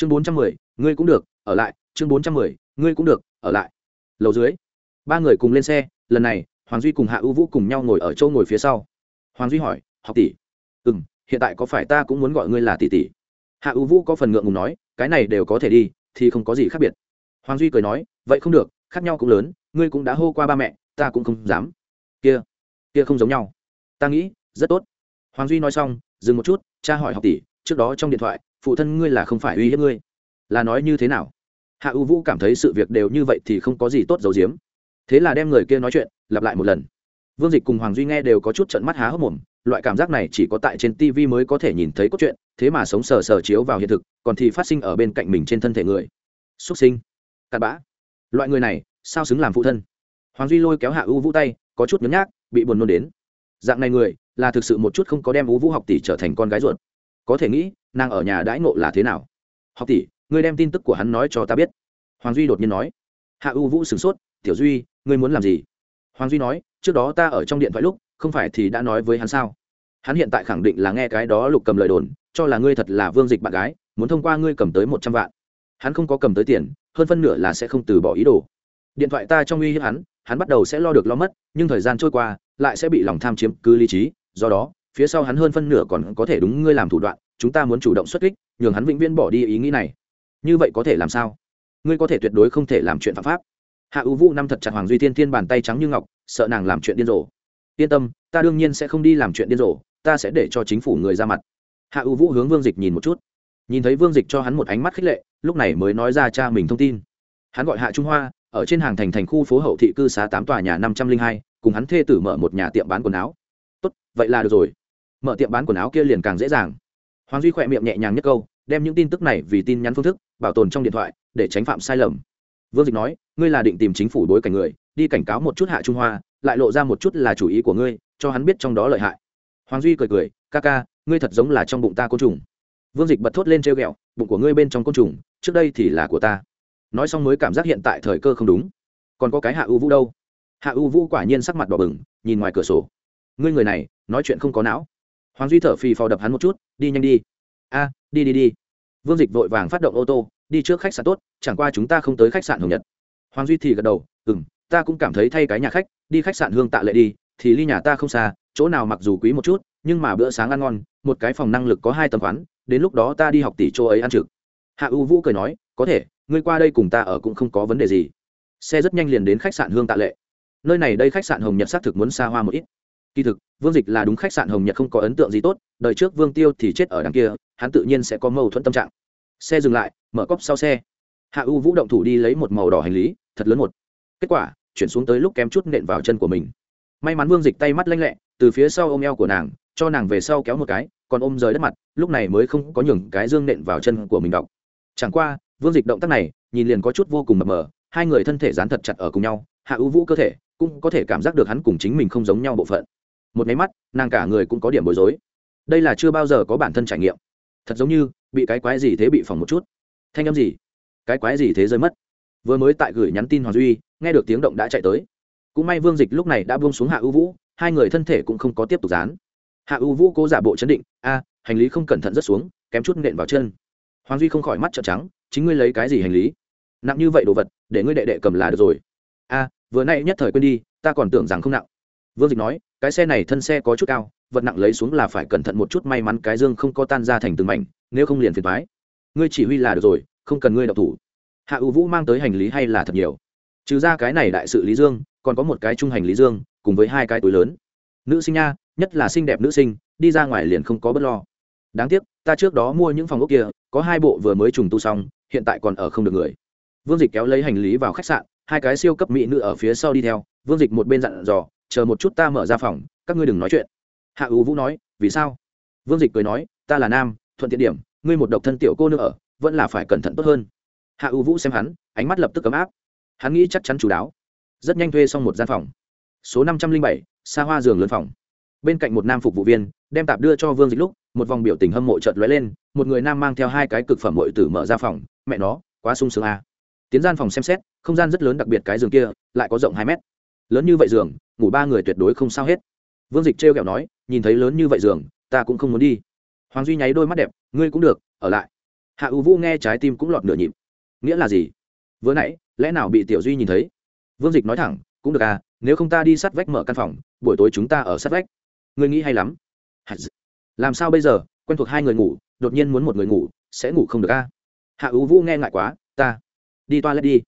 chương bốn trăm mười, ngươi cũng được, ở lại. Chương bốn trăm mười, ngươi cũng được, ở lại. Lầu dưới, ba người cùng lên xe. Lần này, hoàng duy cùng hạ ưu vũ cùng nhau ngồi ở châu ngồi phía sau. Hoàng duy hỏi, học tỷ? Ừ m hiện tại có phải ta cũng muốn gọi ngươi là tỷ tỷ? Hạ ưu vũ có phần ngượng ngùng nói, cái này đều có thể đi, thì không có gì khác biệt. Hoàng duy cười nói, vậy không được, khác nhau cũng lớn, ngươi cũng đã hô qua ba mẹ, ta cũng không dám. Kia kia không giống nhau. Ta nghĩ, rất tốt. Hoàng duy nói xong, dừng một chút, cha hỏi học tỷ, trước đó trong điện thoại phụ thân ngươi là không phải uy hiếp ngươi. Là nói như thế nào? Hạ ưu vũ cảm thấy sự việc đều như vậy thì không có gì tốt giấu giếm. Thế là đem người kia nói chuyện, lặp lại một lần. Vương dịch cùng hoàng duy nghe đều có chút trận mắt há hốc mồm, loại cảm giác này chỉ có tại trên tv mới có thể nhìn thấy cốt truyện, thế mà sống sờ sờ chiếu vào hiện thực, còn thì phát sinh ở bên cạnh mình trên thân thể người. Xuất sinh. Cặn bã. Loại người này, sao xứng làm phụ thân? Hoàng duy lôi kéo hạ ưu vũ tay, có chút nhấm nhác, bị buồn nôn đến. Dạng này người, là thực sự một chút không có đem ưu vũ học tỷ trở thành con gái ruột có thể nghĩ, nàng ở nhà đãi ngộ là thế nào? Học tỷ, ngươi đem tin tức của hắn nói cho ta biết. Hoàng duy đột nhiên nói. Hạ ưu vũ sửng sốt, tiểu duy, ngươi muốn làm gì? Hoàng duy nói, trước đó ta ở trong điện thoại lúc, không phải thì đã nói với hắn sao? Hắn hiện tại khẳng định là nghe cái đó lục cầm lời đồn, cho là ngươi thật là vương dịch bạn gái, muốn thông qua ngươi cầm tới một trăm vạn. Hắn không có cầm tới tiền, hơn phân nửa là sẽ không từ bỏ ý đồ. Điện thoại ta trong uy hiếp hắn hắn bắt đầu sẽ lo được lo mất, nhưng thời gian trôi qua, lại sẽ bị lòng tham chiếm cứ lý trí, do đó phía sau hắn hơn phân nửa còn có thể đúng ngươi làm thủ đoạn, chúng ta muốn chủ động xuất kích, nhường hắn vĩnh viễn bỏ đi ý nghĩ này. Như vậy có thể làm sao? Ngươi có thể tuyệt đối không thể làm chuyện phạm pháp. Hạ ưu vũ năm thật chặt hoàng duy thiên thiên bàn tay trắng như ngọc, sợ nàng làm chuyện điên rồ. Yên tâm, ta đương nhiên sẽ không đi làm chuyện điên rồ, ta sẽ để cho chính phủ người ra mặt. Hạ ưu vũ hướng vương dịch nhìn một chút. Nhìn thấy vương dịch cho hắn một ánh mắt khích lệ, lúc này mới nói ra cha mình thông tin. Hắn gọi hạ trung hoa, ở trên hàng thành thành khu phố hậu thị cư xá tám tòa nhà năm trăm linh hai, cùng hắn thê tử mở một nhà tiệm bán quần áo. Tốt, vậy là được rồi mở tiệm bán quần áo kia liền càng dễ dàng. Hoàng duy khỏe miệng nhẹ nhàng nhất câu, đem những tin tức này vì tin nhắn phương thức, bảo tồn trong điện thoại, để tránh phạm sai lầm. Vương dịch nói, ngươi là định tìm chính phủ đối cảnh người, đi cảnh cáo một chút hạ trung hoa, lại lộ ra một chút là chủ ý của ngươi, cho hắn biết trong đó lợi hại. Hoàng duy cười cười, ca ca, ngươi thật giống là trong bụng ta côn trùng. Vương dịch bật thốt lên treo g ẹ o bụng của ngươi bên trong côn trùng, trước đây thì là của ta. Nói xong mới cảm giác hiện tại thời cơ không đúng. Còn có cái hạ ưu vũ đâu? Hạ ưu vũ quả nhiên sắc mặt đỏ bừng, nhìn ngoài cửa sổ. Ngươi người này, nói chuyện không có não hoàng duy thở phì phò đập hắn một chút, đi nhanh đi. A, đi đi đi. Vương dịch vội vàng phát động ô tô, đi trước khách sạn tốt, chẳng qua chúng ta không tới khách sạn hồng nhật. Hoàng duy thì gật đầu ừ m ta cũng cảm thấy thay cái nhà khách, đi khách sạn hương tạ lệ đi, thì ly nhà ta không xa, chỗ nào mặc dù quý một chút, nhưng mà bữa sáng ăn ngon, một cái phòng năng lực có hai tầm khoán đến lúc đó ta đi học tỷ chỗ ấy ăn trực. Hạ U vũ cười nói, có thể, ngươi qua đây cùng ta ở cũng không có vấn đề gì. Xe rất nhanh liền đến khách sạn hương tạ lệ. Nơi này đây khách sạn hồng nhật xác thực muốn xa hoa một ít kỳ thực, vương dịch là đúng khách sạn hồng nhật không có ấn tượng gì tốt đợi trước vương tiêu thì chết ở đằng kia, hắn tự nhiên sẽ có mâu thuẫn tâm trạng. Xe dừng lại, mở cốc sau xe. Hạ u vũ động thủ đi lấy một màu đỏ hành lý, thật lớn một. Kết quả, chuyển xuống tới lúc kém chút nện vào chân của mình. May mắn vương dịch tay mắt lanh lẹ, từ phía sau ôm eo của nàng, cho nàng về sau kéo một cái, còn ôm rời đất mặt, lúc này mới không có nhường cái dương nện vào chân của mình đọc. Chẳng qua, vương dịch động tác này, nhìn liền có chút vô cùng mập mờ, hai người thân thể dán thật chặt ở cùng nhau, hạ ưu vũ cơ thể cũng có thể cảm giác được hắn cùng chính mình không giống nhau bộ phận một máy mắt, nàng cả người cũng có điểm bối rối. Đây là chưa bao giờ có bản thân trải nghiệm. Thật giống như, bị cái quái gì thế bị phòng một chút. Thanh âm gì? Cái quái gì thế rơi mất? Vừa mới tại gửi nhắn tin hoàng duy, nghe được tiếng động đã chạy tới. Cũng may vương dịch lúc này đã buông xuống hạ ưu vũ, hai người thân thể cũng không có tiếp tục dán. Hạ ưu vũ cố giả bộ chấn định, a, hành lý không cẩn thận rất xuống, kém chút nện vào chân. Hoàng duy không khỏi mắt trợn trắng, chính ngươi lấy cái gì hành lý? Nặng như vậy đồ vật, để ngươi đệ đệ cầm là được rồi. A, vừa nay nhất thời quên đi, ta còn tưởng rằng không nặng vương dịch nói, cái xe này thân xe có chút cao, vật nặng lấy xuống là phải cẩn thận một chút, may mắn cái dương không có tan ra thành từng mảnh, nếu không liền phiền thoái ngươi chỉ huy là được rồi, không cần ngươi đọc thủ. Hạ ưu vũ mang tới hành lý hay là thật nhiều? Trừ ra cái này đại sự lý dương, còn có một cái trung hành lý dương, cùng với hai cái túi lớn. Nữ sinh nha, nhất là xinh đẹp nữ sinh, đi ra ngoài liền không có bất lo. Đáng tiếc, ta trước đó mua những phòng ốc kia, có hai bộ vừa mới trùng tu xong, hiện tại còn ở không được người. Vương dịch kéo lấy hành lý vào khách sạn, hai cái siêu cấp mỹ nữ ở phía sau đi theo, vương dịch một bên dặn dò chờ một chút ta mở ra phòng, các ngươi đừng nói chuyện. Hạ ưu vũ nói, vì sao? Vương dịch cười nói, ta là nam, thuận tiện điểm, ngươi một độc thân tiểu cô nữa ở, vẫn là phải cẩn thận tốt hơn. Hạ ưu vũ xem hắn, ánh mắt lập tức ấm áp. Hắn nghĩ chắc chắn chú đáo. Rất nhanh thuê xong một gian phòng. Số năm trăm linh bảy xa hoa giường lớn phòng. Bên cạnh một nam phục vụ viên, đem tạp đưa cho vương dịch lúc, một vòng biểu tình hâm mộ chợt lóe lên, một người nam mang theo hai cái cực phẩm mội tử mở ra phòng, mẹ nó, quá sung sướng à. tiến gian phòng xem xét, không gian rất lớn đặc biệt cái giường kia, lại có rộng hai mét lớn như vậy giường, ngủ ba người tuyệt đối không sao hết. Vương dịch trêu kẹo nói, nhìn thấy lớn như vậy giường, ta cũng không muốn đi. Hoàng duy nháy đôi mắt đẹp, ngươi cũng được, ở lại. Hạ ưu vũ nghe trái tim cũng lọt nửa nhịp. Nghĩa là gì? Vừa nãy, lẽ nào bị tiểu duy nhìn thấy? Vương dịch nói thẳng, cũng được à nếu không ta đi sát vách mở căn phòng, buổi tối chúng ta ở sát vách. Ngươi nghĩ hay lắm. Làm sao bây giờ, quen thuộc hai người ngủ, đột nhiên muốn một người ngủ, sẽ ngủ không được a hạ ưu vũ nghe ngại quá, ta. Đi toilet đi.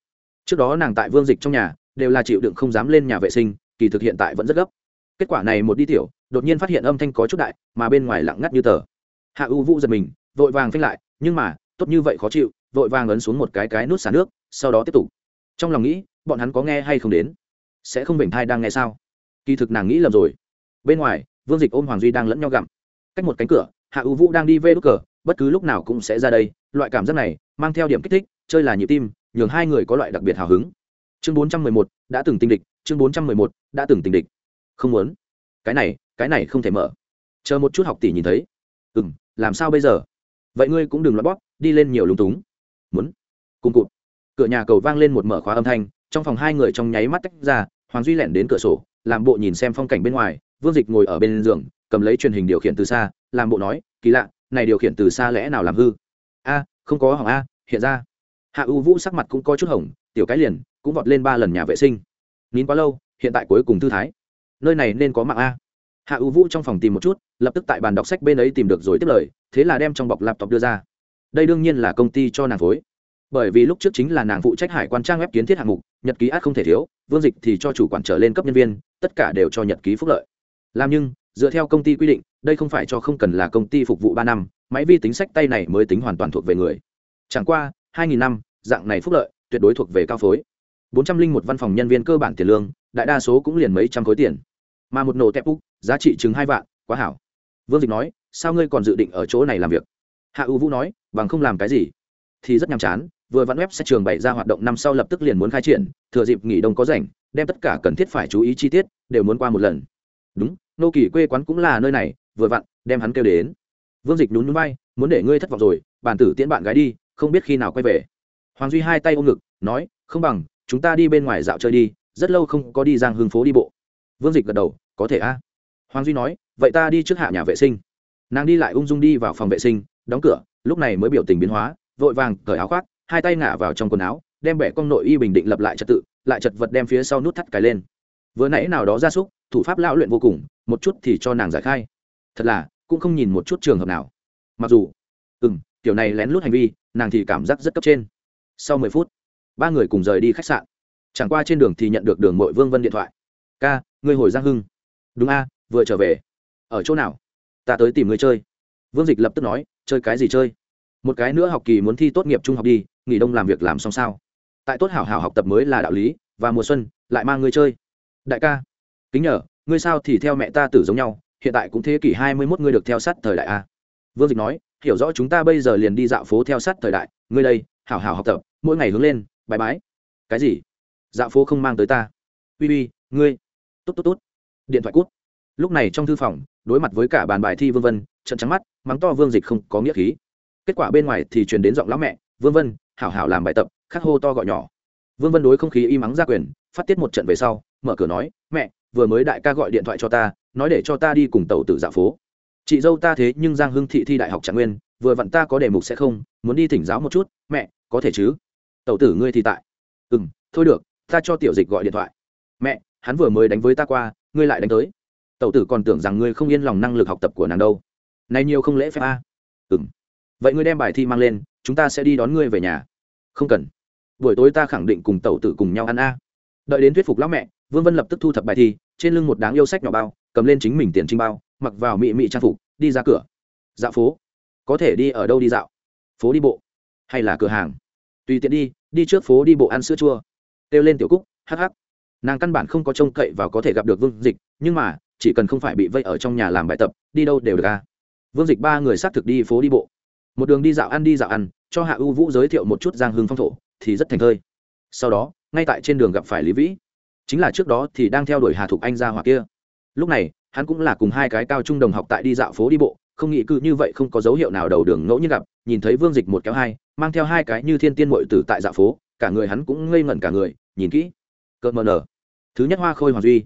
Trước đó nàng tại vương dịch trong nhà đều là chịu đựng không dám lên nhà vệ sinh, kỳ thực hiện tại vẫn rất gấp. Kết quả này một đi tiểu, đột nhiên phát hiện âm thanh có chút đại, mà bên ngoài lặng ngắt như tờ. Hạ U vũ giật mình, vội vàng phanh lại, nhưng mà, tốt như vậy khó chịu, vội vàng ấn xuống một cái cái nút xả nước, sau đó tiếp tục. Trong lòng nghĩ, bọn hắn có nghe hay không đến? Sẽ không bệnh thai đang nghe sao? Kỳ thực nàng nghĩ lầm rồi. Bên ngoài, vương dịch ôm hoàng duy đang lẫn nhau gặm. Cách một cánh cửa, hạ U vũ đang đi vê đốt cờ, bất cứ lúc nào cũng sẽ ra đây, loại cảm giác này mang theo điểm kích thích, chơi là nhịp tim, nhường hai người có loại đặc biệt hào hứng chương bốn trăm mười một, đã từng tinh địch, chương bốn trăm mười một, đã từng tinh địch. Không muốn. Cái này cái này không thể mở. Chờ một chút học tỷ nhìn thấy. Ừ m làm sao bây giờ? Vậy ngươi cũng đừng loại bóp, đi lên nhiều lúng túng. Muốn. Cùng cụt. Cửa nhà cầu vang lên một mở khóa âm thanh, trong phòng hai người trong nháy mắt tách ra, hoàng duy lẻn đến cửa sổ, làm bộ nhìn xem phong cảnh bên ngoài, vương dịch ngồi ở bên giường, cầm lấy truyền hình điều khiển từ xa, làm bộ nói, kỳ lạ, này điều khiển từ xa lẽ nào làm hư? A, không có hỏng a, hiện ra. Hạ u vũ sắc mặt cũng có chút hỏng tiểu cái liền cũng vọt lên ba lần nhà vệ sinh. Nín quá lâu, hiện tại cuối cùng thư thái. Nơi này nên có mạng a. Hạ ưu vũ trong phòng tìm một chút, lập tức tại bàn đọc sách bên ấy tìm được rồi tiếp lời, thế là đem trong bọc laptop đưa ra. Đây đương nhiên là công ty cho nàng phối. Bởi vì lúc trước chính là nàng phụ trách hải quan trang web kiến thiết hạng mục, nhật ký át không thể thiếu, vương dịch thì cho chủ quản trở lên cấp nhân viên, tất cả đều cho nhật ký phúc lợi. Làm nhưng, dựa theo công ty quy định, đây không phải cho không cần là công ty phục vụ ba năm, máy vi tính sách tay này mới tính hoàn toàn thuộc về người. Chẳng qua, hai nghìn năm, dạng này phúc lợi, tuyệt đối thuộc về cao phối bốn trăm linh một văn phòng nhân viên cơ bản tiền lương, đại đa số cũng liền mấy trăm khối tiền. Mà một nổ tép úc, giá trị chừng hai vạn, quá hảo. Vương dịch nói, sao ngươi còn dự định ở chỗ này làm việc? Hạ u vũ nói, bằng không làm cái gì? Thì rất nhàm chán, vừa vặn web sẽ trường bày ra hoạt động năm sau lập tức liền muốn khai triển, thừa dịp nghỉ đông có rảnh, đem tất cả cần thiết phải chú ý chi tiết đều muốn qua một lần. Đúng, nô kỳ quê quán cũng là nơi này, vừa vặn, đem hắn kêu đến. Vương dịch nhún núi bay muốn để ngươi thất vọng rồi, bản tử tiễn bạn gái đi, không biết khi nào quay về. Hoàng duy hai tay ôm ngực, nói, không bằng chúng ta đi bên ngoài dạo chơi đi, rất lâu không có đi giang hương phố đi bộ. Vương dịch gật đầu, có thể a. Hoàng duy nói, vậy ta đi trước hạ nhà vệ sinh. Nàng đi lại ung dung đi vào phòng vệ sinh, đóng cửa, lúc này mới biểu tình biến hóa, vội vàng cởi áo khoác, hai tay ngả vào trong quần áo, đem bẻ con nội y bình định lập lại trật tự, lại chật vật đem phía sau nút thắt cài lên. Vừa nãy nào đó ra súc, thủ pháp lão luyện vô cùng, một chút thì cho nàng giải khai. Thật là, cũng không nhìn một chút trường hợp nào. Mặc dù ừ m kiểu này lén lút hành vi, nàng thì cảm giác rất cấp trên. Sau mười phút ba người cùng rời đi khách sạn. Chẳng qua trên đường thì nhận được đường mội vương vân điện thoại. Ca, ngươi hồi giang hưng. Đúng a, vừa trở về. Ở chỗ nào? Ta tới tìm ngươi chơi. Vương dịch lập tức nói, chơi cái gì chơi? Một cái nữa học kỳ muốn thi tốt nghiệp trung học đi, nghỉ đông làm việc làm xong sao? Tại tốt hảo hảo học tập mới là đạo lý, và mùa xuân, lại mang ngươi chơi. Đại ca. Kính nhờ, ngươi sao thì theo mẹ ta tử giống nhau, hiện tại cũng thế kỷ hai mươi mốt ngươi được theo sát thời đại a. Vương dịch nói, hiểu rõ chúng ta bây giờ liền đi dạo phố theo sát thời đại, ngươi đây, hảo hảo học tập, mỗi ngày hướng lên bài bái. Cái gì? Dạo phố không mang tới ta. Uy uy, ngươi. Tốt tốt tốt. Điện thoại cút. Lúc này trong thư phòng, đối mặt với cả bàn bài thi vương vân, trận trắng mắt, mắng to vương dịch không có nghĩa khí. Kết quả bên ngoài thì truyền đến giọng lão mẹ, vương vân, hảo hảo làm bài tập, khắc hô to gọi nhỏ. Vương vân đối không khí im mắng ra quyền, phát tiết một trận về sau, mở cửa nói, mẹ, vừa mới đại ca gọi điện thoại cho ta, nói để cho ta đi cùng tàu tử dạo phố. Chị dâu ta thế nhưng giang hưng thị thi đại học trạng nguyên, vừa vặn ta có đề mục sẽ không, muốn đi thỉnh giáo một chút, mẹ, có thể chứ? Tẩu tử ngươi thì tại. Ừ m thôi được, ta cho tiểu dịch gọi điện thoại. Mẹ, hắn vừa mới đánh với ta qua, ngươi lại đánh tới. Tẩu tử còn tưởng rằng ngươi không yên lòng năng lực học tập của nàng đâu. Này nhiều không lễ phép a. À? ừ m vậy ngươi đem bài thi mang lên, chúng ta sẽ đi đón ngươi về nhà. Không cần. Buổi tối ta khẳng định cùng Tẩu tử cùng nhau ăn a. Đợi đến thuyết phục lão mẹ, vương vân lập tức thu thập bài thi, trên lưng một đáng yêu sách nhỏ bao, cầm lên chính mình tiền trinh bao, mặc vào mị mị trang phục, đi ra cửa. Dạo phố. Có thể đi ở đâu đi dạo? Phố đi bộ. Hay là cửa hàng? Tùy tiện đi đi trước phố đi bộ ăn sữa chua. Kêu lên tiểu cúc hh nàng căn bản không có trông cậy vào có thể gặp được vương dịch, nhưng mà, chỉ cần không phải bị vây ở trong nhà làm bài tập, đi đâu đều được ca vương dịch ba người xác thực đi phố đi bộ. Một đường đi dạo ăn đi dạo ăn, cho hạ ưu vũ giới thiệu một chút giang hương phong thổ, thì rất thành thơi. Sau đó, ngay tại trên đường gặp phải lý vĩ. Chính là trước đó thì đang theo đuổi hà thục anh ra hoặc kia. Lúc này, hắn cũng là cùng hai cái cao trung đồng học tại đi dạo phố đi bộ không nghĩ cư như vậy không có dấu hiệu nào đầu đường ngẫu nhiên gặp, nhìn thấy vương dịch một kéo hai, mang theo hai cái như thiên tiên mội tử tại dạ phố, cả người hắn cũng ngây ngẩn cả người, nhìn kỹ. Cợt mờ nở. Thứ nhất hoa khôi hoàng duy.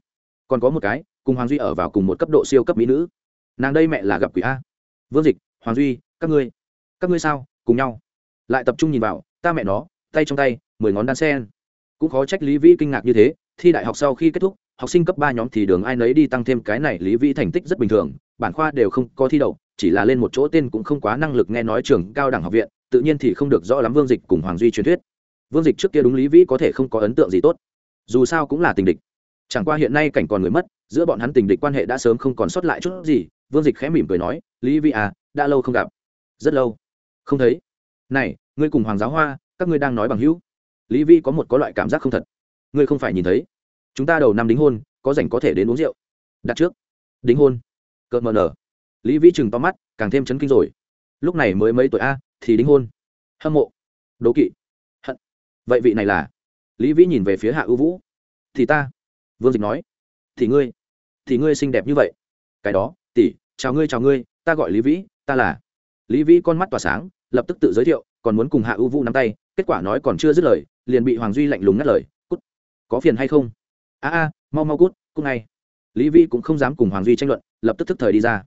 Còn có một cái, cùng hoàng duy ở vào cùng một cấp độ siêu cấp mỹ nữ. Nàng đây mẹ là gặp quỷ a. Vương dịch, hoàng duy, các ngươi. Các ngươi sao, cùng nhau. Lại tập trung nhìn vào, ta mẹ nó, tay trong tay, mười ngón đan sen. Cũng khó trách lý vĩ kinh ngạc như thế, thi đại học sau khi kết thúc, học sinh cấp ba nhóm thì đường ai nấy đi tăng thêm cái này lý vĩ thành tích rất bình thường, bản khoa đều không có thi đậu chỉ là lên một chỗ tên cũng không quá năng lực nghe nói trường cao đẳng học viện, tự nhiên thì không được rõ lắm vương dịch cùng hoàng duy truyền thuyết. Vương dịch trước kia đúng lý vĩ có thể không có ấn tượng gì tốt, dù sao cũng là tình địch. Chẳng qua hiện nay cảnh còn người mất, giữa bọn hắn tình địch quan hệ đã sớm không còn sót lại chút gì, vương dịch khẽ mỉm cười nói, lý vĩ à đã lâu không gặp. Rất lâu. Không thấy. Này, ngươi cùng hoàng giáo hoa, các ngươi đang nói bằng hữu. Lý vĩ có một có loại cảm giác không thật. Ngươi không phải nhìn thấy. Chúng ta đầu năm đính hôn, có rảnh có thể đến uống rượu. Đặt trước. Đính hôn. Cợt mờ nở lý vĩ chừng to mắt, càng thêm chấn kinh rồi. Lúc này mới mấy tuổi a, thì đính hôn. Hâm mộ. Đố kỵ. Hận. Vậy vị này là? Lý vĩ nhìn về phía hạ ưu vũ. Thì ta. Vương dịch nói. Thì ngươi. Thì ngươi xinh đẹp như vậy. Cái đó, tỷ, chào ngươi chào ngươi, ta gọi lý vĩ, ta là. Lý vĩ con mắt tỏa sáng, lập tức tự giới thiệu, còn muốn cùng hạ ưu vũ nắm tay, kết quả nói còn chưa dứt lời, liền bị hoàng duy lạnh lùng ngắt lời, cút. Có phiền hay không? A a, mau mau cút cút ngay. Lý vĩ cũng không dám cùng hoàng duy tranh luận, lập tức thức thời đi ra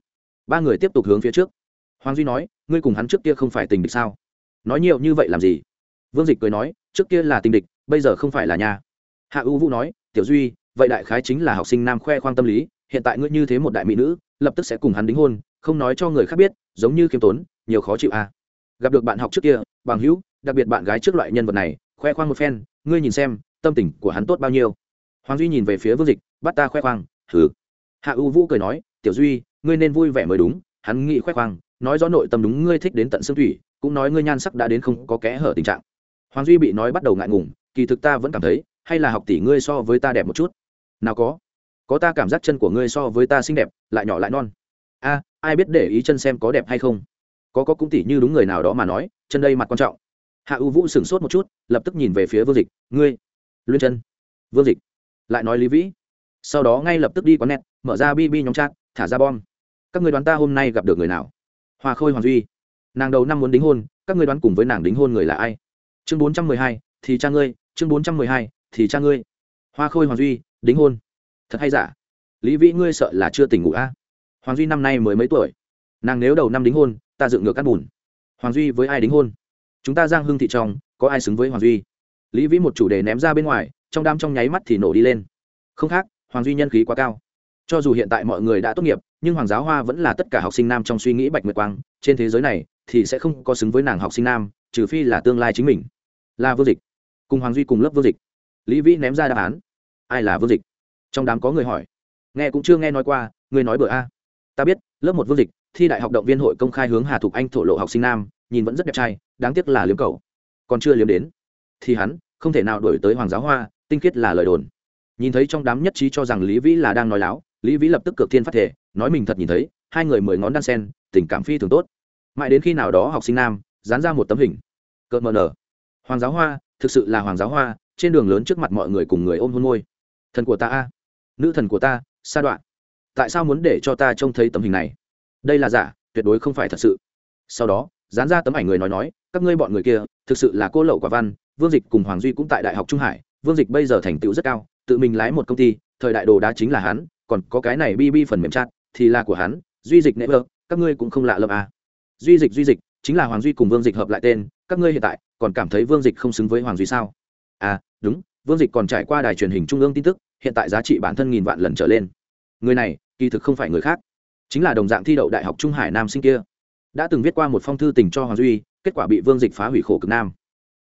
ba người tiếp tục hướng phía trước. Hoàng duy nói, ngươi cùng hắn trước kia không phải tình địch sao? Nói nhiều như vậy làm gì? Vương dịch cười nói, trước kia là tình địch, bây giờ không phải là nhà hạ U vũ nói, tiểu duy, vậy đại khái chính là học sinh nam khoe khoang tâm lý, hiện tại ngươi như thế một đại mỹ nữ, lập tức sẽ cùng hắn đính hôn, không nói cho người khác biết, giống như khiêm tốn, nhiều khó chịu à. gặp được bạn học trước kia, bằng hữu, đặc biệt bạn gái trước loại nhân vật này, khoe khoang một phen, ngươi nhìn xem, tâm tình của hắn tốt bao nhiêu. Hoàng duy nhìn về phía vương dịch, bắt ta khoe khoang, thử. Hạ U vũ cười nói, tiểu duy ngươi nên vui vẻ mới đúng, hắn nghĩ khoe khoang, nói rõ nội tâm đúng, ngươi thích đến tận xương thủy, cũng nói ngươi nhan sắc đã đến không có kẽ hở tình trạng. Hoàng duy bị nói bắt đầu ngại ngùng, kỳ thực ta vẫn cảm thấy, hay là học tỷ ngươi so với ta đẹp một chút. Nào có có ta cảm giác chân của ngươi so với ta xinh đẹp, lại nhỏ lại non. A, ai biết để ý chân xem có đẹp hay không? Có có cũng tỷ như đúng người nào đó mà nói, chân đây mặt quan trọng. Hạ ưu vũ sửng sốt một chút, lập tức nhìn về phía vương dịch, ngươi, luyên chân. Vương dịch lại nói lý vĩ. Sau đó ngay lập tức đi quán net, mở ra bb nhóm chat thả ra bom. Các người đoán ta hôm nay gặp được người nào? Hoa khôi hoàng duy. Nàng đầu năm muốn đính hôn, các người đoán cùng với nàng đính hôn người là ai? Chương bốn trăm mười hai, thì cha ngươi. Chương bốn trăm mười hai, thì cha ngươi. Hoa khôi hoàng duy, đính hôn. Thật hay giả? Lý vĩ, ngươi sợ là chưa tỉnh ngủ a à? hoàng duy năm nay mới mấy tuổi? Nàng nếu đầu năm đính hôn, ta dựng ngược cắt bùn. Hoàng duy với ai đính hôn? Chúng ta giang Hưng thị trong có ai xứng với hoàng duy? Lý vĩ một chủ đề ném ra bên ngoài, trong đám trong nháy mắt thì nổ đi lên. Không khác, hoàng duy nhân khí quá cao cho dù hiện tại mọi người đã tốt nghiệp, nhưng hoàng giáo hoa vẫn là tất cả học sinh nam trong suy nghĩ bạch nguyệt quang. Trên thế giới này, thì sẽ không có xứng với nàng học sinh nam, trừ phi là tương lai chính mình. Là vương dịch. Cùng hoàng duy cùng lớp vương dịch. Lý vĩ ném ra đáp án. Ai là vương dịch? Trong đám có người hỏi. Nghe cũng chưa nghe nói qua, người nói bữa a. Ta biết, lớp một vương dịch, thi đại học động viên hội công khai hướng hà thục anh thổ lộ học sinh nam, nhìn vẫn rất đẹp trai, đáng tiếc là liếm cầu còn chưa liếm đến, thì hắn không thể nào đổi tới hoàng giáo hoa, tinh khiết là lời đồn. Nhìn thấy trong đám nhất trí cho rằng lý vĩ là đang nói láo lý vĩ lập tức cực thiên phát thể, nói mình thật nhìn thấy, hai người mười ngón đan sen, tình cảm phi thường tốt. Mãi đến khi nào đó học sinh nam, dán ra một tấm hình. Cợt mờ nở. Hoàng giáo hoa, thực sự là hoàng giáo hoa, trên đường lớn trước mặt mọi người cùng người ôm hôn môi. Thần của ta a. Nữ thần của ta, sa đoạn. Tại sao muốn để cho ta trông thấy tấm hình này? Đây là giả, tuyệt đối không phải thật sự. Sau đó, dán ra tấm ảnh người nói nói, các ngươi bọn người kia, thực sự là cô lậu quả văn, vương dịch cùng hoàng duy cũng tại đại học trung hải, vương dịch bây giờ thành tựu rất cao, tự mình lái một công ty, thời đại đồ đá chính là hắn còn có cái này bb phần mềm chat, thì là của hắn, duy dịch nệm các ngươi cũng không lạ lẫm à. duy dịch duy dịch, chính là hoàng duy cùng vương dịch hợp lại tên, các ngươi hiện tại còn cảm thấy vương dịch không xứng với hoàng duy sao? À đúng, vương dịch còn trải qua đài truyền hình trung ương tin tức, hiện tại giá trị bản thân nghìn vạn lần trở lên. Người này, kỳ thực không phải người khác, chính là đồng dạng thi đậu đại học trung hải nam sinh kia. Đã từng viết qua một phong thư tình cho hoàng duy, kết quả bị vương dịch phá hủy khổ cực nam.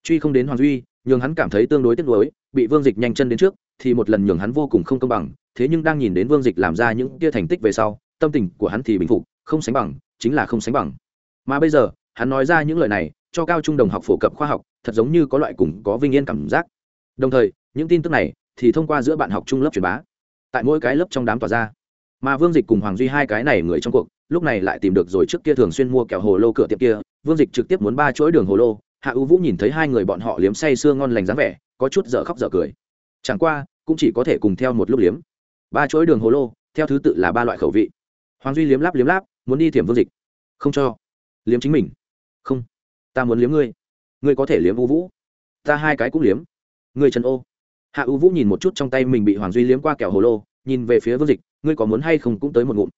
Truy không đến hoàng duy, nhường hắn cảm thấy tương đối tiếc nuối, bị vương dịch nhanh chân đến trước thì một lần nhường hắn vô cùng không công bằng, thế nhưng đang nhìn đến vương dịch làm ra những tia thành tích về sau, tâm tình của hắn thì bình phục, không sánh bằng, chính là không sánh bằng. Mà bây giờ, hắn nói ra những lời này, cho cao trung đồng học phổ cập khoa học, thật giống như có loại cùng có vinh yên cảm giác. Đồng thời, những tin tức này thì thông qua giữa bạn học trung lớp truyền bá, tại mỗi cái lớp trong đám tỏa ra. Mà vương dịch cùng hoàng duy hai cái này người trong cuộc, lúc này lại tìm được rồi trước kia thường xuyên mua kẹo hồ lô cửa tiệm kia, vương dịch trực tiếp muốn ba chuỗi đường hồ lô, hạ ưu vũ nhìn thấy hai người bọn họ liếm say sưa ngon lành dáng vẻ, có chút dở khóc dở cười chẳng qua, cũng chỉ có thể cùng theo một lúc liếm. Ba chuỗi đường hồ lô, theo thứ tự là ba loại khẩu vị. Hoàng duy liếm láp liếm láp, muốn đi thiểm vương dịch. Không cho. Liếm chính mình. Không. Ta muốn liếm ngươi. Ngươi có thể liếm u vũ. Ta hai cái cũng liếm. Ngươi trần ô. Hạ u vũ nhìn một chút trong tay mình bị hoàng duy liếm qua kẹo hồ lô, nhìn về phía vương dịch, ngươi có muốn hay không cũng tới một ngụm.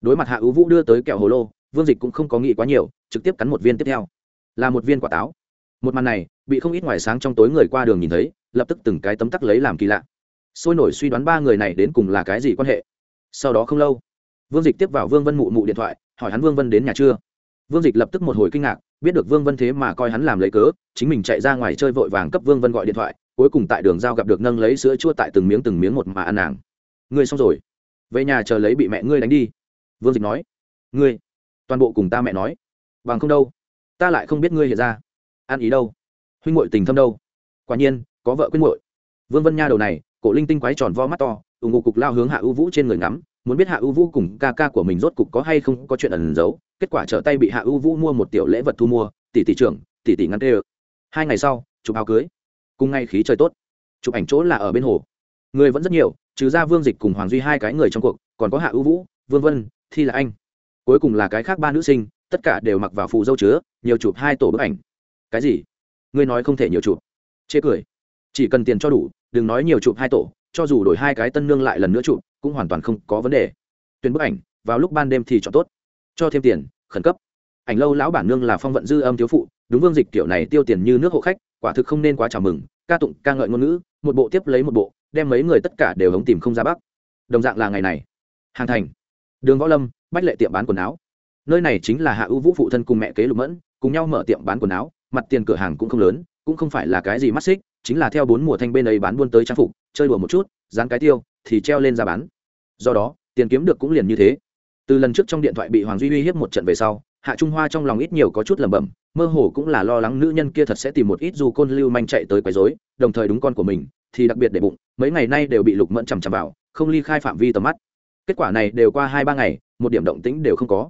Đối mặt hạ u vũ đưa tới kẹo hồ lô, vương dịch cũng không có nghĩ quá nhiều, trực tiếp cắn một viên tiếp theo. Là một viên quả táo một màn này bị không ít ngoài sáng trong tối người qua đường nhìn thấy, lập tức từng cái tấm tắc lấy làm kỳ lạ. Sôi nổi suy đoán ba người này đến cùng là cái gì quan hệ. Sau đó không lâu, vương dịch tiếp vào vương vân mụ mụ điện thoại, hỏi hắn vương vân đến nhà chưa. Vương dịch lập tức một hồi kinh ngạc, biết được vương vân thế mà coi hắn làm lấy cớ, chính mình chạy ra ngoài chơi vội vàng cấp vương vân gọi điện thoại, cuối cùng tại đường giao gặp được nâng lấy sữa chua tại từng miếng từng miếng một mà ăn nàng. Ngươi xong rồi. Về nhà chờ lấy bị mẹ ngươi đánh đi. Vương dịch nói. Ngươi, toàn bộ cùng ta mẹ nói. Bằng không đâu, ta lại không biết ngươi hiện ra ăn ý đâu? Huynh muội tình thâm đâu? Quả nhiên, có vợ quyết muội. Vương vân nha đầu này, cổ linh tinh quái tròn vo mắt to ủng hộ cục lao hướng hạ ưu vũ trên người ngắm, muốn biết hạ ưu vũ cùng ca ca của mình rốt cục có hay không có chuyện ẩn giấu, kết quả trở tay bị hạ ưu vũ mua một tiểu lễ vật thu mua, tỷ tỷ trưởng, tỷ tỷ ngăn tê ơ. Hai ngày sau, chụp áo cưới. Cùng ngay khí trời tốt. Chụp ảnh chỗ là ở bên hồ. Người vẫn rất nhiều, trừ ra vương dịch cùng hoàng duy hai cái người trong cuộc, còn có hạ ưu vũ, vương vân, thi là anh. Cuối cùng là cái khác ba nữ sinh, tất cả đều mặc vào phù dâu chứa, nhiều chụp hai tổ bức ảnh cái gì? Ngươi nói không thể nhiều chụp. Chê cười. Chỉ cần tiền cho đủ, đừng nói nhiều chụp hai tổ, cho dù đổi hai cái tân nương lại lần nữa chụp, cũng hoàn toàn không có vấn đề. Tuyển bức ảnh, vào lúc ban đêm thì chọn tốt. Cho thêm tiền, khẩn cấp. Ảnh lâu lão bản nương là phong vận dư âm thiếu phụ, đúng vương dịch kiểu này tiêu tiền như nước hộ khách, quả thực không nên quá chào mừng, ca tụng, ca ngợi ngôn ngữ, một bộ tiếp lấy một bộ, đem mấy người tất cả đều hống tìm không ra bắc. Đồng dạng là ngày này. Hàng thành, đường võ lâm, bách lệ tiệm bán quần áo. Nơi này chính là hạ ưu vũ phụ thân cùng mẹ kế lục mẫn, cùng nhau mở tiệm bán quần áo mặt tiền cửa hàng cũng không lớn, cũng không phải là cái gì mắt xích, chính là theo bốn mùa thanh bên ấy bán buôn tới trang phục, chơi đùa một chút, dán cái tiêu, thì treo lên ra bán. Do đó, tiền kiếm được cũng liền như thế. Từ lần trước trong điện thoại bị hoàng duy uy hiếp một trận về sau, hạ trung hoa trong lòng ít nhiều có chút lẩm bẩm, mơ hồ cũng là lo lắng nữ nhân kia thật sẽ tìm một ít dù côn lưu manh chạy tới quấy rối, đồng thời đúng con của mình, thì đặc biệt để bụng, mấy ngày nay đều bị lục mẫn chằm chằm vào, không ly khai phạm vi tầm mắt. Kết quả này đều qua hai ba ngày, một điểm động tĩnh đều không có.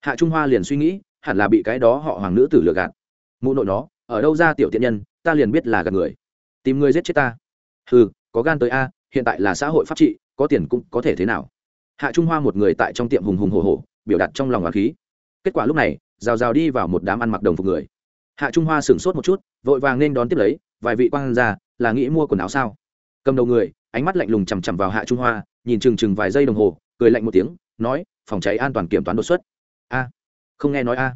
Hạ trung hoa liền suy nghĩ, hẳn là bị cái đó họ hoàng nữ tử lừa gạt mụ nội nó, ở đâu ra tiểu tiện nhân, ta liền biết là gạt người. Tìm người giết chết ta. Ừ có gan tới a, hiện tại là xã hội pháp trị, có tiền cũng có thể thế nào? Hạ trung hoa một người tại trong tiệm hùng hùng hồ hồ biểu đạt trong lòng hoàng khí. Kết quả lúc này, rào rào đi vào một đám ăn mặc đồng phục người. Hạ trung hoa sửng sốt một chút, vội vàng nên đón tiếp lấy, vài vị quan ra là nghĩ mua quần áo sao? Cầm đầu người, ánh mắt lạnh lùng chằm chằm vào hạ trung hoa, nhìn chừng chừng vài giây đồng hồ, cười lạnh một tiếng, nói, phòng cháy an toàn kiểm toán đột xuất. A, không nghe nói a.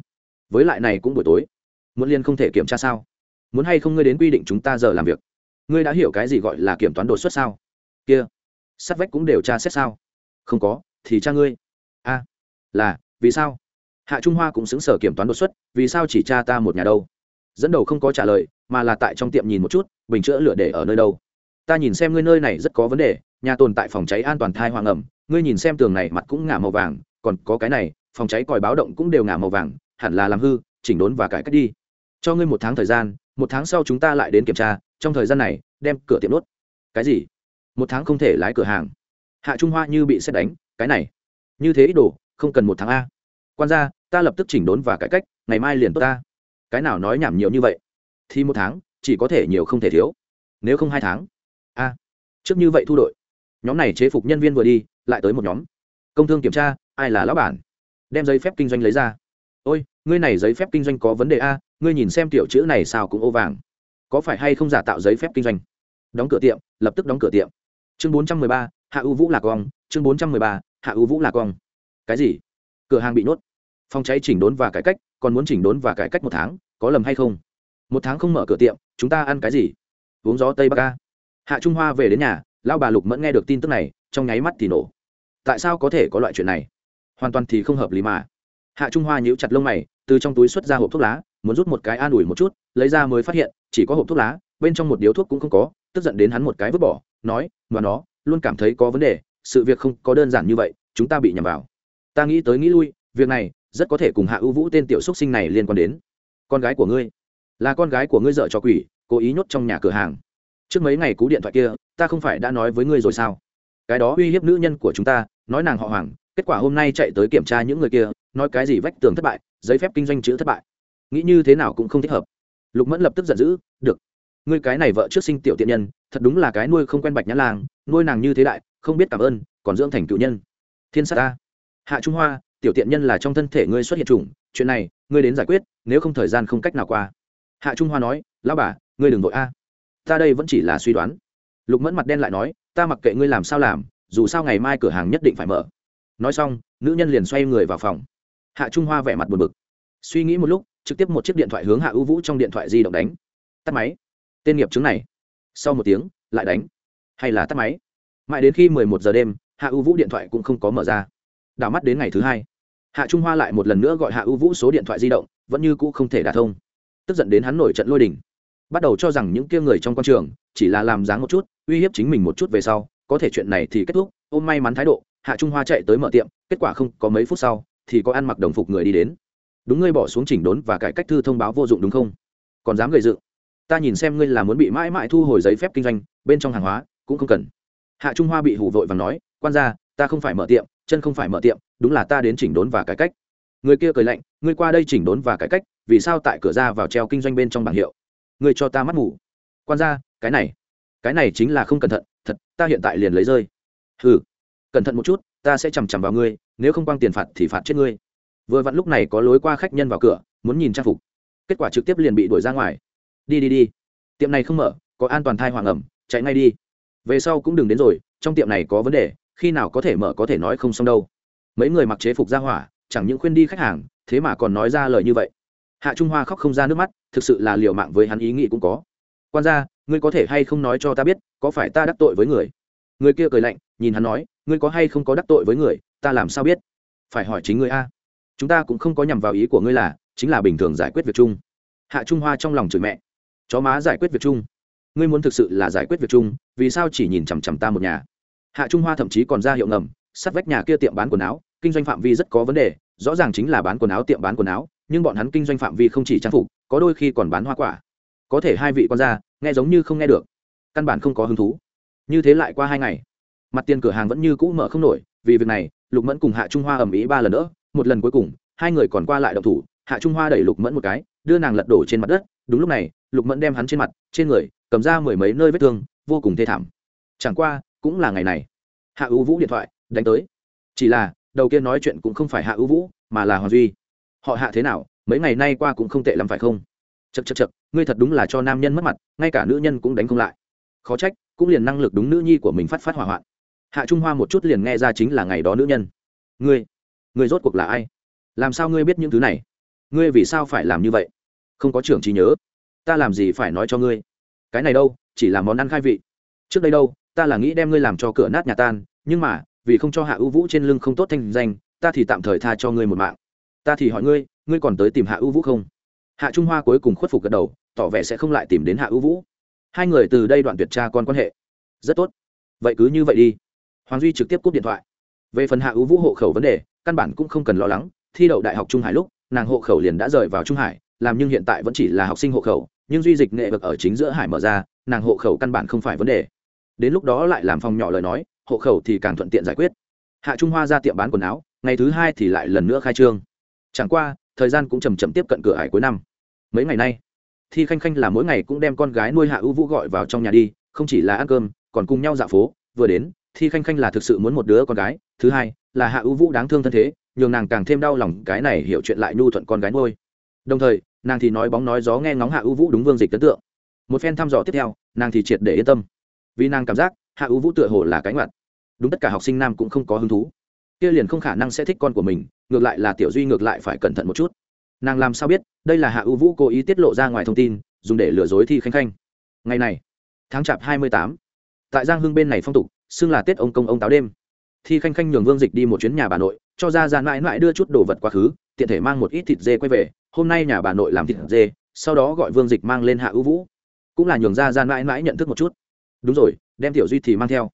Với lại này cũng buổi tối muốn liên không thể kiểm tra sao? Muốn hay không ngươi đến quy định chúng ta giờ làm việc? Ngươi đã hiểu cái gì gọi là kiểm toán đột xuất sao? Kia sát vách cũng đều tra xét sao? Không có, thì cha ngươi. A, là, vì sao? Hạ trung hoa cũng xứng sở kiểm toán đột xuất, vì sao chỉ cha ta một nhà đâu? Dẫn đầu không có trả lời, mà là tại trong tiệm nhìn một chút, bình chữa lửa để ở nơi đâu? Ta nhìn xem ngươi nơi này rất có vấn đề, nhà tồn tại phòng cháy an toàn thai hoàng ẩm, ngươi nhìn xem tường này mặt cũng ngả màu vàng, còn có cái này, phòng cháy còi báo động cũng đều ngả màu vàng, hẳn là làm hư, chỉnh đốn và cải cách đi cho ngươi một tháng thời gian, một tháng sau chúng ta lại đến kiểm tra, trong thời gian này, đem cửa tiệm đốt cái gì? Một tháng không thể lái cửa hàng. Hạ trung hoa như bị xét đánh, cái này. Như thế ít đồ, không cần một tháng a. Quan gia, ta lập tức chỉnh đốn và cải cách, ngày mai liền tốt ta. Cái nào nói nhảm nhiều như vậy? Thì một tháng, chỉ có thể nhiều không thể thiếu. Nếu không hai tháng. A. Trước như vậy thu đội. Nhóm này chế phục nhân viên vừa đi, lại tới một nhóm. Công thương kiểm tra, ai là lão bản? Đem giấy phép kinh doanh lấy ra. Ôi, ngươi này giấy phép kinh doanh có vấn đề a ngươi nhìn xem tiểu chữ này sao cũng ô vàng. Có phải hay không giả tạo giấy phép kinh doanh? Đóng cửa tiệm, lập tức đóng cửa tiệm. Chương bốn trăm mười ba, hạ ưu vũ lạc quang chương bốn trăm mười ba, hạ ưu vũ lạc quang cái gì? Cửa hàng bị nuốt phòng cháy chỉnh đốn và cải cách, còn muốn chỉnh đốn và cải cách một tháng, có lầm hay không? Một tháng không mở cửa tiệm, chúng ta ăn cái gì? Uống gió tây bắc ca hạ trung hoa về đến nhà lao bà lục mẫn nghe được tin tức này, trong nháy mắt thì nổ. Tại sao có thể có loại chuyện này? Hoàn toàn thì không hợp lý mà. Hạ trung hoa nhíu chặt lông mày, từ trong túi xuất ra hộp thuốc lá muốn rút một cái an ủi một chút, lấy ra mới phát hiện, chỉ có hộp thuốc lá, bên trong một điếu thuốc cũng không có, tức giận đến hắn một cái vứt bỏ, nói và nó, luôn cảm thấy có vấn đề, sự việc không có đơn giản như vậy, chúng ta bị nhầm vào. Ta nghĩ tới nghĩ lui, việc này rất có thể cùng hạ ưu vũ tên tiểu xúc sinh này liên quan đến. Con gái của ngươi, là con gái của ngươi dợ cho quỷ, cố ý nhốt trong nhà cửa hàng. Trước mấy ngày cú điện thoại kia, ta không phải đã nói với ngươi rồi sao? Cái đó uy hiếp nữ nhân của chúng ta, nói nàng họ hoàng, kết quả hôm nay chạy tới kiểm tra những người kia, nói cái gì vách tường thất bại, giấy phép kinh doanh chữ thất bại nghĩ như thế nào cũng không thích hợp. Lục mẫn lập tức giận dữ, được, ngươi cái này vợ trước sinh tiểu tiện nhân, thật đúng là cái nuôi không quen bạch nhã làng, nuôi nàng như thế đại, không biết cảm ơn, còn dưỡng thành cựu nhân. Thiên sát ta hạ trung hoa, tiểu tiện nhân là trong thân thể ngươi xuất hiện chủng, chuyện này, ngươi đến giải quyết, nếu không thời gian không cách nào qua. Hạ trung hoa nói, lão bà, ngươi đừng vội a. Ta đây vẫn chỉ là suy đoán. Lục mẫn mặt đen lại nói, ta mặc kệ ngươi làm sao làm, dù sao ngày mai cửa hàng nhất định phải mở. Nói xong, nữ nhân liền xoay người vào phòng. Hạ trung hoa vẻ mặt buồn bực. Suy nghĩ một lúc trực tiếp một chiếc điện thoại hướng hạ ưu vũ trong điện thoại di động đánh. Tắt máy. Tên nghiệp chứng này. Sau một tiếng, lại đánh. Hay là tắt máy. Mãi đến khi mười một giờ đêm, hạ ưu vũ điện thoại cũng không có mở ra. Đảo mắt đến ngày thứ hai. Hạ trung hoa lại một lần nữa gọi hạ ưu vũ số điện thoại di động, vẫn như cũ không thể đả thông. Tức giận đến hắn nổi trận lôi đình. Bắt đầu cho rằng những kia người trong quan trường chỉ là làm dáng một chút, uy hiếp chính mình một chút về sau, có thể chuyện này thì kết thúc, ôm may mắn thái độ, hạ trung hoa chạy tới mở tiệm, kết quả không có mấy phút sau, thì có ăn mặc đồng phục người đi đến đúng ngươi bỏ xuống chỉnh đốn và cải cách thư thông báo vô dụng đúng không? Còn dám gây dựng ta nhìn xem ngươi là muốn bị mãi mãi thu hồi giấy phép kinh doanh, bên trong hàng hóa cũng không cần. Hạ trung hoa bị hủ vội và nói, quan ra ta không phải mở tiệm, chân không phải mở tiệm, đúng là ta đến chỉnh đốn và cải cách. Người kia cười lạnh, ngươi qua đây chỉnh đốn và cải cách, vì sao tại cửa ra vào treo kinh doanh bên trong bảng hiệu? Ngươi cho ta mắt ngủ. Quan ra cái này cái này chính là không cẩn thận, thật, ta hiện tại liền lấy rơi. Ừ cẩn thận một chút, ta sẽ chằm chằm vào ngươi, nếu không quang tiền phạt thì phạt chết ngươi vừa vặn lúc này có lối qua khách nhân vào cửa, muốn nhìn trang phục. Kết quả trực tiếp liền bị đuổi ra ngoài. Đi đi đi. Tiệm này không mở, có an toàn thai hoàng ẩm, chạy ngay đi. Về sau cũng đừng đến rồi, trong tiệm này có vấn đề, khi nào có thể mở có thể nói không xong đâu. Mấy người mặc chế phục ra hỏa, chẳng những khuyên đi khách hàng, thế mà còn nói ra lời như vậy. Hạ trung hoa khóc không ra nước mắt, thực sự là liều mạng với hắn ý nghĩ cũng có. Quan gia, ngươi có thể hay không nói cho ta biết, có phải ta đắc tội với người? Người kia cười lạnh, nhìn hắn nói, ngươi có hay không có đắc tội với người, ta làm sao biết? Phải hỏi chính ngươi a chúng ta cũng không có nhằm vào ý của ngươi là, chính là bình thường giải quyết việc chung. Hạ trung hoa trong lòng chửi mẹ. Chó má giải quyết việc chung. Ngươi muốn thực sự là giải quyết việc chung, vì sao chỉ nhìn chằm chằm ta một nhà? Hạ trung hoa thậm chí còn ra hiệu ngầm sát vách nhà kia tiệm bán quần áo, kinh doanh phạm vi rất có vấn đề, rõ ràng chính là bán quần áo tiệm bán quần áo, nhưng bọn hắn kinh doanh phạm vi không chỉ trang phục, có đôi khi còn bán hoa quả. Có thể hai vị con ra, nghe giống như không nghe được. Căn bản không có hứng thú. Như thế lại qua hai ngày. Mặt tiền cửa hàng vẫn như cũ mở không nổi, vì việc này, lục mẫn cùng hạ trung hoa ầm ĩ ba lần nữa một lần cuối cùng, hai người còn qua lại động thủ, hạ trung hoa đẩy lục mẫn một cái, đưa nàng lật đổ trên mặt đất. Đúng lúc này, lục mẫn đem hắn trên mặt, trên người, cầm ra mười mấy nơi vết thương, vô cùng thê thảm. Chẳng qua, cũng là ngày này. Hạ ưu vũ điện thoại, đánh tới. Chỉ là, đầu kia nói chuyện cũng không phải hạ ưu vũ, mà là hoàng duy. Họ hạ thế nào, mấy ngày nay qua cũng không tệ lắm phải không? Chật chật chật ngươi thật đúng là cho nam nhân mất mặt, ngay cả nữ nhân cũng đánh không lại. Khó trách, cũng liền năng lực đúng nữ nhi của mình phát phát hỏa hoạn. Hạ trung hoa một chút liền nghe ra chính là ngày đó nữ nhân. Ngươi ngươi rốt cuộc là ai? Làm sao ngươi biết những thứ này? Ngươi vì sao phải làm như vậy? Không có trưởng trí nhớ. Ta làm gì phải nói cho ngươi? Cái này đâu, chỉ là món ăn khai vị. Trước đây đâu, ta là nghĩ đem ngươi làm cho cửa nát nhà tan, nhưng mà, vì không cho hạ ưu vũ trên lưng không tốt thanh danh, ta thì tạm thời tha cho ngươi một mạng. Ta thì hỏi ngươi ngươi còn tới tìm hạ ưu vũ không? Hạ trung hoa cuối cùng khuất phục gật đầu, tỏ vẻ sẽ không lại tìm đến hạ ưu vũ. Hai người từ đây đoạn tuyệt tra con quan hệ. Rất tốt. Vậy cứ như vậy đi. Hoàng duy trực tiếp cúp điện thoại về phần hạ ưu vũ hộ khẩu vấn đề, căn bản cũng không cần lo lắng, thi đậu đại học trung hải lúc, nàng hộ khẩu liền đã rời vào trung hải, làm nhưng hiện tại vẫn chỉ là học sinh hộ khẩu, nhưng duy dịch nghệ vực ở chính giữa hải mở ra, nàng hộ khẩu căn bản không phải vấn đề. Đến lúc đó lại làm phòng nhỏ lời nói, hộ khẩu thì càng thuận tiện giải quyết. Hạ trung hoa ra tiệm bán quần áo, ngày thứ hai thì lại lần nữa khai trương. Chẳng qua, thời gian cũng chầm chậm tiếp cận cửa hải cuối năm. Mấy ngày nay, thi khanh khanh là mỗi ngày cũng đem con gái nuôi hạ ưu vũ gọi vào trong nhà đi, không chỉ là ăn cơm, còn cùng nhau dạo phố, vừa đến thi khanh khanh là thực sự muốn một đứa con gái, thứ hai, là hạ ưu vũ đáng thương thân thế, nhường nàng càng thêm đau lòng, cái này hiểu chuyện lại nhu thuận con gái ngôi đồng thời, nàng thì nói bóng nói gió nghe ngóng hạ ưu vũ đúng vương dịch ấn tượng. Một phen thăm dò tiếp theo, nàng thì triệt để yên tâm. Vì nàng cảm giác, hạ ưu vũ tựa hồ là cánh mặt. Đúng tất cả học sinh nam cũng không có hứng thú. Kia liền không khả năng sẽ thích con của mình, ngược lại là tiểu duy ngược lại phải cẩn thận một chút. Nàng làm sao biết, đây là hạ ưu vũ cố ý tiết lộ ra ngoài thông tin, dùng để lừa dối thi khanh khanh. Ngày này, tháng chạp hai mươi tám, tại giang hưng bên này phong tục xưng là tết ông công ông táo đêm. Thi khanh khanh nhường vương dịch đi một chuyến nhà bà nội, cho ra ra mãi mãi đưa chút đồ vật quá khứ, tiện thể mang một ít thịt dê quay về, hôm nay nhà bà nội làm thịt dê, sau đó gọi vương dịch mang lên hạ ưu vũ. Cũng là nhường ra ra mãi mãi nhận thức một chút. Đúng rồi, đem tiểu duy thì mang theo.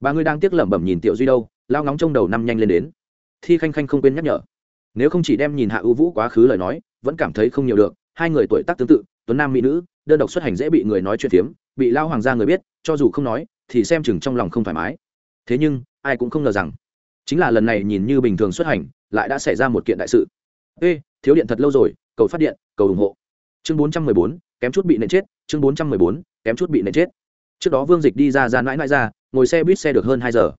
Bà ngươi đang tiếc lẩm bẩm nhìn tiểu duy đâu, lao ngóng trong đầu năm nhanh lên đến. Thi khanh khanh không quên nhắc nhở. Nếu không chỉ đem nhìn hạ ưu vũ quá khứ lời nói, vẫn cảm thấy không nhiều được, hai người tuổi tác tương tự, tuấn nam mỹ nữ, đơn độc xuất hành dễ bị người nói chuyện phiếm, bị lao hoàng gia người biết, cho dù không nói thì xem chừng trong lòng không thoải mái. Thế nhưng, ai cũng không ngờ rằng, chính là lần này nhìn như bình thường xuất hành, lại đã xảy ra một kiện đại sự. Ê, thiếu điện thật lâu rồi, cầu phát điện, cầu ủng hộ. Chương bốn trăm mười bốn, kém chút bị nện chết, chương bốn trăm mười bốn, kém chút bị nện chết. Trước đó vương dịch đi ra ra mãi mãi ra, ngồi xe buýt xe được hơn hai giờ.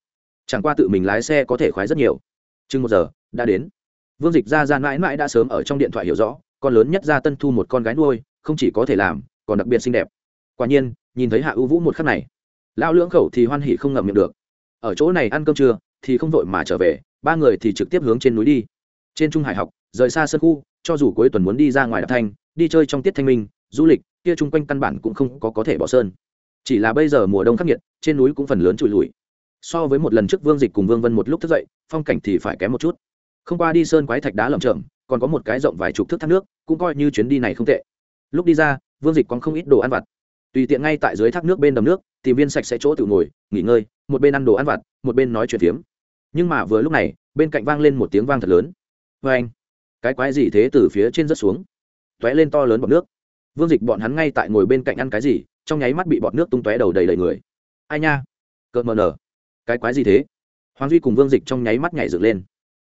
Chẳng qua tự mình lái xe có thể khoái rất nhiều. Chừng một giờ, đã đến. Vương dịch ra ra mãi mãi đã sớm ở trong điện thoại hiểu rõ, con lớn nhất ra tân thu một con gái nuôi, không chỉ có thể làm, còn đặc biệt xinh đẹp. Quả nhiên, nhìn thấy hạ ưu vũ một khắc này lão lưỡng khẩu thì hoan hỉ không ngậm miệng được. Ở chỗ này ăn cơm trưa, thì không vội mà trở về, ba người thì trực tiếp hướng trên núi đi. Trên trung hải học, rời xa sân khu, cho dù cuối tuần muốn đi ra ngoài đạp thanh, đi chơi trong tiết thanh minh, du lịch, kia chung quanh căn bản cũng không có có thể bỏ sơn. Chỉ là bây giờ mùa đông khắc nghiệt, trên núi cũng phần lớn trụi lùi. So với một lần trước vương dịch cùng vương vân một lúc thức dậy, phong cảnh thì phải kém một chút. Không qua đi sơn quái thạch đá lầm chậm còn có một cái rộng vài chục thước thác nước, cũng coi như chuyến đi này không tệ. Lúc đi ra, vương dịch còn không ít đồ ăn vặt tùy tiện ngay tại dưới thác nước bên đầm nước, tìm viên sạch sẽ chỗ tự ngồi, nghỉ ngơi, một bên ăn đồ ăn vặt, một bên nói chuyện phiếm. Nhưng mà vừa lúc này, bên cạnh vang lên một tiếng vang thật lớn. Vê anh, cái quái gì thế từ phía trên rớt xuống? T ó é lên to lớn bọt nước. Vương dịch bọn hắn ngay tại ngồi bên cạnh ăn cái gì, trong nháy mắt bị bọt nước tung tóe đầu đầy đầy người. Ai nha? Cợt mờ nở. Cái quái gì thế? Hoàng duy cùng vương dịch trong nháy mắt nhảy dựng lên.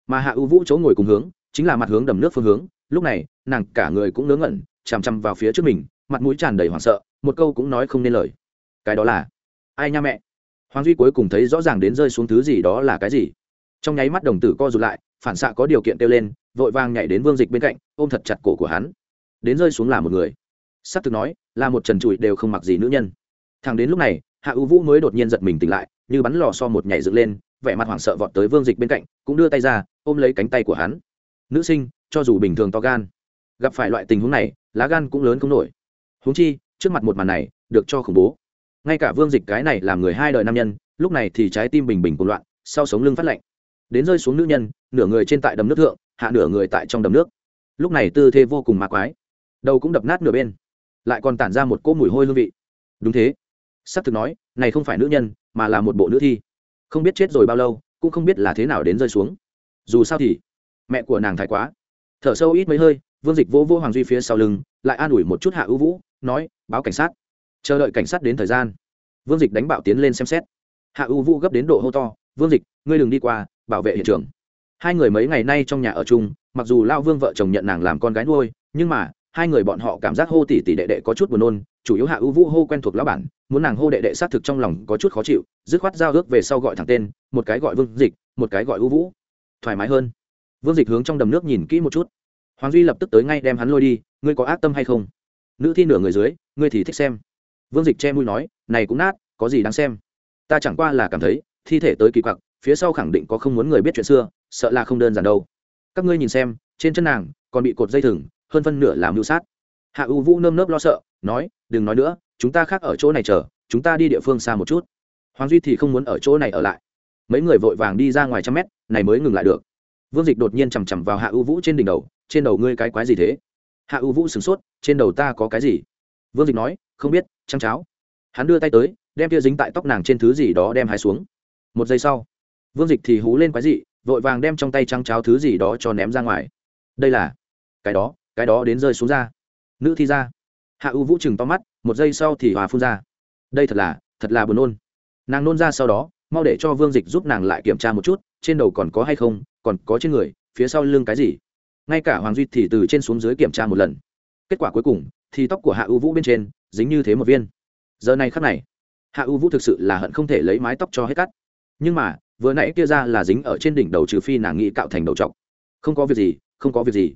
Mà hạ ưu vũ chỗ ngồi cùng hướng, chính là mặt hướng đầm nước phương hướng. Lúc này, nàng cả người cũng ngớ ngẩn, chằm chằm vào phía trước mình, mặt mũi tràn đầy hoảng sợ một câu cũng nói không nên lời. Cái đó là, ai nha mẹ? Hoàng duy cuối cùng thấy rõ ràng đến rơi xuống thứ gì đó là cái gì. Trong nháy mắt đồng tử co rụt lại, phản xạ có điều kiện kêu lên, vội vàng nhảy đến vương dịch bên cạnh, ôm thật chặt cổ của hắn. Đến rơi xuống là một người. S ắ c thực nói, là một trần trụi đều không mặc gì nữ nhân. Thằng đến lúc này, hạ ưu vũ mới đột nhiên giật mình tỉnh lại, như bắn lò so một nhảy dựng lên, vẻ mặt hoảng sợ vọt tới vương dịch bên cạnh, cũng đưa tay ra, ôm lấy cánh tay của hắn. Nữ sinh, cho dù bình thường to gan, gặp phải loại tình huống này, lá gan cũng lớn không nổi. Huống chi trước mặt một màn này, được cho khủng bố. Ngay cả vương dịch cái này làm người hai đời nam nhân, lúc này thì trái tim bình bình cuộc loạn, sau sống lưng phát lạnh. Đến rơi xuống nữ nhân, nửa người trên tại đầm nước thượng, hạ nửa người tại trong đầm nước. Lúc này tư thế vô cùng ma quái, đầu cũng đập nát nửa bên, lại còn tản ra một cỗ mùi hôi hương vị. Đúng thế. S ắ c thực nói, này không phải nữ nhân, mà là một bộ nữ thi. Không biết chết rồi bao lâu, cũng không biết là thế nào đến rơi xuống. Dù sao thì, mẹ của nàng thái quá. Thở sâu ít mấy hơi, vương dịch vô vô hoàng duy phía sau lưng, lại an ủi một chút hạ ưu vũ nói, báo cảnh sát. Chờ đợi cảnh sát đến thời gian. Vương dịch đánh bạo tiến lên xem xét. Hạ U vũ gấp đến độ hô to, vương dịch, ngươi đừng đi qua, bảo vệ hiện trường. Hai người mấy ngày nay trong nhà ở chung, mặc dù lao vương vợ chồng nhận nàng làm con gái nuôi, nhưng mà, hai người bọn họ cảm giác hô tỷ tỷ đệ đệ có chút buồn nôn, chủ yếu hạ ưu vũ hô quen thuộc lão bản, muốn nàng hô đệ đệ xác thực trong lòng có chút khó chịu, dứt khoát giao ước về sau gọi thẳng tên, một cái gọi vương dịch, một cái gọi ưu vũ. Thoải mái hơn. Vương dịch hướng trong đầm nước nhìn kỹ một chút. Hoàng duy lập tức tới ngay đem hắn lôi đi, ngươi có ác tâm hay không? Nữ thi nửa người dưới, ngươi thì thích xem. Vương dịch che mũi nói, này cũng nát, có gì đáng xem? Ta chẳng qua là cảm thấy, thi thể tới kỳ quặc, phía sau khẳng định có không muốn người biết chuyện xưa, sợ là không đơn giản đâu. Các ngươi nhìn xem, trên chân nàng, còn bị cột dây thừng, hơn phân nửa làm mưu sát. Hạ u vũ nơm nớp lo sợ, nói, đừng nói nữa, chúng ta khác ở chỗ này chờ, chúng ta đi địa phương xa một chút. Hoàng duy thì không muốn ở chỗ này ở lại. Mấy người vội vàng đi ra ngoài trăm mét, này mới ngừng lại được. Vương dịch đột nhiên chằm chằm vào hạ u vũ trên đỉnh đầu, trên đầu ngươi cái quái gì thế? Hạ u vũ sửng sốt, trên đầu ta có cái gì? Vương dịch nói, không biết, trăng cháo. Hắn đưa tay tới, đem tia dính tại tóc nàng trên thứ gì đó đem hai xuống. Một giây sau, vương dịch thì hú lên quái dị, vội vàng đem trong tay trăng cháo thứ gì đó cho ném ra ngoài. Đây là cái đó cái đó đến rơi xuống ra nữ thi ra hạ u vũ chừng to mắt, một giây sau thì hòa phun ra. Đây thật là thật là buồn nôn. Nàng nôn ra sau đó, mau để cho vương dịch giúp nàng lại kiểm tra một chút, trên đầu còn có hay không, còn có trên người, phía sau lưng cái gì? Ngay cả hoàng duy thì từ trên xuống dưới kiểm tra một lần. Kết quả cuối cùng thì tóc của hạ ưu vũ bên trên dính như thế một viên. Giờ này khắc này, hạ ưu vũ thực sự là hận không thể lấy mái tóc cho hết cắt. Nhưng mà, vừa nãy kia ra là dính ở trên đỉnh đầu trừ phi nàng nghĩ cạo thành đầu t không có việc gì, không có việc gì.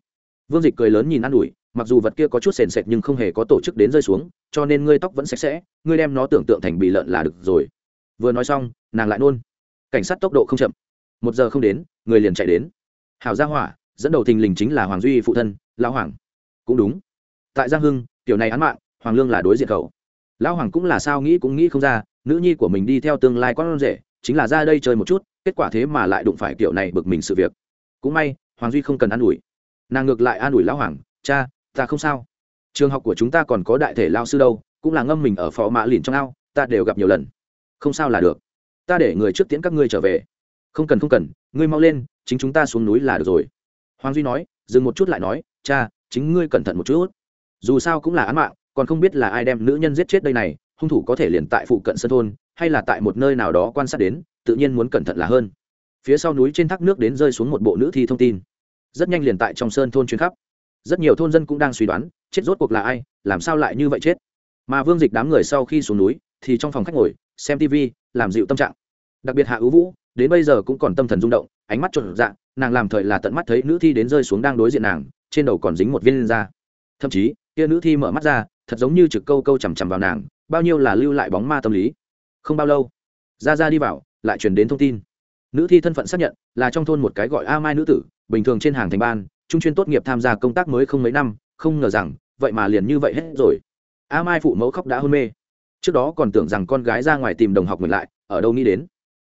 Vương dịch cười lớn nhìn ă n ủi, mặc dù vật kia có chút sền sệt nhưng không hề có tổ chức đến rơi xuống, cho nên ngươi tóc vẫn sạch sẽ, ngươi đem nó tưởng tượng thành bị lợn là được rồi. Vừa nói xong, nàng lại nôn. Cảnh sát tốc độ không chậm. Một giờ không đến, người liền chạy đến. Hảo gia hỏa dẫn đầu thình lình chính là hoàng duy phụ thân, lão hoàng. Cũng đúng. Tại giang hưng, tiểu này án mạng, hoàng lương là đối diện khẩu lão hoàng cũng là sao nghĩ cũng nghĩ không ra, nữ nhi của mình đi theo tương lai con rể, chính là ra đây chơi một chút, kết quả thế mà lại đụng phải kiểu này bực mình sự việc. Cũng may, hoàng duy không cần an ủi. Nàng ngược lại an ủi lão hoàng, cha, ta không sao. Trường học của chúng ta còn có đại thể lao sư đâu, cũng là ngâm mình ở phò mã lìn trong ao, ta đều gặp nhiều lần. Không sao là được. Ta để người trước tiễn các ngươi trở về. Không cần không cần, ngươi mau lên, chính chúng ta xuống núi là được rồi hoàng duy nói, dừng một chút lại nói, cha, chính ngươi cẩn thận một chút. Dù sao cũng là án mạng, còn không biết là ai đem nữ nhân giết chết đây này, hung thủ có thể liền tại phụ cận sân thôn, hay là tại một nơi nào đó quan sát đến, tự nhiên muốn cẩn thận là hơn. Phía sau núi trên thác nước đến rơi xuống một bộ nữ thi thông tin. Rất nhanh liền tại trong sơn thôn chuyến khắp. Rất nhiều thôn dân cũng đang suy đoán, chết rốt cuộc là ai, làm sao lại như vậy chết? Mà vương dịch đám người sau khi xuống núi, thì trong phòng khách ngồi, xem tv làm dịu tâm trạng. Đặc biệt hạ ưu vũ đến bây giờ cũng còn tâm thần rung động, ánh mắt trộn dạng, nàng làm thời là tận mắt thấy nữ thi đến rơi xuống đang đối diện nàng, trên đầu còn dính một viên da. Thậm chí, kia nữ thi mở mắt ra, thật giống như trực câu câu chằm chằm vào nàng, bao nhiêu là lưu lại bóng ma tâm lý. Không bao lâu ra ra đi vào, lại truyền đến thông tin. Nữ thi thân phận xác nhận, là trong thôn một cái gọi a mai nữ tử, bình thường trên hàng thành ban, trung chuyên tốt nghiệp tham gia công tác mới không mấy năm, không ngờ rằng, vậy mà liền như vậy hết rồi. A mai phụ mẫu khóc đã hôn mê. Trước đó còn tưởng rằng con gái ra ngoài tìm đồng học ngược lại, ở đâu nghĩ đến?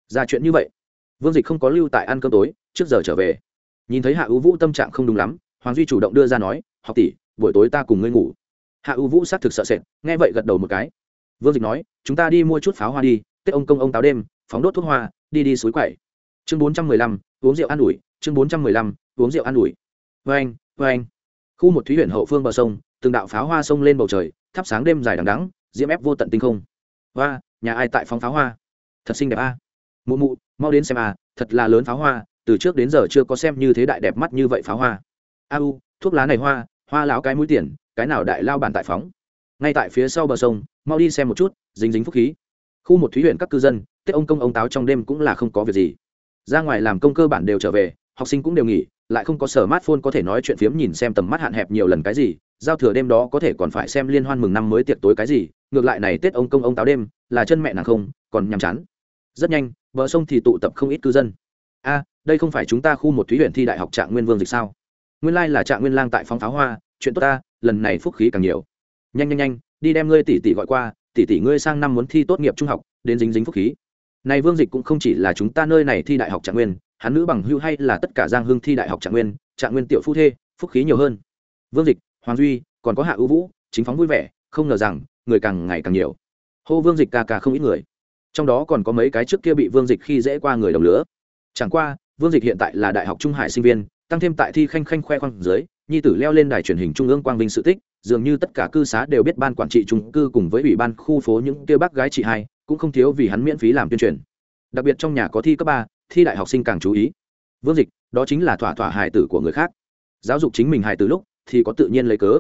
Ra chuyện như vậy vương dịch không có lưu tại ăn cơm tối, trước giờ trở về. Nhìn thấy hạ ưu vũ tâm trạng không đúng lắm, hoàng duy chủ động đưa ra nói, học tỷ, buổi tối ta cùng ngươi ngủ. Hạ ưu vũ xác thực sợ sệt, nghe vậy gật đầu một cái. Vương dịch nói, chúng ta đi mua chút pháo hoa đi, tết ông công ông táo đêm, phóng đốt thuốc hoa, đi đi suối quậy chương bốn trăm mười lăm, uống rượu an ủi, chương bốn trăm mười lăm, uống rượu an ủi. Vê anh vê anh khu một thúy huyện hậu phương bờ sông, từng đạo pháo hoa sông lên bầu trời, thắp sáng đêm dài đằng đắng diễm ép vô tận tinh không. Và nhà ai tại phóng pháo hoa? Thật xinh đẹp a mụ mụ mau đến xem à, thật là lớn pháo hoa từ trước đến giờ chưa có xem như thế đại đẹp mắt như vậy pháo hoa. A u thuốc lá này hoa hoa láo cái mũi tiền cái nào đại lao bản tại phóng. Ngay tại phía sau bờ sông mau đi xem một chút dính dính phúc khí. Khu một thúy huyện các cư dân tết ông công ông táo trong đêm cũng là không có việc gì. Ra ngoài làm công cơ bản đều trở về học sinh cũng đều nghỉ lại không có sở mát phôn có thể nói chuyện phiếm nhìn xem tầm mắt hạn hẹp nhiều lần cái gì giao thừa đêm đó có thể còn phải xem liên hoan mừng năm mới tiệc tối cái gì ngược lại này tết ông công ông táo đêm là chân mẹ nàng không còn nhàm chán. Rất nhanh bờ sông thì tụ tập không ít cư dân. A, đây không phải chúng ta khu một thúy huyện thi đại học trạng nguyên vương dịch sao? Nguyên lai là trạng nguyên lang tại phóng pháo hoa, chuyện tốt ta, lần này phúc khí càng nhiều. Nhanh nhanh nhanh, đi đem ngươi tỷ tỷ gọi qua, tỷ tỷ ngươi sang năm muốn thi tốt nghiệp trung học, đến dính dính phúc khí. Này vương dịch cũng không chỉ là chúng ta nơi này thi đại học trạng nguyên, hắn nữ bằng hưu hay là tất cả giang hương thi đại học trạng nguyên trạng nguyên tiểu phu thê, phúc khí nhiều hơn. Vương dịch, hoàng duy, còn có hạ ưu vũ, chính phóng vui vẻ, không ngờ rằng, người càng ngày càng nhiều. Hô vương dịch ca ca không ít người trong đó còn có mấy cái trước kia bị vương dịch khi dễ qua người đồng lứa. Chẳng qua, vương dịch hiện tại là đại học trung hải sinh viên, tăng thêm tại thi khanh khanh khoe khoang dưới, nhi tử leo lên đài truyền hình trung ương quang vinh sự tích, dường như tất cả cư xá đều biết ban quản trị trung cư cùng với ủy ban khu phố những kia bác gái chị hai, cũng không thiếu vì hắn miễn phí làm tuyên truyền. Đặc biệt trong nhà có thi cấp ba, thi đại học sinh càng chú ý. Vương dịch, đó chính là thỏa thỏa hài tử của người khác. Giáo dục chính mình hài tử lúc, thì có tự nhiên lấy cớ.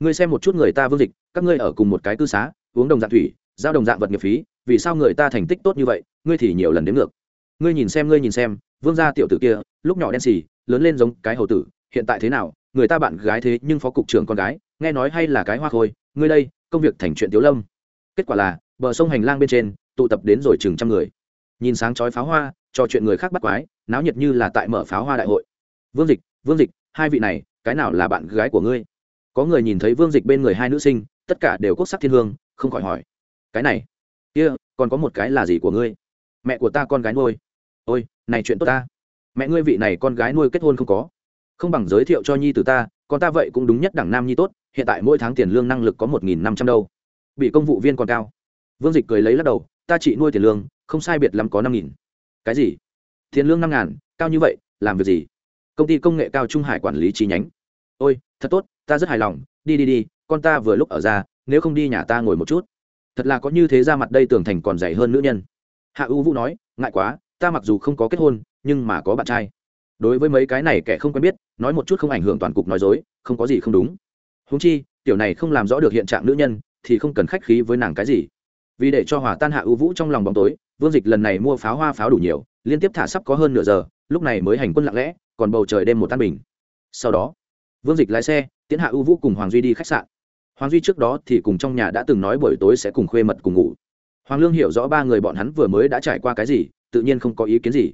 Ngươi xem một chút người ta, vương dịch, các ngươi ở cùng một cái cư xá, uống đồng dạng thủy, giao đồng dạng vật nghiệp phí vì sao người ta thành tích tốt như vậy, ngươi thì nhiều lần đến ngược. Ngươi nhìn xem, ngươi nhìn xem, vương gia tiểu tử kia, lúc nhỏ đen xì, lớn lên giống cái hầu tử, hiện tại thế nào, người ta bạn gái thế nhưng phó cục trưởng con gái, nghe nói hay là cái hoa khôi, ngươi đây, công việc thành chuyện tiếu lâm. Kết quả là, bờ sông hành lang bên trên, tụ tập đến rồi chừng trăm người. Nhìn sáng chói pháo hoa, cho chuyện người khác bắt quái, náo nhiệt như là tại mở pháo hoa đại hội. Vương dịch vương dịch, hai vị này, cái nào là bạn gái của ngươi? Có người nhìn thấy vương dịch bên người hai nữ sinh, tất cả đều quốc sắc thiên hương, không khỏi hỏi. Cái này kia、yeah, còn có một cái là gì của ngươi? Mẹ của ta con gái nuôi. Ôi này chuyện tốt ta. Mẹ ngươi vị này con gái nuôi kết hôn không có. Không bằng giới thiệu cho nhi từ ta con ta vậy cũng đúng nhất đẳng nam nhi tốt hiện tại mỗi tháng tiền lương năng lực có một nghìn năm trăm đâu. Bị công vụ viên còn cao. Vương dịch cười lấy lắc đầu ta chỉ nuôi tiền lương không sai biệt lắm có năm nghìn. Cái gì? Tiền lương năm ngàn cao như vậy làm việc gì? Công ty công nghệ cao trung hải quản lý chi nhánh. Ôi thật tốt ta rất hài lòng đi đi đi con ta vừa lúc ở ra nếu không đi nhà ta ngồi một chút thật là có như thế ra mặt đây tưởng thành còn dày hơn nữ nhân. Hạ ưu vũ nói, ngại quá, ta mặc dù không có kết hôn, nhưng mà có bạn trai. Đối với mấy cái này kẻ không quen biết, nói một chút không ảnh hưởng toàn cục nói dối, không có gì không đúng. Húng chi, tiểu này không làm rõ được hiện trạng nữ nhân, thì không cần khách khí với nàng cái gì. Vì để cho hòa tan hạ ưu vũ trong lòng bóng tối, vương dịch lần này mua pháo hoa pháo đủ nhiều, liên tiếp thả sắp có hơn nửa giờ, lúc này mới hành quân lặng lẽ, còn bầu trời đêm một tan bình. Sau đó, vương dịch lái xe tiến hạ ưu vũ cùng hoàng duy đi khách sạn hoàng duy trước đó thì cùng trong nhà đã từng nói buổi tối sẽ cùng khuê mật cùng ngủ. Hoàng lương hiểu rõ ba người bọn hắn vừa mới đã trải qua cái gì, tự nhiên không có ý kiến gì.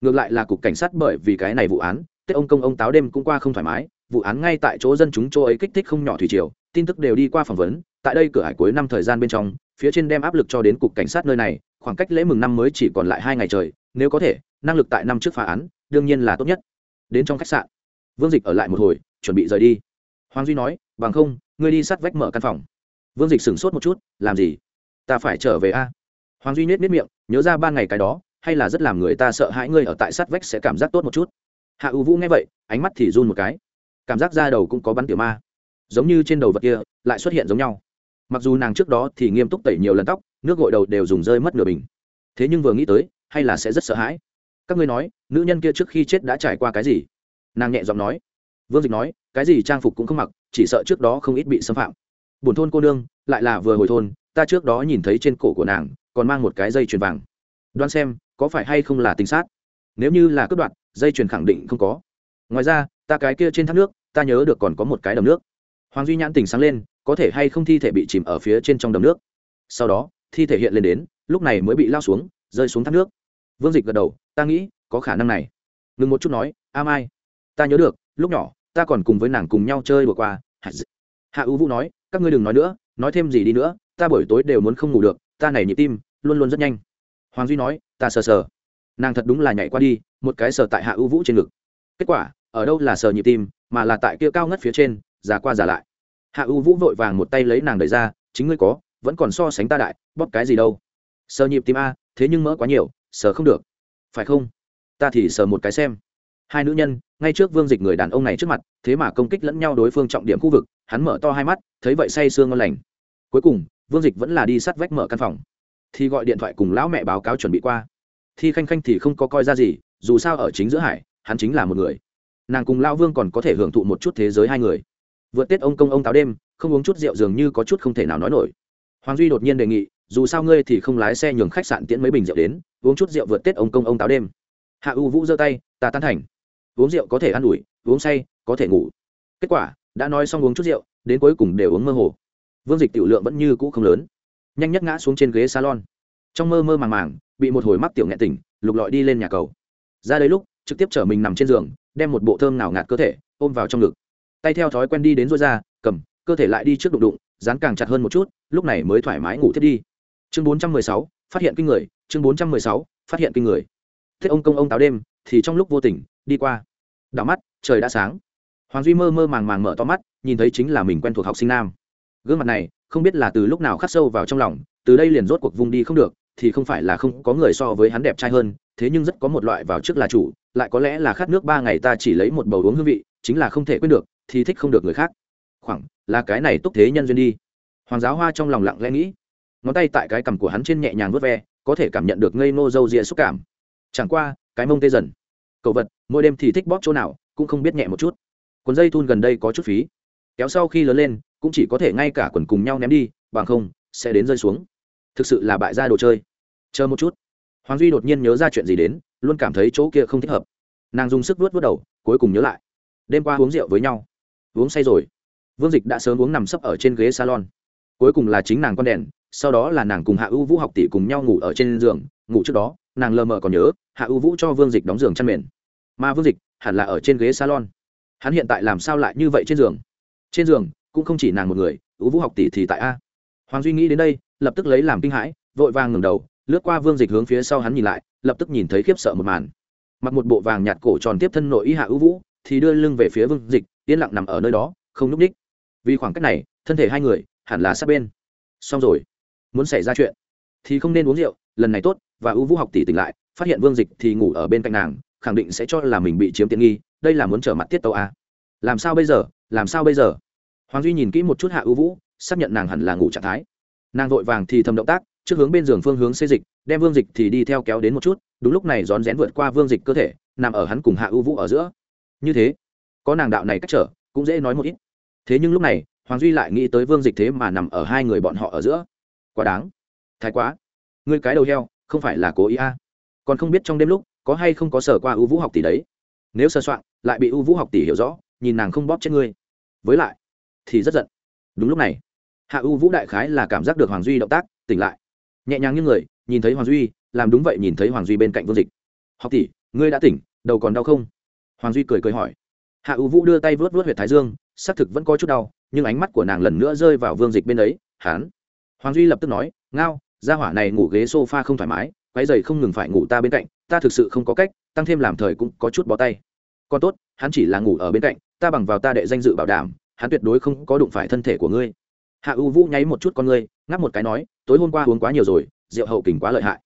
Ngược lại là cục cảnh sát bởi vì cái này vụ án, tết ông công ông táo đêm cũng qua không thoải mái, vụ án ngay tại chỗ dân chúng chỗ ấy kích thích không nhỏ thủy triều, tin tức đều đi qua phỏng vấn, tại đây cửa hải cuối năm thời gian bên trong, phía trên đem áp lực cho đến cục cảnh sát nơi này, khoảng cách lễ mừng năm mới chỉ còn lại hai ngày trời, nếu có thể, năng lực tại năm trước phá án, đương nhiên là tốt nhất. Đến trong khách sạn, vương dịch ở lại một hồi, chuẩn bị rời đi. Hoàng duy nói, bằng không ngươi đi sát vách mở căn phòng. Vương dịch sửng sốt một chút, làm gì? Ta phải trở về a. Hoàng duy nết nết miệng, nhớ ra ban ngày cái đó, hay là rất làm người ta sợ hãi ngươi ở tại sát vách sẽ cảm giác tốt một chút. Hạ ưu vũ nghe vậy, ánh mắt thì run một cái. Cảm giác ra đầu cũng có bắn tiểu ma. Giống như trên đầu vật kia, lại xuất hiện giống nhau. Mặc dù nàng trước đó thì nghiêm túc tẩy nhiều lần tóc, nước gội đầu đều dùng rơi mất nửa bình. Thế nhưng vừa nghĩ tới, hay là sẽ rất sợ hãi. Các ngươi nói, nữ nhân kia trước khi chết đã trải qua cái gì? Nàng nhẹ giọng nói vương dịch nói, cái gì trang phục cũng không mặc, chỉ sợ trước đó không ít bị xâm phạm. Buồn thôn cô nương, lại là vừa hồi thôn, ta trước đó nhìn thấy trên cổ của nàng, còn mang một cái dây chuyền vàng. Đoán xem, có phải hay không là tình sát? Nếu như là cướp đoạt, dây chuyền khẳng định không có. Ngoài ra, ta cái kia trên thác nước, ta nhớ được còn có một cái đầm nước. Hoàng duy nhãn tỉnh sáng lên, có thể hay không thi thể bị chìm ở phía trên trong đầm nước? Sau đó, thi thể hiện lên đến, lúc này mới bị lao xuống, rơi xuống thác nước. Vương dịch gật đầu, ta nghĩ, có khả năng này. Ngừng một chút nói a mai ta nhớ được lúc nhỏ, ta còn cùng với nàng cùng nhau chơi vừa qua. Hạ ưu vũ nói, các ngươi đừng nói nữa, nói thêm gì đi nữa, ta buổi tối đều muốn không ngủ được, ta này nhịp tim, luôn luôn rất nhanh. Hoàng duy nói, ta sờ sờ. Nàng thật đúng là nhảy qua đi, một cái sờ tại hạ ưu vũ trên ngực. Kết quả, ở đâu là sờ nhịp tim, mà là tại kia cao ngất phía trên, già qua già lại. Hạ ưu vũ vội vàng một tay lấy nàng đẩy ra, chính ngươi có, vẫn còn so sánh ta đại, bóp cái gì đâu. Sờ nhịp tim a, thế nhưng mỡ quá nhiều, sờ không được. Phải không? Ta thì sờ một cái xem hai nữ nhân, ngay trước vương dịch người đàn ông này trước mặt, thế mà công kích lẫn nhau đối phương trọng điểm khu vực, hắn mở to hai mắt, thấy vậy say sương ngon lành. Cuối cùng, vương dịch vẫn là đi sát vách mở căn phòng. Thì gọi điện thoại cùng lão mẹ báo cáo chuẩn bị qua. Thi khanh khanh thì không có coi ra gì, dù sao ở chính giữa hải, hắn chính là một người. Nàng cùng lao vương còn có thể hưởng thụ một chút thế giới hai người. Vượt tết ông công ông táo đêm, không uống chút rượu dường như có chút không thể nào nói nổi. Hoàng duy đột nhiên đề nghị, dù sao ngươi thì không lái xe nhường khách sạn tiễn mấy bình rượu đến, uống chút rượu vượt tết ông công ông táo đêm. Hạ u vũ giơ tay, ta tán thành uống rượu có thể ăn ủi, uống say có thể ngủ. Kết quả, đã nói xong uống chút rượu, đến cuối cùng đều uống mơ hồ. Vương dịch tiểu lượng vẫn như cũ không lớn. Nhanh nhất ngã xuống trên ghế salon. Trong mơ mơ màng màng, bị một hồi mắc tiểu nghẹn tỉnh, lục lọi đi lên nhà cầu. Ra đây lúc, trực tiếp chở mình nằm trên giường, đem một bộ thơm nào ngạt cơ thể, ôm vào trong ngực. Tay theo thói quen đi đến rối ra cầm, cơ thể lại đi trước đụng đụng, dán càng chặt hơn một chút, lúc này mới thoải mái ngủ thiết đi. Chương bốn trăm mười sáu, phát hiện kinh người, chương bốn trăm mười sáu, phát hiện kinh người. Thế ông công ông táo đêm, thì trong lúc vô tình đi qua. Đảo mắt, trời đã sáng. Hoàng duy mơ mơ màng màng mở to mắt, nhìn thấy chính là mình quen thuộc học sinh nam. Gương mặt này, không biết là từ lúc nào khắc sâu vào trong lòng, từ đây liền rốt cuộc vùng đi không được, thì không phải là không có người so với hắn đẹp trai hơn, thế nhưng rất có một loại vào trước là chủ, lại có lẽ là khát nước ba ngày ta chỉ lấy một bầu uống hương vị, chính là không thể quên được, thì thích không được người khác. Khoảng, là cái này túc thế nhân duyên đi. Hoàng giáo hoa trong lòng lặng lẽ nghĩ. Ngón tay tại cái cằm của hắn trên nhẹ nhàng vớt ve, có thể cảm nhận được ngây nô dâu rịa xúc cảm. Chẳng qua, cái mông tê dần cậu vật, mỗi đêm thì thích bóp chỗ nào, cũng không biết nhẹ một chút. Quần dây thun gần đây có chút phí. Kéo sau khi lớn lên, cũng chỉ có thể ngay cả quần cùng nhau ném đi, bằng không, sẽ đến rơi xuống. Thực sự là bại ra đồ chơi. Chờ một chút. Hoàng duy đột nhiên nhớ ra chuyện gì đến, luôn cảm thấy chỗ kia không thích hợp. Nàng dùng sức vuốt vuốt đầu, cuối cùng nhớ lại. Đêm qua uống rượu với nhau. Uống say rồi. Vương dịch đã sớm uống nằm sấp ở trên ghế salon. Cuối cùng là chính nàng con đèn, sau đó là nàng cùng hạ ưu vũ học tỷ cùng nhau ngủ ở trên giường, ngủ trước đó nàng lờ mờ còn nhớ, hạ ưu vũ cho vương dịch đóng giường chăn mền. Mà vương dịch hẳn là ở trên ghế salon. Hắn hiện tại làm sao lại như vậy trên giường? Trên giường cũng không chỉ nàng một người ưu vũ học tỷ thì tại a. Hoàng duy nghĩ đến đây, lập tức lấy làm kinh hãi, vội vàng ngừng đầu, lướt qua vương dịch hướng phía sau hắn nhìn lại, lập tức nhìn thấy khiếp sợ một màn. Mặc một bộ vàng nhạt cổ tròn tiếp thân nội y hạ ưu vũ, thì đưa lưng về phía vương dịch, yên lặng nằm ở nơi đó, không núp ních vì khoảng cách này, thân thể hai người hẳn là sát bên. Xong rồi. Muốn xảy ra chuyện, thì không nên uống rượu, lần này tốt và ưu vũ học tỷ tỉnh lại, phát hiện vương dịch thì ngủ ở bên cạnh nàng, khẳng định sẽ cho là mình bị chiếm tiện nghi, đây là muốn trở mặt tiết tàu a. Làm sao bây giờ? Làm sao bây giờ? Hoàng duy nhìn kỹ một chút hạ ưu vũ, xác nhận nàng hẳn là ngủ trạng thái. Nàng vội vàng thì thầm động tác, trước hướng bên giường phương hướng xê dịch, đem vương dịch thì đi theo kéo đến một chút, đúng lúc này rón rén vượt qua vương dịch cơ thể, nằm ở hắn cùng hạ ưu vũ ở giữa. Như thế, có nàng đạo này cách trở, cũng dễ nói một ít. Thế nhưng lúc này, hoàng duy lại nghĩ tới vương dịch thế mà nằm ở hai người bọn họ ở giữa. Quá đáng. Thái quá. Ngươi cái đầu heo không phải là cố ý a. À. còn không biết trong đêm lúc, có hay không có sở qua ưu vũ học tỷ đấy. Nếu sơ soạn, lại bị ưu vũ học tỷ hiểu rõ, nhìn nàng không bóp chết ngươi. Với lại, thì rất giận. Đúng lúc này, hạ ưu vũ đại khái là cảm giác được hoàng duy động tác, tỉnh lại. Nhẹ nhàng như người, nhìn thấy hoàng duy, làm đúng vậy nhìn thấy hoàng duy bên cạnh vương dịch. Học tỷ, ngươi đã tỉnh, đầu còn đau không? Hoàng duy cười cười hỏi. Hạ ưu vũ đưa tay vớt vớt h u y ệ t thái dương xác thực vẫn có chút đau, nhưng ánh mắt của nàng lần nữa rơi vào vương dịch bên ấy hán hoàng duy lập tức nói, ngao gia hỏa này ngủ ghế sofa không thoải mái quái dày không ngừng phải ngủ ta bên cạnh ta thực sự không có cách tăng thêm làm thời cũng có chút bó tay. Còn tốt hắn chỉ là ngủ ở bên cạnh ta bằng vào ta đệ danh dự bảo đảm hắn tuyệt đối không có đụng phải thân thể của ngươi. Hạ u vũ nháy một chút con ngươi ngáp một cái nói tối hôm qua uống quá nhiều rồi rượu hậu kình quá lợi hại.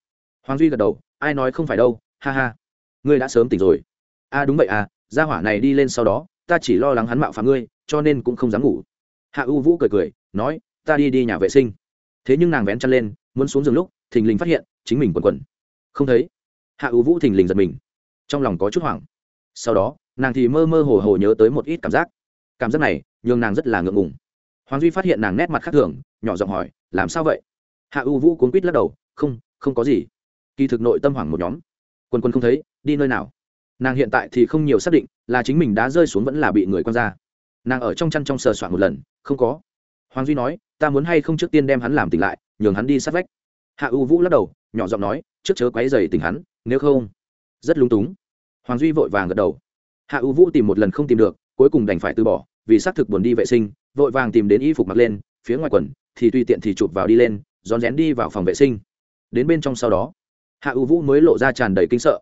Hoàng duy gật đầu ai nói không phải đâu ha ha. Ngươi đã sớm tỉnh rồi. A à, đúng vậy à gia hỏa này đi lên sau đó ta chỉ lo lắng hắn mạo phạm ngươi cho nên cũng không dám ngủ. Hạ u vũ cười cười nói ta đi đi nhà vệ sinh. Thế nhưng nàng vén chăn lên muốn xuống giường lúc, thình lình phát hiện chính mình quần quần. Không thấy. Hạ ưu vũ thình lình giật mình. Trong lòng có chút hoảng. Sau đó, nàng thì mơ mơ hồ hồ nhớ tới một ít cảm giác. Cảm giác này, nhường nàng rất là ngượng ngùng. Hoàng duy phát hiện nàng nét mặt khác thường, nhỏ giọng hỏi, làm sao vậy? Hạ ưu vũ cuốn quýt lắc đầu, không không có gì. Kỳ thực nội tâm hoảng một nhóm. Quân quân không thấy, đi nơi nào? Nàng hiện tại thì không nhiều xác định là chính mình đã rơi xuống vẫn là bị người quan ra. Nàng ở trong chăn trong sờ soạn một lần, không có. Hoàng duy nói, ta muốn hay không trước tiên đem hắn làm tỉnh lại nhường hắn đi sát vách. Hạ u vũ lắc đầu, nhỏ giọng nói, trước chớ quáy dày tình hắn, nếu không, rất lúng túng. Hoàng duy vội vàng gật đầu. Hạ u vũ tìm một lần không tìm được, cuối cùng đành phải từ bỏ, vì xác thực buồn đi vệ sinh, vội vàng tìm đến y phục mặc lên, phía ngoài quần, thì tùy tiện thì chụp vào đi lên, rón rén đi vào phòng vệ sinh. Đến bên trong sau đó, hạ U vũ mới lộ ra tràn đầy kinh sợ.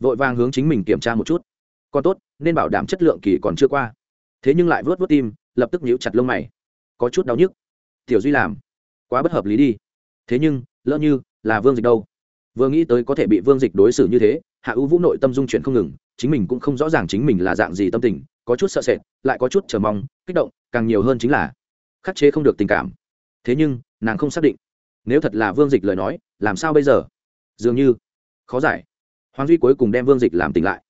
Vội vàng hướng chính mình kiểm tra một chút. Còn tốt, nên bảo đảm chất lượng kỳ còn chưa qua. Thế nhưng lại vớt vớt tim, lập tức nhíu chặt lông mày. Có chút đau nhức. Tiểu duy làm quá bất hợp lý đi. Thế nhưng, lỡ như là vương dịch đâu? Vừa nghĩ tới có thể bị vương dịch đối xử như thế, hạ ưu vũ nội tâm dung chuyển không ngừng, chính mình cũng không rõ ràng chính mình là dạng gì tâm tình, có chút sợ sệt, lại có chút chờ mong, kích động, càng nhiều hơn chính là khắc chế không được tình cảm. Thế nhưng, nàng không xác định. Nếu thật là vương dịch lời nói, làm sao bây giờ? Dường như khó giải. Hoàng duy cuối cùng đem vương dịch làm tỉnh lại.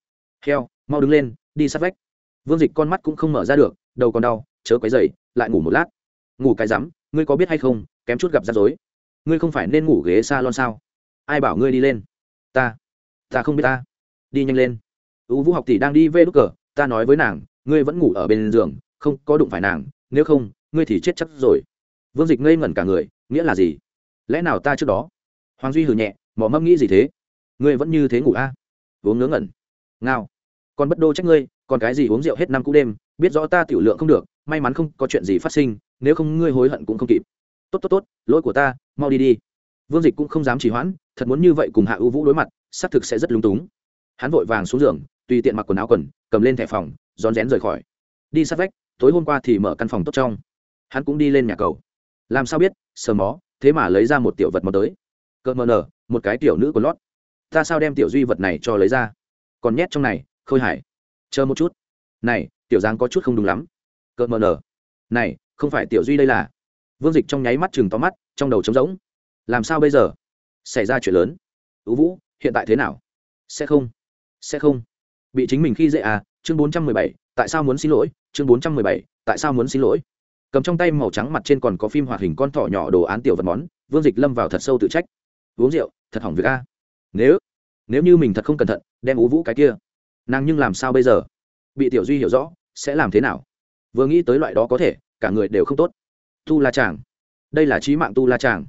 Heo, mau đứng lên, đi sát vách. Vương dịch con mắt cũng không mở ra được, đầu còn đau, chớ quấy dày lại ngủ một lát. Ngủ cái rắm, ngươi có biết hay không kém chút gặp rắc rối. Ngươi không phải nên ngủ ghế s a lon sao? Ai bảo ngươi đi lên? Ta ta không biết ta. Đi nhanh lên. U vũ học tỷ đang đi về đúc cờ, ta nói với nàng, ngươi vẫn ngủ ở bên giường, không có đụng phải nàng, nếu không, ngươi thì chết chắc rồi. Vương dịch ngây ngẩn cả người, nghĩa là gì? Lẽ nào ta trước đó? Hoàng duy hừ nhẹ, mỏ mâm nghĩ gì thế? Ngươi vẫn như thế ngủ a à? uống ngớ ngẩn. Ngao. Còn bất đô trách ngươi, còn cái gì uống rượu hết năm cũ đêm, biết rõ ta tiểu lượng không được, may mắn không có chuyện gì phát sinh, nếu không ngươi hối hận cũng không kịp tốt tốt tốt, lỗi của ta, mau đi đi. Vương dịch cũng không dám trì hoãn, thật muốn như vậy cùng hạ ưu vũ đối mặt, xác thực sẽ rất lung túng. Hắn vội vàng xuống giường, tùy tiện mặc quần áo quần, cầm lên thẻ phòng, rón rén rời khỏi. Đi sát vách, tối hôm qua thì mở căn phòng tốt trong. Hắn cũng đi lên nhà cầu. Làm sao biết, sờ mó, thế mà lấy ra một tiểu vật mò tới. Cợt mờ nở, một cái tiểu nữ của lót. Ta sao đem tiểu duy vật này cho lấy ra? Còn nhét trong này, khôi hải chờ một chút. Này, tiểu giang có chút không đúng lắm. Cợt mờ nở. Này, không phải tiểu duy đây là vương dịch trong nháy mắt chừng to mắt, trong đầu trống rỗng. Làm sao bây giờ? Xảy ra chuyện lớn. Ưu vũ, hiện tại thế nào? Sẽ không. Sẽ không. Bị chính mình khi dễ à? Chương bốn trăm mười bảy, tại sao muốn xin lỗi? Chương bốn trăm mười bảy, tại sao muốn xin lỗi? Cầm trong tay màu trắng mặt trên còn có phim hoạt hình con thỏ nhỏ đồ án tiểu vật món, vương dịch lâm vào thật sâu tự trách. Uống rượu, thật hỏng việc a. Nếu nếu như mình thật không cẩn thận, đem ú vũ cái kia. Nàng nhưng làm sao bây giờ? Bị tiểu duy hiểu rõ, sẽ làm thế nào? Vừa nghĩ tới loại đó có thể, cả người đều không tốt tu la chàng. Đây là trí mạng tu la chàng.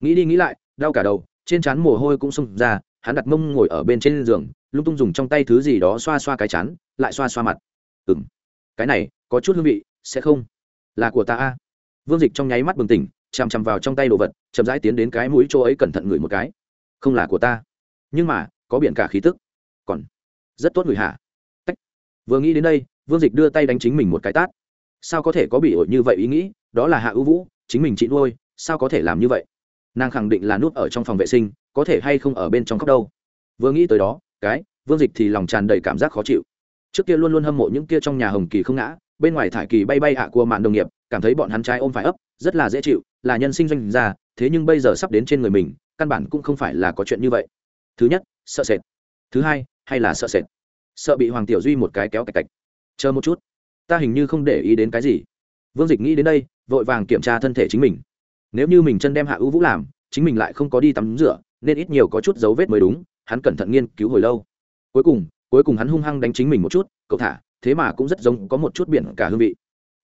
Nghĩ đi nghĩ lại, đau cả đầu, trên trán mồ hôi cũng xông ra, hắn đặt mông ngồi ở bên trên giường, lung tung dùng trong tay thứ gì đó xoa xoa cái chán, lại xoa xoa mặt. Ừ m cái này, có chút hương vị, sẽ không? Là của ta a. Vương dịch trong nháy mắt bừng tỉnh, chằm chằm vào trong tay đồ vật, chậm rãi tiến đến cái mũi chỗ ấy cẩn thận ngửi một cái. Không là của ta. Nhưng mà, có biển cả khí tức. Còn, rất tốt người hạ Tách. vừa nghĩ đến đây, vương dịch đưa tay đánh chính mình một cái tát sao có thể có bị ổi như vậy ý nghĩ, đó là hạ ưu vũ, chính mình chị nuôi, sao có thể làm như vậy? Nàng khẳng định là nút ở trong phòng vệ sinh, có thể hay không ở bên trong khóc đâu. Vừa nghĩ tới đó, cái, vương dịch thì lòng tràn đầy cảm giác khó chịu. Trước kia luôn luôn hâm mộ những kia trong nhà hồng kỳ không ngã, bên ngoài thải kỳ bay bay ạ à của mạn đồng nghiệp, cảm thấy bọn hắn trai ôm phải ấp, rất là dễ chịu, là nhân sinh doanh gia, thế nhưng bây giờ sắp đến trên người mình, căn bản cũng không phải là có chuyện như vậy. Thứ nhất, sợ sệt. Thứ hai, hay là sợ sệt. Sợ bị hoàng tiểu duy một cái kéo cạch cạch. Chờ một chút ta hình như không để ý đến cái gì. Vương dịch nghĩ đến đây, vội vàng kiểm tra thân thể chính mình. Nếu như mình chân đem hạ ưu vũ làm, chính mình lại không có đi tắm rửa, nên ít nhiều có chút dấu vết mới đúng, hắn cẩn thận nghiên cứu hồi lâu. Cuối cùng cuối cùng hắn hung hăng đánh chính mình một chút, cậu thả, thế mà cũng rất giống có một chút biển cả hương vị.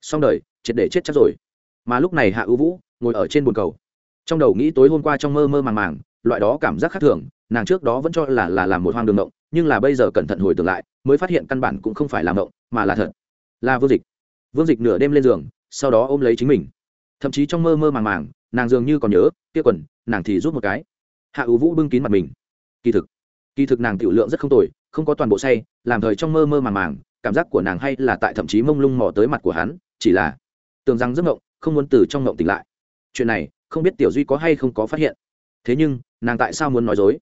Xong đời, triệt để chết chắc rồi. Mà lúc này hạ ưu vũ ngồi ở trên bồn cầu. Trong đầu nghĩ tối hôm qua trong mơ mơ màng màng, loại đó cảm giác khác thường, nàng trước đó vẫn cho là là làm một hoang đường động, nhưng là bây giờ cẩn thận hồi tưởng lại, mới phát hiện căn bản cũng không phải làm động, mà là thật là vương dịch. Vương dịch nửa đêm lên giường, sau đó ôm lấy chính mình. Thậm chí trong mơ mơ màng màng, nàng dường như còn nhớ, kia quần, nàng thì rút một cái. Hạ ưu vũ bưng kín mặt mình. Kỳ thực kỳ thực nàng tiểu lượng rất không tồi, không có toàn bộ say, làm thời trong mơ mơ màng màng, cảm giác của nàng hay là tại thậm chí mông lung mò tới mặt của hắn, chỉ là tưởng rằng giấc ngộng không muốn từ trong ngộng tỉnh lại. Chuyện này, không biết tiểu duy có hay không có phát hiện. Thế nhưng, nàng tại sao muốn nói dối?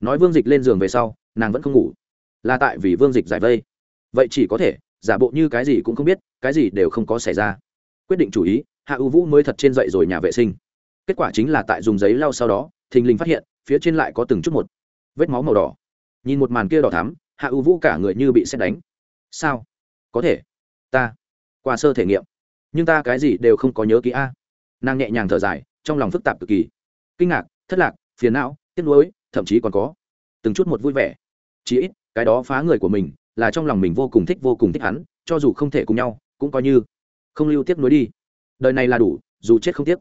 Nói vương dịch lên giường về sau, nàng vẫn không ngủ. Là tại vì vương dịch giải vây. Vậy chỉ có thể giả bộ như cái gì cũng không biết, cái gì đều không có xảy ra. Quyết định chủ ý, hạ ưu vũ mới thật trên dậy rồi nhà vệ sinh. Kết quả chính là tại dùng giấy lau sau đó, thình lình phát hiện, phía trên lại có từng chút một vết máu màu đỏ. Nhìn một màn kia đỏ thắm, hạ ưu vũ cả người như bị xét đánh. Sao? Có thể. Ta. Qua sơ thể nghiệm. Nhưng ta cái gì đều không có nhớ kỹ a. Nàng nhẹ nhàng thở dài, trong lòng phức tạp cực kỳ. Kinh ngạc, thất lạc, phiền não, tiếc nuối, thậm chí còn có. Từng chút một vui vẻ. Chí ít, cái đó phá người của mình là trong lòng mình vô cùng thích, vô cùng thích hắn, cho dù không thể cùng nhau, cũng coi như không lưu tiếc nuối đi. Đời này là đủ, dù chết không tiếc.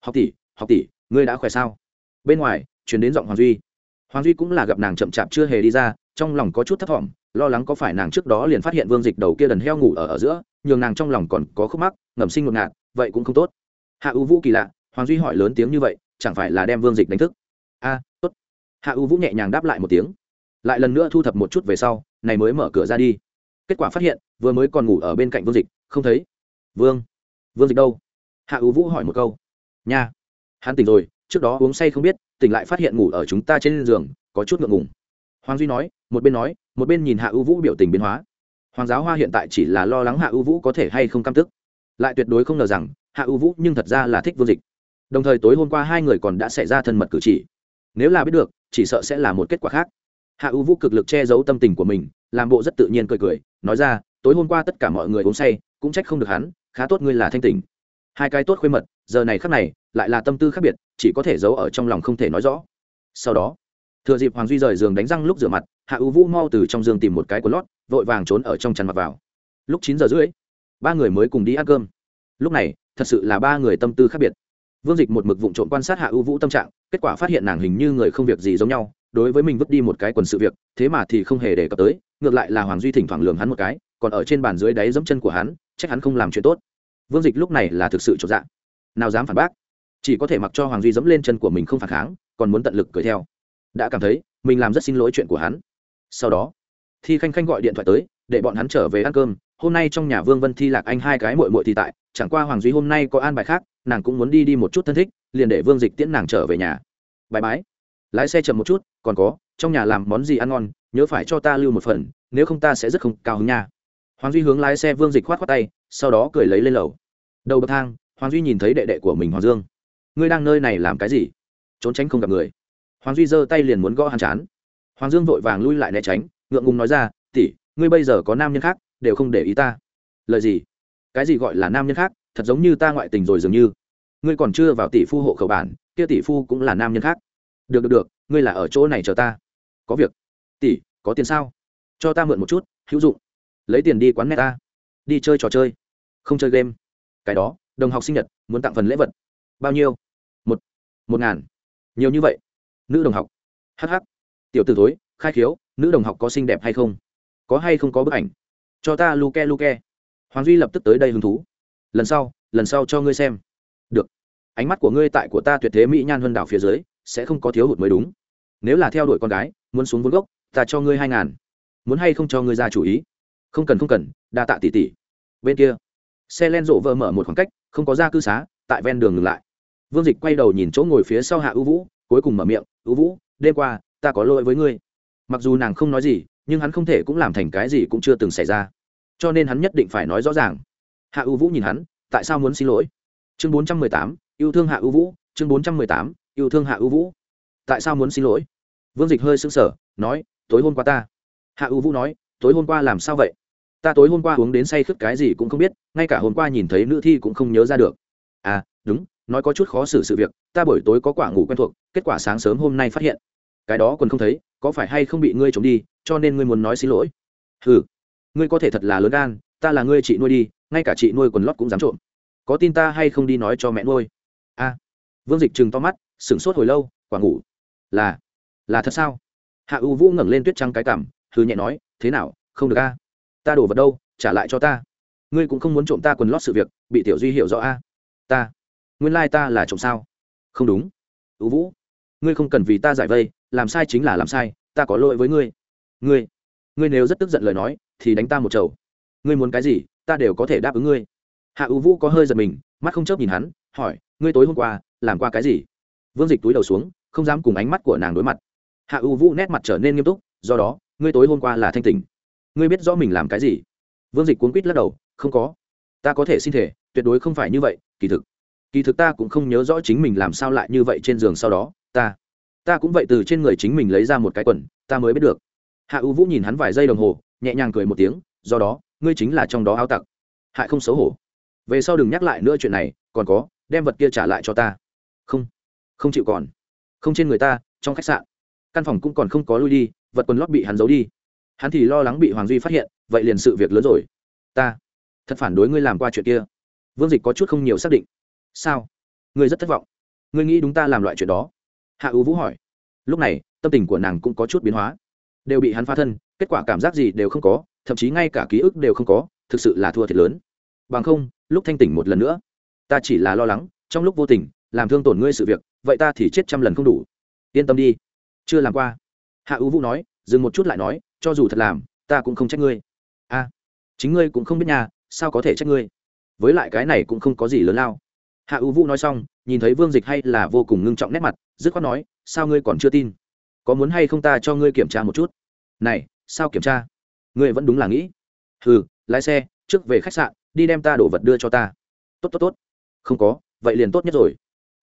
Học tỷ học tỷ, ngươi đã khỏe sao? Bên ngoài chuyển đến giọng hoàng duy. Hoàng duy cũng là gặp nàng chậm chạp chưa hề đi ra, trong lòng có chút thấp thỏm, lo lắng có phải nàng trước đó liền phát hiện vương dịch đầu kia đần heo ngủ ở ở giữa, nhường nàng trong lòng còn có khúc mắc, ngầm sinh ngột ngạt, vậy cũng không tốt. Hạ u vũ kỳ lạ, hoàng duy hỏi lớn tiếng như vậy, chẳng phải là đem vương dịch đánh thức? A, tốt. Hạ u vũ nhẹ nhàng đáp lại một tiếng. Lại lần nữa thu thập một chút về sau này mới mở cửa ra đi. Kết quả phát hiện, vừa mới còn ngủ ở bên cạnh vương dịch, không thấy. Vương vương dịch đâu? Hạ u vũ hỏi một câu. Nha. Hắn tỉnh rồi, trước đó uống say không biết, tỉnh lại phát hiện ngủ ở chúng ta trên giường, có chút ngượng ngùng. Hoàng duy nói, một bên nói, một bên nhìn hạ u vũ biểu tình biến hóa. Hoàng giáo hoa hiện tại chỉ là lo lắng hạ u vũ có thể hay không căm tức. Lại tuyệt đối không ngờ rằng, hạ u vũ nhưng thật ra là thích vương dịch. Đồng thời tối hôm qua hai người còn đã xảy ra thân mật cử chỉ. Nếu là biết được, chỉ sợ sẽ là một kết quả khác hạ u vũ cực lực che giấu tâm tình của mình, làm bộ rất tự nhiên cười cười, nói ra, tối hôm qua tất cả mọi người uống say, cũng trách không được hắn, khá tốt ngươi là thanh tình hai cái tốt khuê mật, giờ này khác này, lại là tâm tư khác biệt, chỉ có thể giấu ở trong lòng không thể nói rõ. Sau đó, thừa dịp hoàng duy rời giường đánh răng lúc rửa mặt, hạ U vũ mau từ trong giường tìm một cái của lót, vội vàng trốn ở trong chăn mặt vào. Lúc chín giờ rưỡi, ba người mới cùng đi ăn cơm. Lúc này, thật sự là ba người tâm tư khác biệt. Vương dịch một mực vụ trộm quan sát hạ U vũ tâm trạng, kết quả phát hiện nàng hình như người không việc gì giống nhau đối với mình vứt đi một cái quần sự việc, thế mà thì không hề đề cập tới, ngược lại là hoàng duy thỉnh thoảng lường hắn một cái, còn ở trên bàn dưới đáy dẫm chân của hắn, trách hắn không làm chuyện tốt. Vương dịch lúc này là thực sự chột dạng nào dám phản bác? Chỉ có thể mặc cho hoàng duy dẫm lên chân của mình không phản kháng, còn muốn tận lực cười theo. Đã cảm thấy, mình làm rất xin lỗi chuyện của hắn. Sau đó, thi khanh khanh gọi điện thoại tới, để bọn hắn trở về ăn cơm. Hôm nay trong nhà vương vân thi lạc anh hai cái mội mội thì tại, chẳng qua hoàng duy hôm nay có an bài khác, nàng cũng muốn đi đi một chút thân thích, liền để vương dịch tiễn nàng trở về nhà. Bài bái lái xe chậm một chút, còn có, trong nhà làm món gì ăn ngon, nhớ phải cho ta lưu một phần, nếu không ta sẽ rất không cao hứng nha. Hoàng duy hướng lái xe vương dịch khoát khoát tay, sau đó cười lấy lên lầu. Đầu bậc thang, hoàng duy nhìn thấy đệ đệ của mình hoàng dương. Ngươi đang nơi này làm cái gì? Trốn tránh không gặp người. Hoàng duy giơ tay liền muốn gõ hàn chán. Hoàng dương vội vàng lui lại né tránh, ngượng ngùng nói ra tỉ ngươi bây giờ có nam nhân khác, đều không để ý ta. Lời gì? Cái gì gọi là nam nhân khác? Thật giống như ta ngoại tình rồi dường như. Ngươi còn chưa vào tỷ phu hộ khẩu bản, kia tỷ phu cũng là nam nhân khác được được được, ngươi là ở chỗ này chờ ta. Có việc. Tỷ, có tiền sao? Cho ta mượn một chút, hữu dụng. Lấy tiền đi quán net ta. Đi chơi trò chơi. Không chơi game. Cái đó, đồng học sinh nhật, muốn tặng phần lễ vật. Bao nhiêu? Một một ngàn. Nhiều như vậy. Nữ đồng học. Hh tiểu t ử thối, khai khiếu, nữ đồng học có xinh đẹp hay không? Có hay không có bức ảnh? Cho ta luke luke hoàng duy lập tức tới đây hứng thú. Lần sau lần sau cho ngươi xem. Được. Ánh mắt của ngươi tại của ta tuyệt thế mỹ nhan hơn đảo phía dưới sẽ không có thiếu hụt mới đúng. Nếu là theo đuổi con gái, muốn xuống vốn gốc, ta cho ngươi hai ngàn. Muốn hay không cho ngươi ra chủ ý? Không cần không cần, đa tạ tỷ tỷ. Bên kia, xe len rộ vợ mở một khoảng cách, không có ra cư xá, tại ven đường ngừng lại. Vương dịch quay đầu nhìn chỗ ngồi phía sau hạ ưu vũ, cuối cùng mở miệng ưu vũ, đêm qua, ta có lỗi với ngươi. Mặc dù nàng không nói gì, nhưng hắn không thể cũng làm thành cái gì cũng chưa từng xảy ra. Cho nên hắn nhất định phải nói rõ ràng. Hạ ưu vũ nhìn hắn, tại sao muốn xin lỗi? Chương bốn trăm mười tám, yêu thương hạ ưu vũ, chương bốn trăm mười tám yêu thương hạ ưu vũ. Tại sao muốn xin lỗi? Vương dịch hơi sững sờ, nói, tối hôm qua ta. Hạ ưu vũ nói, tối hôm qua làm sao vậy? Ta tối hôm qua uống đến say khướt cái gì cũng không biết, ngay cả hôm qua nhìn thấy nữ thi cũng không nhớ ra được. À đúng, nói có chút khó xử sự việc, ta buổi tối có quả ngủ quen thuộc, kết quả sáng sớm hôm nay phát hiện. Cái đó còn không thấy, có phải hay không bị ngươi trộm đi, cho nên ngươi muốn nói xin lỗi? Ừ ngươi có thể thật là lớn gan, ta là ngươi chị nuôi đi, ngay cả chị nuôi quần lót cũng dám trộm. Có tin ta hay không đi nói cho mẹ nuôi? A. Vương dịch chừng to mắt sửng sốt hồi lâu, quả ngủ. Là là thật sao? Hạ u vũ ngẩng lên tuyết trắng cái cảm hư nhẹ nói, thế nào, không được a. Ta đổ vật đâu, trả lại cho ta. Ngươi cũng không muốn trộm ta quần lót sự việc, bị tiểu duy hiểu rõ a. Ta, nguyên lai ta là trộm sao? Không đúng. Ưu vũ, ngươi không cần vì ta giải vây, làm sai chính là làm sai, ta có lỗi với ngươi. Ngươi ngươi nếu rất tức giận lời nói, thì đánh ta một chầu. Ngươi muốn cái gì, ta đều có thể đáp ứng ngươi. Hạ ưu vũ có hơi giật mình, mắt không chớp nhìn hắn, hỏi, ngươi tối hôm qua, làm qua cái gì? Vương dịch túi đầu xuống, không dám cùng ánh mắt của nàng đối mặt. Hạ ưu vũ nét mặt trở nên nghiêm túc, do đó, ngươi tối hôm qua là thanh tình ngươi biết rõ mình làm cái gì? Vương dịch cuốn quýt lắc đầu, không có. Ta có thể xin thể, tuyệt đối không phải như vậy, kỳ thực. Kỳ thực ta cũng không nhớ rõ chính mình làm sao lại như vậy trên giường sau đó, ta. Ta cũng vậy từ trên người chính mình lấy ra một cái quần, ta mới biết được. Hạ ưu vũ nhìn hắn vài giây đồng hồ, nhẹ nhàng cười một tiếng, do đó, ngươi chính là trong đó áo tặc. Hại không xấu hổ. Về sau đừng nhắc lại nữa chuyện này, còn có, đem vật kia trả lại cho ta. Không không chịu còn. Không trên người ta, trong khách sạn. Căn phòng cũng còn không có lui đi, vật quần lót bị hắn giấu đi. Hắn thì lo lắng bị hoàng duy phát hiện, vậy liền sự việc lớn rồi. Ta, thật phản đối ngươi làm qua chuyện kia. Vương dịch có chút không nhiều xác định. Sao? Ngươi rất thất vọng. Ngươi nghĩ đúng ta làm loại chuyện đó? Hạ ưu vũ hỏi. Lúc này, tâm tình của nàng cũng có chút biến hóa. Đều bị hắn phá thân, kết quả cảm giác gì đều không có, thậm chí ngay cả ký ức đều không có, thực sự là thua thiệt lớn. Bằng không, lúc thanh tỉnh một lần nữa, ta chỉ là lo lắng, trong lúc vô tình làm thương tổn ngươi sự việc, vậy ta thì chết trăm lần không đủ. Yên tâm đi. Chưa làm qua. Hạ ưu vũ nói, dừng một chút lại nói, cho dù thật làm, ta cũng không trách ngươi. A, chính ngươi cũng không biết nhà sao có thể trách ngươi? Với lại cái này cũng không có gì lớn lao. Hạ ưu vũ nói xong, nhìn thấy vương dịch hay là vô cùng ngưng trọng nét mặt, dứt khoát nói, sao ngươi còn chưa tin? Có muốn hay không ta cho ngươi kiểm tra một chút? Này, sao kiểm tra? Ngươi vẫn đúng là nghĩ. Ừ lái xe, trước về khách sạn, đi đem ta đổ vật đưa cho ta. Tốt tốt tốt. Không có, vậy liền tốt nhất rồi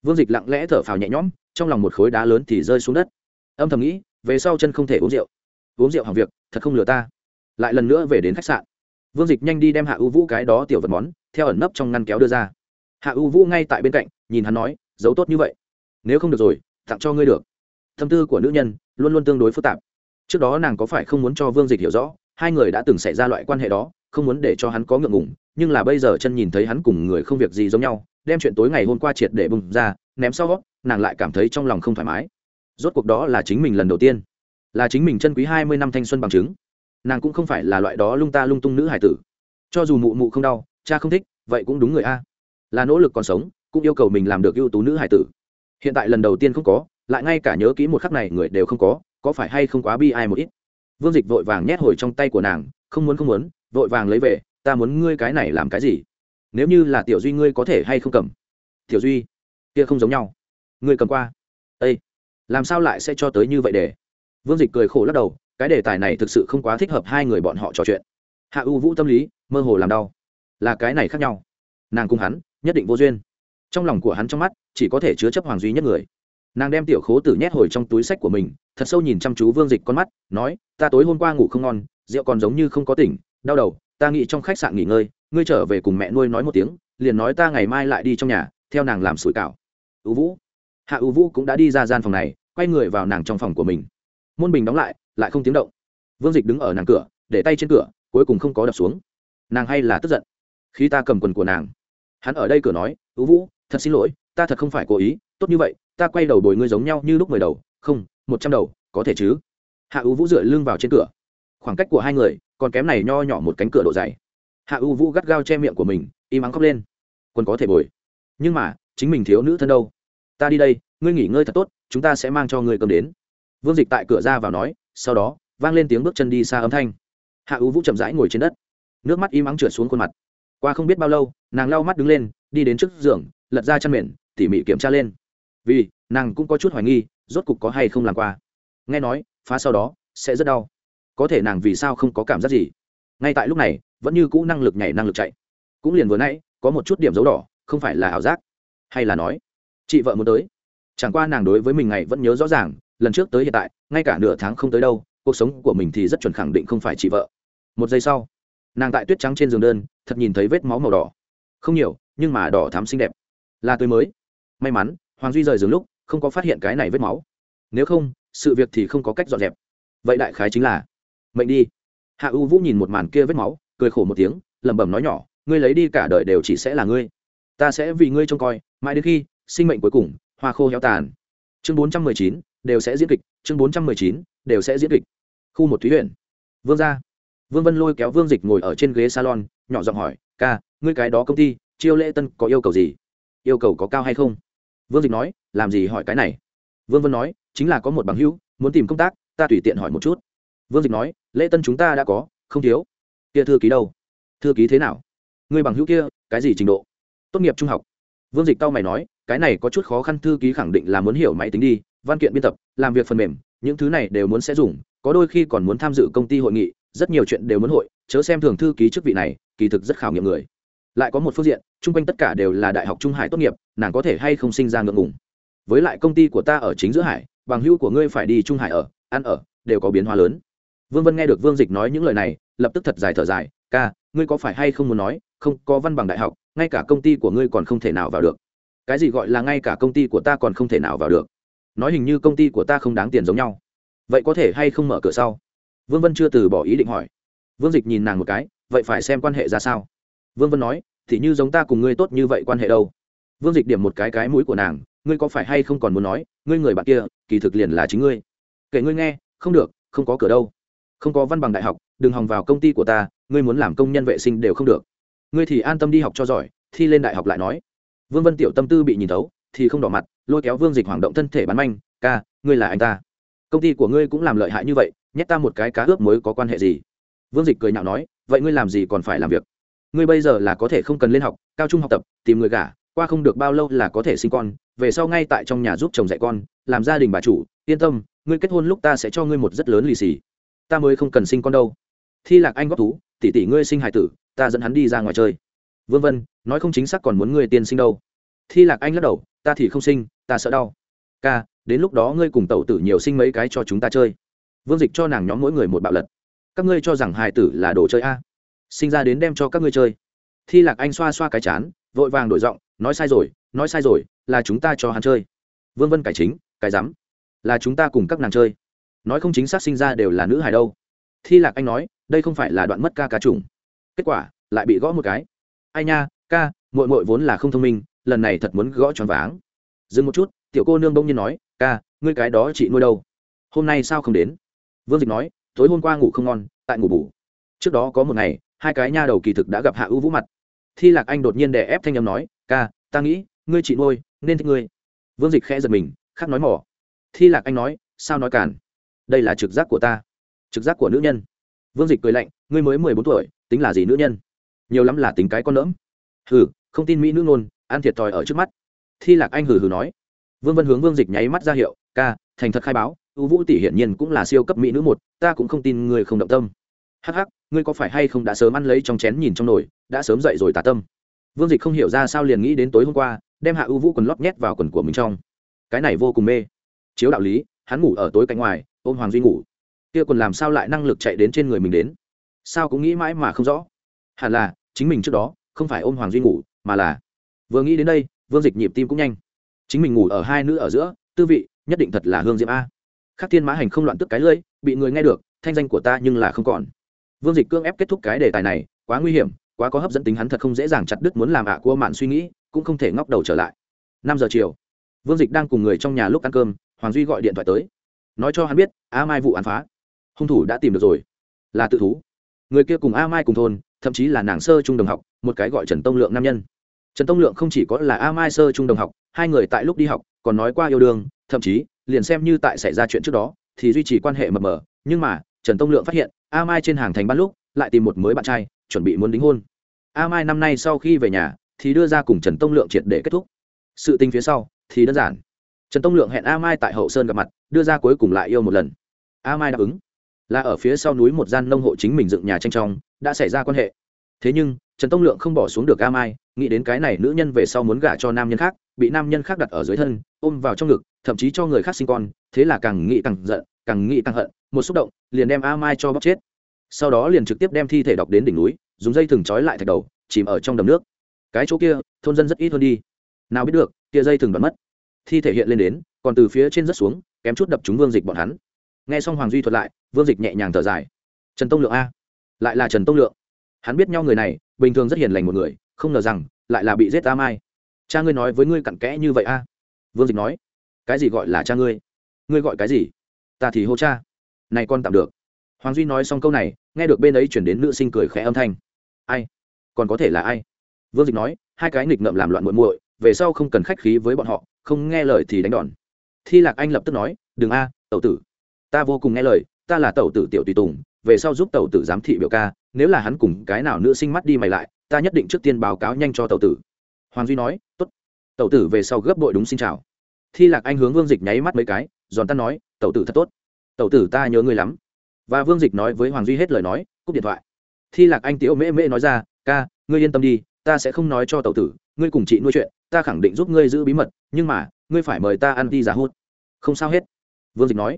vương dịch lặng lẽ thở phào nhẹ nhõm, trong lòng một khối đá lớn thì rơi xuống đất. Âm thầm nghĩ, về sau chân không thể uống rượu. Uống rượu hàng việc, thật không lừa ta. Lại lần nữa về đến khách sạn. Vương dịch nhanh đi đem hạ U vũ cái đó tiểu vật món, theo ẩn nấp trong ngăn kéo đưa ra. Hạ U vũ ngay tại bên cạnh, nhìn hắn nói, giấu tốt như vậy. Nếu không được rồi, tặng cho ngươi được. Tâm tư của nữ nhân luôn luôn tương đối phức tạp. Trước đó nàng có phải không muốn cho vương dịch hiểu rõ, hai người đã từng xảy ra loại quan hệ đó, không muốn để cho hắn có ngượng ngùng, nhưng là bây giờ chân nhìn thấy hắn cùng người không việc gì giống nhau đem chuyện tối ngày hôm qua triệt để bùng ra, ném sau nàng lại cảm thấy trong lòng không thoải mái. Rốt cuộc đó là chính mình lần đầu tiên, là chính mình chân quý hai mươi năm thanh xuân bằng chứng. Nàng cũng không phải là loại đó lung ta lung tung nữ hải tử. Cho dù mụ mụ không đau, cha không thích, vậy cũng đúng người a. Là nỗ lực còn sống, cũng yêu cầu mình làm được ưu tú nữ hải tử. Hiện tại lần đầu tiên không có, lại ngay cả nhớ kỹ một khắc này người đều không có có phải hay không quá bi ai một ít. Vương dịch vội vàng nhét hồi trong tay của nàng, không muốn không muốn, vội vàng lấy về, ta muốn ngươi cái này làm cái gì? Nếu như là tiểu duy ngươi có thể hay không cầm? Tiểu duy, kia không giống nhau. Ngươi cầm qua. Ây làm sao lại sẽ cho tới như vậy để? Vương dịch cười khổ lắc đầu, cái đề tài này thực sự không quá thích hợp hai người bọn họ trò chuyện. Hạ u vũ tâm lý, mơ hồ làm đau. Là cái này khác nhau. Nàng cùng hắn, nhất định vô duyên. Trong lòng của hắn trong mắt, chỉ có thể chứa chấp hoàng duy nhất người. Nàng đem tiểu khố tử nhét hồi trong túi sách của mình, thật sâu nhìn chăm chú vương dịch con mắt, nói, ta tối hôm qua ngủ không ngon, rượu còn giống như không có tỉnh, đau đầu ta nghĩ trong khách sạn nghỉ ngơi, ngươi trở về cùng mẹ nuôi nói một tiếng, liền nói ta ngày mai lại đi trong nhà, theo nàng làm sủi cảo. Ưu vũ. Hạ ưu vũ cũng đã đi ra gian phòng này, quay người vào nàng trong phòng của mình. Môn bình đóng lại lại không tiếng động. Vương dịch đứng ở nàng cửa, để tay trên cửa, cuối cùng không có đập xuống. Nàng hay là tức giận. Khi ta cầm quần của nàng, hắn ở đây cửa nói ưu vũ, thật xin lỗi, ta thật không phải cố ý, tốt như vậy, ta quay đầu bồi ngươi giống nhau như lúc mười đầu, không, một trăm đầu, có thể chứ? Hạ ưu vũ dựa lưng vào trên cửa. Khoảng cách của hai người còn kém này nho nhỏ một cánh cửa độ dày. Hạ U vũ gắt gao che miệng của mình, im ắng khóc lên. Quân có thể bồi. Nhưng mà, chính mình thiếu nữ thân đâu? Ta đi đây, ngươi nghỉ ngơi thật tốt, chúng ta sẽ mang cho ngươi cơm đến. Vương dịch tại cửa ra vào nói, sau đó, vang lên tiếng bước chân đi xa âm thanh. Hạ U vũ chậm rãi ngồi trên đất. Nước mắt im ắng trượt xuống khuôn mặt. Qua không biết bao lâu, nàng lau mắt đứng lên, đi đến trước giường, lật ra chăn mền, tỉ mỉ kiểm tra lên. Vì, nàng cũng có chút hoài nghi, rốt cục có hay không làm qua. Nghe nói, phá sau đó, sẽ rất đau có thể nàng vì sao không có cảm giác gì? Ngay tại lúc này, vẫn như cũ năng lực nhảy năng lực chạy. Cũng liền vừa nãy, có một chút điểm dấu đỏ, không phải là ảo giác, hay là nói, chị vợ muốn tới. Chẳng qua nàng đối với mình ngày vẫn nhớ rõ ràng, lần trước tới hiện tại, ngay cả nửa tháng không tới đâu, cuộc sống của mình thì rất chuẩn khẳng định không phải chị vợ. Một giây sau, nàng tại tuyết trắng trên giường đơn, thật nhìn thấy vết máu màu đỏ. Không nhiều, nhưng mà đỏ thắm xinh đẹp. Là tươi mới. May mắn, hoàng duy rời giường lúc, không có phát hiện cái này vết máu. Nếu không, sự việc thì không có cách dọn dẹp. Vậy đại khái chính là mệnh đi. Hạ u vũ nhìn một màn kia vết máu, cười khổ một tiếng, lẩm bẩm nói nhỏ, ngươi lấy đi cả đời đều chỉ sẽ là ngươi. Ta sẽ vì ngươi trông coi, mãi đến khi sinh mệnh cuối cùng, hoa khô héo tàn. Chương bốn trăm mười chín, đều sẽ diễn kịch, chương bốn trăm mười chín, đều sẽ diễn kịch. Khu một thúy huyện. Vương gia. Vương vân lôi kéo vương dịch ngồi ở trên ghế salon, nhỏ giọng hỏi, ca, ngươi cái đó công ty, chiêu lễ tân có yêu cầu gì? Yêu cầu có cao hay không? Vương dịch nói, làm gì hỏi cái này? Vương vân nói, chính là có một bằng hữu, muốn tìm công tác, ta tùy tiện hỏi một chút vương dịch nói, lễ tân chúng ta đã có, không thiếu. Kia thư ký đâu? Thư ký thế nào? Người bằng hữu kia, cái gì trình độ? Tốt nghiệp trung học. Vương dịch tao mày nói, cái này có chút khó khăn, thư ký khẳng định là muốn hiểu máy tính đi, văn kiện biên tập, làm việc phần mềm, những thứ này đều muốn sẽ dùng, có đôi khi còn muốn tham dự công ty hội nghị, rất nhiều chuyện đều muốn hội, chớ xem thường thư ký chức vị này, kỳ thực rất khảo nghiệm người. Lại có một phương diện, chung quanh tất cả đều là đại học trung hải tốt nghiệp, nàng có thể hay không sinh ra ngượng ngùng. Với lại công ty của ta ở chính giữa hải, bằng hữu của ngươi phải đi trung hải ở, ăn ở, đều có biến hóa lớn vương vân nghe được vương dịch nói những lời này, lập tức thật dài thở dài, ca, ngươi có phải hay không muốn nói, không có văn bằng đại học, ngay cả công ty của ngươi còn không thể nào vào được. Cái gì gọi là ngay cả công ty của ta còn không thể nào vào được? Nói hình như công ty của ta không đáng tiền giống nhau. Vậy có thể hay không mở cửa sau? Vương vân chưa từ bỏ ý định hỏi. Vương dịch nhìn nàng một cái, vậy phải xem quan hệ ra sao? Vương vân nói, thì như giống ta cùng ngươi tốt như vậy quan hệ đâu. Vương dịch điểm một cái cái mũi của nàng, ngươi có phải hay không còn muốn nói, ngươi người bạn kia, kỳ thực liền là chính ngươi. Kể ngươi nghe, không được, không có cửa đâu không có văn bằng đại học, đừng hòng vào công ty của ta, ngươi muốn làm công nhân vệ sinh đều không được. Ngươi thì an tâm đi học cho giỏi, thi lên đại học lại nói. Vương vân tiểu tâm tư bị nhìn thấu, thì không đỏ mặt, lôi kéo vương dịch hoảng động thân thể bán manh, ca, ngươi là anh ta. Công ty của ngươi cũng làm lợi hại như vậy, nhét ta một cái cá ướp mới có quan hệ gì? Vương dịch cười nhạo nói, vậy ngươi làm gì còn phải làm việc? Ngươi bây giờ là có thể không cần lên học, cao trung học tập, tìm người gả, qua không được bao lâu là có thể sinh con, về sau ngay tại trong nhà giúp chồng dạy con, làm gia đình bà chủ, yên tâm, ngươi kết hôn lúc ta sẽ cho ngươi một rất lớn lì xì ta mới không cần sinh con đâu. Thi lạc anh góp thú, tỷ tỷ ngươi sinh hải tử, ta dẫn hắn đi ra ngoài chơi. Vương vân nói không chính xác còn muốn ngươi tiên sinh đâu. Thi lạc anh lắc đầu, ta thì không sinh, ta sợ đau. Ca, đến lúc đó ngươi cùng tẩu tử nhiều sinh mấy cái cho chúng ta chơi. Vương dịch cho nàng nhóm mỗi người một bạo lật. Các ngươi cho rằng hài tử là đồ chơi a? Sinh ra đến đem cho các ngươi chơi. Thi lạc anh xoa xoa cái chán, vội vàng đổi giọng, nói sai rồi, nói sai rồi, là chúng ta cho hắn chơi. Vương vân cải chính cái rắm, là chúng ta cùng các nàng chơi nói không chính xác sinh ra đều là nữ hài đâu. Thi lạc anh nói, đây không phải là đoạn mất ca cá trùng kết quả, lại bị gõ một cái. Ai nha, ca mội mội vốn là không thông minh, lần này thật muốn gõ tròn váng. Dừng một chút, tiểu cô nương bỗng nhiên nói, ca, ngươi cái đó chị nuôi đâu? Hôm nay sao không đến? Vương dịch nói, tối hôm qua ngủ không ngon, tại ngủ bủ trước đó có một ngày, hai cái nha đầu kỳ thực đã gặp hạ ưu vũ mặt. Thi lạc anh đột nhiên đè ép thanh âm nói, ca, ta nghĩ, ngươi chị nuôi, nên thích ngươi. Vương dịch khẽ giật mình, khắc nói mỏ. Thi lạc anh nói, sao nói cản đây là trực giác của ta. Trực giác của nữ nhân. Vương dịch cười lạnh, ngươi mới mười bốn tuổi, tính là gì nữ nhân? Nhiều lắm là tính cái con nỡm hừ, không tin mỹ nữ ngôn, ăn thiệt thòi ở trước mắt. Thi lạc anh hừ hừ nói. Vương vân hướng vương dịch nháy mắt ra hiệu, ca, thành thật khai báo ưu vũ tỷ hiển nhiên cũng là siêu cấp mỹ nữ một, ta cũng không tin người không động tâm. Hắc hắc, ngươi có phải hay không đã sớm ăn lấy trong chén nhìn trong nồi, đã sớm dậy rồi tà tâm? Vương dịch không hiểu ra sao liền nghĩ đến tối hôm qua, đem hạ ưu vũ quần lót nhét vào quần của mình trong. Cái này vô cùng mê. Chiếu đạo lý, hắn ngủ ở tối cạnh ngoài ôm hoàng duy ngủ. Kia còn làm sao lại năng lực chạy đến trên người mình đến? Sao cũng nghĩ mãi mà không rõ. Hẳn là, chính mình trước đó, không phải ôm hoàng duy ngủ, mà là vừa nghĩ đến đây, vương dịch nhịp tim cũng nhanh. Chính mình ngủ ở hai nữ ở giữa, tư vị, nhất định thật là hương diệm a. Khắc thiên mã hành không loạn tức cái lưỡi, bị người nghe được, thanh danh của ta nhưng là không còn. Vương dịch cương ép kết thúc cái đề tài này, quá nguy hiểm, quá có hấp dẫn tính hắn thật không dễ dàng chặt đứt muốn làm ạ à cua mạn suy nghĩ, cũng không thể ngóc đầu trở lại. Năm giờ chiều, vương dịch đang cùng người trong nhà lúc ăn cơm, hoàng duy gọi điện thoại tới nói cho hắn biết, a mai vụ án phá. Hung thủ đã tìm được rồi. Là tự thú. Người kia cùng a mai cùng thôn, thậm chí là nàng sơ trung đồng học, một cái gọi trần tông lượng nam nhân. Trần tông lượng không chỉ có là a mai sơ trung đồng học, hai người tại lúc đi học, còn nói qua yêu đương, thậm chí, liền xem như tại xảy ra chuyện trước đó, thì duy trì quan hệ mập mờ. Nhưng mà, trần tông lượng phát hiện, a mai trên hàng thành ban lúc, lại tìm một mới bạn trai, chuẩn bị muốn đính hôn. A mai năm nay sau khi về nhà, thì đưa ra cùng trần tông lượng triệt để kết thúc. Sự tình phía sau, thì đơn giản trần tông lượng hẹn a mai tại hậu sơn gặp mặt, đưa ra cuối cùng lại yêu một lần. A mai đáp ứng. Là ở phía sau núi một gian nông hộ chính mình dựng nhà tranh trong, đã xảy ra quan hệ. Thế nhưng, trần tông lượng không bỏ xuống được a mai, nghĩ đến cái này nữ nhân về sau muốn gả cho nam nhân khác, bị nam nhân khác đặt ở dưới thân, ôm vào trong ngực, thậm chí cho người khác sinh con, thế là càng nghĩ càng giận, càng nghĩ càng hận, một xúc động, liền đem a mai cho bóc chết. Sau đó liền trực tiếp đem thi thể đọc đến đỉnh núi, dùng dây thừng trói lại thạch đầu, chìm ở trong đầm nước. Cái chỗ kia, thôn dân rất ít hơn đi. Nào biết được, kia dây thừng đoán mất thi thể hiện lên đến, còn từ phía trên rất xuống, kém chút đập chúng vương dịch bọn hắn. Nghe xong hoàng duy thuật lại, vương dịch nhẹ nhàng thở dài. Trần tông lượng a. Lại là trần tông lượng. Hắn biết nhau người này, bình thường rất hiền lành một người, không ngờ rằng, lại là bị giết ta mai. Cha ngươi nói với ngươi cặn kẽ như vậy a. Vương dịch nói. Cái gì gọi là cha ngươi? Ngươi gọi cái gì? Ta thì hô cha. Này con tạm được. Hoàng duy nói xong câu này, nghe được bên ấy chuyển đến nữ sinh cười khẽ âm thanh. Ai? Còn có thể là ai? Vương dịch nói, hai cái nghịch ngợm làm loạn muội muội về sau không cần khách khí với bọn họ, không nghe lời thì đánh đòn. Thi lạc anh lập tức nói, đừng a, tẩu tử. Ta vô cùng nghe lời, ta là tẩu tử tiểu tùy tùng, về sau giúp tẩu tử giám thị biểu ca, nếu là hắn cùng cái nào nữ sinh mắt đi mày lại, ta nhất định trước tiên báo cáo nhanh cho tẩu tử. Hoàng duy nói t ố t tẩu tử về sau gấp bội đúng xin chào. Thi lạc anh hướng vương dịch nháy mắt mấy cái, giòn ta nói, tẩu tử thật tốt. Tẩu tử ta nhớ ngươi lắm. Và vương dịch nói với hoàng duy hết lời nói, cúp điện thoại. Thi lạc anh tiếu mễ mễ nói ra, ca, ngươi yên tâm đi, ta sẽ không nói cho tẩu tử ngươi cùng chị nuôi chuyện, ta khẳng định giúp ngươi giữ bí mật, nhưng mà, ngươi phải mời ta ăn đi giả hút. Không sao hết. Vương dịch nói.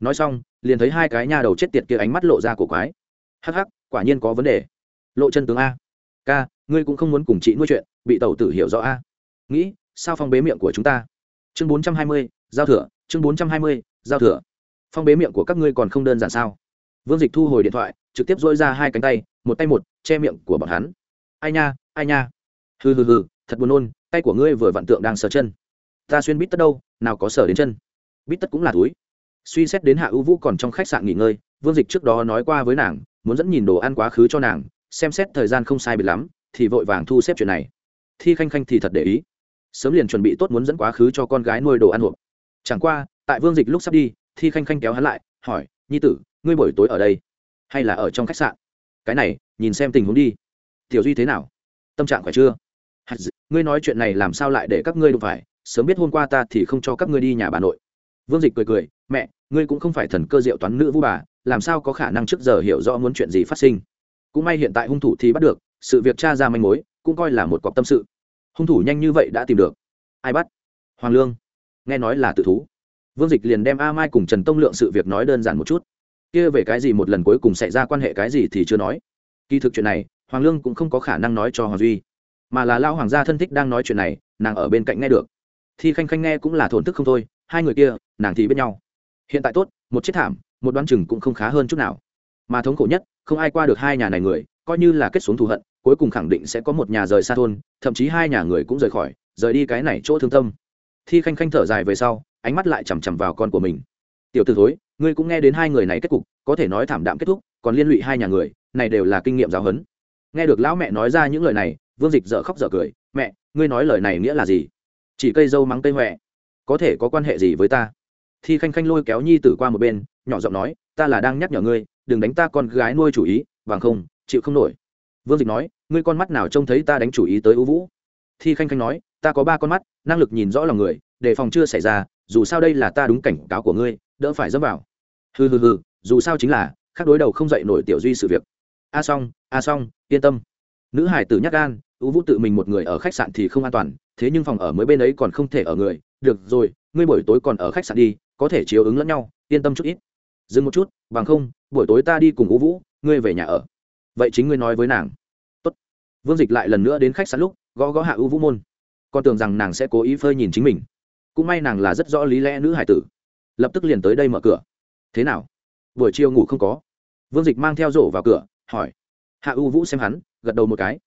Nói xong, liền thấy hai cái nha đầu chết tiệt kia ánh mắt lộ ra của quái. Hắc hắc, quả nhiên có vấn đề. Lộ chân tướng a. Ca, ngươi cũng không muốn cùng chị nuôi chuyện, bị tẩu tử hiểu rõ a. Nghĩ, sao phong bế miệng của chúng ta? Chương bốn trăm hai mươi, giao thừa, chương bốn trăm hai mươi, giao thừa. Phong bế miệng của các ngươi còn không đơn giản sao? Vương dịch thu hồi điện thoại, trực tiếp dỗi ra hai cánh tay, một tay một, che miệng của bọn hắn. Ai nha ai nha. Hừ hừ hừ thật buồn nôn, tay của ngươi vừa vặn tượng đang sờ chân. Ta xuyên bít tất đâu, nào có sờ đến chân. Bít tất cũng là túi. Suy xét đến hạ ưu vũ còn trong khách sạn nghỉ ngơi, vương dịch trước đó nói qua với nàng, muốn dẫn nhìn đồ ăn quá khứ cho nàng, xem xét thời gian không sai biệt lắm, thì vội vàng thu xếp chuyện này. Thi khanh khanh thì thật để ý. Sớm liền chuẩn bị tốt muốn dẫn quá khứ cho con gái nuôi đồ ăn hộp. Chẳng qua, tại vương dịch lúc sắp đi, thi khanh khanh kéo hắn lại, hỏi, nhi tử, ngươi buổi tối ở đây hay là ở trong khách sạn? Cái này, nhìn xem tình huống đi. Tiểu duy thế nào? Tâm trạng khỏe chưa? Ngươi nói chuyện này làm sao lại để các ngươi đụng phải? Sớm biết hôm qua ta thì không cho các ngươi đi nhà bà nội. Vương dịch cười cười, mẹ, ngươi cũng không phải thần cơ diệu toán nữ vũ bà, làm sao có khả năng trước giờ hiểu rõ muốn chuyện gì phát sinh? Cũng may hiện tại hung thủ thì bắt được, sự việc tra ra manh mối, cũng coi là một cọc tâm sự. Hung thủ nhanh như vậy đã tìm được. Ai bắt? Hoàng lương. Nghe nói là tự thú. Vương dịch liền đem a mai cùng trần tông lượng sự việc nói đơn giản một chút. Kia về cái gì một lần cuối cùng xảy ra quan hệ cái gì thì chưa nói. Kỳ thực chuyện này, hoàng lương cũng không có khả năng nói cho hoàng duy mà là lao hoàng gia thân thích đang nói chuyện này, nàng ở bên cạnh nghe được. Thi khanh khanh nghe cũng là thổn thức không thôi, hai người kia, nàng thì biết nhau. Hiện tại tốt, một chiếc thảm, một đoán chừng cũng không khá hơn chút nào. Mà thống khổ nhất, không ai qua được hai nhà này người, coi như là kết xuống thù hận, cuối cùng khẳng định sẽ có một nhà rời xa thôn, thậm chí hai nhà người cũng rời khỏi, rời đi cái này chỗ thương tâm. Thi khanh khanh thở dài về sau, ánh mắt lại chằm chằm vào con của mình. Tiểu t ử thối, ngươi cũng nghe đến hai người này kết cục, có thể nói thảm đạm kết thúc, còn liên lụy hai nhà người, này đều là kinh nghiệm giáo huấn. Nghe được lão mẹ nói ra những lời này vương dịch dở khóc dở cười, mẹ, ngươi nói lời này nghĩa là gì? Chỉ cây dâu mắng cây huệ có thể có quan hệ gì với ta? Thi khanh khanh lôi kéo nhi tử qua một bên, nhỏ giọng nói, ta là đang nhắc nhở ngươi, đừng đánh ta con gái nuôi chủ ý vàng không, chịu không nổi. Vương dịch nói, ngươi con mắt nào trông thấy ta đánh chủ ý tới ưu vũ? Thi khanh khanh nói, ta có ba con mắt, năng lực nhìn rõ lòng người, đề phòng chưa xảy ra, dù sao đây là ta đúng cảnh cáo của ngươi, đỡ phải dẫm vào. Hừ hừ hừ, dù sao chính là, khác đối đầu không dậy nổi tiểu duy sự việc. A à xong, a à xong, yên tâm. Nữ hải tử nhắc gan U vũ tự mình một người ở khách sạn thì không an toàn, thế nhưng phòng ở mới bên ấy còn không thể ở người. Được rồi, ngươi buổi tối còn ở khách sạn đi, có thể chiếu ứng lẫn nhau, yên tâm chút ít. Dừng một chút, bằng không, buổi tối ta đi cùng U vũ, ngươi về nhà ở. Vậy chính ngươi nói với nàng. Tốt. vương dịch lại lần nữa đến khách sạn lúc, gõ gõ hạ U vũ môn. Con tưởng rằng nàng sẽ cố ý phơi nhìn chính mình. Cũng may nàng là rất rõ lý lẽ nữ hải tử. Lập tức liền tới đây mở cửa. Thế nào? Buổi chiều ngủ không có. Vương dịch mang theo rổ vào cửa, hỏi. Hạ U vũ xem hắn, gật đầu một cái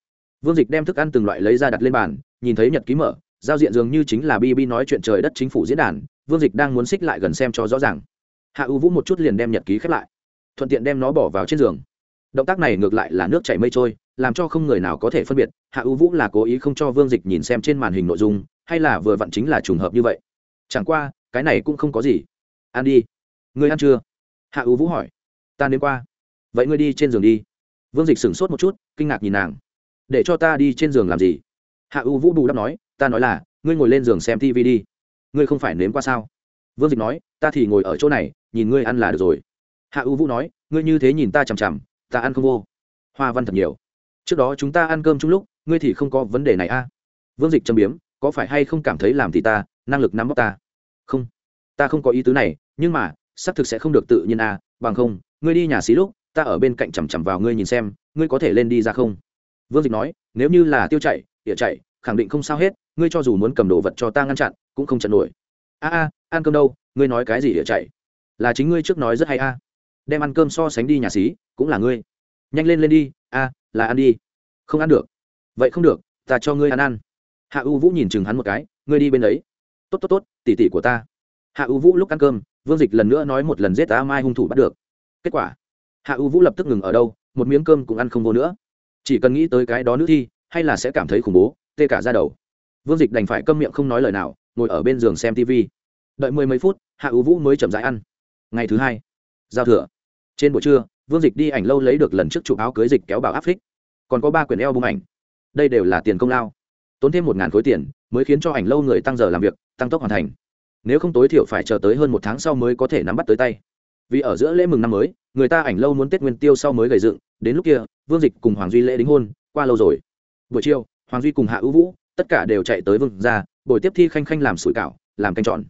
vương dịch đem thức ăn từng loại lấy ra đặt lên bàn, nhìn thấy nhật ký mở, giao diện dường như chính là bb nói chuyện trời đất chính phủ diễn đàn, vương dịch đang muốn xích lại gần xem cho rõ ràng. Hạ ưu vũ một chút liền đem nhật ký khép lại, thuận tiện đem nó bỏ vào trên giường. Động tác này ngược lại là nước chảy mây trôi, làm cho không người nào có thể phân biệt, hạ ưu vũ là cố ý không cho vương dịch nhìn xem trên màn hình nội dung, hay là vừa vặn chính là trùng hợp như vậy. Chẳng qua, cái này cũng không có gì. Ăn đi. Ngươi ăn chưa? Hạ ưu vũ hỏi. Ta đến qua. Vậy ngươi đi trên giường đi. Vương dịch sửng sốt một chút, kinh ngạc nhìn nàng để cho ta đi trên giường làm gì? Hạ U vũ bù đắp nói ta nói là ngươi ngồi lên giường xem tv đi. Ngươi không phải nếm qua sao? Vương dịch nói ta thì ngồi ở chỗ này nhìn ngươi ăn là được rồi. Hạ U vũ nói ngươi như thế nhìn ta chằm chằm ta ăn không vô. Hoa văn thật nhiều. Trước đó chúng ta ăn cơm chung lúc ngươi thì không có vấn đề này a. À? vương dịch châm biếm có phải hay không cảm thấy làm thì ta năng lực nắm bắt ta? Không. Ta không có ý tứ này nhưng mà xác thực sẽ không được tự nhiên a. À, bằng không ngươi đi nhà xí lúc ta ở bên cạnh chằm chằm vào ngươi nhìn xem ngươi có thể lên đi ra không? Vương dịch nói, nếu như là tiêu chạy địa chạy khẳng định không sao hết, ngươi cho dù muốn cầm đồ vật cho ta ngăn chặn, cũng không chặn nổi. A a, ăn cơm đâu? Ngươi nói cái gì địa chạy là chính ngươi trước nói rất hay a. Đem ăn cơm so sánh đi nhà xí, cũng là ngươi. Nhanh lên lên đi, a, là ăn đi. Không ăn được. Vậy không được, ta cho ngươi ăn ăn. Hạ u vũ nhìn chừng hắn một cái, ngươi đi bên đấy. Tốt tốt tốt tỉ tỉ của ta. Hạ u vũ lúc ăn cơm, vương dịch lần nữa nói một lần giết ta mai hung thủ bắt được. Kết quả, hạ u vũ lập tức ngừng ở đâu, một miếng cơm cũng ăn không vô nữa chỉ cần nghĩ tới cái đó nữ thi, hay là sẽ cảm thấy khủng bố, tê cả ra đầu. Vương dịch đành phải câm miệng không nói lời nào, ngồi ở bên giường xem tv đợi mười mấy phút, hạ u vũ mới chậm rãi ăn. Ngày thứ hai, giao thừa. Trên buổi trưa, vương dịch đi ảnh lâu lấy được lần trước chụp áo cưới dịch kéo bảo áp phích. Còn có ba quyển eo bung ảnh. Đây đều là tiền công lao. Tốn thêm một ngàn khối tiền, mới khiến cho ảnh lâu người tăng giờ làm việc, tăng tốc hoàn thành. Nếu không tối thiểu phải chờ tới hơn một tháng sau mới có thể nắm bắt tới tay. Vì ở giữa lễ mừng năm mới, người ta ảnh lâu muốn tết nguyên tiêu sau mới gầy dựng, đến lúc kia vương dịch cùng hoàng duy lễ đính hôn, qua lâu rồi. Buổi chiều, hoàng duy cùng hạ ưu vũ, tất cả đều chạy tới vương ra buổi tiếp thi khanh khanh làm sủi cảo, làm canh tròn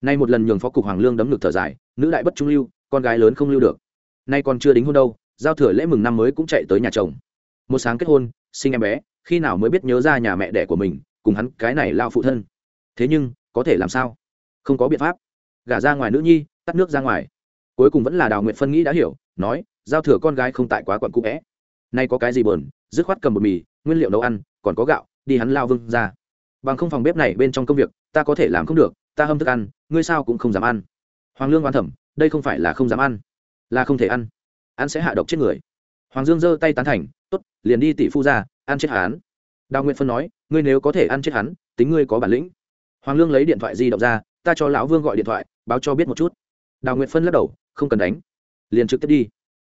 nay một lần nhường phó cục hoàng lương đấm ngực thở dài, nữ đại bất trung lưu, con gái lớn không lưu được. Nay còn chưa đính hôn đâu, giao thừa lễ mừng năm mới cũng chạy tới nhà chồng. Một sáng kết hôn, sinh em bé, khi nào mới biết nhớ ra nhà mẹ đẻ của mình, cùng hắn cái này lao phụ thân. Thế nhưng, có thể làm sao? Không có biện pháp. Gả ra ngoài nữ nhi, tắt nước ra ngoài. Cuối cùng vẫn là đào nguyện phân nghĩ đã hiểu, nói, giao thừa con gái không tại quá quận cũ vẽ nay có cái gì bờn dứt khoát cầm bột mì, nguyên liệu nấu ăn, còn có gạo, đi hắn lao vương ra. Bằng không phòng bếp này bên trong công việc, ta có thể làm không được, ta hâm thức ăn, ngươi sao cũng không dám ăn. Hoàng lương oan thẩm đây không phải là không dám ăn, là không thể ăn. Ăn sẽ hạ độc chết người. Hoàng dương giơ tay tán thành, tốt, liền đi tỷ phu ra, ăn chết hắn. Đào nguyện phân nói, ngươi nếu có thể ăn chết hắn, tính ngươi có bản lĩnh. Hoàng lương lấy điện thoại di động ra, ta cho lão vương gọi điện thoại, báo cho biết một chút. Đào nguyện phân lắc đầu, không cần đánh, liền trực tiếp đi.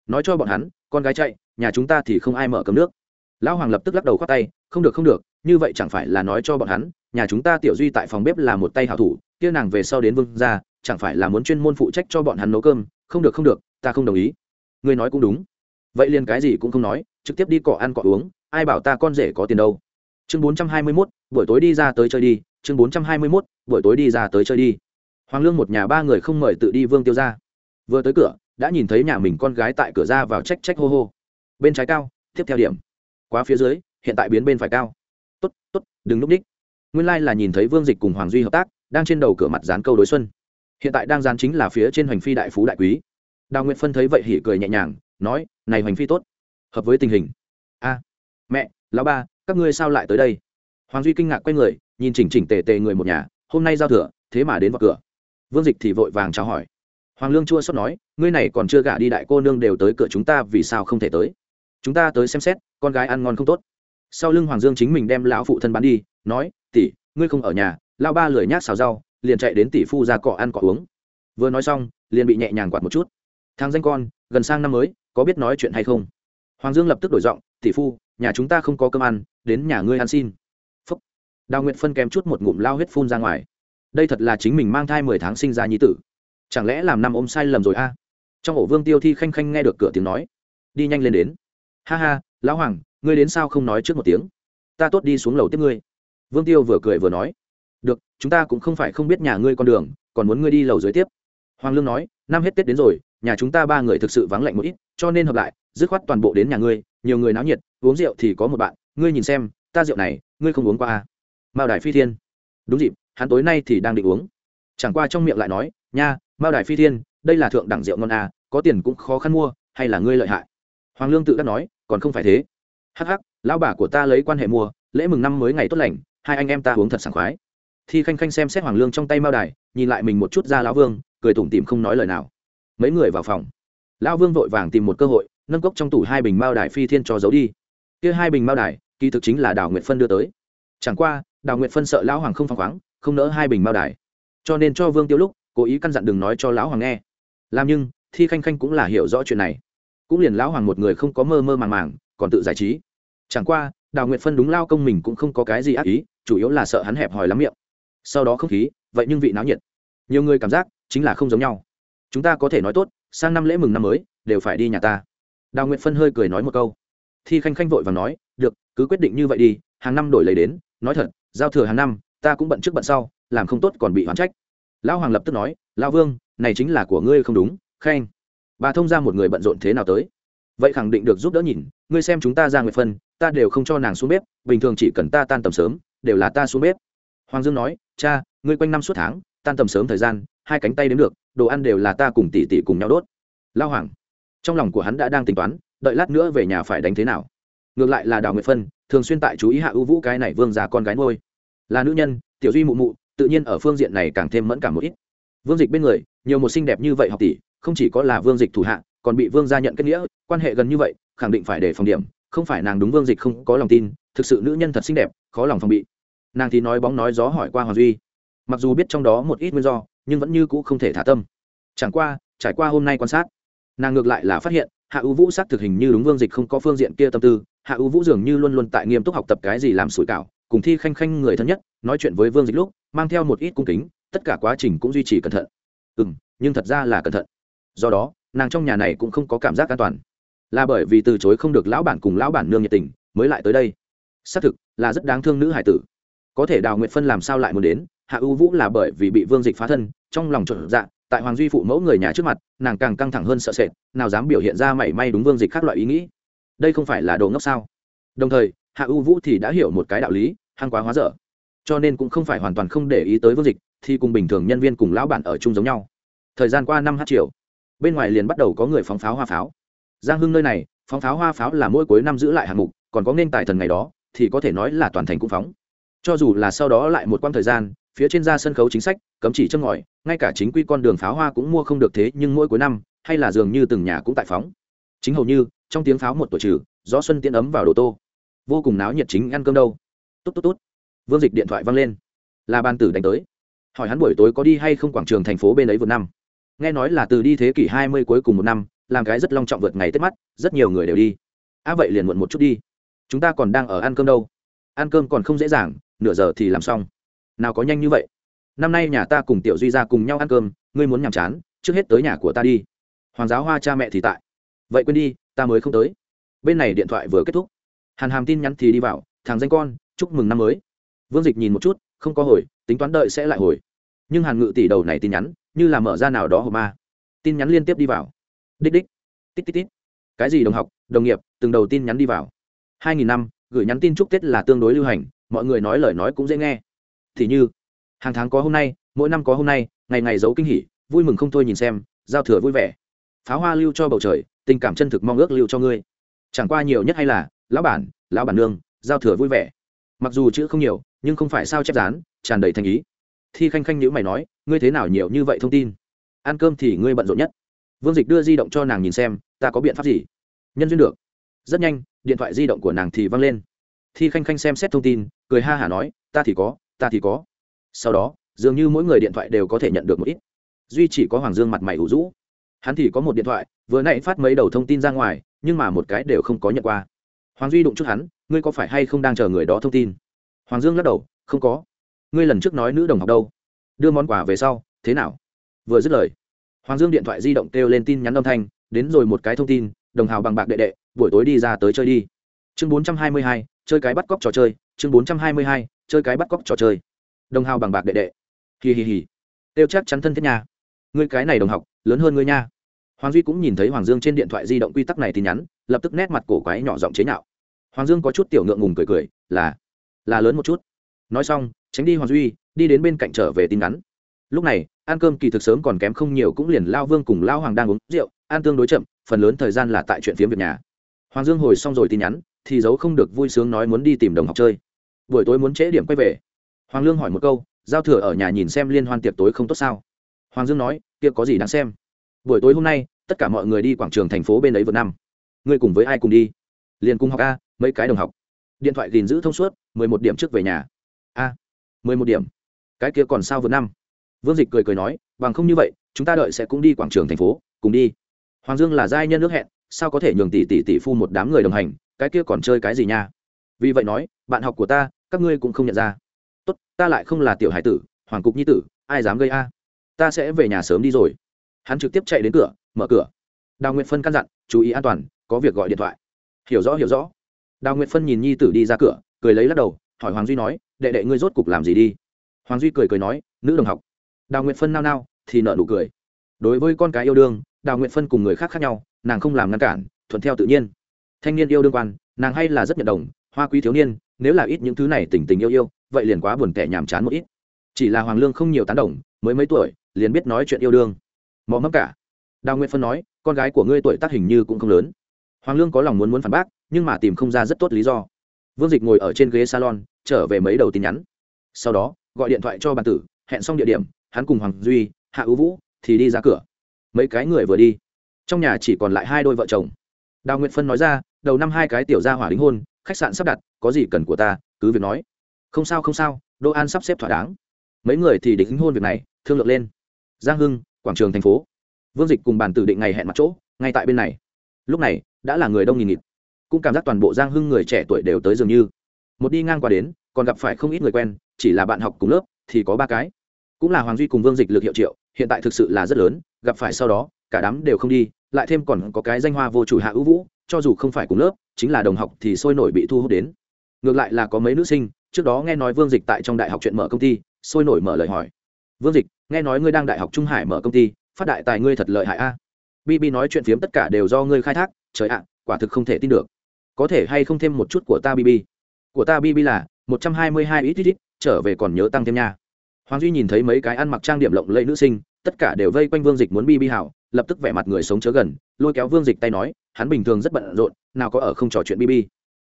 Nói cho bọn hắn con gái chạy, nhà chúng ta thì không ai mở cấm nước. Lão hoàng lập tức lắc đầu khoát tay, không được không được, như vậy chẳng phải là nói cho bọn hắn, nhà chúng ta tiểu duy tại phòng bếp là một tay hảo thủ, kia nàng về sau đến vương ra chẳng phải là muốn chuyên môn phụ trách cho bọn hắn nấu cơm, không được không được, ta không đồng ý. Ngươi nói cũng đúng. Vậy liền cái gì cũng không nói, trực tiếp đi cọ ăn cọ uống, ai bảo ta con rể có tiền đâu. Chương bốn trăm hai mươi mốt, buổi tối đi ra tới chơi đi, chương bốn trăm hai mươi mốt, buổi tối đi ra tới chơi đi. Hoàng lương một nhà ba người không mời tự đi vương tiêu ra. Vừa tới cửa đã nhìn thấy nhà mình con gái tại cửa ra vào trách trách hô hô. Bên trái cao, tiếp theo điểm. Quá phía dưới, hiện tại biến bên phải cao. Tốt tốt, đừng núp ních nguyên lai、like、là nhìn thấy vương dịch cùng hoàng duy hợp tác, đang trên đầu cửa mặt dán câu đối xuân. Hiện tại đang dán chính là phía trên hoành phi đại phú đại quý. Đào nguyện phân thấy vậy hỉ cười nhẹ nhàng, nói, này hoành phi tốt, hợp với tình hình. A, mẹ, lão ba, các ngươi sao lại tới đây? Hoàng duy kinh ngạc quay người, nhìn chỉnh chỉnh tề tề người một nhà, hôm nay giao thừa, thế mà đến vào cửa. Vương dịch thì vội vàng chào hỏi hoàng lương chua xót nói, ngươi này còn chưa gả đi đại cô nương đều tới cửa chúng ta, vì sao không thể tới? Chúng ta tới xem xét, con gái ăn ngon không tốt. Sau lưng hoàng dương chính mình đem lão phụ thân bán đi, nói, tỷ, ngươi không ở nhà lao ba lười nhác xào rau, liền chạy đến tỷ phu ra cỏ ăn cỏ uống. Vừa nói xong, liền bị nhẹ nhàng quạt một chút. Thang danh con, gần sang năm mới, có biết nói chuyện hay không? Hoàng dương lập tức đổi giọng, tỷ phu, nhà chúng ta không có cơm ăn, đến nhà ngươi ăn xin. Phúc. Đào nguyện phân kèm chút một ngụm lao huyết phun ra ngoài. Đây thật là chính mình mang thai mười tháng sinh ra nhi tử chẳng lẽ làm năm ôm sai lầm rồi a? Trong ổ vương tiêu thi khanh khanh nghe được cửa tiếng nói, đi nhanh lên đến. Ha ha, lão hoàng, ngươi đến sao không nói trước một tiếng? Ta tốt đi xuống lầu tiếp ngươi. Vương tiêu vừa cười vừa nói, được, chúng ta cũng không phải không biết nhà ngươi con đường, còn muốn ngươi đi lầu dưới tiếp. Hoàng lương nói, năm hết tết đến rồi, nhà chúng ta ba người thực sự vắng lạnh một ít, cho nên hợp lại, dứt khoát toàn bộ đến nhà ngươi, nhiều người náo nhiệt, uống rượu thì có một bạn, ngươi nhìn xem, ta rượu này, ngươi không uống qua à? mao đài phi thiên. Đúng dịp, hắn tối nay thì đang định uống. Chẳng qua trong miệng lại nói nha, mao đài phi thiên, đây là thượng đẳng rượu ngon à có tiền cũng khó khăn mua, hay là ngươi lợi hại? Hoàng lương tự đắc nói, còn không phải thế. Hắc hắc, lão bà của ta lấy quan hệ mua, lễ mừng năm mới ngày tốt lành, hai anh em ta uống thật sảng khoái. Thi khanh khanh xem xét hoàng lương trong tay mao đài, nhìn lại mình một chút ra lão vương, cười tủm tỉm không nói lời nào. Mấy người vào phòng. Lão vương vội vàng tìm một cơ hội, nâng cốc trong tủ hai bình mao đài phi thiên cho giấu đi. Kia hai bình mao đài, kỳ thực chính là đào nguyệt phân đưa tới. Chẳng qua, đào nguyệt phân sợ lão hoàng không phăng khoáng, không nỡ hai bình mao đài. Cho nên cho vương tiêu lúc cố ý căn dặn đừng nói cho lão hoàng nghe. Làm nhưng, thi khanh khanh cũng là hiểu rõ chuyện này. Cũng liền lão hoàng một người không có mơ mơ màng màng, còn tự giải trí. Chẳng qua, đào nguyệt phân đúng lao công mình cũng không có cái gì ác ý, chủ yếu là sợ hắn hẹp hòi lắm miệng. Sau đó không khí, vậy nhưng vị náo nhiệt. Nhiều người cảm giác, chính là không giống nhau. Chúng ta có thể nói tốt, sang năm lễ mừng năm mới, đều phải đi nhà ta. Đào nguyệt phân hơi cười nói một câu. Thi khanh khanh vội và nói, được, cứ quyết định như vậy đi, hàng năm đổi lấy đến. Nói thật, giao thừa hàng năm, ta cũng bận trước bận sau, làm không tốt còn bị hoán trách lão hoàng lập tức nói, lão vương, này chính là của ngươi không đúng, khen. bà thông ra một người bận rộn thế nào tới? Vậy khẳng định được giúp đỡ nhìn, ngươi xem chúng ta ra nguyệt phân, ta đều không cho nàng xuống bếp, bình thường chỉ cần ta tan tầm sớm, đều là ta xuống bếp. Hoàng dương nói, cha, ngươi quanh năm suốt tháng, tan tầm sớm thời gian, hai cánh tay đến được, đồ ăn đều là ta cùng tỷ tỷ cùng nhau đốt. Lao hoàng, trong lòng của hắn đã đang tính toán, đợi lát nữa về nhà phải đánh thế nào? Ngược lại là đào nguyệt phân, thường xuyên tại chú ý hạ ưu vũ cái này vương già con gái ngôi là nữ nhân, tiểu duy mụ mụ tự nhiên ở phương diện này càng thêm mẫn cảm một ít. Vương dịch bên người, nhiều một xinh đẹp như vậy học tỷ, không chỉ có là vương dịch thủ hạ, còn bị vương gia nhận kết nghĩa, quan hệ gần như vậy, khẳng định phải để phòng điểm, không phải nàng đúng vương dịch không có lòng tin, thực sự nữ nhân thật xinh đẹp, khó lòng phòng bị. Nàng thì nói bóng nói gió hỏi qua hoàng duy. Mặc dù biết trong đó một ít nguyên do, nhưng vẫn như cũ không thể thả tâm. Chẳng qua, trải qua hôm nay quan sát, nàng ngược lại là phát hiện, hạ ưu vũ xác thực hình như đúng vương dịch không có phương diện kia tâm tư, hạ ưu vũ dường như luôn luôn tại nghiêm túc học tập cái gì làm sủi cảo cùng thi khanh khanh người thân nhất, nói chuyện với vương dịch lúc, mang theo một ít cung kính, tất cả quá trình cũng duy trì cẩn thận. Ừ m nhưng thật ra là cẩn thận. Do đó, nàng trong nhà này cũng không có cảm giác an toàn. Là bởi vì từ chối không được lão bản cùng lão bản nương nhiệt tình, mới lại tới đây. Xác thực, là rất đáng thương nữ hải tử. Có thể đào nguyện phân làm sao lại muốn đến? Hạ ưu vũ là bởi vì bị vương dịch phá thân, trong lòng trộn dạ tại hoàng duy phụ mẫu người nhà trước mặt, nàng càng căng thẳng hơn sợ sệt, nào dám biểu hiện ra mảy may đúng vương dịch khác loại ý nghĩ. Đây không phải là đồ ngốc sao? Đồng thời hạ U vũ thì đã hiểu một cái đạo lý, hăng quá hóa dở. Cho nên cũng không phải hoàn toàn không để ý tới vương dịch, thì cùng bình thường nhân viên cùng lão bản ở chung giống nhau. Thời gian qua năm h chiều bên ngoài liền bắt đầu có người phóng pháo hoa pháo. Giang hưng nơi này, phóng pháo hoa pháo là mỗi cuối năm giữ lại hạng mục, còn có nên tài thần ngày đó, thì có thể nói là toàn thành cũng phóng. Cho dù là sau đó lại một quãng thời gian, phía trên ra sân khấu chính sách, cấm chỉ châm ngòi, ngay cả chính quy con đường pháo hoa cũng mua không được thế, nhưng mỗi cuối năm, hay là dường như từng nhà cũng tại phóng. Chính hầu như, trong tiếng pháo một tuổi trừ, gió xuân tiễn ấm vào đồ tô vô cùng náo nhiệt chính ăn cơm đâu. Tốt tốt tốt vương dịch điện thoại văng lên. Là ban tử đánh tới. Hỏi hắn buổi tối có đi hay không quảng trường thành phố bên ấy vượt năm. Nghe nói là từ đi thế kỷ hai mươi cuối cùng một năm, làm cái rất long trọng vượt ngày tết mắt, rất nhiều người đều đi. Á vậy liền muộn một chút đi. Chúng ta còn đang ở ăn cơm đâu. Ăn cơm còn không dễ dàng, nửa giờ thì làm xong. Nào có nhanh như vậy. Năm nay nhà ta cùng tiểu duy ra cùng nhau ăn cơm, ngươi muốn nhàm chán, trước hết tới nhà của ta đi. Hoàng giáo hoa cha mẹ thì tại. Vậy quên đi, ta mới không tới. Bên này điện thoại vừa kết thúc hàn hàm tin nhắn thì đi vào, thằng danh con, chúc mừng năm mới. Vương dịch nhìn một chút, không có hồi, tính toán đợi sẽ lại hồi. Nhưng hàn ngự tỷ đầu này tin nhắn, như là mở ra nào đó hộp ma. Tin nhắn liên tiếp đi vào. Đích đích. Tít tít tít. Cái gì đồng học, đồng nghiệp, từng đầu tin nhắn đi vào. Hai nghìn năm, gửi nhắn tin chúc tết là tương đối lưu hành, mọi người nói lời nói cũng dễ nghe. Thì như, hàng tháng có hôm nay, mỗi năm có hôm nay, ngày ngày giấu kinh hỉ, vui mừng không thôi nhìn xem, giao thừa vui vẻ. Pháo hoa lưu cho bầu trời, tình cảm chân thực mong ước lưu cho ngươi. Chẳng qua nhiều nhất hay là lão bản lão bản nương, giao thừa vui vẻ. Mặc dù chữ không nhiều, nhưng không phải sao chép dán, tràn đầy thành ý. Thi khanh khanh nhữ mày nói, ngươi thế nào nhiều như vậy thông tin? Ăn cơm thì ngươi bận rộn nhất. Vương dịch đưa di động cho nàng nhìn xem, ta có biện pháp gì? Nhân duyên được. Rất nhanh, điện thoại di động của nàng thì văng lên. Thi khanh khanh xem xét thông tin, cười ha hả nói, ta thì có, ta thì có. Sau đó, dường như mỗi người điện thoại đều có thể nhận được một ít. Duy chỉ có hoàng dương mặt mày ủ rũ. Hắn thì có một điện thoại, vừa nãy phát mấy đầu thông tin ra ngoài, nhưng mà một cái đều không có nhận qua hoàng duy đụng chút hắn, ngươi có phải hay không đang chờ người đó thông tin? Hoàng dương lắc đầu, không có. Ngươi lần trước nói nữ đồng học đâu? Đưa món quà về sau, thế nào? Vừa dứt lời, hoàng dương điện thoại di động kêu lên tin nhắn âm thanh, đến rồi một cái thông tin, đồng hào bằng bạc đệ đệ, buổi tối đi ra tới chơi đi. Chương bốn trăm hai mươi hai, chơi cái bắt cóc trò chơi, chương bốn trăm hai mươi hai, chơi cái bắt cóc trò chơi. Đồng hào bằng bạc đệ đệ. Hì hì hì tiêu chắc chắn thân thiết nhà. ngươi cái này đồng học, lớn hơn ngươi nha hoàng duy cũng nhìn thấy hoàng dương trên điện thoại di động quy tắc này tin nhắn, lập tức nét mặt cổ quái nhỏ giọng chế nhạo. Hoàng dương có chút tiểu ngượng ngùng cười cười, là là lớn một chút. Nói xong, tránh đi hoàng duy, đi đến bên cạnh trở về tin nhắn. Lúc này, ăn cơm kỳ thực sớm còn kém không nhiều cũng liền lao vương cùng lao hoàng đang uống rượu, ăn tương đối chậm, phần lớn thời gian là tại chuyện phiếm việc nhà. Hoàng dương hồi xong rồi tin nhắn, thì giấu không được vui sướng nói muốn đi tìm đồng học chơi. Buổi tối muốn trễ điểm quay về. Hoàng lương hỏi một câu, giao thừa ở nhà nhìn xem liên hoan tiệc tối không tốt sao? Hoàng dương nói tiệc có gì đáng xem? Buổi tối hôm nay, tất cả mọi người đi quảng trường thành phố bên ấy vượt năm. Ngươi cùng với ai cùng đi? Liền cùng học a, mấy cái đồng học. Điện thoại gìn giữ thông suốt, mười một điểm trước về nhà. A, mười một điểm. Cái kia còn sao vượt năm? Vương dịch cười cười nói, bằng không như vậy, chúng ta đợi sẽ cũng đi quảng trường thành phố, cùng đi. Hoàng dương là giai nhân nước hẹn, sao có thể nhường tỷ tỷ tỷ phu một đám người đồng hành, cái kia còn chơi cái gì nha? Vì vậy nói, bạn học của ta, các ngươi cũng không nhận ra. Tốt, ta lại không là tiểu hải tử, hoàng cục nhi tử, ai dám gây a? Ta sẽ về nhà sớm đi rồi hắn trực tiếp chạy đến cửa, mở cửa. Đào nguyệt phân căn dặn, chú ý an toàn, có việc gọi điện thoại. Hiểu rõ hiểu rõ. Đào nguyệt phân nhìn nhi tử đi ra cửa, cười lấy lắc đầu, hỏi hoàng duy nói, đệ đệ ngươi rốt cục làm gì đi? Hoàng duy cười cười nói, nữ đồng học. Đào nguyệt phân nao nao, thì nợ nụ cười. Đối với con cái yêu đương, đào nguyệt phân cùng người khác khác nhau, nàng không làm ngăn cản, thuận theo tự nhiên. Thanh niên yêu đương quan, nàng hay là rất nhận đồng, hoa quý thiếu niên, nếu là ít những thứ này tình tình yêu yêu, vậy liền quá buồn tẻ nhàm chán một ít. Chỉ là hoàng lương không nhiều tán đồng, mới mấy tuổi, liền biết nói chuyện yêu đương mò mẫm cả. Đào nguyệt phân nói, con gái của ngươi tuổi tác hình như cũng không lớn. Hoàng lương có lòng muốn muốn phản bác, nhưng mà tìm không ra rất tốt lý do. Vương dịch ngồi ở trên ghế salon, trở về mấy đầu tin nhắn. Sau đó, gọi điện thoại cho bàn tử, hẹn xong địa điểm, hắn cùng hoàng duy, hạ ưu vũ, thì đi ra cửa. Mấy cái người vừa đi. Trong nhà chỉ còn lại hai đôi vợ chồng. Đào nguyệt phân nói ra, đầu năm hai cái tiểu gia hỏa đính hôn, khách sạn sắp đặt, có gì cần của ta, cứ việc nói. Không sao không sao đô an sắp xếp thỏa đáng. Mấy người thì đính hôn việc này, thương lượng lên. Giang hưng quảng trường thành phố. Vương dịch cùng bàn tử định ngày hẹn mặt chỗ, ngay tại bên này. Lúc này, đã là người đông nghìn nghịt. Cũng cảm giác toàn bộ giang hưng người trẻ tuổi đều tới dường như. Một đi ngang qua đến, còn gặp phải không ít người quen, chỉ là bạn học cùng lớp, thì có ba cái. Cũng là hoàng duy cùng vương dịch lực hiệu triệu, hiện tại thực sự là rất lớn, gặp phải sau đó, cả đám đều không đi, lại thêm còn có cái danh hoa vô chủ hạ ưu vũ, cho dù không phải cùng lớp, chính là đồng học thì sôi nổi bị thu hút đến. Ngược lại là có mấy nữ sinh, trước đó nghe nói vương dịch tại trong đại học chuyện mở công ty, sôi nổi mở lời hỏi. Vương dịch nghe nói ngươi đang đại học trung hải mở công ty, phát đại tài ngươi thật lợi hại a. À. bb nói chuyện phiếm tất cả đều do ngươi khai thác, trời ạ, quả thực không thể tin được. Có thể hay không thêm một chút của ta bb của ta bb là một trăm hai mươi hai ít ít ít, trở về còn nhớ tăng thêm nha. Hoàng duy nhìn thấy mấy cái ăn mặc trang điểm lộng lẫy nữ sinh, tất cả đều vây quanh vương dịch muốn bb hảo, lập tức vẻ mặt người sống chớ gần, lôi kéo vương dịch tay nói, hắn bình thường rất bận rộn, nào có ở không trò chuyện bb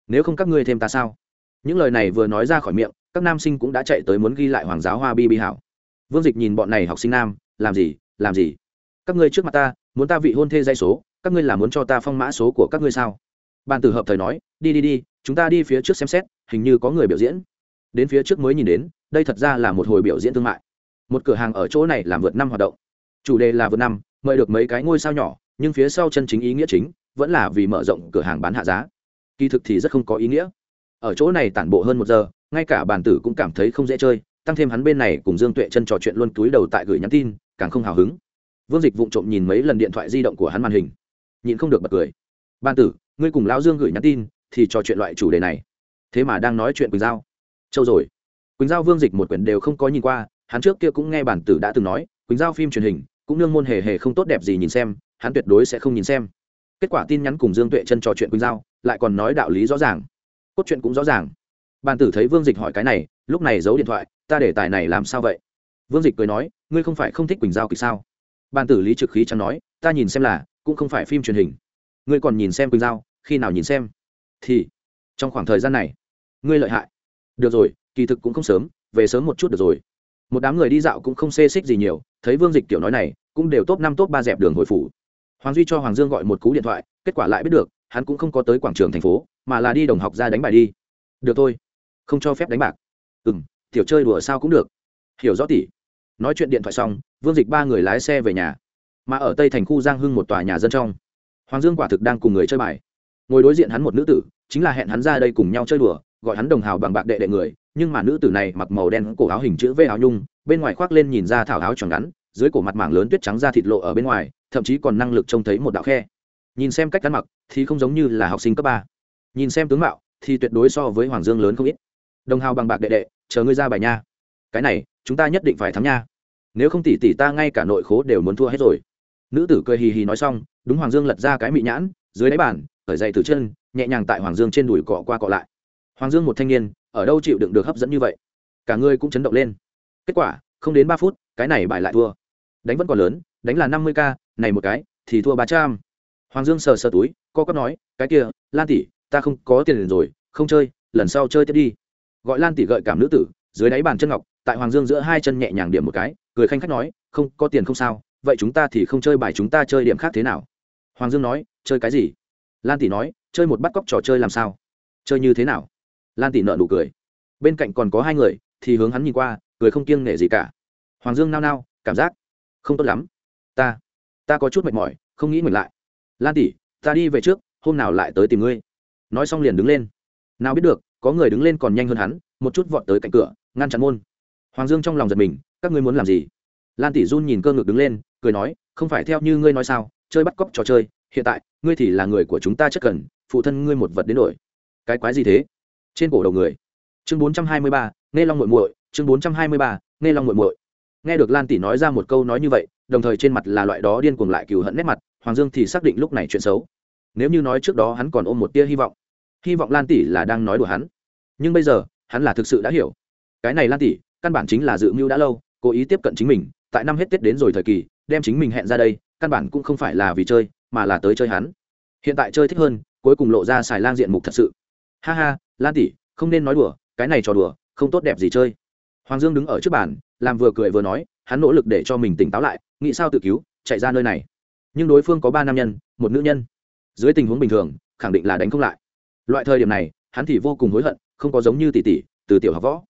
nếu không các ngươi thêm ta sao? Những lời này vừa nói ra khỏi miệng, các nam sinh cũng đã chạy tới muốn ghi lại hoàng giáo hoa bb hảo vương dịch nhìn bọn này học sinh nam, làm gì? Làm gì? Các ngươi trước mặt ta, muốn ta vị hôn thê dây số, các ngươi là muốn cho ta phong mã số của các ngươi sao? Bàn tử hợp thời nói, đi đi đi, chúng ta đi phía trước xem xét, hình như có người biểu diễn. Đến phía trước mới nhìn đến, đây thật ra là một hồi biểu diễn thương mại. Một cửa hàng ở chỗ này làm vượt năm hoạt động. Chủ đề là vượt năm, mời được mấy cái ngôi sao nhỏ, nhưng phía sau chân chính ý nghĩa chính, vẫn là vì mở rộng cửa hàng bán hạ giá. Kỳ thực thì rất không có ý nghĩa. Ở chỗ này tản bộ hơn một giờ, ngay cả bàn tử cũng cảm thấy không dễ chơi tăng thêm hắn bên này cùng dương tuệ chân trò chuyện luôn túi đầu tại gửi nhắn tin, càng không hào hứng. Vương dịch vụng trộm nhìn mấy lần điện thoại di động của hắn màn hình. Nhịn không được bật cười. Ban tử, ngươi cùng lão dương gửi nhắn tin, thì trò chuyện loại chủ đề này. Thế mà đang nói chuyện quỳnh giao. Châu rồi. Quỳnh giao, vương dịch một quyển đều không có nhìn qua, hắn trước kia cũng nghe bản tử đã từng nói, quỳnh giao phim truyền hình, cũng nương môn hề hề không tốt đẹp gì nhìn xem, hắn tuyệt đối sẽ không nhìn xem. Kết quả tin nhắn cùng dương tuệ chân trò chuyện quỳnh giao, lại còn nói đạo lý rõ ràng. Cốt truyện cũng rõ ràng. Bàn tử thấy vương dịch hỏi cái này lúc này giấu điện thoại, ta để tài này làm sao vậy? Vương dịch cười nói, ngươi không phải không thích quỳnh giao kịch sao? Ban tử lý trực khí chẳng nói, ta nhìn xem là, cũng không phải phim truyền hình. Ngươi còn nhìn xem quỳnh giao, khi nào nhìn xem? Thì, trong khoảng thời gian này, ngươi lợi hại. Được rồi, kỳ thực cũng không sớm, về sớm một chút được rồi. Một đám người đi dạo cũng không xê xích gì nhiều, thấy vương dịch kiểu nói này, cũng đều top năm, top ba dẹp đường hồi phủ. Hoàng duy cho hoàng dương gọi một cú điện thoại, kết quả lại biết được, hắn cũng không có tới quảng trường thành phố, mà là đi đồng học ra đánh bài đi. Được thôi, không cho phép đánh bạc ừ m tiểu chơi đùa sao cũng được. Hiểu rõ tỷ nói chuyện điện thoại xong, vương dịch ba người lái xe về nhà. Mà ở tây thành khu giang hưng một tòa nhà dân trong. Hoàng dương quả thực đang cùng người chơi bài. Ngồi đối diện hắn một nữ tử, chính là hẹn hắn ra đây cùng nhau chơi đùa, gọi hắn đồng hào bằng bạc đệ đệ người, nhưng mà nữ tử này mặc màu đen cổ áo hình chữ v áo nhung, bên ngoài khoác lên nhìn ra thảo áo tròn ngắn, dưới cổ mặt mảng lớn tuyết trắng da thịt lộ ở bên ngoài, thậm chí còn năng lực trông thấy một đạo khe. Nhìn xem cách ăn mặc, thì không giống như là học sinh cấp ba. Nhìn xem tướng mạo, thì tuyệt đối so với hoàng dương lớn không ít. Đồng hào bằng bạc đệ đệ chờ ngươi ra bài nha. Cái này, chúng ta nhất định phải thắng nha. Nếu không tỷ tỷ ta ngay cả nội khố đều muốn thua hết rồi. Nữ tử cười hì hì nói xong, đúng hoàng dương lật ra cái mị nhãn, dưới đáy bàn khởi dậy từ chân, nhẹ nhàng tại hoàng dương trên đùi cọ qua cọ lại. Hoàng dương một thanh niên, ở đâu chịu đựng được hấp dẫn như vậy? Cả ngươi cũng chấn động lên. Kết quả, không đến ba phút, cái này bài lại thua. Đánh vẫn còn lớn, đánh là năm mươi k, này một cái, thì thua ba trăm. Hoàng dương sờ sờ túi, co cắp nói, cái kia, lan tỷ, ta không có tiền rồi, không chơi, lần sau chơi tiếp đi gọi lan tỷ gợi cảm nữ tử, dưới đáy bàn chân ngọc, tại hoàng dương giữa hai chân nhẹ nhàng điểm một cái, cười khanh khách nói, không, có tiền không sao, vậy chúng ta thì không chơi bài chúng ta chơi điểm khác thế nào? Hoàng dương nói, chơi cái gì? Lan tỷ nói, chơi một bắt cóc trò chơi làm sao? Chơi như thế nào? Lan tỷ nợ nụ cười. Bên cạnh còn có hai người, thì hướng hắn nhìn qua, cười không kiêng nể gì cả. Hoàng dương nao nao, cảm giác không tốt lắm. Ta ta có chút mệt mỏi, không nghĩ mình lại. Lan tỷ ta đi về trước, hôm nào lại tới tìm ngươi. Nói xong liền đứng lên. Nào biết được có người đứng lên còn nhanh hơn hắn, một chút vọt tới cạnh cửa, ngăn chặn môn. Hoàng dương trong lòng giật mình, các ngươi muốn làm gì? Lan tỷ run nhìn cơ ngực đứng lên, cười nói, không phải theo như ngươi nói sao, chơi bắt cóc trò chơi, hiện tại, ngươi thì là người của chúng ta chất cần, phụ thân ngươi một vật đến đổi. Cái quái gì thế? Trên cổ đầu người. Chương bốn trăm hai mươi ba, nghe long muội muội, chương bốn trăm hai mươi ba, nghe long muội muội. Nghe được lan tỷ nói ra một câu nói như vậy, đồng thời trên mặt là loại đó điên cuồng lại cừu hận nét mặt, hoàng dương thì xác định lúc này chuyện xấu. Nếu như nói trước đó hắn còn ôm một tia hy vọng hy vọng lan tỷ là đang nói đùa hắn. Nhưng bây giờ, hắn là thực sự đã hiểu. Cái này lan tỷ, căn bản chính là dự mưu đã lâu, cố ý tiếp cận chính mình, tại năm hết tết đến rồi thời kỳ, đem chính mình hẹn ra đây, căn bản cũng không phải là vì chơi, mà là tới chơi hắn. Hiện tại chơi thích hơn, cuối cùng lộ ra xài lang diện mục thật sự. Ha ha, lan tỷ, không nên nói đùa, cái này trò đùa, không tốt đẹp gì chơi. Hoàng dương đứng ở trước bàn, làm vừa cười vừa nói, hắn nỗ lực để cho mình tỉnh táo lại, nghĩ sao tự cứu, chạy ra nơi này. Nhưng đối phương có ba nam nhân, một nữ nhân. Dưới tình huống bình thường, khẳng định là đánh không lại loại thời điểm này, hắn thì vô cùng hối hận, không có giống như tỷ tỷ, từ tiểu học võ.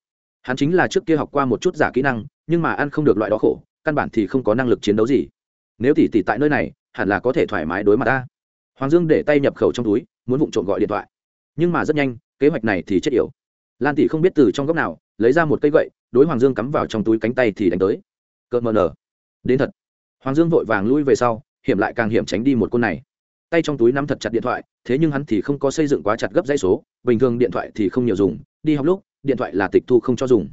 Hắn chính là trước kia học qua một chút giả kỹ năng, nhưng mà ăn không được loại đó khổ, căn bản thì không có năng lực chiến đấu gì. Nếu tỷ tỷ tại nơi này, hẳn là có thể thoải mái đối mặt ta. Hoàng dương để tay nhập khẩu trong túi, muốn vụng trộm gọi điện thoại. Nhưng mà rất nhanh, kế hoạch này thì chết yểu. Lan tỷ không biết từ trong góc nào, lấy ra một cây gậy, đối hoàng dương cắm vào trong túi cánh tay thì đánh tới. Cợt mờ nở. Đến thật. Hoàng dương vội vàng lui về sau, hiểm lại càng hiểm tránh đi một côn này tay trong túi nắm thật chặt điện thoại, thế nhưng hắn thì không có xây dựng quá chặt gấp dãy số, bình thường điện thoại thì không nhiều dùng, đi học lúc, điện thoại là tịch thu không cho dùng.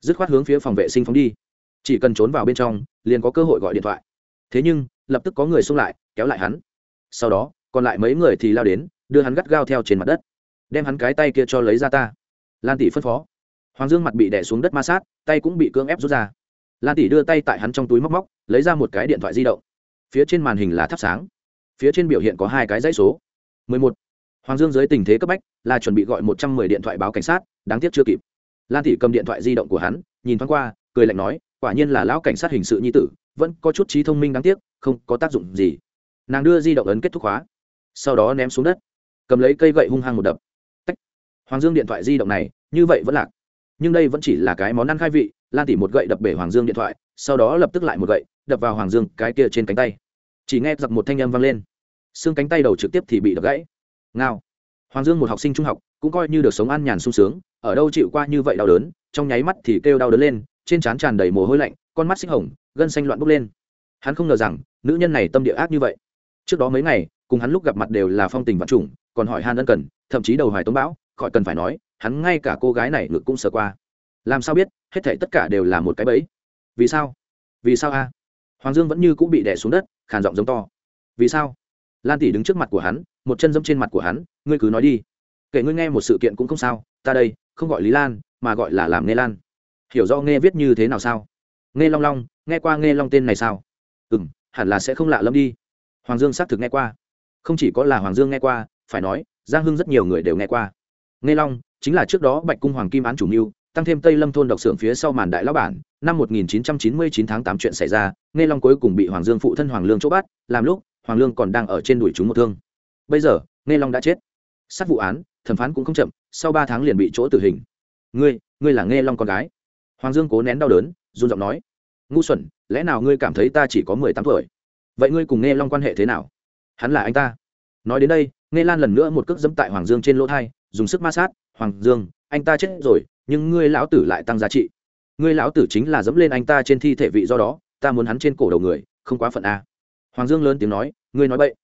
Dứt khoát hướng phía phòng vệ sinh phóng đi. Chỉ cần trốn vào bên trong, liền có cơ hội gọi điện thoại. Thế nhưng, lập tức có người xông lại, kéo lại hắn. Sau đó, còn lại mấy người thì lao đến, đưa hắn gắt gao theo trên mặt đất. Đem hắn cái tay kia cho lấy ra ta. Lan tỷ phân phó. Hoàng dương mặt bị đẻ xuống đất ma sát, tay cũng bị cưỡng ép rút ra. Lan tỷ đưa tay tại hắn trong túi móc móc, lấy ra một cái điện thoại di động. Phía trên màn hình là thắp sáng phía trên biểu hiện có hai cái dãy số. 11. hoàng dương dưới tình thế cấp bách, là chuẩn bị gọi một trăm mười điện thoại báo cảnh sát, đáng tiếc chưa kịp. Lan tỷ cầm điện thoại di động của hắn, nhìn thoáng qua, cười lạnh nói, quả nhiên là lão cảnh sát hình sự nhi tử, vẫn có chút trí thông minh đáng tiếc, không có tác dụng gì. Nàng đưa di động ấn kết thúc khóa, sau đó ném xuống đất, cầm lấy cây gậy hung hăng một đập. Tách. hoàng dương điện thoại di động này, như vậy vẫn lạc. Nhưng đây vẫn chỉ là cái món ăn khai vị, lan tỉ một gậy đập bể hoàng dương điện thoại, sau đó lập tức lại một gậy, đập vào hoàng dương cái kia trên cánh tay chỉ nghe giặc một thanh âm vang lên. Xương cánh tay đầu trực tiếp thì bị đập gãy. Ngao. Hoàng dương một học sinh trung học, cũng coi như được sống an nhàn sung sướng, ở đâu chịu qua như vậy đau đớn, trong nháy mắt thì kêu đau đớn lên, trên trán tràn đầy mồ hôi lạnh, con mắt xích hồng, gân xanh loạn bốc lên. Hắn không ngờ rằng, nữ nhân này tâm địa ác như vậy. Trước đó mấy ngày, cùng hắn lúc gặp mặt đều là phong tình vạn trùng, còn hỏi han ân cần, thậm chí đầu hoài tống bão, khỏi cần phải nói, hắn ngay cả cô gái này ngực cũng sờ qua. Làm sao biết, hết thể tất cả đều là một cái bẫy? Vì sao? Vì sao a? Hoàng dương vẫn như cũng bị đè xuống đất khàn giọng giống to. Vì sao? Lan tỷ đứng trước mặt của hắn, một chân dẫm trên mặt của hắn, ngươi cứ nói đi. Kể ngươi nghe một sự kiện cũng không sao, ta đây, không gọi lý lan, mà gọi là làm nghe lan. Hiểu do nghe viết như thế nào sao? Nghe long long, nghe qua nghe long tên này sao? Ừ m hẳn là sẽ không lạ lâm đi. Hoàng dương xác thực nghe qua. Không chỉ có là hoàng dương nghe qua, phải nói, giang hưng rất nhiều người đều nghe qua. Nghe long, chính là trước đó bạch cung hoàng kim án chủ mưu tăng thêm tây lâm thôn độc xưởng phía sau màn đại lão bản, năm 1999 tháng 8 chuyện xảy ra nghe long cuối cùng bị hoàng dương phụ thân hoàng lương chỗ bắt, làm lúc, hoàng lương còn đang ở trên đuổi chúng một thương. Bây giờ nghe long đã chết. Sát vụ án, thẩm phán cũng không chậm, sau ba tháng liền bị chỗ tử hình. Ngươi ngươi là nghe long con gái. Hoàng dương cố nén đau đớn, run giọng nói. Ngu xuẩn, lẽ nào ngươi cảm thấy ta chỉ có mười tám tuổi? Vậy ngươi cùng nghe long quan hệ thế nào? Hắn là anh ta. Nói đến đây nghe lan lần nữa một cước dẫm tại hoàng dương trên lỗ thai, dùng sức ma sát. Hoàng dương, anh ta chết rồi nhưng ngươi lão tử lại tăng giá trị. Ngươi lão tử chính là dẫm lên anh ta trên thi thể vị do đó ta muốn hắn trên cổ đầu người không quá phận a. Hoàng dương lớn tiếng nói ngươi nói bậy.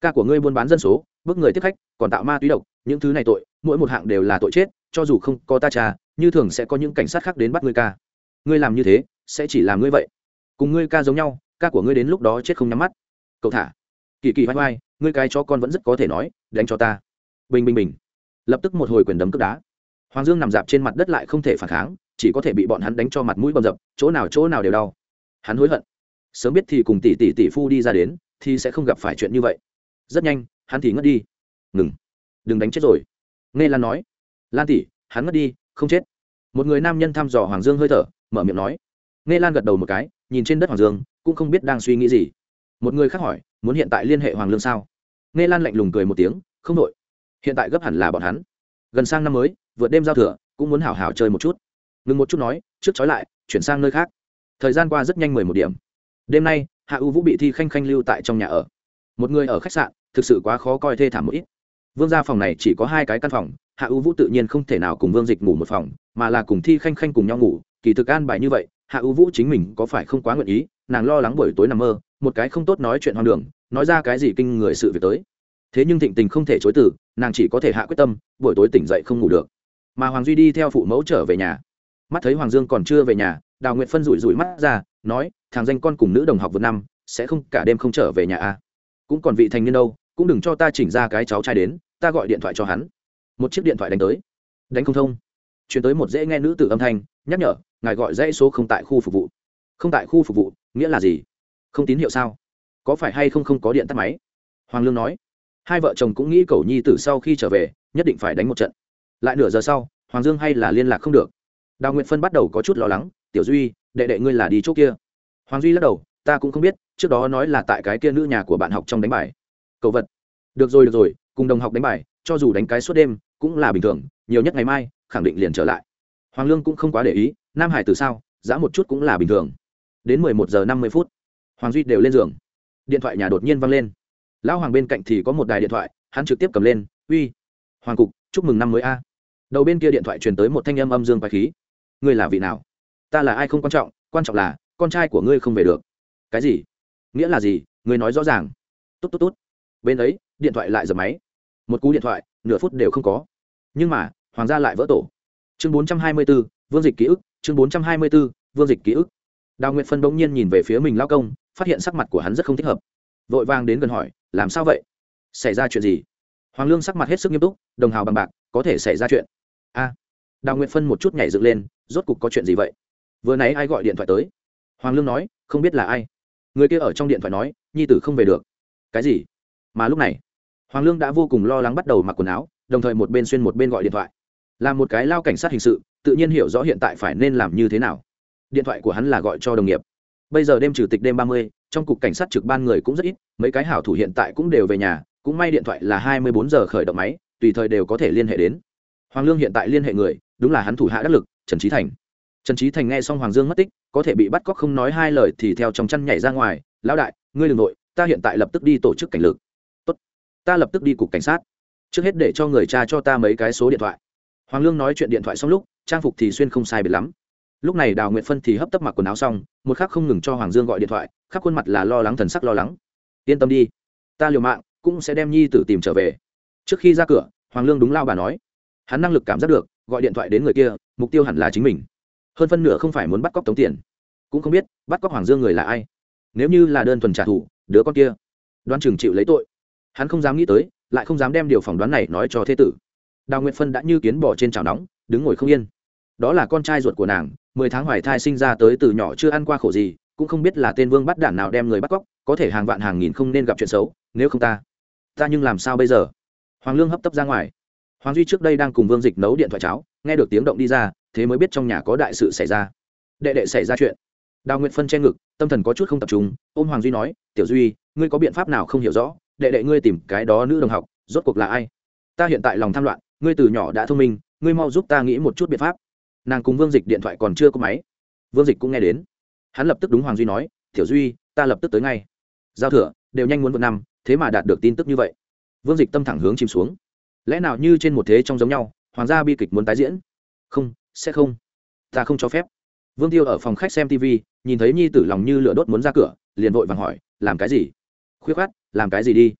Ca của ngươi buôn bán dân số bức người tiếp khách còn tạo ma túy độc những thứ này tội mỗi một hạng đều là tội chết cho dù không có ta trà, như thường sẽ có những cảnh sát khác đến bắt ngươi ca. Ngươi làm như thế sẽ chỉ làm ngươi vậy. Cùng ngươi ca giống nhau ca của ngươi đến lúc đó chết không nhắm mắt. Cậu thả. Kỳ kỳ vai vai ngươi cái cho con vẫn rất có thể nói đánh cho ta. Bình bình bình. Lập tức một hồi quyền đấm cướp đá hoàng dương nằm dạp trên mặt đất lại không thể phản kháng, chỉ có thể bị bọn hắn đánh cho mặt mũi bầm dập, chỗ nào chỗ nào đều đau. Hắn hối hận. Sớm biết thì cùng tỷ tỷ tỷ phu đi ra đến, thì sẽ không gặp phải chuyện như vậy. Rất nhanh, hắn thì ngất đi. Ngừng. Đừng đánh chết rồi. Nghe lan nói. Lan tỷ, hắn ngất đi, không chết. Một người nam nhân thăm dò hoàng dương hơi thở, mở miệng nói. Nghe lan gật đầu một cái, nhìn trên đất hoàng dương, cũng không biết đang suy nghĩ gì. Một người khác hỏi, muốn hiện tại liên hệ hoàng lương sao? Nghe lan lạnh lùng cười một tiếng, không đội hiện tại gấp hẳn là bọn hắn. Gần sang năm mới vượt đêm giao thừa, cũng muốn hảo hảo chơi một chút. Ngừng một chút nói, trước trói lại, chuyển sang nơi khác. Thời gian qua rất nhanh mười một điểm. Đêm nay, hạ u vũ bị thi khanh khanh lưu tại trong nhà ở. Một người ở khách sạn, thực sự quá khó coi thê thảm một ít. Vương gia phòng này chỉ có hai cái căn phòng, hạ u vũ tự nhiên không thể nào cùng vương dịch ngủ một phòng, mà là cùng thi khanh khanh cùng nhau ngủ. Kỳ thực an bài như vậy, hạ u vũ chính mình có phải không quá nguyện ý, nàng lo lắng buổi tối nằm mơ, một cái không tốt nói chuyện hoang đường, nói ra cái gì kinh người sự việc tới. Thế nhưng thịnh tình không thể chối từ, nàng chỉ có thể hạ quyết tâm, buổi tối tỉnh dậy không ngủ được mà hoàng duy đi theo phụ mẫu trở về nhà. Mắt thấy hoàng dương còn chưa về nhà, đào nguyệt phân rủi rủi mắt ra, nói, thằng danh con cùng nữ đồng học vượt năm, sẽ không cả đêm không trở về nhà à. cũng còn vị thành niên đâu, cũng đừng cho ta chỉnh ra cái cháu trai đến, ta gọi điện thoại cho hắn. Một chiếc điện thoại đánh tới. Đánh không thông. Chuyển tới một dễ nghe nữ tử âm thanh, nhắc nhở, ngài gọi dãy số không tại khu phục vụ. Không tại khu phục vụ, nghĩa là gì? Không tín hiệu sao? Có phải hay không không có điện tắt máy? Hoàng lương nói. Hai vợ chồng cũng nghĩ cầu nhi tử sau khi trở về, nhất định phải đánh một trận lại nửa giờ sau, hoàng dương hay là liên lạc không được. Đào nguyện phân bắt đầu có chút lo lắng, tiểu duy, đệ đệ ngươi là đi chỗ kia. Hoàng duy lắc đầu, ta cũng không biết, trước đó nói là tại cái kia nữ nhà của bạn học trong đánh bài. Cầu vật. Được rồi được rồi, cùng đồng học đánh bài, cho dù đánh cái suốt đêm, cũng là bình thường, nhiều nhất ngày mai, khẳng định liền trở lại. Hoàng lương cũng không quá để ý, nam hải từ sao giã một chút cũng là bình thường. Đến mười một giờ năm mươi phút, hoàng duy đều lên giường. Điện thoại nhà đột nhiên văng lên. Lão hoàng bên cạnh thì có một đài điện thoại, hắn trực tiếp cầm lên, uy, hoàng cục, chúc mừng năm mới a đầu bên kia điện thoại truyền tới một thanh âm âm dương bài khí. Ngươi là vị nào? Ta là ai không quan trọng quan trọng là con trai của ngươi không về được. Cái gì? Nghĩa là gì? Ngươi nói rõ ràng. Tốt tốt tốt. Bên ấy điện thoại lại giật máy. Một cú điện thoại nửa phút đều không có. Nhưng mà hoàng gia lại vỡ tổ. Chương bốn trăm hai mươi 424, vương dịch ký ức chương bốn trăm hai mươi 424, vương dịch ký ức. Đào nguyệt phân bỗng nhiên nhìn về phía mình lao công phát hiện sắc mặt của hắn rất không thích hợp. Vội vàng đến gần hỏi làm sao vậy? Xảy ra chuyện gì? Hoàng lương sắc mặt hết sức nghiêm túc đồng hào bằng bạc có thể xảy ra chuyện a đào nguyệt phân một chút nhảy dựng lên, rốt cục có chuyện gì vậy? Vừa nãy ai gọi điện thoại tới? Hoàng lương nói, không biết là ai. Người kia ở trong điện thoại nói, nhi tử không về được. Cái gì? Mà lúc này. Hoàng lương đã vô cùng lo lắng bắt đầu mặc quần áo, đồng thời một bên xuyên một bên gọi điện thoại. Là một cái lao cảnh sát hình sự, tự nhiên hiểu rõ hiện tại phải nên làm như thế nào. Điện thoại của hắn là gọi cho đồng nghiệp. Bây giờ đêm trừ tịch đêm ba mươi, trong cục cảnh sát trực ban người cũng rất ít, mấy cái hảo thủ hiện tại cũng đều về nhà, cũng may điện thoại là hai mươi bốn giờ khởi động máy, tùy thời đều có thể liên hệ đến hoàng lương hiện tại liên hệ người, đúng là hắn thủ hạ đắc lực, trần trí thành. Trần trí thành nghe xong hoàng dương mất tích, có thể bị bắt cóc không nói hai lời thì theo trong chăn nhảy ra ngoài, lão đại, ngươi đ ừ n g nội, ta hiện tại lập tức đi tổ chức cảnh lực. Tốt. ta lập tức đi cục cảnh sát. Trước hết để cho người cha cho ta mấy cái số điện thoại. Hoàng lương nói chuyện điện thoại xong lúc, trang phục thì xuyên không sai biệt lắm. Lúc này đào nguyện phân thì hấp tấp mặc quần áo xong, một khắc không ngừng cho hoàng dương gọi điện thoại, khắp khuôn mặt là lo lắng thần sắc lo lắng. Yên tâm đi, ta liều mạng, cũng sẽ đem nhi tử tìm trở về. Trước khi ra cửa, hoàng lương đúng lao bà nói hắn năng lực cảm giác được, gọi điện thoại đến người kia, mục tiêu hẳn là chính mình. Hơn phân nửa không phải muốn bắt cóc tống tiền. Cũng không biết, bắt cóc hoàng dương người là ai. Nếu như là đơn thuần trả thù, đứa con kia, đoan chừng chịu lấy tội. Hắn không dám nghĩ tới, lại không dám đem điều phỏng đoán này nói cho thế tử. Đào nguyệt phân đã như kiến bỏ trên chảo nóng, đứng ngồi không yên. Đó là con trai ruột của nàng, mười tháng hoài thai sinh ra tới từ nhỏ chưa ăn qua khổ gì, cũng không biết là tên vương bắt đản nào đem người bắt cóc, có thể hàng vạn hàng nghìn không nên gặp chuyện xấu, nếu không ta ta nhưng làm sao bây giờ? Hoàng lương hấp tấp ra ngoài hoàng duy trước đây đang cùng vương dịch nấu điện thoại cháo, nghe được tiếng động đi ra, thế mới biết trong nhà có đại sự xảy ra. Đệ đệ xảy ra chuyện. Đào nguyệt phân che ngực, tâm thần có chút không tập trung, ôm hoàng duy nói, tiểu duy, ngươi có biện pháp nào không hiểu rõ? Đệ đệ ngươi tìm cái đó nữ đồng học, rốt cuộc là ai? Ta hiện tại lòng tham loạn, ngươi từ nhỏ đã thông minh, ngươi mau giúp ta nghĩ một chút biện pháp. Nàng cùng vương dịch điện thoại còn chưa có máy. Vương dịch cũng nghe đến. Hắn lập tức đúng hoàng duy nói, tiểu duy, ta lập tức tới ngay. Giao thừa, đều nhanh muốn một năm, thế mà đạt được tin tức như vậy. Vương dịch tâm thẳng hướng chìm xuống lẽ nào như trên một thế trong giống nhau, hoàng gia bi kịch muốn tái diễn? Không, sẽ không. Ta không cho phép. Vương tiêu ở phòng khách xem tv nhìn thấy nhi tử lòng như lửa đốt muốn ra cửa, liền vội vàng hỏi, làm cái gì? Khuyết khát, làm cái gì đi?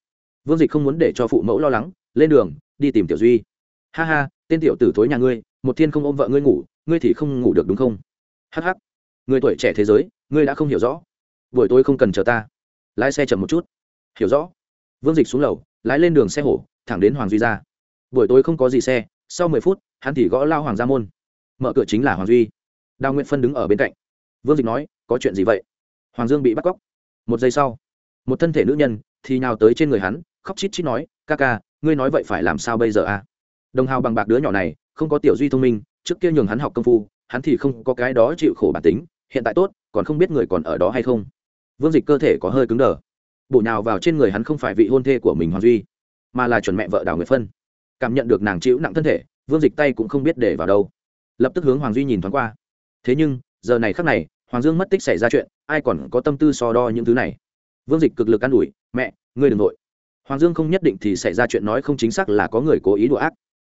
Vương dịch không muốn để cho phụ mẫu lo lắng, lên đường, đi tìm tiểu duy. Ha ha, tên tiểu tử thối nhà ngươi, một thiên không ôm vợ ngươi ngủ, ngươi thì không ngủ được đúng không? Hh người tuổi trẻ thế giới, ngươi đã không hiểu rõ. Buổi tối không cần chờ ta. Lái xe chậm một chút. Hiểu rõ. Vương dịch xuống lầu, lái lên đường xe hổ, thẳng đến hoàng duy ra buổi tối không có gì xe, sau mười phút, hắn thì gõ lao hoàng gia môn. Mở cửa chính là hoàng duy. Đào nguyện phân đứng ở bên cạnh. Vương dịch nói, có chuyện gì vậy? Hoàng dương bị bắt cóc. Một giây sau, một thân thể nữ nhân thì nào tới trên người hắn, khóc chít chít nói, ca ca, ngươi nói vậy phải làm sao bây giờ à? Đồng hào bằng bạc đứa nhỏ này, không có tiểu duy thông minh, trước kia nhường hắn học công phu, hắn thì không có cái đó chịu khổ bản tính, hiện tại tốt, còn không biết người còn ở đó hay không. Vương dịch cơ thể có hơi cứng đờ. Bổ nhào vào trên người hắn không phải vị hôn thê của mình hoàng duy, mà là chuẩn mẹ vợ đào nguyệt phân cảm nhận được nàng chịu nặng thân thể, vương dịch tay cũng không biết để vào đâu. Lập tức hướng hoàng duy nhìn thoáng qua. Thế nhưng, giờ này khắc này, hoàng dương mất tích xảy ra chuyện, ai còn có tâm tư so đo những thứ này? Vương dịch cực lực an ủi, mẹ, ngươi đ ừ n g nội hoàng dương không nhất định thì xảy ra chuyện nói không chính xác là có người cố ý đùa ác.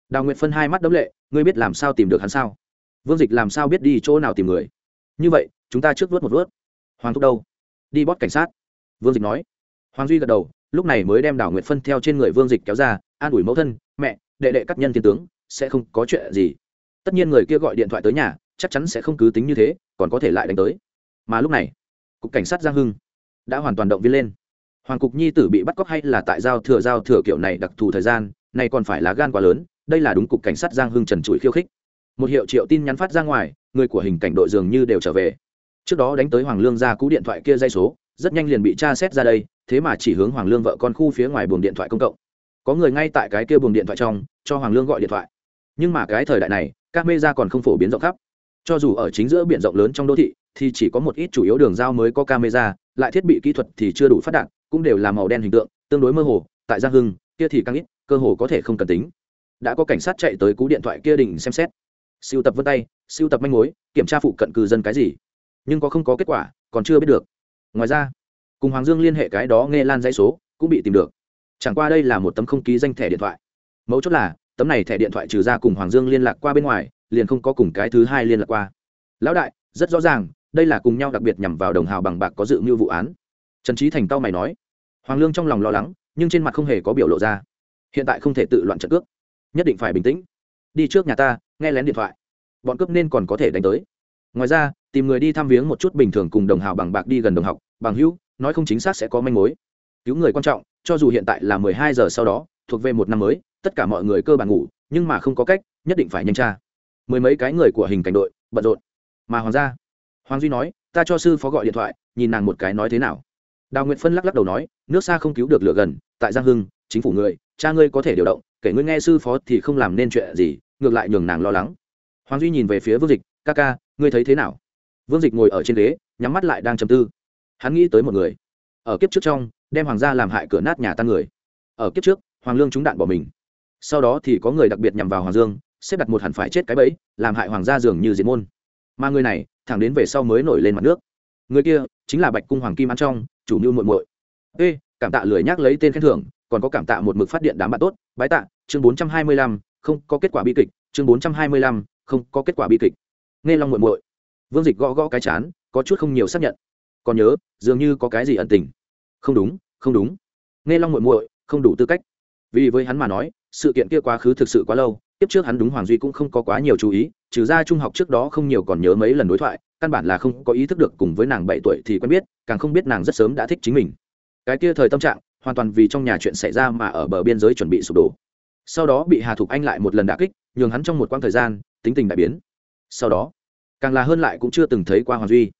Đào nguyệt phân hai mắt đấm lệ, ngươi biết làm sao tìm được hắn sao? Vương dịch làm sao biết đi chỗ nào tìm người? Như vậy, chúng ta trước vớt một vớt. Hoàng thúc đâu? Đi bót cảnh sát. Vương dịch nói. Hoàng duy gật đầu lúc này mới đem đào nguyệt phân theo trên người vương dịch kéo ra, an ủi mẫu thân, mẹ, đệ đệ các nhân thiên tướng, sẽ không có chuyện gì. Tất nhiên người kia gọi điện thoại tới nhà, chắc chắn sẽ không cứ tính như thế, còn có thể lại đánh tới. Mà lúc này, cục cảnh sát giang hưng đã hoàn toàn động viên lên. Hoàng cục nhi tử bị bắt cóc hay là tại giao thừa giao thừa kiểu này đặc thù thời gian, này còn phải là gan quá lớn, đây là đúng cục cảnh sát giang hưng trần trụi khiêu khích. Một hiệu triệu tin nhắn phát ra ngoài, người của hình cảnh đội dường như đều trở về. Trước đó đánh tới hoàng lương ra cú điện thoại kia dây số rất nhanh liền bị tra xét ra đây, thế mà chỉ hướng hoàng lương vợ con khu phía ngoài buồng điện thoại công cộng. Có người ngay tại cái kia buồng điện thoại trong, cho hoàng lương gọi điện thoại. Nhưng mà cái thời đại này, các mê ra còn không phổ biến rộng khắp. Cho dù ở chính giữa biển rộng lớn trong đô thị, thì chỉ có một ít chủ yếu đường giao mới có camera lại thiết bị kỹ thuật thì chưa đủ phát đạt, cũng đều là màu đen hình tượng, tương đối mơ hồ, tại giang hưng, kia thì càng ít, cơ hồ có thể không cần tính. Đã có cảnh sát chạy tới cú điện thoại kia đỉnh xem xét. Siêu tập vân tay, siêu tập manh mối, kiểm tra phụ cận cư dân cái gì. Nhưng có không có kết quả, còn chưa biết được ngoài ra, cùng hoàng dương liên hệ cái đó nghe lan dãy số, cũng bị tìm được. Chẳng qua đây là một tấm không ký danh thẻ điện thoại. Mấu chốt là, tấm này thẻ điện thoại trừ ra cùng hoàng dương liên lạc qua bên ngoài, liền không có cùng cái thứ hai liên lạc qua. Lão đại, rất rõ ràng, đây là cùng nhau đặc biệt nhằm vào đồng hào bằng bạc có dự mưu vụ án. Trần trí thành tao mày nói. Hoàng lương trong lòng lo lắng, nhưng trên mặt không hề có biểu lộ ra. Hiện tại không thể tự loạn trận cướp nhất định phải bình tĩnh. Đi trước nhà ta, nghe lén điện thoại. Bọn cướp nên còn có thể đánh tới. Ngoài ra tìm người đi thăm viếng một chút bình thường cùng đồng hào bằng bạc đi gần đồng học, bằng hữu, nói không chính xác sẽ có manh mối. Cứu người quan trọng, cho dù hiện tại là mười hai giờ sau đó, thuộc về một năm mới, tất cả mọi người cơ bản ngủ, nhưng mà không có cách, nhất định phải nhanh tra. Mười mấy cái người của hình cảnh đội, bận rộn. Mà hoàng gia, hoàng duy nói, ta cho sư phó gọi điện thoại, nhìn nàng một cái nói thế nào. Đào nguyệt phân lắc lắc đầu nói, nước xa không cứu được lửa gần, tại giang hưng, chính phủ người, cha ngươi có thể điều động, kể ngươi nghe sư phó thì không làm nên chuyện gì, ngược lại nhường nàng lo lắng. Hoàng duy nhìn về phía vương dịch, ca ca, ngươi thấy thế nào? Vương dịch ngồi ở trên ghế, nhắm mắt lại đang chầm tư. Hắn nghĩ tới một người. Ở kiếp trước trong, đem hoàng gia làm hại cửa nát nhà tan người. Ở kiếp trước, hoàng lương trúng đạn bỏ mình. Sau đó thì có người đặc biệt nhằm vào hoàng dương, xếp đặt một hẳn phải chết cái bẫy, làm hại hoàng gia dường như diệt môn. Mà người này, thẳng đến về sau mới nổi lên mặt nước. Người kia, chính là bạch cung hoàng kim ăn trong, chủ mưu muội muội. Ê, cảm tạ lười nhắc lấy tên khen thưởng, còn có cảm tạ một mực phát điện đám bạn tốt. Bái tạ, chương bốn trăm hai mươi lăm, không có kết quả bi kịch, chương bốn trăm hai mươi lăm, không có kết quả bi kịch. Nghe long muội muội vương dịch gõ gõ cái chán, có chút không nhiều xác nhận. Còn nhớ, dường như có cái gì ẩn tình. Không đúng không đúng. Nghe long muội muội, không đủ tư cách. Vì với hắn mà nói, sự kiện kia quá khứ thực sự quá lâu tiếp trước hắn đúng hoàng duy cũng không có quá nhiều chú ý, trừ ra trung học trước đó không nhiều còn nhớ mấy lần đối thoại, căn bản là không có ý thức được cùng với nàng bảy tuổi thì quen biết, càng không biết nàng rất sớm đã thích chính mình. Cái kia thời tâm trạng, hoàn toàn vì trong nhà chuyện xảy ra mà ở bờ biên giới chuẩn bị sụp đổ. Sau đó bị hà thục anh lại một lần đả kích, nhường hắn trong một quãng thời gian, tính tình đại biến. Sau đó càng là hơn lại cũng chưa từng thấy qua hoàng duy.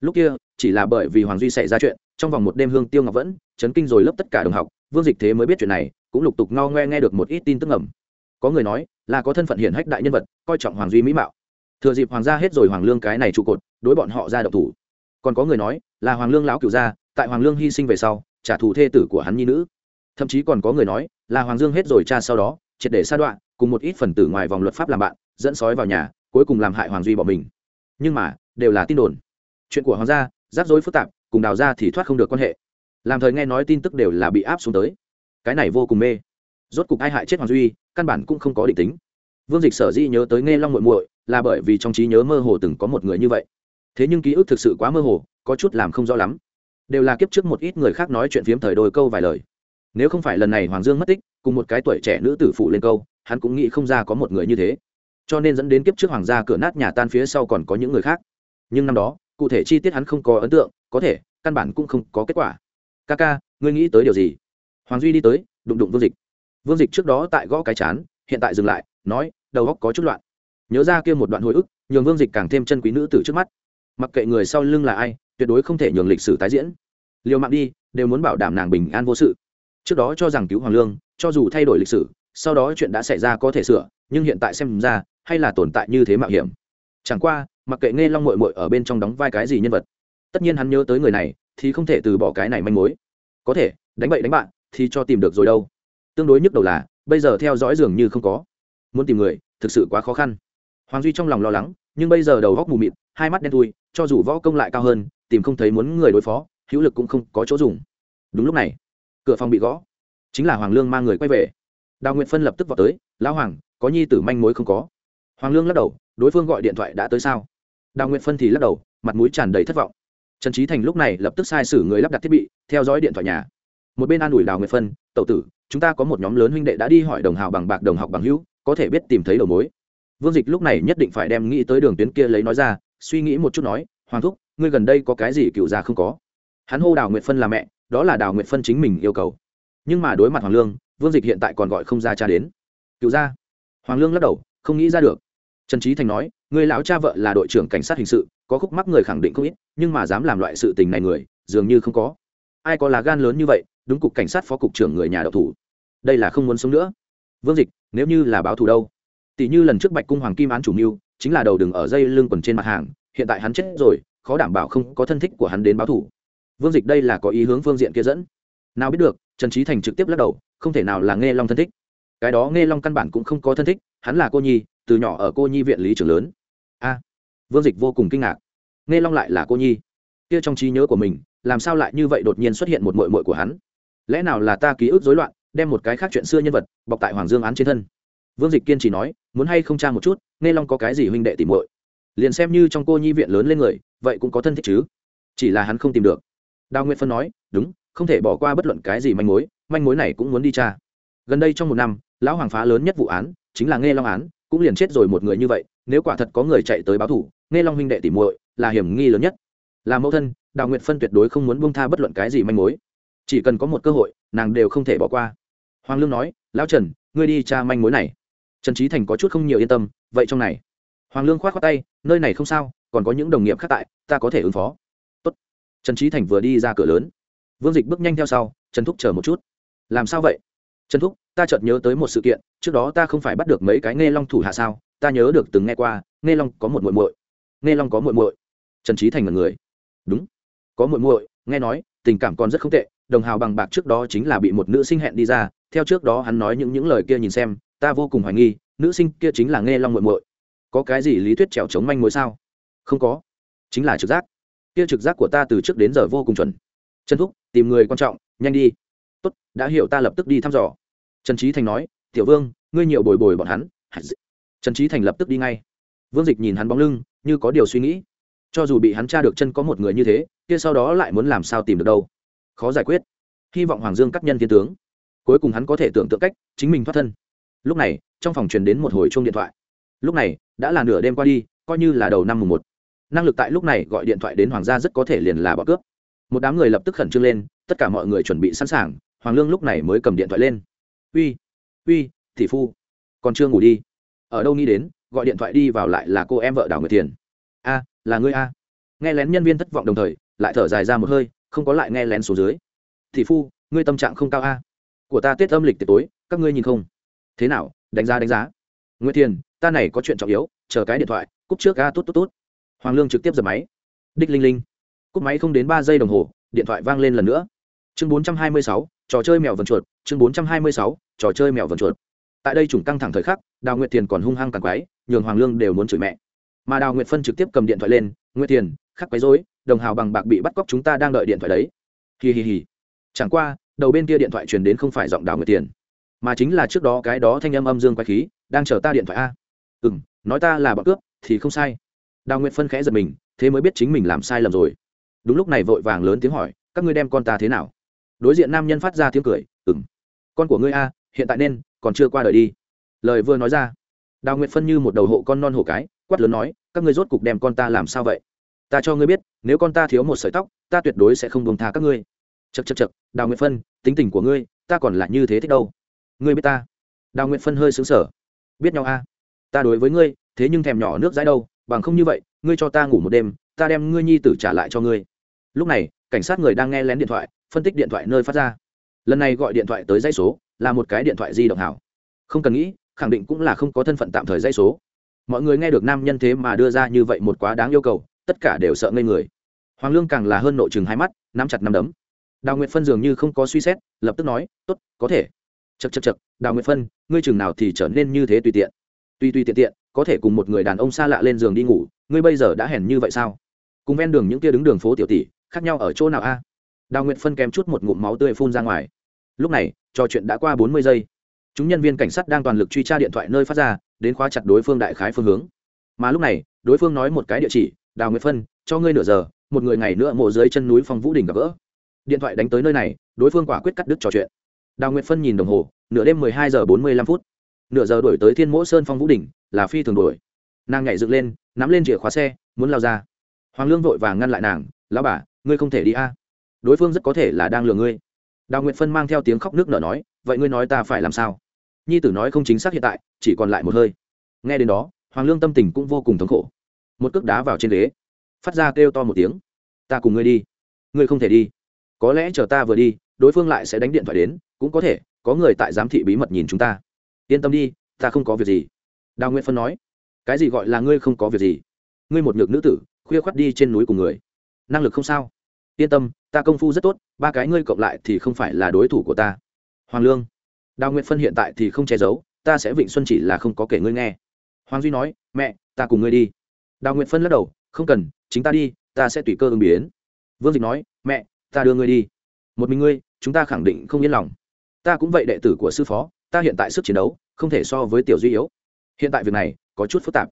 Lúc kia, chỉ là bởi vì hoàng duy xảy ra chuyện, trong vòng một đêm hương tiêu ngọc vẫn, chấn kinh rồi lớp tất cả đồng học, vương dịch thế mới biết chuyện này, cũng lục tục ngao ngoe nghe được một ít tin tức ngầm. Có người nói, là có thân phận hiển hách đại nhân vật, coi trọng hoàng duy mỹ mạo. Thừa dịp hoàng gia hết rồi hoàng lương cái này trụ cột, đối bọn họ ra độc thủ. Còn có người nói, là hoàng lương lão cửu gia, tại hoàng lương hy sinh về sau, trả thù thê tử của hắn nhi nữ. Thậm chí còn có người nói, là hoàng dương hết rồi cha sau đó, triệt để sa đoạn cùng một ít phần tử ngoài vòng luật pháp làm bạn, dẫn sói vào nhà, cuối cùng làm hại hoàng duy bỏ mình nhưng mà, đều là tin đồn. Chuyện của hoàng gia, rắc rối phức tạp, cùng đào ra thì thoát không được quan hệ. Làm thời nghe nói tin tức đều là bị áp xuống tới. Cái này vô cùng mê. Rốt cục ai hại chết hoàng duy, căn bản cũng không có định tính. Vương dịch sở dĩ nhớ tới nghe long muội muội là bởi vì trong trí nhớ mơ hồ từng có một người như vậy. Thế nhưng ký ức thực sự quá mơ hồ, có chút làm không rõ lắm. Đều là kiếp trước một ít người khác nói chuyện phiếm thời đôi câu vài lời. Nếu không phải lần này hoàng dương mất tích, cùng một cái tuổi trẻ nữ tử phụ lên câu, hắn cũng nghĩ không ra có một người như thế cho nên dẫn đến kiếp trước hoàng gia cửa nát nhà tan phía sau còn có những người khác. Nhưng năm đó, cụ thể chi tiết hắn không có ấn tượng, có thể, căn bản cũng không có kết quả. Ca ca, ngươi nghĩ tới điều gì? Hoàng duy đi tới, đụng đụng vương dịch. Vương dịch trước đó tại gõ cái chán, hiện tại dừng lại, nói, đầu góc có chút loạn. Nhớ ra kia một đoạn hồi ức, nhường vương dịch càng thêm chân quý nữ tử trước mắt. Mặc kệ người sau lưng là ai, tuyệt đối không thể nhường lịch sử tái diễn. Liều mạng đi, đều muốn bảo đảm nàng bình an vô sự. Trước đó cho rằng cứu hoàng lương, cho dù thay đổi lịch sử, sau đó chuyện đã xảy ra có thể sửa, nhưng hiện tại xem ra hay là tồn tại như thế mạo hiểm? Chẳng qua, mặc kệ nghe long mội mội ở bên trong đóng vai cái gì nhân vật, tất nhiên hắn nhớ tới người này thì không thể từ bỏ cái này manh mối. Có thể, đánh bậy đánh bạn thì cho tìm được rồi đâu. Tương đối nhức đầu là, bây giờ theo dõi dường như không có. Muốn tìm người, thực sự quá khó khăn. Hoàng duy trong lòng lo lắng, nhưng bây giờ đầu góc mù mịt, hai mắt đen thui, cho dù võ công lại cao hơn, tìm không thấy muốn người đối phó, hữu lực cũng không có chỗ dùng. Đúng lúc này, cửa phòng bị gõ. Chính là hoàng lương mang người quay về. Đào nguyện phân lập tức vào tới, lão hoàng, có nhi tử manh mối không có? Hoàng lương lắc đầu, đối phương gọi điện thoại đã tới sao? Đào nguyện phân thì lắc đầu, mặt mũi tràn đầy thất vọng. Trần trí thành lúc này lập tức sai sử người lắp đặt thiết bị, theo dõi điện thoại nhà. Một bên an ủi đào nguyện phân tậu tử, chúng ta có một nhóm lớn huynh đệ đã đi hỏi đồng hào bằng bạc đồng học bằng hữu, có thể biết tìm thấy đầu mối. Vương dịch lúc này nhất định phải đem nghĩ tới đường tuyến kia lấy nói ra, suy nghĩ một chút nói, hoàng thúc, ngươi gần đây có cái gì cựu già không có? Hắn hô đào nguyệt phân là mẹ, đó là đào nguyệt phân chính mình yêu cầu. Nhưng mà đối mặt hoàng lương, vương dịch hiện tại còn gọi không ra cha đến. Cựu gia? Hoàng lương lắc đầu, không nghĩ ra được trần trí thành nói người lão cha vợ là đội trưởng cảnh sát hình sự, có khúc mắc người khẳng định không ít, nhưng mà dám làm loại sự tình này người, dường như không có. Ai có là gan lớn như vậy, đúng cục cảnh sát phó cục trưởng người nhà đậu thủ. Đây là không muốn sống nữa. Vương dịch, nếu như là báo thù đâu? Tỷ như lần trước bạch cung hoàng kim án chủ mưu, chính là đầu đừng ở dây lưng quần trên mặt hàng, hiện tại hắn chết rồi, khó đảm bảo không có thân thích của hắn đến báo thù. vương dịch, đây là có ý hướng phương diện kia dẫn. Nào biết được, trần trí thành trực tiếp lắc đầu, không thể nào là nghe long thân thích cái đó nghe long căn bản cũng không có thân thích, hắn là cô nhi, từ nhỏ ở cô nhi viện lý trường lớn. A, vương dịch vô cùng kinh ngạc. Nghe long lại là cô nhi. Kia trong trí nhớ của mình, làm sao lại như vậy đột nhiên xuất hiện một mội mội của hắn? Lẽ nào là ta ký ức rối loạn, đem một cái khác chuyện xưa nhân vật, bọc tại hoàng dương án trên thân? Vương dịch kiên trì nói, muốn hay không tra một chút, nghe long có cái gì huynh đệ tìm muội? Liền xem như trong cô nhi viện lớn lên người, vậy cũng có thân thích chứ? Chỉ là hắn không tìm được. Đào nguyệt phân nói, đúng, không thể bỏ qua bất luận cái gì manh mối manh mối này cũng muốn đi tra. Gần đây trong một năm lão hoàng phá lớn nhất vụ án, chính là nghe long án, cũng liền chết rồi một người như vậy, nếu quả thật có người chạy tới báo thủ nghe long huynh đệ tỉ muội, là hiểm nghi lớn nhất. Là mẫu thân, đào nguyệt phân tuyệt đối không muốn buông tha bất luận cái gì manh mối. Chỉ cần có một cơ hội, nàng đều không thể bỏ qua. Hoàng lương nói, lão trần, ngươi đi tra manh mối này. Trần trí thành có chút không nhiều yên tâm, vậy trong này. Hoàng lương k h o á t khoác tay, nơi này không sao, còn có những đồng nghiệp khác tại, ta có thể ứng phó. Tốt. trần trí thành vừa đi ra cửa lớn. Vương dịch bước nhanh theo sau, trần thúc chờ một chút. Làm sao vậy? Trần thúc ta chợt nhớ tới một sự kiện, trước đó ta không phải bắt được mấy cái nghe long thủ hạ sao? Ta nhớ được từng nghe qua nghe long có một muội muội. Nghe long có muội muội. Trần trí thành là người. Đúng. Có muội muội, nghe nói, tình cảm còn rất không tệ, đồng hào bằng bạc trước đó chính là bị một nữ sinh hẹn đi ra, theo trước đó hắn nói những những lời kia nhìn xem, ta vô cùng hoài nghi, nữ sinh kia chính là nghe long muội muội. Có cái gì lý thuyết trèo chống manh mối sao? Không có. Chính là trực giác. Kia trực giác của ta từ trước đến giờ vô cùng chuẩn. Trần thúc, tìm người quan trọng, nhanh đi. Tốt, đã hiểu ta lập tức đi thăm dò trần trí thành nói, tiểu vương, ngươi nhiều bồi bồi bọn hắn. Trần trí thành lập tức đi ngay. Vương dịch nhìn hắn bóng lưng, như có điều suy nghĩ. Cho dù bị hắn tra được chân có một người như thế, kia sau đó lại muốn làm sao tìm được đâu? Khó giải quyết. Hy vọng hoàng dương cắt nhân thiên tướng. Cuối cùng hắn có thể tưởng tượng cách chính mình thoát thân. Lúc này, trong phòng truyền đến một hồi chuông điện thoại. Lúc này, đã là nửa đêm qua đi, coi như là đầu năm mùng một. Năng lực tại lúc này gọi điện thoại đến hoàng gia rất có thể liền là bọn cướp. Một đám người lập tức khẩn trương lên, tất cả mọi người chuẩn bị sẵn sàng, hoàng lương lúc này mới cầm điện thoại lên uy uy thị phu, còn chưa ngủ đi. Ở đâu nghĩ đến, gọi điện thoại đi vào lại là cô em vợ đào người tiền a, là ngươi a. Nghe lén nhân viên thất vọng đồng thời, lại thở dài ra một hơi, không có lại nghe lén số dưới. Thị phu, ngươi tâm trạng không cao a. Của ta tết âm lịch tiệc tối, các ngươi nhìn không? Thế nào, đánh giá đánh giá. Nguyễn thiền, ta này có chuyện trọng yếu, chờ cái điện thoại, cúp trước a tốt tốt tốt. Hoàng lương trực tiếp giật máy. Đích linh linh. Cúp máy không đến ba giây đồng hồ, điện thoại vang lên lần nữa chương bốn trăm hai mươi sáu, trò chơi mèo vần chuột, chương bốn trăm hai mươi sáu, trò chơi mèo vần chuột. Tại đây chủng căng thẳng thời khắc, đào nguyệt tiền còn hung hăng càng quái, nhường hoàng lương đều muốn chửi mẹ. Mà đào nguyệt phân trực tiếp cầm điện thoại lên, nguyệt tiền khắc quấy rối, đồng hào bằng bạc bị bắt cóc chúng ta đang đợi điện thoại đấy. Hì hì hì chẳng qua, đầu bên kia điện thoại truyền đến không phải giọng đào nguyệt tiền mà chính là trước đó cái đó thanh âm âm dương quái khí, đang chờ ta điện thoại a. Ừ m nói ta là bọn cướp, thì không sai. Đào nguyệt phân khẽ giật mình, thế mới biết chính mình làm sai lầm rồi. Đúng lúc này vội vàng lớn tiếng hỏi, các ngươi đem con ta thế nào? Đối diện nam nhân phát ra tiếng cười ừng con của ngươi a, hiện tại nên, còn chưa qua đời đi. Lời vừa nói ra, đào nguyệt phân như một đầu hộ con non hổ cái, quát lớn nói, các ngươi rốt cục đem con ta làm sao vậy? Ta cho ngươi biết, nếu con ta thiếu một sợi tóc, ta tuyệt đối sẽ không buông tha các ngươi. Chật chật chật đào nguyệt phân, tính tình của ngươi, ta còn là như thế thích đâu? Ngươi biết ta? Đào nguyệt phân hơi xứng sở biết nhau a, ta đối với ngươi, thế nhưng thèm nhỏ nước dãi đâu, bằng không như vậy, ngươi cho ta ngủ một đêm, ta đem ngươi nhi tử trả lại cho ngươi. Lúc này, cảnh sát người đang nghe lén điện thoại phân tích điện thoại nơi phát ra. Lần này gọi điện thoại tới dây số, là một cái điện thoại di động hảo. Không cần nghĩ, khẳng định cũng là không có thân phận tạm thời dây số. Mọi người nghe được nam nhân thế mà đưa ra như vậy một quá đáng yêu cầu, tất cả đều sợ ngây người. Hoàng lương càng là hơn nội chừng hai mắt, nắm chặt nắm đấm. Đào nguyệt phân dường như không có suy xét, lập tức nói t ố t có thể. Chật chật chật đào nguyệt phân, ngươi chừng nào thì trở nên như thế tùy tiện. Tuy tuy tiện tiện, có thể cùng một người đàn ông xa lạ lên giường đi ngủ, ngươi bây giờ đã hèn như vậy sao? Cùng ven đường những kia đứng đường phố tiểu tỷ, khác nhau ở chỗ nào a? Đào nguyệt phân kém chút một ngụm máu tươi phun ra ngoài. Lúc này, trò chuyện đã qua bốn mươi giây. Chúng nhân viên cảnh sát đang toàn lực truy tra điện thoại nơi phát ra, đến khóa chặt đối phương đại khái phương hướng. Mà lúc này, đối phương nói một cái địa chỉ, đào nguyệt phân, cho ngươi nửa giờ, một người ngày nữa mộ dưới chân núi phong vũ đình gặp gỡ. Điện thoại đánh tới nơi này, đối phương quả quyết cắt đứt trò chuyện. Đào nguyệt phân nhìn đồng hồ, nửa đêm mười hai giờ bốn mươi lăm phút. Nửa giờ đổi tới thiên mỗ sơn phong vũ đình, là phi thường đổi nàng nhảy dựng lên, nắm lên chìa khóa xe, muốn lao ra. Hoàng lương vội vàng ngăn lại nàng, lão bà, ngươi không thể đi a đối phương rất có thể là đang lừa ngươi. Đào nguyệt phân mang theo tiếng khóc nước nở nói, vậy ngươi nói ta phải làm sao? Nhi tử nói không chính xác hiện tại, chỉ còn lại một hơi. Nghe đến đó, hoàng lương tâm tình cũng vô cùng thống khổ. Một cước đá vào trên ghế. Phát ra kêu to một tiếng. Ta cùng ngươi đi. Ngươi không thể đi. Có lẽ chờ ta vừa đi, đối phương lại sẽ đánh điện thoại đến, cũng có thể, có người tại giám thị bí mật nhìn chúng ta. Yên tâm đi, ta không có việc gì. Đào nguyệt phân nói. Cái gì gọi là ngươi không có việc gì? Ngươi một nhược nữ tử, khuya khoắt đi trên núi cùng người. Năng lực không sao. Yên tâm ta công phu rất tốt, ba cái ngươi cộng lại thì không phải là đối thủ của ta. Hoàng lương, đào nguyện phân hiện tại thì không che giấu, ta sẽ vịnh xuân chỉ là không có kể ngươi nghe. Hoàng duy nói, mẹ, ta cùng ngươi đi. Đào nguyện phân lắc đầu, không cần, chính ta đi, ta sẽ tùy cơ ứng biến. Vương dịch nói, mẹ, ta đưa ngươi đi. Một mình ngươi, chúng ta khẳng định không yên lòng. Ta cũng vậy đệ tử của sư phó, ta hiện tại sức chiến đấu, không thể so với tiểu duy yếu. Hiện tại việc này, có chút phức tạp.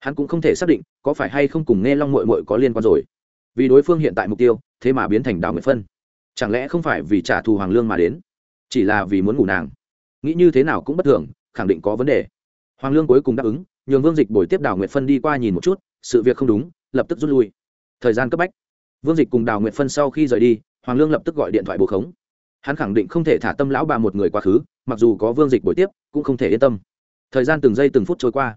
Hắn cũng không thể xác định, có phải hay không cùng nghe long mội mội có liên quan rồi. Vì đối phương hiện tại mục tiêu thế mà biến thành đào nguyệt phân. Chẳng lẽ không phải vì trả thù hoàng lương mà đến? Chỉ là vì muốn ngủ nàng. Nghĩ như thế nào cũng bất thường, khẳng định có vấn đề. Hoàng lương cuối cùng đáp ứng, nhường vương dịch buổi tiếp đào nguyệt phân đi qua nhìn một chút, sự việc không đúng, lập tức rút lui. Thời gian cấp bách. Vương dịch cùng đào nguyệt phân sau khi rời đi, hoàng lương lập tức gọi điện thoại bổ khống. Hắn khẳng định không thể thả tâm lão bà một người quá khứ, mặc dù có vương dịch buổi tiếp, cũng không thể yên tâm. Thời gian từng giây từng phút trôi qua.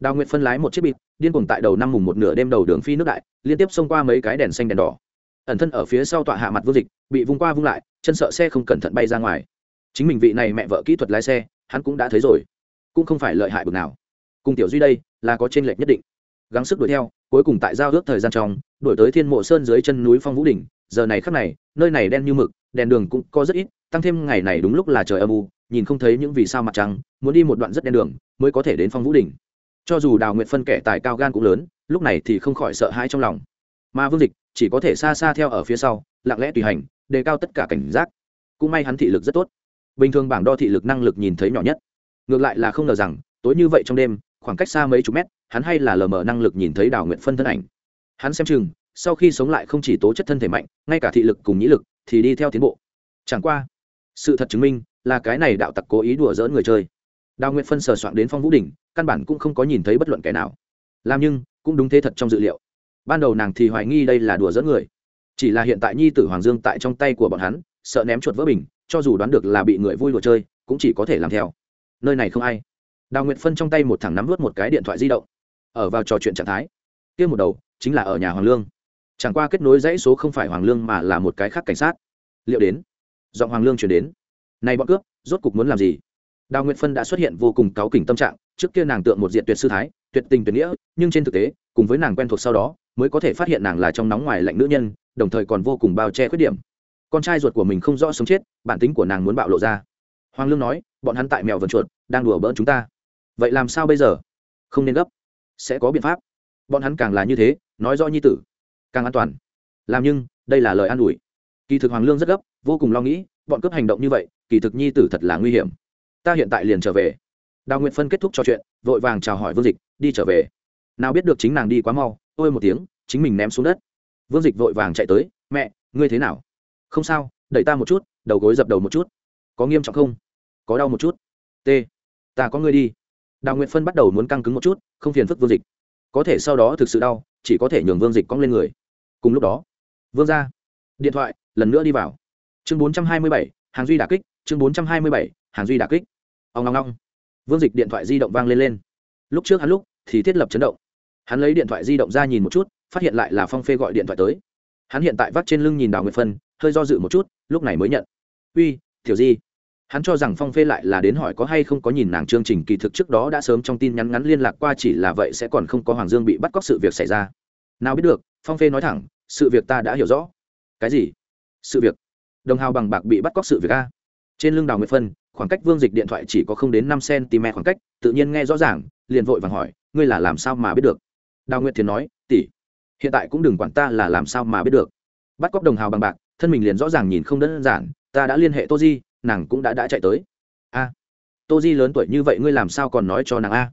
Đào nguyệt phân lái một chiếc bịt điên cuồng tại đầu năm mùng một nửa đêm đầu đường phi nước đại, liên tiếp xông qua mấy cái đèn xanh đèn đỏ ẩn thân ở phía sau tọa hạ mặt vương dịch, bị vung qua vung lại, chân sợ xe không cẩn thận bay ra ngoài. Chính mình vị này mẹ vợ kỹ thuật lái xe, hắn cũng đã thấy rồi. Cũng không phải lợi hại bực nào. Cùng tiểu duy đây, là có trên lệch nhất định. Gắng sức đuổi theo, cuối cùng tại giao ước thời gian trong, đuổi tới thiên mộ sơn dưới chân núi phong vũ đỉnh. Giờ này khắc này, nơi này đen như mực, đèn đường cũng có rất ít, tăng thêm ngày này đúng lúc là trời âm u, nhìn không thấy những vì sao mặt trăng, muốn đi một đoạn rất đen đường mới có thể đến phong vũ đỉnh. Cho dù đào nguyệt phân kẻ tài cao gan cũng lớn, lúc này thì không khỏi sợ hãi trong lòng. Mà vương dịch chỉ có thể xa xa theo ở phía sau, lặng lẽ tùy hành, đề cao tất cả cảnh giác. Cũng may hắn thị lực rất tốt. Bình thường bảng đo thị lực năng lực nhìn thấy nhỏ nhất. Ngược lại là không ngờ rằng, tối như vậy trong đêm, khoảng cách xa mấy chục mét, hắn hay là lờ mờ năng lực nhìn thấy đào nguyện phân thân ảnh. Hắn xem chừng, sau khi sống lại không chỉ tố chất thân thể mạnh, ngay cả thị lực cùng nhĩ lực, thì đi theo tiến bộ. Chẳng qua, sự thật chứng minh là cái này đạo tặc cố ý đùa dỡn người chơi. Đào nguyện phân sờ soạn đến phong vũ đỉnh, căn bản cũng không có nhìn thấy bất luận kẻ nào. Làm nhưng, cũng đúng thế thật trong dự liệu ban đầu nàng thì hoài nghi đây là đùa dẫn người. Chỉ là hiện tại nhi tử hoàng dương tại trong tay của bọn hắn, sợ ném chuột vỡ bình, cho dù đoán được là bị người vui đùa chơi, cũng chỉ có thể làm theo. Nơi này không ai. Đào nguyệt phân trong tay một thằng nắm vớt một cái điện thoại di động. Ở vào trò chuyện trạng thái. Kia một đầu, chính là ở nhà hoàng lương. Chẳng qua kết nối dãy số không phải hoàng lương mà là một cái khác cảnh sát. Liệu đến? Giọng hoàng lương chuyển đến. Này bọn cướp, rốt cục muốn làm gì? Đào nguyệt phân đã xuất hiện vô cùng cáu kỉnh tâm trạng, trước kia nàng tượng một diện tuyệt sư thái, tuyệt tình tuyệt nghĩa, nhưng trên thực tế, cùng với nàng quen thuộc sau đó mới có thể phát hiện nàng là trong nóng ngoài lạnh nữ nhân, đồng thời còn vô cùng bao che khuyết điểm. Con trai ruột của mình không rõ sống chết, bản tính của nàng muốn bạo lộ ra. Hoàng lương nói, bọn hắn tại mèo vần chuột, đang đùa bỡn chúng ta. Vậy làm sao bây giờ? Không nên gấp. Sẽ có biện pháp. Bọn hắn càng là như thế, nói rõ nhi tử. Càng an toàn. Làm nhưng, đây là lời an ủi. Kỳ thực hoàng lương rất gấp, vô cùng lo nghĩ, bọn cướp hành động như vậy, kỳ thực nhi tử thật là nguy hiểm. Ta hiện tại liền trở về. Đào nguyện phân kết thúc trò chuyện, vội vàng chào hỏi vương dịch, đi trở về. Nào biết được chính nàng đi quá mau ôi một tiếng, chính mình ném xuống đất. Vương dịch vội vàng chạy tới, mẹ, ngươi thế nào? Không sao, đẩy ta một chút, đầu gối dập đầu một chút. Có nghiêm trọng không? Có đau một chút. T, ta có ngươi đi. Đào nguyện phân bắt đầu muốn căng cứng một chút, không phiền phức vương dịch. Có thể sau đó thực sự đau, chỉ có thể nhường vương dịch cong lên người. Cùng lúc đó, vương ra điện thoại, lần nữa đi vào. Chương bốn trăm hai mươi bảy, hàng duy đà kích, chương bốn trăm hai mươi bảy, hàng duy đà kích. Ông long long vương dịch điện thoại di động vang lên lên. Lúc trước hắn lúc thì thiết lập chấn động hắn lấy điện thoại di động ra nhìn một chút, phát hiện lại là phong phê gọi điện thoại tới. Hắn hiện tại vắt trên lưng nhìn đào nguyệt phân, hơi do dự một chút, lúc này mới nhận. Uy thiểu di. Hắn cho rằng phong phê lại là đến hỏi có hay không có nhìn nàng chương trình kỳ thực trước đó đã sớm trong tin nhắn ngắn liên lạc qua chỉ là vậy sẽ còn không có hoàng dương bị bắt cóc sự việc xảy ra. Nào biết được, phong phê nói thẳng, sự việc ta đã hiểu rõ. Cái gì? Sự việc. Đồng hào bằng bạc bị bắt cóc sự việc a. Trên lưng đào nguyệt phân, khoảng cách vương dịch điện thoại chỉ có không đến năm cm khoảng cách, tự nhiên nghe rõ ràng, liền vội vàng hỏi, ngươi là làm sao mà biết được? Đào nguyệt thiền nói, tỷ, hiện tại cũng đừng quản ta là làm sao mà biết được. Bắt cóc đồng hào bằng bạc, thân mình liền rõ ràng nhìn không đơn giản, ta đã liên hệ tô di, nàng cũng đã đã chạy tới. A, tô di lớn tuổi như vậy ngươi làm sao còn nói cho nàng a?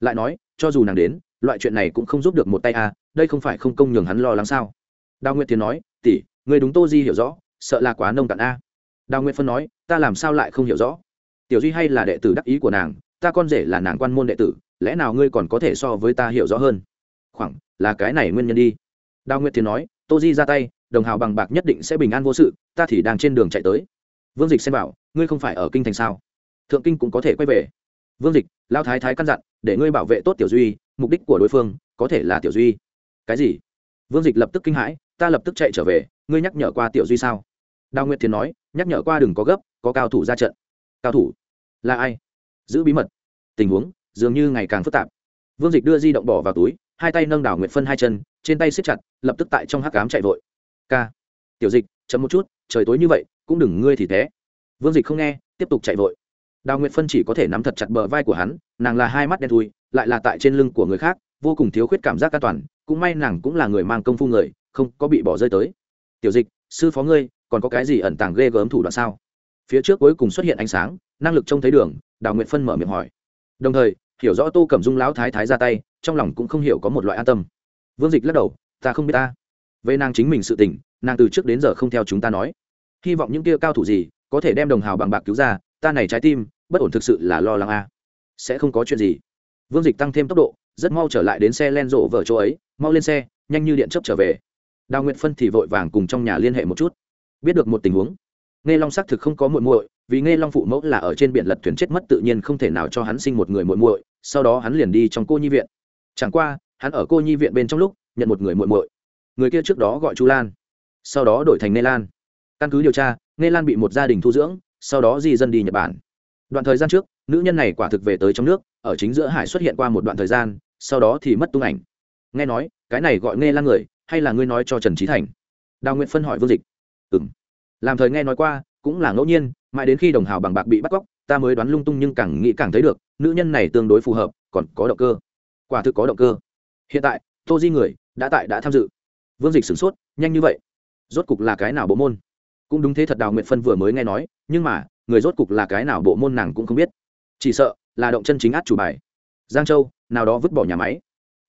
Lại nói, cho dù nàng đến, loại chuyện này cũng không giúp được một tay a, đây không phải không công nhường hắn lo lắng sao? Đào nguyệt thiền nói, tỷ người đúng tô di hiểu rõ, sợ là quá nông cạn a. Đào nguyệt phân nói, ta làm sao lại không hiểu rõ? Tiểu duy hay là đệ tử đắc ý của nàng, ta con rể là nàng quan môn đệ tử, lẽ nào ngươi còn có thể so với ta hiểu rõ hơn? Khoảng, là cái này nguyên nhân đi. Đào nguyệt thiền nói, tô di ra tay, đồng hào bằng bạc nhất định sẽ bình an vô sự, ta thì đang trên đường chạy tới. Vương dịch xem bảo, ngươi không phải ở kinh thành sao? Thượng kinh cũng có thể quay về. Vương dịch, lao thái thái căn dặn, để ngươi bảo vệ tốt tiểu duy, mục đích của đối phương, có thể là tiểu duy. Cái gì? Vương dịch lập tức kinh hãi, ta lập tức chạy trở về, ngươi nhắc nhở qua tiểu duy sao? Đào nguyệt thiền nói, nhắc nhở qua đừng có gấp, có cao thủ ra trận. Cao thủ? Là ai? Giữ bí mật. Tình huống dường như ngày càng phức tạp vương dịch đưa di động bỏ vào túi, hai tay nâng đảo nguyệt phân hai chân, trên tay siết chặt, lập tức tại trong hắc cám chạy vội. K tiểu dịch chấm một chút, trời tối như vậy, cũng đừng ngươi thì thế vương dịch không nghe, tiếp tục chạy vội. Đào nguyệt phân chỉ có thể nắm thật chặt bờ vai của hắn, nàng là hai mắt đen thui, lại là tại trên lưng của người khác, vô cùng thiếu khuyết cảm giác an toàn, cũng may nàng cũng là người mang công phu người, không có bị bỏ rơi tới. Tiểu dịch, sư phó ngươi, còn có cái gì ẩn tàng ghê gớm thủ đoạn sao? Phía trước cuối cùng xuất hiện ánh sáng, năng lực trông thấy đường, đào nguyệt phân mở miệng hỏi. Đồng thời hiểu rõ tô cẩm dung lão thái thái ra tay, trong lòng cũng không hiểu có một loại an tâm. Vương dịch lắc đầu, ta không biết ta. Về nàng chính mình sự tình, nàng từ trước đến giờ không theo chúng ta nói. Hy vọng những kia cao thủ gì có thể đem đồng hào bằng bạc cứu ra, ta này trái tim, bất ổn thực sự là lo lắng a. Sẽ không có chuyện gì. Vương dịch tăng thêm tốc độ, rất mau trở lại đến xe len rộ vở chỗ ấy, mau lên xe, nhanh như điện chấp trở về. Đào nguyệt phân thì vội vàng cùng trong nhà liên hệ một chút. Biết được một tình huống. Nghe long xác thực không có muội muội vì nghe long phụ mẫu là ở trên biển lật thuyền chết mất tự nhiên không thể nào cho hắn sinh một người muội muội, sau đó hắn liền đi trong cô nhi viện. Chẳng qua, hắn ở cô nhi viện bên trong lúc, nhận một người muội muội. Người kia trước đó gọi chu lan, sau đó đổi thành nê lan. Căn cứ điều tra, nê lan bị một gia đình thu dưỡng, sau đó di dân đi nhật bản. Đoạn thời gian trước, nữ nhân này quả thực về tới trong nước, ở chính giữa hải xuất hiện qua một đoạn thời gian, sau đó thì mất tung ảnh. Nghe nói, cái này gọi nê lan người, hay là ngươi nói cho trần trí thành? Đào nguyện phân hỏi vương dịch. Ừ m làm thời nghe nói qua, cũng là ngẫu nhiên mãi đến khi đồng hào bằng bạc bị bắt cóc, ta mới đoán lung tung nhưng càng nghĩ càng thấy được, nữ nhân này tương đối phù hợp, còn có động cơ. Quả thực có động cơ. Hiện tại, tô di người đã tại đã tham dự. Vương dịch sửng sốt, nhanh như vậy? Rốt cục là cái nào bộ môn? Cũng đúng thế thật đào nguyện phân vừa mới nghe nói, nhưng mà, người rốt cục là cái nào bộ môn nàng cũng không biết. Chỉ sợ là động chân chính át chủ bài. Giang châu, nào đó vứt bỏ nhà máy.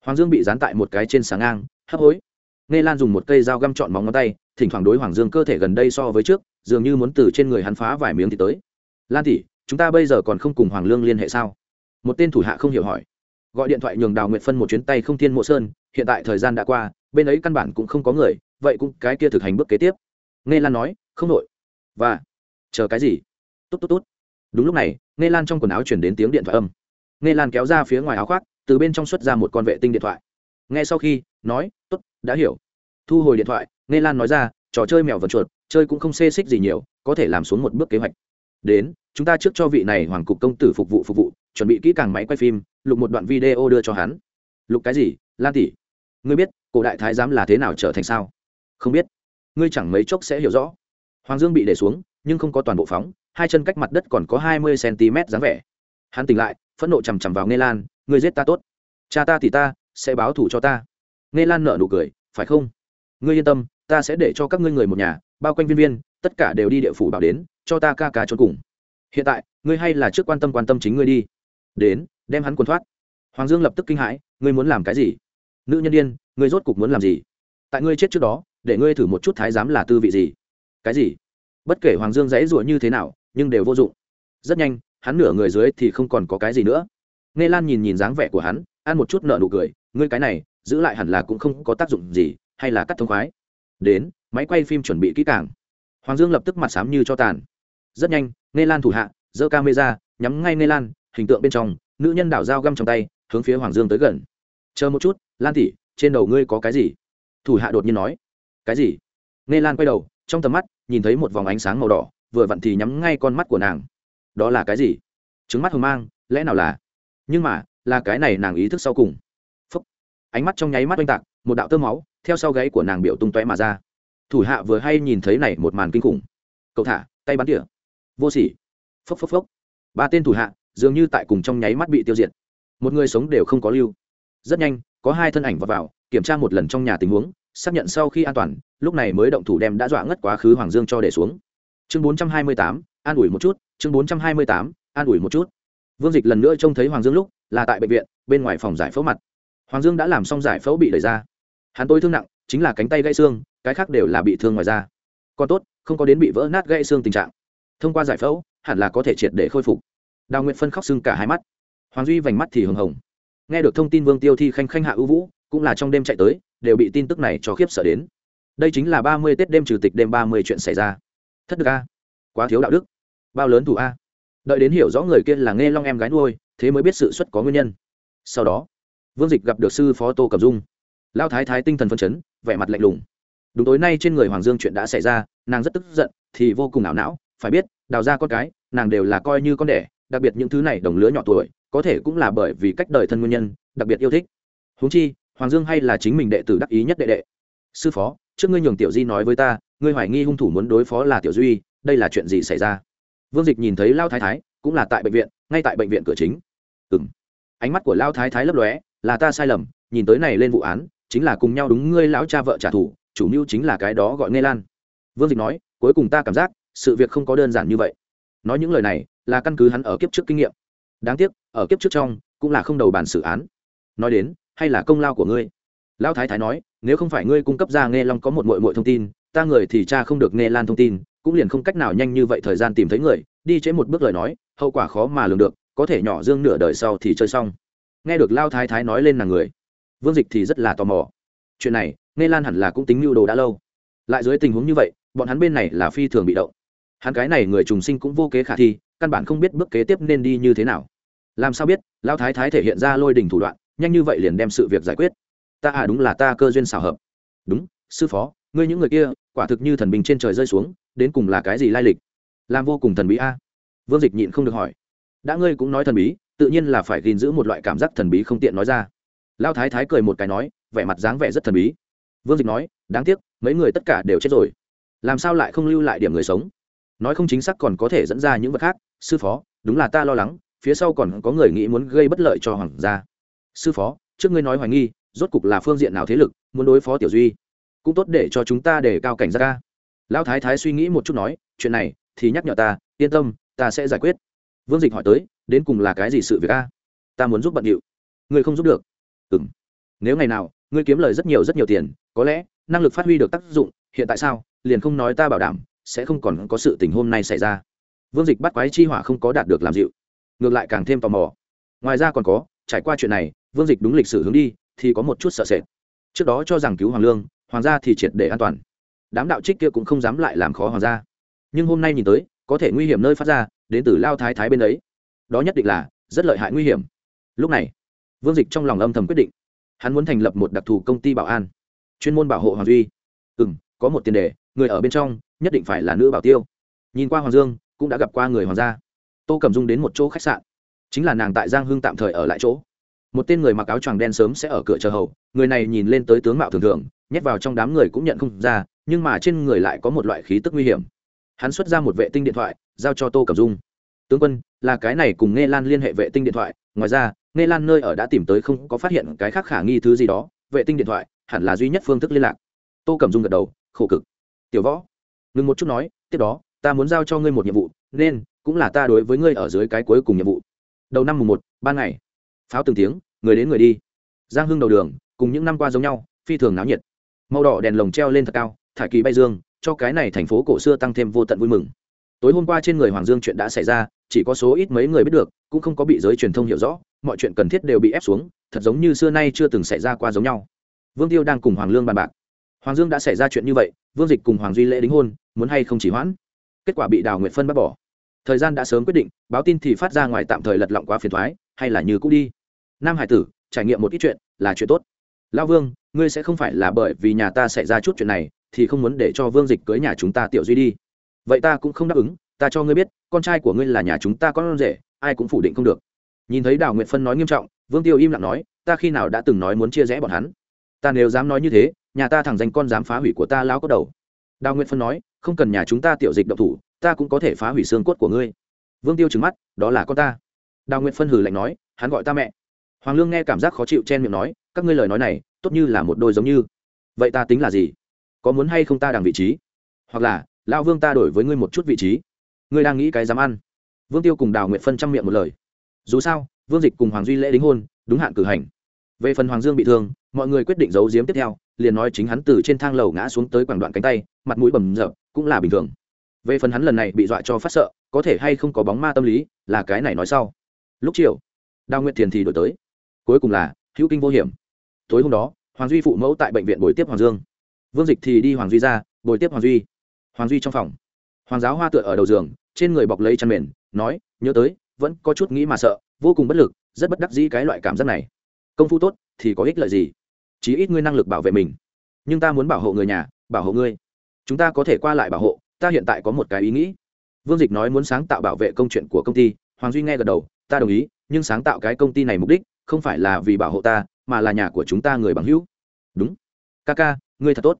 Hoàng dương bị dán tại một cái trên sáng ngang, hấp hối. Nghe lan dùng một cây dao găm trọn móng ngón tay, thỉnh thoảng đối hoàng dương cơ thể gần đây so với trước dường như muốn từ trên người hắn phá vài miếng thì tới. Lan tỷ, chúng ta bây giờ còn không cùng hoàng lương liên hệ sao? Một tên thủ hạ không hiểu hỏi. Gọi điện thoại nhường đào nguyệt phân một chuyến tay không thiên mộ sơn, hiện tại thời gian đã qua, bên ấy căn bản cũng không có người, vậy cũng cái kia thực hành bước kế tiếp. Nghe lan nói, không nội và, chờ cái gì? Tốt tốt tốt đúng lúc này, nghe lan trong quần áo chuyển đến tiếng điện thoại âm. Nghe lan kéo ra phía ngoài áo khoác, từ bên trong xuất ra một con vệ tinh điện thoại. Nghe sau khi, nói, tốt, đã hiểu. Thu hồi điện thoại, nghe lan nói ra, trò chơi mèo vật chuột chơi cũng không xê xích gì nhiều, có thể làm xuống một bước kế hoạch. Đến, chúng ta trước cho vị này hoàng cục công tử phục vụ phục vụ, chuẩn bị kỹ càng máy quay phim, lục một đoạn video đưa cho hắn. Lục cái gì? Lan tỷ. Ngươi biết, cổ đại thái giám là thế nào trở thành sao? Không biết. Ngươi chẳng mấy chốc sẽ hiểu rõ. Hoàng dương bị để xuống, nhưng không có toàn bộ phóng, hai chân cách mặt đất còn có hai mươi cm dáng vẻ. Hắn tỉnh lại, phẫn nộ chằm chằm vào nghe lan, ngươi giết ta tốt. Cha ta thì ta, sẽ báo thù cho ta. Nghe lan nợ nụ cười, phải không? Ngươi yên tâm, ta sẽ để cho các ngươi người một nhà bao quanh viên viên, tất cả đều đi địa phủ bảo đến, cho ta ca ca trốn cùng. Hiện tại, ngươi hay là trước quan tâm quan tâm chính ngươi đi. Đến, đem hắn quần thoát. Hoàng dương lập tức kinh hãi, ngươi muốn làm cái gì? Nữ nhân đ i ê n ngươi rốt cục muốn làm gì? Tại ngươi chết trước đó, để ngươi thử một chút thái giám là tư vị gì? Cái gì? Bất kể hoàng dương dãy ruộng như thế nào, nhưng đều vô dụng. Rất nhanh, hắn nửa người dưới thì không còn có cái gì nữa. Nghe lan nhìn nhìn dáng vẻ của hắn, ăn một chút nợ nụ cười, ngươi cái này, giữ lại hẳn là cũng không có tác dụng gì, hay là cắt thông khoái. Đến máy quay phim chuẩn bị kỹ càng. Hoàng dương lập tức mặt sám như cho tàn. Rất nhanh Nê lan thủ hạ, giơ camera, nhắm ngay Nê lan, hình tượng bên trong, nữ nhân đảo dao găm trong tay, hướng phía hoàng dương tới gần. Chờ một chút, lan tỉ trên đầu ngươi có cái gì? Thủ hạ đột nhiên nói. Cái gì? Nê lan quay đầu, trong tầm mắt, nhìn thấy một vòng ánh sáng màu đỏ, vừa vặn thì nhắm ngay con mắt của nàng. Đó là cái gì? Trứng mắt hờ mang, lẽ nào là? Nhưng mà, là cái này nàng ý thức sau cùng. Phúc. ánh mắt trong nháy mắt oanh tạc, một đạo tơ máu, theo sau gáy của nàng biểu tung tóe mà ra thủ hạ vừa hay nhìn thấy này một màn kinh khủng. Cậu thả tay bắn tỉa. Vô sỉ. Phốc phốc phốc. Ba tên thủ hạ dường như tại cùng trong nháy mắt bị tiêu diệt. Một người sống đều không có lưu. Rất nhanh có hai thân ảnh vào, vào kiểm tra một lần trong nhà tình huống xác nhận sau khi an toàn lúc này mới động thủ đem đã dọa ngất quá khứ hoàng dương cho để xuống. Chương bốn trăm hai mươi tám an ủi một chút chương bốn trăm hai mươi tám an ủi một chút. Vương dịch lần nữa trông thấy hoàng dương lúc là tại bệnh viện bên ngoài phòng giải phẫu mặt. Hoàng dương đã làm xong giải phẫu bị đẩy ra. Hắn tôi thương nặng chính là cánh tay gãy xương cái khác đều là bị thương ngoài da. Còn tốt, không có đến bị vỡ nát gãy xương tình trạng. Thông qua giải phẫu, hẳn là có thể triệt để khôi phục. Đào nguyện phân khóc sưng cả hai mắt. Hoàng duy vành mắt thì hừng hồng. Nghe được thông tin vương tiêu thi khanh khanh hạ ưu vũ, cũng là trong đêm chạy tới, đều bị tin tức này cho khiếp sợ đến. Đây chính là ba mươi tết đêm trừ tịch đêm ba mươi chuyện xảy ra. Thất đức a. Quá thiếu đạo đức. Bao lớn thủ a. Đợi đến hiểu rõ người kia là nghe long em gái nuôi, thế mới biết sự xuất có nguyên nhân. Sau đó, vương dịch gặp được sư phó tô cẩm dung. Lao thái thái tinh thần phân chấn, vẻ mặt lạnh lùng đúng tối nay trên người hoàng dương chuyện đã xảy ra, nàng rất tức giận, thì vô cùng ảo não, phải biết, đào ra con cái, nàng đều là coi như con đẻ, đặc biệt những thứ này đồng lứa nhỏ tuổi, có thể cũng là bởi vì cách đời thân nguyên nhân, đặc biệt yêu thích. Huống chi, hoàng dương hay là chính mình đệ tử đắc ý nhất đệ đệ. Sư phó, trước ngươi nhường tiểu di nói với ta, ngươi hoài nghi hung thủ muốn đối phó là tiểu duy, đây là chuyện gì xảy ra? Vương dịch nhìn thấy lao thái thái, cũng là tại bệnh viện, ngay tại bệnh viện cửa chính. Ừ m ánh mắt của lao thái thái lấp lóe, là ta sai lầm, nhìn tới này lên vụ án, chính là cùng nhau đúng ngươi lão cha vợ trả thù chủ mưu chính là cái đó gọi nghe lan. Vương dịch nói, cuối cùng ta cảm giác, sự việc không có đơn giản như vậy. Nói những lời này, là căn cứ hắn ở kiếp trước kinh nghiệm. Đáng tiếc, ở kiếp trước trong, cũng là không đầu bản xử án. Nói đến, hay là công lao của ngươi? Lão thái thái nói, nếu không phải ngươi cung cấp ra nghe long có một mội mội thông tin, ta người thì cha không được nghe lan thông tin, cũng liền không cách nào nhanh như vậy thời gian tìm thấy người. Đi chế một bước lời nói, hậu quả khó mà lường được, có thể nhỏ dương nửa đời sau thì chơi xong. Nghe được lao thái thái nói lên nàng người, vương dịch thì rất là tò mò. Chuyện này nghe lan hẳn là cũng tính mưu đồ đã lâu. Lại dưới tình huống như vậy, bọn hắn bên này là phi thường bị động. Hắn cái này người trùng sinh cũng vô kế khả thi, căn bản không biết bước kế tiếp nên đi như thế nào. Làm sao biết lao thái thái thể hiện ra lôi đình thủ đoạn, nhanh như vậy liền đem sự việc giải quyết. Ta à đúng là ta cơ duyên xảo hợp. Đúng, sư phó, ngươi những người kia, quả thực như thần bình trên trời rơi xuống, đến cùng là cái gì lai lịch? Làm vô cùng thần bí a. Vương dịch nhịn không được hỏi. Đã ngươi cũng nói thần bí, tự nhiên là phải gìn giữ một loại cảm giác thần bí không tiện nói ra. Lao thái thái cười một cái nói, vẻ mặt dáng vẻ rất thần bí vương dịch nói, đáng tiếc, mấy người tất cả đều chết rồi. Làm sao lại không lưu lại điểm người sống? Nói không chính xác còn có thể dẫn ra những vật khác. Sư phó, đúng là ta lo lắng, phía sau còn có người nghĩ muốn gây bất lợi cho hoàng gia. Sư phó, trước ngươi nói hoài nghi, rốt cục là phương diện nào thế lực muốn đối phó tiểu duy? Cũng tốt để cho chúng ta để cao cảnh giác ca lão thái thái suy nghĩ một chút nói, chuyện này thì nhắc nhở ta, yên tâm, ta sẽ giải quyết. Vương dịch hỏi tới, đến cùng là cái gì sự việc a? Ta muốn giúp bận điệu. Ngươi không giúp được. Ừ m nếu ngày nào, ngươi kiếm lời rất nhiều rất nhiều tiền có lẽ, năng lực phát huy được tác dụng, hiện tại sao, liền không nói ta bảo đảm, sẽ không còn có sự tình hôm nay xảy ra. Vương dịch bắt quái chi hỏa không có đạt được làm dịu. Ngược lại càng thêm tò mò. Ngoài ra còn có, trải qua chuyện này, vương dịch đúng lịch sử hướng đi, thì có một chút sợ sệt. Trước đó cho rằng cứu hoàng lương, hoàng gia thì triệt để an toàn. Đám đạo trích kia cũng không dám lại làm khó hoàng gia. Nhưng hôm nay nhìn tới, có thể nguy hiểm nơi phát ra, đến từ lao thái thái bên ấy. Đó nhất định là, rất lợi hại nguy hiểm. Lúc này, vương dịch trong lòng âm thầm quyết định. Hắn muốn thành lập một đặc thù công ty bảo an chuyên môn bảo hộ hoàng duy. Ừ m có một tiền đề, người ở bên trong nhất định phải là nữ bảo tiêu. Nhìn qua hoàng dương, cũng đã gặp qua người hoàng gia. Tô cẩm dung đến một chỗ khách sạn. Chính là nàng tại giang hưng tạm thời ở lại chỗ. Một tên người mặc áo choàng đen sớm sẽ ở cửa chờ hầu, người này nhìn lên tới tướng mạo thường thường, nhét vào trong đám người cũng nhận không ra, nhưng mà trên người lại có một loại khí tức nguy hiểm. Hắn xuất ra một vệ tinh điện thoại, giao cho tô cẩm dung. Tướng quân, là cái này cùng nghe lan liên hệ vệ tinh điện thoại. Ngoài ra nghe lan nơi ở đã tìm tới không có phát hiện cái khác khả nghi thứ gì đó. Vệ tinh điện thoại hẳn là duy nhất phương thức liên lạc. Tô cẩm dung gật đầu, khổ cực. Tiểu võ, ngừng một chút nói, tiếp đó, ta muốn giao cho ngươi một nhiệm vụ, nên cũng là ta đối với ngươi ở dưới cái cuối cùng nhiệm vụ. Đầu năm mùng một, ban ngày. Pháo từng tiếng, người đến người đi. Giang hưng đầu đường, cùng những năm qua giống nhau, phi thường náo nhiệt. Màu đỏ đèn lồng treo lên thật cao, thải kỳ bay dương, cho cái này thành phố cổ xưa tăng thêm vô tận vui mừng. Tối hôm qua trên người hoàng dương chuyện đã xảy ra, chỉ có số ít mấy người biết được, cũng không có bị giới truyền thông hiểu rõ, mọi chuyện cần thiết đều bị ép xuống, thật giống như xưa nay chưa từng xảy ra qua giống nhau vương tiêu đang cùng hoàng lương bàn bạc. Hoàng dương đã xảy ra chuyện như vậy, vương dịch cùng hoàng duy lễ đính hôn, muốn hay không chỉ hoãn? Kết quả bị đào nguyệt phân bác bỏ. Thời gian đã sớm quyết định, báo tin thì phát ra ngoài tạm thời lật lọng quá phiền thoái hay là như cũ đi. Nam hải tử, trải nghiệm một ít chuyện, là chuyện tốt. Lao vương, ngươi sẽ không phải là bởi vì nhà ta xảy ra chút chuyện này, thì không muốn để cho vương dịch cưới nhà chúng ta tiểu duy đi. Vậy ta cũng không đáp ứng, ta cho ngươi biết, con trai của ngươi là nhà chúng ta con rể, ai cũng phủ định không được. Nhìn thấy đào nguyệt phân nói nghiêm trọng, vương tiêu im lặng nói, ta khi nào đã từng nói muốn chia rẽ bọn hắn? Ta nếu dám nói như thế, nhà ta thẳng danh con dám phá hủy của ta lao có đầu. Đào nguyệt phân nói, không cần nhà chúng ta tiểu dịch động thủ, ta cũng có thể phá hủy xương cốt của ngươi. Vương tiêu trừng mắt, đó là con ta. Đào nguyệt phân hử lạnh nói, hắn gọi ta mẹ. Hoàng lương nghe cảm giác khó chịu chen miệng nói, các ngươi lời nói này, tốt như là một đôi giống như. Vậy ta tính là gì? Có muốn hay không ta đằng vị trí? Hoặc là, lão vương ta đổi với ngươi một chút vị trí? Ngươi đang nghĩ cái dám ăn. Vương tiêu cùng đào nguyện phân chăm miệng một lời. Dù sao, vương dịch cùng hoàng duy lễ đính hôn, đúng hạn cử hành. Về phần hoàng dương bị thương mọi người quyết định giấu giếm tiếp theo, liền nói chính hắn từ trên thang lầu ngã xuống tới quảng đoạn cánh tay, mặt mũi bầm rợp cũng là bình thường. Về phần hắn lần này bị dọa cho phát sợ, có thể hay không có bóng ma tâm lý, là cái này nói sau. Lúc chiều, đào nguyện thiền thì đổi tới. Cuối cùng là, hữu kinh vô hiểm. Tối hôm đó, hoàng duy phụ mẫu tại bệnh viện buổi tiếp hoàng dương. Vương dịch thì đi hoàng duy ra buổi tiếp hoàng duy. Hoàng duy trong phòng. Hoàng giáo hoa tựa ở đầu giường, trên người bọc lấy chăn mền, nói, nhớ tới, vẫn có chút nghĩ mà sợ, vô cùng bất lực, rất bất đắc dĩ cái loại cảm giác này. Công phu tốt, thì có ích lợi gì? Chí ít ngươi năng lực bảo vệ mình. Nhưng ta muốn bảo hộ người nhà, bảo hộ ngươi. Chúng ta có thể qua lại bảo hộ, ta hiện tại có một cái ý nghĩ. Vương dịch nói muốn sáng tạo bảo vệ công chuyện của công ty, hoàng duy nghe gật đầu, ta đồng ý, nhưng sáng tạo cái công ty này mục đích không phải là vì bảo hộ ta, mà là nhà của chúng ta người bằng hữu. Đúng. Ca ca ngươi thật tốt.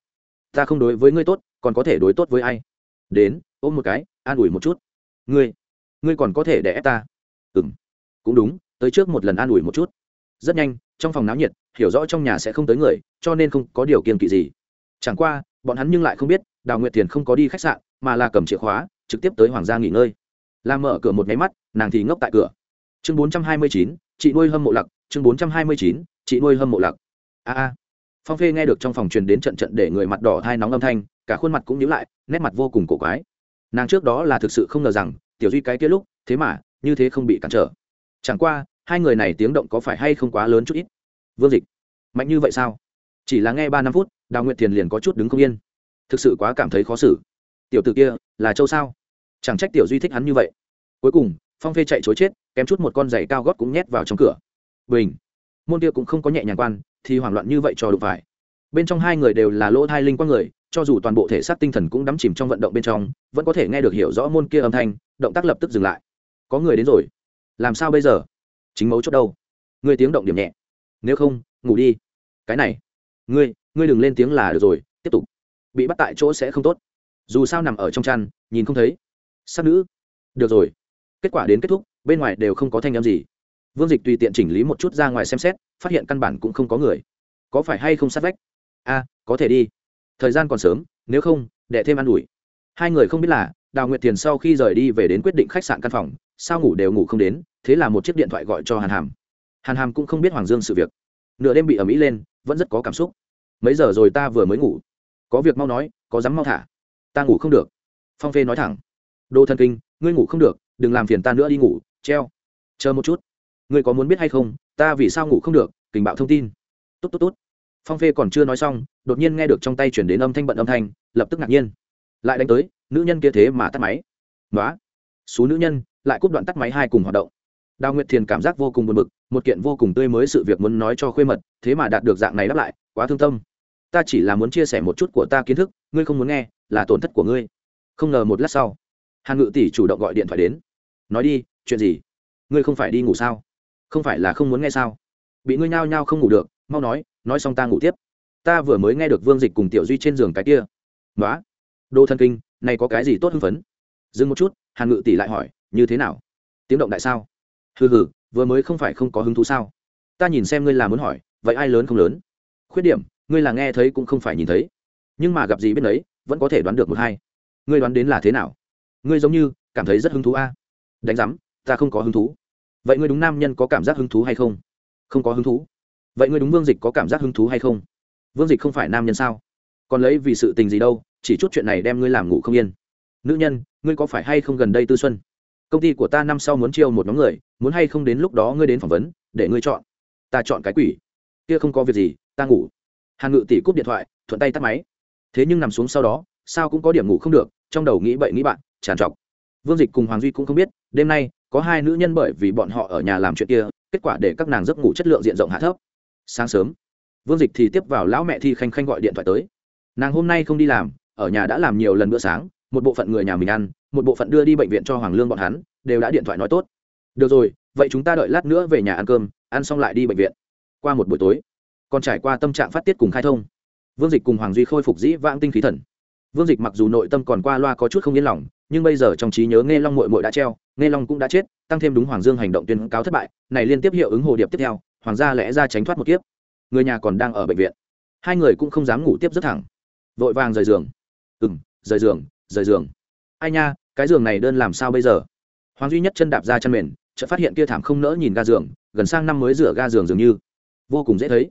Ta không đối với ngươi tốt, còn có thể đối tốt với ai? Đến, ôm một cái, an ủi một chút. Ngươi ngươi còn có thể để ép ta. Ừ m cũng đúng, tới trước một lần an ủi một chút. Rất nhanh trong phòng náo nhiệt, hiểu rõ trong nhà sẽ không tới người, cho nên không có điều kiện kỵ gì. Chẳng qua, bọn hắn nhưng lại không biết, đào nguyệt tiền không có đi khách sạn, mà là cầm chìa khóa, trực tiếp tới hoàng gia nghỉ ngơi. Làm mở cửa một nháy mắt, nàng thì ngốc tại cửa. Chương bốn trăm hai mươi chín, chị nuôi hâm mộ lặc, chương bốn trăm hai mươi chín, chị nuôi hâm mộ lặc. A a. Phong phê nghe được trong phòng truyền đến trận trận để người mặt đỏ thai nóng âm thanh, cả khuôn mặt cũng nhíu lại, nét mặt vô cùng cổ quái. Nàng trước đó là thực sự không ngờ rằng, tiểu duy cái kia lúc, thế mà, như thế không bị cản trở. Chẳng qua hai người này tiếng động có phải hay không quá lớn chút ít? Vương dịch, mạnh như vậy sao? Chỉ là nghe ba năm phút, đào nguyệt thiền liền có chút đứng không yên. Thực sự quá cảm thấy khó xử. Tiểu t ử kia là châu sao? Chẳng trách tiểu duy thích hắn như vậy. Cuối cùng, phong phê chạy chối chết, kém chút một con giày cao gót cũng nhét vào trong cửa. Bình! Môn kia cũng không có nhẹ nhàng quan, thì hoảng loạn như vậy cho đụng phải. Bên trong hai người đều là lỗ thai linh quang người, cho dù toàn bộ thể xác tinh thần cũng đắm chìm trong vận động bên trong, vẫn có thể nghe được hiểu rõ môn kia âm thanh, động tác lập tức dừng lại. Có người đến rồi. Làm sao bây giờ? Chính mấu chốt đâu? Ngươi tiếng động điểm nhẹ. Nếu không, ngủ đi. Cái này, ngươi ngươi đừng lên tiếng là được rồi, tiếp tục. Bị bắt tại chỗ sẽ không tốt. Dù sao nằm ở trong chăn, nhìn không thấy. Sắc nữ. Được rồi. Kết quả đến kết thúc, bên ngoài đều không có thanh â m gì. Vương dịch tùy tiện chỉnh lý một chút ra ngoài xem xét, phát hiện căn bản cũng không có người. Có phải hay không sát vách? A, có thể đi. Thời gian còn sớm, nếu không, để thêm ă n ủi. Hai người không biết là, đào nguyệt thiền sau khi rời đi về đến quyết định khách sạn căn phòng sao ngủ đều ngủ không đến, thế là một chiếc điện thoại gọi cho hàn hàm. Hàn hàm cũng không biết hoàng dương sự việc. Nửa đêm bị ầm ĩ lên, vẫn rất có cảm xúc. Mấy giờ rồi ta vừa mới ngủ? Có việc mau nói, có dám mau thả? Ta ngủ không được. Phong phê nói thẳng. Đô thần kinh, ngươi ngủ không được, đừng làm phiền ta nữa đi ngủ, treo. Chờ một chút. Ngươi có muốn biết hay không, ta vì sao ngủ không được kình bạo thông tin. Tốt tốt tốt. Phong phê còn chưa nói xong, đột nhiên nghe được trong tay chuyển đến âm thanh bận âm thanh, lập tức ngạc nhiên. Lại đánh tới, nữ nhân kia thế mà tắt máy. Nói số nữ nhân lại cúp đoạn tắt máy hai cùng hoạt động. Đào nguyệt thiền cảm giác vô cùng buồn bực, một kiện vô cùng tươi mới sự việc muốn nói cho khuê mật, thế mà đạt được dạng này đáp lại, quá thương tâm. Ta chỉ là muốn chia sẻ một chút của ta kiến thức, ngươi không muốn nghe, là tổn thất của ngươi. Không ngờ một lát sau, hàn ngự tỷ chủ động gọi điện thoại đến. Nói đi, chuyện gì? Ngươi không phải đi ngủ sao? Không phải là không muốn nghe sao? Bị ngươi nhao nhao không ngủ được, mau nói nói xong ta ngủ tiếp. Ta vừa mới nghe được vương dịch cùng tiểu duy trên giường cái kia. Nói đô thân kinh, này có cái gì tốt hưng phấn? Dừng một chút, hàn ngự tỷ lại hỏi như thế nào? Tiếng động đại sao? Hừ hừ, vừa mới không phải không có hứng thú sao? Ta nhìn xem ngươi là muốn hỏi, vậy ai lớn không lớn? Khuyết điểm, ngươi là nghe thấy cũng không phải nhìn thấy. Nhưng mà gặp gì biết đấy vẫn có thể đoán được một hai. Ngươi đoán đến là thế nào? Ngươi giống như cảm thấy rất hứng thú a. Đánh giám, ta không có hứng thú. Vậy ngươi đúng nam nhân có cảm giác hứng thú hay không? Không có hứng thú. Vậy ngươi đúng vương dịch có cảm giác hứng thú hay không? Vương dịch không phải nam nhân sao? Còn lấy vì sự tình gì đâu, chỉ chút chuyện này đem ngươi làm ngủ không yên. Nữ nhân, ngươi có phải hay không gần đây tư xuân? Công ty của ta năm sau muốn chiêu một nhóm người, muốn hay không đến lúc đó ngươi đến phỏng vấn, để ngươi chọn. Ta chọn cái quỷ. Kia không có việc gì, ta ngủ. Hàn ngự tỷ cúp điện thoại, thuận tay tắt máy. Thế nhưng nằm xuống sau đó, sao cũng có điểm ngủ không được, trong đầu nghĩ bậy nghĩ bạn tràn trọc. Vương dịch cùng hoàng duy cũng không biết, đêm nay, có hai nữ nhân bởi vì bọn họ ở nhà làm chuyện kia, kết quả để các nàng giấc ngủ chất lượng diện rộng hạ thấp. Sáng sớm, vương dịch thì tiếp vào lão mẹ thi khanh khanh gọi điện thoại tới. Nàng hôm nay không đi làm, ở nhà đã làm nhiều lần bữa sáng một bộ phận người nhà mình ăn, một bộ phận đưa đi bệnh viện cho hoàng lương bọn hắn, đều đã điện thoại nói tốt. Được rồi, vậy chúng ta đợi lát nữa về nhà ăn cơm, ăn xong lại đi bệnh viện. Qua một buổi tối, còn trải qua tâm trạng phát tiết cùng khai thông. Vương dịch cùng hoàng duy khôi phục dĩ vãng tinh khí thần. Vương dịch mặc dù nội tâm còn qua loa có chút không yên lòng, nhưng bây giờ trong trí nhớ nghe long mội mội đã treo, nghe long cũng đã chết, tăng thêm đúng hoàng dương hành động tuyên cáo thất bại, này liên tiếp hiệu ứng hồ điệp tiếp theo, hoàng gia lẽ ra tránh thoát một kiếp. Người nhà còn đang ở bệnh viện. Hai người cũng không dám ngủ tiếp rất thẳng. Vội vàng rời giường. Ừ m rời giường rời giường. Ai nha, cái giường này đơn làm sao bây giờ? Hoàng duy nhất chân đạp ra chân mền, chợt phát hiện kia thảm không nỡ nhìn ga giường, gần sang năm mới rửa ga giường dường như. Vô cùng dễ thấy.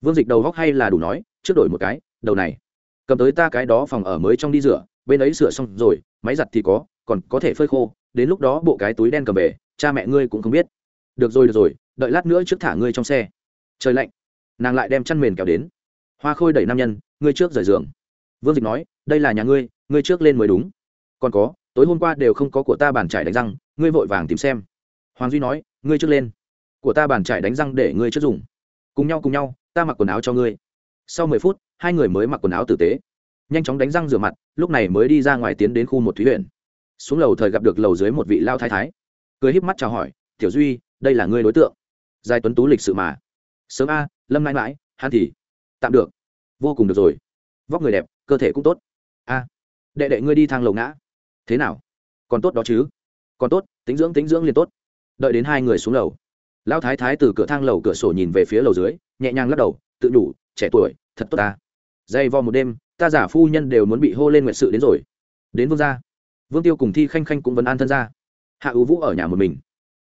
Vương dịch đầu góc hay là đủ nói, trước đổi một cái, đầu này. Cầm tới ta cái đó phòng ở mới trong đi rửa, bên ấy sửa xong rồi, máy giặt thì có, còn có thể phơi khô, đến lúc đó bộ cái túi đen cầm về, cha mẹ ngươi cũng không biết. Được rồi được rồi, đợi lát nữa trước thả ngươi trong xe. Trời lạnh. Nàng lại đem chăn mền kéo đến. Hoa khôi đẩy nam nhân, ngươi trước rời giường. Vương dịch nói đây là nhà ngươi ngươi trước lên mới đúng. Còn có, tối hôm qua đều không có của ta bàn trải đánh răng, ngươi vội vàng tìm xem. Hoàng duy nói, ngươi trước lên. Của ta bàn trải đánh răng để ngươi trước dùng. Cùng nhau cùng nhau, ta mặc quần áo cho ngươi. Sau mười phút, hai người mới mặc quần áo tử tế. Nhanh chóng đánh răng rửa mặt, lúc này mới đi ra ngoài tiến đến khu một thúy huyện. Xuống lầu thời gặp được lầu dưới một vị lao thái thái. Cười híp mắt chào hỏi, tiểu duy, đây là ngươi đối tượng. Giai tuấn tú lịch sự mà. Sớm a, lâm mãi mãi hắn thì tạm được. Vô cùng được rồi. Vóc người đẹp, cơ thể cũng tốt a, đệ đệ ngươi đi thang lầu ngã. Thế nào? Còn tốt đó chứ? Còn tốt, tính dưỡng tính dưỡng liền tốt. Đợi đến hai người xuống lầu. Lão thái thái từ cửa thang lầu cửa sổ nhìn về phía lầu dưới, nhẹ nhàng lắc đầu, tự đủ, trẻ tuổi, thật tốt ta. Dây vo một đêm, ta giả phu nhân đều muốn bị hô lên nguyện sự đến rồi. Đến vương gia. Vương tiêu cùng thi khanh khanh cũng vẫn an thân ra. Hạ ưu vũ ở nhà một mình.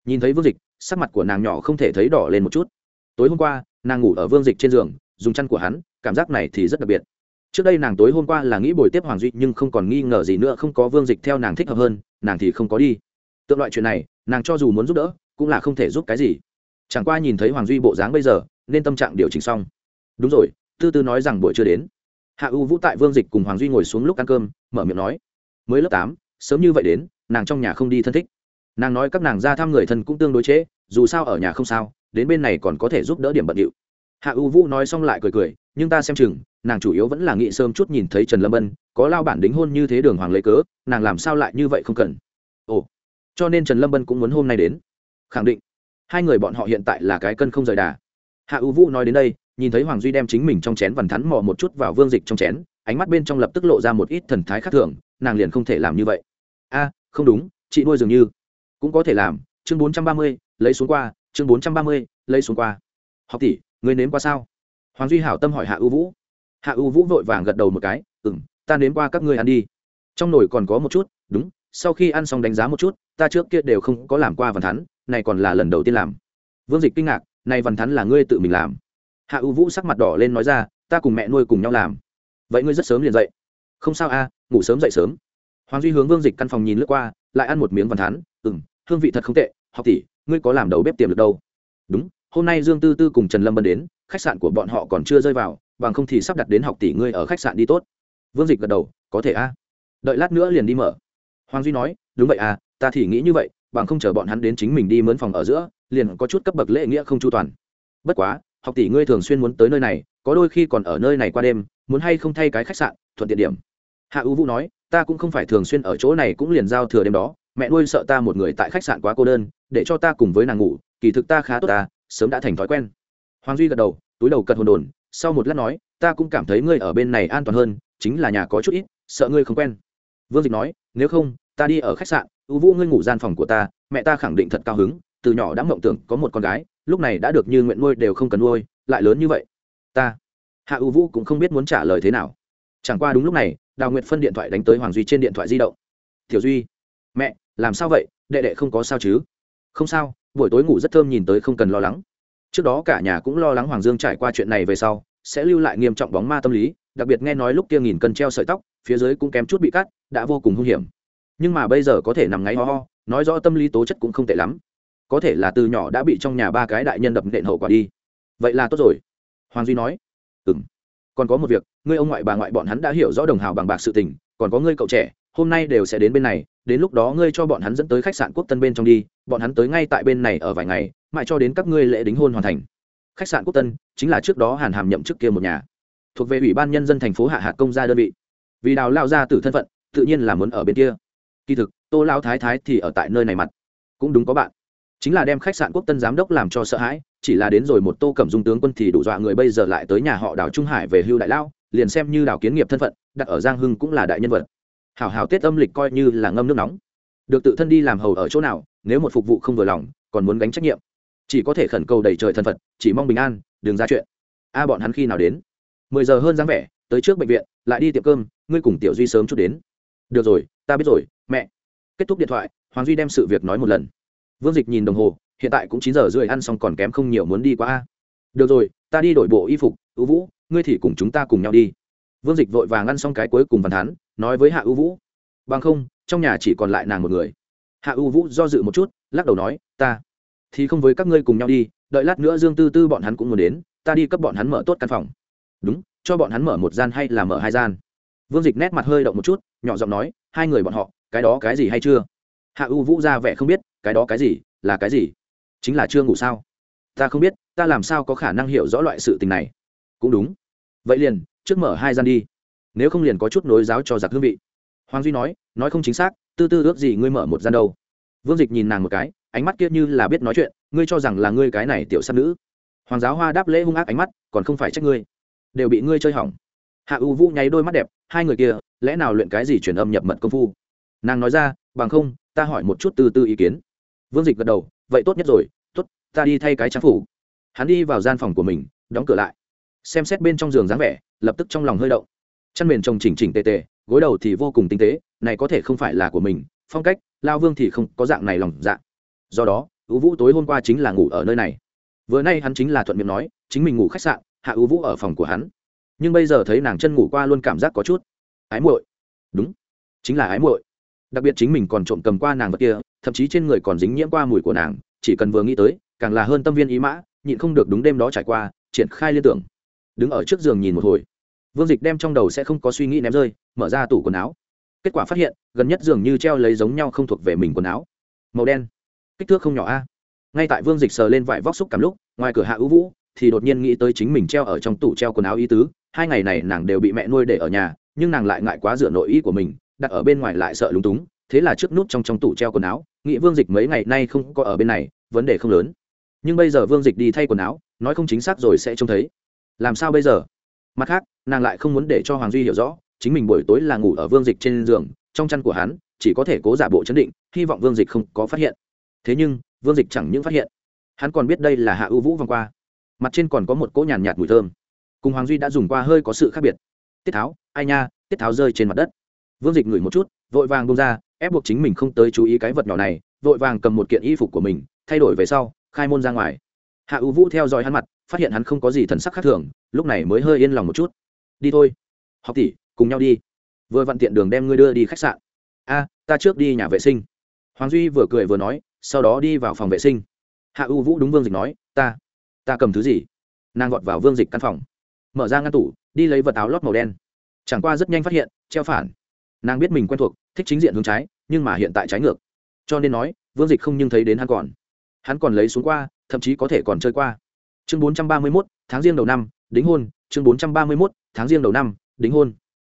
Nhìn thấy vương dịch, sắc mặt của nàng nhỏ không thể thấy đỏ lên một chút. Tối hôm qua, nàng ngủ ở vương dịch trên giường, dùng chăn của hắn, cảm giác này thì rất đặc biệt trước đây nàng tối hôm qua là nghĩ bồi tiếp hoàng duy nhưng không còn nghi ngờ gì nữa không có vương dịch theo nàng thích hợp hơn nàng thì không có đi. Tượng loại chuyện này nàng cho dù muốn giúp đỡ cũng là không thể giúp cái gì. Chẳng qua nhìn thấy hoàng duy bộ dáng bây giờ nên tâm trạng điều chỉnh xong. Đúng rồi tư tư nói rằng buổi chưa đến. Hạ u vũ tại vương dịch cùng hoàng duy ngồi xuống lúc ăn cơm mở miệng nói. Mới lớp tám sớm như vậy đến nàng trong nhà không đi thân thích. Nàng nói các nàng ra thăm người thân cũng tương đối chế, dù sao ở nhà không sao đến bên này còn có thể giúp đỡ điểm bận điệu. Hạ u vũ nói xong lại cười cười nhưng ta xem chừng nàng chủ yếu vẫn là nghĩ sớm chút nhìn thấy trần lâm ân, có lao bản đính hôn như thế đường hoàng lấy cớ, nàng làm sao lại như vậy không cần? Ồ, cho nên trần lâm ân cũng muốn hôm nay đến. Khẳng định. Hai người bọn họ hiện tại là cái cân không rời đà. Hạ u vũ nói đến đây, nhìn thấy hoàng duy đem chính mình trong chén vằn thắn mò một chút vào vương dịch trong chén, ánh mắt bên trong lập tức lộ ra một ít thần thái khác thường, nàng liền không thể làm như vậy. A, không đúng, chị nuôi dường như cũng có thể làm, chương bốn trăm ba mươi, lấy xuống qua, chương bốn trăm ba mươi, lấy xuống qua. Học tỷ, người nếm qua sao? Hoàng duy hảo tâm hỏi hạ ưu vũ hạ U vũ vội vàng gật đầu một cái ừ m ta nếm qua các ngươi ăn đi. Trong nồi còn có một chút, đúng, sau khi ăn xong đánh giá một chút, ta trước kia đều không có làm qua văn thắn, này còn là lần đầu tiên làm. Vương dịch kinh ngạc, này văn thắn là ngươi tự mình làm? Hạ U vũ sắc mặt đỏ lên nói ra, ta cùng mẹ nuôi cùng nhau làm. Vậy ngươi rất sớm liền dậy. Không sao a, ngủ sớm dậy sớm. Hoàng duy hướng vương dịch căn phòng nhìn lướt qua, lại ăn một miếng văn thắn ừ m hương vị thật không tệ, học tỷ, ngươi có làm đầu bếp tiềm được đâu? Đúng, hôm nay dương tư tư cùng trần lâm bân đến, khách sạn của bọn họ còn chưa rơi vào bằng không thì sắp đặt đến học tỷ ngươi ở khách sạn đi tốt. Vương dịch gật đầu, có thể a. À. Đợi lát nữa liền đi mở. Hoàng duy nói, đúng vậy à ta thì nghĩ như vậy, bằng không chờ bọn hắn đến chính mình đi mướn phòng ở giữa, liền có chút cấp bậc lễ nghĩa không chu toàn. Bất quá, học tỷ ngươi thường xuyên muốn tới nơi này, có đôi khi còn ở nơi này qua đêm, muốn hay không thay cái khách sạn, thuận tiện điểm. Hạ ưu vũ nói, ta cũng không phải thường xuyên ở chỗ này cũng liền giao thừa đêm đó, mẹ nuôi sợ ta một người tại khách sạn quá cô đơn, để cho ta cùng với nàng ngủ, kỳ thực ta khá tốt ta sớm đã thành thói quen. Hoàng duy gật đầu, túi đầu cật hồn đồn sau một lát nói, ta cũng cảm thấy ngươi ở bên này an toàn hơn, chính là nhà có chút ít, sợ ngươi không quen. Vương dịch nói, nếu không, ta đi ở khách sạn ưu vũ ngươi ngủ gian phòng của ta, mẹ ta khẳng định thật cao hứng, từ nhỏ đã mộng tưởng có một con gái, lúc này đã được như nguyện nuôi đều không cần nuôi, lại lớn như vậy. Ta, hạ ưu vũ cũng không biết muốn trả lời thế nào. Chẳng qua đúng lúc này, đào nguyệt phân điện thoại đánh tới hoàng duy trên điện thoại di động. Tiểu duy, mẹ, làm sao vậy? Đệ đệ không có sao chứ? Không sao, buổi tối ngủ rất thơm nhìn tới không cần lo lắng trước đó cả nhà cũng lo lắng hoàng dương trải qua chuyện này về sau, sẽ lưu lại nghiêm trọng bóng ma tâm lý, đặc biệt nghe nói lúc kia nghìn cân treo sợi tóc, phía dưới cũng kém chút bị cắt, đã vô cùng hung hiểm. Nhưng mà bây giờ có thể nằm ngáy ho ho, nói rõ tâm lý tố chất cũng không tệ lắm. Có thể là từ nhỏ đã bị trong nhà ba cái đại nhân đập nện hậu quả đi. Vậy là tốt rồi. Hoàng duy nói. Ừ m còn có một việc, ngươi ông ngoại bà ngoại bọn hắn đã hiểu rõ đồng hào bằng bạc sự tình, còn có ngươi cậu trẻ, hôm nay đều sẽ đến bên này, đến lúc đó ngươi cho bọn hắn dẫn tới khách sạn quốc tân bên trong đi, bọn hắn tới ngay tại bên này ở vài ngày mãi cho đến các ngươi lễ đính hôn hoàn thành. Khách sạn quốc tân chính là trước đó hàn hàm nhậm chức kia một nhà. Thuộc về ủy ban nhân dân thành phố hạ hạt công gia đơn vị. Vì đào lao ra từ thân phận, tự nhiên là muốn ở bên kia. Kỳ thực, tô lao thái thái thì ở tại nơi này mặt. Cũng đúng có bạn. Chính là đem khách sạn quốc tân giám đốc làm cho sợ hãi, chỉ là đến rồi một tô cẩm dung tướng quân thì đủ dọa người bây giờ lại tới nhà họ đào trung hải về hưu đại lao, liền xem như đào kiến nghiệp thân phận, đặt ở giang hưng cũng là đại nhân vật. Hảo hảo tết âm lịch coi như là ngâm nước nóng. Được tự thân đi làm hầu ở chỗ nào, nếu một phục vụ không vừa lòng, còn muốn gánh trách nhiệm chỉ có thể khẩn cầu đầy trời thần phật, chỉ mong bình an, đừng ra chuyện. A, bọn hắn khi nào đến? Mười giờ hơn dáng vẻ, tới trước bệnh viện, lại đi tiệm cơm, ngươi cùng tiểu duy sớm chút đến. Được rồi, ta biết rồi, mẹ. Kết thúc điện thoại, hoàng duy đem sự việc nói một lần. Vương dịch nhìn đồng hồ, hiện tại cũng chín giờ rưỡi, ăn xong còn kém không nhiều muốn đi qua a. Được rồi, ta đi đổi bộ y phục ưu vũ, ngươi thì cùng chúng ta cùng nhau đi. Vương dịch vội vàng ăn xong cái cuối cùng văn thán nói với hạ ưu vũ. Bằng không, trong nhà chỉ còn lại nàng một người. Hạ ưu vũ do dự một chút, lắc đầu nói, ta thì không với các ngươi cùng nhau đi, đợi lát nữa dương tư tư bọn hắn cũng muốn đến, ta đi cấp bọn hắn mở tốt căn phòng. Đúng, cho bọn hắn mở một gian hay là mở hai gian? Vương dịch nét mặt hơi động một chút, nhỏ giọng nói, hai người bọn họ, cái đó cái gì hay chưa? Hạ U vũ ra vẻ không biết, cái đó cái gì, là cái gì? Chính là chưa ngủ sao? Ta không biết, ta làm sao có khả năng hiểu rõ loại sự tình này? Cũng đúng. Vậy liền, trước mở hai gian đi, nếu không liền có chút nối giáo cho giặc hương vị. Hoàng duy nói nói không chính xác, tư tư ước gì ngươi mở một gian đâu? Vương dịch nhìn nàng một cái, ánh mắt kia như là biết nói chuyện, ngươi cho rằng là ngươi cái này tiểu sắc nữ. Hoàng giáo hoa đáp lễ hung ác ánh mắt, còn không phải trách ngươi. Đều bị ngươi chơi hỏng. Hạ u vũ nháy đôi mắt đẹp, hai người kia, lẽ nào luyện cái gì truyền âm nhập mật công phu? Nàng nói ra, bằng không, ta hỏi một chút từ từ ý kiến. Vương dịch gật đầu, vậy tốt nhất rồi, tốt, ta đi thay cái trang phủ. Hắn đi vào gian phòng của mình, đóng cửa lại. Xem xét bên trong giường dáng vẻ, lập tức trong lòng hơi động. Chăn mền trồng chỉnh chỉnh tề tề, gối đầu thì vô cùng tinh tế, này có thể không phải là của mình phong cách, lao vương thì không có dạng này lòng dạ. Do đó ưu vũ tối hôm qua chính là ngủ ở nơi này. Vừa nay hắn chính là thuận miệng nói, chính mình ngủ khách sạn, hạ ưu vũ ở phòng của hắn. Nhưng bây giờ thấy nàng chân ngủ qua luôn cảm giác có chút ái muội. Đúng, chính là ái muội. Đặc biệt chính mình còn trộm cầm qua nàng vật kia, thậm chí trên người còn dính nhiễm qua mùi của nàng, chỉ cần vừa nghĩ tới, càng là hơn tâm viên ý mã, nhịn không được đúng đêm đó trải qua, triển khai liên tưởng. Đứng ở trước giường nhìn một hồi. Vương dịch đem trong đầu sẽ không có suy nghĩ ném rơi, mở ra tủ quần áo kết quả phát hiện, gần nhất dường như treo lấy giống nhau không thuộc về mình quần áo. Màu đen. Kích thước không nhỏ a. Ngay tại vương dịch sờ lên vải vóc xúc cảm lúc, ngoài cửa hạ ưu vũ, thì đột nhiên nghĩ tới chính mình treo ở trong tủ treo quần áo y tứ, hai ngày này nàng đều bị mẹ nuôi để ở nhà, nhưng nàng lại ngại quá dựa nội y của mình, đặt ở bên ngoài lại sợ lúng túng, thế là trước nút trong trong tủ treo quần áo, nghĩ vương dịch mấy ngày nay không có ở bên này, vấn đề không lớn. Nhưng bây giờ vương dịch đi thay quần áo, nói không chính xác rồi sẽ trông thấy. Làm sao bây giờ? Mặt khác, nàng lại không muốn để cho hoàng duy hiểu rõ chính mình buổi tối là ngủ ở vương dịch trên giường, trong chăn của hắn, chỉ có thể cố giả bộ chấn định, hy vọng vương dịch không có phát hiện. Thế nhưng, vương dịch chẳng những phát hiện, hắn còn biết đây là hạ ưu vũ vòng qua. Mặt trên còn có một cỗ nhàn nhạt mùi thơm. Cùng hoàng duy đã dùng qua hơi có sự khác biệt. Tiết tháo, ai nha, tiết tháo rơi trên mặt đất. Vương dịch ngửi một chút, vội vàng bông ra, ép buộc chính mình không tới chú ý cái vật nhỏ này, vội vàng cầm một kiện y phục của mình, thay đổi về sau, khai môn ra ngoài. Hạ ưu vũ theo dõi hắn mặt, phát hiện hắn không có gì thần sắc khác thường, lúc này mới hơi yên lòng một chút. Đi thôi. Học tỷ cùng nhau đi. Vừa vặn tiện đường đem ngươi đưa đi khách sạn. A, ta trước đi nhà vệ sinh. Hoàng duy vừa cười vừa nói, sau đó đi vào phòng vệ sinh. Hạ U vũ đúng vương dịch nói, ta ta cầm thứ gì? Nàng gọt vào vương dịch căn phòng. Mở ra ngăn tủ, đi lấy vật áo lót màu đen. Chẳng qua rất nhanh phát hiện, treo phản. Nàng biết mình quen thuộc, thích chính diện hướng trái, nhưng mà hiện tại trái ngược. Cho nên nói, vương dịch không nhưng thấy đến hắn còn. Hắn còn lấy xuống qua, thậm chí có thể còn chơi qua. Chương bốn trăm ba mươi mốt, tháng riêng đầu năm, đính hôn. Chương bốn trăm ba mươi mốt, tháng riêng đầu năm, đính hôn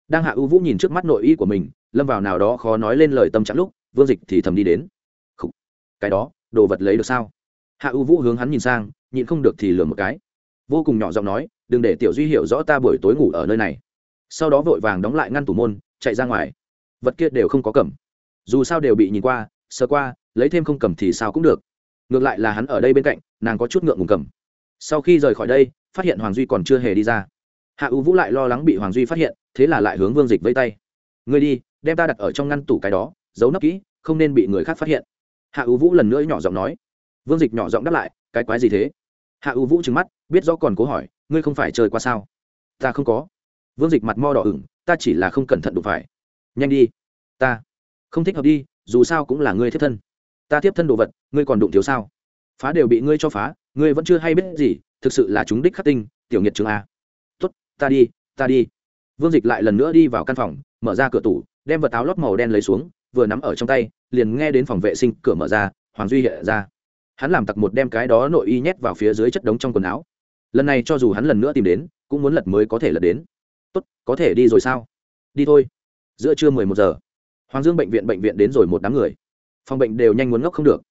đang hạ ưu vũ nhìn trước mắt nội y của mình, lâm vào nào đó khó nói lên lời tâm trạng lúc, vương dịch thì thầm đi đến. Khủ. cái đó, đồ vật lấy được sao? Hạ ưu vũ hướng hắn nhìn sang, nhịn không được thì lừa một cái. Vô cùng nhỏ giọng nói, đừng để tiểu duy hiểu rõ ta buổi tối ngủ ở nơi này. Sau đó vội vàng đóng lại ngăn tủ môn, chạy ra ngoài. Vật kia đều không có cầm. Dù sao đều bị nhìn qua sơ qua, lấy thêm không cầm thì sao cũng được. Ngược lại là hắn ở đây bên cạnh, nàng có chút ngượng ngùng cầm. Sau khi rời khỏi đây, phát hiện hoàng duy còn chưa hề đi ra hạ ưu vũ lại lo lắng bị hoàng duy phát hiện, thế là lại hướng vương dịch vây tay. Người đi, đem ta đặt ở trong ngăn tủ cái đó, giấu nấp kỹ, không nên bị người khác phát hiện. Hạ ưu vũ lần nữa nhỏ giọng nói. Vương dịch nhỏ giọng đáp lại, cái quái gì thế? Hạ ưu vũ trừng mắt, biết rõ còn cố hỏi, ngươi không phải chơi qua sao? Ta không có. Vương dịch mặt mo đỏ ửng, ta chỉ là không cẩn thận đụng phải. Nhanh đi. Ta không thích hợp đi, dù sao cũng là ngươi thiết thân. Ta tiếp thân đồ vật, ngươi còn đụng thiếu sao? Phá đều bị ngươi cho phá, ngươi vẫn chưa hay biết gì, thực sự là chúng đích khắc tinh, tiểu nghiệt trường a ta đi ta đi. Vương dịch lại lần nữa đi vào căn phòng, mở ra cửa tủ, đem vật áo lót màu đen lấy xuống, vừa nắm ở trong tay, liền nghe đến phòng vệ sinh, cửa mở ra, hoàng duy hiện ra. Hắn làm tặc một đem cái đó nội y nhét vào phía dưới chất đống trong quần áo. Lần này cho dù hắn lần nữa tìm đến, cũng muốn lật mới có thể lật đến. Tốt, có thể đi rồi sao? Đi thôi. Giữa trưa mười một giờ. Hoàng dương bệnh viện bệnh viện đến rồi một đám người. Phòng bệnh đều nhanh muốn ngốc không được.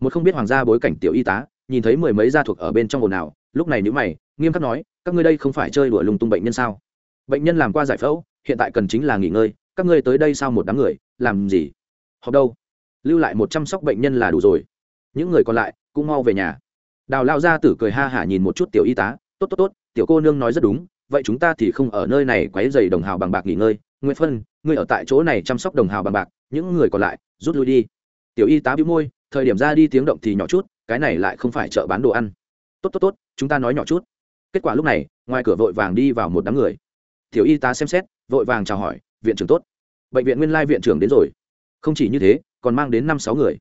Một không biết hoàng gia bối cảnh tiểu y tá, nhìn thấy mười mấy gia thuộc ở bên trong ồn ào, lúc này nhữ mày, nghiêm khắc nói các ngươi đây không phải chơi đùa lung tung bệnh nhân sao? Bệnh nhân làm qua giải phẫu, hiện tại cần chính là nghỉ ngơi, các ngươi tới đây sao một đám người, làm gì? Học đâu? Lưu lại một chăm sóc bệnh nhân là đủ rồi. Những người còn lại, cũng mau về nhà. Đào lao ra tử cười ha hả nhìn một chút tiểu y tá, tốt tốt tốt, tiểu cô nương nói rất đúng, vậy chúng ta thì không ở nơi này quấy dày đồng hào bằng bạc nghỉ ngơi. Nguyễn phân, ngươi ở tại chỗ này chăm sóc đồng hào bằng bạc, những người còn lại, rút lui đi. Tiểu y tá bĩu môi, thời điểm ra đi tiếng động thì nhỏ chút, cái này lại không phải chợ bán đồ ăn. Tốt tốt tốt, chúng ta nói nhỏ chút kết quả lúc này, ngoài cửa vội vàng đi vào một đám người. Tiểu y tá xem xét, vội vàng chào hỏi, viện trưởng tốt. Bệnh viện nguyên lai viện trưởng đến rồi. Không chỉ như thế, còn mang đến năm sáu người.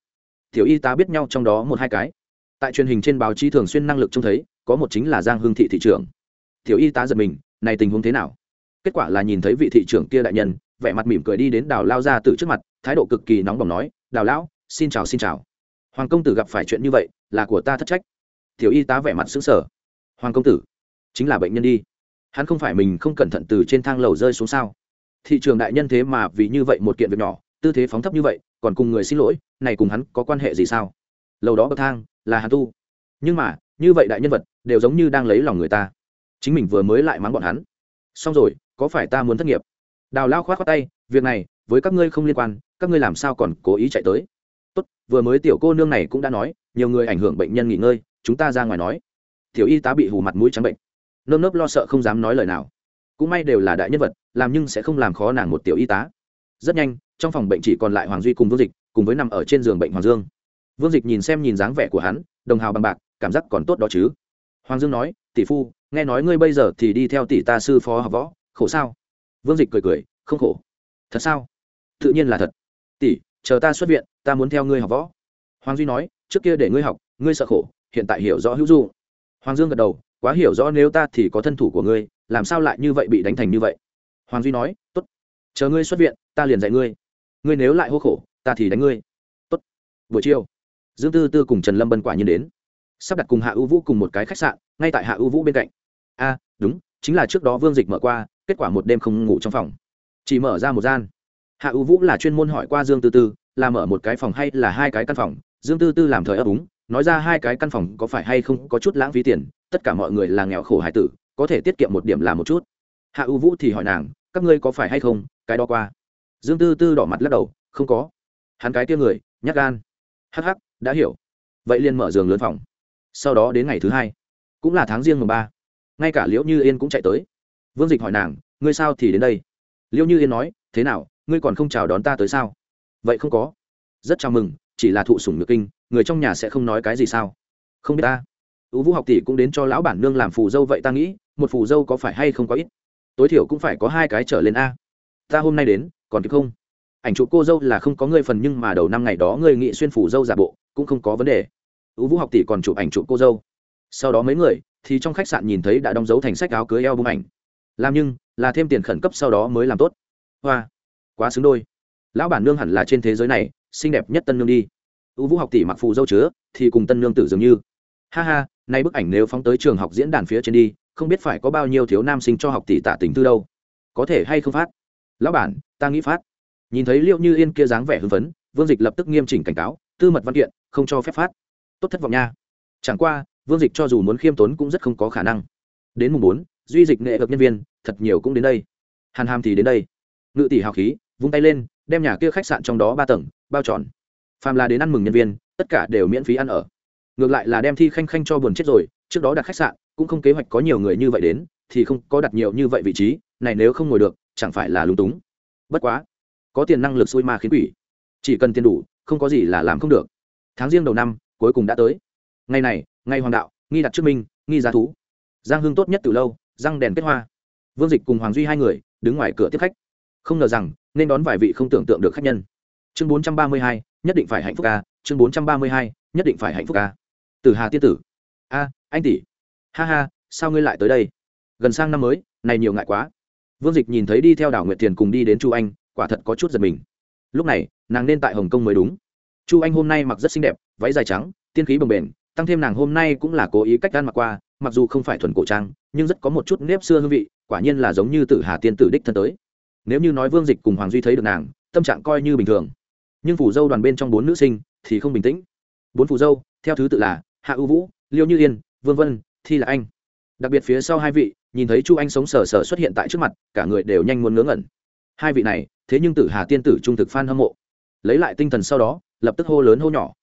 Tiểu y tá biết nhau trong đó một hai cái. Tại truyền hình trên báo chí thường xuyên năng lực trông thấy, có một chính là giang hương thị thị trưởng. Tiểu y tá giật mình, này tình huống thế nào? Kết quả là nhìn thấy vị thị trưởng kia đại nhân, vẻ mặt mỉm cười đi đến đào lao ra từ trước mặt, thái độ cực kỳ nóng bỏng nói, đào lão, xin chào xin chào. Hoàng công tử gặp phải chuyện như vậy, là của ta thất trách. Tiểu y tá vẻ mặt xứng sở hoàng công tử chính là bệnh nhân đi. Hắn không phải mình không cẩn thận từ trên thang lầu rơi xuống sao? Thị trường đại nhân thế mà vì như vậy một kiện việc nhỏ, tư thế phóng thấp như vậy, còn cùng người xin lỗi, này cùng hắn có quan hệ gì sao? Lầu đó bậc thang là hắn tu. Nhưng mà, như vậy đại nhân vật, đều giống như đang lấy lòng người ta. Chính mình vừa mới lại mắng bọn hắn. Xong rồi, có phải ta muốn thất nghiệp? Đào lao khoát khoát tay, việc này, với các ngươi không liên quan, các ngươi làm sao còn cố ý chạy tới? Tốt, vừa mới tiểu cô nương này cũng đã nói, nhiều người ảnh hưởng bệnh nhân nghỉ ngơi, chúng ta ra ngoài nói. Tiểu y tá bị hù mặt mũi trắng bệnh nơm nớp lo sợ không dám nói lời nào. Cũng may đều là đại nhân vật, làm nhưng sẽ không làm khó nàng một tiểu y tá. Rất nhanh, trong phòng bệnh chỉ còn lại hoàng duy cùng vương dịch, cùng với nằm ở trên giường bệnh hoàng dương. Vương dịch nhìn xem nhìn dáng vẻ của hắn, đồng hào bằng bạc, cảm giác còn tốt đó chứ. Hoàng dương nói, tỷ phu, nghe nói ngươi bây giờ thì đi theo tỷ ta sư phó học võ, khổ sao? Vương dịch cười cười, không khổ. Thật sao? Tự nhiên là thật. Tỷ, chờ ta xuất viện, ta muốn theo ngươi học võ. Hoàng duy nói, trước kia để ngươi học, ngươi sợ khổ, hiện tại hiểu rõ hữu du hoàng dương gật đầu quá hiểu rõ nếu ta thì có thân thủ của ngươi, làm sao lại như vậy bị đánh thành như vậy? Hoàng duy nói t ố t chờ ngươi xuất viện, ta liền dạy ngươi. Ngươi nếu lại hô khổ, ta thì đánh ngươi. Tốt. Buổi chiều, dương tư tư cùng trần lâm bân quả nhiên đến. Sắp đặt cùng hạ ưu vũ cùng một cái khách sạn, ngay tại hạ ưu vũ bên cạnh. A, đúng, chính là trước đó vương dịch mở qua, kết quả một đêm không ngủ trong phòng. Chỉ mở ra một gian. Hạ ưu vũ là chuyên môn hỏi qua dương tư tư, là mở một cái phòng hay là hai cái căn phòng? Dương tư tư làm thời ấp úng nói ra hai cái căn phòng có phải hay không có chút lãng phí tiền, tất cả mọi người là nghèo khổ hải tử, có thể tiết kiệm một điểm là một chút. Hạ ưu vũ thì hỏi nàng, các ngươi có phải hay không, cái đó qua. Dương tư tư đỏ mặt lắc đầu, không có. Hắn cái kia người nhắc gan. Hắc hắc, đã hiểu. Vậy liền mở giường lớn phòng. Sau đó đến ngày thứ hai, cũng là tháng riêng mùng ba, ngay cả liễu như yên cũng chạy tới. Vương dịch hỏi nàng, ngươi sao thì đến đây? Liễu như yên nói, thế nào, ngươi còn không chào đón ta tới sao? Vậy không có. Rất chào mừng, chỉ là thụ sủng nhược kinh người trong nhà sẽ không nói cái gì sao? Không biết ta. Ưu vũ học tỷ cũng đến cho lão bản nương làm phù dâu vậy ta nghĩ, một phù dâu có phải hay không có ít? Tối thiểu cũng phải có hai cái trở lên a. Ta hôm nay đến, còn kịp không? Ảnh chụp cô dâu là không có người phần nhưng mà đầu năm ngày đó người nghị xuyên phủ dâu giả bộ, cũng không có vấn đề. Ưu vũ học tỷ còn chụp ảnh chụp cô dâu. Sau đó mấy người, thì trong khách sạn nhìn thấy đã đóng dấu thành sách áo cưới eo bung ảnh. Làm nhưng, là thêm tiền khẩn cấp sau đó mới làm tốt. Hoa, quá xứng đôi. Lão bản nương hẳn là trên thế giới này, xinh đẹp nhất tân nương đi ưu vũ học tỷ mặc phù dâu chứa, thì cùng tân nương tử dường như. Ha ha, nay bức ảnh nếu phóng tới trường học diễn đàn phía trên đi, không biết phải có bao nhiêu thiếu nam sinh cho học tỷ tạ tình tư đâu. Có thể hay không phát? Lão bản, ta nghĩ phát. Nhìn thấy liệu như yên kia dáng vẻ hưng phấn, vương dịch lập tức nghiêm chỉnh cảnh cáo, tư mật văn kiện, không cho phép phát. Tốt thất vọng nha. Chẳng qua, vương dịch cho dù muốn khiêm tốn cũng rất không có khả năng. Đến mùng bốn, duy dịch nghệ hợp nhân viên, thật nhiều cũng đến đây. Hàn hàm thì đến đây. Ngự tỷ hào khí, vung tay lên, đem nhà kia khách sạn trong đó ba tầng, bao tròn phàm là đến ăn mừng nhân viên, tất cả đều miễn phí ăn ở. Ngược lại là đem thi khanh khanh cho buồn chết rồi, trước đó đặt khách sạn, cũng không kế hoạch có nhiều người như vậy đến, thì không có đặt nhiều như vậy vị trí, này nếu không ngồi được, chẳng phải là lúng túng. Bất quá, có tiền năng lực xui ma khiến quỷ. Chỉ cần tiền đủ, không có gì là làm không được. Tháng riêng đầu năm, cuối cùng đã tới. Ngày này, ngày hoàng đạo, nghi đặt trước minh, nghi giá thú. Giang hương tốt nhất từ lâu, răng đèn kết hoa. Vương dịch cùng hoàng duy hai người, đứng ngoài cửa tiếp khách. Không ngờ rằng, nên đón vài vị không tưởng tượng được khách nhân. Chương bốn trăm ba mươi hai nhất định phải hạnh phúc ca, chương bốn trăm ba mươi hai, nhất định phải hạnh phúc ca. Từ hà tiên tử. A, anh tỷ. Ha ha, sao ngươi lại tới đây? Gần sang năm mới, này nhiều ngại quá. Vương dịch nhìn thấy đi theo đảo nguyệt thiền cùng đi đến chu anh, quả thật có chút giật mình. Lúc này, nàng nên tại hồng kông mới đúng. Chu anh hôm nay mặc rất xinh đẹp, váy dài trắng, tiên khí bồng bềnh, tăng thêm nàng hôm nay cũng là cố ý cách gan mặc qua, mặc dù không phải thuần cổ trang, nhưng rất có một chút nếp xưa hương vị, quả nhiên là giống như tử hà tiên tử đích thân tới. Nếu như nói vương dịch cùng hoàng duy thấy được nàng, tâm trạng coi như bình thường nhưng phủ dâu đoàn bên trong bốn nữ sinh thì không bình tĩnh. Bốn phủ dâu, theo thứ tự là hạ ưu vũ, liêu như yên, vương vân, thi là anh. Đặc biệt phía sau hai vị, nhìn thấy chu anh sống sờ sờ xuất hiện tại trước mặt, cả người đều nhanh muốn ngớ ngẩn. Hai vị này, thế nhưng tử hà tiên tử trung thực phan hâm mộ. Lấy lại tinh thần sau đó, lập tức hô lớn hô nhỏ.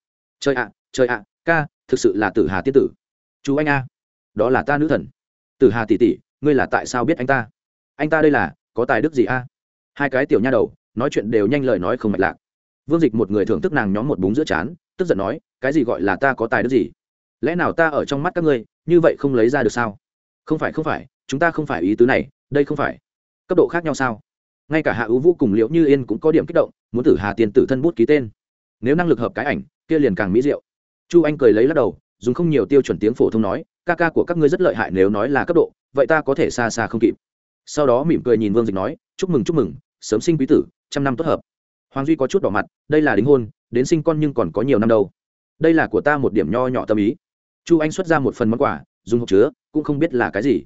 Trời ạ trời ạ, ca, thực sự là tử hà tiên tử. Chú anh a, đó là ta nữ thần. Tử hà tỷ tỷ, ngươi là tại sao biết anh ta? Anh ta đây là, có tài đức gì a? Hai cái tiểu nha đầu, nói chuyện đều nhanh lời nói không mạch lạc vương dịch một người thưởng thức nàng nhóm một búng giữa chán, tức giận nói, cái gì gọi là ta có tài đức gì? Lẽ nào ta ở trong mắt các ngươi, như vậy không lấy ra được sao? Không phải không phải, chúng ta không phải ý tứ này, đây không phải. Cấp độ khác nhau sao? Ngay cả hạ ưu vũ cùng liễu như yên cũng có điểm kích động, muốn tử hà tiền tử thân bút ký tên. Nếu năng lực hợp cái ảnh, kia liền càng mỹ diệu. Chu anh cười lấy lắc đầu, dùng không nhiều tiêu chuẩn tiếng phổ thông nói, ca ca của các ngươi rất lợi hại nếu nói là cấp độ, vậy ta có thể xa xa không kịp. Sau đó mỉm cười nhìn vương dịch nói, chúc mừng chúc mừng, sớm sinh quý tử, trăm năm tốt hợp hoàng duy có chút đỏ mặt, đây là đính hôn, đến sinh con nhưng còn có nhiều năm đâu. Đây là của ta một điểm nho nhỏ tâm ý. Chu anh xuất ra một phần món quà, dùng hộp chứa, cũng không biết là cái gì.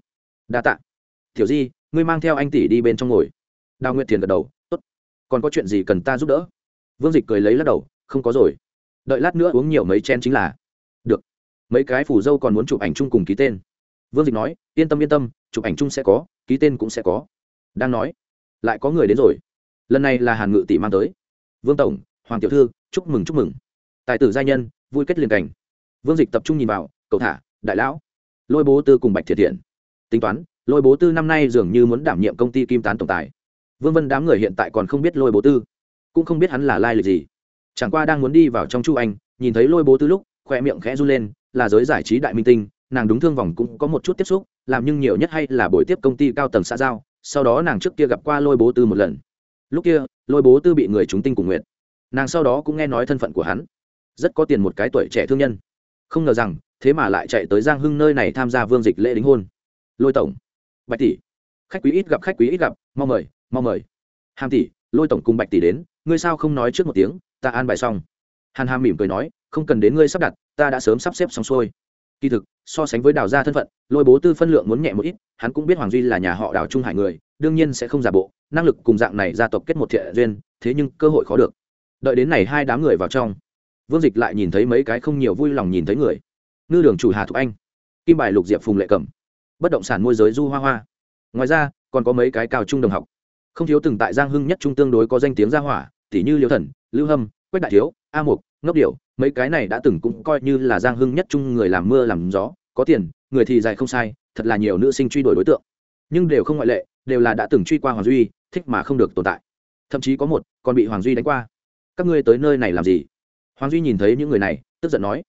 Đa t ạ thiểu di, ngươi mang theo anh tỷ đi bên trong ngồi. Đào nguyệt thiền gật đầu, tốt. Còn có chuyện gì cần ta giúp đỡ? Vương dịch cười lấy lắc đầu, không có rồi. Đợi lát nữa uống nhiều mấy chen chính là. Được. Mấy cái phủ dâu còn muốn chụp ảnh chung cùng ký tên. Vương dịch nói, yên tâm yên tâm, chụp ảnh chung sẽ có, ký tên cũng sẽ có. Đang nói, lại có người đến rồi lần này là hàn ngự tỷ mang tới. Vương tổng, hoàng tiểu thư, chúc mừng chúc mừng. Tài tử gia nhân, vui kết liền cảnh. Vương dịch tập trung nhìn vào, cậu thả, đại lão. Lôi bố tư cùng bạch thiệt thiện. Tính toán, lôi bố tư năm nay dường như muốn đảm nhiệm công ty kim tán tổng tài. Vương vân đám người hiện tại còn không biết lôi bố tư. Cũng không biết hắn là lai lịch gì. Chẳng qua đang muốn đi vào trong chu anh, nhìn thấy lôi bố tư lúc khoe miệng khẽ run lên, là giới giải trí đại minh tinh, nàng đúng thương vòng cũng có một chút tiếp xúc, làm nhưng nhiều nhất hay là buổi tiếp công ty cao tầng xã giao, sau đó nàng trước kia gặp qua lôi bố tư một lần lúc kia, lôi bố tư bị người chúng tinh cùng nguyện. Nàng sau đó cũng nghe nói thân phận của hắn. Rất có tiền một cái tuổi trẻ thương nhân. Không ngờ rằng, thế mà lại chạy tới giang hưng nơi này tham gia vương dịch lễ đính hôn. Lôi tổng. Bạch tỷ. Khách quý ít gặp, khách quý ít gặp, mau mời mau mời. Hàm tỷ, lôi tổng cùng bạch tỷ đến, ngươi sao không nói trước một tiếng, ta an bài xong. Hàn hàm mỉm cười nói, không cần đến ngươi sắp đặt, ta đã sớm sắp xếp xong xuôi kỳ thực, so sánh với đào gia thân phận, lôi bố tư phân lượng muốn nhẹ một ít, hắn cũng biết hoàng duy là nhà họ đào trung hải người, đương nhiên sẽ không giả bộ, năng lực cùng dạng này gia tộc kết một thiện duyên, thế nhưng cơ hội khó được. Đợi đến này hai đám người vào trong, vương dịch lại nhìn thấy mấy cái không nhiều vui lòng nhìn thấy người. Ngư đường chủ hà thục anh, kim bài lục diệp phùng lệ cẩm, bất động sản môi giới du hoa hoa. Ngoài ra, còn có mấy cái cao trung đồng học. Không thiếu từng tại giang hưng nhất trung tương đối có danh tiếng gia hỏa, tỷ như liêu thần, lưu hâm, quách đại thiếu, a mục ngốc điệu mấy cái này đã từng cũng coi như là giang hưng nhất chung người làm mưa làm gió, có tiền, người thì dài không sai, thật là nhiều nữ sinh truy đuổi đối tượng. Nhưng đều không ngoại lệ, đều là đã từng truy qua hoàng duy, thích mà không được tồn tại. Thậm chí có một, còn bị hoàng duy đánh qua. Các ngươi tới nơi này làm gì? Hoàng duy nhìn thấy những người này, tức giận nói.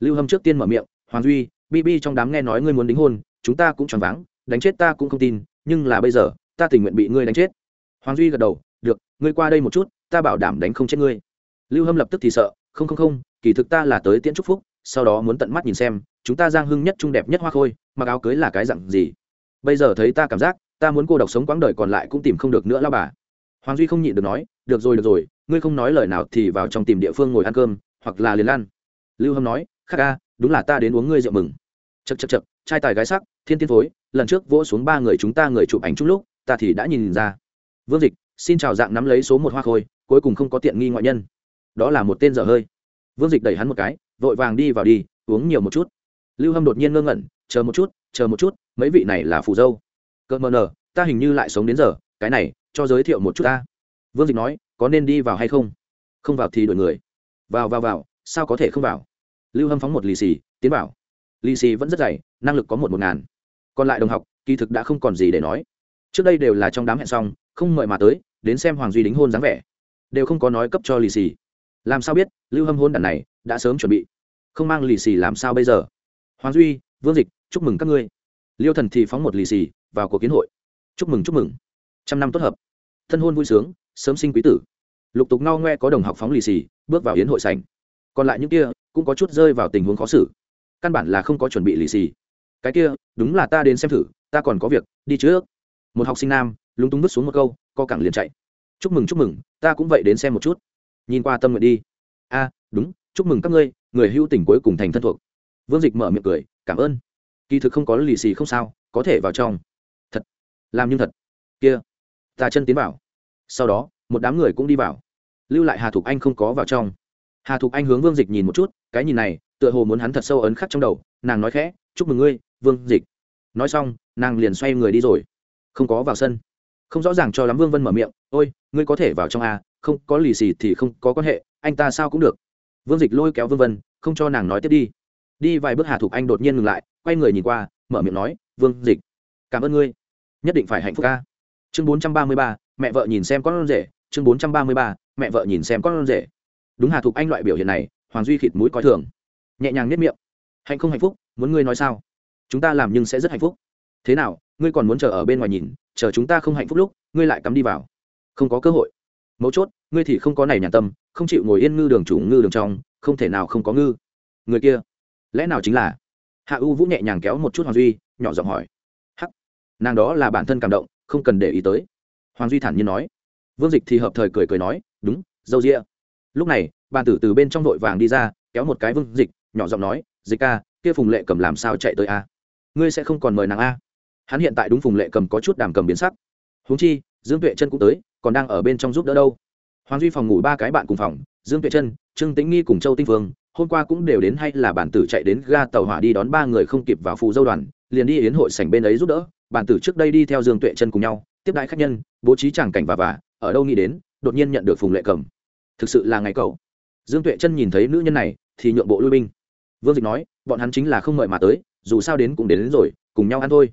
Lưu hâm trước tiên mở miệng, hoàng duy bb trong đám nghe nói ngươi muốn đính hôn, chúng ta cũng choáng váng, đánh chết ta cũng không tin, nhưng là bây giờ, ta tình nguyện bị ngươi đánh chết. Hoàng duy gật đầu, được, ngươi qua đây một chút, ta bảo đảm đánh không chết ngươi. Lưu hâm lập tức thì sợ không không không, kỳ thực ta là tới tiễn trúc phúc, sau đó muốn tận mắt nhìn xem, chúng ta giang hưng nhất trung đẹp nhất hoa khôi, mặc áo cưới là cái dặn gì. Bây giờ thấy ta cảm giác, ta muốn cô độc sống quãng đời còn lại cũng tìm không được nữa lao bà. Hoàng duy không nhịn được nói, được rồi được rồi, ngươi không nói lời nào thì vào trong tìm địa phương ngồi ăn cơm, hoặc là liền ăn. Lưu hâm nói, khắc ca, đúng là ta đến uống ngươi rượu mừng. Chật chật chật trai tài gái sắc, thiên tiên phối lần trước vỗ xuống ba người chúng ta người chụp ảnh chung lúc, ta thì đã nhìn ra. Vương dịch, xin chào dạng nắm lấy số một hoa khôi, cuối cùng không có tiện nghi ngoại nhân đó là một tên dở hơi. Vương dịch đẩy hắn một cái, vội vàng đi vào đi, uống nhiều một chút. Lưu hâm đột nhiên ngơ ngẩn, chờ một chút, chờ một chút, mấy vị này là phù dâu. Cợt mờ nờ ta hình như lại sống đến giờ, cái này, cho giới thiệu một chút ta. Vương dịch nói, có nên đi vào hay không? Không vào thì đổi người. Vào vào vào, sao có thể không vào? Lưu hâm phóng một lì xì, tiến vào. Lì xì vẫn rất dày, năng lực có một một ngàn. Còn lại đồng học, kỳ thực đã không còn gì để nói. Trước đây đều là trong đám hẹn xong, không mời mà tới, đến xem hoàng duy đính hôn dáng vẻ. Đều không có nói cấp cho lì xì làm sao biết, lưu hâm hôn đàn này đã sớm chuẩn bị? Không mang lì xì làm sao bây giờ? Hoàng duy, vương dịch, chúc mừng các ngươi. Liêu thần thì phóng một lì xì vào cuộc kiến hội. Chúc mừng chúc mừng. Trăm năm tốt hợp. Thân hôn vui sướng, sớm sinh quý tử. Lục tục ngao ngoe có đồng học phóng lì xì, bước vào hiến hội sành còn lại những kia cũng có chút rơi vào tình huống khó xử. Căn bản là không có chuẩn bị lì xì. Cái kia, đúng là ta đến xem thử, ta còn có việc, đi trước. Một học sinh nam, lúng túng vứt xuống một câu, co cẳng liền chạy. Chúc mừng chúc mừng, ta cũng vậy đến xem một chút nhìn qua tâm nguyện đi. A, đúng, chúc mừng các ngươi, người hưu tỉnh cuối cùng thành thân thuộc. Vương dịch mở miệng cười, cảm ơn. Kỳ thực không có lì xì không sao, có thể vào trong. Thật, làm nhưng thật. Kia, ta chân tiến vào. Sau đó, một đám người cũng đi vào. Lưu lại hà thục anh không có vào trong. Hà thục anh hướng vương dịch nhìn một chút, cái nhìn này, tựa hồ muốn hắn thật sâu ấn khắc trong đầu. Nàng nói khẽ, chúc mừng ngươi, vương dịch. Nói xong, nàng liền xoay người đi rồi. Không có vào sân. Không rõ ràng cho lắm vương vân mở miệng, ôi, ngươi có thể vào trong a không có lì xì thì không có quan hệ, anh ta sao cũng được. Vương dịch lôi kéo vương vân, không cho nàng nói tiếp đi. Đi vài bước hà thục anh đột nhiên ngừng lại, quay người nhìn qua, mở miệng nói, vương dịch, cảm ơn ngươi. Nhất định phải hạnh phúc ca. Chương bốn trăm ba mươi ba, mẹ vợ nhìn xem con rể. Chương bốn trăm ba mươi ba, mẹ vợ nhìn xem con rể. Đúng hà thục anh loại biểu hiện này, hoàng duy khịt mũi coi thường. Nhẹ nhàng nếp miệng. Hạnh không hạnh phúc? Muốn ngươi nói sao? Chúng ta làm nhưng sẽ rất hạnh phúc. Thế nào? Ngươi còn muốn chờ ở bên ngoài nhìn, chờ chúng ta không hạnh phúc lúc, ngươi lại cắm đi vào. Không có cơ hội mấu chốt, ngươi thì không có này nhàn tâm, không chịu ngồi yên ngư đường chủ ngư đường trong, không thể nào không có ngư. Người kia, lẽ nào chính là? Hạ u vũ nhẹ nhàng kéo một chút hoàng duy, nhỏ giọng hỏi. Hắc, nàng đó là bản thân cảm động, không cần để ý tới. Hoàng duy thản nhiên nói. Vương dịch thì hợp thời cười cười nói, đúng, dâu rịa lúc này, bàn tử từ bên trong vội vàng đi ra, kéo một cái vương dịch, nhỏ giọng nói, dịch ca, kia phùng lệ cầm làm sao chạy tới a? Ngươi sẽ không còn mời nàng a? Hắn hiện tại đúng phùng lệ cầm có chút đàm cầm biến sắc. Huống chi, dương tuệ chân cũng tới còn đang ở bên trong giúp đỡ đâu. Hoàng duy phòng ngủ ba cái bạn cùng phòng dương tuệ chân trương tĩnh nghi cùng châu tinh phương hôm qua cũng đều đến hay là bản tử chạy đến ga tàu hỏa đi đón ba người không kịp vào phù dâu đoàn liền đi yến hội sảnh bên ấy giúp đỡ bản tử trước đây đi theo dương tuệ chân cùng nhau tiếp đãi khách nhân bố trí tràng cảnh và và ở đâu nghĩ đến đột nhiên nhận được phùng lệ cầm. Thực sự là ngày cậu. Dương tuệ chân nhìn thấy nữ nhân này thì nhượng bộ lui binh. Vương dịch nói bọn hắn chính là không mời mà tới dù sao đến cũng đến, đến rồi cùng nhau ăn thôi.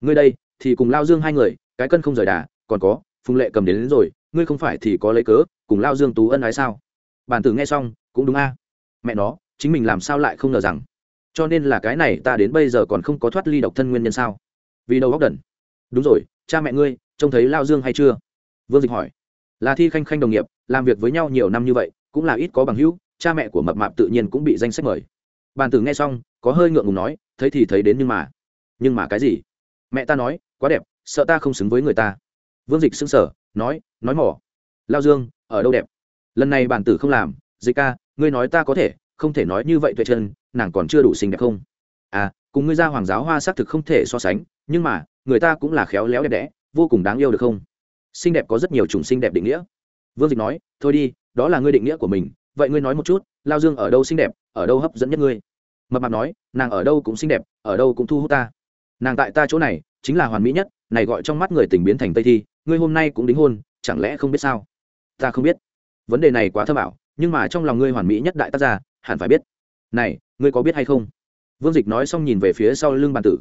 Ngươi đây thì cùng lao dương hai người cái cân không rời đà còn có phùng lệ cầm đến, đến rồi ngươi không phải thì có lấy cớ cùng lao dương tú ân ái sao? Bản tử nghe xong cũng đúng a. Mẹ nó chính mình làm sao lại không ngờ rằng? Cho nên là cái này ta đến bây giờ còn không có thoát ly độc thân nguyên nhân sao? Vì đầu góc đần? Đúng rồi cha mẹ ngươi trông thấy lao dương hay chưa? Vương dịch hỏi. Là thi khanh khanh đồng nghiệp làm việc với nhau nhiều năm như vậy cũng là ít có bằng hữu cha mẹ của mập mạp tự nhiên cũng bị danh sách mời. Bàn tử nghe xong có hơi ngượng ngùng nói thấy thì thấy đến nhưng mà. Nhưng mà cái gì? Mẹ ta nói quá đẹp sợ ta không xứng với người ta vương dịch xứng sở nói nói mỏ. Lao dương, ở đâu đẹp? Lần này bản tử không làm, dịch ca, ngươi nói ta có thể, không thể nói như vậy tuệ chân, nàng còn chưa đủ xinh đẹp không? À cùng ngươi ra hoàng giáo hoa xác thực không thể so sánh, nhưng mà, người ta cũng là khéo léo đẹp đẽ, vô cùng đáng yêu được không? Xinh đẹp có rất nhiều chủng xinh đẹp định nghĩa. Vương dịch nói, thôi đi, đó là ngươi định nghĩa của mình, vậy ngươi nói một chút, lao dương ở đâu xinh đẹp, ở đâu hấp dẫn nhất ngươi? Mập mạp nói, nàng ở đâu cũng xinh đẹp, ở đâu cũng thu hút ta. Nàng tại ta chỗ này, chính là hoàn mỹ nhất, này gọi trong mắt người tình biến thành tây thi ngươi hôm nay cũng đính hôn, chẳng lẽ không biết sao? Ta không biết. Vấn đề này quá thơ bảo nhưng mà trong lòng ngươi hoàn mỹ nhất đại tác gia, hẳn phải biết. Này, ngươi có biết hay không? Vương dịch nói xong nhìn về phía sau lưng bàn tử.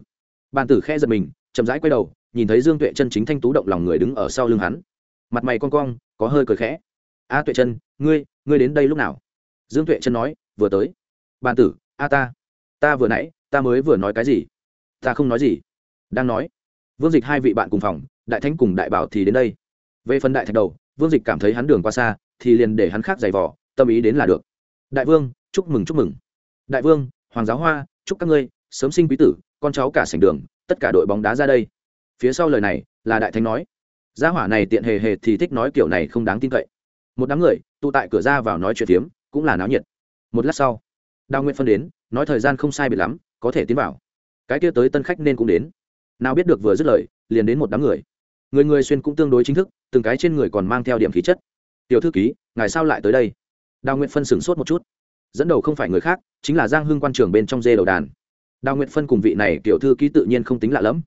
Bàn tử khe giật mình, chậm rãi quay đầu, nhìn thấy dương tuệ chân chính thanh tú động lòng người đứng ở sau lưng hắn. Mặt mày con cong, có hơi cười khẽ. A tuệ chân, ngươi ngươi đến đây lúc nào? Dương tuệ chân nói, vừa tới. Bàn tử, a ta. Ta vừa nãy, ta mới vừa nói cái gì? Ta không nói gì. Đang nói. Vương dịch hai vị bạn cùng phòng đại thánh cùng đại bảo thì đến đây. Về phần đại thạch đầu, vương dịch cảm thấy hắn đường qua xa, thì liền để hắn khác giày vỏ tâm ý đến là được. Đại vương, chúc mừng chúc mừng. Đại vương, hoàng giáo hoa, chúc các ngươi, sớm sinh quý tử, con cháu cả sảnh đường, tất cả đội bóng đá ra đây. Phía sau lời này, là đại thánh nói. Gia hỏa này tiện hề hề thì thích nói kiểu này không đáng tin cậy. Một đám người, tụ tại cửa ra vào nói chuyện phiếm, cũng là náo nhiệt. Một lát sau, đào nguyện phân đến, nói thời gian không sai biệt lắm, có thể tiến vào. Cái kia tới tân khách nên cũng đến. Nào biết được vừa dứt lời, liền đến một đám người người người xuyên cũng tương đối chính thức, từng cái trên người còn mang theo điểm khí chất. Tiểu thư ký, ngài sao lại tới đây? Đào nguyện phân sửng sốt một chút. Dẫn đầu không phải người khác, chính là giang hưng quan trường bên trong dê đầu đàn. Đào nguyện phân cùng vị này tiểu thư ký tự nhiên không tính lạ lẫm.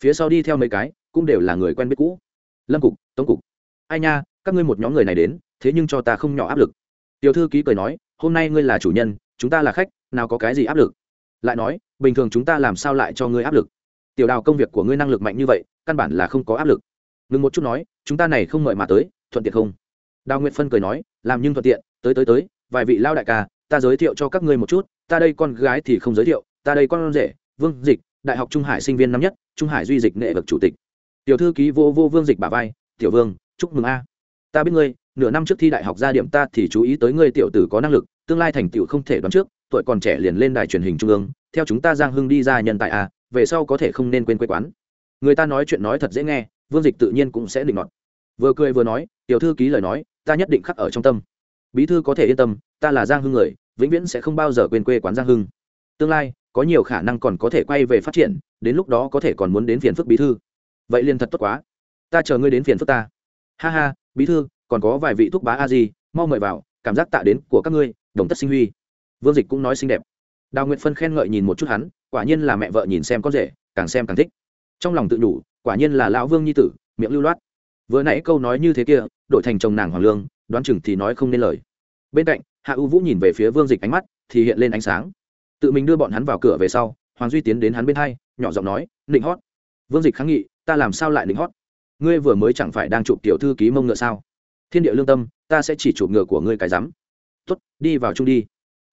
Phía sau đi theo mấy cái, cũng đều là người quen biết cũ. Lâm cục, tống cục. Ai nha, các ngươi một nhóm người này đến, thế nhưng cho ta không nhỏ áp lực. Tiểu thư ký cười nói, hôm nay ngươi là chủ nhân, chúng ta là khách, nào có cái gì áp lực? Lại nói, bình thường chúng ta làm sao lại cho ngươi áp lực? Tiểu đào công việc của ngươi năng lực mạnh như vậy căn bản là không có áp lực. Ngừng một chút nói, chúng ta này không mời mà tới, thuận tiện không? Đào nguyệt phân cười nói, làm nhưng thuận tiện, tới tới tới, vài vị lao đại ca, ta giới thiệu cho các ngươi một chút, ta đây con gái thì không giới thiệu, ta đây con rể, vương dịch, đại học trung hải sinh viên năm nhất, trung hải duy dịch nghệ vực chủ tịch. Tiểu thư ký vô vô vương dịch bà vai, tiểu vương, chúc mừng a. Ta biết ngươi, nửa năm trước thi đại học ra điểm ta thì chú ý tới ngươi tiểu tử có năng lực, tương lai thành tựu không thể đoán trước, tuổi còn trẻ liền lên đài truyền hình trung ương, theo chúng ta giang hưng đi ra nhân tại a, về sau có thể không nên quên quê quán người ta nói chuyện nói thật dễ nghe, vương dịch tự nhiên cũng sẽ định nọt. vừa cười vừa nói, tiểu thư ký lời nói, ta nhất định khắc ở trong tâm. Bí thư có thể yên tâm, ta là giang hưng người, vĩnh viễn sẽ không bao giờ quên quê quán giang hưng. Tương lai, có nhiều khả năng còn có thể quay về phát triển, đến lúc đó có thể còn muốn đến phiền phức bí thư. Vậy liền thật tốt quá. Ta chờ ngươi đến phiền phức ta. Ha ha, bí thư, còn có vài vị thúc bá a di, mau mời vào, cảm giác tạ đến của các ngươi, đồng tất sinh huy. Vương dịch cũng nói xinh đẹp. Đào nguyệt phân khen ngợi nhìn một chút hắn, quả nhiên là mẹ vợ nhìn xem con rể, càng xem càng thích trong lòng tự đủ, quả nhiên là lão vương nhi tử, miệng lưu loát. Vừa nãy câu nói như thế kia, đổi thành chồng nàng hoàng lương, đoán chừng thì nói không nên lời. Bên cạnh, hạ u vũ nhìn về phía vương dịch ánh mắt, thì hiện lên ánh sáng. Tự mình đưa bọn hắn vào cửa về sau, hoàng duy tiến đến hắn bên hai, nhỏ giọng nói, nịnh hót. Vương dịch kháng nghị, ta làm sao lại nịnh hót? Ngươi vừa mới chẳng phải đang chụp tiểu thư ký mông ngựa sao? Thiên địa lương tâm, ta sẽ chỉ chụp ngựa của ngươi cái rắm. Tuất đi vào chung đi.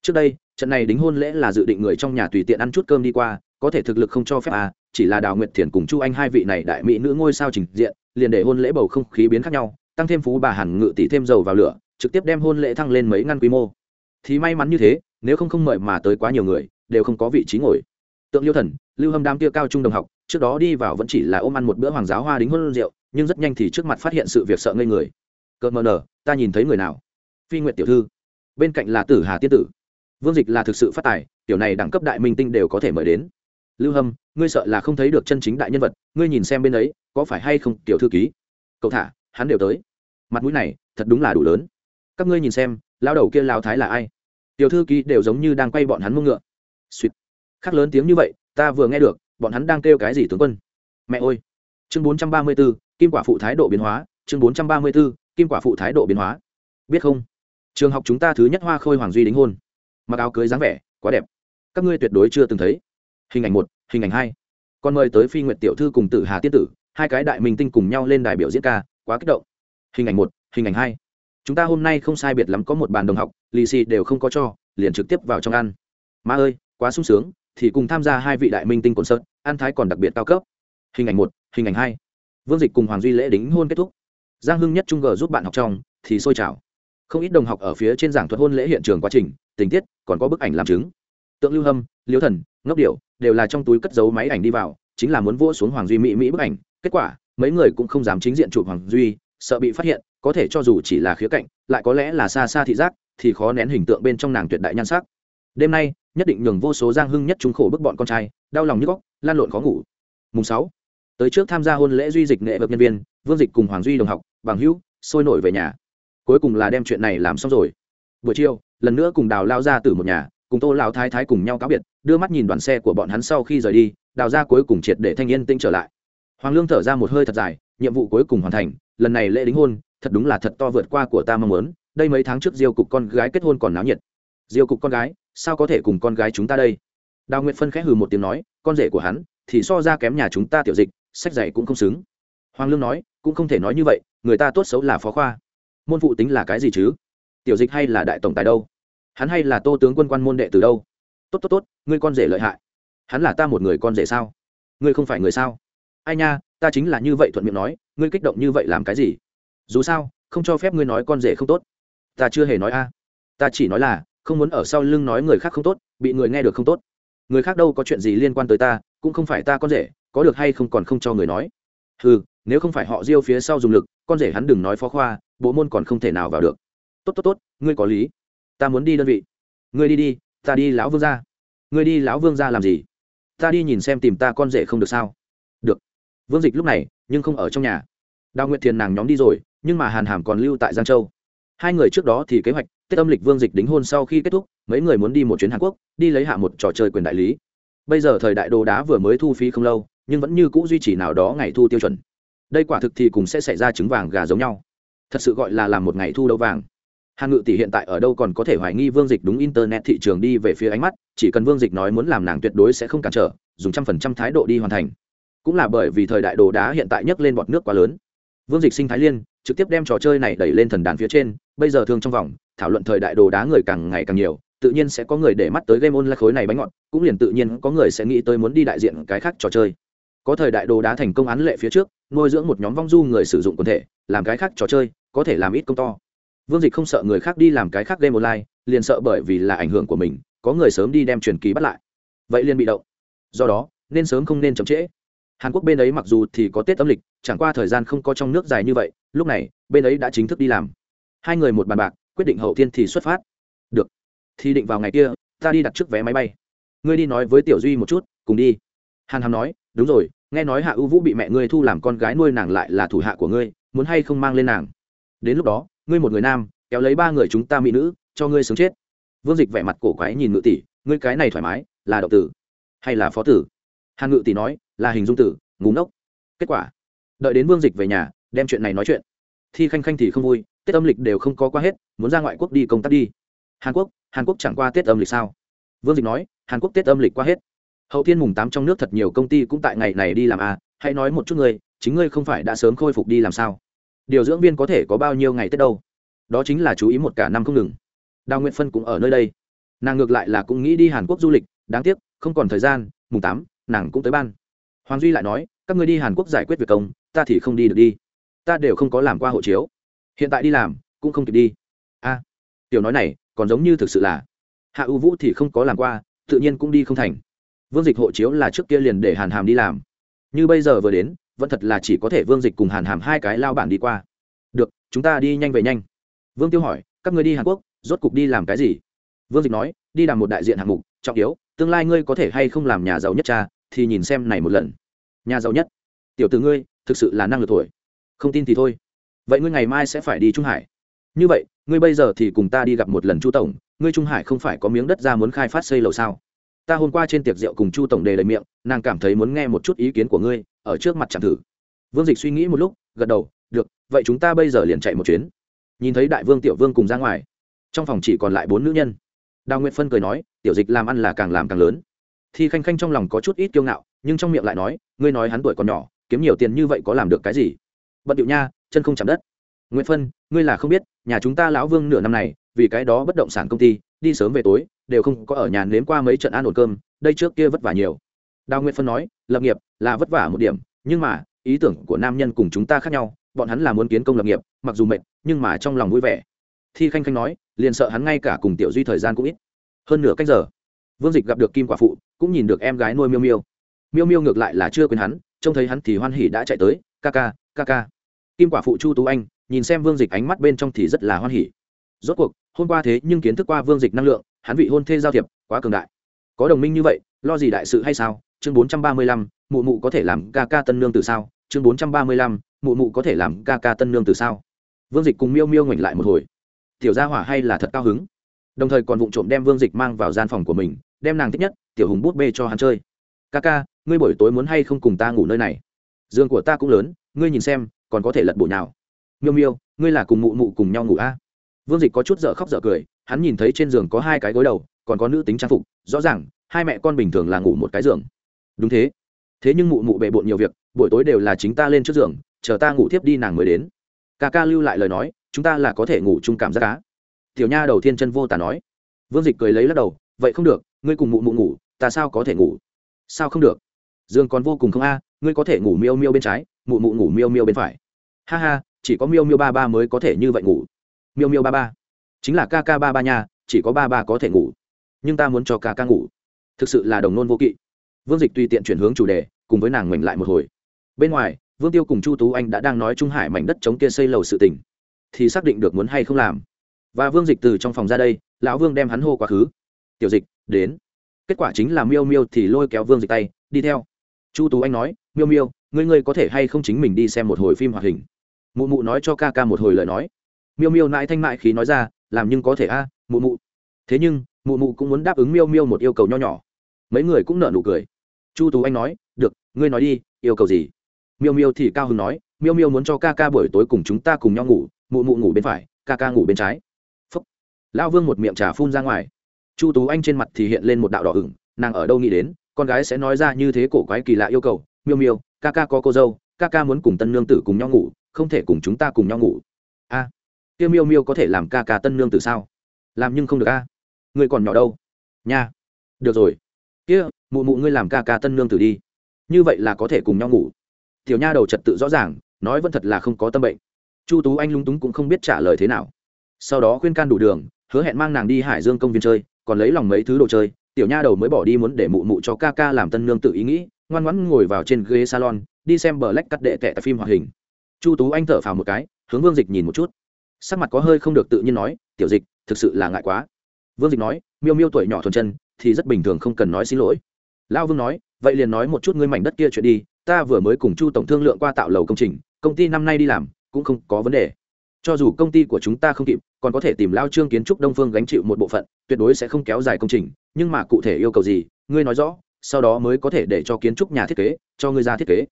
Trước đây, trận này đính hôn lễ là dự định người trong nhà tùy tiện ăn chút cơm đi qua, có thể thực lực không cho phép à chỉ là đào nguyệt thiền cùng chu anh hai vị này đại mỹ nữ ngôi sao trình diện, liền để hôn lễ bầu không khí biến khác nhau, tăng thêm phú bà hàn ngự tỷ thêm dầu vào lửa, trực tiếp đem hôn lễ thăng lên mấy ngăn quy mô. Thì may mắn như thế, nếu không không mời mà tới quá nhiều người, đều không có vị trí ngồi. Tượng liêu thần, lưu hâm đam kia cao trung đồng học, trước đó đi vào vẫn chỉ là ôm ăn một bữa hoàng giáo hoa đính hôn rượu, nhưng rất nhanh thì trước mặt phát hiện sự việc sợ ngây người. Cợt mờ nở ta nhìn thấy người nào? Phi nguyện tiểu thư. Bên cạnh là tử hà tiên tử. Vương dịch là thực sự phát tài, tiểu này đẳng cấp đại minh tinh đều có thể mời đến lưu hâm, ngươi sợ là không thấy được chân chính đại nhân vật, ngươi nhìn xem bên ấy, có phải hay không, tiểu thư ký? Cậu thả, hắn đều tới. Mặt mũi này, thật đúng là đủ lớn. Các ngươi nhìn xem lao đầu kia lao thái là ai? Tiểu thư ký đều giống như đang quay bọn hắn mông ngựa. Suýt. Khắc lớn tiếng như vậy, ta vừa nghe được, bọn hắn đang kêu cái gì tướng quân? Mẹ ơi. Chương bốn trăm ba mươi b ố kim quả phụ thái độ biến hóa, chương bốn trăm ba mươi b ố kim quả phụ thái độ biến hóa. Biết không? Trường học chúng ta thứ nhất hoa khôi hoàng duy đính hôn. Mặc áo cưới dáng vẻ, quá đẹp. Các ngươi tuyệt đối chưa từng thấy hình ảnh một, hình ảnh hai. Còn mời tới phi nguyệt tiểu thư cùng tử hà tiên tử, hai cái đại minh tinh cùng nhau lên đài biểu diễn ca, quá kích động. Hình ảnh một, hình ảnh hai. Chúng ta hôm nay không sai biệt lắm có một bàn đồng học, lì xì đều không có cho, liền trực tiếp vào trong ăn. Ma ơi, quá sung sướng, thì cùng tham gia hai vị đại minh tinh cồn sơn ăn thái còn đặc biệt cao cấp. Hình ảnh một, hình ảnh hai. Vương dịch cùng hoàng duy lễ đính hôn kết thúc. Giang hưng nhất trung g giúp bạn học trong, thì sôi trào. Không ít đồng học ở phía trên giảng thuật hôn lễ hiện trường quá trình, tình tiết còn có bức ảnh làm chứng. Tượng lưu hâm liêu thần ngốc điệu đều là trong túi cất giấu máy ảnh đi vào, chính là muốn vỗ xuống hoàng duy mỹ mỹ bức ảnh. Kết quả, mấy người cũng không dám chính diện chụp hoàng duy, sợ bị phát hiện, có thể cho dù chỉ là khía cạnh, lại có lẽ là xa xa thị giác, thì khó nén hình tượng bên trong nàng tuyệt đại nhan sắc. Đêm nay, nhất định nhường vô số giang hưng nhất chúng khổ bức bọn con trai, đau lòng như góc, lan lộn khó ngủ. Mùng sáu, tới trước tham gia hôn lễ duy dịch nghệ vực nhân viên, vương dịch cùng hoàng duy đồng học, bằng hữu, sôi nổi về nhà. Cuối cùng là đem chuyện này làm xong rồi. Buổi chiều, lần nữa cùng đào lao ra từ một nhà, cùng tô lao thái thái cùng nhau cáo biệt đưa mắt nhìn đoàn xe của bọn hắn sau khi rời đi, đào ra cuối cùng triệt để thanh yên tinh trở lại. Hoàng lương thở ra một hơi thật dài, nhiệm vụ cuối cùng hoàn thành, lần này lễ đính hôn, thật đúng là thật to vượt qua của ta mong muốn, đây mấy tháng trước diêu cục con gái kết hôn còn náo nhiệt. Diêu cục con gái, sao có thể cùng con gái chúng ta đây? Đào nguyệt phân khẽ hừ một tiếng nói, con rể của hắn, thì so ra kém nhà chúng ta tiểu dịch, sách giày cũng không xứng. Hoàng lương nói, cũng không thể nói như vậy, người ta tốt xấu là phó khoa. Môn phụ tính là cái gì chứ? Tiểu dịch hay là đại tổng tài đâu? Hắn hay là tô tướng quân quan môn đệ từ đâu? Tốt tốt tốt, ngươi con rể lợi hại. Hắn là ta một người con rể sao? Ngươi không phải người sao? Ai nha, ta chính là như vậy thuận miệng nói, ngươi kích động như vậy làm cái gì? Dù sao, không cho phép ngươi nói con rể không tốt. Ta chưa hề nói a. Ta chỉ nói là, không muốn ở sau lưng nói người khác không tốt, bị người nghe được không tốt. Người khác đâu có chuyện gì liên quan tới ta, cũng không phải ta con rể, có được hay không còn không cho người nói. Ừ nếu không phải họ diêu phía sau dùng lực, con rể hắn đừng nói phó khoa, bộ môn còn không thể nào vào được. Tốt tốt tốt, ngươi có lý. Ta muốn đi đơn vị. Ngươi đi đi ta đi lão vương ra ngươi đi lão vương ra làm gì? Ta đi nhìn xem tìm ta con rể không được sao? Được. Vương dịch lúc này, nhưng không ở trong nhà. Đào nguyệt thiền nàng nhóm đi rồi, nhưng mà hàn hàm còn lưu tại giang châu. Hai người trước đó thì kế hoạch, tết âm lịch vương dịch đính hôn sau khi kết thúc, mấy người muốn đi một chuyến hàn quốc, đi lấy hạ một trò chơi quyền đại lý. Bây giờ thời đại đồ đá vừa mới thu phí không lâu, nhưng vẫn như c ũ duy trì nào đó ngày thu tiêu chuẩn. Đây quả thực thì cũng sẽ xảy ra trứng vàng gà giống nhau. Thật sự gọi là làm một ngày thu đấu vàng hàn ngự tỷ hiện tại ở đâu còn có thể hoài nghi vương dịch đúng internet thị trường đi về phía ánh mắt, chỉ cần vương dịch nói muốn làm nàng tuyệt đối sẽ không cản trở, dùng trăm phần trăm thái độ đi hoàn thành. Cũng là bởi vì thời đại đồ đá hiện tại nhấc lên bọt nước quá lớn. Vương dịch sinh thái liên, trực tiếp đem trò chơi này đẩy lên thần đàn phía trên, bây giờ thương trong vòng, thảo luận thời đại đồ đá người càng ngày càng nhiều, tự nhiên sẽ có người để mắt tới game online khối này bánh ngọt, cũng liền tự nhiên có người sẽ nghĩ tới muốn đi đại diện cái khác trò chơi. Có thời đại đồ đá thành công án lệ phía trước, nuôi dưỡng một nhóm vong du người sử dụng quần thể, làm cái khác trò chơi, có thể làm ít công to vương dịch không sợ người khác đi làm cái khác game online, liền sợ bởi vì là ảnh hưởng của mình, có người sớm đi đem truyền ký bắt lại. Vậy liền bị động. Do đó, nên sớm không nên chậm trễ. Hàn quốc bên ấy mặc dù thì có tết âm lịch, chẳng qua thời gian không có trong nước dài như vậy, lúc này, bên ấy đã chính thức đi làm. Hai người một bàn bạc, quyết định hậu tiên thì xuất phát. Được. Thì định vào ngày kia, ta đi đặt trước vé máy bay. Ngươi đi nói với tiểu duy một chút, cùng đi. Hàn hàm nói, đúng rồi, nghe nói hạ ưu vũ bị mẹ ngươi thu làm con gái nuôi nàng lại là thủ hạ của ngươi, muốn hay không mang lên nàng. Đến lúc đó ngươi một người nam, kéo lấy ba người chúng ta mỹ nữ, cho ngươi sướng chết. Vương dịch vẻ mặt cổ quái nhìn ngự tỷ, ngươi cái này thoải mái, là đậu tử hay là phó tử? Hàn ngự tỷ nói, là hình dung tử ngủ ngốc. Kết quả, đợi đến vương dịch về nhà, đem chuyện này nói chuyện. Thi khanh khanh thì không vui, tết âm lịch đều không có qua hết, muốn ra ngoại quốc đi công tác đi. Hàn quốc hàn quốc chẳng qua tết âm lịch sao? Vương dịch nói, hàn quốc tết âm lịch qua hết. Hậu thiên mùng tám trong nước thật nhiều công ty cũng tại ngày này đi làm à hãy nói một chút ngươi, chính ngươi không phải đã sớm khôi phục đi làm sao? Điều dưỡng viên có thể có bao nhiêu ngày tết đâu? Đó chính là chú ý một cả năm không ngừng. Đào nguyện phân cũng ở nơi đây. Nàng ngược lại là cũng nghĩ đi hàn quốc du lịch, đáng tiếc, không còn thời gian, mùng tám, nàng cũng tới ban. Hoàng duy lại nói, các ngươi đi hàn quốc giải quyết việc công, ta thì không đi được đi. Ta đều không có làm qua hộ chiếu. Hiện tại đi làm, cũng không kịp đi. A. Tiểu nói này, còn giống như thực sự là, hạ ưu vũ thì không có làm qua, tự nhiên cũng đi không thành. Vương dịch hộ chiếu là trước kia liền để hàn hàm đi làm. Như bây giờ vừa đến vẫn thật là chỉ có thể vương dịch cùng hàn hàm hai cái lao bản đi qua. Được, chúng ta đi nhanh về nhanh. Vương tiêu hỏi, các người đi hàn quốc, rốt cục đi làm cái gì? Vương dịch nói, đi làm một đại diện hạng mục, trọng yếu, tương lai ngươi có thể hay không làm nhà giàu nhất cha, thì nhìn xem này một lần. Nhà giàu nhất? Tiểu từ ngươi, thực sự là năng lực tuổi. Không tin thì thôi. Vậy ngươi ngày mai sẽ phải đi trung hải. Như vậy, ngươi bây giờ thì cùng ta đi gặp một lần chu tổng, ngươi trung hải không phải có miếng đất ra muốn khai phát xây lầu sao? Ta hôm qua trên tiệc rượu cùng chu tổng đề lời miệng, nàng cảm thấy muốn nghe một chút ý kiến của ngươi ở trước mặt chẳng thử. Vương dịch suy nghĩ một lúc, gật đầu, được, vậy chúng ta bây giờ liền chạy một chuyến. Nhìn thấy đại vương tiểu vương cùng ra ngoài, trong phòng chỉ còn lại bốn nữ nhân. Đào nguyệt phân cười nói, tiểu dịch làm ăn là càng làm càng lớn. Thi khanh khanh trong lòng có chút ít kiêu ngạo, nhưng trong miệng lại nói, ngươi nói hắn tuổi còn nhỏ, kiếm nhiều tiền như vậy có làm được cái gì? Bận điệu nha, chân không chạm đất. Nguyễn phân, ngươi là không biết, nhà chúng ta lão vương nửa năm này, vì cái đó bất động sản công ty, đi sớm về tối, đều không có ở nhà nếm qua mấy trận ăn ổn cơm, đây trước kia vất vả nhiều đào nguyệt phân nói, lập nghiệp là vất vả một điểm, nhưng mà, ý tưởng của nam nhân cùng chúng ta khác nhau, bọn hắn là muốn kiến công lập nghiệp, mặc dù mệt, nhưng mà trong lòng vui vẻ. Thi khanh khanh nói, liền sợ hắn ngay cả cùng tiểu duy thời gian cũng ít. Hơn nửa cách giờ, vương dịch gặp được kim quả phụ, cũng nhìn được em gái nuôi miêu miêu. Miêu miêu ngược lại là chưa quên hắn, trông thấy hắn thì hoan hỉ đã chạy tới, ca ca ca ca. Kim quả phụ chu tú anh, nhìn xem vương dịch ánh mắt bên trong thì rất là hoan hỉ. Rốt cuộc, hôm qua thế nhưng kiến thức qua vương dịch năng lượng, hắn vị hôn thê giao thiệp, quá cường đại. Có đồng minh như vậy, lo gì đại sự hay sao? Chương bốn trăm ba mươi lăm, mụ mụ có thể làm ca ca tân nương từ sao? chương bốn trăm ba mươi lăm, mụ mụ có thể làm ca ca tân nương từ sao? Vương dịch cùng miêu miêu ngoảnh lại một hồi. Tiểu gia hỏa hay là thật cao hứng. Đồng thời còn vụng trộm đem vương dịch mang vào gian phòng của mình, đem nàng thích nhất, tiểu hùng bút bê cho hắn chơi. Ca ca, ngươi buổi tối muốn hay không cùng ta ngủ nơi này? Giường của ta cũng lớn, ngươi nhìn xem, còn có thể lật bộ nào? Miêu miêu, ngươi là cùng mụ mụ cùng nhau ngủ a vương dịch có chút dở khóc dở cười, hắn nhìn thấy trên giường có hai cái gối đầu, còn có nữ tính trang phục, rõ ràng, hai mẹ con bình thường là ngủ một cái giường đúng thế. Thế nhưng mụ mụ bề bộn nhiều việc, buổi tối đều là chính ta lên trước giường, chờ ta ngủ tiếp đi nàng mới đến. Ca ca lưu lại lời nói, chúng ta là có thể ngủ chung cảm giác cá. Tiểu nha đầu thiên chân vô tả nói. Vương dịch cười lấy lắc đầu, vậy không được, ngươi cùng mụ mụ ngủ, ta sao có thể ngủ? Sao không được? Dương còn vô cùng không a, ngươi có thể ngủ miêu miêu bên trái, mụ mụ ngủ miêu miêu bên phải. Ha ha, chỉ có miêu miêu ba ba mới có thể như vậy ngủ. Miêu miêu ba ba. Chính là ca ca ba ba nha, chỉ có ba ba có thể ngủ. Nhưng ta muốn cho ca ca ngủ. Thực sự là đồng nôn vô kỵ vương dịch tùy tiện chuyển hướng chủ đề, cùng với nàng mình lại một hồi. Bên ngoài, vương tiêu cùng chu tú anh đã đang nói trung hải mảnh đất chống kia xây lầu sự tỉnh thì xác định được muốn hay không làm. Và vương dịch từ trong phòng ra đây, lão vương đem hắn hô quá khứ. Tiểu dịch, đến. Kết quả chính là miêu miêu thì lôi kéo vương dịch tay, đi theo. Chu tú anh nói, miêu miêu, ngươi ngươi có thể hay không chính mình đi xem một hồi phim hoạt hình? Mụ mụ nói cho ca ca một hồi lời nói. Miêu miêu nãi thanh mại khí nói ra, làm nhưng có thể a, mụ mụ. Thế nhưng, mụ mụ cũng muốn đáp ứng miêu miêu một yêu cầu nho nhỏ. Mấy người cũng nợ nụ cười chu tú anh nói được ngươi nói đi yêu cầu gì? Miêu miêu thì cao hứng nói miêu miêu muốn cho ca ca buổi tối cùng chúng ta cùng nhau ngủ mụ mụ ngủ bên phải ca ca ngủ bên trái. Phúc. Lão vương một miệng trà phun ra ngoài. Chu tú anh trên mặt thì hiện lên một đạo đỏ ửng nàng ở đâu nghĩ đến con gái sẽ nói ra như thế cổ quái kỳ lạ yêu cầu miêu miêu ca ca có cô dâu ca ca muốn cùng tân nương tử cùng nhau ngủ không thể cùng chúng ta cùng nhau ngủ. A. À, tiêu miêu miêu có thể làm ca ca tân nương tử sao? Làm nhưng không được a. Người còn nhỏ đâu? Nha. Được rồi kia, mụ mụ ngươi làm ca ca tân nương tử đi. Như vậy là có thể cùng nhau ngủ. Tiểu nha đầu trật tự rõ ràng, nói vẫn thật là không có tâm bệnh. Chu tú anh lung túng cũng không biết trả lời thế nào. Sau đó khuyên can đủ đường, hứa hẹn mang nàng đi hải dương công viên chơi, còn lấy lòng mấy thứ đồ chơi, tiểu nha đầu mới bỏ đi muốn để mụ mụ cho ca ca làm tân nương tự ý nghĩ, ngoan ngoãn ngồi vào trên ghế salon, đi xem bờ lách cắt đệ tệ tại phim hoạt hình. Chu tú anh thở phào một cái, hướng vương dịch nhìn một chút. Sắc mặt có hơi không được tự nhiên nói, tiểu dịch, thực sự là ngại quá. Vương dịch nói, miêu miêu tuổi nhỏ thuần chân thì rất bình thường không cần nói xin lỗi. Lão vương nói, vậy liền nói một chút ngươi mảnh đất kia chuyện đi, ta vừa mới cùng chu tổng thương lượng qua tạo lầu công trình, công ty năm nay đi làm, cũng không có vấn đề. Cho dù công ty của chúng ta không kịp, còn có thể tìm lao trương kiến trúc đông phương gánh chịu một bộ phận, tuyệt đối sẽ không kéo dài công trình, nhưng mà cụ thể yêu cầu gì, ngươi nói rõ, sau đó mới có thể để cho kiến trúc nhà thiết kế, cho ngươi ra thiết kế.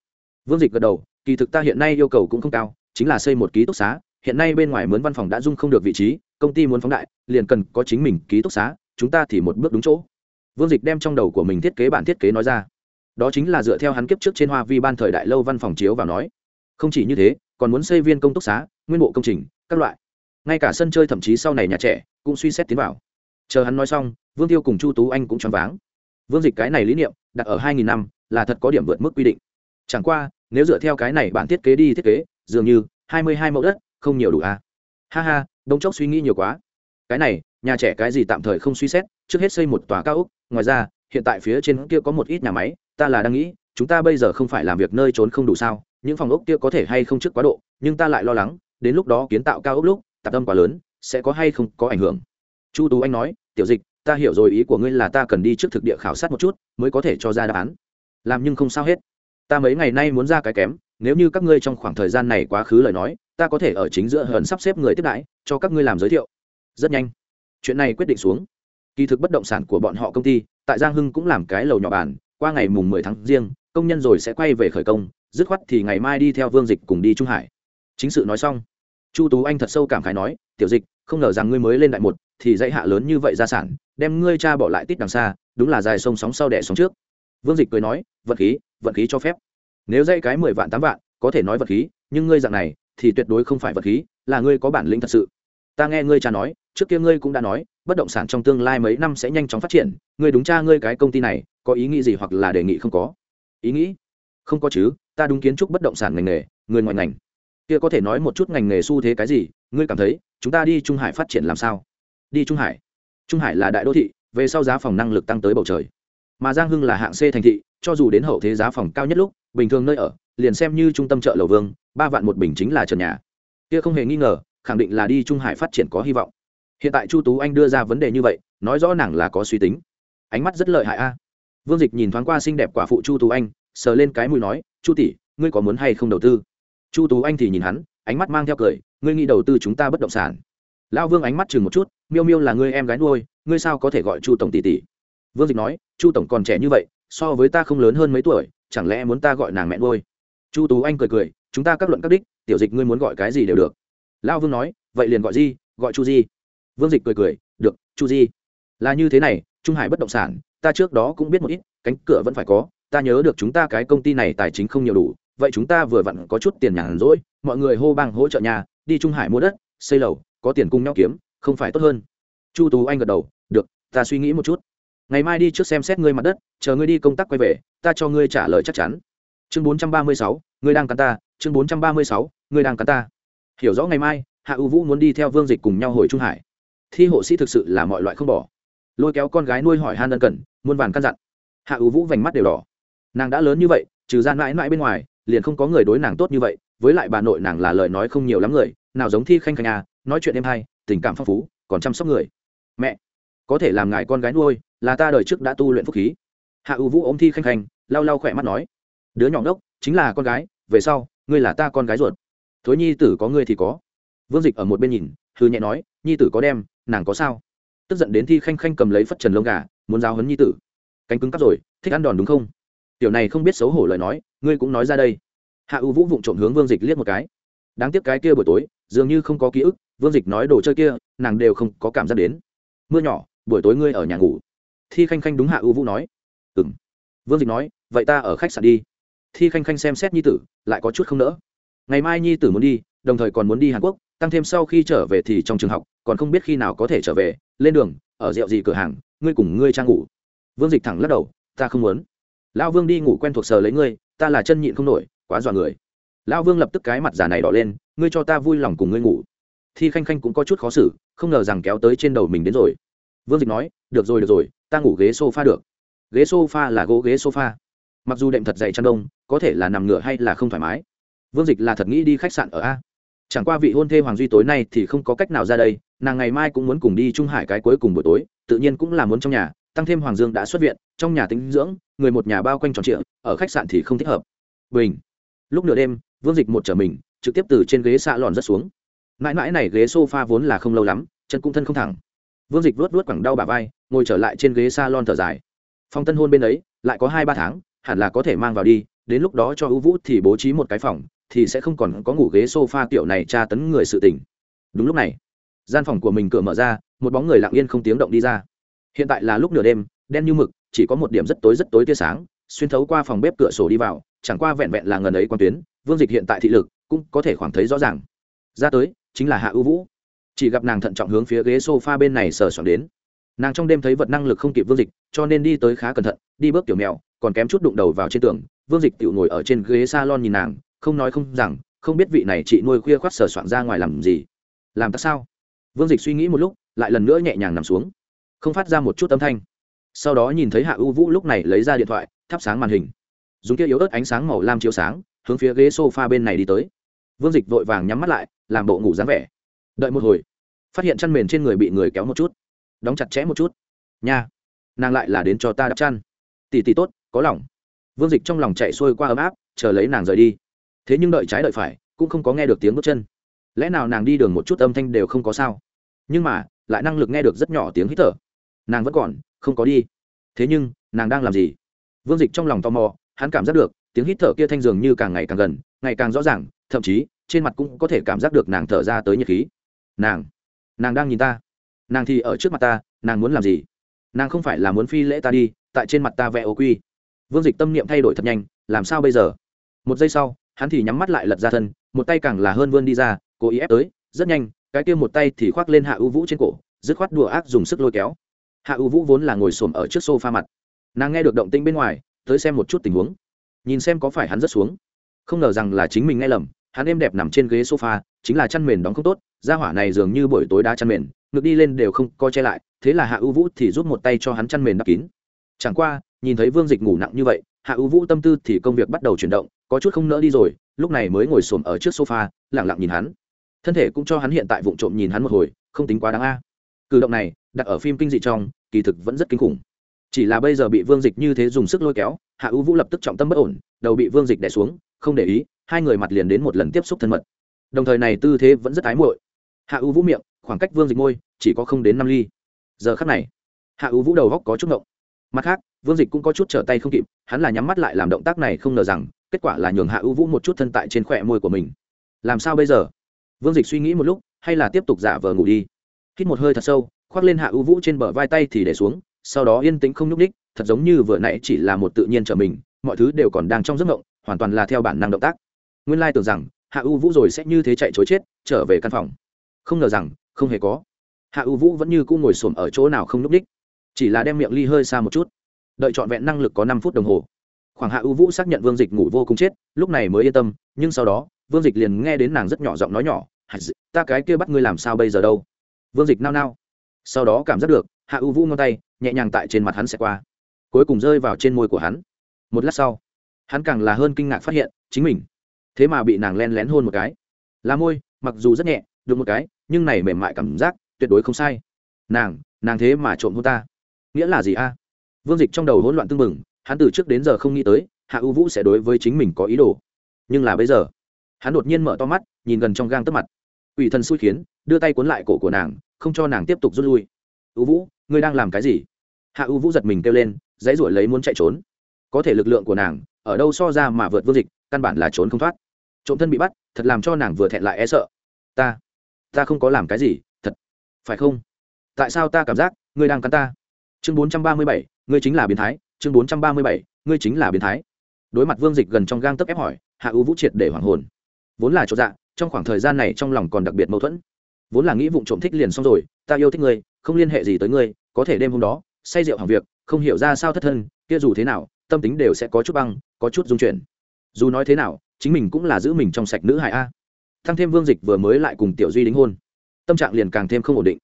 Vương dịch gật đầu, kỳ thực ta hiện nay yêu cầu cũng không cao, chính là xây một ký túc xá, hiện nay bên ngoài mướn văn phòng đã dung không được vị trí, công ty muốn phóng đại, liền cần có chính mình ký túc xá, chúng ta thì một bước đúng chỗ vương dịch đem trong đầu của mình thiết kế bản thiết kế nói ra. Đó chính là dựa theo hắn kiếp trước trên hoa vi ban thời đại lâu văn phòng chiếu vào nói. Không chỉ như thế, còn muốn xây viên công túc xá, nguyên bộ công trình, các loại. Ngay cả sân chơi thậm chí sau này nhà trẻ cũng suy xét tiến vào. Chờ hắn nói xong, vương tiêu cùng chu tú anh cũng choáng váng. Vương dịch cái này lý niệm, đặt ở hai nghìn năm, là thật có điểm vượt mức quy định. Chẳng qua, nếu dựa theo cái này bản thiết kế đi thiết kế, dường như hai mươi hai mẫu đất, không nhiều đủ à. ha ha đông chốc suy nghĩ nhiều quá cái này, nhà trẻ cái gì tạm thời không suy xét, trước hết xây một tòa cao ốc, ngoài ra, hiện tại phía trên kia có một ít nhà máy, ta là đang nghĩ, chúng ta bây giờ không phải làm việc nơi trốn không đủ sao, những phòng ốc kia có thể hay không trước quá độ, nhưng ta lại lo lắng, đến lúc đó kiến tạo cao ốc lúc, tạp tâm quá lớn, sẽ có hay không có ảnh hưởng. Chu tú anh nói, tiểu dịch, ta hiểu rồi, ý của ngươi là ta cần đi trước thực địa khảo sát một chút, mới có thể cho ra đáp án. Làm nhưng không sao hết. Ta mấy ngày nay muốn ra cái kém, nếu như các ngươi trong khoảng thời gian này quá khứ lời nói, ta có thể ở chính giữa hờn sắp xếp người tiếp đãi, cho các ngươi làm giới thiệu rất nhanh. Chuyện này quyết định xuống. Kỳ thực bất động sản của bọn họ công ty, tại giang hưng cũng làm cái lầu nhỏ bàn, qua ngày mùng mười tháng riêng, công nhân rồi sẽ quay về khởi công, dứt khoát thì ngày mai đi theo vương dịch cùng đi trung hải. Chính sự nói xong, chu tú anh thật sâu cảm khái nói, tiểu dịch, không ngờ rằng ngươi mới lên đại một, thì dãy hạ lớn như vậy gia sản, đem ngươi cha bỏ lại tít đằng xa, đúng là dài sông sóng sau đẻ sóng trước. Vương dịch cười nói vận khí vận khí cho phép. Nếu dãy cái mười vạn tám vạn, có thể nói vật khí, nhưng ngươi dạng này, thì tuyệt đối không phải vật khí, là ngươi có bản lĩnh thật sự. Ta nghe ngươi cha nói trước kia ngươi cũng đã nói, bất động sản trong tương lai mấy năm sẽ nhanh chóng phát triển, ngươi đúng cha ngươi cái công ty này, có ý nghĩ gì hoặc là đề nghị không có? Ý nghĩ? Không có chứ, ta đúng kiến trúc bất động sản ngành nghề, người ngoài ngành. Kia có thể nói một chút ngành nghề xu thế cái gì, ngươi cảm thấy, chúng ta đi trung hải phát triển làm sao? Đi trung hải. Trung hải là đại đô thị, về sau giá phòng năng lực tăng tới bầu trời. Mà giang hưng là hạng c thành thị, cho dù đến hậu thế giá phòng cao nhất lúc, bình thường nơi ở, liền xem như trung tâm chợ lầu vương, ba vạn một bình chính là trần nhà. Kia không hề nghi ngờ, khẳng định là đi trung hải phát triển có hy vọng hiện tại chu tú anh đưa ra vấn đề như vậy, nói rõ nàng là có suy tính. Ánh mắt rất lợi hại a. Vương dịch nhìn thoáng qua xinh đẹp quả phụ chu tú anh, sờ lên cái mùi nói, chu tỷ, ngươi có muốn hay không đầu tư? Chu tú anh thì nhìn hắn, ánh mắt mang theo cười, ngươi nghĩ đầu tư chúng ta bất động sản? Lão vương ánh mắt chừng một chút, miêu miêu là ngươi em gái nuôi, ngươi sao có thể gọi chu tổng tỷ tỷ? Vương dịch nói, chu tổng còn trẻ như vậy, so với ta không lớn hơn mấy tuổi, chẳng lẽ muốn ta gọi nàng mẹ nuôi? Chu tú anh cười cười, chúng ta các luận các đích, tiểu dịch ngươi muốn gọi cái gì đều được. Lão vương nói, vậy liền gọi gì, gọi chu gì? Vương dịch cười cười, được, chu di. Là như thế này, trung hải bất động sản, ta trước đó cũng biết một ít, cánh cửa vẫn phải có, ta nhớ được chúng ta cái công ty này tài chính không nhiều đủ, vậy chúng ta vừa vặn có chút tiền nhàn rỗi, mọi người hô bang hỗ trợ nhà, đi trung hải mua đất, xây lầu, có tiền cùng nhau kiếm, không phải tốt hơn. Chu tú anh gật đầu, được, ta suy nghĩ một chút. Ngày mai đi trước xem xét ngươi mặt đất, chờ ngươi đi công tác quay về, ta cho ngươi trả lời chắc chắn. Chương bốn trăm ba mươi sáu, ngươi đang cắn ta. Chương bốn trăm ba mươi sáu, ngươi đang cắn ta. Hiểu rõ ngày mai, hạ ưu vũ muốn đi theo vương dịch cùng nhau hồi trung hải thi hộ sĩ thực sự là mọi loại không bỏ. Lôi kéo con gái nuôi hỏi han ân cần, muôn vàn căn dặn. Hạ ưu vũ vành mắt đều đỏ. Nàng đã lớn như vậy, trừ gian mãi mãi bên ngoài, liền không có người đối nàng tốt như vậy, với lại bà nội nàng là lời nói không nhiều lắm người, nào giống thi khanh khanh à nói chuyện êm hay, tình cảm phong phú, còn chăm sóc người. Mẹ, có thể làm ngài con gái nuôi, là ta đời trước đã tu luyện phúc khí. Hạ ưu vũ ôm thi khanh khanh, lau lau khỏe mắt nói. Đứa nhỏ đốc chính là con gái, về sau, ngươi là ta con gái ruột. Thối nhi tử có ngươi thì có. Vương dịch ở một bên nhìn hư nhẹ nói, nhi tử có đem nàng có sao? Tức giận đến thi khanh khanh cầm lấy phất trần lông gà, muốn giao hấn nhi tử. Cánh cứng cắp rồi, thích ăn đòn đúng không? Tiểu này không biết xấu hổ lời nói, ngươi cũng nói ra đây. Hạ ưu vũ vụng trộm hướng vương dịch liếc một cái. Đáng tiếc cái kia buổi tối, dường như không có ký ức, vương dịch nói đồ chơi kia, nàng đều không có cảm giác đến. Mưa nhỏ, buổi tối ngươi ở nhà ngủ. Thi khanh khanh đúng hạ ưu vũ nói. Ừ m vương dịch nói, vậy ta ở khách sạn đi. Thi khanh khanh xem xét nhi tử, lại có chút không nỡ. Ngày mai nhi tử muốn đi, đồng thời còn muốn đi hàn quốc tăng thêm sau khi trở về thì trong trường học, còn không biết khi nào có thể trở về. Lên đường, ở rượu gì cửa hàng, ngươi cùng ngươi trang ngủ. Vương dịch thẳng lắc đầu, ta không muốn. Lão vương đi ngủ quen thuộc sờ lấy ngươi, ta là chân nhịn không nổi, quá dọa người. Lão vương lập tức cái mặt giả này đỏ lên, ngươi cho ta vui lòng cùng ngươi ngủ. Thi khanh khanh cũng có chút khó xử, không ngờ rằng kéo tới trên đầu mình đến rồi. Vương dịch nói, được rồi được rồi, ta ngủ ghế s o f a được. Ghế s o f a là gỗ ghế sofa. Mặc dù đệm thật dày chăn đông, có thể là nằm ngửa hay là không thoải mái. Vương dịch là thật nghĩ đi khách sạn ở a chẳng qua vị hôn thê hoàng duy tối nay thì không có cách nào ra đây, nàng ngày mai cũng muốn cùng đi trung hải cái cuối cùng buổi tối, tự nhiên cũng là muốn trong nhà, tăng thêm hoàng dương đã xuất viện, trong nhà tính dưỡng, người một nhà bao quanh tròn trịa ở khách sạn thì không thích hợp. Bình. Lúc nửa đêm, vương dịch một trở mình, trực tiếp từ trên ghế xạ lòn rất xuống. Mãi mãi này ghế s o f a vốn là không lâu lắm, chân cung thân không thẳng. Vương dịch vuốt vuốt quẳng đau bà vai, ngồi trở lại trên ghế s a lon thở dài. Phòng tân hôn bên ấy, lại có hai ba tháng, hẳn là có thể mang vào đi, đến lúc đó cho ưu vũ thì bố trí một cái phòng thì sẽ không còn có ngủ ghế sofa kiểu này tra tấn người sự tình. Đúng lúc này, gian phòng của mình cửa mở ra, một bóng người lặng yên không tiếng động đi ra. Hiện tại là lúc nửa đêm, đen như mực, chỉ có một điểm rất tối rất tối tia sáng, xuyên thấu qua phòng bếp cửa sổ đi vào, chẳng qua vẹn vẹn là ngần ấy quan tuyến, vương dịch hiện tại thị lực cũng có thể khoảng thấy rõ ràng. Ra tới, chính là hạ ưu vũ. Chỉ gặp nàng thận trọng hướng phía ghế sofa bên này sờ soạng đến. Nàng trong đêm thấy vật năng lực không kịp vương dịch, cho nên đi tới khá cẩn thận, đi bước tiểu mèo, còn kém chút đụng đầu vào trên tường. Vương dịch tự ngồi ở trên ghế salon nhìn nàng không nói không rằng, không biết vị này chị nuôi khuya khoác sờ soạn ra ngoài làm gì. Làm ta sao? Vương dịch suy nghĩ một lúc, lại lần nữa nhẹ nhàng nằm xuống. Không phát ra một chút âm thanh. Sau đó nhìn thấy hạ ưu vũ lúc này lấy ra điện thoại, thắp sáng màn hình. Dùng kia yếu ớt ánh sáng màu lam chiếu sáng, hướng phía ghế s o f a bên này đi tới. Vương dịch vội vàng nhắm mắt lại, làm bộ ngủ dáng vẻ. Đợi một hồi, phát hiện chăn mền trên người bị người kéo một chút. Đóng chặt chẽ một chút. Nha, nàng lại là đến cho ta đắp chăn. Tỉ tỉ tốt, có lòng. Vương dịch trong lòng chạy xuôi qua ấm áp, chờ lấy nàng rời đi thế nhưng đợi trái đợi phải, cũng không có nghe được tiếng bước chân. Lẽ nào nàng đi đường một chút âm thanh đều không có sao? Nhưng mà, lại năng lực nghe được rất nhỏ tiếng hít thở. Nàng vẫn còn, không có đi. Thế nhưng, nàng đang làm gì? Vương dịch trong lòng tò mò, hắn cảm giác được, tiếng hít thở kia thanh dường như càng ngày càng gần, ngày càng rõ ràng, thậm chí, trên mặt cũng có thể cảm giác được nàng thở ra tới nhiệt khí. Nàng nàng đang nhìn ta. Nàng thì ở trước mặt ta, nàng muốn làm gì? Nàng không phải là muốn phi lễ ta đi, tại trên mặt ta vẽ ô quy. Vương dịch tâm niệm thay đổi thật nhanh, làm sao bây giờ? Một giây sau hắn thì nhắm mắt lại lật ra thân, một tay càng là hơn vươn đi ra, cố ý ép tới, rất nhanh, cái kia một tay thì khoác lên hạ ưu vũ trên cổ, dứt khoát đùa ác dùng sức lôi kéo. Hạ ưu vũ vốn là ngồi xổm ở trước s o f a mặt. Nàng nghe được động tĩnh bên ngoài, tới xem một chút tình huống. Nhìn xem có phải hắn rất xuống. Không ngờ rằng là chính mình nghe lầm, hắn êm đẹp nằm trên ghế sofa, chính là chăn mền đóng không tốt ra hỏa này dường như buổi tối đá chăn mền ngực đi lên đều không co che lại, thế là hạ ưu vũ thì rút một tay cho hắn chăn mền đắp kín. Chẳng qua, nhìn thấy vương dịch ngủ nặng như vậy, hạ ưu vũ tâm tư thì công việc bắt đầu chuyển động có chút không nỡ đi rồi, lúc này mới ngồi xổm ở trước sofa lẳng lặng nhìn hắn. Thân thể cũng cho hắn hiện tại vụ trộm nhìn hắn một hồi, không tính quá đáng a. Cử động này, đặt ở phim kinh dị trong, kỳ thực vẫn rất kinh khủng. Chỉ là bây giờ bị vương dịch như thế dùng sức lôi kéo, hạ ưu vũ lập tức trọng tâm bất ổn, đầu bị vương dịch đè xuống, không để ý, hai người mặt liền đến một lần tiếp xúc thân mật. Đồng thời này tư thế vẫn rất ái muội. Hạ ưu vũ miệng, khoảng cách vương dịch môi, chỉ có không đến năm ly. Giờ khắc này, hạ ưu vũ đầu góc có chút ngộng. Mặt khác, vương dịch cũng có chút trở tay không kịp, hắn là nhắm mắt lại làm động tác này không ngờ rằng kết quả là nhường hạ ưu vũ một chút thân tại trên khỏe môi của mình. Làm sao bây giờ? Vương dịch suy nghĩ một lúc, hay là tiếp tục giả vờ ngủ đi? Hít một hơi thật sâu, khoác lên hạ ưu vũ trên bờ vai tay thì để xuống, sau đó yên tĩnh không nhúc ních thật giống như vừa nãy chỉ là một tự nhiên trở mình, mọi thứ đều còn đang trong giấc mộng, hoàn toàn là theo bản năng động tác. Nguyên lai tưởng rằng, hạ ưu vũ rồi sẽ như thế chạy chối chết, trở về căn phòng. Không ngờ rằng, không hề có. Hạ ưu vũ vẫn như cũ ngồi xổm ở chỗ nào không nhúc ních chỉ là đem miệng ly hơi xa một chút. Đợi trọn vẹn năng lực có năm phút đồng hồ khoảng hạ ưu vũ xác nhận vương dịch ngủ vô cùng chết, lúc này mới yên tâm, nhưng sau đó, vương dịch liền nghe đến nàng rất nhỏ giọng nói nhỏ ta cái kia bắt ngươi làm sao bây giờ đâu? Vương dịch nao nao. Sau đó cảm giác được, hạ ưu vũ ngón tay, nhẹ nhàng tại trên mặt hắn sẽ qua, cuối cùng rơi vào trên môi của hắn. Một lát sau, hắn càng là hơn kinh ngạc phát hiện, chính mình. Thế mà bị nàng len lén hôn một cái. Là môi, mặc dù rất nhẹ, được một cái, nhưng này mềm mại cảm giác, tuyệt đối không sai. Nàng nàng thế mà trộm hôn ta. Nghĩa là gì a? Vương dịch trong đầu hỗn loạn tưng bừng hắn từ trước đến giờ không nghĩ tới, hạ ưu vũ sẽ đối với chính mình có ý đồ. Nhưng là bây giờ, hắn đột nhiên mở to mắt, nhìn gần trong gang tấp mặt. Ủy thần xui khiến, đưa tay cuốn lại cổ của nàng, không cho nàng tiếp tục rút lui. Ưu vũ, ngươi đang làm cái gì? Hạ ưu vũ giật mình kêu lên, dãy ruổi lấy muốn chạy trốn. Có thể lực lượng của nàng, ở đâu so ra mà vượt vương dịch, căn bản là trốn không thoát. Trộm thân bị bắt, thật làm cho nàng vừa thẹn lại e sợ. Ta ta không có làm cái gì, thật, phải không? Tại sao ta cảm giác, ngươi đang cắn ta? Chương bốn trăm ba mươi bảy, ngươi chính là biến thái chương bốn trăm ba mươi bảy, ngươi chính là biến thái. Đối mặt vương dịch gần trong gang tấp ép hỏi, hạ ưu vũ triệt để hoàng hồn. Vốn là chỗ dạ trong khoảng thời gian này trong lòng còn đặc biệt mâu thuẫn. Vốn là nghĩ vụ trộm thích liền xong rồi, ta yêu thích ngươi, không liên hệ gì tới ngươi, có thể đêm hôm đó, say rượu hàng việc, không hiểu ra sao thất thân, kia dù thế nào, tâm tính đều sẽ có chút băng, có chút dung chuyển. Dù nói thế nào, chính mình cũng là giữ mình trong sạch nữ hài a. Thăng thêm vương dịch vừa mới lại cùng tiểu duy đính hôn, tâm trạng liền càng thêm không ổn định.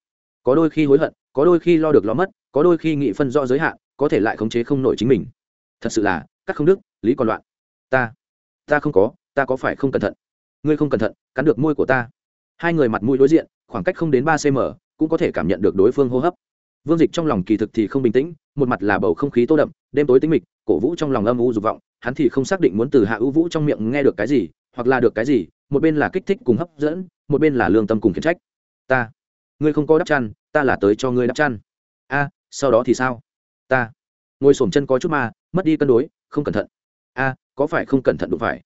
Có đôi khi hối hận, có đôi khi lo được lo mất, có đôi khi nghị phân rõ giới hạn có thể lại khống chế không nổi chính mình. Thật sự là cắt không đức, lý còn loạn. Ta ta không có, ta có phải không cẩn thận? Ngươi không cẩn thận, cắn được môi của ta. Hai người mặt mũi đối diện, khoảng cách không đến ba cm cũng có thể cảm nhận được đối phương hô hấp. Vương dịch trong lòng kỳ thực thì không bình tĩnh, một mặt là bầu không khí tô đậm, đêm tối tính mịch, cổ vũ trong lòng âm u dục vọng, hắn thì không xác định muốn từ hạ ưu vũ trong miệng nghe được cái gì, hoặc là được cái gì, một bên là kích thích cùng hấp dẫn, một bên là lương tâm cùng khiển trách. Ta, ngươi không có đắp chăn, ta là tới cho ngươi đắp chăn. A, sau đó thì sao? Ta ngồi s chân có chút ma, mất đi cân đối, không cẩn thận. A, có phải không cẩn thận đúng phải?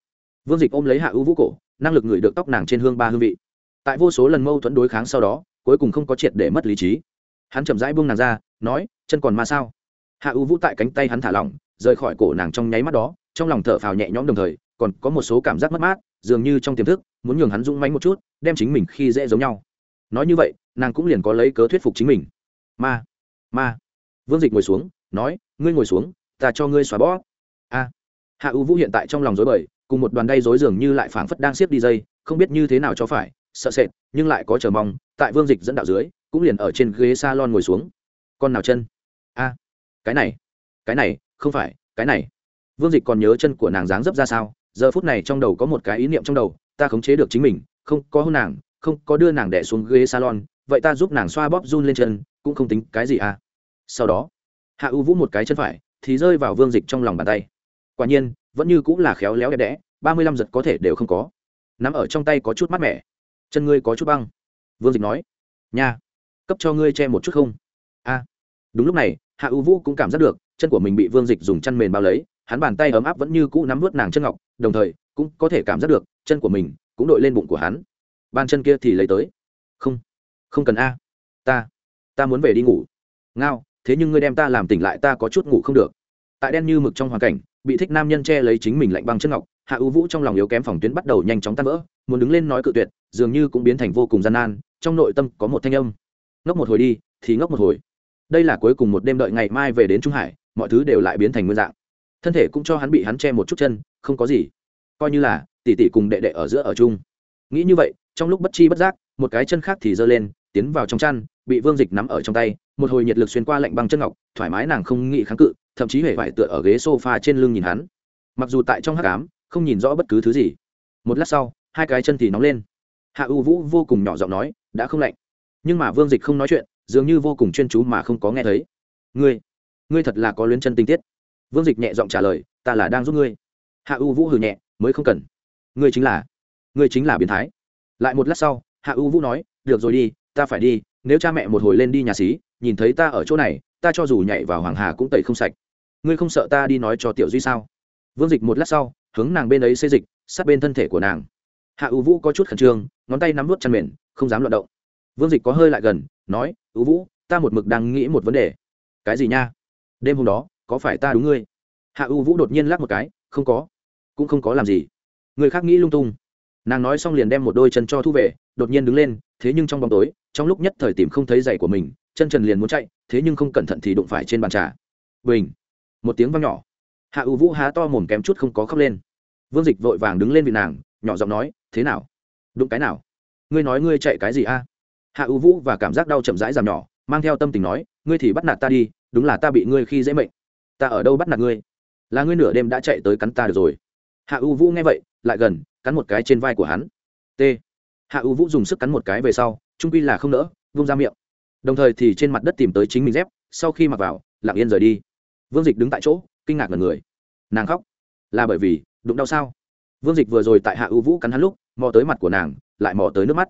Vương dịch ôm lấy hạ ưu vũ cổ, năng lực ngửi được tóc nàng trên hương ba hương vị. Tại vô số lần mâu thuẫn đối kháng sau đó, cuối cùng không có triệt để mất lý trí. Hắn chậm rãi buông nàng ra, nói, chân còn ma sao? Hạ ưu vũ tại cánh tay hắn thả lỏng, rời khỏi cổ nàng trong nháy mắt đó, trong lòng thở phào nhẹ nhõm đồng thời, còn có một số cảm giác mất mát, dường như trong tiềm thức, muốn nhường hắn rung mánh một chút, đem chính mình khi dễ giống nhau. Nói như vậy, nàng cũng liền có lấy cớ thuyết phục chính mình. Ma ma vương dịch ngồi xuống, nói, ngươi ngồi xuống, ta cho ngươi xóa bó. A. Hạ U vũ hiện tại trong lòng dối bời, cùng một đoàn đay dối dường như lại phảng phất đang siết đi dây, không biết như thế nào cho phải, sợ sệt, nhưng lại có chờ mong, tại vương dịch dẫn đạo dưới, cũng liền ở trên ghế s a lon ngồi xuống. Con nào chân? A, cái này cái này, không phải, cái này. Vương dịch còn nhớ chân của nàng dáng dấp ra sao, giờ phút này trong đầu có một cái ý niệm trong đầu, ta khống chế được chính mình, không có hôn nàng, không có đưa nàng đẻ xuống ghế salon, vậy ta giúp nàng xoa bóp run lên chân, cũng không tính cái gì à sau đó, hạ ưu vũ một cái chân phải thì rơi vào vương dịch trong lòng bàn tay. Quả nhiên, vẫn như cũng là khéo léo đẹp đẽ, ba mươi lăm giật có thể đều không có. Nắm ở trong tay có chút mát mẻ. Chân ngươi có chút băng. Vương dịch nói, nha, cấp cho ngươi che một chút không? A. Đúng lúc này, hạ ưu vũ cũng cảm giác được, chân của mình bị vương dịch dùng chăn mền bao lấy, hắn bàn tay ấm áp vẫn như cũ nắm vớt nàng chân ngọc, đồng thời cũng có thể cảm giác được, chân của mình cũng đội lên bụng của hắn. Bàn chân kia thì lấy tới. Không không cần a. Ta ta muốn về đi ngủ. Ngao thế nhưng ngươi đem ta làm tỉnh lại ta có chút ngủ không được. Tại đen như mực trong hoàn cảnh, bị thích nam nhân che lấy chính mình lạnh băng chân ngọc, hạ ưu vũ trong lòng yếu kém phòng tuyến bắt đầu nhanh chóng tan vỡ, muốn đứng lên nói cự tuyệt, dường như cũng biến thành vô cùng gian nan, trong nội tâm có một thanh âm. Ngốc một hồi đi, thì ngốc một hồi. Đây là cuối cùng một đêm đợi ngày mai về đến trung hải, mọi thứ đều lại biến thành nguyên dạng. Thân thể cũng cho hắn bị hắn che một chút chân, không có gì. Coi như là tỉ tỉ cùng đệ đệ ở giữa ở chung. Nghĩ như vậy, trong lúc bất chi bất giác, một cái chân khác thì giơ lên, tiến vào trong chăn bị vương dịch nắm ở trong tay, một hồi nhiệt lực xuyên qua lạnh băng chân ngọc, thoải mái nàng không nghĩ kháng cự, thậm chí hề vải tựa ở ghế s o f a trên lưng nhìn hắn. Mặc dù tại trong hát cám không nhìn rõ bất cứ thứ gì. Một lát sau, hai cái chân thì nóng lên. Hạ ưu vũ vô cùng nhỏ giọng nói, đã không lạnh. Nhưng mà vương dịch không nói chuyện, dường như vô cùng chuyên chú mà không có nghe thấy. Ngươi ngươi thật là có luyến chân tinh tiết. Vương dịch nhẹ giọng trả lời, ta là đang giúp ngươi. Hạ u vũ hừ nhẹ, mới không cần. Ngươi chính là, ngươi chính là biến thái. Lại một lát sau, hạ u vũ nói, được rồi đi, ta phải đi nếu cha mẹ một hồi lên đi nhà xí nhìn thấy ta ở chỗ này ta cho dù nhảy vào hoàng hà cũng tẩy không sạch. Ngươi không sợ ta đi nói cho tiểu duy sao? Vương dịch một lát sau hướng nàng bên ấy xây dịch sát bên thân thể của nàng. Hạ u vũ có chút khẩn trương ngón tay nắm vút chăn mềm, không dám luận động. Vương dịch có hơi lại gần nói ưu vũ ta một mực đang nghĩ một vấn đề. Cái gì nha? Đêm hôm đó có phải ta đúng ngươi? Hạ ưu vũ đột nhiên lắc một cái không có. Cũng không có làm gì. Người khác nghĩ lung tung. Nàng nói xong liền đem một đôi chân cho thu về đột nhiên đứng lên thế nhưng trong bóng tối, trong lúc nhất thời tìm không thấy giày của mình, chân trần liền muốn chạy, thế nhưng không cẩn thận thì đụng phải trên bàn trà. Bình! Một tiếng vang nhỏ. Hạ ưu vũ há to mồm kém chút không có khóc lên. Vương dịch vội vàng đứng lên vì nàng, nhỏ giọng nói, thế nào? Đụng cái nào? Ngươi nói ngươi chạy cái gì a? Hạ ưu vũ và cảm giác đau chậm rãi giảm nhỏ, mang theo tâm tình nói, ngươi thì bắt nạt ta đi, đúng là ta bị ngươi khi dễ mệnh. Ta ở đâu bắt nạt ngươi? Là ngươi nửa đêm đã chạy tới cắn ta được rồi. Hạ ưu vũ nghe vậy, lại gần, cắn một cái trên vai của hắn. T hạ ưu vũ dùng sức cắn một cái về sau, trung quy là không nỡ, vung ra miệng. Đồng thời thì trên mặt đất tìm tới chính mình dép, sau khi mặc vào, lặng yên rời đi. Vương dịch đứng tại chỗ, kinh ngạc ngần người. Nàng khóc. Là bởi vì, đụng đau sao? Vương dịch vừa rồi tại hạ ưu vũ cắn hắn lúc, mò tới mặt của nàng, lại mò tới nước mắt.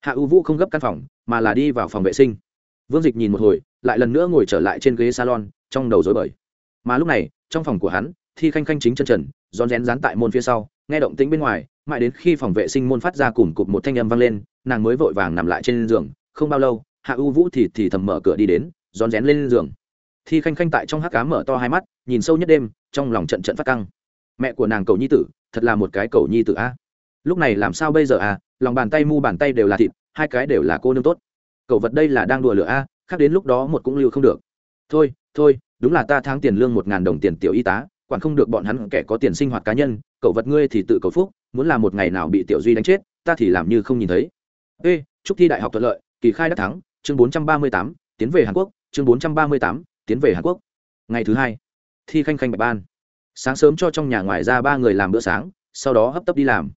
Hạ ưu vũ không gấp căn phòng, mà là đi vào phòng vệ sinh. Vương dịch nhìn một hồi, lại lần nữa ngồi trở lại trên ghế salon, trong đầu dối bời. Mà lúc này, trong phòng của hắn, thi khanh khanh chính chân trần, rón rén dán tại môn phía sau, nghe động tĩnh bên ngoài mãi đến khi phòng vệ sinh môn phát ra cùng cụp một thanh âm vang lên, nàng mới vội vàng nằm lại trên giường, không bao lâu, hạ U vũ thì thì thầm mở cửa đi đến, rón rén lên giường. Thi khanh khanh tại trong hắc cá mở to hai mắt, nhìn sâu nhất đêm, trong lòng trận trận phát căng. Mẹ của nàng cầu nhi tử, thật là một cái cầu nhi tử a. Lúc này làm sao bây giờ à lòng bàn tay mu bàn tay đều là thịt, hai cái đều là cô nương tốt. Cậu vật đây là đang đùa lửa a, khác đến lúc đó một cũng lưu không được. Thôi thôi, đúng là ta tháng tiền lương một ngàn đồng tiền tiểu y tá quản không được bọn hắn kẻ có tiền sinh hoạt cá nhân, cậu vật ngươi thì tự cầu phúc, muốn làm một ngày nào bị tiểu duy đánh chết, ta thì làm như không nhìn thấy. Ê, chúc thi đại học thuận lợi, kỳ khai đắc thắng, chương bốn trăm ba mươi tám, tiến về hàn quốc, chương bốn trăm ba mươi tám, tiến về hàn quốc. Ngày thứ hai, thi khanh khanh bạch ban. Sáng sớm cho trong nhà ngoài ra ba người làm bữa sáng, sau đó hấp tấp đi làm.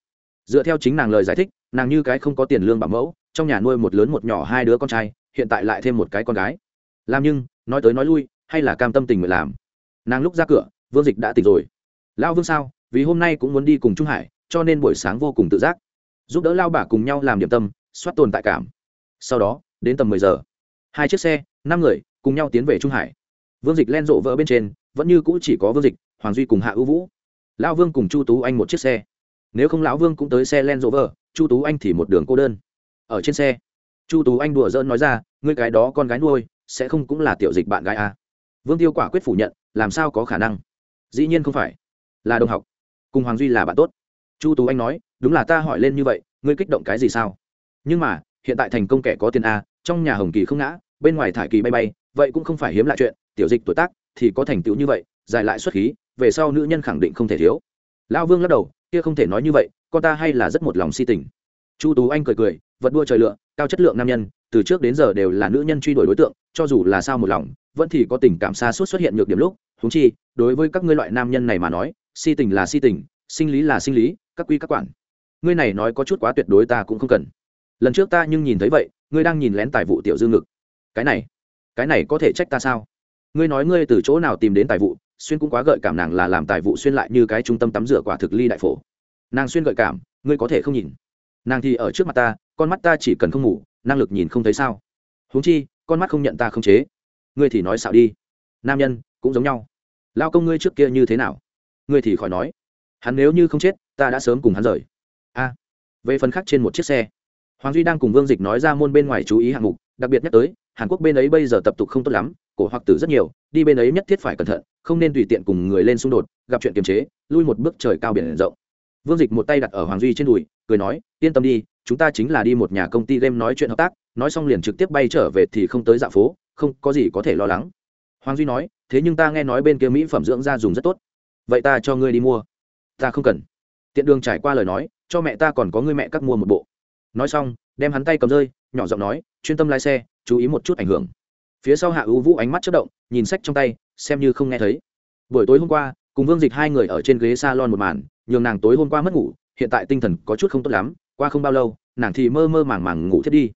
Dựa theo chính nàng lời giải thích, nàng như cái không có tiền lương bảo mẫu, trong nhà nuôi một lớn một nhỏ hai đứa con trai, hiện tại lại thêm một cái con gái. Làm nhưng, nói tới nói lui, hay là cam tâm tình nguyện làm. Nàng lúc ra cửa vương dịch đã tỉnh rồi. Lão vương sao? Vì hôm nay cũng muốn đi cùng trung hải, cho nên buổi sáng vô cùng tự giác. Giúp đỡ lao bà cùng nhau làm điểm tâm, soát tồn tại cảm. Sau đó, đến tầm mười giờ. Hai chiếc xe, năm người, cùng nhau tiến về trung hải. Vương dịch len rộ vỡ bên trên, vẫn như cũ chỉ có vương dịch, hoàng duy cùng hạ ưu vũ. Lão vương cùng chu tú anh một chiếc xe. Nếu không lão vương cũng tới xe len rộ vỡ, chu tú anh thì một đường cô đơn. Ở trên xe, chu tú anh đùa dỡn nói ra, ngươi cái đó con gái nuôi, sẽ không cũng là tiểu dịch bạn gái à. vương tiêu quả quyết phủ nhận, làm sao có khả năng? Dĩ nhiên không phải. Là đồng học. Cùng hoàng duy là bạn tốt. Chu tú anh nói, đúng là ta hỏi lên như vậy, ngươi kích động cái gì sao? Nhưng mà, hiện tại thành công kẻ có tiền a, trong nhà hồng kỳ không ngã, bên ngoài thải kỳ bay bay, vậy cũng không phải hiếm lạ chuyện, tiểu dịch tuổi tác thì có thành tựu như vậy dài lại xuất khí, về sau nữ nhân khẳng định không thể thiếu. Lão vương lắc đầu, kia không thể nói như vậy, con ta hay là rất một lòng si tình. Chu tú anh cười cười, vật đua trời lựa, cao chất lượng nam nhân, từ trước đến giờ đều là nữ nhân truy đuổi đối tượng, cho dù là sao một lòng, vẫn thì có tình cảm xa suốt xuất hiện nhược điểm lúc huống chi, đối với các ngươi loại nam nhân này mà nói, si tình là si tình, sinh lý là sinh lý, các quy các quản. Ngươi này nói có chút quá tuyệt đối ta cũng không cần. Lần trước ta nhưng nhìn thấy vậy, ngươi đang nhìn lén tài vụ tiểu dương ngực. Cái này cái này có thể trách ta sao? Ngươi nói ngươi từ chỗ nào tìm đến tài vụ, xuyên cũng quá gợi cảm nàng là làm tài vụ xuyên lại như cái trung tâm tắm rửa quả thực ly đại phổ. Nàng xuyên gợi cảm, ngươi có thể không nhìn. Nàng thì ở trước mặt ta, con mắt ta chỉ cần không ngủ, năng lực nhìn không thấy sao. Huống chi, con mắt không nhận ta không chế. Ngươi thì nói xạo đi. Nam nhân cũng giống nhau. Lao công ngươi trước kia như thế nào? Ngươi thì khỏi nói. Hắn nếu như không chết, ta đã sớm cùng hắn rời. A. Về phần khác trên một chiếc xe, hoàng duy đang cùng vương dịch nói ra môn bên ngoài chú ý hạng mục, đặc biệt nhắc tới, hàn quốc bên ấy bây giờ tập tục không tốt lắm, cổ hoặc tử rất nhiều, đi bên ấy nhất thiết phải cẩn thận, không nên tùy tiện cùng người lên xung đột, gặp chuyện kiềm chế, lui một bước trời cao biển rộng. Vương dịch một tay đặt ở hoàng duy trên đùi, cười nói, yên tâm đi, chúng ta chính là đi một nhà công ty game nói chuyện hợp tác, nói xong liền trực tiếp bay trở về thì không tới dạ phố, không có gì có thể lo lắng. Hoàng duy nói thế nhưng ta nghe nói bên kia mỹ phẩm dưỡng da dùng rất tốt. Vậy ta cho ngươi đi mua. Ta không cần. Tiện đường trải qua lời nói, cho mẹ ta còn có ngươi mẹ cắt mua một bộ. Nói xong, đem hắn tay cầm rơi, nhỏ giọng nói, chuyên tâm lái xe, chú ý một chút ảnh hưởng. Phía sau hạ ưu vũ ánh mắt chất động, nhìn sách trong tay, xem như không nghe thấy. Buổi tối hôm qua, cùng vương dịch hai người ở trên ghế s a lon một màn, nhường nàng tối hôm qua mất ngủ, hiện tại tinh thần có chút không tốt lắm, qua không bao lâu, nàng thì mơ mơ màng màng ngủ thiết đi.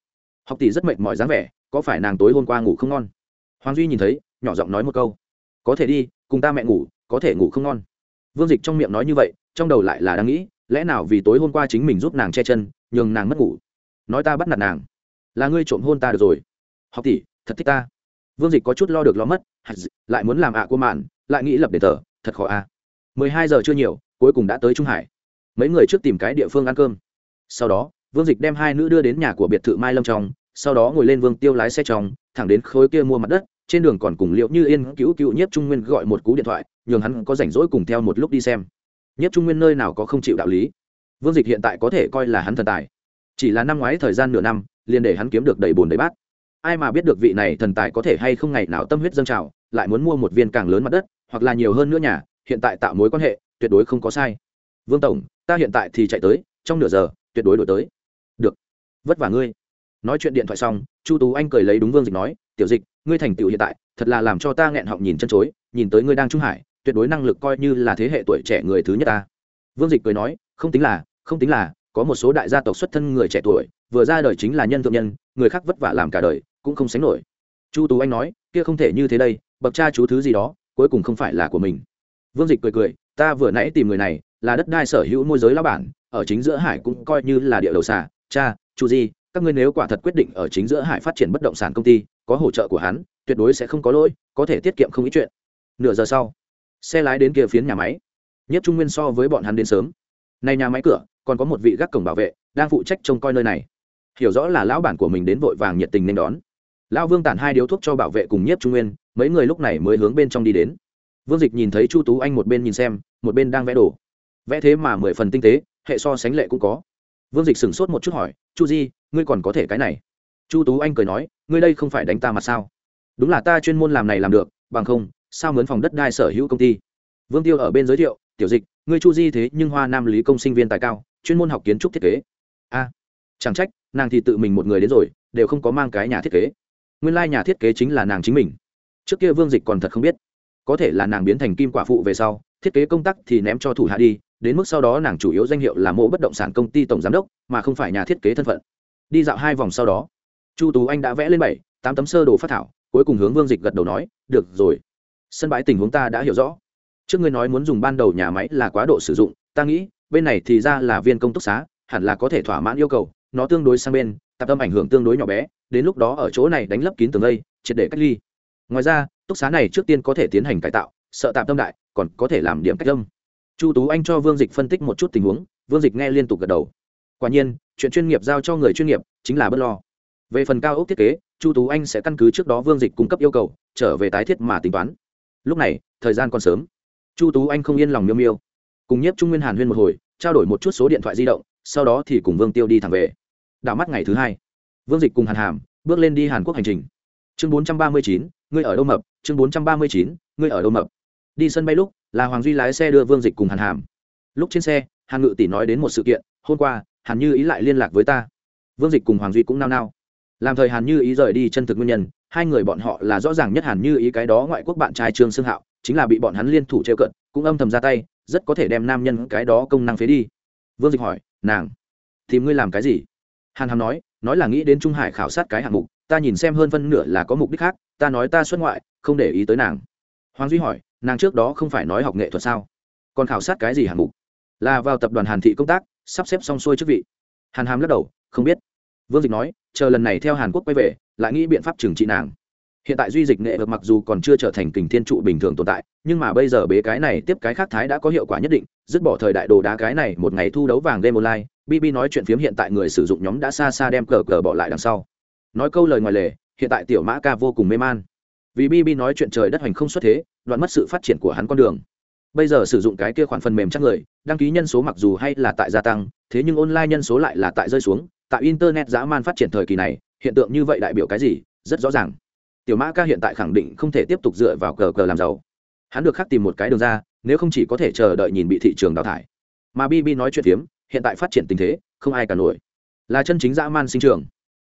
Học tỷ rất mệt mỏi dáng vẻ, có phải nàng tối hôm qua ngủ không ngon? Hoàng duy nhìn thấy, nhỏ giọng nói một câu có thể đi, cùng ta mẹ ngủ, có thể ngủ không ngon. Vương dịch trong miệng nói như vậy, trong đầu lại là đang nghĩ, lẽ nào vì tối hôm qua chính mình giúp nàng che chân, nhường nàng mất ngủ. Nói ta bắt nạt nàng. Là ngươi trộm hôn ta được rồi. Học tỷ, thật thích ta. Vương dịch có chút lo được lo mất lại muốn làm ạ của mạn, lại nghĩ lập đền thờ, thật khó a. Mười hai giờ chưa nhiều, cuối cùng đã tới trung hải. Mấy người trước tìm cái địa phương ăn cơm. Sau đó, vương dịch đem hai nữ đưa đến nhà của biệt thự mai lâm trong, sau đó ngồi lên vương tiêu lái xe trong, thẳng đến khối kia mua mặt đất trên đường còn cùng liệu như yên cứu cứu nhiếp trung nguyên gọi một cú điện thoại, nhường hắn có rảnh rỗi cùng theo một lúc đi xem. Nhiếp trung nguyên nơi nào có không chịu đạo lý. Vương dịch hiện tại có thể coi là hắn thần tài. Chỉ là năm ngoái thời gian nửa năm, liền để hắn kiếm được đầy bồn đầy bát. Ai mà biết được vị này thần tài có thể hay không ngày nào tâm huyết dâng trào, lại muốn mua một viên càng lớn mặt đất, hoặc là nhiều hơn nữa nhà, hiện tại tạo mối quan hệ, tuyệt đối không có sai. Vương tổng, ta hiện tại thì chạy tới, trong nửa giờ, tuyệt đối đổi tới. Được. Vất vả ngươi. Nói chuyện điện thoại xong, chu tú anh cười lấy đúng vương dịch nói, tiểu dịch ngươi thành tựu hiện tại, thật là làm cho ta nghẹn họng nhìn chân chối, nhìn tới ngươi đang trung hải, tuyệt đối năng lực coi như là thế hệ tuổi trẻ người thứ nhất ta. Vương dịch cười nói, không tính là, không tính là, có một số đại gia tộc xuất thân người trẻ tuổi, vừa ra đời chính là nhân thượng nhân, người khác vất vả làm cả đời, cũng không sánh nổi. Chu tú anh nói, kia không thể như thế đây, bậc cha chú thứ gì đó, cuối cùng không phải là của mình. Vương dịch cười cười, ta vừa nãy tìm người này, là đất đai sở hữu môi giới lao bản, ở chính giữa hải cũng coi như là địa đầu xà. Cha, chu di, các ngươi nếu quả thật quyết định ở chính giữa hải phát triển bất động sản công ty có hỗ trợ của hắn, tuyệt đối sẽ không có lỗi, có thể tiết kiệm không ít chuyện. Nửa giờ sau, xe lái đến kia phiến nhà máy. Nhất trung nguyên so với bọn hắn đến sớm. Nay nhà máy cửa, còn có một vị gác cổng bảo vệ, đang phụ trách trông coi nơi này. Hiểu rõ là lão bản của mình đến vội vàng nhiệt tình nên đón. Lão vương tản hai điếu thuốc cho bảo vệ cùng nhiếp trung nguyên, mấy người lúc này mới hướng bên trong đi đến. Vương dịch nhìn thấy chu tú anh một bên nhìn xem, một bên đang vẽ đồ. Vẽ thế mà mười phần tinh tế, hệ so sánh lệ cũng có. Vương dịch sửng sốt một chút hỏi, chu di, ngươi còn có thể cái này? Chu tú anh cười nói, ngươi đây không phải đánh ta mặt sao? Đúng là ta chuyên môn làm này làm được, bằng không, sao mướn phòng đất đai sở hữu công ty? Vương tiêu ở bên giới thiệu, tiểu dịch, ngươi chu di thế nhưng hoa nam lý công sinh viên tài cao, chuyên môn học kiến trúc thiết kế. A, chẳng trách, nàng thì tự mình một người đến rồi, đều không có mang cái nhà thiết kế. Nguyên lai nhà thiết kế chính là nàng chính mình. Trước kia vương dịch còn thật không biết, có thể là nàng biến thành kim quả phụ về sau, thiết kế công tác thì ném cho thủ hạ đi, đến mức sau đó nàng chủ yếu danh hiệu là mộ bất động sản công ty tổng giám đốc, mà không phải nhà thiết kế thân phận. Đi dạo hai vòng sau đó chu tú anh đã vẽ lên bảy, tám tấm sơ đồ phát thảo, cuối cùng hướng vương dịch gật đầu nói, được rồi. Sân bãi tình huống ta đã hiểu rõ. Trước ngươi nói muốn dùng ban đầu nhà máy là quá độ sử dụng, ta nghĩ, bên này thì ra là viên công túc xá, hẳn là có thể thỏa mãn yêu cầu, nó tương đối sang bên, tạp tâm ảnh hưởng tương đối nhỏ bé, đến lúc đó ở chỗ này đánh lấp kín tường lây triệt để cách ly. Ngoài ra, túc xá này trước tiên có thể tiến hành cải tạo, sợ tạm tâm đại, còn có thể làm điểm cách âm. Chu tú anh cho vương dịch phân tích một chút tình huống, vương dịch nghe liên tục gật đầu. Quả nhiên, chuyện chuyên nghiệp giao cho người chuyên nghiệp, chính là bớt lo về phần cao ốc thiết kế, chu tú anh sẽ căn cứ trước đó vương dịch cung cấp yêu cầu, trở về tái thiết mà tính toán. Lúc này, thời gian còn sớm. Chu tú anh không yên lòng miêu miêu. Cùng nhiếp trung nguyên hàn huyên một hồi, trao đổi một chút số điện thoại di động, sau đó thì cùng vương tiêu đi thẳng về. Đảo mắt ngày thứ hai. Vương dịch cùng hàn hàm, bước lên đi hàn quốc hành trình. Chương bốn trăm ba mươi chín, ngươi ở đâu mập? Chương bốn trăm ba mươi chín, ngươi ở đâu mập? Đi sân bay lúc, là hoàng duy lái xe đưa vương dịch cùng hàn hàm. Lúc trên xe, hàn ngự tỷ nói đến một sự kiện, hôm qua, hàn như ý lại liên lạc với ta. Vương dịch cùng hoàng duy cũng nao nao làm thời hàn như ý rời đi chân thực nguyên nhân, hai người bọn họ là rõ ràng nhất hàn như ý cái đó ngoại quốc bạn trai trương xương hạo, chính là bị bọn hắn liên thủ trêu cận, cũng âm thầm ra tay, rất có thể đem nam nhân cái đó công năng phế đi. Vương dịch hỏi, nàng, tìm ngươi làm cái gì? Hàn hàm nói nói là nghĩ đến trung hải khảo sát cái hạng mục, ta nhìn xem hơn phân nửa là có mục đích khác, ta nói ta xuất ngoại, không để ý tới nàng. Hoàng duy hỏi, nàng trước đó không phải nói học nghệ thuật sao? Còn khảo sát cái gì hạng mục? Là vào tập đoàn hàn thị công tác, sắp xếp xong xuôi chức vị. Hàn hàm lắc đầu, không biết vương dịch nói, chờ lần này theo hàn quốc quay về, lại nghĩ biện pháp trừng trị nàng. Hiện tại duy dịch nghệ được mặc dù còn chưa trở thành kình thiên trụ bình thường tồn tại, nhưng mà bây giờ bế cái này tiếp cái khác thái đã có hiệu quả nhất định, dứt bỏ thời đại đồ đá cái này một ngày thu đấu vàng game online bb nói chuyện phiếm hiện tại người sử dụng nhóm đã xa xa đem cờ cờ bỏ lại đằng sau. Nói câu lời ngoài lề, hiện tại tiểu mã ca vô cùng mê man. Vì bb nói chuyện trời đất hoành không xuất thế, đoạn mất sự phát triển của hắn con đường. Bây giờ sử dụng cái kia khoản phần mềm chắc người, đăng ký nhân số mặc dù hay là tại gia tăng, thế nhưng online nhân số lại là tại rơi xuống tại internet dã man phát triển thời kỳ này, hiện tượng như vậy đại biểu cái gì? Rất rõ ràng. Tiểu mã ca hiện tại khẳng định không thể tiếp tục dựa vào cờ cờ làm giàu. Hắn được khắc tìm một cái đường ra, nếu không chỉ có thể chờ đợi nhìn bị thị trường đào thải. Mà bb nói chuyện phiếm, hiện tại phát triển tình thế, không ai cả nổi. Là chân chính dã man sinh trường.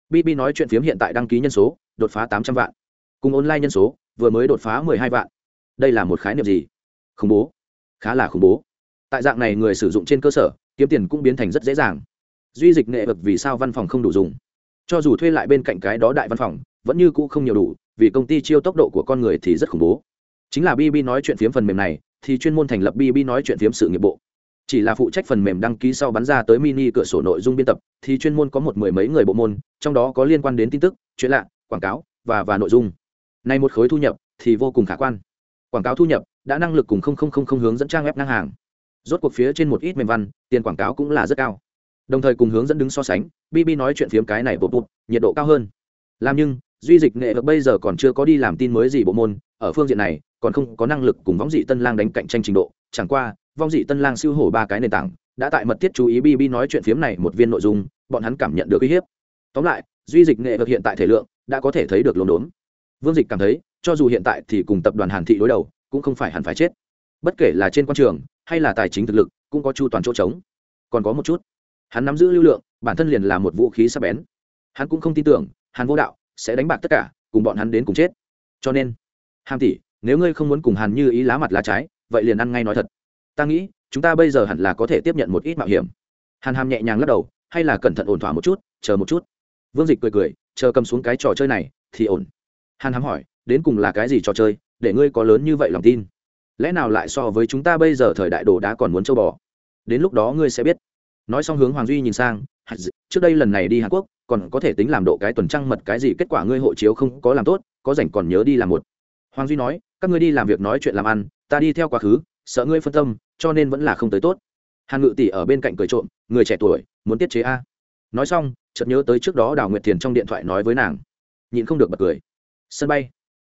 Bb nói chuyện phiếm hiện tại đăng ký nhân số, đột phá tám trăm vạn. Cùng online nhân số, vừa mới đột phá mười hai vạn. Đây là một khái niệm gì? Khủng bố. Khá là khủng bố. Tại dạng này người sử dụng trên cơ sở, kiếm tiền cũng biến thành rất dễ dàng duy dịch nghệ vật vì sao văn phòng không đủ dùng. Cho dù thuê lại bên cạnh cái đó đại văn phòng, vẫn như cũ không nhiều đủ, vì công ty chiêu tốc độ của con người thì rất khủng bố. Chính là bb nói chuyện phiếm phần mềm này, thì chuyên môn thành lập bb nói chuyện phiếm sự nghiệp bộ. Chỉ là phụ trách phần mềm đăng ký sau bắn ra tới mini cửa sổ nội dung biên tập, thì chuyên môn có một mười mấy người bộ môn, trong đó có liên quan đến tin tức, chuyện lạ, quảng cáo, và và nội dung. Nay một khối thu nhập thì vô cùng khả quan. Quảng cáo thu nhập đã năng lực cùng không không không không hướng dẫn trang web ngang hàng. Rốt cuộc phía trên một ít mềm văn, tiền quảng cáo cũng là rất cao đồng thời cùng hướng dẫn đứng so sánh bb nói chuyện phiếm cái này bột bột nhiệt độ cao hơn. Làm nhưng, duy dịch nghệ vật bây giờ còn chưa có đi làm tin mới gì bộ môn, ở phương diện này, còn không có năng lực cùng võng dị tân lang đánh cạnh tranh trình độ. Chẳng qua vong dị tân lang siêu hổ ba cái nền tảng, đã tại mật thiết chú ý bb nói chuyện phiếm này một viên nội dung, bọn hắn cảm nhận được uy hiếp. Tóm lại, duy dịch nghệ vật hiện tại thể lượng đã có thể thấy được lồn đốn. Vương dịch cảm thấy, cho dù hiện tại thì cùng tập đoàn hàn thị đối đầu, cũng không phải hẳn phải chết. Bất kể là trên quan trường, hay là tài chính thực lực, cũng có chu toàn chỗ trống. Còn có một chút hắn nắm giữ lưu lượng, bản thân liền là một vũ khí sắp bén. Hắn cũng không tin tưởng, hàn vô đạo sẽ đánh bạc tất cả, cùng bọn hắn đến cùng chết. Cho nên, hàm tỷ, nếu ngươi không muốn cùng hàn như ý lá mặt lá trái, vậy liền ăn ngay nói thật. Ta nghĩ, chúng ta bây giờ hẳn là có thể tiếp nhận một ít mạo hiểm. Hàn hàm nhẹ nhàng lắc đầu, hay là cẩn thận ổn thỏa một chút, chờ một chút. Vương dịch cười cười, chờ cầm xuống cái trò chơi này, thì ổn. Hàn hàm hỏi, đến cùng là cái gì trò chơi, để ngươi có lớn như vậy lòng tin? Lẽ nào lại so với chúng ta bây giờ thời đại đồ đá còn muốn châu bò? Đến lúc đó ngươi sẽ biết nói xong hướng hoàng duy nhìn sang trước đây lần này đi hàn quốc, còn có thể tính làm độ cái tuần trăng mật cái gì, kết quả ngươi hộ chiếu không có làm tốt, có rảnh còn nhớ đi làm một. Hoàng duy nói, các ngươi đi làm việc nói chuyện làm ăn, ta đi theo quá khứ, sợ ngươi phân tâm, cho nên vẫn là không tới tốt. Hàn ngự tỷ ở bên cạnh cười trộm, người trẻ tuổi, muốn tiết chế a. Nói xong, chợt nhớ tới trước đó đào nguyệt thiền trong điện thoại nói với nàng, nhịn không được bật cười. Sân bay.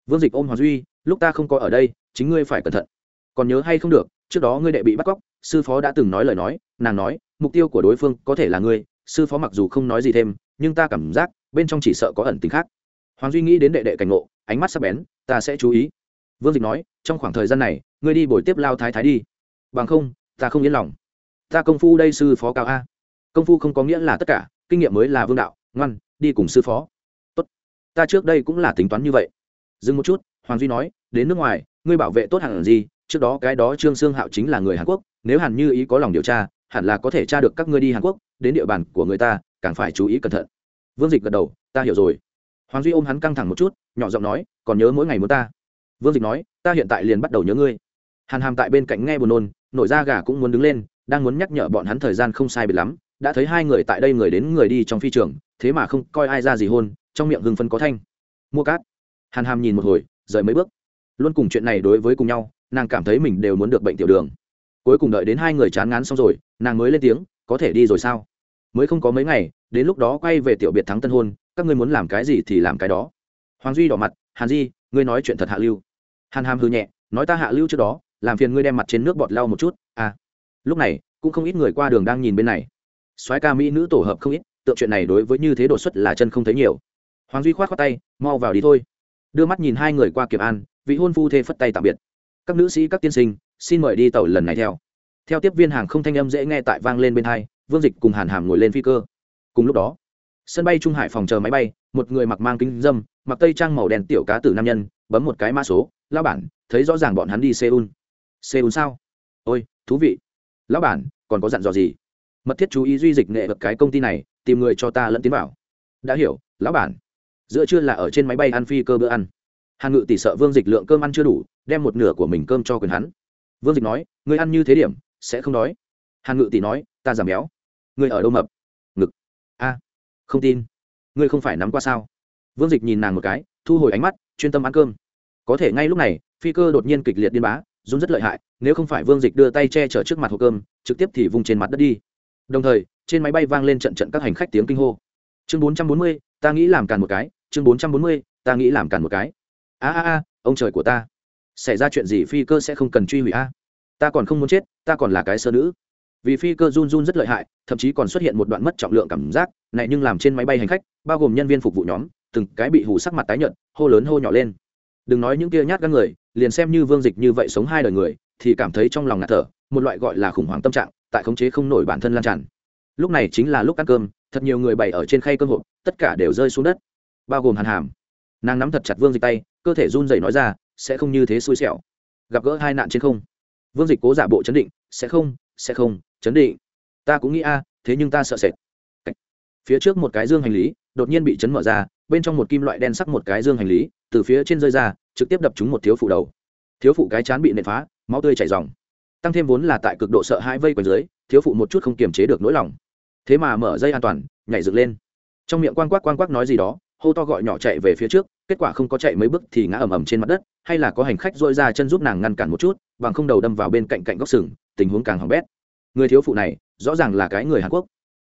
Vương dịch ôm hoàng duy, lúc ta không có ở đây, chính ngươi phải cẩn thận. Còn nhớ hay không được, trước đó ngươi đệ bị bắt cóc sư phó đã từng nói lời nói, nàng nói, mục tiêu của đối phương có thể là ngươi, sư phó mặc dù không nói gì thêm, nhưng ta cảm giác, bên trong chỉ sợ có ẩn tính khác. Hoàng duy nghĩ đến đệ đệ cảnh ngộ, ánh mắt sắc bén, ta sẽ chú ý. Vương dịch nói, trong khoảng thời gian này, ngươi đi buổi tiếp lao thái thái đi. Bằng không, ta không yên lòng. Ta công phu đây sư phó cao a. Công phu không có nghĩa là tất cả, kinh nghiệm mới là vương đạo, ngoan, đi cùng sư phó. Tốt, ta trước đây cũng là tính toán như vậy. Dừng một chút, hoàng duy nói, đến nước ngoài, ngươi bảo vệ tốt hẳn gì trước đó cái đó trương sương hạo chính là người hàn quốc, nếu hẳn như ý có lòng điều tra, hẳn là có thể tra được các ngươi đi hàn quốc, đến địa bàn của người ta, càng phải chú ý cẩn thận. Vương dịch gật đầu, ta hiểu rồi. Hoàng duy ôm hắn căng thẳng một chút, nhỏ giọng nói, còn nhớ mỗi ngày muốn ta? Vương dịch nói, ta hiện tại liền bắt đầu nhớ ngươi. Hàn hàm tại bên cạnh nghe buồn nôn, nổi da gà cũng muốn đứng lên, đang muốn nhắc nhở bọn hắn thời gian không sai biệt lắm, đã thấy hai người tại đây người đến người đi trong phi trường, thế mà không coi ai ra gì hôn, trong miệng hưng phân có thanh. Mua cát. Hàn hàm nhìn một hồi, rời mấy bước. Luôn cùng chuyện này đối với cùng nhau nàng cảm thấy mình đều muốn được bệnh tiểu đường. Cuối cùng đợi đến hai người chán ngán xong rồi, nàng mới lên tiếng, có thể đi rồi sao? Mới không có mấy ngày, đến lúc đó quay về tiểu biệt thắng tân hôn, các ngươi muốn làm cái gì thì làm cái đó. Hoàng duy đỏ mặt, hàn di, ngươi nói chuyện thật hạ lưu. Hàn hàm hư nhẹ, nói ta hạ lưu trước đó, làm phiền ngươi đem mặt trên nước bọt lau một chút à. Lúc này, cũng không ít người qua đường đang nhìn bên này. Soái ca mỹ nữ tổ hợp không ít, tượng chuyện này đối với như thế đột xuất là chân không thấy nhiều. Hoàng duy khoát khoát tay, mau vào đi thôi. Đưa mắt nhìn hai người qua kiểm an, vị hôn phu thê phất tay tạm biệt các nữ sĩ, các tiên sinh, xin mời đi tàu lần này theo. Theo tiếp viên hàng không thanh âm dễ nghe tại vang lên bên hai, vương dịch cùng hàn hàm ngồi lên phi cơ. Cùng lúc đó, sân bay trung hải phòng chờ máy bay, một người mặc mang kính dâm, mặc tây trang màu đen tiểu cá tử nam nhân, bấm một cái mã số lao bản, thấy rõ ràng bọn hắn đi seoul. Seoul sao? Ôi, thú vị. Lão bản, còn có dặn dò gì? Mật thiết chú ý duy dịch nghệ vật cái công ty này, tìm người cho ta lẫn tiến vào. Đã hiểu, lão bản. Giữa trưa là ở trên máy bay ăn phi cơ bữa ăn hàn ngự tỷ sợ vương dịch lượng cơm ăn chưa đủ, đem một nửa của mình cơm cho quyền hắn. Vương dịch nói người ăn như thế điểm, sẽ không đói. Hàn ngự tỷ nói, ta giảm béo. Người ở đâu mập? Ngực. A, không tin. Ngươi không phải nắm qua sao? Vương dịch nhìn nàng một cái, thu hồi ánh mắt, chuyên tâm ăn cơm. Có thể ngay lúc này, phi cơ đột nhiên kịch liệt điên bá, run rất lợi hại, nếu không phải vương dịch đưa tay che chở trước mặt hộp cơm, trực tiếp thì vùng trên mặt đất đi. Đồng thời, trên máy bay vang lên trận trận các hành khách tiếng kinh hô. Chương bốn trăm bốn mươi, ta nghĩ làm càn một cái, chương bốn trăm bốn mươi, ta nghĩ làm càn một cái a a a, ông trời của ta. Xảy ra chuyện gì phi cơ sẽ không cần truy hủy a? Ta còn không muốn chết, ta còn là cái sơ nữ. Vì phi cơ run run rất lợi hại, thậm chí còn xuất hiện một đoạn mất trọng lượng cảm giác, này nhưng làm trên máy bay hành khách, bao gồm nhân viên phục vụ nhóm, từng cái bị hù sắc mặt tái nhợt, hô lớn hô nhỏ lên. Đừng nói những kia nhát gan người, liền xem như vương dịch như vậy sống hai đời người, thì cảm thấy trong lòng ngạt thở, một loại gọi là khủng hoảng tâm trạng, tại khống chế không nổi bản thân lan tràn. Lúc này chính là lúc ăn cơm, thật nhiều người bày ở trên khay cơm hộp, tất cả đều rơi xuống đất, bao gồm hàn hàm. Nàng nắm thật chặt vương dịch tay cơ thể run rẩy nói ra, sẽ không như thế xui xẻo. Gặp gỡ hai nạn trên không. Vương dịch cố giả bộ chấn định, sẽ không sẽ không, chấn định. Ta cũng nghĩ a, thế nhưng ta sợ sệt. Phía trước một cái dương hành lý, đột nhiên bị chấn mở ra, bên trong một kim loại đen sắc một cái dương hành lý, từ phía trên rơi ra, trực tiếp đập trúng một thiếu phụ đầu. Thiếu phụ cái chán bị nện phá, máu tươi chảy dòng tăng thêm vốn là tại cực độ sợ hãi vây quanh dưới, thiếu phụ một chút không kiềm chế được nỗi lòng. Thế mà mở dây an toàn, nhảy dựng lên. Trong miệng quang quắc quang quắc nói gì đó, hô to gọi nhỏ chạy về phía trước kết quả không có chạy mấy bước thì ngã ầm ầm trên mặt đất, hay là có hành khách dội ra chân giúp nàng ngăn cản một chút, bằng không đầu đâm vào bên cạnh cạnh góc sừng, tình huống càng hỏng bét. Người thiếu phụ này, rõ ràng là cái người hàn quốc.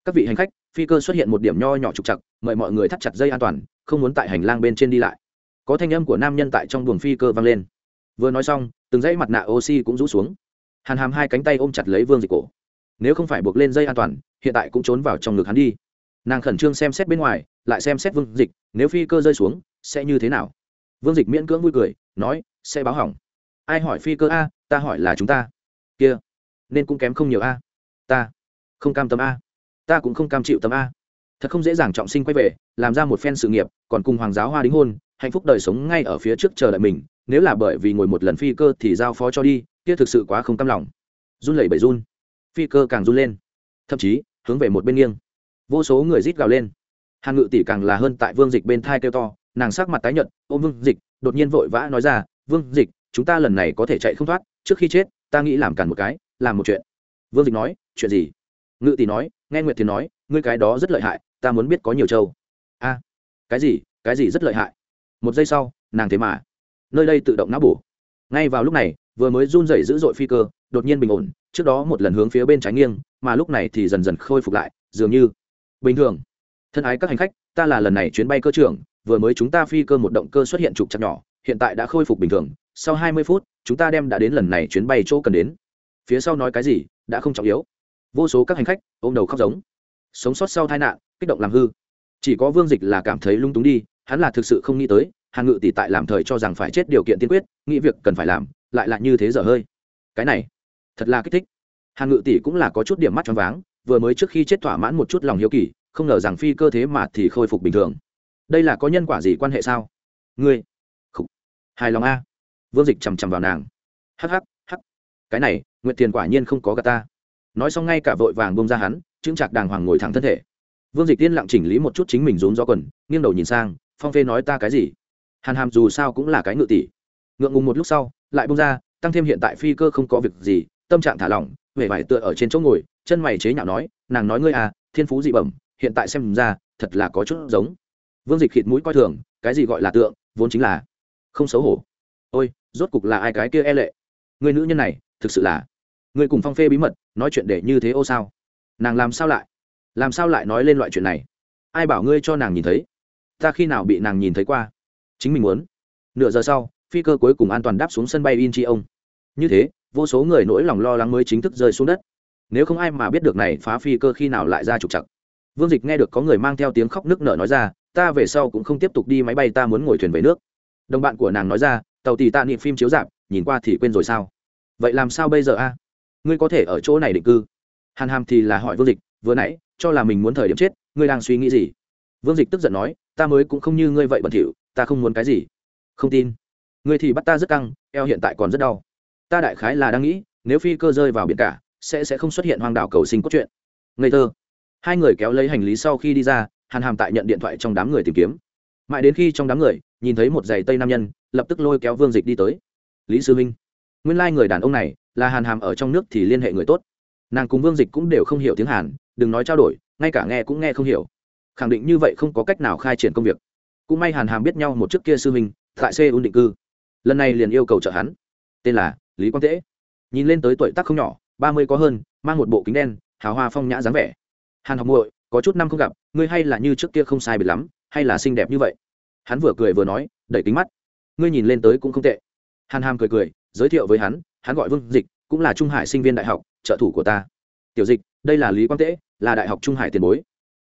Các vị hành khách, phi cơ xuất hiện một điểm nho nhỏ trục chặt mời mọi người thắt chặt dây an toàn, không muốn tại hành lang bên trên đi lại. Có thanh âm của nam nhân tại trong buồng phi cơ vang lên. Vừa nói xong, từng dãy mặt nạ oxy cũng rũ xuống. Hàn hàm hai cánh tay ôm chặt lấy vương dịch cổ. Nếu không phải buộc lên dây an toàn, hiện tại cũng trốn vào trong ngực hắn đi. Nàng khẩn trương xem xét bên ngoài, lại xem xét vương dịch, nếu phi cơ rơi xuống sẽ như thế nào? Vương dịch miễn cưỡng vui cười, nói, sẽ báo hỏng. Ai hỏi phi cơ a, ta hỏi là chúng ta. Kia, nên cũng kém không nhiều a. Ta không cam tâm a, ta cũng không cam chịu tâm a. Thật không dễ dàng trọng sinh quay về, làm ra một phen sự nghiệp, còn cùng hoàng giáo hoa đính hôn, hạnh phúc đời sống ngay ở phía trước chờ đợi mình, nếu là bởi vì ngồi một lần phi cơ thì giao phó cho đi, kia thực sự quá không cam lòng. Run lẩy bẩy run. Phi cơ càng run lên, thậm chí, hướng về một bên nghiêng. Vô số người rít gào lên. Hàn ngự tỷ càng là hơn tại vương dịch bên thai kêu to nàng sắc mặt tái nhợt ôm vương dịch, đột nhiên vội vã nói ra, vương dịch, chúng ta lần này có thể chạy không thoát, trước khi chết, ta nghĩ làm cản một cái, làm một chuyện. Vương dịch nói, chuyện gì? Ngự tỷ nói, nghe nguyệt thiền nói, ngươi cái đó rất lợi hại, ta muốn biết có nhiều châu a, cái gì cái gì rất lợi hại? Một giây sau, nàng thế mà, nơi đây tự động não bổ. Ngay vào lúc này, vừa mới run rẩy dữ dội phi cơ, đột nhiên bình ổn, trước đó một lần hướng phía bên trái nghiêng, mà lúc này thì dần dần khôi phục lại, dường như bình thường. Thân ái các hành khách, ta là lần này chuyến bay cơ trưởng vừa mới chúng ta phi cơ một động cơ xuất hiện trục chặt nhỏ, hiện tại đã khôi phục bình thường, sau hai mươi phút, chúng ta đem đã đến lần này chuyến bay chỗ cần đến. Phía sau nói cái gì, đã không trọng yếu. Vô số các hành khách, ôm đầu khóc giống. Sống sót sau tai nạn, kích động làm hư. Chỉ có vương dịch là cảm thấy lung túng đi, hắn là thực sự không nghĩ tới, hàn ngự tỷ tại làm thời cho rằng phải chết điều kiện tiên quyết, nghĩ việc cần phải làm, lại là như thế dở hơi. Cái này, thật là kích thích. Hàn ngự tỷ cũng là có chút điểm mắt choáng váng, vừa mới trước khi chết thỏa mãn một chút lòng hiếu kỳ, không ngờ rằng phi cơ thế mà thì khôi phục bình thường đây là có nhân quả gì quan hệ sao? Ngươi Khủ. hài lòng a. Vương dịch chằm chằm vào nàng. Hh hắc cái này nguyện tiền quả nhiên không có gà ta. Nói xong ngay cả vội vàng bông ra hắn, chững chạc đàng hoàng ngồi thẳng thân thể. Vương dịch tiên lặng chỉnh lý một chút chính mình rốn do quần, nghiêng đầu nhìn sang, phong phê nói ta cái gì? Hàn hàm dù sao cũng là cái ngự tỷ. Ngượng ngùng một lúc sau, lại bông ra, tăng thêm hiện tại phi cơ không có việc gì, tâm trạng thả lỏng huệ vải tựa ở trên chỗ ngồi, chân mày chế nhạo nói, nàng nói ngươi à thiên phú dị bẩm, hiện tại xem ra, thật là có chút giống vương dịch khịt mũi coi thường, cái gì gọi là tượng, vốn chính là không xấu hổ. Ôi, rốt cục là ai cái kia e lệ? Người nữ nhân này, thực sự là người cùng phong phê bí mật, nói chuyện để như thế ô sao? Nàng làm sao lại, làm sao lại nói lên loại chuyện này? Ai bảo ngươi cho nàng nhìn thấy? Ta khi nào bị nàng nhìn thấy qua? Chính mình muốn. Nửa giờ sau, phi cơ cuối cùng an toàn đáp xuống sân bay in chi ông như thế, vô số người nỗi lòng lo lắng mới chính thức rơi xuống đất. Nếu không ai mà biết được này phá phi cơ khi nào lại ra trục chặt vương dịch nghe được có người mang theo tiếng khóc nức nở nói ra ta về sau cũng không tiếp tục đi máy bay, ta muốn ngồi thuyền về nước. Đồng bạn của nàng nói ra, tàu tì tạ niệm phim chiếu dạp nhìn qua thì quên rồi sao? Vậy làm sao bây giờ a? Ngươi có thể ở chỗ này định cư. Hàn hàm thì là hỏi vương dịch, vừa nãy, cho là mình muốn thời điểm chết, ngươi đang suy nghĩ gì? Vương dịch tức giận nói, ta mới cũng không như ngươi vậy bẩn thỉu, ta không muốn cái gì. Không tin. Ngươi thì bắt ta rất căng, eo hiện tại còn rất đau. Ta đại khái là đang nghĩ, nếu phi cơ rơi vào biển cả, sẽ sẽ không xuất hiện hoang đảo cầu sinh cốt truyện. Ngây thơ. Hai người kéo lấy hành lý sau khi đi ra hàn hàm tại nhận điện thoại trong đám người tìm kiếm. Mãi đến khi trong đám người, nhìn thấy một giày tây nam nhân, lập tức lôi kéo vương dịch đi tới. Lý sư minh nguyên lai、like、người đàn ông này là hàn hàm ở trong nước thì liên hệ người tốt. Nàng cùng vương dịch cũng đều không hiểu tiếng hàn, đừng nói trao đổi, ngay cả nghe cũng nghe không hiểu. Khẳng định như vậy không có cách nào khai triển công việc. Cũng may hàn hàm biết nhau một trước kia sư minh tại seoul định cư. Lần này liền yêu cầu trợ hắn. Tên là lý quang tễ. Nhìn lên tới tuổi tác không nhỏ, ba mươi có hơn, mang một bộ kính đen, hào hoa phong nhã dáng vẻ. Hàn học muội có chút năm không gặp, ngươi hay là như trước kia không sai biệt lắm, hay là xinh đẹp như vậy. Hắn vừa cười vừa nói, đẩy kính mắt. Ngươi nhìn lên tới cũng không tệ. Hàn hàm cười cười, giới thiệu với hắn hắn gọi vương dịch, cũng là trung hải sinh viên đại học, trợ thủ của ta. Tiểu dịch, đây là lý quang tễ, là đại học trung hải tiền bối.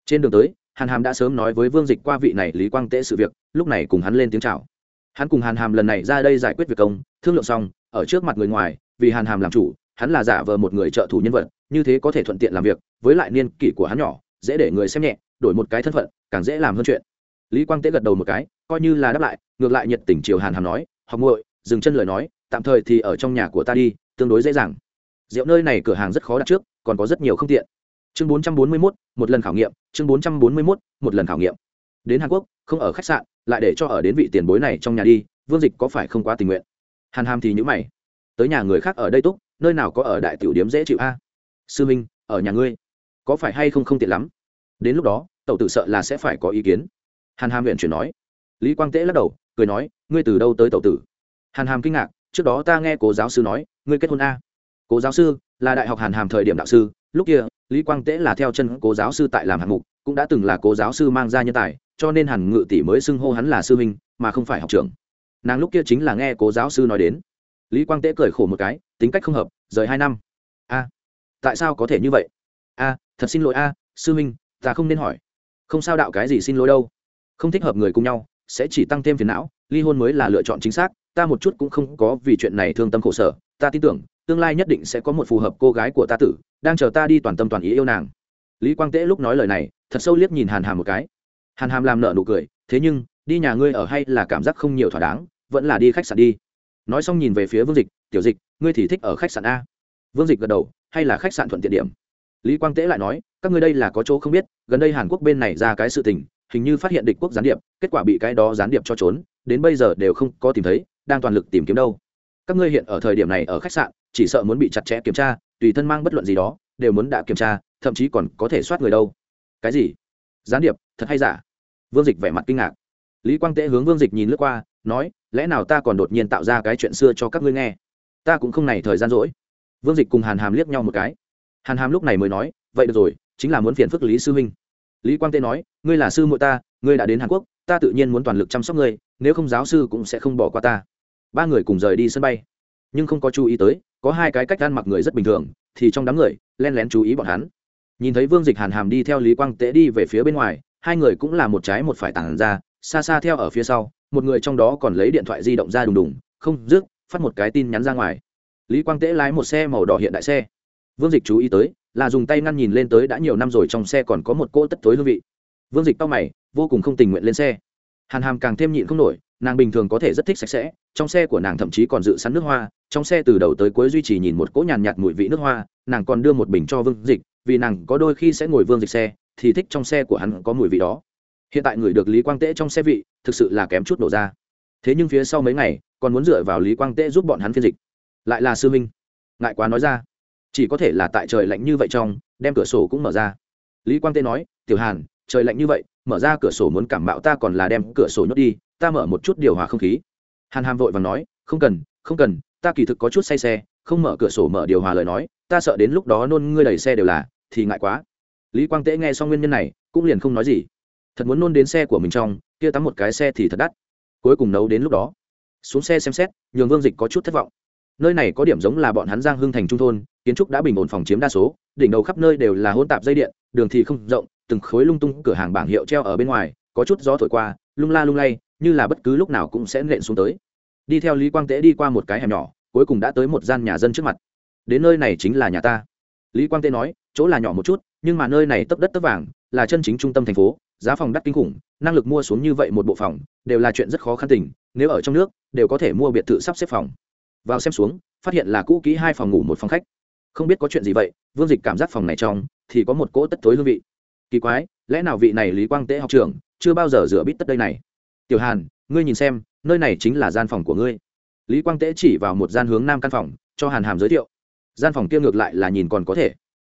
Trên đường tới, hàn hàm đã sớm nói với vương dịch qua vị này lý quang tễ sự việc, lúc này cùng hắn lên tiếng c h à o hắn cùng hàn hàm lần này ra đây giải quyết việc công, thương lượng xong, ở trước mặt người ngoài, vì hàn hàm làm chủ, hắn là giả vờ một người trợ thủ nhân vật, như thế có thể thuận tiện làm việc, với lại niên kỷ của hắn nhỏ dễ để người xem nhẹ đổi một cái thân phận càng dễ làm hơn chuyện. Lý quang tế gật đầu một cái coi như là đáp lại ngược lại nhiệt tình Triều hàn hàm nói học muội dừng chân lời nói tạm thời thì ở trong nhà của ta đi tương đối dễ dàng. Rượu nơi này cửa hàng rất khó đặt trước còn có rất nhiều không tiện. Chương 441, một lần khảo nghiệm chương 441, một lần khảo nghiệm. Đến hàn quốc không ở khách sạn lại để cho ở đến vị tiền bối này trong nhà đi vương dịch có phải không quá tình nguyện? Hàn hàm thì nhữ mày. Tới nhà người khác ở đây túc nơi nào có ở đại tiểu điếm dễ chịu a? Sư minh ở nhà ngươi có phải hay không không tiện lắm? Đến lúc đó, tẩu tử sợ là sẽ phải có ý kiến. Hàn hàm huyện chuyển nói. Lý quang tễ lắc đầu, cười nói, ngươi từ đâu tới tẩu tử? Hàn hàm kinh ngạc, trước đó ta nghe cố giáo sư nói, ngươi kết hôn a. Cố giáo sư là đại học hàn hàm thời điểm đạo sư, lúc kia, lý quang tễ là theo chân cố giáo sư tại làm hạng mục, cũng đã từng là cố giáo sư mang ra nhân tài, cho nên hàn ngự tỷ mới xưng hô hắn là sư huynh, mà không phải học trưởng. Nàng lúc kia chính là nghe cố giáo sư nói đến. Lý quang tễ cười khổ một cái, tính cách không hợp, rời hai năm. A, tại sao có thể như vậy? A thật xin lỗi a, sư huynh, ta không nên hỏi. Không sao đạo cái gì xin lỗi đâu. Không thích hợp người cùng nhau, sẽ chỉ tăng thêm phiền não, ly hôn mới là lựa chọn chính xác, ta một chút cũng không có vì chuyện này thương tâm khổ sở, ta tin tưởng, tương lai nhất định sẽ có một phù hợp cô gái của ta tử, đang chờ ta đi toàn tâm toàn ý yêu nàng. Lý quang tễ lúc nói lời này, thật sâu liếc nhìn hàn hàm một cái. Hàn hàm làm nợ nụ cười, thế nhưng, đi nhà ngươi ở hay là cảm giác không nhiều thỏa đáng, vẫn là đi khách sạn đi. Nói xong nhìn về phía vương dịch, tiểu dịch, ngươi thì thích ở khách sạn a? Vương dịch gật đầu, hay là khách sạn thuận tiện điểm? Lý quang tễ lại nói, các ngươi đây là có chỗ không biết, gần đây hàn quốc bên này ra cái sự tình, hình như phát hiện địch quốc gián điệp, kết quả bị cái đó gián điệp cho trốn, đến bây giờ đều không có tìm thấy, đang toàn lực tìm kiếm đâu. Các ngươi hiện ở thời điểm này ở khách sạn, chỉ sợ muốn bị chặt chẽ kiểm tra, tùy thân mang bất luận gì đó, đều muốn đã kiểm tra, thậm chí còn có thể soát người đâu. Cái gì? Gián điệp? Thật hay giả? Vương dịch vẻ mặt kinh ngạc. Lý quang tễ hướng vương dịch nhìn lướt qua, nói, lẽ nào ta còn đột nhiên tạo ra cái chuyện xưa cho các ngươi nghe? Ta cũng không này thời gian rỗi. Vương dịch cùng hàn hàm liếc nhau một cái hàn hàm lúc này mới nói, vậy được rồi, chính là muốn phiền phức lý sư huynh lý quang tê nói, ngươi là sư muội ta, ngươi đã đến hàn quốc, ta tự nhiên muốn toàn lực chăm sóc ngươi, nếu không giáo sư cũng sẽ không bỏ qua ta. Ba người cùng rời đi sân bay. Nhưng không có chú ý tới, có hai cái cách ăn mặc người rất bình thường, thì trong đám người, len lén chú ý bọn hắn. Nhìn thấy vương dịch hàn hàm đi theo lý quang tễ đi về phía bên ngoài, hai người cũng là một trái một phải tản ra, xa xa theo ở phía sau, một người trong đó còn lấy điện thoại di động ra đùng đùng, không dứt, phát một cái tin nhắn ra ngoài. Lý quang tễ lái một xe màu đỏ hiện đại xe vương dịch chú ý tới, là dùng tay ngăn nhìn lên tới đã nhiều năm rồi trong xe còn có một cỗ tất tối hương vị. Vương dịch tao mày, vô cùng không tình nguyện lên xe. Hàn hàm càng thêm nhịn không nổi, nàng bình thường có thể rất thích sạch sẽ, trong xe của nàng thậm chí còn dự sẵn nước hoa, trong xe từ đầu tới cuối duy trì nhìn một cỗ nhàn nhạt mùi vị nước hoa, nàng còn đưa một bình cho vương dịch, vì nàng có đôi khi sẽ ngồi vương dịch xe, thì thích trong xe của hắn có mùi vị đó. Hiện tại người được lý quang tễ trong xe vị, thực sự là kém chút nổ ra. Thế nhưng phía sau mấy ngày, còn muốn dựa vào lý quang tễ giúp bọn hắn phiên dịch. Lại là sư minh. Ngại quá nói ra chỉ có thể là tại trời lạnh như vậy trong, đem cửa sổ cũng mở ra. Lý quang tê nói, tiểu hàn, trời lạnh như vậy, mở ra cửa sổ muốn cảm bạo ta còn là đem cửa sổ nhốt đi, ta mở một chút điều hòa không khí. Hàn hàm vội và nói, không cần không cần, ta kỳ thực có chút say xe, không mở cửa sổ mở điều hòa lời nói, ta sợ đến lúc đó nôn ngươi đầy xe đều là, thì ngại quá. Lý quang tễ nghe xong nguyên nhân này, cũng liền không nói gì. Thật muốn nôn đến xe của mình trong, kia tắm một cái xe thì thật đắt. Cuối cùng nấu đến lúc đó, xuống xe xem xét, nhường vương dịch có chút thất vọng. Nơi này có điểm giống là bọn hắn giang hưng thành trung thôn kiến trúc đã bình ổn phòng chiếm đa số, đỉnh đầu khắp nơi đều là hôn tạp dây điện, đường thì không rộng, từng khối lung tung cửa hàng bảng hiệu treo ở bên ngoài, có chút gió thổi qua, lung la lung lay, như là bất cứ lúc nào cũng sẽ nện xuống tới. Đi theo lý quang tễ đi qua một cái hẻm nhỏ, cuối cùng đã tới một gian nhà dân trước mặt. Đến nơi này chính là nhà ta. Lý quang tễ nói, chỗ là nhỏ một chút, nhưng mà nơi này tấp đất tấp vàng, là chân chính trung tâm thành phố, giá phòng đắt kinh khủng, năng lực mua xuống như vậy một bộ phòng, đều là chuyện rất khó khăn tình, nếu ở trong nước, đều có thể mua biệt thự sắp xếp phòng. Vào xem xuống, phát hiện là cũ kỹ hai phòng ngủ một phòng khách không biết có chuyện gì vậy, vương dịch cảm giác phòng này trong thì có một cỗ tất tối hương vị. Kỳ quái, lẽ nào vị này lý quang tế học trường chưa bao giờ rửa bít tất đây này? Tiểu hàn, ngươi nhìn xem, nơi này chính là gian phòng của ngươi. Lý quang tế chỉ vào một gian hướng nam căn phòng, cho hàn hàm giới thiệu. Gian phòng kia ngược lại là nhìn còn có thể.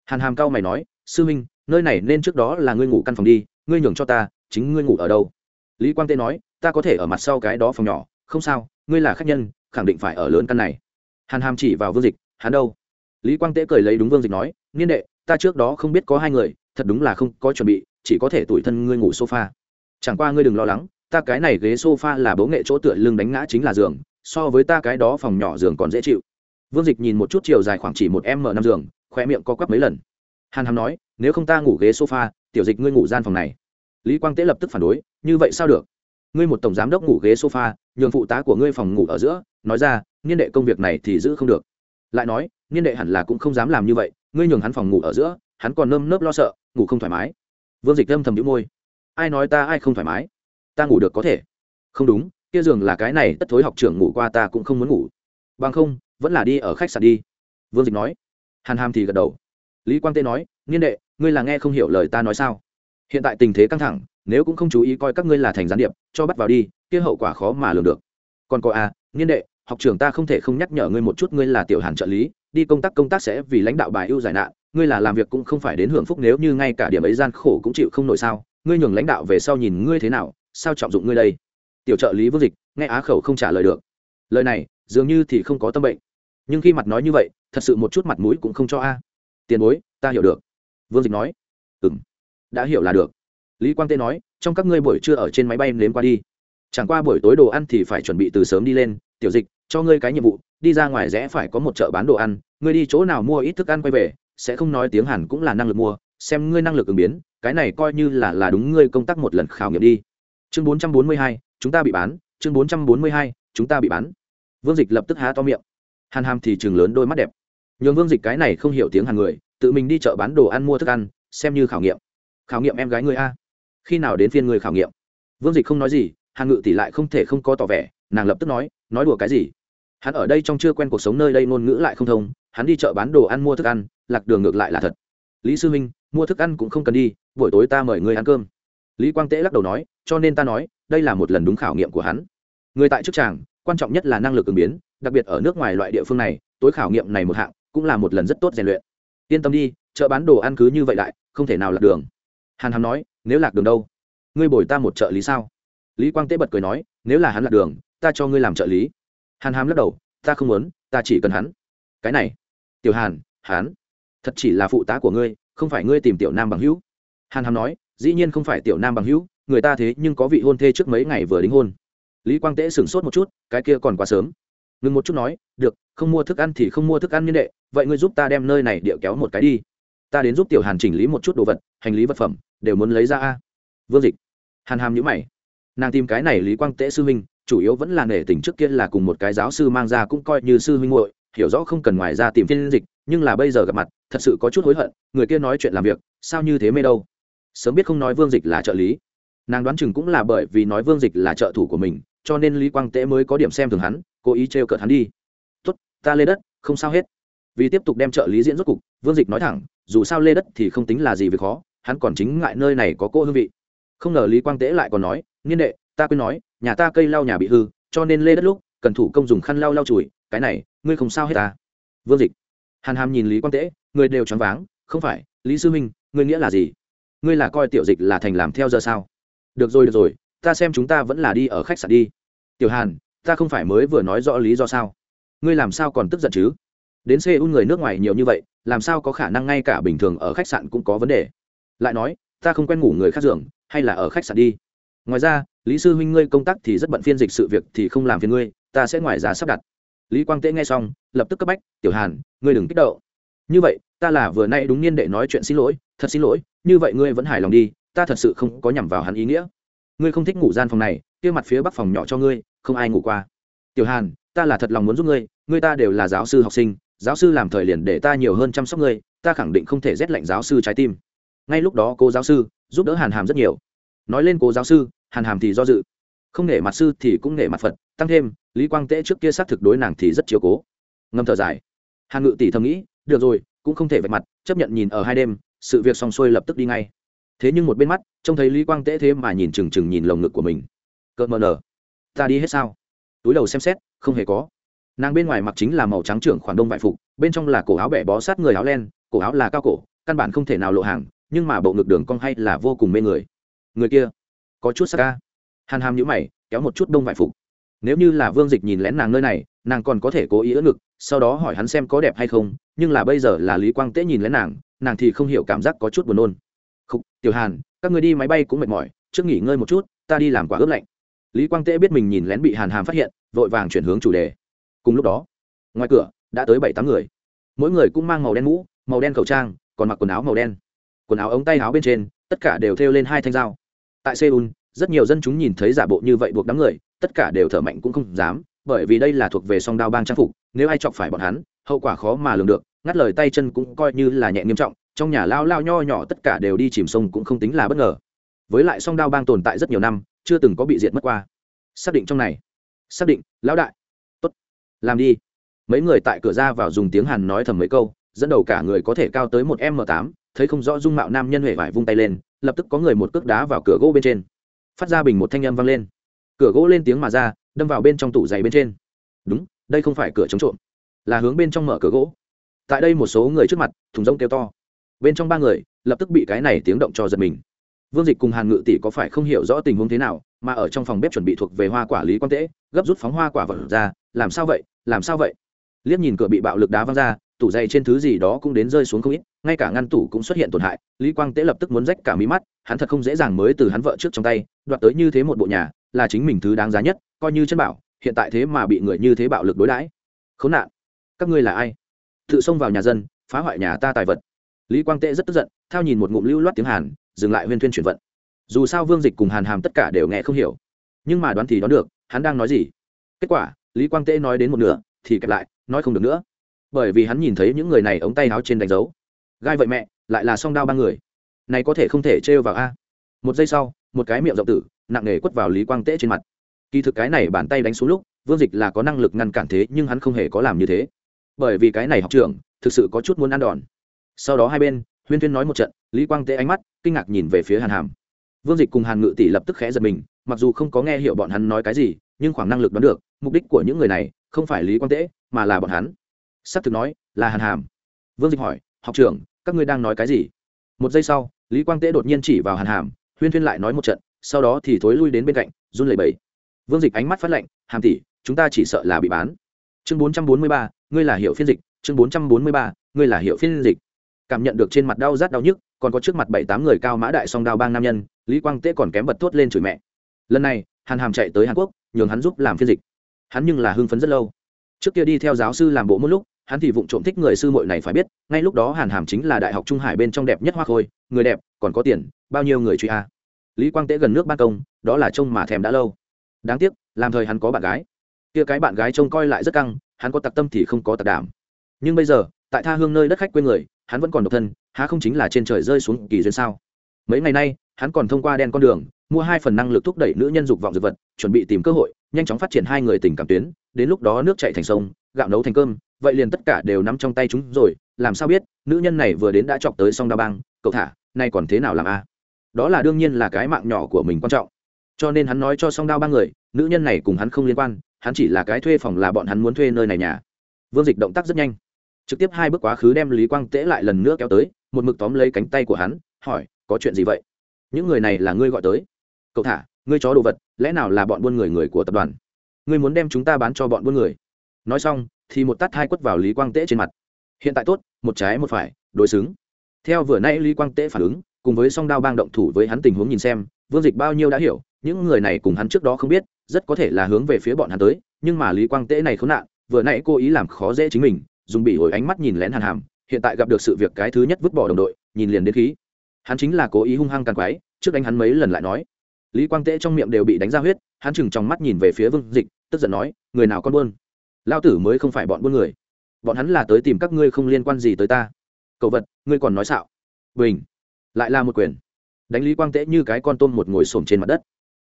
Hàn hàm cao mày nói, sư minh, nơi này nên trước đó là ngươi ngủ căn phòng đi, ngươi nhường cho ta, chính ngươi ngủ ở đâu? Lý quang tế nói, ta có thể ở mặt sau cái đó phòng nhỏ, không sao, ngươi là khách nhân, khẳng định phải ở lớn căn này. Hàn hàm chỉ vào vương dịch, hắn đâu? Lý quang tế cười lấy đúng vương dịch nói, niên đệ, ta trước đó không biết có hai người, thật đúng là không có chuẩn bị, chỉ có thể tủi thân ngươi ngủ sofa. Chẳng qua ngươi đừng lo lắng, ta cái này ghế sofa là bố nghệ chỗ tựa lưng đánh ngã chính là giường, so với ta cái đó phòng nhỏ giường còn dễ chịu. Vương dịch nhìn một chút chiều dài khoảng chỉ một m năm giường khoe miệng co quắp mấy lần. Hàn hàm nói, nếu không ta ngủ ghế sofa, tiểu dịch ngươi ngủ gian phòng này. Lý quang tế lập tức phản đối, như vậy sao được? Ngươi một tổng giám đốc ngủ ghế sofa, nhường phụ tá của ngươi phòng ngủ ở giữa, nói ra, niên đệ công việc này thì giữ không được. Lại nói niên đệ hẳn là cũng không dám làm như vậy ngươi nhường hắn phòng ngủ ở giữa hắn còn nơm nớp lo sợ ngủ không thoải mái. Vương dịch âm thầm đĩu môi. Ai nói ta ai không thoải mái? Ta ngủ được có thể. Không đúng kia giường là cái này tất thối học trưởng ngủ qua ta cũng không muốn ngủ. Bằng không vẫn là đi ở khách sạn đi. Vương dịch nói. Hàn hàm thì gật đầu. Lý quang tê nói niên đệ ngươi là nghe không hiểu lời ta nói sao? Hiện tại tình thế căng thẳng nếu cũng không chú ý coi các ngươi là thành gián điệp cho bắt vào đi kia hậu quả khó mà lường được. Còn có a à, niên đệ học trưởng ta không thể không nhắc nhở ngươi một chút ngươi là tiểu hàn trợ lý đi công tác công tác sẽ vì lãnh đạo bài ưu giải nạn, ngươi là làm việc cũng không phải đến hưởng phúc nếu như ngay cả điểm ấy gian khổ cũng chịu không nổi sao? Ngươi nhường lãnh đạo về sau nhìn ngươi thế nào, sao trọng dụng ngươi đây? Tiểu trợ lý vương dịch, nghe á khẩu không trả lời được. Lời này, dường như thì không có tâm bệnh. Nhưng khi mặt nói như vậy, thật sự một chút mặt mũi cũng không cho a. Tiền bối, ta hiểu được. Vương dịch nói. Ừ m đã hiểu là được. Lý quang tê nói, trong các ngươi buổi trưa ở trên máy bay nếm qua đi. Chẳng qua buổi tối đồ ăn thì phải chuẩn bị từ sớm đi lên. Tiểu dịch cho ngươi cái nhiệm vụ, đi ra ngoài rẽ phải có một chợ bán đồ ăn, ngươi đi chỗ nào mua ít thức ăn quay về, sẽ không nói tiếng hàn cũng là năng lực mua, xem ngươi năng lực ứng biến, cái này coi như là là đúng ngươi công tác một lần khảo nghiệm đi. Chương bốn trăm bốn mươi hai, chúng ta bị bán, chương bốn trăm bốn mươi hai, chúng ta bị bán. Vương dịch lập tức há to miệng. Hàn hàm thì chừng lớn đôi mắt đẹp. Nhường vương dịch cái này không hiểu tiếng hàn người, tự mình đi chợ bán đồ ăn mua thức ăn, xem như khảo nghiệm. Khảo nghiệm em gái người a. Khi nào đến phiên người khảo nghiệm? Vương dịch không nói gì hàn ngự tỷ lại không thể không có tỏ vẻ, nàng lập tức nói nói đùa cái gì? Hắn ở đây trong chưa quen cuộc sống nơi đây ngôn ngữ lại không thông, hắn đi chợ bán đồ ăn mua thức ăn, lạc đường ngược lại là thật. Lý sư minh mua thức ăn cũng không cần đi, buổi tối ta mời người ăn cơm. Lý quang tễ lắc đầu nói, cho nên ta nói, đây là một lần đúng khảo nghiệm của hắn. Người tại chức tràng, quan trọng nhất là năng lực ứng biến, đặc biệt ở nước ngoài loại địa phương này, tối khảo nghiệm này một hạng, cũng là một lần rất tốt rèn luyện. Yên tâm đi, chợ bán đồ ăn cứ như vậy đại không thể nào lạc đường. Hàn hàm nói, nếu lạc đường đâu? Ngươi bồi ta một trợ lý sao? Lý quang tế bật cười nói, nếu là hắn lạc đường, ta cho ngươi làm trợ lý. Hàn hàm lắc đầu, ta không muốn, ta chỉ cần hắn. Cái này, tiểu hàn, hắn, thật chỉ là phụ tá của ngươi, không phải ngươi tìm tiểu nam bằng hữu. Hàn hàm nói, dĩ nhiên không phải tiểu nam bằng hữu, người ta thế nhưng có vị hôn thê trước mấy ngày vừa đính hôn. Lý quang tễ sửng sốt một chút, cái kia còn quá sớm. Ngừng một chút nói, được, không mua thức ăn thì không mua thức ăn nhân đệ, vậy ngươi giúp ta đem nơi này địa kéo một cái đi. Ta đến giúp tiểu hàn chỉnh lý một chút đồ vật, hành lý vật phẩm, đều muốn lấy ra a. Vương dịch. Hàn hàm nhữ mày nàng tìm cái này lý quang tễ sư huynh, chủ yếu vẫn là nể tình trước kia là cùng một cái giáo sư mang ra cũng coi như sư huynh muội, hiểu rõ không cần ngoài ra tìm phiên dịch, nhưng là bây giờ gặp mặt, thật sự có chút hối hận, người kia nói chuyện làm việc, sao như thế mê đâu. Sớm biết không nói vương dịch là trợ lý. Nàng đoán chừng cũng là bởi vì nói vương dịch là trợ thủ của mình, cho nên lý quang tễ mới có điểm xem thường hắn, cố ý trêu cợt hắn đi. Tốt, ta lê đất, không sao hết. Vì tiếp tục đem trợ lý diễn rốt cục, vương dịch nói thẳng, dù sao lê đất thì không tính là gì việc khó, hắn còn chính ngại nơi này có cô hương vị. Không ngờ lý quang tễ lại còn nói niên đệ, ta quên nói, nhà ta cây lau nhà bị hư, cho nên lê đất lúc, cần thủ công dùng khăn lau lau chùi, cái này, ngươi không sao hết ta vương dịch. Hàn hàm nhìn lý quang tễ, người đều choáng váng, không phải, lý sư minh, ngươi nghĩa là gì? Ngươi là coi tiểu dịch là thành làm theo giờ sao? Được rồi được rồi, ta xem chúng ta vẫn là đi ở khách sạn đi. Tiểu hàn, ta không phải mới vừa nói rõ lý do sao? Ngươi làm sao còn tức giận chứ? Đến seoul người nước ngoài nhiều như vậy, làm sao có khả năng ngay cả bình thường ở khách sạn cũng có vấn đề? Lại nói, ta không quen ngủ người khác giường, hay là ở khách sạn đi? Ngoài ra, lý sư huynh ngươi công tác thì rất bận phiên dịch sự việc thì không làm phiền ngươi, ta sẽ ngoài giá sắp đặt. Lý quang tễ nghe xong, lập tức cấp bách, tiểu hàn, ngươi đừng kích động. Như vậy, ta là vừa nay đúng niên đệ nói chuyện xin lỗi, thật xin lỗi, như vậy ngươi vẫn hài lòng đi, ta thật sự không có nhằm vào hắn ý nghĩa. Ngươi không thích ngủ gian phòng này, kia mặt phía bắc phòng nhỏ cho ngươi, không ai ngủ qua. Tiểu hàn, ta là thật lòng muốn giúp ngươi ngươi ta đều là giáo sư học sinh, giáo sư làm thời liền để ta nhiều hơn chăm sóc ngươi, ta khẳng định không thể rét lạnh giáo sư trái tim. Ngay lúc đó cô giáo sư giúp đỡ hàn hàm rất nhiều nói lên cố giáo sư, hàn hàm thì do dự. Không nể mặt sư thì cũng nể mặt phật, tăng thêm, lý quang tễ trước kia xác thực đối nàng thì rất chiều cố. Ngâm thở dài. Hàn ngự tỷ thầm nghĩ, được rồi, cũng không thể vạch mặt, chấp nhận nhìn ở hai đêm, sự việc xong xuôi lập tức đi ngay. Thế nhưng một bên mắt, trông thấy lý quang tễ thế mà nhìn chừng chừng nhìn lồng ngực của mình. Cợt mờ nở. Ta đi hết sao? Túi đầu xem xét, không hề có. Nàng bên ngoài mặc chính là màu trắng trưởng khoản đông vải phục, bên trong là cổ áo bẻ bó sát người áo len, cổ áo là cao cổ, căn bản không thể nào lộ hàng, nhưng mà bộ ngực đường cong hay là vô cùng mê người người kia có chút sắc ca. Hàn hàm nhữ mày kéo một chút đông vải phục. Nếu như là vương dịch nhìn lén nàng nơi này nàng còn có thể cố ý ưỡn ngực sau đó hỏi hắn xem có đẹp hay không nhưng là bây giờ là lý quang tễ nhìn lén nàng nàng thì không hiểu cảm giác có chút buồn nôn. Khúc, tiểu hàn các người đi máy bay cũng mệt mỏi trước nghỉ ngơi một chút ta đi làm quả ướp lạnh. Lý quang tễ biết mình nhìn lén bị hàn hàm phát hiện vội vàng chuyển hướng chủ đề. Cùng lúc đó ngoài cửa đã tới bảy tám người. Mỗi người cũng mang màu đen mũ màu đen khẩu trang còn mặc quần áo màu đen. Quần áo ống tay áo bên trên tất cả đều thêu lên hai thanh dao tại seoul, rất nhiều dân chúng nhìn thấy giả bộ như vậy buộc đám người, tất cả đều thở mạnh cũng không dám, bởi vì đây là thuộc về song đao bang trang phục, nếu ai chọc phải bọn hắn, hậu quả khó mà lường được, ngắt lời tay chân cũng coi như là nhẹ nghiêm trọng, trong nhà lao lao nho nhỏ tất cả đều đi chìm sông cũng không tính là bất ngờ. Với lại song đao bang tồn tại rất nhiều năm, chưa từng có bị diệt mất qua. Xác định trong này. Xác định, lão đại. Tốt. Làm đi. Mấy người tại cửa ra vào dùng tiếng hàn nói thầm mấy câu, dẫn đầu cả người có thể cao tới một m tám, thấy không rõ dung mạo nam nhân huệ vải vung tay lên lập tức có người một cước đá vào cửa gỗ bên trên. Phát ra bình một thanh âm vang lên. Cửa gỗ lên tiếng mà ra, đâm vào bên trong tủ giày bên trên. Đúng, đây không phải cửa chống trộm, là hướng bên trong mở cửa gỗ. Tại đây một số người trước mặt, thùng rông kêu to. Bên trong ba người, lập tức bị cái này tiếng động cho giật mình. Vương dịch cùng hàn ngự tỷ có phải không hiểu rõ tình huống thế nào, mà ở trong phòng bếp chuẩn bị thuộc về hoa quả lý quan tễ gấp rút phóng hoa quả vật ra, làm sao vậy? Làm sao vậy? Liếc nhìn cửa bị bạo lực đá văng ra tủ dày trên thứ gì đó cũng đến rơi xuống không ít, ngay cả ngăn tủ cũng xuất hiện tổn hại, lý quang tế lập tức muốn rách cả mí mắt, hắn thật không dễ dàng mới từ hắn vợ trước trong tay, đoạt tới như thế một bộ nhà, là chính mình thứ đáng giá nhất, coi như chân bảo, hiện tại thế mà bị người như thế bạo lực đối đãi. Khốn nạn, các ngươi là ai? Tự xông vào nhà dân, phá hoại nhà ta tài vật. Lý quang tệ rất tức giận, thao nhìn một ngụm lưu loát tiếng hàn, dừng lại huyên thuyên chuyển vận. Dù sao vương dịch cùng hàn hàm tất cả đều nghe không hiểu. Nhưng mà đoán thì đoán được, hắn đang nói gì? Kết quả, lý quang tệ nói đến một nửa, thì kẹp lại, nói không được nữa bởi vì hắn nhìn thấy những người này ống tay áo trên đánh dấu. Gai vậy mẹ, lại là song đao ba người. Này có thể không thể trêu vào a. Một giây sau, một cái miệng rộng tử, nặng nề quất vào lý quang tễ trên mặt. Kỳ thực cái này bàn tay đánh xuống lúc, vương dịch là có năng lực ngăn cản thế, nhưng hắn không hề có làm như thế. Bởi vì cái này học trưởng, thực sự có chút muốn ăn đòn. Sau đó hai bên, huyên thuyên nói một trận, lý quang tễ ánh mắt kinh ngạc nhìn về phía hàn hàm. Vương dịch cùng hàn ngự tỷ lập tức khẽ giật mình, mặc dù không có nghe hiểu bọn hắn nói cái gì, nhưng khoảng năng lực đoán được, mục đích của những người này không phải lý quang tễ, mà là bọn hắn sắp thực nói, là hàn hàm. Vương dịch hỏi, học trưởng, các ngươi đang nói cái gì? Một giây sau, lý quang tễ đột nhiên chỉ vào hàn hàm, huyên thuyên lại nói một trận, sau đó thì thối lui đến bên cạnh, run lẩy bẩy. Vương dịch ánh mắt phát lệnh hàm tỷ, chúng ta chỉ sợ là bị bán. Chương bốn trăm bốn mươi ba, ngươi là hiệu phiên dịch. Chương bốn trăm bốn mươi ba, ngươi là hiệu phiên dịch. Cảm nhận được trên mặt đau rát đau nhức, còn có trước mặt bảy tám người cao mã đại song đao bang nam nhân, lý quang tế còn kém bật thốt lên chửi mẹ. Lần này, hàn hàm chạy tới hàn quốc, nhường hắn giúp làm phiên dịch. Hắn nhưng là hưng phấn rất lâu. Trước kia đi theo giáo sư làm bộ một lúc hắn thì vụng trộm thích người sư muội này phải biết, ngay lúc đó hàn hàm chính là đại học trung hải bên trong đẹp nhất hoa khôi, người đẹp, còn có tiền, bao nhiêu người truy a? Lý quang tế gần nước ban công, đó là trông mà thèm đã lâu. Đáng tiếc, làm thời hắn có bạn gái. Kia cái bạn gái trông coi lại rất căng, hắn có tặc tâm thì không có tặc đảm. Nhưng bây giờ, tại tha hương nơi đất khách quên người, hắn vẫn còn độc thân, há không chính là trên trời rơi xuống kỳ duyên sao? Mấy ngày nay, hắn còn thông qua đen con đường, mua hai phần năng lực thúc đẩy nữ nhân dục vọng dược vật, chuẩn bị tìm cơ hội, nhanh chóng phát triển hai người tình cảm tuyến, đến lúc đó nước chảy thành sông, gạo nấu thành cơm vậy liền tất cả đều nắm trong tay chúng rồi, làm sao biết, nữ nhân này vừa đến đã chọc tới song đa bang, cậu thả, nay còn thế nào làm a? Đó là đương nhiên là cái mạng nhỏ của mình quan trọng. Cho nên hắn nói cho song đao ba người, nữ nhân này cùng hắn không liên quan, hắn chỉ là cái thuê phòng là bọn hắn muốn thuê nơi này nhà. Vương dịch động tác rất nhanh. Trực tiếp hai bước quá khứ đem lý quang tễ lại lần nữa kéo tới, một mực tóm lấy cánh tay của hắn, hỏi, có chuyện gì vậy? Những người này là ngươi gọi tới? Cậu thả, ngươi chó đồ vật, lẽ nào là bọn buôn người người của tập đoàn? Ngươi muốn đem chúng ta bán cho bọn buôn người? Nói xong thì một tát hai quất vào lý quang tễ trên mặt. Hiện tại tốt, một trái một phải, đối xứng. Theo vừa nay lý quang tễ phản ứng, cùng với song đao bang động thủ với hắn tình huống nhìn xem, vương dịch bao nhiêu đã hiểu, những người này cùng hắn trước đó không biết, rất có thể là hướng về phía bọn hắn tới, nhưng mà lý quang tễ này khốn nạn, vừa nãy cô ý làm khó dễ chính mình, dùng bị hồi ánh mắt nhìn lén hàn hàm, hiện tại gặp được sự việc cái thứ nhất vứt bỏ đồng đội, nhìn liền đến khí. Hắn chính là cố ý hung hăng càng quái trước đánh hắn mấy lần lại nói. Lý quang tễ trong miệng đều bị đánh ra huyết, hắn chừng trong mắt nhìn về phía vương dịch, tức giận nói, người nào con buôn? Lao tử mới không phải bọn buôn người. Bọn hắn là tới tìm các ngươi không liên quan gì tới ta. Cậu vật, ngươi còn nói xạo. Bình. Lại là một quyền. Đánh lý quang tễ như cái con tôm một ngồi xổm trên mặt đất.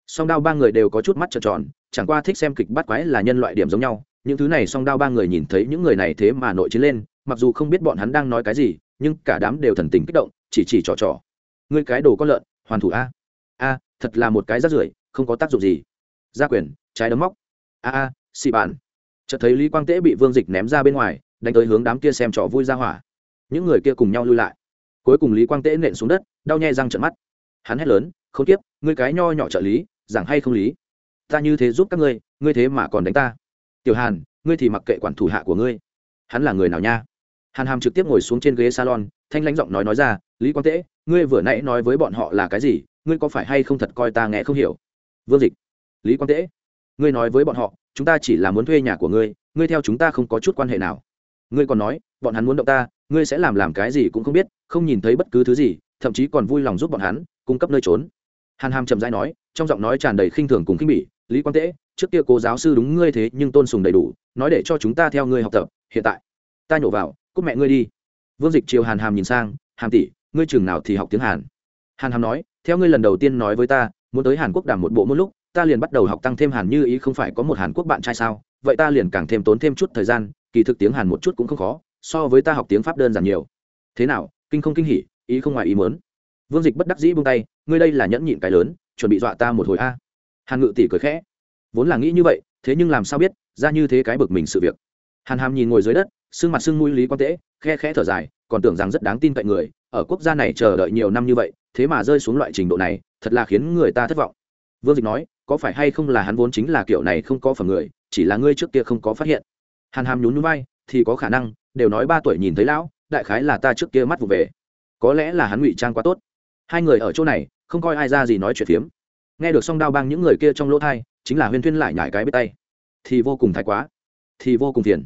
Song đao ba người đều có chút mắt trợn tròn, chẳng qua thích xem kịch bắt quái là nhân loại điểm giống nhau. Những thứ này song đao ba người nhìn thấy những người này thế mà nội chiến lên, mặc dù không biết bọn hắn đang nói cái gì, nhưng cả đám đều thần tình kích động, chỉ chỉ trò trò. Ngươi cái đồ con lợn, hoàn thủ a. A, thật là một cái rác rưởi, không có tác dụng gì. Gia quyền, trái đấm móc. A a xị bản chợt thấy lý quang tễ bị vương dịch ném ra bên ngoài, đánh tới hướng đám kia xem trò vui ra hỏa. Những người kia cùng nhau lui lại. Cuối cùng lý quang tễ nện xuống đất, đau nhè răng trận mắt. Hắn hét lớn không tiếp ngươi cái nho nhỏ trợ lý, giảng hay không lý? Ta như thế giúp các ngươi ngươi thế mà còn đánh ta. Tiểu hàn, ngươi thì mặc kệ quản thủ hạ của ngươi. Hắn là người nào nha? Hàn hàm trực tiếp ngồi xuống trên ghế salon, thanh lãnh giọng nói nói ra, lý quang tễ, ngươi vừa nãy nói với bọn họ là cái gì? Ngươi có phải hay không thật coi ta nghe không hiểu? Vương dịch, lý quang tễ, ngươi nói với bọn họ chúng ta chỉ là muốn thuê nhà của ngươi ngươi theo chúng ta không có chút quan hệ nào. Ngươi còn nói, bọn hắn muốn động ta, ngươi sẽ làm làm cái gì cũng không biết, không nhìn thấy bất cứ thứ gì, thậm chí còn vui lòng giúp bọn hắn, cung cấp nơi trốn. Hàn hàm chậm rãi nói, trong giọng nói tràn đầy khinh thường cùng khinh bỉ, lý quang tễ, trước kia cố giáo sư đúng ngươi thế, nhưng tôn sùng đầy đủ, nói để cho chúng ta theo ngươi học tập, hiện tại, ta nhổ vào cúc mẹ ngươi đi. Vương dịch chiều hàn hàm nhìn sang, hàm tỷ, ngươi chừng nào thì học tiếng hàn? Hàn hàm nói, theo ngươi lần đầu tiên nói với ta, muốn tới hàn quốc đàm một bộ một lúc ta liền bắt đầu học tăng thêm hàn như ý không phải có một hàn quốc bạn trai sao? Vậy ta liền càng thêm tốn thêm chút thời gian, kỳ thực tiếng hàn một chút cũng không khó, so với ta học tiếng pháp đơn giản nhiều. Thế nào, kinh không kinh hỉ, ý không ngoài ý mớn vương dịch bất đắc dĩ buông tay, ngươi đây là nhẫn nhịn cái lớn, chuẩn bị dọa ta một hồi a. Hàn ngự tỷ cười khẽ. Vốn là nghĩ như vậy, thế nhưng làm sao biết, ra như thế cái bực mình sự việc. Hàn hàm nhìn ngồi dưới đất sưng mặt sưng mũi lý quan tễ, khe khẽ thở dài, còn tưởng rằng rất đáng tin cậy người, ở quốc gia này chờ đợi nhiều năm như vậy, thế mà rơi xuống loại trình độ này, thật là khiến người ta thất vọng vương dịch nói, có phải hay không là hắn vốn chính là kiểu này không có phần người, chỉ là ngươi trước kia không có phát hiện. Hàn hàm nhún nhún vai, thì có khả năng, đều nói ba tuổi nhìn thấy lão, đại khái là ta trước kia mắt vụ về. Có lẽ là hắn ngụy trang quá tốt. Hai người ở chỗ này, không coi ai ra gì nói chuyện phiếm. Nghe được song đao bang những người kia trong lỗ thai, chính là huyên thuyên lại nhải cái biết tay. Thì vô cùng thái quá, thì vô cùng phiền.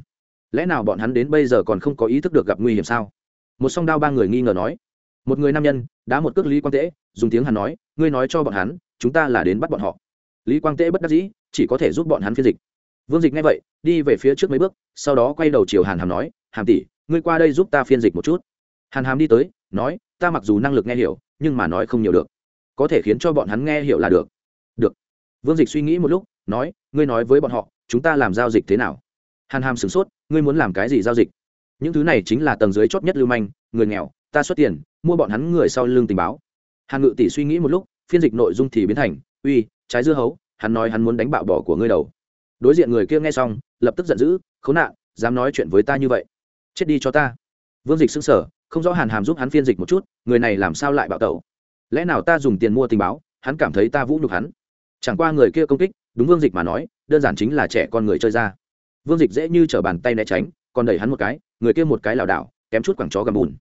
Lẽ nào bọn hắn đến bây giờ còn không có ý thức được gặp nguy hiểm sao? Một song đao ba người nghi ngờ nói. Một người nam nhân đã một cước lý quan tễ, dùng tiếng hắn nói, ngươi nói cho bọn hắn chúng ta là đến bắt bọn họ. Lý quang tễ bất đắc dĩ, chỉ có thể giúp bọn hắn phiên dịch. Vương dịch nghe vậy, đi về phía trước mấy bước, sau đó quay đầu chiều hàn hàm nói, hàm tỷ, ngươi qua đây giúp ta phiên dịch một chút. Hàn hàm đi tới, nói, ta mặc dù năng lực nghe hiểu, nhưng mà nói không nhiều được. Có thể khiến cho bọn hắn nghe hiểu là được. Được. Vương dịch suy nghĩ một lúc, nói, ngươi nói với bọn họ, chúng ta làm giao dịch thế nào? Hàn hàm sửng sốt, ngươi muốn làm cái gì giao dịch? Những thứ này chính là tầng dưới chót nhất lưu manh, người nghèo, ta xuất tiền, mua bọn hắn người sau lương tình báo. Hàn ngự tỷ suy nghĩ một lúc phiên dịch nội dung thì biến thành, uy, trái dưa hấu, hắn nói hắn muốn đánh bạo bỏ của ngươi đầu. Đối diện người kia nghe xong, lập tức giận dữ, khốn nạn, dám nói chuyện với ta như vậy. Chết đi cho ta. Vương dịch xưng sở không rõ hàn hàm giúp hắn phiên dịch một chút, người này làm sao lại bạo tẩu? Lẽ nào ta dùng tiền mua tình báo, hắn cảm thấy ta vũ nhục hắn? Chẳng qua người kia công kích, đúng vương dịch mà nói, đơn giản chính là trẻ con người chơi ra. Vương dịch dễ như t r ở bàn tay né tránh, còn đẩy hắn một cái, người kia một cái lảo đảo, kém chút quảng chó gầm bùn.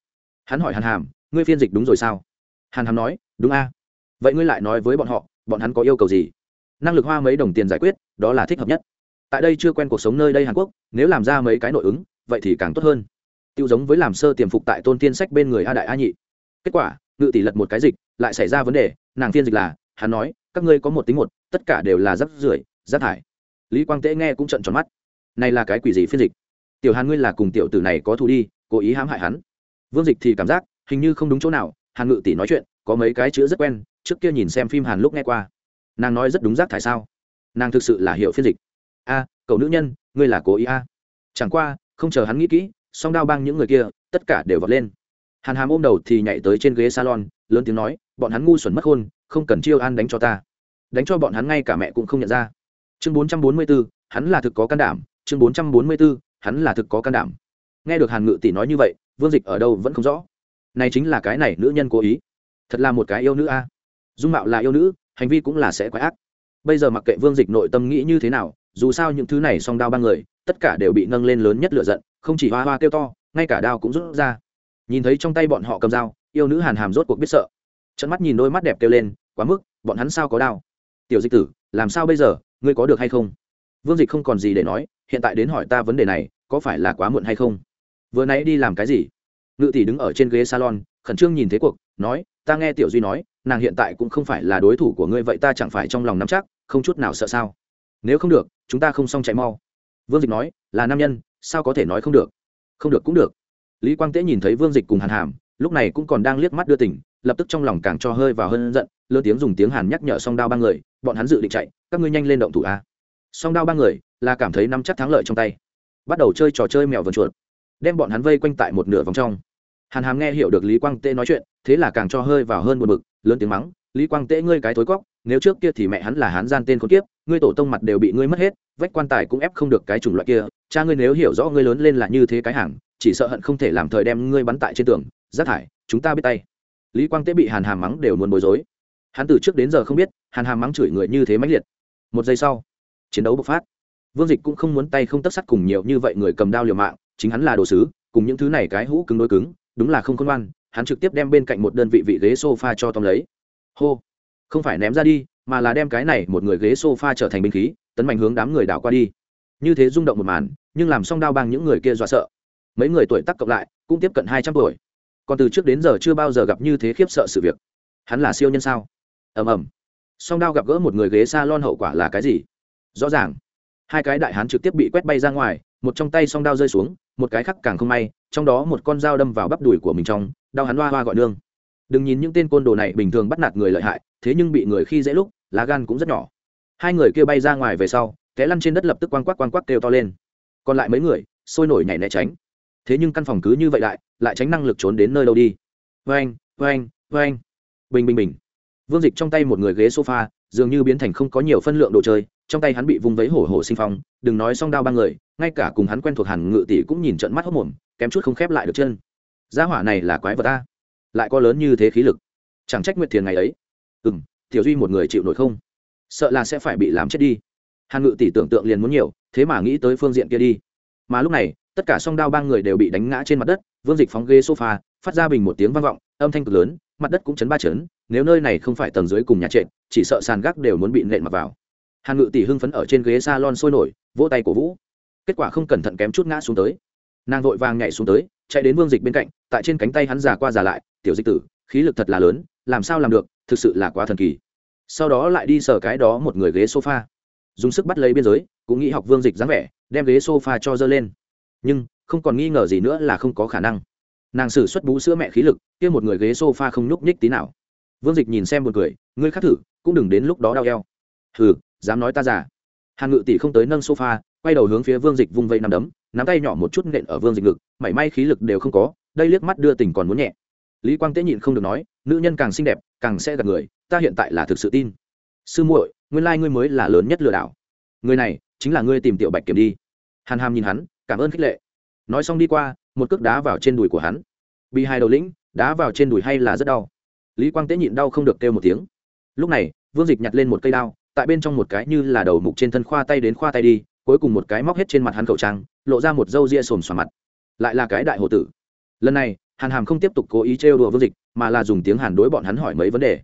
Hắn hỏi hàn hàm, ngươi phiên dịch đúng rồi sao? Hàn hàm nói, đúng a vậy ngươi lại nói với bọn họ, bọn hắn có yêu cầu gì? Năng lực hoa mấy đồng tiền giải quyết, đó là thích hợp nhất. Tại đây chưa quen cuộc sống nơi đây hàn quốc, nếu làm ra mấy cái nội ứng, vậy thì càng tốt hơn. Tiêu giống với làm sơ tiềm phục tại tôn tiên sách bên người a đại a nhị. Kết quả, ngự tỷ lật một cái dịch, lại xảy ra vấn đề, nàng phiên dịch là, hắn nói, các ngươi có một tính một, tất cả đều là rắc rưởi rác thải. Lý quang tễ nghe cũng trận tròn mắt. Này là cái quỷ gì phiên dịch? Tiểu hàn ngươi là cùng tiểu tử này có thù đi, cố ý hãm hại hắn. Vương dịch thì cảm giác, hình như không đúng chỗ nào, hàn ngự tỷ nói chuyện, có mấy cái chữ rất quen trước kia nhìn xem phim hàn lúc nghe qua. Nàng nói rất đúng rác thải sao? Nàng thực sự là hiệu phiên dịch. A cậu nữ nhân ngươi là cố ý a? Chẳng qua không chờ hắn nghĩ kỹ song đao băng những người kia tất cả đều vọt lên. Hàn hàm ôm đầu thì nhảy tới trên ghế salon lớn tiếng nói bọn hắn ngu xuẩn mất hôn, không cần chiêu an đánh cho ta. Đánh cho bọn hắn ngay cả mẹ cũng không nhận ra. Chương bốn trăm bốn mươi b ố hắn là thực có can đảm. Chương bốn trăm bốn mươi b ố hắn là thực có can đảm. Nghe được hàn ngự tỷ nói như vậy vương dịch ở đâu vẫn không rõ. Này chính là cái này nữ nhân cố ý. Thật là một cái yêu nữ a dung mạo là yêu nữ, hành vi cũng là sẽ quái ác. Bây giờ mặc kệ vương dịch nội tâm nghĩ như thế nào, dù sao những thứ này song đao ba người, tất cả đều bị nâng lên lớn nhất lựa giận, không chỉ hoa hoa kêu to, ngay cả đao cũng rút ra. Nhìn thấy trong tay bọn họ cầm dao, yêu nữ hàn hàm rốt cuộc biết sợ. Trận mắt nhìn đôi mắt đẹp kêu lên, quá mức, bọn hắn sao có đao? Tiểu dịch tử, làm sao bây giờ, ngươi có được hay không? Vương dịch không còn gì để nói, hiện tại đến hỏi ta vấn đề này, có phải là quá muộn hay không? Vừa nãy đi làm cái gì? Ngự tỷ đứng ở trên ghế salon, khẩn trương nhìn thế cuộc, nói, ta nghe tiểu duy nói, nàng hiện tại cũng không phải là đối thủ của ngươi vậy ta chẳng phải trong lòng nắm chắc, không chút nào sợ sao? Nếu không được, chúng ta không xong chạy mau. Vương dịch nói, là nam nhân, sao có thể nói không được? Không được cũng được. Lý quang tế nhìn thấy vương dịch cùng hàn hàm, lúc này cũng còn đang liếc mắt đưa tỉnh lập tức trong lòng càng cho hơi và hơn giận lơ tiếng dùng tiếng hàn nhắc nhở song đao ba người, bọn hắn dự định chạy, các ngươi nhanh lên động thủ a. Song đao ba người, là cảm thấy nắm chắc thắng lợi trong tay, bắt đầu chơi trò chơi mèo vần chuột, đem bọn hắn vây quanh tại một nửa vòng trong hàn hàm nghe hiểu được lý quang tế nói chuyện, thế là càng cho hơi vào hơn một bực, lớn tiếng mắng, lý quang tế ngươi cái thối cóc, nếu trước kia thì mẹ hắn là hán gian tên con kiếp, ngươi tổ tông mặt đều bị ngươi mất hết, vách quan tài cũng ép không được cái chủng loại kia, cha ngươi nếu hiểu rõ ngươi lớn lên là như thế cái hàng, chỉ sợ hận không thể làm thời đem ngươi bắn tại trên tường, rác thải, chúng ta biết tay. Lý quang tế bị hàn hàm mắng đều muốn bối rối. Hắn từ trước đến giờ không biết, hàn hàm mắng chửi người như thế mãnh liệt. Một giây sau, chiến đấu bộc phát. Vương dịch cũng không muốn tay không tất sắt cùng nhiều như vậy người cầm đao liều mạng, chính hắn là đồ sứ, cùng những thứ này cái hũ cứng đối cứng đúng là không khôn ngoan, hắn trực tiếp đem bên cạnh một đơn vị vị ghế sofa cho tóm lấy. Hô, không phải ném ra đi, mà là đem cái này một người ghế sofa trở thành binh khí, tấn mạnh hướng đám người đảo qua đi. Như thế rung động một màn, nhưng làm xong đao bang những người kia dọa sợ. Mấy người tuổi tác cộng lại, cũng tiếp cận hai trăm tuổi. Còn từ trước đến giờ chưa bao giờ gặp như thế khiếp sợ sự việc. Hắn là siêu nhân sao? Ầm ầm. Song đao gặp gỡ một người ghế s a lon hậu quả là cái gì? Rõ ràng, hai cái đại hán trực tiếp bị quét bay ra ngoài, một trong tay song đao rơi xuống một cái khác càng không may, trong đó một con dao đâm vào bắp đùi của mình trong, đau hắn hoa hoa gọi nương. Đừng nhìn những tên côn đồ này bình thường bắt nạt người lợi hại, thế nhưng bị người khi dễ lúc, lá gan cũng rất nhỏ. Hai người kia bay ra ngoài về sau, té lăn trên đất lập tức quang quắc quang quắc kêu to lên. Còn lại mấy người, sôi nổi nhảy né tránh. Thế nhưng căn phòng cứ như vậy lại lại tránh năng lực trốn đến nơi đâu đi. Vain vain vain bình bình bình. Vương dịch trong tay một người ghế sofa, dường như biến thành không có nhiều phân lượng đồ chơi trong tay hắn bị vung vấy hổ hổ sinh phong, đừng nói song đao ba người, ngay cả cùng hắn quen thuộc hàn ngự tỷ cũng nhìn trận mắt hốc mồm, kém chút không khép lại được chân. Gia hỏa này là quái vật ta lại có lớn như thế khí lực. Chẳng trách nguyệt thiền ngày ấy. Ừ m tiểu duy một người chịu nổi không? Sợ là sẽ phải bị làm chết đi. Hàn ngự tỷ tưởng tượng liền muốn nhiều, thế mà nghĩ tới phương diện kia đi. Mà lúc này, tất cả song đao ba người đều bị đánh ngã trên mặt đất, vương dịch phóng ghế sofa, phát ra bình một tiếng vang vọng, âm thanh cực lớn, mặt đất cũng chấn ba chấn, nếu nơi này không phải tầng dưới cùng nhà trệt, chỉ sợ sàn gác đều muốn bị nện mặt vào hàn ngự tỷ hưng phấn ở trên ghế s a lon sôi nổi, vỗ tay cổ vũ. kết quả không cẩn thận kém chút ngã xuống tới. nàng vội vàng nhảy xuống tới, chạy đến vương dịch bên cạnh, tại trên cánh tay hắn già qua già lại, tiểu dịch tử, khí lực thật là lớn, làm sao làm được, thực sự là quá thần kỳ. sau đó lại đi sờ cái đó một người ghế sofa, dùng sức bắt lấy biên giới, cũng nghĩ học vương dịch dáng vẻ, đem ghế sofa cho dơ lên. nhưng, không còn nghi ngờ gì nữa là không có khả năng. nàng xử xuất bú sữa mẹ khí lực, kia một người ghế sofa không nhúc nhích tí nào. vương dịch nhìn xem một người ngươi khác thử, cũng đừng đến lúc đó đau eo. hừ dám nói ta giả hàn ngự tỷ không tới nâng sofa, quay đầu hướng phía vương dịch vung vây nằm đấm, nắm tay nhỏ một chút nện ở vương dịch ngực, mảy may khí lực đều không có, đây liếc mắt đưa tình còn muốn nhẹ. Lý quang tế nhịn không được nói, nữ nhân càng xinh đẹp, càng sẽ gặp người, ta hiện tại là thực sự tin. Sư muội, nguyên lai ngươi mới là lớn nhất lừa đảo. Người này chính là ngươi tìm tiểu bạch kiểm đi. Hàn hàm nhìn hắn, cảm ơn khích lệ. Nói xong đi qua, một cước đá vào trên đùi của hắn. Bị hai đầu lĩnh, đá vào trên đùi hay là rất đau. Lý quang tế nhịn đau không được kêu một tiếng. Lúc này, vương dịch nhặt lên một cây đao tại bên trong một cái như là đầu mục trên thân khoa tay đến khoa tay đi, cuối cùng một cái móc hết trên mặt hắn khẩu trang, lộ ra một râu ria xồm xoà mặt. Lại là cái đại hộ tử. Lần này, hàn hàm không tiếp tục cố ý trêu đùa vương dịch, mà là dùng tiếng hàn đối bọn hắn hỏi mấy vấn đề.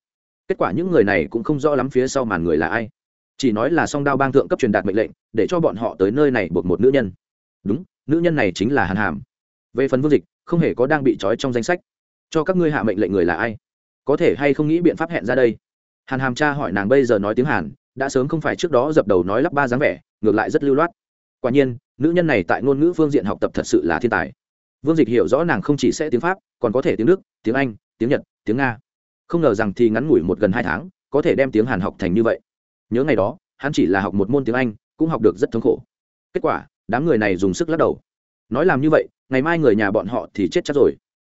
Kết quả những người này cũng không rõ lắm phía sau màn người là ai. Chỉ nói là song đao bang thượng cấp truyền đạt mệnh lệnh, để cho bọn họ tới nơi này buộc một nữ nhân. Đúng, nữ nhân này chính là hàn hàm. Về phần vương dịch, không hề có đang bị trói trong danh sách. Cho các ngươi hạ mệnh lệnh người là ai? Có thể hay không nghĩ biện pháp hẹn ra đây? Hàn hàm cha hỏi nàng bây giờ nói tiếng hàn đã sớm không phải trước đó dập đầu nói lắp ba dáng vẻ, ngược lại rất lưu loát. Quả nhiên, nữ nhân này tại ngôn ngữ phương diện học tập thật sự là thiên tài. Vương dịch hiểu rõ nàng không chỉ sẽ tiếng pháp, còn có thể tiếng đức, tiếng anh, tiếng nhật, tiếng nga. Không ngờ rằng thì ngắn ngủi một gần hai tháng, có thể đem tiếng hàn học thành như vậy. Nhớ ngày đó, hắn chỉ là học một môn tiếng anh, cũng học được rất thống khổ. Kết quả, đám người này dùng sức lắc đầu. Nói làm như vậy, ngày mai người nhà bọn họ thì chết chắc rồi.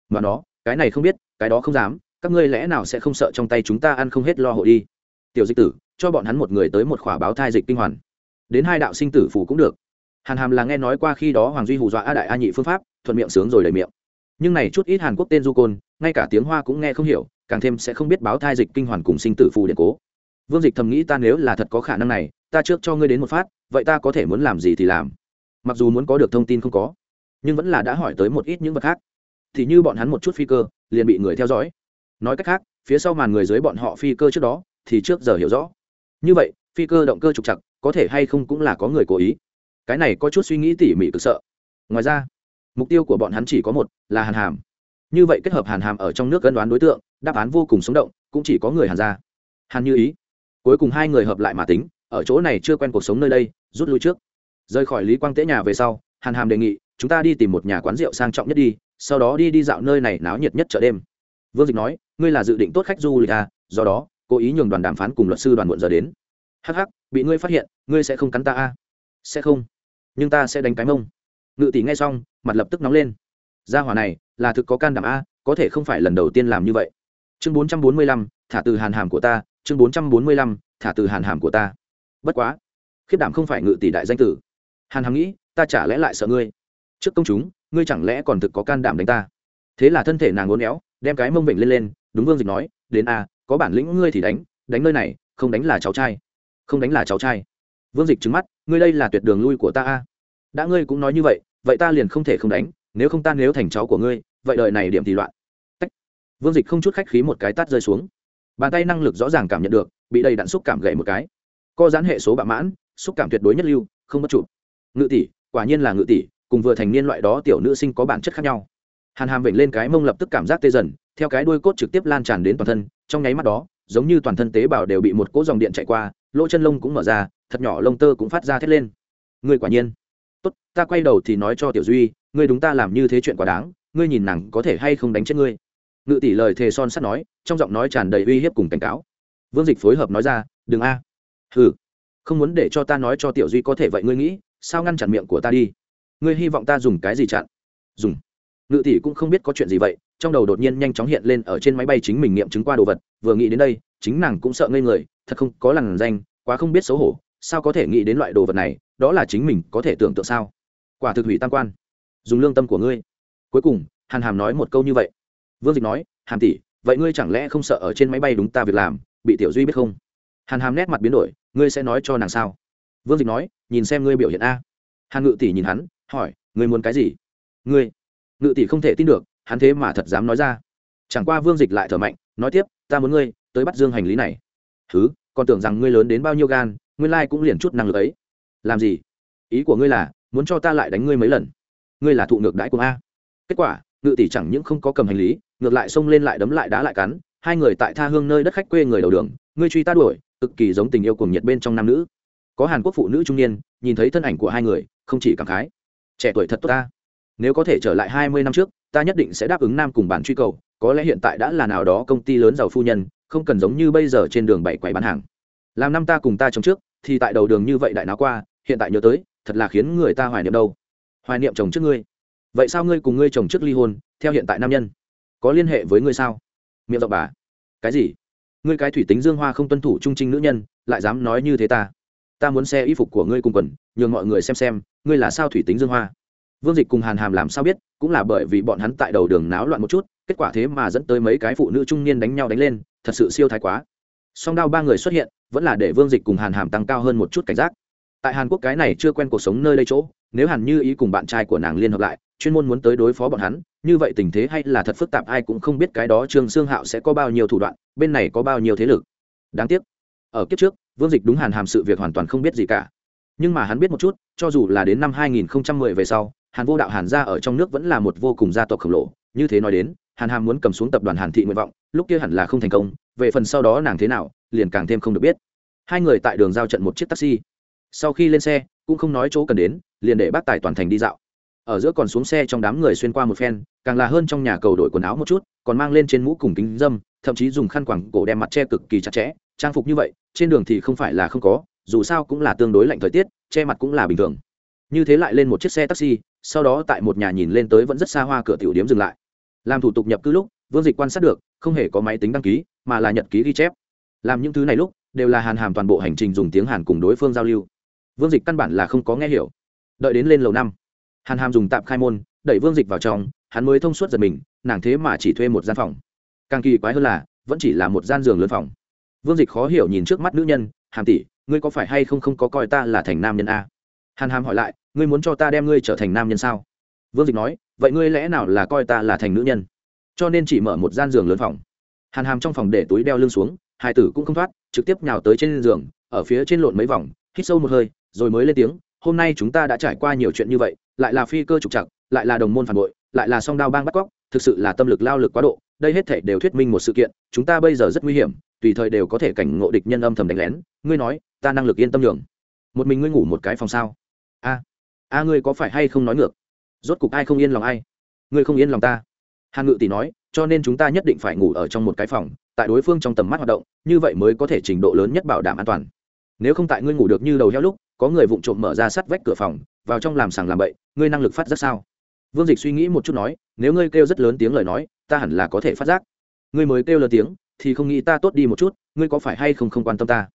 Mà nó, cái này không biết, cái đó không dám, các ngươi lẽ nào sẽ không sợ trong tay chúng ta ăn không hết lo hộ đi. Tiểu dịch tử cho bọn hắn một người tới một khỏa báo thai dịch kinh hoàn. Đến hai đạo sinh tử phủ cũng được. Hàn hàm là nghe nói qua khi đó hoàng duy hù dọa a đại a nhị phương pháp, thuận miệng sướng rồi đầy miệng. Nhưng này chút ít hàn quốc tên du côn, ngay cả tiếng hoa cũng nghe không hiểu, càng thêm sẽ không biết báo thai dịch kinh hoàn cùng sinh tử phù điện cố. Vương dịch thầm nghĩ ta nếu là thật có khả năng này, ta trước cho ngươi đến một phát, vậy ta có thể muốn làm gì thì làm. Mặc dù muốn có được thông tin không có, nhưng vẫn là đã hỏi tới một ít những vật khác. Thì như bọn hắn một chút phi cơ, liền bị người theo dõi. Nói cách khác, phía sau màn người dưới bọn họ phi cơ trước đó, thì trước giờ hiểu rõ như vậy, phi cơ động cơ trục chặt có thể hay không cũng là có người cố ý. Cái này có chút suy nghĩ tỉ mỉ cực sợ. Ngoài ra, mục tiêu của bọn hắn chỉ có một, là hàn hàm. Như vậy kết hợp hàn hàm ở trong nước cân đoán đối tượng, đáp án vô cùng sống động, cũng chỉ có người hàn ra hàn như ý. Cuối cùng hai người hợp lại mà tính, ở chỗ này chưa quen cuộc sống nơi đây, rút lui trước. Rời khỏi lý quang tế nhà về sau, hàn hàm đề nghị, chúng ta đi tìm một nhà quán rượu sang trọng nhất đi, sau đó đi đi dạo nơi này náo nhiệt nhất chợ đêm. Vương dịch nói, ngươi là dự định tốt khách du lịch à do đó cố ý nhường đoàn đàm phán cùng luật sư đoàn muộn giờ đến. Hắc hắc, bị ngươi phát hiện, ngươi sẽ không cắn ta à sẽ không. Nhưng ta sẽ đánh cái mông. Ngự tỷ nghe xong, mặt lập tức nóng lên. Gia hỏa này, là thực có can đảm a, có thể không phải lần đầu tiên làm như vậy. Chương bốn trăm bốn mươi lăm, thả từ hàn hàm của ta, chương bốn trăm bốn mươi lăm, thả từ hàn hàm của ta. Bất quá khiết đảm không phải ngự tỷ đại danh tử. Hàn hàm nghĩ, ta chả lẽ lại sợ ngươi. Trước công chúng, ngươi chẳng lẽ còn thực có can đảm đánh ta? Thế là thân thể nàng ngốn éo, đem cái mông bệnh lên lên, đúng vương dịch nói, đến a có bản lĩnh ngươi thì đánh đánh nơi này, không đánh là cháu trai. Không đánh là cháu trai. Vương dịch trứng mắt, ngươi đây là tuyệt đường lui của ta a. Đã ngươi cũng nói như vậy vậy ta liền không thể không đánh, nếu không ta nếu thành cháu của ngươi, vậy đợi này điểm thì loạn. Tách. vương dịch không chút khách khí một cái tát rơi xuống. Bàn tay năng lực rõ ràng cảm nhận được, bị đầy đạn xúc cảm gậy một cái. Co giãn hệ số bạ mãn, xúc cảm tuyệt đối nhất lưu, không bất chụp. Ngự tỷ, quả nhiên là ngự tỷ, cùng vừa thành niên loại đó tiểu nữ sinh có bản chất khác nhau. Hàn hàm vểnh lên cái mông lập tức cảm giác tê dần, theo cái đuôi cốt trực tiếp lan tràn đến toàn thân trong nháy mắt đó, giống như toàn thân tế bào đều bị một cỗ dòng điện chạy qua, lỗ chân lông cũng mở ra, thật nhỏ lông tơ cũng phát ra thét lên. Người quả nhiên. Tốt, ta quay đầu thì nói cho tiểu duy, ngươi đúng ta làm như thế chuyện quá đáng, ngươi nhìn nàng có thể hay không đánh chết ngươi. Ngự tỷ lời thề son sắt nói, trong giọng nói tràn đầy uy hiếp cùng cảnh cáo. Vương dịch phối hợp nói ra, đừng a. À. hừ, không muốn để cho ta nói cho tiểu duy có thể vậy ngươi nghĩ, sao ngăn chặn miệng của ta đi? Ngươi hy vọng ta dùng cái gì chặn? Dùng. Ngự tỷ cũng không biết có chuyện gì vậy trong đầu đột nhiên nhanh chóng hiện lên ở trên máy bay chính mình nghiệm chứng qua đồ vật, vừa nghĩ đến đây, chính nàng cũng sợ ngây người, thật không có lằn danh, quá không biết xấu hổ, sao có thể nghĩ đến loại đồ vật này, đó là chính mình có thể tưởng tượng sao? Quả thực hủy tam quan. Dùng lương tâm của ngươi. Cuối cùng, hàn hàm nói một câu như vậy. Vương dịch nói, hàm tỷ, vậy ngươi chẳng lẽ không sợ ở trên máy bay đúng ta việc làm, bị tiểu duy biết không? Hàn hàm nét mặt biến đổi, ngươi sẽ nói cho nàng sao? Vương dịch nói, nhìn xem ngươi biểu hiện a. Hàn ngự tỷ nhìn hắn, hỏi, ngươi muốn cái gì? Ngươi. Ngự tỷ không thể tin được hắn thế mà thật dám nói ra. Chẳng qua vương dịch lại thở mạnh, nói tiếp, ta muốn ngươi tới bắt dương hành lý này. Thứ còn tưởng rằng ngươi lớn đến bao nhiêu gan, nguyên lai cũng liền chút năng lực ấy. Làm gì? Ý của ngươi là, muốn cho ta lại đánh ngươi mấy lần? Ngươi là thụ ngược đãi của a. Kết quả, ngự tỷ chẳng những không có cầm hành lý, ngược lại xông lên lại đấm lại đá lại cắn, hai người tại tha hương nơi đất khách quê người đầu đường, ngươi truy ta đuổi, cực kỳ giống tình yêu cuồng nhiệt bên trong nam nữ. Có hàn quốc phụ nữ trung niên, nhìn thấy thân ảnh của hai người, không chỉ cảm khái. Trẻ tuổi thật tốt ta. Nếu có thể trở lại hai mươi năm trước ta nhất định sẽ đáp ứng nam cùng bản truy cầu, có lẽ hiện tại đã là nào đó công ty lớn giàu phu nhân, không cần giống như bây giờ trên đường bảy quầy bán hàng. Làm năm ta cùng ta chồng trước, thì tại đầu đường như vậy đại náo qua, hiện tại nhớ tới, thật là khiến người ta hoài niệm đâu. Hoài niệm chồng trước ngươi. Vậy sao ngươi cùng ngươi chồng trước ly hôn, theo hiện tại nam nhân? Có liên hệ với ngươi sao? Miệng rộng bà. Cái gì? Ngươi cái thủy tính dương hoa không tuân thủ trung trinh nữ nhân, lại dám nói như thế ta? Ta muốn xe y phục của ngươi cùng quần, nhường mọi người xem xem, ngươi là sao thủy tính dương hoa? Vương dịch cùng hàn hàm làm sao biết, cũng là bởi vì bọn hắn tại đầu đường náo loạn một chút, kết quả thế mà dẫn tới mấy cái phụ nữ trung niên đánh nhau đánh lên, thật sự siêu thái quá. Song đao ba người xuất hiện, vẫn là để vương dịch cùng hàn hàm tăng cao hơn một chút cảnh giác. Tại hàn quốc cái này chưa quen cuộc sống nơi đây chỗ, nếu hàn như ý cùng bạn trai của nàng liên hợp lại, chuyên môn muốn tới đối phó bọn hắn, như vậy tình thế hay là thật phức tạp, ai cũng không biết cái đó trương Xương hạo sẽ có bao nhiêu thủ đoạn, bên này có bao nhiêu thế lực. Đáng tiếc, ở kiếp trước, vương dịch đúng hàn hàm sự việc hoàn toàn không biết gì cả. Nhưng mà hắn biết một chút, cho dù là đến năm 2010 về sau hàn vô đạo hàn gia ở trong nước vẫn là một vô cùng gia tộc khổng lồ, như thế nói đến, hàn hàm muốn cầm xuống tập đoàn hàn thị nguyện vọng, lúc kia hẳn là không thành công, về phần sau đó nàng thế nào, liền càng thêm không được biết. Hai người tại đường giao trận một chiếc taxi. Sau khi lên xe, cũng không nói chỗ cần đến, liền để bác tài toàn thành đi dạo. Ở giữa còn xuống xe trong đám người xuyên qua một phen, càng là hơn trong nhà cầu đổi quần áo một chút, còn mang lên trên mũ cùng kính dâm, thậm chí dùng khăn quàng cổ đem mặt che cực kỳ chặt chẽ, trang phục như vậy, trên đường thì không phải là không có, dù sao cũng là tương đối lạnh thời tiết, che mặt cũng là bình thường. Như thế lại lên một chiếc xe taxi sau đó tại một nhà nhìn lên tới vẫn rất xa hoa cửa tiểu điếm dừng lại. Làm thủ tục nhập cư lúc, vương dịch quan sát được, không hề có máy tính đăng ký, mà là nhật ký ghi chép. Làm những thứ này lúc, đều là hàn hàm toàn bộ hành trình dùng tiếng hàn cùng đối phương giao lưu. Vương dịch căn bản là không có nghe hiểu. Đợi đến lên lầu năm, hàn hàm dùng tạm khai môn, đẩy vương dịch vào trong, hắn mới thông suốt giật mình, nàng thế mà chỉ thuê một gian phòng. Càng kỳ quái hơn là, vẫn chỉ là một gian giường lớn phòng. Vương dịch khó hiểu nhìn trước mắt nữ nhân, hàm tỷ, ngươi có phải hay không không có coi ta là thành nam nhân a? Hàn hàm hỏi lại ngươi muốn cho ta đem ngươi trở thành nam nhân sao? Vương dịch nói, vậy ngươi lẽ nào là coi ta là thành nữ nhân? Cho nên chỉ mở một gian giường lớn phòng. Hàn hàm trong phòng để túi đeo lưng xuống, hai tử cũng không thoát, trực tiếp nhào tới trên giường, ở phía trên lộn mấy vòng, hít sâu một hơi, rồi mới lên tiếng, hôm nay chúng ta đã trải qua nhiều chuyện như vậy, lại là phi cơ trục chặt lại là đồng môn phản bội, lại là song đao bang bắt cóc, thực sự là tâm lực lao lực quá độ, đây hết thể đều thuyết minh một sự kiện, chúng ta bây giờ rất nguy hiểm, tùy thời đều có thể cảnh ngộ địch nhân âm thầm đánh lén. Ngươi nói, ta năng lực yên tâm nhường. Một mình ngươi ngủ một cái phòng sao? A a ngươi có phải hay không nói ngược? Rốt cục ai không yên lòng ai? Ngươi không yên lòng ta. Hàn ngự tỷ nói, cho nên chúng ta nhất định phải ngủ ở trong một cái phòng, tại đối phương trong tầm mắt hoạt động, như vậy mới có thể trình độ lớn nhất bảo đảm an toàn. Nếu không tại ngươi ngủ được như đầu heo lúc, có người vụng trộm mở ra sắt vách cửa phòng, vào trong làm sàng làm bậy, ngươi năng lực phát giác sao? Vương dịch suy nghĩ một chút nói, nếu ngươi kêu rất lớn tiếng lời nói, ta hẳn là có thể phát giác. Ngươi mới kêu lớn tiếng, thì không nghĩ ta tốt đi một chút, ngươi có phải hay không không quan tâm ta?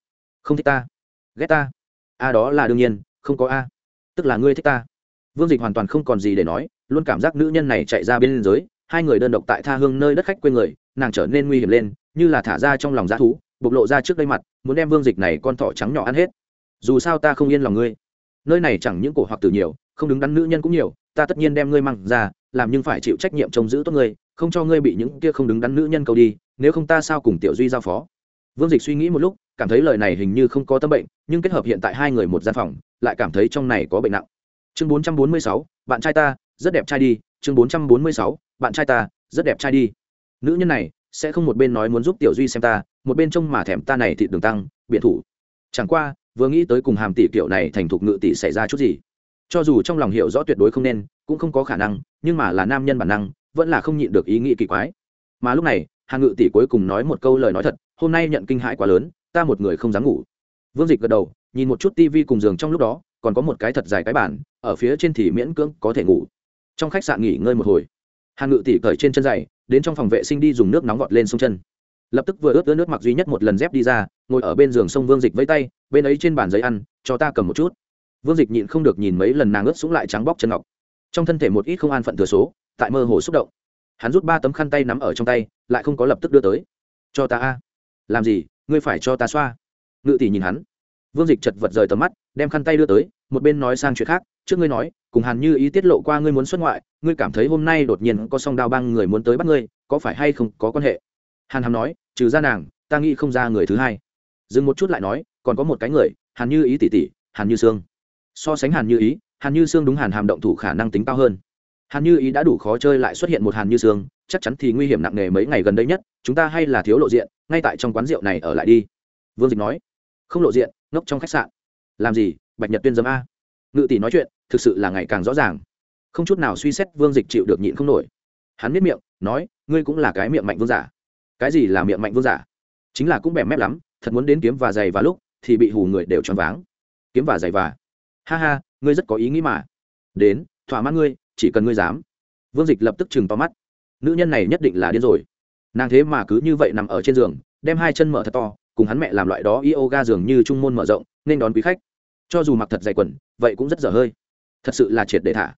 Không thích ta. Ghét ta. A đó là đương nhiên, không có a tức là ngươi thích ta. Vương dịch hoàn toàn không còn gì để nói, luôn cảm giác nữ nhân này chạy ra bên liên giới, hai người đơn độc tại tha hương nơi đất khách quê người, nàng trở nên nguy hiểm lên, như là thả ra trong lòng g thú, bộc lộ ra trước đây mặt, muốn đem vương dịch này con thỏ trắng nhỏ ăn hết. Dù sao ta không yên lòng ngươi. Nơi này chẳng những cổ hoặc tử nhiều, không đứng đắn nữ nhân cũng nhiều, ta tất nhiên đem ngươi mang ra, làm nhưng phải chịu trách nhiệm trông giữ tốt ngươi, không cho ngươi bị những kia không đứng đắn nữ nhân cầu đi, nếu không ta sao cùng tiểu duy giao phó? Vương dịch suy nghĩ một lúc, cảm thấy lời này hình như không có tâm bệnh, nhưng kết hợp hiện tại hai người một gian phòng lại cảm thấy trong này có bệnh nặng. Chương bốn trăm bốn mươi sáu, bạn trai ta, rất đẹp trai đi. Chương bốn trăm bốn mươi sáu, bạn trai ta, rất đẹp trai đi. Nữ nhân này sẽ không một bên nói muốn giúp tiểu duy xem ta, một bên trông mà thèm ta này thịt đường tăng biện thủ. Chẳng qua, vừa nghĩ tới cùng hàm tỷ kiểu này thành thục ngự tỷ xảy ra chút gì. Cho dù trong lòng hiểu rõ tuyệt đối không nên, cũng không có khả năng, nhưng mà là nam nhân bản năng, vẫn là không nhịn được ý nghĩ kỳ quái. Mà lúc này hàng ngự tỷ cuối cùng nói một câu lời nói thật, hôm nay nhận kinh hãi quá lớn, ta một người không dám ngủ. Vương dịch gật đầu nhìn một chút tivi cùng giường trong lúc đó, còn có một cái thật dài cái bản ở phía trên thì miễn cưỡng có thể ngủ. Trong khách sạn nghỉ ngơi một hồi. Hàn ngự tỷ cởi trên chân giày, đến trong phòng vệ sinh đi dùng nước nóng vọt lên sông chân. Lập tức vừa ướt ướt nước mặc duy nhất một lần dép đi ra, ngồi ở bên giường sông vương dịch với tay, bên ấy trên bàn giấy ăn, cho ta cầm một chút. Vương dịch nhịn không được nhìn mấy lần nàng ướt xuống lại trắng bóc chân ngọc. Trong thân thể một ít không an phận thừa số, tại mơ hồ xúc động. Hắn rút ba tấm khăn tay nắm ở trong tay, lại không có lập tức đưa tới. Cho ta a. Làm gì? Ngươi phải cho ta xoa. Ngự tỷ nhìn hắn vương dịch chật vật rời tầm mắt, đem khăn tay đưa tới, một bên nói sang chuyện khác, trước ngươi nói, cùng hàn như ý tiết lộ qua ngươi muốn xuất ngoại, ngươi cảm thấy hôm nay đột nhiên có song đao băng người muốn tới bắt ngươi, có phải hay không có quan hệ? Hàn hàm nói, trừ ra nàng, ta nghĩ không ra người thứ hai. Dừng một chút lại nói, còn có một cái người, hàn như ý tỷ tỷ, hàn như sương. So sánh hàn như ý, hàn như sương đúng hàn hàm động thủ khả năng tính cao hơn. Hàn như ý đã đủ khó chơi lại xuất hiện một hàn như sương, chắc chắn thì nguy hiểm nặng nề mấy ngày gần đây nhất, chúng ta hay là thiếu lộ diện, ngay tại trong quán rượu này ở lại đi. Vương dịch nói, không lộ diện ngốc trong khách sạn. Làm gì, bạch nhật tuyên dâm a. Ngự tỷ nói chuyện, thực sự là ngày càng rõ ràng. Không chút nào suy xét, vương dịch chịu được nhịn không nổi. Hắn biết miệng, nói, ngươi cũng là cái miệng mạnh vương giả. Cái gì là miệng mạnh vương giả? Chính là cũng bẻ mép lắm, thật muốn đến kiếm và giày và lúc, thì bị hù người đều choáng váng. Kiếm và giày và. Ha ha, ngươi rất có ý nghĩ mà. Đến, thỏa mãn ngươi, chỉ cần ngươi dám. Vương dịch lập tức chừng to mắt. Nữ nhân này nhất định là điên rồi. Nàng thế mà cứ như vậy nằm ở trên giường, đem hai chân mở thật to cùng hắn mẹ làm loại đó yoga dường như trung môn mở rộng, nên đón quý khách. Cho dù mặc thật dày quần, vậy cũng rất dở hơi. Thật sự là triệt để thả.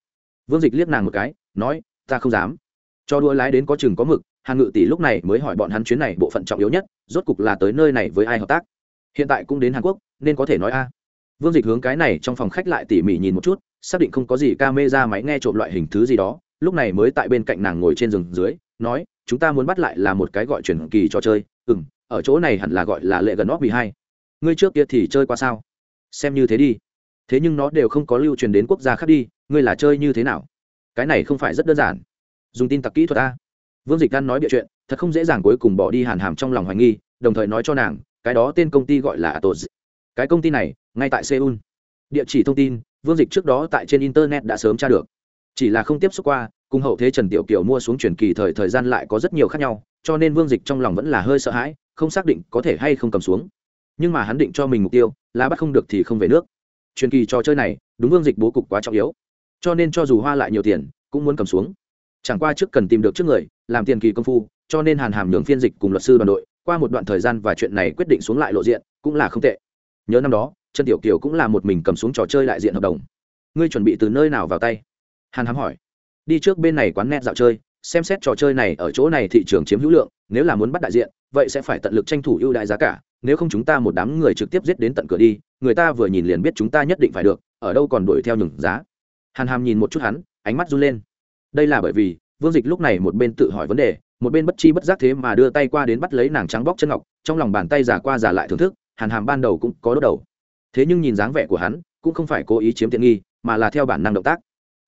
Vương dịch liếc nàng một cái, nói, ta không dám. Cho đua lái đến có chừng có mực, hàn ngự tỷ lúc này mới hỏi bọn hắn chuyến này bộ phận trọng yếu nhất, rốt cục là tới nơi này với ai hợp tác. Hiện tại cũng đến hàn quốc, nên có thể nói a. Vương dịch hướng cái này trong phòng khách lại tỉ mỉ nhìn một chút, xác định không có gì ca mê ra máy nghe trộm loại hình thứ gì đó, lúc này mới tại bên cạnh nàng ngồi trên giường dưới, nói, chúng ta muốn bắt lại là một cái gọi truyền kỳ trò chơi ừ m ở chỗ này hẳn là gọi là lệ gần óc bị hai. Ngươi trước kia thì chơi qua sao? Xem như thế đi. Thế nhưng nó đều không có lưu truyền đến quốc gia khác đi, ngươi là chơi như thế nào? Cái này không phải rất đơn giản. Dùng tin tặc kỹ thuật a vương dịch đan nói bịa chuyện, thật không dễ dàng cuối cùng bỏ đi hàn hàm trong lòng hoài nghi, đồng thời nói cho nàng, cái đó tên công ty gọi là atos. Cái công ty này, ngay tại seoul. Địa chỉ thông tin, vương dịch trước đó tại trên internet đã sớm tra được. Chỉ là không tiếp xúc qua, cùng hậu thế trần tiểu kiều mua xuống truyền kỳ thời thời gian lại có rất nhiều khác nhau, cho nên vương dịch trong lòng vẫn là hơi sợ hãi không xác định có thể hay không cầm xuống. Nhưng mà hắn định cho mình mục tiêu, là bắt không được thì không về nước. Truyền kỳ trò chơi này, đúng vương dịch bố cục quá trọng yếu. Cho nên cho dù hoa lại nhiều tiền, cũng muốn cầm xuống. Chẳng qua trước cần tìm được trước người, làm tiền kỳ công phu, cho nên hàn hàm nhường phiên dịch cùng luật sư đoàn đội, qua một đoạn thời gian và chuyện này quyết định xuống lại lộ diện, cũng là không tệ. Nhớ năm đó, trần tiểu kiều cũng là một mình cầm xuống trò chơi đại diện hợp đồng. Ngươi chuẩn bị từ nơi nào vào tay? Hàn hàm hỏi. Đi trước bên này quán net dạo chơi xem xét trò chơi này ở chỗ này thị trường chiếm hữu lượng, nếu là muốn bắt đại diện, vậy sẽ phải tận lực tranh thủ ưu đại giá cả, nếu không chúng ta một đám người trực tiếp giết đến tận cửa đi, người ta vừa nhìn liền biết chúng ta nhất định phải được, ở đâu còn đuổi theo nhường giá. Hàn hàm nhìn một chút hắn, ánh mắt run lên. Đây là bởi vì, vương dịch lúc này một bên tự hỏi vấn đề, một bên bất chi bất giác thế mà đưa tay qua đến bắt lấy nàng trắng bóc chân ngọc, trong lòng bàn tay giả qua giả lại thưởng thức, hàn hàm ban đầu cũng có đốt đầu. Thế nhưng nhìn dáng vẻ của hắn, cũng không phải cố ý chiếm tiện nghi, mà là theo bản năng động tác.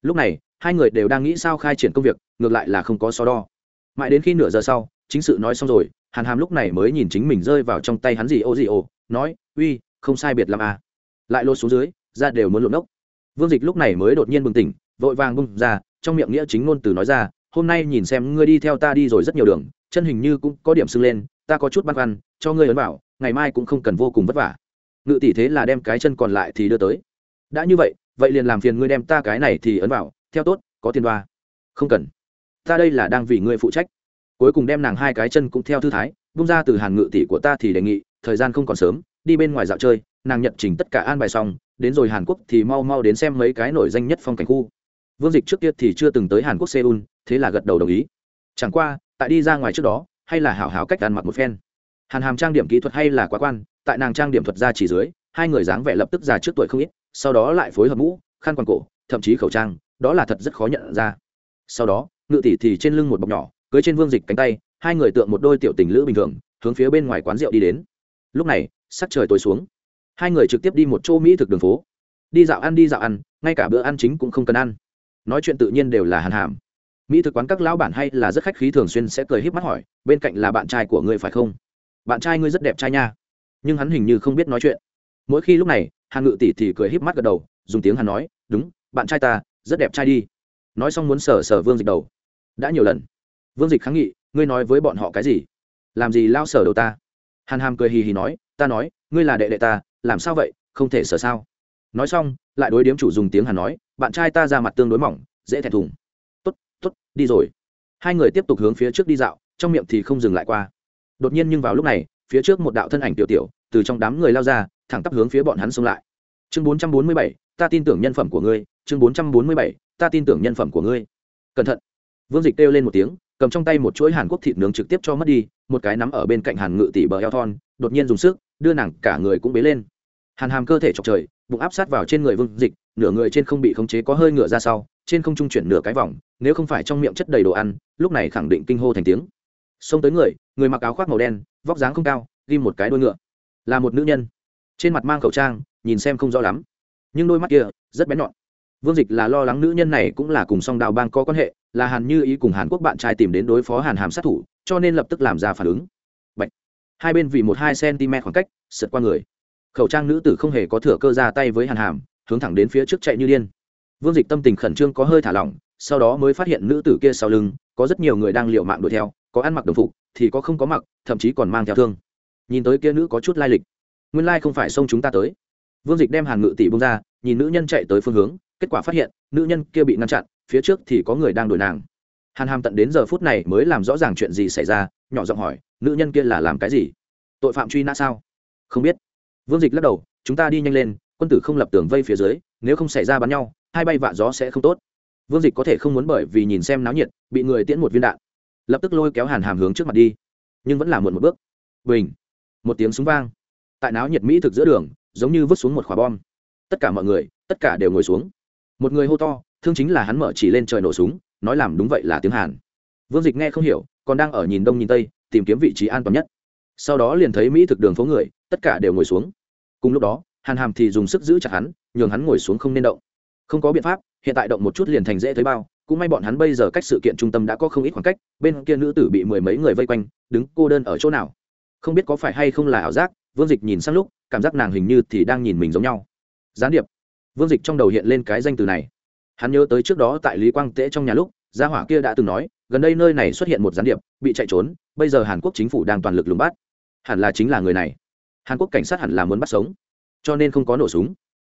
Lúc này, hai người đều đang nghĩ sao khai triển công việc ngược lại là không có so đo. Mãi đến khi nửa giờ sau, chính sự nói xong rồi, hàn hàm lúc này mới nhìn chính mình rơi vào trong tay hắn gì ô gì ô, nói, uy, không sai biệt làm à. lại lột xuống dưới, ra đều muốn lộn ốc. Vương dịch lúc này mới đột nhiên bừng tỉnh, vội vàng bung ra, trong miệng nghĩa chính ngôn từ nói ra, hôm nay nhìn xem ngươi đi theo ta đi rồi rất nhiều đường, chân hình như cũng có điểm sưng lên, ta có chút băn khoăn, cho ngươi ấn bảo, ngày mai cũng không cần vô cùng vất vả. Ngự tỷ thế là đem cái chân còn lại thì đưa tới. Đã như vậy vậy liền làm phiền ngươi đem ta cái này thì ấn vào theo tốt, có tiền đoa. Không cần ta đây là đang vì ngươi phụ trách. Cuối cùng đem nàng hai cái chân cũng theo thư thái, bung ra từ hàn ngự tỷ của ta thì đề nghị, thời gian không còn sớm, đi bên ngoài dạo chơi, nàng nhận trình tất cả an bài xong, đến rồi hàn quốc thì mau mau đến xem mấy cái nổi danh nhất phong cảnh khu. Vương dịch trước kia thì chưa từng tới hàn quốc seoul, thế là gật đầu đồng ý. Chẳng qua, tại đi ra ngoài trước đó, hay là hảo hảo cách ăn mặc một phen. Hàn hàm trang điểm kỹ thuật hay là quá quan, tại nàng trang điểm thuật ra chỉ dưới, hai người dáng vẻ lập tức già trước tuổi không ít, sau đó lại phối hợp mũ, khăn quàng cổ, thậm chí khẩu trang, đó là thật rất khó nhận ra. Sau đó ngự tỷ thì trên lưng một bọc nhỏ, cưới trên vương dịch cánh tay, hai người tượng một đôi tiểu tình lữ bình thường, hướng phía bên ngoài quán rượu đi đến. Lúc này, sắc trời tối xuống. Hai người trực tiếp đi một chỗ mỹ thực đường phố. Đi dạo ăn, đi dạo ăn, ngay cả bữa ăn chính cũng không cần ăn. Nói chuyện tự nhiên đều là hàn hàm. Mỹ thực quán các lão bản hay là rất khách khí thường xuyên sẽ cười híp mắt hỏi, bên cạnh là bạn trai của ngươi phải không? Bạn trai ngươi rất đẹp trai nha. Nhưng hắn hình như không biết nói chuyện. Mỗi khi lúc này, hàn ngự tỷ thì cười híp mắt gật đầu, dùng tiếng hàn nói, đúng, bạn trai ta, rất đẹp trai đi. Nói xong muốn sờ sờ vương dịch đầu đã nhiều lần. Vương dịch kháng nghị, ngươi nói với bọn họ cái gì? Làm gì lao sở đầu ta? Hàn hàm cười hì hì nói, ta nói, ngươi là đệ đệ ta, làm sao vậy? Không thể sở sao? Nói xong, lại đối điếm chủ dùng tiếng hàn nói, bạn trai ta ra mặt tương đối mỏng, dễ thẹn thùng. T ố t t ố t đi rồi. Hai người tiếp tục hướng phía trước đi dạo, trong miệng thì không dừng lại qua. Đột nhiên nhưng vào lúc này, phía trước một đạo thân ảnh tiểu tiểu, từ trong đám người lao ra, thẳng tắp hướng phía bọn hắn xông lại. Chương bốn trăm bốn mươi bảy, ta tin tưởng nhân phẩm của ngươi, chương bốn trăm bốn mươi bảy, ta tin tưởng nhân phẩm của ngươi. Cẩn thận vương dịch kêu lên một tiếng, cầm trong tay một chuỗi hàn quốc thịt nướng trực tiếp cho mất đi, một cái nắm ở bên cạnh hàn ngự tỷ bờ eo thon, đột nhiên dùng sức, đưa nàng cả người cũng bế lên. Hàn hàm cơ thể chọc trời, bụng áp sát vào trên người vương dịch, nửa người trên không bị khống chế có hơi ngựa ra sau, trên không trung chuyển nửa cái vòng, nếu không phải trong miệng chất đầy đồ ăn, lúc này khẳng định kinh hô thành tiếng. Xông tới người người mặc áo khoác màu đen, vóc dáng không cao, ghim một cái đuôi ngựa. Là một nữ nhân. Trên mặt mang khẩu trang, nhìn xem không rõ lắm. Nhưng đôi mắt kia, rất bén nhọn vương dịch là lo lắng nữ nhân này cũng là cùng song đào bang có quan hệ, là hàn như ý cùng hàn quốc bạn trai tìm đến đối phó hàn hàm sát thủ, cho nên lập tức làm ra phản ứng. Bạch. hai bên vì một hai cm khoảng cách, sượt qua người. Khẩu trang nữ tử không hề có thừa cơ ra tay với hàn hàm, hướng thẳng đến phía trước chạy như điên. Vương dịch tâm tình khẩn trương có hơi thả lỏng, sau đó mới phát hiện nữ tử kia sau lưng, có rất nhiều người đang liệu mạng đuổi theo, có ăn mặc đồng phục, thì có không có mặc, thậm chí còn mang theo thương. Nhìn tới kia nữ có chút lai lịch. Nguyên lai không phải xông chúng ta tới. Vương dịch đem hàn ngự tỷ bông ra, nhìn nữ nhân chạy tới phương hướng kết quả phát hiện, nữ nhân kia bị ngăn chặn, phía trước thì có người đang đuổi nàng. Hàn hàm tận đến giờ phút này mới làm rõ ràng chuyện gì xảy ra, nhỏ giọng hỏi, nữ nhân kia là làm cái gì? Tội phạm truy nã sao? Không biết. Vương dịch lắc đầu, chúng ta đi nhanh lên, quân tử không lập tường vây phía dưới, nếu không xảy ra bắn nhau, hai bay vạ gió sẽ không tốt. Vương dịch có thể không muốn bởi vì nhìn xem náo nhiệt, bị người tiễn một viên đạn. Lập tức lôi kéo hàn hàm hướng trước mặt đi. Nhưng vẫn là muộn một bước. Bình. Một tiếng súng vang. Tại náo nhiệt mỹ thực giữa đường, giống như vứt xuống một quả bom. Tất cả mọi người, tất cả đều ngồi xuống một người hô to, thương chính là hắn mở chỉ lên trời nổ súng, nói làm đúng vậy là tiếng hàn. Vương dịch nghe không hiểu, còn đang ở nhìn đông nhìn tây, tìm kiếm vị trí an toàn nhất. Sau đó liền thấy mỹ thực đường phố người, tất cả đều ngồi xuống. Cùng lúc đó, hàn hàm thì dùng sức giữ chặt hắn, nhường hắn ngồi xuống không nên động. Không có biện pháp, hiện tại động một chút liền thành dễ thấy bao, cũng may bọn hắn bây giờ cách sự kiện trung tâm đã có không ít khoảng cách, bên kia nữ tử bị mười mấy người vây quanh, đứng cô đơn ở chỗ nào? Không biết có phải hay không là ảo giác, vương dịch nhìn sang lúc, cảm giác nàng hình như thì đang nhìn mình giống nhau. Gián điệp vương dịch trong đầu hiện lên cái danh từ này. Hắn nhớ tới trước đó tại lý quang tễ trong nhà lúc, gia hỏa kia đã từng nói, gần đây nơi này xuất hiện một gián điệp, bị chạy trốn, bây giờ hàn quốc chính phủ đang toàn lực lùng bắt. Hẳn là chính là người này. Hàn quốc cảnh sát hẳn là muốn bắt sống. Cho nên không có nổ súng.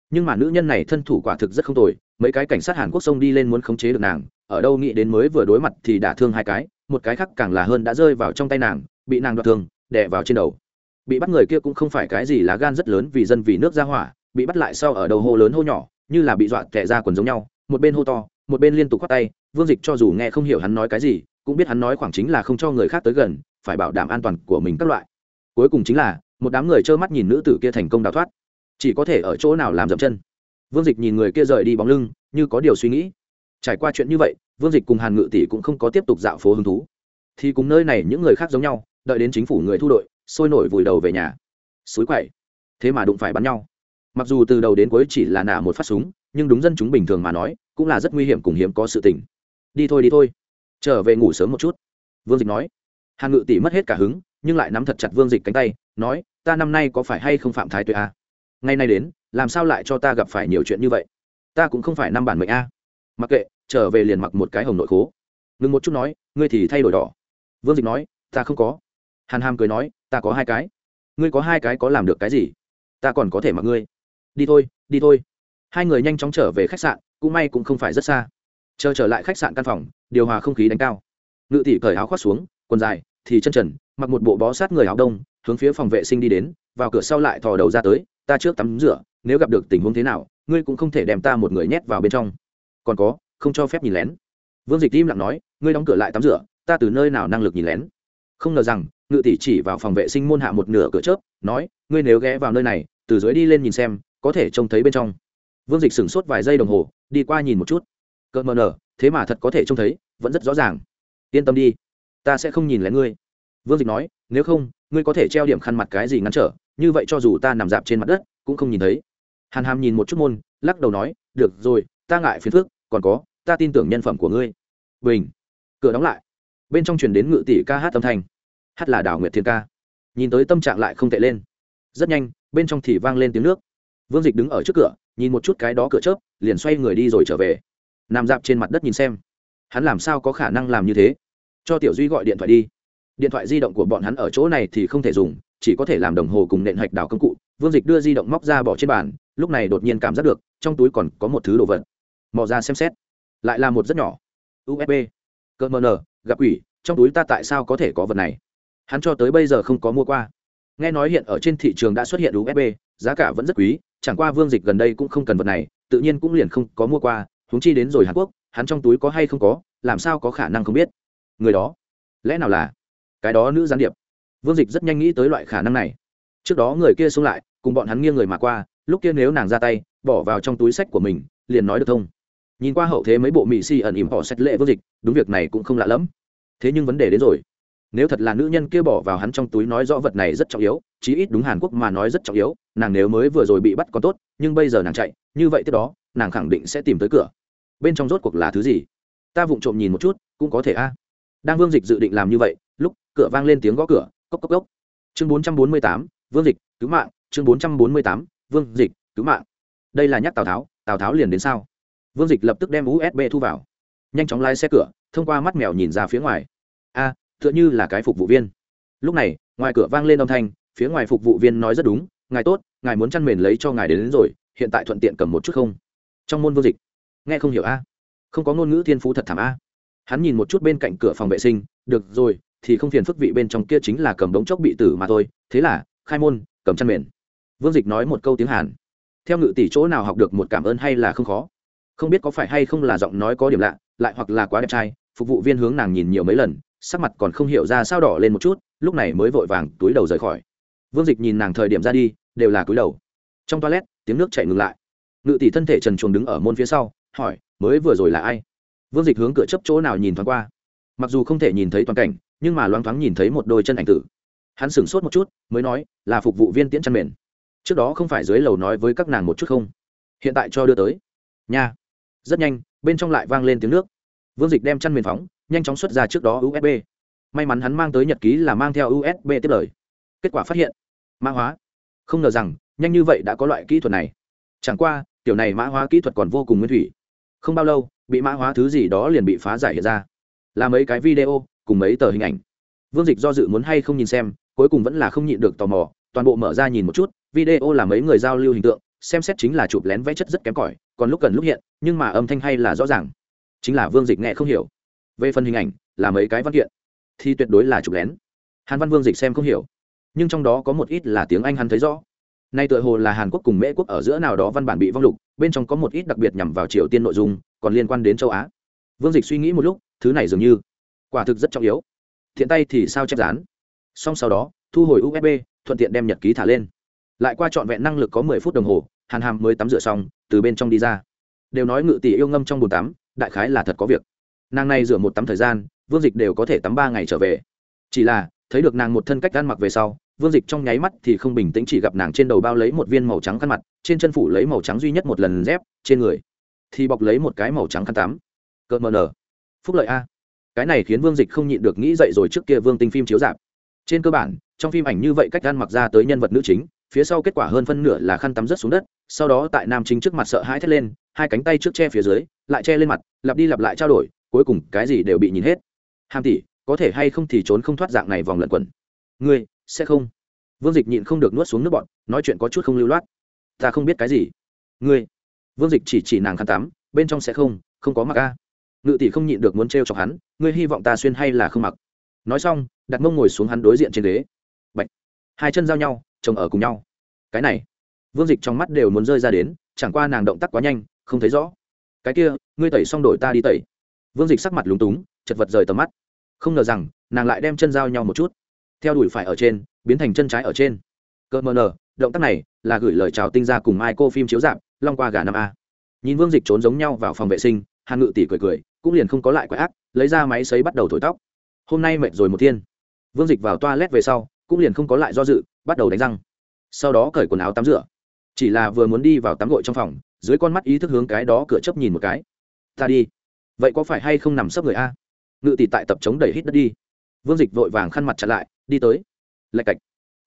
Nhưng mà nữ nhân này thân thủ quả thực rất không tồi, mấy cái cảnh sát hàn quốc xông đi lên muốn khống chế được nàng, ở đâu nghĩ đến mới vừa đối mặt thì đả thương hai cái, một cái khác càng là hơn đã rơi vào trong tay nàng, bị nàng đoạt thương, đè vào trên đầu. Bị bắt người kia cũng không phải cái gì lá gan rất lớn vì dân vì nước ra hỏa bị bắt lại sau ở đầu hô lớn hô nhỏ, như là bị dọa tệ ra quần giống nhau, một bên hô to, một bên liên tục khoát tay, vương dịch cho dù nghe không hiểu hắn nói cái gì, cũng biết hắn nói khoảng chính là không cho người khác tới gần, phải bảo đảm an toàn của mình các loại. Cuối cùng chính là, một đám người trơ mắt nhìn nữ tử kia thành công đào thoát. Chỉ có thể ở chỗ nào làm dậm chân. Vương dịch nhìn người kia rời đi bóng lưng, như có điều suy nghĩ. Trải qua chuyện như vậy, vương dịch cùng hàn ngự tỷ cũng không có tiếp tục dạo phố hứng thú. Thì cùng nơi này những người khác giống nhau, đợi đến chính phủ người thu đội, sôi nổi vùi đầu về nhà. Suối quậy. Thế mà đụng phải bắn nhau mặc dù từ đầu đến cuối chỉ là nả một phát súng, nhưng đúng dân chúng bình thường mà nói, cũng là rất nguy hiểm cùng hiếm có sự tình. Đi thôi đi thôi. Trở về ngủ sớm một chút. Vương dịch nói. Hàn ngự tỷ mất hết cả hứng, nhưng lại nắm thật chặt vương dịch cánh tay, nói, ta năm nay có phải hay không phạm thái tuệ a? À? ngày nay đến, làm sao lại cho ta gặp phải nhiều chuyện như vậy? Ta cũng không phải năm bản mệnh a. Mặc kệ, trở về liền mặc một cái hồng nội khố. Ngừng một chút nói, ngươi thì thay đổi đỏ. Vương dịch nói, ta không có. Hàn hàm cười nói, ta có hai cái. Ngươi có hai cái có làm được cái gì? Ta còn có thể mặc ngươi đi thôi đi thôi. Hai người nhanh chóng trở về khách sạn, cũng may cũng không phải rất xa. Chờ trở lại khách sạn căn phòng, điều hòa không khí đánh cao. Ngự tỷ cởi áo khoác xuống, quần dài, thì chân trần, mặc một bộ bó sát người áo đông, hướng phía phòng vệ sinh đi đến, vào cửa sau lại thò đầu ra tới, ta trước tắm rửa, nếu gặp được tình huống thế nào, ngươi cũng không thể đem ta một người nhét vào bên trong. Còn có, không cho phép nhìn lén. Vương dịch im lặng nói, ngươi đóng cửa lại tắm rửa, ta từ nơi nào năng lực nhìn lén? Không ngờ rằng, ngự tỷ chỉ vào phòng vệ sinh môn hạ một nửa cửa chớp, nói, ngươi nếu ghé vào nơi này, từ dưới đi lên nhìn xem có thể trông thấy bên trong. Vương dịch sửng sốt vài giây đồng hồ, đi qua nhìn một chút. Cợt mờ nở, thế mà thật có thể trông thấy, vẫn rất rõ ràng. Yên tâm đi, ta sẽ không nhìn lén ngươi. Vương dịch nói, nếu không, ngươi có thể treo điểm khăn mặt cái gì ngăn trở, như vậy cho dù ta nằm dạp trên mặt đất, cũng không nhìn thấy. Hàn hàm nhìn một chút môn, lắc đầu nói, được rồi, ta ngại phiền phước còn có, ta tin tưởng nhân phẩm của ngươi. Bình. Cửa đóng lại. Bên trong chuyển đến ngự tỷ ca hát âm thanh. Hát là đảo nguyệt thiên ca. Nhìn tới tâm trạng lại không tệ lên. Rất nhanh, bên trong thì vang lên tiếng nước vương dịch đứng ở trước cửa nhìn một chút cái đó cửa chớp liền xoay người đi rồi trở về. Nằm dạp trên mặt đất nhìn xem. Hắn làm sao có khả năng làm như thế? Cho tiểu duy gọi điện thoại đi. Điện thoại di động của bọn hắn ở chỗ này thì không thể dùng chỉ có thể làm đồng hồ cùng nện hạch đào công cụ. Vương dịch đưa di động móc ra bỏ trên bàn lúc này đột nhiên cảm giác được trong túi còn có một thứ đồ vật. Mò ra xem xét. Lại là một rất nhỏ. Usb cơ mờ nờ gặp quỷ, trong túi ta tại sao có thể có vật này? Hắn cho tới bây giờ không có mua qua. Nghe nói hiện ở trên thị trường đã xuất hiện usb giá cả vẫn rất quý chẳng qua vương dịch gần đây cũng không cần vật này, tự nhiên cũng liền không có mua qua, huống chi đến rồi hàn quốc, hắn trong túi có hay không có, làm sao có khả năng không biết. Người đó, lẽ nào là cái đó nữ gián điệp? Vương dịch rất nhanh nghĩ tới loại khả năng này. Trước đó người kia xuống lại, cùng bọn hắn nghiêng người mà qua, lúc kia nếu nàng ra tay, bỏ vào trong túi sách của mình, liền nói được thông. Nhìn qua hậu thế mấy bộ mỹ si ẩn ỉm họ xét lệ vương dịch, đúng việc này cũng không lạ lắm. thế nhưng vấn đề đến rồi nếu thật là nữ nhân kia bỏ vào hắn trong túi nói rõ vật này rất trọng yếu chí ít đúng hàn quốc mà nói rất trọng yếu nàng nếu mới vừa rồi bị bắt còn tốt nhưng bây giờ nàng chạy như vậy tiếp đó nàng khẳng định sẽ tìm tới cửa. Bên trong rốt cuộc là thứ gì? Ta vụng trộm nhìn một chút cũng có thể a. Đang vương dịch dự định làm như vậy lúc cửa vang lên tiếng gõ cửa cốc cốc cốc. Chương bốn trăm bốn mươi tám vương dịch cứu mạng. Chương bốn trăm bốn mươi tám vương dịch cứu mạng. Đây là nhắc tào tháo tào tháo liền đến sao? Vương dịch lập tức đem usb thu vào. Nhanh chóng lái xe cửa thông qua mắt mèo nhìn ra phía ngoài. A à, tựa như là cái phục vụ viên. Lúc này ngoài cửa vang lên âm thanh phía ngoài phục vụ viên nói rất đúng ngài tốt ngài muốn chăn mền lấy cho ngài đến, đến rồi hiện tại thuận tiện cầm một chút không? Trong môn vô dịch nghe không hiểu a. Không có ngôn ngữ thiên phú thật thảm a. Hắn nhìn một chút bên cạnh cửa phòng vệ sinh được rồi thì không phiền phức vị bên trong kia chính là cầm đống chốc bị tử mà thôi thế là khai môn cầm chăn mền. Vương dịch nói một câu tiếng hàn. Theo ngự tỷ chỗ nào học được một cảm ơn hay là không khó. Không biết có phải hay không là giọng nói có điểm lạ lại hoặc là quá đẹp trai phục vụ viên hướng nàng nhìn nhiều mấy lần sắc mặt còn không hiểu ra sao đỏ lên một chút, lúc này mới vội vàng túi đầu rời khỏi. Vương dịch nhìn nàng thời điểm ra đi, đều là túi đầu. Trong toilet, tiếng nước chảy ngừng lại. Ngự tỷ thân thể trần chuồng đứng ở môn phía sau, hỏi, mới vừa rồi là ai? Vương dịch hướng cửa chấp chỗ nào nhìn thoáng qua. Mặc dù không thể nhìn thấy toàn cảnh, nhưng mà loáng thoáng nhìn thấy một đôi chân ảnh tử. Hắn sửng sốt một chút, mới nói, là phục vụ viên tiễn chăn mền. Trước đó không phải dưới lầu nói với các nàng một chút không? Hiện tại cho đưa tới. Nha. Rất nhanh, bên trong lại vang lên tiếng nước. Vương dịch đem chăn mền phóng nhanh chóng xuất ra trước đó usb may mắn hắn mang tới nhật ký là mang theo usb tiếp lời. Kết quả phát hiện, mã hóa. Không ngờ rằng, nhanh như vậy đã có loại kỹ thuật này. Chẳng qua tiểu này mã hóa kỹ thuật còn vô cùng nguyên thủy. Không bao lâu, bị mã hóa thứ gì đó liền bị phá giải hiện ra. Là mấy cái video, cùng mấy tờ hình ảnh. Vương dịch do dự muốn hay không nhìn xem, cuối cùng vẫn là không nhịn được tò mò, toàn bộ mở ra nhìn một chút, video là mấy người giao lưu hình tượng, xem xét chính là chụp lén vẽ chất rất kém cỏi, còn lúc cần lúc hiện, nhưng mà âm thanh hay là rõ ràng. Chính là vương dịch nghe không hiểu về phần hình ảnh, là mấy cái văn kiện, thì tuyệt đối là chụp lén. Hàn văn vương dịch xem không hiểu, nhưng trong đó có một ít là tiếng anh hắn thấy rõ. Nay tựa hồ là hàn quốc cùng mễ quốc ở giữa nào đó văn bản bị vong lục, bên trong có một ít đặc biệt nhằm vào triều tiên nội dung, còn liên quan đến châu á. Vương dịch suy nghĩ một lúc, thứ này dường như, quả thực rất trọng yếu. Thiện tay thì sao chép dán? Xong sau đó, thu hồi usb thuận tiện đem nhật ký thả lên. Lại qua trọn vẹn năng lực có mười phút đồng hồ, hàn hàm mới tắm rửa xong, từ bên trong đi ra. Đều nói ngự tỷ yêu ngâm trong bồn tắm, đại khái là thật có việc nàng này rửa một tắm thời gian, vương dịch đều có thể tắm ba ngày trở về. Chỉ là, thấy được nàng một thân cách ăn mặc về sau, vương dịch trong nháy mắt thì không bình tĩnh chỉ gặp nàng trên đầu bao lấy một viên màu trắng khăn mặt, trên chân phủ lấy màu trắng duy nhất một lần dép, trên người thì bọc lấy một cái màu trắng khăn tắm. Cợt mờ nở. Phúc lợi a. Cái này khiến vương dịch không nhịn được nghĩ dậy rồi trước kia vương tinh phim chiếu dạp trên cơ bản, trong phim ảnh như vậy cách ăn mặc ra tới nhân vật nữ chính, phía sau kết quả hơn phân nửa là khăn tắm rớt xuống đất, sau đó tại nam chính trước mặt sợ hãi thét lên, hai cánh tay trước che phía dưới, lại che lên mặt, lặp đi lặp lại trao đổi cuối cùng cái gì đều bị nhìn hết. Hàm tỷ, có thể hay không thì trốn không thoát dạng này vòng lẩn quẩn? Ngươi, sẽ không. Vương dịch nhịn không được nuốt xuống nước bọn nói chuyện có chút không lưu loát. Ta không biết cái gì. Ngươi. Vương dịch chỉ chỉ nàng khăn tắm, bên trong sẽ không không có mặc a. Ngự tỷ không nhịn được muốn t r e o chọc hắn, ngươi hy vọng ta xuyên hay là không mặc? Nói xong, đặt mông ngồi xuống hắn đối diện trên ghế. Bạch. hai chân giao nhau, chồng ở cùng nhau. Cái này. Vương dịch trong mắt đều muốn rơi ra đến, chẳng qua nàng động tác quá nhanh, không thấy rõ. Cái kia, ngươi tẩy xong đổi ta đi tẩy vương dịch sắc mặt lúng túng, chật vật rời tầm mắt. Không ngờ rằng, nàng lại đem chân giao nhau một chút. Theo đuổi phải ở trên, biến thành chân trái ở trên. Cỡ mờ nờ, động tác này là gửi lời chào tinh ra cùng mai cô phim chiếu dạp long qua gà năm a. Nhìn vương dịch trốn giống nhau vào phòng vệ sinh, hàn ngự tỷ cười cười, cũng liền không có lại quái ác, lấy ra máy xấy bắt đầu thổi tóc. Hôm nay mệt rồi một thiên. Vương dịch vào toa lét về sau, cũng liền không có lại do dự, bắt đầu đánh răng. Sau đó cởi quần áo tắm rửa. Chỉ là vừa muốn đi vào tắm gội trong phòng, dưới con mắt ý thức hướng cái đó cửa chấp nhìn một cái. Ta đi vậy có phải hay không nằm sấp người a? Ngự tỷ tại tập chống đẩy hít đất đi. Vương dịch vội vàng khăn mặt chặn lại, đi tới. Lạch cạch.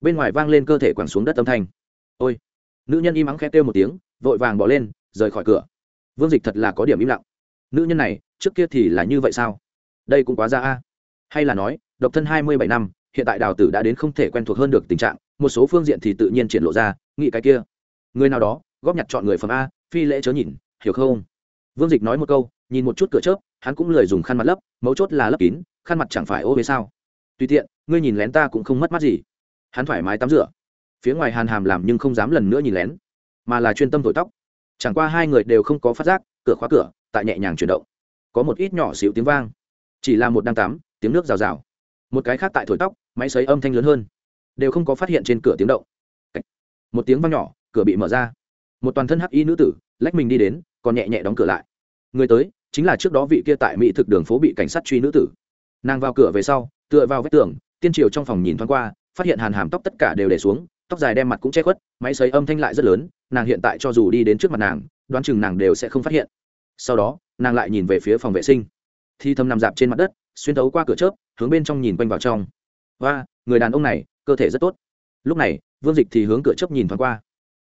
Bên ngoài vang lên cơ thể quẳng xuống đất âm thanh. Ôi. Nữ nhân im ắng khe kêu một tiếng, vội vàng bỏ lên, rời khỏi cửa. Vương dịch thật là có điểm im lặng. Nữ nhân này, trước kia thì là như vậy sao? Đây cũng quá ra a. Hay là nói, độc thân hai mươi bảy năm, hiện tại đào tử đã đến không thể quen thuộc hơn được tình trạng, một số phương diện thì tự nhiên triển lộ ra, nghĩ cái kia. Người nào đó, góp nhặt chọn người phẩm a, phi lễ chớ nhìn, hiểu không? Vương dịch nói một câu nhìn một chút cửa chớp, hắn cũng lười dùng khăn mặt lấp, mấu chốt là lấp kín, khăn mặt chẳng phải ô với sao? Tùy tiện, ngươi nhìn lén ta cũng không mất mắt gì. Hắn thoải mái tắm rửa. Phía ngoài hàn hàm làm nhưng không dám lần nữa nhìn lén, mà là chuyên tâm thổi tóc. Chẳng qua hai người đều không có phát giác, cửa khóa cửa, tại nhẹ nhàng chuyển động. Có một ít nhỏ xíu tiếng vang. Chỉ là một đang tắm, tiếng nước rào rào. Một cái khác tại thổi tóc, máy xấy âm thanh lớn hơn. Đều không có phát hiện trên cửa tiếng động. Một tiếng vang nhỏ, cửa bị mở ra. Một toàn thân hắc y nữ tử, lách mình đi đến, còn nhẹ nhẹ đóng cửa lại. Người tới chính là trước đó vị kia tại mỹ thực đường phố bị cảnh sát truy nữ tử. Nàng vào cửa về sau, tựa vào vách tường, tiên triều trong phòng nhìn thoáng qua, phát hiện hàn hàm tóc tất cả đều để xuống, tóc dài đem mặt cũng che khuất, máy xấy âm thanh lại rất lớn, nàng hiện tại cho dù đi đến trước mặt nàng, đoán chừng nàng đều sẽ không phát hiện. Sau đó, nàng lại nhìn về phía phòng vệ sinh. Thi thầm nằm dạp trên mặt đất, xuyên thấu qua cửa chớp, hướng bên trong nhìn quanh vào trong. Và người đàn ông này, cơ thể rất tốt. Lúc này, vương dịch thì hướng cửa chớp nhìn thoáng qua.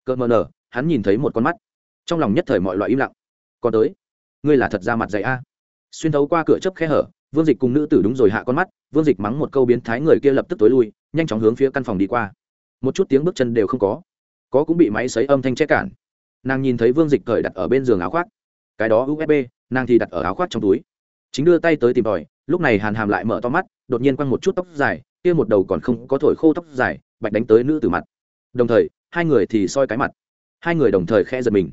Cỡ mờ nở, hắn nhìn thấy một con mắt. Trong lòng nhất thời mọi loại im lặng. Còn tới ngươi là thật ra mặt dày a. Xuyên thấu qua cửa chớp khe hở, vương dịch cùng nữ tử đúng rồi hạ con mắt, vương dịch mắng một câu biến thái người kia lập tức tối lui, nhanh chóng hướng phía căn phòng đi qua. Một chút tiếng bước chân đều không có. Có cũng bị máy xấy âm thanh che cản. Nàng nhìn thấy vương dịch cởi đặt ở bên giường áo khoác. Cái đó usb nàng thì đặt ở áo khoác trong túi. Chính đưa tay tới tìm tòi, lúc này hàn hàm lại mở to mắt, đột nhiên quăng một chút tóc dài, kia một đầu còn không có thổi khô tóc dài, bạch đánh tới nữ tử mặt. Đồng thời, hai người thì soi cái mặt. Hai người đồng thời khe giật mình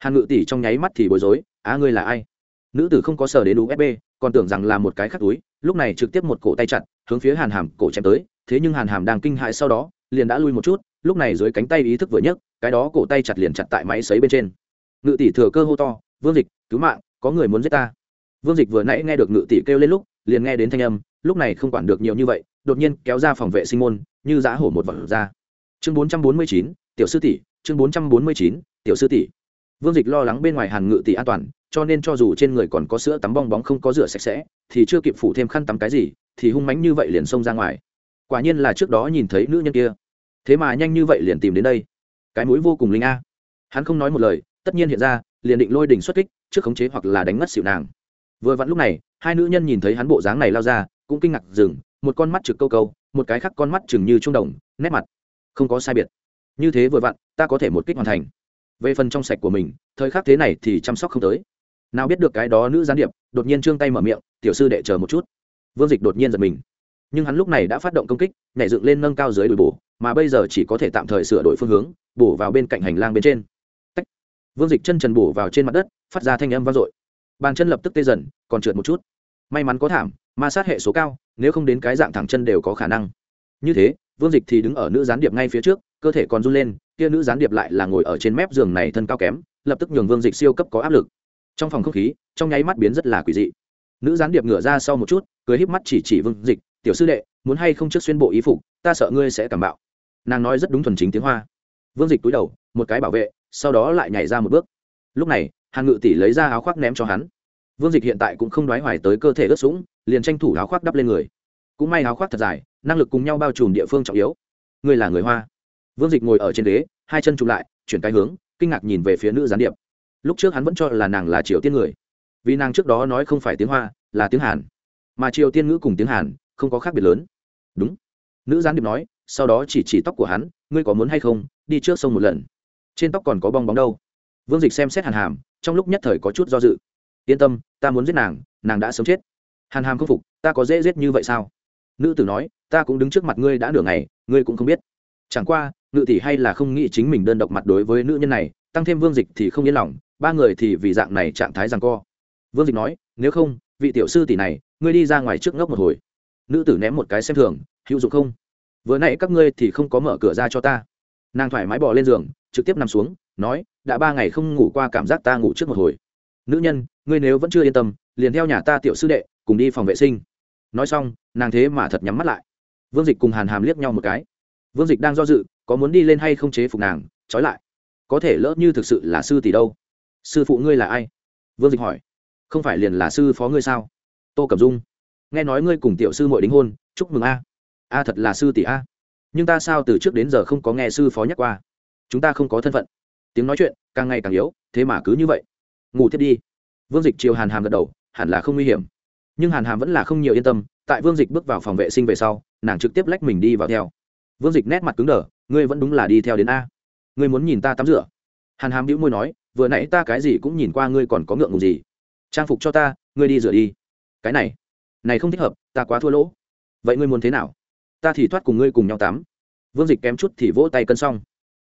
hàn ngự tỷ trong nháy mắt thì bối rối, á, ngươi là ai? Nữ tử không có sờ đến usb còn tưởng rằng là một cái khắc túi, lúc này trực tiếp một cổ tay chặt, hướng phía hàn hàm cổ chém tới, thế nhưng hàn hàm đang kinh hại sau đó, liền đã lui một chút, lúc này dưới cánh tay ý thức vừa nhấc, cái đó cổ tay chặt liền chặt tại máy xấy bên trên. Ngự tỷ thừa cơ hô to, vương dịch, cứu mạng, có người muốn giết ta. Vương dịch vừa nãy nghe được ngự tỷ kêu lên lúc, liền nghe đến thanh âm, lúc này không quản được nhiều như vậy, đột nhiên kéo ra phòng vệ sinh môn, như giã hổ một vật ra. Chương bốn trăm bốn mươi chín, tiểu sư tỷ, chương bốn trăm bốn mươi chín, tiểu sư tỷ vương dịch lo lắng bên ngoài hàn ngự tỷ an toàn, cho nên cho dù trên người còn có sữa tắm bong bóng không có rửa sạch sẽ, thì chưa kịp phủ thêm khăn tắm cái gì, thì hung mánh như vậy liền xông ra ngoài. Quả nhiên là trước đó nhìn thấy nữ nhân kia. Thế mà nhanh như vậy liền tìm đến đây. Cái mũi vô cùng linh a. Hắn không nói một lời, tất nhiên hiện ra, liền định lôi đỉnh xuất kích, trước khống chế hoặc là đánh ngất xỉu nàng. Vừa vặn lúc này, hai nữ nhân nhìn thấy hắn bộ dáng này lao ra, cũng kinh ngạc dừng, một con mắt trực câu câu, một cái khác con mắt chừng như trung đồng, nét mặt không có sai biệt. Như thế vừa vặn, ta có thể một kích hoàn thành về phần trong sạch của mình, thời khắc thế này thì chăm sóc không tới. Nào biết được cái đó nữ gián điệp, đột nhiên trương tay mở miệng, tiểu sư đệ chờ một chút. Vương dịch đột nhiên giật mình. Nhưng hắn lúc này đã phát động công kích, nhảy dựng lên nâng cao dưới đùi bổ, mà bây giờ chỉ có thể tạm thời sửa đổi phương hướng, bổ vào bên cạnh hành lang bên trên. Tách. vương dịch chân trần bổ vào trên mặt đất, phát ra thanh âm vang dội. Bàn chân lập tức tê dần, còn trượt một chút. May mắn có thảm, ma sát hệ số cao, nếu không đến cái dạng thẳng chân đều có khả năng. Như thế, vương dịch thì đứng ở nữ gián điệp ngay phía trước cơ thể còn run lên, kia nữ gián điệp lại là ngồi ở trên mép giường này thân cao kém, lập tức nhường vương dịch siêu cấp có áp lực. Trong phòng không khí, trong nháy mắt biến rất là quỷ dị. Nữ gián điệp ngửa ra sau một chút, cười híp mắt chỉ chỉ vương dịch, tiểu sư đệ, muốn hay không trước xuyên bộ ý phục, ta sợ ngươi sẽ cảm bạo. Nàng nói rất đúng thuần chính tiếng hoa. Vương dịch túi đầu, một cái bảo vệ, sau đó lại nhảy ra một bước. Lúc này, hàn ngự tỷ lấy ra áo khoác ném cho hắn. Vương dịch hiện tại cũng không đoái hoài tới cơ thể ướt sũng, liền tranh thủ áo khoác đắp lên người. Cũng may áo khoác thật dài, năng lực cùng nhau bao trùm địa phương trọng yếu. Ngươi là người hoa vương dịch ngồi ở trên ghế, hai chân chụm lại, chuyển cái hướng, kinh ngạc nhìn về phía nữ gián điệp. Lúc trước hắn vẫn cho là nàng là triều tiên người. Vì nàng trước đó nói không phải tiếng hoa, là tiếng hàn. Mà triều tiên ngữ cùng tiếng hàn, không có khác biệt lớn. Đúng. Nữ gián điệp nói, sau đó chỉ chỉ tóc của hắn, ngươi có muốn hay không, đi trước sông một lần. Trên tóc còn có bong bóng đâu. Vương dịch xem xét hàn hàm, trong lúc nhất thời có chút do dự. Yên tâm, ta muốn giết nàng nàng đã sớm chết. Hàn hàm không phục, ta có dễ giết như vậy sao? Nữ tử nói, ta cũng đứng trước mặt ngươi đã nửa ngày, ngươi cũng không biết. Chẳng qua ngự tỷ hay là không nghĩ chính mình đơn độc mặt đối với nữ nhân này, tăng thêm vương dịch thì không yên lòng, ba người thì vì dạng này trạng thái rằng co. Vương dịch nói, nếu không, vị tiểu sư tỷ này, ngươi đi ra ngoài trước ngốc một hồi. Nữ tử ném một cái xem thường, hữu dụng không? Vừa nãy các ngươi thì không có mở cửa ra cho ta. Nàng thoải mái bỏ lên giường, trực tiếp nằm xuống, nói, đã ba ngày không ngủ qua cảm giác ta ngủ trước một hồi. Nữ nhân, ngươi nếu vẫn chưa yên tâm, liền theo nhà ta tiểu sư đệ, cùng đi phòng vệ sinh. Nói xong, nàng thế mà thật nhắm mắt lại. Vương dịch cùng hàn hàm liếc nhau một cái. Vương dịch đang do dự có muốn đi lên hay không chế phục nàng, trói lại. Có thể lỡ như thực sự là sư tỷ đâu. Sư phụ ngươi là ai? Vương dịch hỏi. Không phải liền là sư phó ngươi sao? Tô cẩm dung. Nghe nói ngươi cùng tiểu sư mội đính hôn, chúc mừng a. A thật là sư tỷ a. Nhưng ta sao từ trước đến giờ không có nghe sư phó nhắc qua? Chúng ta không có thân phận. Tiếng nói chuyện càng ngày càng yếu, thế mà cứ như vậy. Ngủ tiếp đi. Vương dịch chiều hàn hàm gật đầu, hẳn là không nguy hiểm. Nhưng hàn hàm vẫn là không nhiều yên tâm, tại vương dịch bước vào phòng vệ sinh về sau, nàng trực tiếp lách mình đi vào theo. Vương dịch nét mặt cứng đờ ngươi vẫn đúng là đi theo đến a. Ngươi muốn nhìn ta tắm rửa. Hàn hàm đĩu môi nói, vừa nãy ta cái gì cũng nhìn qua ngươi còn có ngượng ngùng gì. Trang phục cho ta, ngươi đi rửa đi. Cái này này không thích hợp, ta quá thua lỗ. Vậy ngươi muốn thế nào? Ta thì thoát cùng ngươi cùng nhau tắm. Vương dịch kém chút thì vỗ tay cân xong.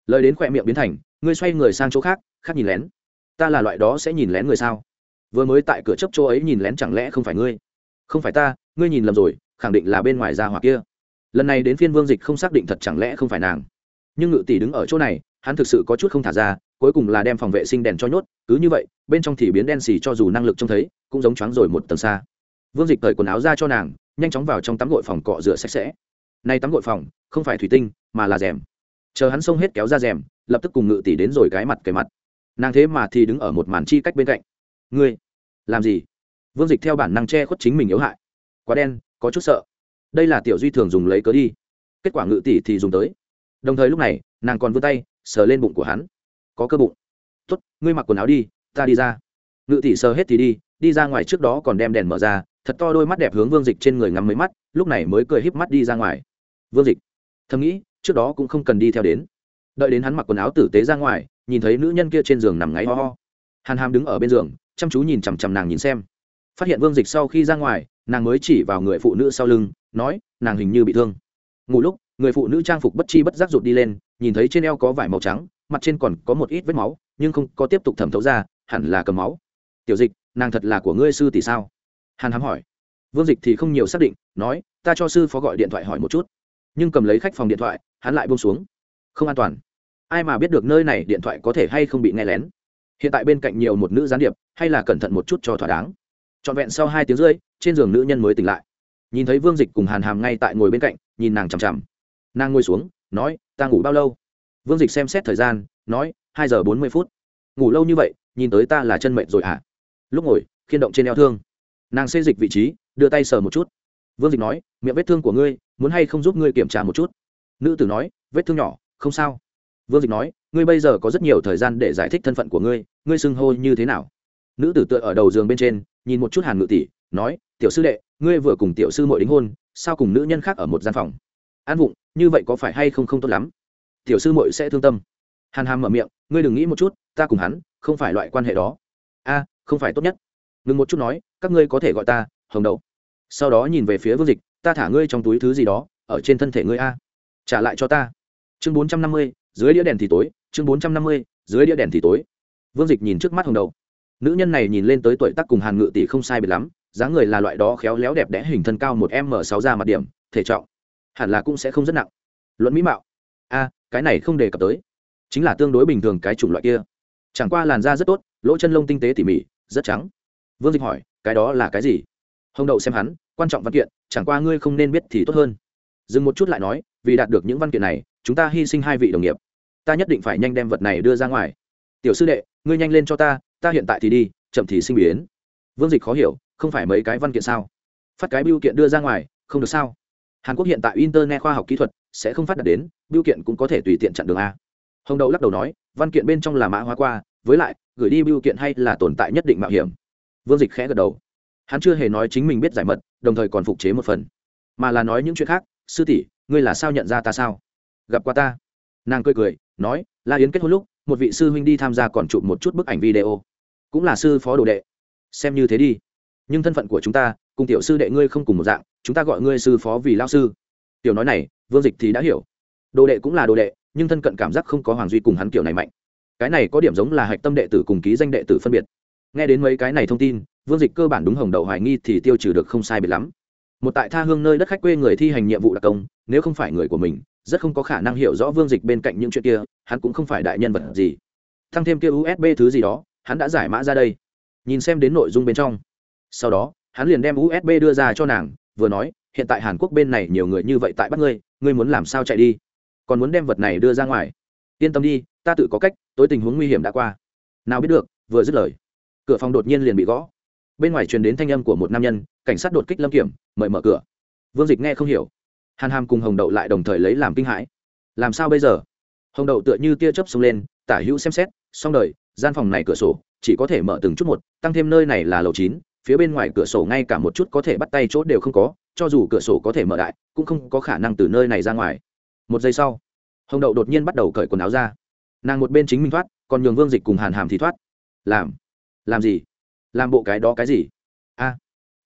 Lời đến khỏe miệng biến thành, ngươi xoay người sang chỗ khác khác nhìn lén. Ta là loại đó sẽ nhìn lén người sao? Vừa mới tại cửa chấp chỗ ấy nhìn lén chẳng lẽ không phải ngươi? Không phải ta, ngươi nhìn lầm rồi, khẳng định là bên ngoài ra hoặc kia. Lần này đến phiên vương dịch không xác định thật chẳng lẽ không phải nàng nhưng ngự tỷ đứng ở chỗ này, hắn thực sự có chút không thả ra, cuối cùng là đem phòng vệ sinh đèn cho nhốt, cứ như vậy, bên trong thì biến đen xì cho dù năng lực trông thấy, cũng giống choáng rồi một tầng xa. Vương dịch cởi quần áo ra cho nàng, nhanh chóng vào trong tắm gội phòng cọ rửa sạch sẽ. Nay tắm gội phòng, không phải thủy tinh, mà là rèm. Chờ hắn xông hết kéo ra rèm, lập tức cùng ngự tỷ đến rồi cái mặt cái mặt. Nàng thế mà thì đứng ở một màn chi cách bên cạnh. Ngươi, làm gì? Vương dịch theo bản năng che khuất chính mình yếu hại. Quá đen, có chút sợ. Đây là tiểu duy thường dùng lấy cớ đi. Kết quả ngự tỷ thì dùng tới đồng thời lúc này, nàng còn vươn tay, sờ lên bụng của hắn. Có cơ bụng. Tốt, ngươi mặc quần áo đi, ta đi ra. Ngự tỷ sờ hết thì đi đi ra ngoài trước đó còn đem đèn mở ra, thật to đôi mắt đẹp hướng vương dịch trên người ngắm mấy mắt, lúc này mới cười híp mắt đi ra ngoài. Vương dịch. Thầm nghĩ, trước đó cũng không cần đi theo đến. Đợi đến hắn mặc quần áo tử tế ra ngoài, nhìn thấy nữ nhân kia trên giường nằm ngáy ho ho. Hàn hàm đứng ở bên giường, chăm chú nhìn chằm chằm nàng nhìn xem. Phát hiện vương dịch sau khi ra ngoài, nàng mới chỉ vào người phụ nữ sau lưng, nói, nàng hình như bị thương. Ngủ lúc người phụ nữ trang phục bất chi bất giác rụt đi lên, nhìn thấy trên eo có vải màu trắng, mặt trên còn có một ít vết máu, nhưng không có tiếp tục thẩm thấu ra, hẳn là cầm máu. Tiểu dịch, nàng thật là của ngươi sư tỷ sao? Hàn hám hỏi. Vương dịch thì không nhiều xác định, nói, ta cho sư phó gọi điện thoại hỏi một chút. Nhưng cầm lấy khách phòng điện thoại, hắn lại buông xuống. Không an toàn. Ai mà biết được nơi này điện thoại có thể hay không bị nghe lén? Hiện tại bên cạnh nhiều một nữ gián điệp, hay là cẩn thận một chút cho thỏa đáng. Trọn vẹn sau hai tiếng rưỡi, trên giường nữ nhân mới tỉnh lại. Nhìn thấy vương dịch cùng hàn hàm ngay tại ngồi bên cạnh, nhìn nàng chằm chằm nàng ngồi xuống, nói, ta ngủ bao lâu? Vương dịch xem xét thời gian, nói, hai giờ bốn mươi phút. Ngủ lâu như vậy, nhìn tới ta là chân mệnh rồi hả? Lúc ngồi, khiên động trên eo thương. Nàng xê dịch vị trí, đưa tay sờ một chút. Vương dịch nói, miệng vết thương của ngươi, muốn hay không giúp ngươi kiểm tra một chút? Nữ tử nói, vết thương nhỏ, không sao. Vương dịch nói, ngươi bây giờ có rất nhiều thời gian để giải thích thân phận của ngươi ngươi xưng hô như thế nào? Nữ tử tựa ở đầu giường bên trên, nhìn một chút hàn ngự tỷ, nói, tiểu sư đệ, ngươi vừa cùng tiểu sư mội đính hôn, sao cùng nữ nhân khác ở một gian phòng? An vụng như vậy có phải hay không không tốt lắm? Tiểu sư muội sẽ thương tâm. Hàn hàm mở miệng, ngươi đừng nghĩ một chút, ta cùng hắn không phải loại quan hệ đó. A, không phải tốt nhất. Ngừng một chút nói, các ngươi có thể gọi ta hồng đậu. Sau đó nhìn về phía vương dịch, ta thả ngươi trong túi thứ gì đó ở trên thân thể ngươi a. Trả lại cho ta. Chương bốn trăm năm mươi, dưới đĩa đèn thì tối, chương bốn trăm năm mươi, dưới đĩa đèn thì tối. Vương dịch nhìn trước mắt hồng đầu nữ nhân này nhìn lên tới tuổi tác cùng hàn ngự tỷ không sai biệt lắm, dáng người là loại đó khéo léo đẹp đẽ hình thân cao một m sáu ra mặt điểm, thể trọng hẳn là cũng sẽ không rất nặng. Luận mỹ mạo. A, cái này không đề cập tới. Chính là tương đối bình thường cái chủng loại kia. Chẳng qua làn da rất tốt, lỗ chân lông tinh tế tỉ mỉ, rất trắng. Vương dịch hỏi, cái đó là cái gì? Hồng đậu xem hắn, quan trọng văn kiện, chẳng qua ngươi không nên biết thì tốt hơn. Dừng một chút lại nói, vì đạt được những văn kiện này, chúng ta hy sinh hai vị đồng nghiệp. Ta nhất định phải nhanh đem vật này đưa ra ngoài. Tiểu sư đệ, ngươi nhanh lên cho ta ta hiện tại thì đi, chậm thì sinh biến. Vương dịch khó hiểu, không phải mấy cái văn kiện sao? Phát cái biêu kiện đưa ra ngoài, không được sao? Hàn quốc hiện tại internet khoa học kỹ thuật sẽ không phát đạt đến biêu kiện cũng có thể tùy tiện chặn đường a. Hồng đậu lắc đầu nói, văn kiện bên trong là mã hóa qua, với lại, gửi đi biêu kiện hay là tồn tại nhất định mạo hiểm. Vương dịch khẽ gật đầu. Hắn chưa hề nói chính mình biết giải mật, đồng thời còn phục chế một phần. Mà là nói những chuyện khác, sư tỷ, ngươi là sao nhận ra ta sao? Gặp qua ta? Nàng cười cười, nói, la yến kết hôn lúc, một vị sư huynh đi tham gia còn chụp một chút bức ảnh video. Cũng là sư phó đồ đệ. Xem như thế đi. Nhưng thân phận của chúng ta, cùng tiểu sư đệ ngươi không cùng một dạng chúng ta gọi ngươi sư phó vì lao sư. Tiểu nói này, vương dịch thì đã hiểu. Đồ đệ cũng là đồ đệ, nhưng thân cận cảm giác không có hoàng duy cùng hắn kiểu này mạnh. Cái này có điểm giống là hạch tâm đệ tử cùng ký danh đệ tử phân biệt. Nghe đến mấy cái này thông tin, vương dịch cơ bản đúng hồng đậu hoài nghi thì tiêu trừ được không sai biệt lắm. Một tại tha hương nơi đất khách quê người thi hành nhiệm vụ đặc công, nếu không phải người của mình, rất không có khả năng hiểu rõ vương dịch bên cạnh những chuyện kia, hắn cũng không phải đại nhân vật gì. Thăng thêm kia usb thứ gì đó, hắn đã giải mã ra đây. Nhìn xem đến nội dung bên trong. Sau đó, hắn liền đem usb đưa ra cho nàng vừa nói, hiện tại hàn quốc bên này nhiều người như vậy tại bắt ngươi ngươi muốn làm sao chạy đi? Còn muốn đem vật này đưa ra ngoài? Yên tâm đi, ta tự có cách, tối tình huống nguy hiểm đã qua. Nào biết được, vừa dứt lời, cửa phòng đột nhiên liền bị gõ. Bên ngoài truyền đến thanh âm của một nam nhân, cảnh sát đột kích lâm kiểm, mời mở cửa. Vương dịch nghe không hiểu. Hàn hàm cùng hồng đậu lại đồng thời lấy làm kinh hãi. Làm sao bây giờ? Hồng đậu tựa như tia chớp xông lên, tả hữu xem xét, xong đời, gian phòng này cửa sổ, chỉ có thể mở từng chút một, tăng thêm nơi này là lầu chín phía bên ngoài cửa sổ ngay cả một chút có thể bắt tay chốt đều không có, cho dù cửa sổ có thể mở đại, cũng không có khả năng từ nơi này ra ngoài. Một giây sau, hồng đậu đột nhiên bắt đầu cởi quần áo ra. Nàng một bên chính mình thoát, còn nhường vương dịch cùng hàn hàm thì thoát. Làm làm gì? Làm bộ cái đó cái gì? A,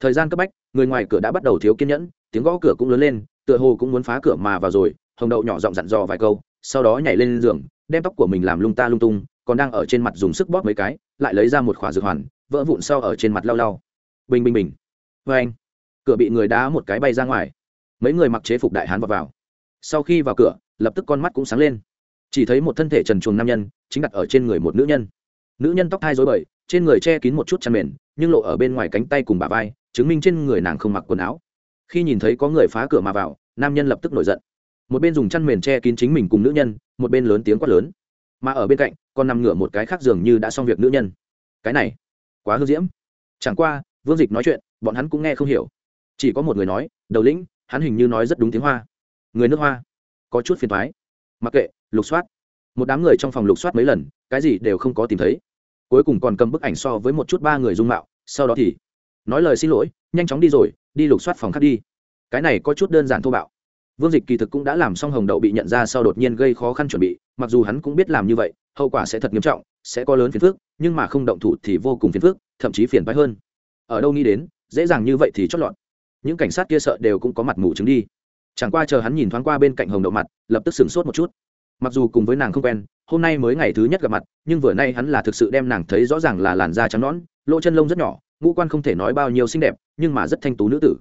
thời gian cấp bách, người ngoài cửa đã bắt đầu thiếu kiên nhẫn, tiếng gõ cửa cũng lớn lên, tựa hồ cũng muốn phá cửa mà vào rồi. Hồng đậu nhỏ giọng dặn dò vài câu, sau đó nhảy lên giường, đem tóc của mình làm lung ta lung tung, còn đang ở trên mặt dùng sức bóp mấy cái, lại lấy ra một khỏa dược hoàn, vỡ vụn sau ở trên mặt lau lau bình bình bình. Vê anh, cửa bị người đá một cái bay ra ngoài. Mấy người mặc chế phục đại hán vào vào. Sau khi vào cửa, lập tức con mắt cũng sáng lên. Chỉ thấy một thân thể trần chuồng nam nhân, chính đặt ở trên người một nữ nhân. Nữ nhân tóc thai dối bời, trên người che kín một chút chăn mền, nhưng lộ ở bên ngoài cánh tay cùng bà vai, chứng minh trên người nàng không mặc quần áo. Khi nhìn thấy có người phá cửa mà vào, nam nhân lập tức nổi giận. Một bên dùng chăn mền che kín chính mình cùng nữ nhân, một bên lớn tiếng quát lớn. Mà ở bên cạnh còn nằm ngửa một cái khác dường như đã xong việc nữ nhân. Cái này, quá hư diễm. Chẳng qua vương dịch nói chuyện, bọn hắn cũng nghe không hiểu. Chỉ có một người nói, đầu lĩnh, hắn hình như nói rất đúng tiếng hoa. Người nước hoa, có chút phiền thoái mặc kệ, lục soát. Một đám người trong phòng lục soát mấy lần, cái gì đều không có tìm thấy. Cuối cùng còn cầm bức ảnh so với một chút ba người dung mạo, sau đó thì nói lời xin lỗi, nhanh chóng đi rồi, đi lục soát phòng khác đi. Cái này có chút đơn giản thô bạo. Vương dịch kỳ thực cũng đã làm xong hồng đậu bị nhận ra sau đột nhiên gây khó khăn chuẩn bị, mặc dù hắn cũng biết làm như vậy, hậu quả sẽ thật nghiêm trọng, sẽ có lớn phiền phức, nhưng mà không động thủ thì vô cùng phiền phức, thậm chí phiền phái hơn ở đâu nghĩ đến, dễ dàng như vậy thì chót lọt. Những cảnh sát kia sợ đều cũng có mặt mù chứng đi. Chẳng qua chờ hắn nhìn thoáng qua bên cạnh hồng đậu mặt, lập tức sửng sốt một chút. Mặc dù cùng với nàng không quen, hôm nay mới ngày thứ nhất gặp mặt, nhưng vừa nay hắn là thực sự đem nàng thấy rõ ràng là làn da trắng nõn, lỗ chân lông rất nhỏ, ngũ quan không thể nói bao nhiêu xinh đẹp, nhưng mà rất thanh tú nữ tử.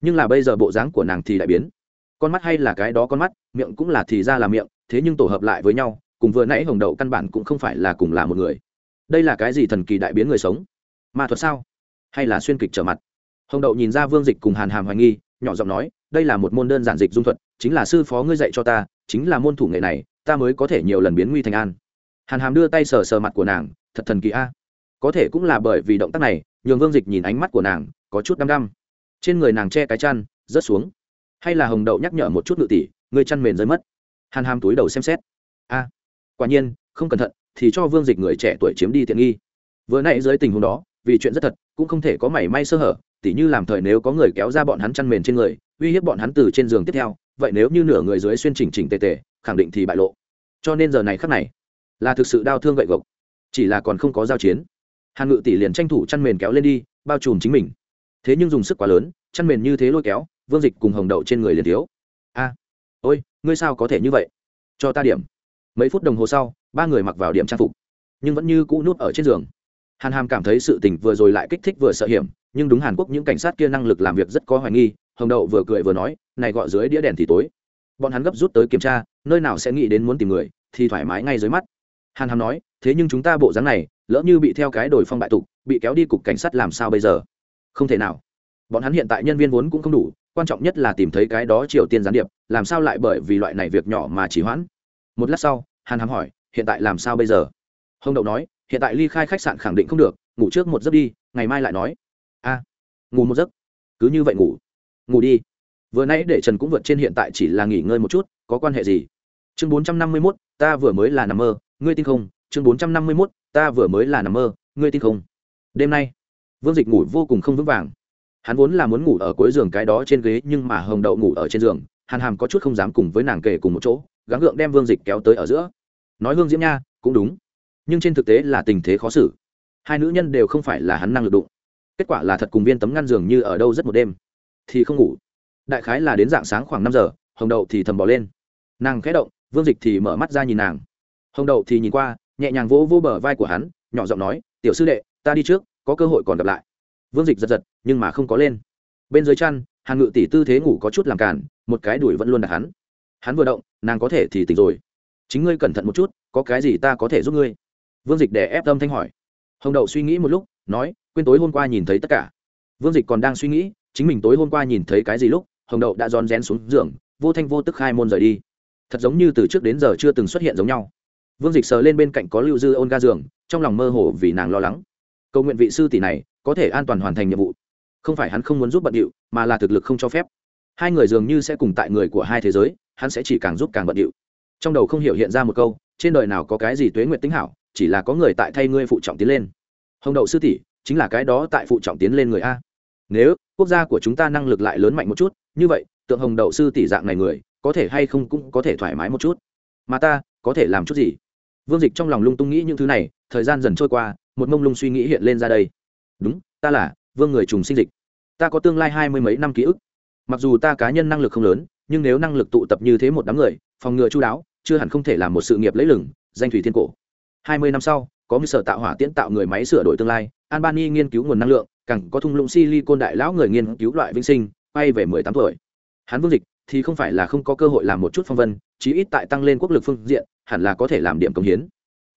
Nhưng là bây giờ bộ dáng của nàng thì đại biến. Con mắt hay là cái đó con mắt, miệng cũng là thì ra là miệng, thế nhưng tổ hợp lại với nhau, cùng vừa nãy hồng đậu căn bản cũng không phải là cùng là một người. Đây là cái gì thần kỳ đại biến người sống? Ma thuật sao? Hay là xuyên kịch trở mặt. Hồng đậu nhìn ra vương dịch cùng hàn hàm hoài nghi, nhỏ giọng nói, đây là một môn đơn giản dịch dung thuật, chính là sư phó ngươi dạy cho ta, chính là môn thủ nghệ này, ta mới có thể nhiều lần biến nguy thành an. Hàn hàm đưa tay sờ sờ mặt của nàng, thật thần kỳ a. Có thể cũng là bởi vì động tác này, nhường vương dịch nhìn ánh mắt của nàng, có chút đăm đăm. Trên người nàng che cái chăn, rớt xuống. Hay là hồng đậu nhắc nhở một chút ngự tỷ người chăn mền rơi mất. Hàn hàm túi đầu xem xét. A, quả nhiên, không cẩn thận, thì cho vương dịch người trẻ tuổi chiếm đi tiện nghi. Vừa nãy dưới tình huống đó, vì chuyện rất thật cũng không thể có mảy may sơ hở, tỉ như làm thời nếu có người kéo ra bọn hắn chăn mền trên người, uy hiếp bọn hắn từ trên giường tiếp theo, vậy nếu như nửa người dưới xuyên chỉnh chỉnh tề tề, khẳng định thì bại lộ. Cho nên giờ này khắc này, là thực sự đau thương gậy gộc. Chỉ là còn không có giao chiến. Hàn ngự tỷ liền tranh thủ chăn mền kéo lên đi, bao trùm chính mình. Thế nhưng dùng sức quá lớn, chăn mền như thế lôi kéo, vương dịch cùng hồng đậu trên người liền thiếu. A, ôi, ngươi sao có thể như vậy? Cho ta điểm. Mấy phút đồng hồ sau, ba người mặc vào điểm trang phục, nhưng vẫn như cũ nút ở trên giường hàn hàm cảm thấy sự tình vừa rồi lại kích thích vừa sợ hiểm, nhưng đúng hàn quốc những cảnh sát kia năng lực làm việc rất có hoài nghi, hồng đậu vừa cười vừa nói, này gọi dưới đĩa đèn thì tối. Bọn hắn gấp rút tới kiểm tra, nơi nào sẽ nghĩ đến muốn tìm người, thì thoải mái ngay dưới mắt. Hàn hàm nói, thế nhưng chúng ta bộ dáng này, lỡ như bị theo cái đổi phong bại tục, bị kéo đi cục cảnh sát làm sao bây giờ? Không thể nào. Bọn hắn hiện tại nhân viên vốn cũng không đủ, quan trọng nhất là tìm thấy cái đó triều tiên gián điệp, làm sao lại bởi vì loại này việc nhỏ mà chỉ hoãn? Một lát sau, hàn hàm hỏi, hiện tại làm sao bây giờ? Hồng đậu nói hiện tại ly khai khách sạn khẳng định không được, ngủ trước một giấc đi, ngày mai lại nói. A, ngủ một giấc. Cứ như vậy ngủ. Ngủ đi. Vừa nãy để trần cũng vượt trên hiện tại chỉ là nghỉ ngơi một chút, có quan hệ gì? Chương bốn trăm năm mươi mốt, ta vừa mới là nằm mơ, ngươi tin không? Chương bốn trăm năm mươi mốt, ta vừa mới là nằm mơ, ngươi tin không? Đêm nay, vương dịch ngủ vô cùng không vững vàng. Hắn vốn là muốn ngủ ở cuối giường cái đó trên ghế, nhưng mà hồng đậu ngủ ở trên giường, hàn hàm có chút không dám cùng với nàng kể cùng một chỗ, gắng gượng đem vương dịch kéo tới ở giữa. Nói hương diễm nha, cũng đúng nhưng trên thực tế là tình thế khó xử. Hai nữ nhân đều không phải là hắn năng lực đụng. Kết quả là thật cùng viên tấm ngăn giường như ở đâu rất một đêm. Thì không ngủ. Đại khái là đến dạng sáng khoảng năm giờ, hồng đậu thì thầm bỏ lên. Nàng khẽ động, vương dịch thì mở mắt ra nhìn nàng. Hồng đậu thì nhìn qua, nhẹ nhàng vỗ vỗ bờ vai của hắn, nhỏ giọng nói, tiểu sư đệ, ta đi trước, có cơ hội còn gặp lại. Vương dịch giật giật, nhưng mà không có lên. Bên dưới chăn, hàn ngự tỷ tư thế ngủ có chút làm cản một cái đuổi vẫn luôn đặt hắn. Hắn vừa động, nàng có thể thì tỉnh rồi. Chính ngươi cẩn thận một chút, có cái gì ta có thể giúp ngươi? Vương dịch để ép tâm thanh hỏi. Hồng đậu suy nghĩ một lúc, nói, quên tối hôm qua nhìn thấy tất cả. Vương dịch còn đang suy nghĩ, chính mình tối hôm qua nhìn thấy cái gì lúc, hồng đậu đã rón rén xuống giường, vô thanh vô tức khai môn rời đi. Thật giống như từ trước đến giờ chưa từng xuất hiện giống nhau. Vương dịch sờ lên bên cạnh có lưu dư ôn ga giường, trong lòng mơ hồ vì nàng lo lắng. Cầu nguyện vị sư tỷ này có thể an toàn hoàn thành nhiệm vụ. Không phải hắn không muốn giúp bận điệu, mà là thực lực không cho phép. Hai người dường như sẽ cùng tại người của hai thế giới, hắn sẽ chỉ càng giúp càng bận điệu. Trong đầu không hiểu hiện ra một câu, trên đời nào có cái gì tuế nguyện tính hảo chỉ là có người tại thay ngươi phụ trọng tiến lên. Hồng đậu sư tỷ, chính là cái đó tại phụ trọng tiến lên người a. Nếu, quốc gia của chúng ta năng lực lại lớn mạnh một chút, như vậy, tượng hồng đậu sư tỷ dạng này người, có thể hay không cũng có thể thoải mái một chút. Mà ta, có thể làm chút gì? Vương dịch trong lòng lung tung nghĩ những thứ này, thời gian dần trôi qua, một mông lung suy nghĩ hiện lên ra đây. Đúng, ta là vương người trùng sinh dịch. Ta có tương lai hai mươi mấy năm ký ức. Mặc dù ta cá nhân năng lực không lớn, nhưng nếu năng lực tụ tập như thế một đám người, phòng ngừa chú đáo, chưa hẳn không thể làm một sự nghiệp lấy lừng, danh thủy thiên cổ hai mươi năm sau, có một sở tạo hỏa tiễn tạo người máy sửa đổi tương lai, albany nghiên cứu nguồn năng lượng, càng có thung lũng silicon đại lão người nghiên cứu loại vĩnh sinh bay về mười tám tuổi. Hắn vương dịch thì không phải là không có cơ hội làm một chút phong vân, chí ít tại tăng lên quốc lực phương diện, hẳn là có thể làm điểm công hiến.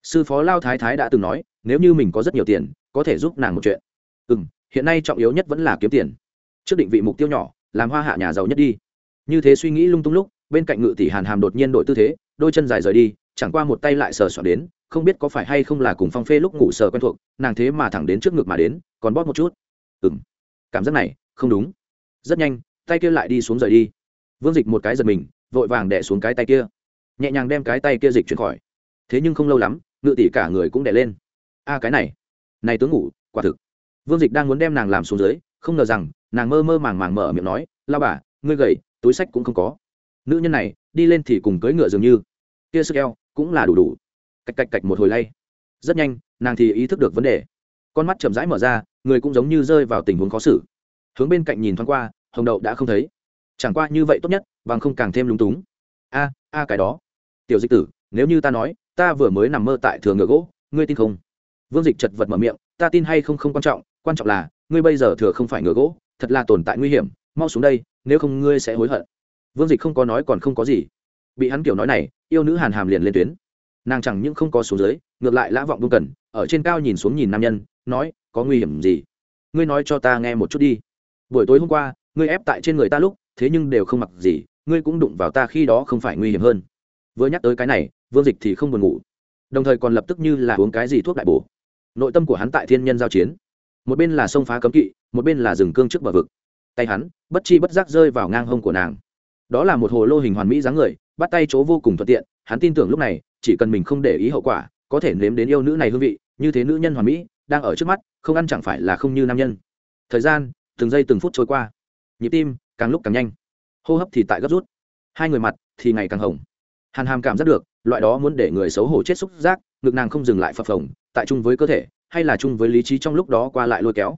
Sư phó lao thái thái đã từng nói, nếu như mình có rất nhiều tiền, có thể giúp nàng một chuyện. Ừ m hiện nay trọng yếu nhất vẫn là kiếm tiền. Trước định vị mục tiêu nhỏ, làm hoa hạ nhà giàu nhất đi. Như thế suy nghĩ lung tung lúc, bên cạnh ngự tỷ hàn hàm đột nhiên đổi tư thế, đôi chân dài rời đi, chẳng qua một tay lại sờ soạn đến không biết có phải hay không là cùng phong phê lúc ngủ sờ quen thuộc, nàng thế mà thẳng đến trước ngực mà đến, còn bóp một chút. Ừ m cảm giác này, không đúng. Rất nhanh, tay kia lại đi xuống rời đi. Vương dịch một cái giật mình, vội vàng đẻ xuống cái tay kia. Nhẹ nhàng đem cái tay kia dịch chuyển khỏi. Thế nhưng không lâu lắm, ngự tỷ cả người cũng đẻ lên. A, cái này. Này tướng ngủ, quả thực. Vương dịch đang muốn đem nàng làm xuống dưới, không ngờ rằng, nàng mơ mơ màng màng mở miệng nói, lao bà, ngươi gầy, túi sách cũng không có. Nữ nhân này, đi lên thì cùng cưỡi ngựa dường như. Kia sức eo, cũng là đủ đủ cạch cạch cạch một hồi lay. Rất nhanh, nàng thì ý thức được vấn đề. Con mắt chậm rãi mở ra, người cũng giống như rơi vào tình huống khó xử. Hướng bên cạnh nhìn thoáng qua, hồng đậu đã không thấy. Chẳng qua như vậy tốt nhất, bằng không càng thêm lúng túng. A a cái đó. Tiểu dịch tử, nếu như ta nói, ta vừa mới nằm mơ tại thừa ngựa gỗ, ngươi tin không? Vương dịch chật vật mở miệng, ta tin hay không không quan trọng quan trọng là, ngươi bây giờ thừa không phải ngựa gỗ, thật là tồn tại nguy hiểm, mau xuống đây, nếu không ngươi sẽ hối hận. Vương dịch không có nói còn không có gì. Bị hắn kiểu nói này, yêu nữ hàn hàm liền lên tuyến nàng chẳng những không có số dưới, ngược lại lã vọng buông cần, ở trên cao nhìn xuống nhìn nam nhân, nói, có nguy hiểm gì? Ngươi nói cho ta nghe một chút đi. Buổi tối hôm qua, ngươi ép tại trên người ta lúc, thế nhưng đều không mặc gì, ngươi cũng đụng vào ta khi đó không phải nguy hiểm hơn. Vừa nhắc tới cái này, vương dịch thì không buồn ngủ. Đồng thời còn lập tức như là uống cái gì thuốc đại bổ. Nội tâm của hắn tại thiên nhân giao chiến. Một bên là sông phá cấm kỵ, một bên là rừng cương trước bờ vực. Tay hắn, bất chi bất giác rơi vào ngang hông của nàng. Đó là một hồ lô hình hoàn mỹ dáng người bắt tay chỗ vô cùng thuận tiện, hắn tin tưởng lúc này, chỉ cần mình không để ý hậu quả, có thể nếm đến yêu nữ này hương vị, như thế nữ nhân hoàn mỹ, đang ở trước mắt, không ăn chẳng phải là không như nam nhân. Thời gian, từng giây từng phút trôi qua. Nhịp tim, càng lúc càng nhanh. Hô hấp thì tại gấp rút. Hai người mặt thì ngày càng hồng. Hàn hàm cảm giác được, loại đó muốn để người xấu hổ chết xúc giác, ngực nàng không dừng lại phập phồng, tại chung với cơ thể, hay là chung với lý trí trong lúc đó qua lại lôi kéo.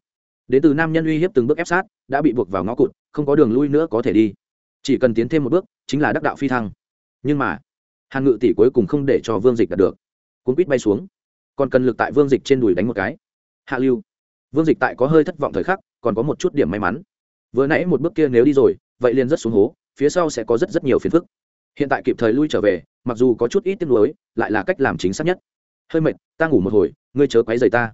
Đến từ nam nhân uy hiếp từng bước ép sát, đã bị buộc vào ngõ cụt, không có đường lui nữa có thể đi. Chỉ cần tiến thêm một bước, chính là đắc đạo phi thăng nhưng mà, hàn ngự tỷ cuối cùng không để cho vương dịch đạt được. Cuốn quýt bay xuống. Còn cần lực tại vương dịch trên đùi đánh một cái. Hạ lưu. Vương dịch tại có hơi thất vọng thời khắc, còn có một chút điểm may mắn. Vừa nãy một bước kia nếu đi rồi, vậy liền rất xuống hố, phía sau sẽ có rất rất nhiều phiền phức. Hiện tại kịp thời lui trở về, mặc dù có chút ít tiếc nuối, lại là cách làm chính xác nhất. Hơi mệt, ta ngủ một hồi, ngươi chớ quấy rầy ta.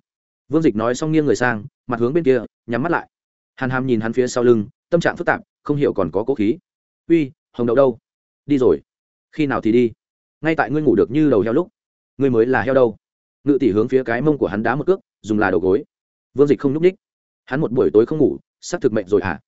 Vương dịch nói xong nghiêng người sang, mặt hướng bên kia, nhắm mắt lại. Hàn hàm nhìn hắn phía sau lưng, tâm trạng phức tạp, không hiểu còn có cố khí. Uy, hồng đậu đâu? Đi rồi khi nào thì đi? Ngay tại ngươi ngủ được như đầu heo lúc, ngươi mới là heo đâu? Ngự tỷ hướng phía cái mông của hắn đá một cước, dùng là đầu gối. Vương dịch không nhúc ních hắn một buổi tối không ngủ, sắp thực mệnh rồi hả?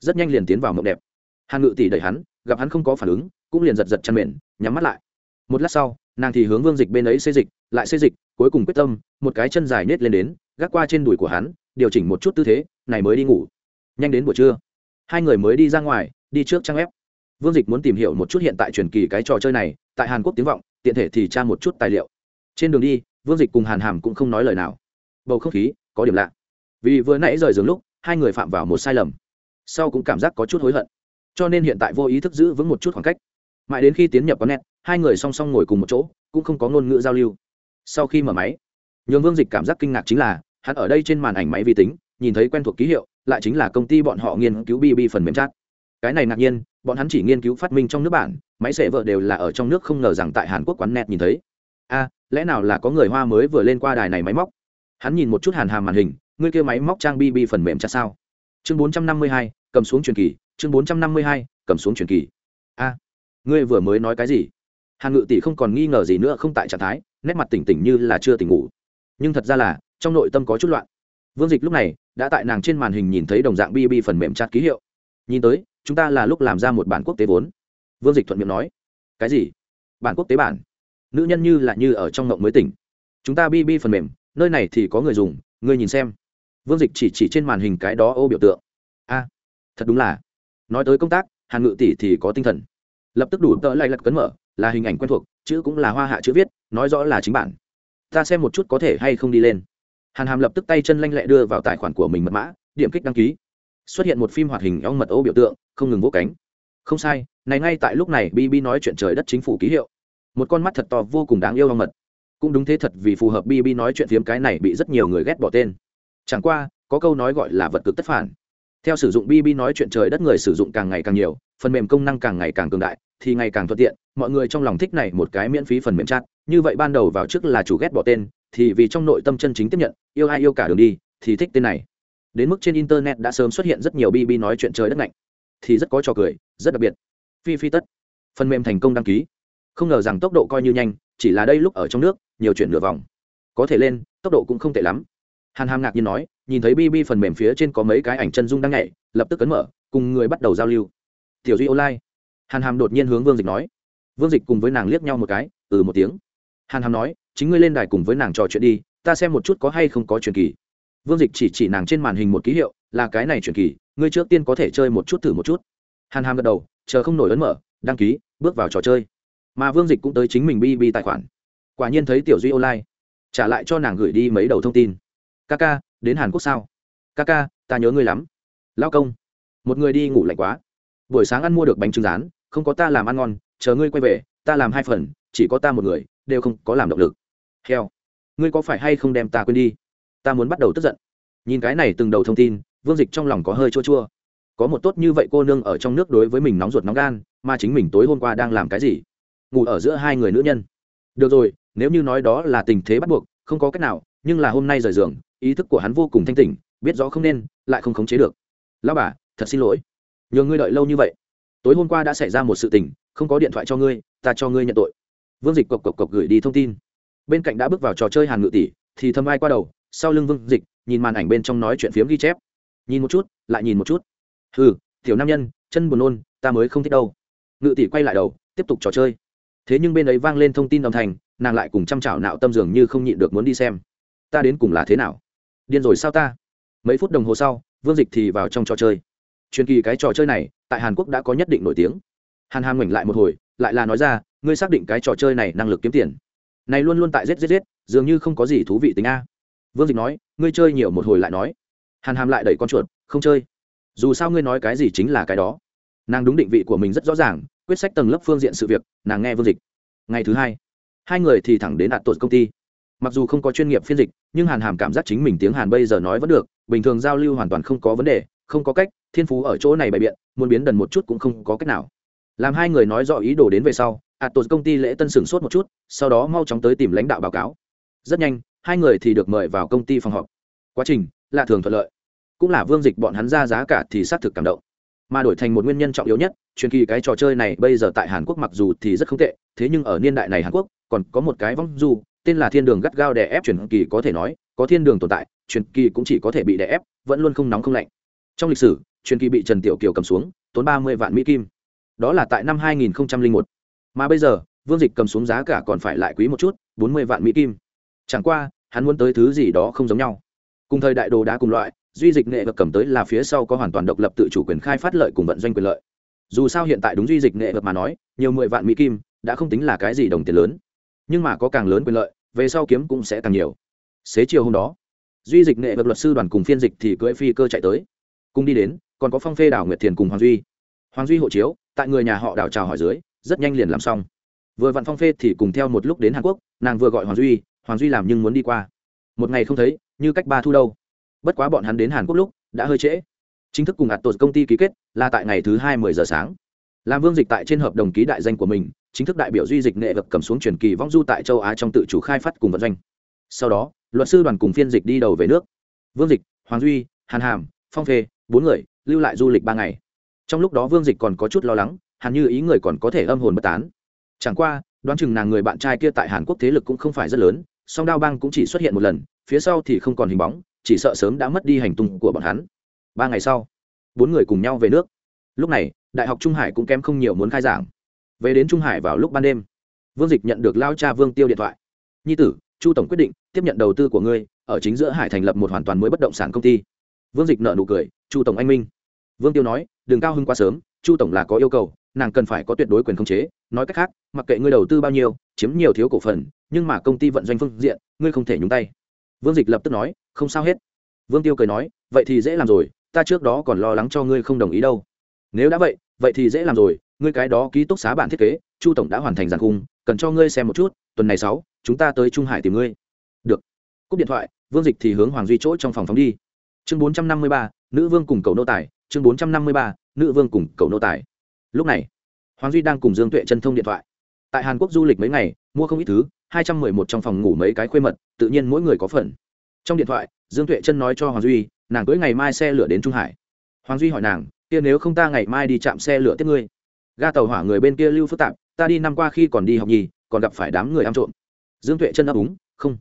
Rất nhanh liền tiến vào mộng đẹp. Hàn ngự tỷ đẩy hắn, gặp hắn không có phản ứng, cũng liền giật giật chăn mền, nhắm mắt lại. Một lát sau, nàng thì hướng vương dịch bên ấy xây dịch, lại xây dịch, cuối cùng quyết tâm, một cái chân dài nết lên đến, gác qua trên đùi của hắn, điều chỉnh một chút tư thế, này mới đi ngủ. Nhanh đến buổi trưa. Hai người mới đi ra ngoài, đi trước trang ép vương dịch muốn tìm hiểu một chút hiện tại truyền kỳ cái trò chơi này, tại hàn quốc tiếng vọng, tiện thể thì tra một chút tài liệu. Trên đường đi, vương dịch cùng hàn hàm cũng không nói lời nào. Bầu không khí có điểm lạ. Vì vừa nãy rời giường lúc, hai người phạm vào một sai lầm. Sau cũng cảm giác có chút hối hận. Cho nên hiện tại vô ý thức giữ vững một chút khoảng cách. Mãi đến khi tiến nhập có nét hai người song song ngồi cùng một chỗ, cũng không có ngôn ngữ giao lưu. Sau khi mở máy, nhường vương dịch cảm giác kinh ngạc chính là, hắn ở đây trên màn ảnh máy vi tính, nhìn thấy quen thuộc ký hiệu, lại chính là công ty bọn họ nghiên cứu bb phần mềm chat. Cái này ngạc nhiên bọn hắn chỉ nghiên cứu phát minh trong nước bản, máy xệ vợ đều là ở trong nước không ngờ rằng tại hàn quốc quán net nhìn thấy. A, lẽ nào là có người hoa mới vừa lên qua đài này máy móc? Hắn nhìn một chút hàn hàm màn hình, ngươi kia máy móc trang bb phần mềm chặt sao? Chương bốn trăm năm mươi hai, cầm xuống truyền kỳ, chương bốn trăm năm mươi hai, cầm xuống truyền kỳ. A, ngươi vừa mới nói cái gì? Hàn ngự tỷ không còn nghi ngờ gì nữa, không tại trạng thái, nét mặt tỉnh tỉnh như là chưa tỉnh ngủ. Nhưng thật ra là, trong nội tâm có chút loạn. Vương dịch lúc này, đã tại nàng trên màn hình nhìn thấy đồng dạng bb phần mềm chặt ký hiệu. Nhìn tới chúng ta là lúc làm ra một bản quốc tế vốn. Vương dịch thuận miệng nói. Cái gì? Bản quốc tế bản? Nữ nhân như là như ở trong ngộng mới tỉnh. Chúng ta bb phần mềm, nơi này thì có người dùng, ngươi nhìn xem. Vương dịch chỉ chỉ trên màn hình cái đó ô biểu tượng. A, thật đúng là. Nói tới công tác, hàn ngự tỷ thì có tinh thần. Lập tức đủ tợ lại lật cấn mở, là hình ảnh quen thuộc, chữ cũng là hoa hạ chữ viết, nói rõ là chính bản. Ta xem một chút có thể hay không đi lên. Hàn hàm lập tức tay chân lanh lẹ đưa vào tài khoản của mình mật mã, điểm kích đăng ký xuất hiện một phim hoạt hình ong mật ô biểu tượng, không ngừng vỗ cánh. Không sai, này ngay tại lúc này bb nói chuyện trời đất chính phủ ký hiệu. Một con mắt thật to vô cùng đáng yêu ong mật. Cũng đúng thế thật vì phù hợp bb nói chuyện phiếm cái này bị rất nhiều người ghét bỏ tên. Chẳng qua, có câu nói gọi là vật cực tất phản. Theo sử dụng bb nói chuyện trời đất người sử dụng càng ngày càng nhiều, phần mềm công năng càng ngày càng cường đại, thì ngày càng thuận tiện, mọi người trong lòng thích này một cái miễn phí phần mềm chat. Như vậy ban đầu vào trước là chủ ghét bỏ tên, thì vì trong nội tâm chân chính tiếp nhận, yêu ai yêu cả đường đi, thì thích tên này đến mức trên internet đã sớm xuất hiện rất nhiều bb nói chuyện trời đất lạnh. Thì rất có trò cười, rất đặc biệt. Phi phi tất. Phần mềm thành công đăng ký. Không ngờ rằng tốc độ coi như nhanh, chỉ là đây lúc ở trong nước, nhiều chuyện nửa vòng. Có thể lên, tốc độ cũng không tệ lắm. Hàn hàm ngạc nhiên nói, nhìn thấy bb phần mềm phía trên có mấy cái ảnh chân dung đang nhảy, lập tức cấn mở, cùng người bắt đầu giao lưu. Tiểu duy online. Hàn hàm đột nhiên hướng vương dịch nói. Vương dịch cùng với nàng liếc nhau một cái ừ một tiếng. Hàn hàm nói, chính ngươi lên đài cùng với nàng trò chuyện đi, ta xem một chút có hay không có chuyện kỳ vương dịch chỉ chỉ nàng trên màn hình một ký hiệu, là cái này truyền kỳ, ngươi trước tiên có thể chơi một chút thử một chút. Hàn hàm gật đầu, chờ không nổi ấn mở, đăng ký, bước vào trò chơi. Mà vương dịch cũng tới chính mình bb tài khoản. Quả nhiên thấy tiểu duy online. Trả lại cho nàng gửi đi mấy đầu thông tin. Ca ca đến hàn quốc sao? Ca ca ta nhớ ngươi lắm. Lao công. Một người đi ngủ lạnh quá. Buổi sáng ăn mua được bánh trứng rán, không có ta làm ăn ngon, chờ ngươi quay về, ta làm hai phần, chỉ có ta một người, đều không có làm động lực. Heo, ngươi có phải hay không đem ta quên đi? Ta muốn bắt đầu tức giận. Nhìn cái này từng đầu thông tin, vương dịch trong lòng có hơi chua chua. Có một tốt như vậy cô nương ở trong nước đối với mình nóng ruột nóng gan, mà chính mình tối hôm qua đang làm cái gì? Ngủ ở giữa hai người nữ nhân. Được rồi, nếu như nói đó là tình thế bắt buộc, không có cách nào, nhưng là hôm nay rời giường, ý thức của hắn vô cùng thanh tỉnh, biết rõ không nên, lại không khống chế được. Lão bà, thật xin lỗi. Nhờ ngươi đợi lâu như vậy. Tối hôm qua đã xảy ra một sự tình, không có điện thoại cho ngươi, ta cho ngươi nhận tội. Vương dịch cộc cộc cộc gửi đi thông tin. Bên cạnh đã bước vào trò chơi hàn ngự tỷ, thì thâm ai qua đầu sau lưng vương dịch, nhìn màn ảnh bên trong nói chuyện phiếm ghi chép. Nhìn một chút, lại nhìn một chút. Ừ tiểu nam nhân, chân buồn nôn, ta mới không thích đâu. Ngự tỷ quay lại đầu, tiếp tục trò chơi. Thế nhưng bên ấy vang lên thông tin âm thanh, nàng lại cùng chăm chảo nạo tâm dường như không nhịn được muốn đi xem. Ta đến cùng là thế nào? Điên rồi sao ta? Mấy phút đồng hồ sau, vương dịch thì vào trong trò chơi. Truyền kỳ cái trò chơi này, tại hàn quốc đã có nhất định nổi tiếng. Hàn hàm ngoảnh lại một hồi, lại là nói ra, ngươi xác định cái trò chơi này năng lực kiếm tiền. Này luôn luôn tại rết rết rết dường như không có gì thú vị tính a vương dịch nói, ngươi chơi nhiều một hồi lại nói. Hàn hàm lại đẩy con chuột, không chơi. Dù sao ngươi nói cái gì chính là cái đó. Nàng đúng định vị của mình rất rõ ràng, quyết sách tầng lớp phương diện sự việc, nàng nghe vương dịch. Ngày thứ hai hai người thì thẳng đến đạt tột công ty. Mặc dù không có chuyên nghiệp phiên dịch, nhưng hàn hàm cảm giác chính mình tiếng hàn bây giờ nói vẫn được, bình thường giao lưu hoàn toàn không có vấn đề, không có cách, thiên phú ở chỗ này bày biện, muốn biến đần một chút cũng không có cách nào. Làm hai người nói rõ ý đồ đến về sau ạt tột công ty lễ tân sửng sốt một chút, sau đó mau chóng tới tìm lãnh đạo báo cáo rất nhanh, hai người thì được mời vào công ty phòng họp. Quá trình là thường thuận lợi. Cũng là vương dịch bọn hắn ra giá cả thì xác thực cảm động. Mà đổi thành một nguyên nhân trọng yếu nhất, truyền kỳ cái trò chơi này bây giờ tại hàn quốc mặc dù thì rất không tệ, thế nhưng ở niên đại này hàn quốc, còn có một cái vong du, tên là thiên đường gắt gao đè ép truyền kỳ có thể nói, có thiên đường tồn tại, truyền kỳ cũng chỉ có thể bị đè ép, vẫn luôn không nóng không lạnh. Trong lịch sử, truyền kỳ bị trần tiểu kiều cầm xuống, tốn ba mươi vạn mỹ kim. Đó là tại năm hai nghìn một. Mà bây giờ, vương dịch cầm xuống giá cả còn phải lại quý một chút, bốn mươi vạn mỹ kim chẳng qua, hắn muốn tới thứ gì đó không giống nhau. Cùng thời đại đồ đá cùng loại, duy dịch nghệ vật cầm tới là phía sau có hoàn toàn độc lập tự chủ quyền khai phát lợi cùng vận doanh quyền lợi. Dù sao hiện tại đúng duy dịch nghệ vật mà nói, nhiều mười vạn mỹ kim, đã không tính là cái gì đồng tiền lớn. Nhưng mà có càng lớn quyền lợi, về sau kiếm cũng sẽ càng nhiều. Xế chiều hôm đó, duy dịch nghệ vật luật sư đoàn cùng phiên dịch thì cưỡi phi cơ chạy tới. Cùng đi đến, còn có phong phê đảo nguyệt thiền cùng hoàng duy. Hoàng duy hộ chiếu, tại người nhà họ đảo chào hỏi dưới, rất nhanh liền làm xong. Vừa vặn phong phê thì cùng theo một lúc đến hàn quốc, nàng vừa gọi hoàng duy hoàng duy làm nhưng muốn đi qua. Một ngày không thấy, như cách ba thu đâu. Bất quá bọn hắn đến hàn quốc lúc, đã hơi trễ. Chính thức cùng ạt tột công ty ký kết, là tại ngày thứ hai mười giờ sáng. Làm vương dịch tại trên hợp đồng ký đại danh của mình, chính thức đại biểu duy dịch nghệ vật cầm xuống truyền kỳ vong du tại châu á trong tự chủ khai phát cùng vận doanh. Sau đó, luật sư đoàn cùng phiên dịch đi đầu về nước. Vương dịch, hoàng duy, hàn hàm, phong phê, bốn người, lưu lại du lịch ba ngày. Trong lúc đó vương dịch còn có chút lo lắng hàn như ý người còn có thể âm hồn bất tán. Chẳng qua, đoán chừng nàng người bạn trai kia tại hàn quốc thế lực cũng không phải rất lớn song đao bang cũng chỉ xuất hiện một lần, phía sau thì không còn hình bóng, chỉ sợ sớm đã mất đi hành tung của bọn hắn. Ba ngày sau, bốn người cùng nhau về nước. Lúc này, đại học trung hải cũng kém không nhiều muốn khai giảng. Về đến trung hải vào lúc ban đêm, vương dịch nhận được lao cha vương tiêu điện thoại. Nhi tử, chu tổng quyết định tiếp nhận đầu tư của ngươi, ở chính giữa hải thành lập một hoàn toàn mới bất động sản công ty. Vương dịch nợ nụ cười, chu tổng anh minh. Vương tiêu nói đừng cao hưng quá sớm, chu tổng là có yêu cầu, nàng cần phải có tuyệt đối quyền khống chế, nói cách khác, mặc kệ ngươi đầu tư bao nhiêu, chiếm nhiều thiếu cổ phần nhưng mà công ty vận doanh phương diện, ngươi không thể nhúng tay. Vương dịch lập tức nói, không sao hết. Vương tiêu cười nói, vậy thì dễ làm rồi, ta trước đó còn lo lắng cho ngươi không đồng ý đâu. Nếu đã vậy vậy thì dễ làm rồi, ngươi cái đó ký túc xá bản thiết kế, chu tổng đã hoàn thành giàn khung, cần cho ngươi xem một chút, tuần này sáu, chúng ta tới trung hải tìm ngươi. Được. Cúp điện thoại, vương dịch thì hướng hoàng duy chỗ trong phòng phóng đi. Chương bốn trăm năm mươi ba, nữ vương cùng cầu nô tài. Chương bốn trăm năm mươi ba, nữ vương cùng cầu nô tài. Lúc này, hoàng duy đang cùng dương tuệ chân thông điện thoại. Tại hàn quốc du lịch mấy ngày, mua không ít thứ hai trăm mười một trong phòng ngủ mấy cái khuê mật, tự nhiên mỗi người có phần. Trong điện thoại, dương tuệ chân nói cho hoàng duy, nàng cưới ngày mai xe lửa đến trung hải. Hoàng duy hỏi nàng, kia nếu không ta ngày mai đi chạm xe lửa tiếp ngươi? Ga tàu hỏa người bên kia lưu phức tạp, ta đi năm qua khi còn đi học nhì, còn gặp phải đám người ăn trộm. Dương tuệ chân đáp úng không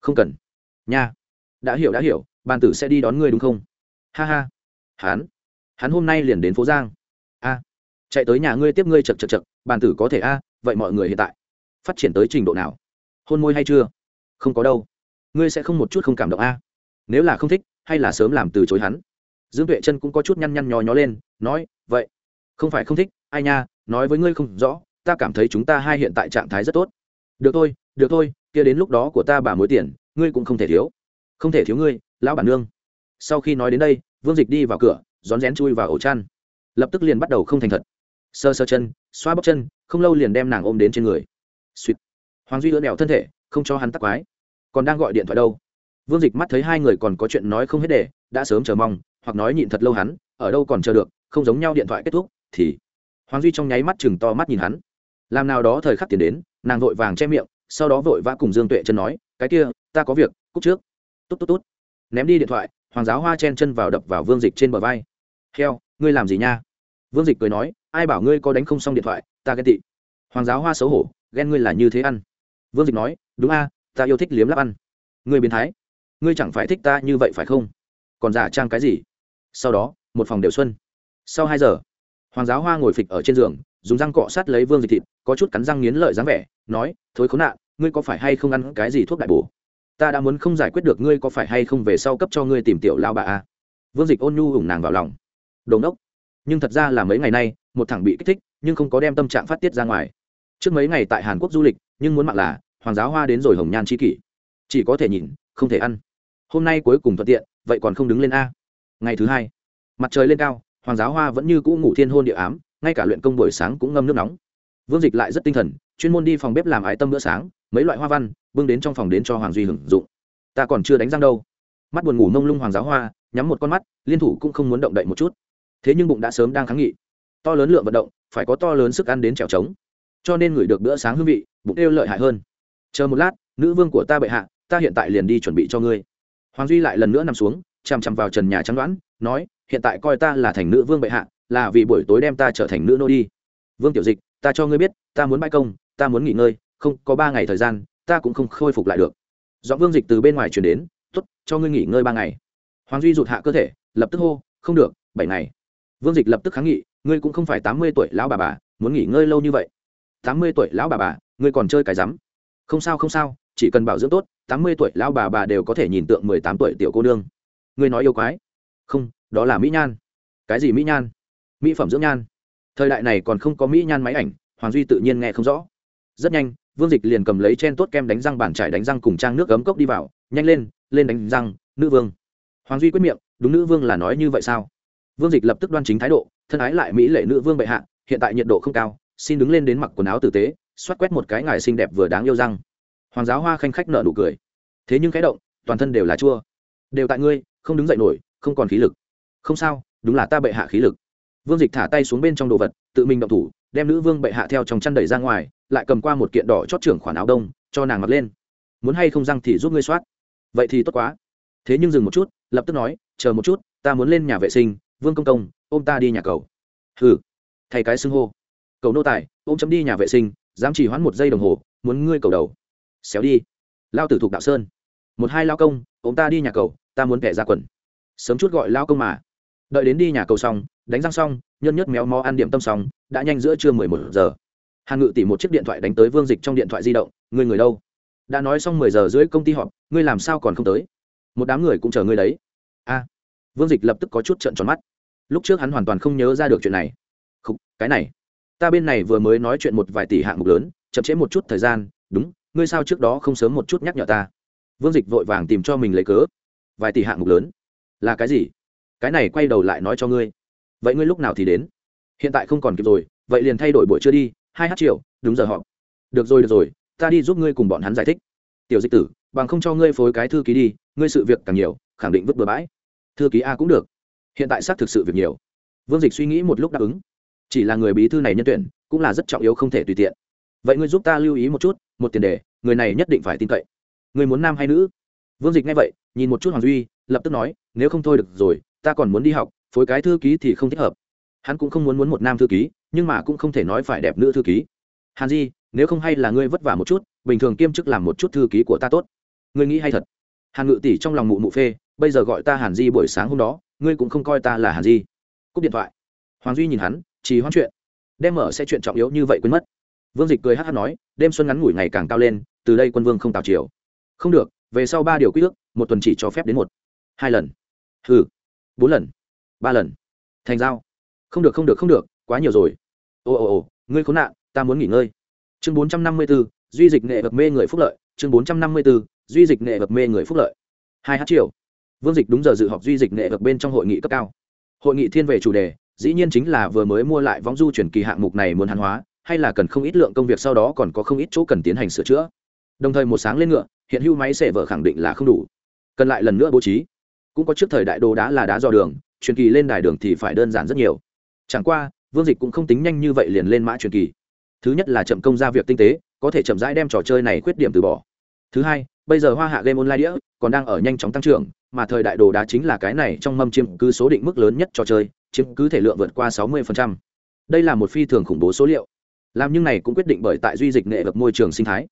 không cần. Nha, đã hiểu đã hiểu, bàn tử sẽ đi đón ngươi đúng không? Ha ha, hắn hắn hôm nay liền đến phố giang. A, chạy tới nhà ngươi tiếp ngươi chật chật chật bàn tử có thể a, vậy mọi người hiện tại, phát triển tới trình độ nào? Hôn môi hay chưa? Không có đâu. Ngươi sẽ không một chút không cảm động a nếu là không thích, hay là sớm làm từ chối hắn? Dương tuệ chân cũng có chút nhăn nhăn nhó nhó lên, nói, vậy, không phải không thích, ai nha, nói với ngươi không rõ, ta cảm thấy chúng ta hai hiện tại trạng thái rất tốt. Được thôi được thôi, kia đến lúc đó của ta bà mối tiền, ngươi cũng không thể thiếu. Không thể thiếu ngươi, lão bản nương. Sau khi nói đến đây, vương dịch đi vào cửa, rón rén chui vào ổ chăn. Lập tức liền bắt đầu không thành thật. Sơ sơ chân, xoa bóc chân, không lâu liền đem nàng ôm đến trên người. Suýt hoàng duy ưỡn đèo thân thể, không cho hắn tắc quái. Còn đang gọi điện thoại đâu? Vương dịch mắt thấy hai người còn có chuyện nói không hết để đã sớm chờ mong, hoặc nói nhịn thật lâu hắn, ở đâu còn chờ được, không giống nhau điện thoại kết thúc, thì hoàng duy trong nháy mắt chừng to mắt nhìn hắn. Làm nào đó thời khắc tiền đến, nàng vội vàng che miệng, sau đó vội vã cùng dương tuệ chân nói, cái kia, ta có việc cúc trước. Tốt tốt tốt ném đi điện thoại, hoàng giáo hoa chen chân vào đập vào vương dịch trên bờ vai. Heo, ngươi làm gì nha? Vương dịch cười nói, ai bảo ngươi có đánh không xong điện thoại, ta ghen tị. Hoàng giáo hoa xấu hổ, ghen ngươi là như thế ăn vương dịch nói, đúng a, ta yêu thích liếm lắp ăn. Ngươi biến thái, ngươi chẳng phải thích ta như vậy phải không? Còn giả trang cái gì? Sau đó, một phòng đều xuân. Sau hai giờ, hoàng giáo hoa ngồi phịch ở trên giường, dùng răng cọ sát lấy vương dịch thịt, có chút cắn răng nghiến lợi dáng vẻ, nói, thối khốn nạn, ngươi có phải hay không ăn cái gì thuốc đại bổ? Ta đã muốn không giải quyết được ngươi có phải hay không về sau cấp cho ngươi tìm tiểu lao bà a. Vương dịch ôn nhu ủng nàng vào lòng. Đồn đốc nhưng thật ra là mấy ngày nay, một thằng bị kích thích, nhưng không có đem tâm trạng phát tiết ra ngoài. Trước mấy ngày tại hàn quốc du lịch nhưng muốn mạng là, hoàng giáo hoa đến rồi hồng nhan c kỷ. Chỉ có thể nhìn, không thể ăn. Hôm nay cuối cùng thuận tiện, vậy còn không đứng lên a. Ngày thứ hai, mặt trời lên cao, hoàng giáo hoa vẫn như cũ ngủ thiên hôn địa ám, ngay cả luyện công buổi sáng cũng ngâm nước nóng. Vương dịch lại rất tinh thần, chuyên môn đi phòng bếp làm ái tâm bữa sáng, mấy loại hoa văn, bưng đến trong phòng đến cho hoàng duy hưởng dụng. Ta còn chưa đánh răng đâu. Mắt buồn ngủ mông lung hoàng giáo hoa, nhắm một con mắt, liên thủ cũng không muốn động đậy một chút. Thế nhưng bụng đã sớm đang kháng nghị. To lớn lượng vận động, phải có to lớn sức ăn đến trèo trống cho nên ngửi được bữa sáng hương vị, bụng đều lợi hại hơn. Chờ một lát, nữ vương của ta bệ hạ, ta hiện tại liền đi chuẩn bị cho ngươi. Hoàng duy lại lần nữa nằm xuống, chằm chằm vào trần nhà trắng đoán, nói, hiện tại coi ta là thành nữ vương bệ hạ, là vì buổi tối đem ta trở thành nữ nô đi. Vương tiểu dịch, ta cho ngươi biết, ta muốn bãi công, ta muốn nghỉ ngơi, không, có ba ngày thời gian, ta cũng không khôi phục lại được. Do vương dịch từ bên ngoài chuyển đến t ố t cho ngươi nghỉ ngơi ba ngày. Hoàng duy rụt hạ cơ thể, lập tức hô, không được, bảy ngày. Vương dịch lập tức kháng nghị, ngươi cũng không phải tám mươi tuổi lão bà bà, muốn nghỉ ngơi lâu như vậy tám mươi tuổi lão bà bà, ngươi còn chơi cái rắm. Không sao không sao, chỉ cần bảo dưỡng tốt, tám mươi tuổi lão bà bà đều có thể nhìn tượng mười tám tuổi tiểu cô nương. Ngươi nói yêu quái. Không, đó là mỹ nhan. Cái gì mỹ nhan? Mỹ phẩm dưỡng nhan. Thời đại này còn không có mỹ nhan máy ảnh, hoàng duy tự nhiên nghe không rõ. Rất nhanh, vương dịch liền cầm lấy chen tốt kem đánh răng bàn trải đánh răng cùng trang nước ấm cốc đi vào, nhanh lên lên đánh răng, nữ vương. Hoàng duy quyết miệng, đúng nữ vương là nói như vậy sao? Vương dịch lập tức đoan chính thái độ, thân ái lại mỹ lệ nữ vương bệ hạ, hiện tại nhiệt độ không cao xin đứng lên đến mặc quần áo tử tế, xoát quét một cái ngài xinh đẹp vừa đáng yêu răng. Hoàng giáo hoa khanh khách nợ nụ cười. Thế nhưng cái động, toàn thân đều là chua. Đều tại ngươi, không đứng dậy nổi, không còn khí lực. Không sao, đúng là ta bệ hạ khí lực. Vương dịch thả tay xuống bên trong đồ vật, tự mình động thủ, đem nữ vương bệ hạ theo trong chăn đẩy ra ngoài, lại cầm qua một kiện đỏ chót trưởng khoản áo đông, cho nàng mặc lên. Muốn hay không răng thì giúp ngươi soát vậy thì tốt quá. Thế nhưng dừng một chút, lập tức nói, chờ một chút, ta muốn lên nhà vệ sinh, vương công công, ôm ta đi nhà cầu. Hừ. Thay cái xưng hô cầu nô tài, ôm chấm đi nhà vệ sinh, dám chỉ hoãn một giây đồng hồ, muốn ngươi cầu đầu. Xéo đi. Lao tử thuộc đạo sơn. Một hai lao công, ôm ta đi nhà cầu, ta muốn kẻ ra quần. Sớm chút gọi lao công mà. Đợi đến đi nhà cầu xong, đánh răng xong, nhân nhất méo mó ăn điểm tâm xong, đã nhanh giữa trưa mười một giờ. Hàn ngự tỉ một chiếc điện thoại đánh tới vương dịch trong điện thoại di động, ngươi người đâu? Đã nói xong mười giờ rưỡi công ty họp, ngươi làm sao còn không tới? Một đám người cũng chờ ngươi đấy. A. Vương dịch lập tức có chút trận tròn mắt. Lúc trước hắn hoàn toàn không nhớ ra được chuyện này. Không cái này ta bên này vừa mới nói chuyện một vài tỷ hạng mục lớn, chậm trễ một chút thời gian, đúng, ngươi sao trước đó không sớm một chút nhắc nhở ta? Vương dịch vội vàng tìm cho mình lấy cớ. Vài tỷ hạng mục lớn? Là cái gì? Cái này quay đầu lại nói cho ngươi. Vậy ngươi lúc nào thì đến? Hiện tại không còn kịp rồi, vậy liền thay đổi buổi trưa đi, hai h triệu đúng giờ họ được rồi được rồi, ta đi giúp ngươi cùng bọn hắn giải thích. Tiểu dịch tử, bằng không cho ngươi phối cái thư ký đi, ngươi sự việc càng nhiều, khẳng định vứt bừa bãi. Thư ký a cũng được. Hiện tại xác thực sự việc nhiều. Vương dịch suy nghĩ một lúc đáp ứng chỉ là người bí thư này nhân tuyển, cũng là rất trọng yếu không thể tùy tiện. Vậy ngươi giúp ta lưu ý một chút, một tiền đề, người này nhất định phải tin cậy. Người muốn nam hay nữ? Vương dịch nghe vậy, nhìn một chút hoàng duy, lập tức nói, nếu không thôi được rồi, ta còn muốn đi học, phối cái thư ký thì không thích hợp. Hắn cũng không muốn muốn một nam thư ký, nhưng mà cũng không thể nói phải đẹp nữ thư ký. Hàn di, nếu không hay là ngươi vất vả một chút, bình thường kiêm chức làm một chút thư ký của ta tốt. Ngươi nghĩ hay thật. Hàn ngự tỷ trong lòng mụ mụ phê, bây giờ gọi ta hàn di buổi sáng hôm đó, ngươi cũng không coi ta là hàn di. Cúp điện thoại. Hoàng duy nhìn hắn chỉ hoãn chuyện. Đem mở sẽ chuyện trọng yếu như vậy quên mất. Vương dịch cười hát hát nói, đêm xuân ngắn ngủi ngày càng cao lên, từ đây quân vương không tào chiều không được, về sau ba điều quy ước, một tuần chỉ cho phép đến một. Hai lần. Hừ. Bốn lần. Ba lần. Thành giao. Không được không được không được, quá nhiều rồi. Ồ ồ ồ ngươi khốn nạn, ta muốn nghỉ ngơi. Chương bốn trăm năm mươi b ố duy dịch nghệ vật mê người phúc lợi. Chương bốn trăm năm mươi b ố duy dịch nghệ vật mê người phúc lợi. Hai hát triệu vương dịch đúng giờ dự họp duy dịch nghệ vật bên trong hội nghị cấp cao. Hội nghị thiên về chủ đề dĩ nhiên chính là vừa mới mua lại võng du chuyển kỳ hạng mục này muốn hàn hóa, hay là cần không ít lượng công việc sau đó còn có không ít chỗ cần tiến hành sửa chữa. Đồng thời một sáng lên ngựa, hiện hưu máy xẻ vở khẳng định là không đủ. Cần lại lần nữa bố trí. Cũng có trước thời đại đồ đá là đá dò đường, truyền kỳ lên đài đường thì phải đơn giản rất nhiều. Chẳng qua, vương dịch cũng không tính nhanh như vậy liền lên mã truyền kỳ. Thứ nhất là chậm công ra việc tinh tế, có thể chậm rãi đem trò chơi này khuyết điểm từ bỏ. Thứ hai, bây giờ hoa hạ game online đĩa còn đang ở nhanh chóng tăng trưởng, mà thời đại đồ đá chính là cái này trong mâm chiêm cứ số định mức lớn nhất trò chơi chiếm cứ thể lượng vượt qua 60%. đây là một phi thường khủng bố số liệu. Làm nhưng này cũng quyết định bởi tại duy dịch nghệ vực môi trường sinh thái.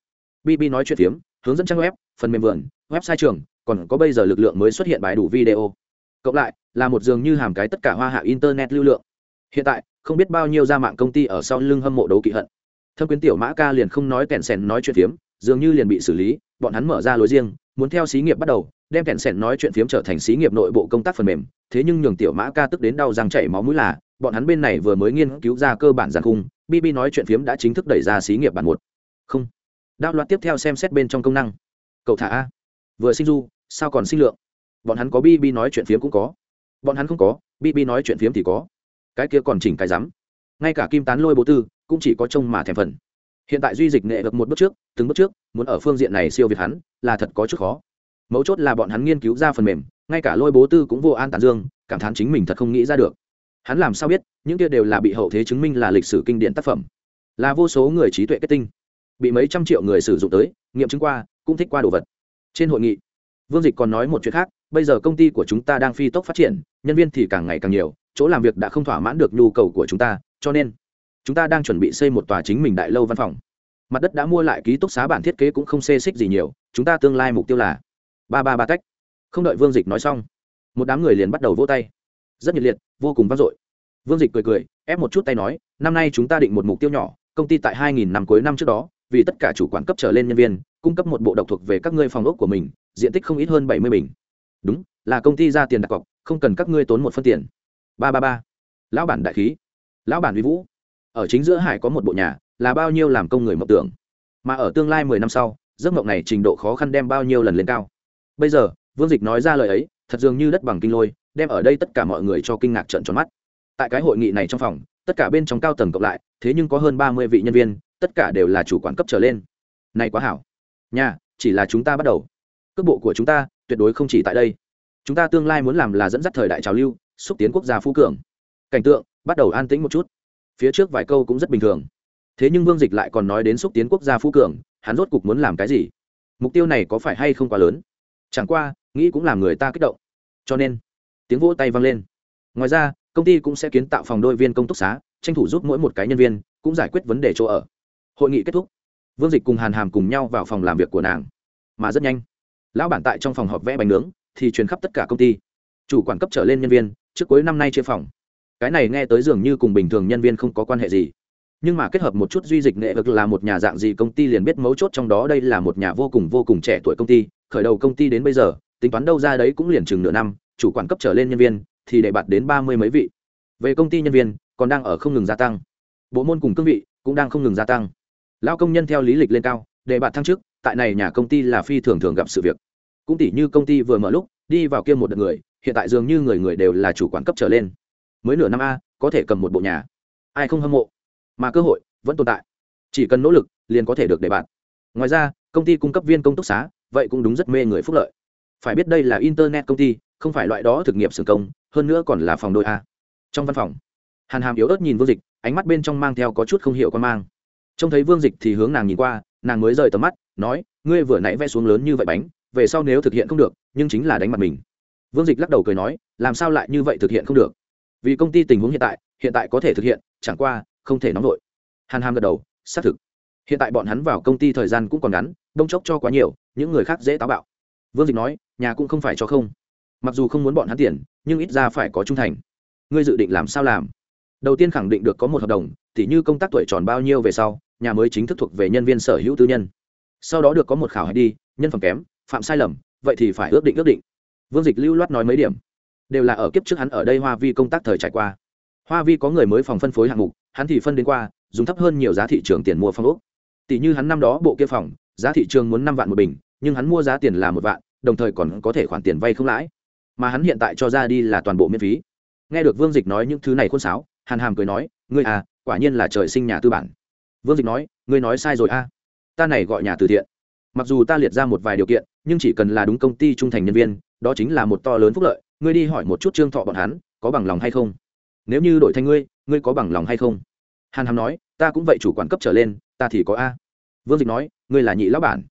Bb nói chuyện phiếm, hướng dẫn trang web, phần mềm vườn, website trường, còn có bây giờ lực lượng mới xuất hiện bài đủ video. Cộng lại, là một dường như hàm cái tất cả hoa hạ internet lưu lượng. Hiện tại, không biết bao nhiêu gia mạng công ty ở sau lưng hâm mộ đấu kỵ hận. Thâm quyến tiểu mã ca liền không nói kẹn sèn nói chuyện phiếm, dường như liền bị xử lý, bọn hắn mở ra lối riêng, muốn theo xí nghiệp bắt đầu đem kẹn sẻn nói chuyện phiếm trở thành xí nghiệp nội bộ công tác phần mềm, thế nhưng nhường tiểu mã ca tức đến đau răng chảy máu mũi là, bọn hắn bên này vừa mới nghiên cứu ra cơ bản giàn khung bb nói chuyện phiếm đã chính thức đẩy ra xí nghiệp bản một. Không. Đạo loạt tiếp theo xem xét bên trong công năng. Cậu thả a. Vừa sinh du, sao còn sinh lượng? Bọn hắn có bb nói chuyện phiếm cũng có. Bọn hắn không có bb nói chuyện phiếm thì có. Cái kia còn chỉnh cái rắm. Ngay cả kim tán lôi bố tư, cũng chỉ có trông mà thèm phần. Hiện tại duy dịch nghệ được một bước trước, từng bước trước, muốn ở phương diện này siêu việt hắn, là thật có chút khó mấu chốt là bọn hắn nghiên cứu ra phần mềm, ngay cả lôi bố tư cũng vô an tản dương, cảm thán chính mình thật không nghĩ ra được. Hắn làm sao biết, những kia đều là bị hậu thế chứng minh là lịch sử kinh điển tác phẩm. Là vô số người trí tuệ kết tinh. Bị mấy trăm triệu người sử dụng tới, nghiệm chứng qua, cũng thích qua đồ vật. Trên hội nghị, vương dịch còn nói một chuyện khác, bây giờ công ty của chúng ta đang phi tốc phát triển, nhân viên thì càng ngày càng nhiều, chỗ làm việc đã không thỏa mãn được nhu cầu của chúng ta, cho nên, chúng ta đang chuẩn bị xây một tòa chính mình đại lâu văn phòng. Mặt đất đã mua lại ký túc xá bản thiết kế cũng không xê xích gì nhiều, chúng ta tương lai mục tiêu là ba ba ba tách. Không đợi vương dịch nói xong, một đám người liền bắt đầu vỗ tay. Rất nhiệt liệt, vô cùng vang dội. Vương dịch cười cười, ép một chút tay nói, năm nay chúng ta định một mục tiêu nhỏ, công ty tại 2000 năm cuối năm trước đó, vì tất cả chủ quản cấp trở lên nhân viên, cung cấp một bộ độc thuộc về các ngươi phòng ốc của mình, diện tích không ít hơn 70 bình. Đúng, là công ty ra tiền đặt cọc, không cần các ngươi tốn một phân tiền. Ba ba ba. Lão bản đại khí. Lão bản uy vũ. Ở chính giữa hải có một bộ nhà, là bao nhiêu làm công người mộng tưởng. Mà ở tương lai mười năm sau, giấc mộng này trình độ khó khăn đem bao nhiêu lần lên cao bây giờ, vương dịch nói ra lời ấy, thật dường như đất bằng kinh lôi, đem ở đây tất cả mọi người cho kinh ngạc trận tròn mắt. Tại cái hội nghị này trong phòng, tất cả bên trong cao tầng cộng lại, thế nhưng có hơn ba mươi vị nhân viên, tất cả đều là chủ quản cấp trở lên. Này quá hảo. Nhà, chỉ là chúng ta bắt đầu. Cước bộ của chúng ta, tuyệt đối không chỉ tại đây. Chúng ta tương lai muốn làm là dẫn dắt thời đại trào lưu, xúc tiến quốc gia phú cường. Cảnh tượng, bắt đầu an tĩnh một chút. Phía trước vài câu cũng rất bình thường. Thế nhưng vương dịch lại còn nói đến xúc tiến quốc gia phú cường, hắn rốt cục muốn làm cái gì? Mục tiêu này có phải hay không quá lớn? Chẳng qua, nghĩ cũng làm người ta kích động. Cho nên, tiếng vỗ tay vang lên. Ngoài ra, công ty cũng sẽ kiến tạo phòng đôi viên công túc xá, tranh thủ giúp mỗi một cái nhân viên cũng giải quyết vấn đề chỗ ở. Hội nghị kết thúc. Vương dịch cùng hàn hàm cùng nhau vào phòng làm việc của nàng. Mà rất nhanh, lão bản tại trong phòng họp vẽ bánh nướng, thì truyền khắp tất cả công ty. Chủ quản cấp trở lên nhân viên, trước cuối năm nay chia phòng. Cái này nghe tới dường như cùng bình thường nhân viên không có quan hệ gì nhưng mà kết hợp một chút duy dịch nghệ lực là một nhà dạng gì công ty liền biết mấu chốt trong đó đây là một nhà vô cùng vô cùng trẻ tuổi công ty, khởi đầu công ty đến bây giờ, tính toán đâu ra đấy cũng liền chừng nửa năm, chủ quản cấp trở lên nhân viên thì để bạt đến ba mươi mấy vị. Về công ty nhân viên, còn đang ở không ngừng gia tăng. Bộ môn cùng cương vị cũng đang không ngừng gia tăng. Lao công nhân theo lý lịch lên cao, để bạt thăng chức, tại này nhà công ty là phi thường thường gặp sự việc. Cũng tỷ như công ty vừa mở lúc, đi vào kia một đợt người, hiện tại dường như người người đều là chủ quản cấp trở lên. Mới nửa năm a, có thể cầm một bộ nhà. Ai không hâm mộ? Mà cơ hội vẫn tồn tại. Chỉ cần nỗ lực, liền có thể được đề bạt. Ngoài ra, công ty cung cấp viên công túc xá, vậy cũng đúng rất mê người phúc lợi. Phải biết đây là internet công ty, không phải loại đó thực nghiệp xưởng công, hơn nữa còn là phòng đôi a. Trong văn phòng, hàn hàm yếu ớt nhìn vương dịch, ánh mắt bên trong mang theo có chút không hiểu con mang. Trông thấy vương dịch thì hướng nàng nhìn qua, nàng mới rời tầm mắt, nói, ngươi vừa nãy vẽ xuống lớn như vậy bánh, về sau nếu thực hiện không được, nhưng chính là đánh mặt mình. Vương dịch lắc đầu cười nói, làm sao lại như vậy thực hiện không được? Vì công ty tình huống hiện tại hiện tại có thể thực hiện, chẳng qua không thể nóng vội. Hàn hàm gật đầu, xác thực. Hiện tại bọn hắn vào công ty thời gian cũng còn ngắn, đông chốc cho quá nhiều, những người khác dễ táo bạo. Vương dịch nói, nhà cũng không phải cho không. Mặc dù không muốn bọn hắn tiền, nhưng ít ra phải có trung thành. Ngươi dự định làm sao làm? Đầu tiên khẳng định được có một hợp đồng thì như công tác tuổi tròn bao nhiêu về sau, nhà mới chính thức thuộc về nhân viên sở hữu tư nhân. Sau đó được có một khảo hạch đi, nhân phẩm kém, phạm sai lầm, vậy thì phải ước định ước định. Vương dịch lưu loát nói mấy điểm. Đều là ở kiếp trước hắn ở đây hoa vi công tác thời trải qua hoa vi có người mới phòng phân phối hạng mục, hắn thì phân đến qua, dùng thấp hơn nhiều giá thị trường tiền mua phòng ốc. Tỷ như hắn năm đó bộ kia phòng, giá thị trường muốn năm vạn một bình, nhưng hắn mua giá tiền là một vạn, đồng thời còn có thể khoản tiền vay không lãi. Mà hắn hiện tại cho ra đi là toàn bộ miễn phí. Nghe được vương dịch nói những thứ này khôn sáo, hàn hàm cười nói, ngươi à quả nhiên là trời sinh nhà tư bản. Vương dịch nói, ngươi nói sai rồi a. Ta này gọi nhà từ thiện. Mặc dù ta liệt ra một vài điều kiện, nhưng chỉ cần là đúng công ty trung thành nhân viên, đó chính là một to lớn phúc lợi. Ngươi đi hỏi một chút trương thọ bọn hắn, có bằng lòng hay không? Nếu như đổi thành ngươi ngươi có bằng lòng hay không? Hàn hàm nói, ta cũng vậy chủ quản cấp trở lên, ta thì có a. Vương dịch nói, ngươi là nhị lão bản.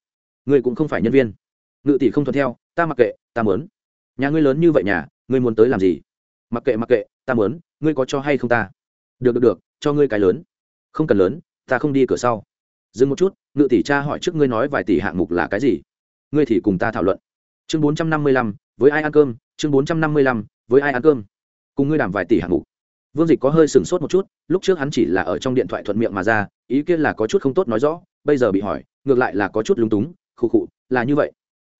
Ngươi cũng không phải nhân viên. Ngự tỷ không thuận theo, ta mặc kệ, ta mớn nhà ngươi lớn như vậy nhà, ngươi muốn tới làm gì? Mặc kệ mặc kệ, ta mớn ngươi có cho hay không ta? Được được được, cho ngươi cái lớn. Không cần lớn, ta không đi cửa sau. Dừng một chút, ngự tỷ cha hỏi trước ngươi nói vài tỷ hạng mục là cái gì? Ngươi thì cùng ta thảo luận. Chương bốn trăm năm mươi lăm, với ai ăn cơm? Chương bốn trăm năm mươi lăm, với ai ăn cơm? Cùng ngươi đàm vài tỷ hạng mục vương dịch có hơi sửng sốt một chút, lúc trước hắn chỉ là ở trong điện thoại thuận miệng mà ra, ý kiến là có chút không tốt nói rõ, bây giờ bị hỏi, ngược lại là có chút lúng túng, khụ khụ, là như vậy.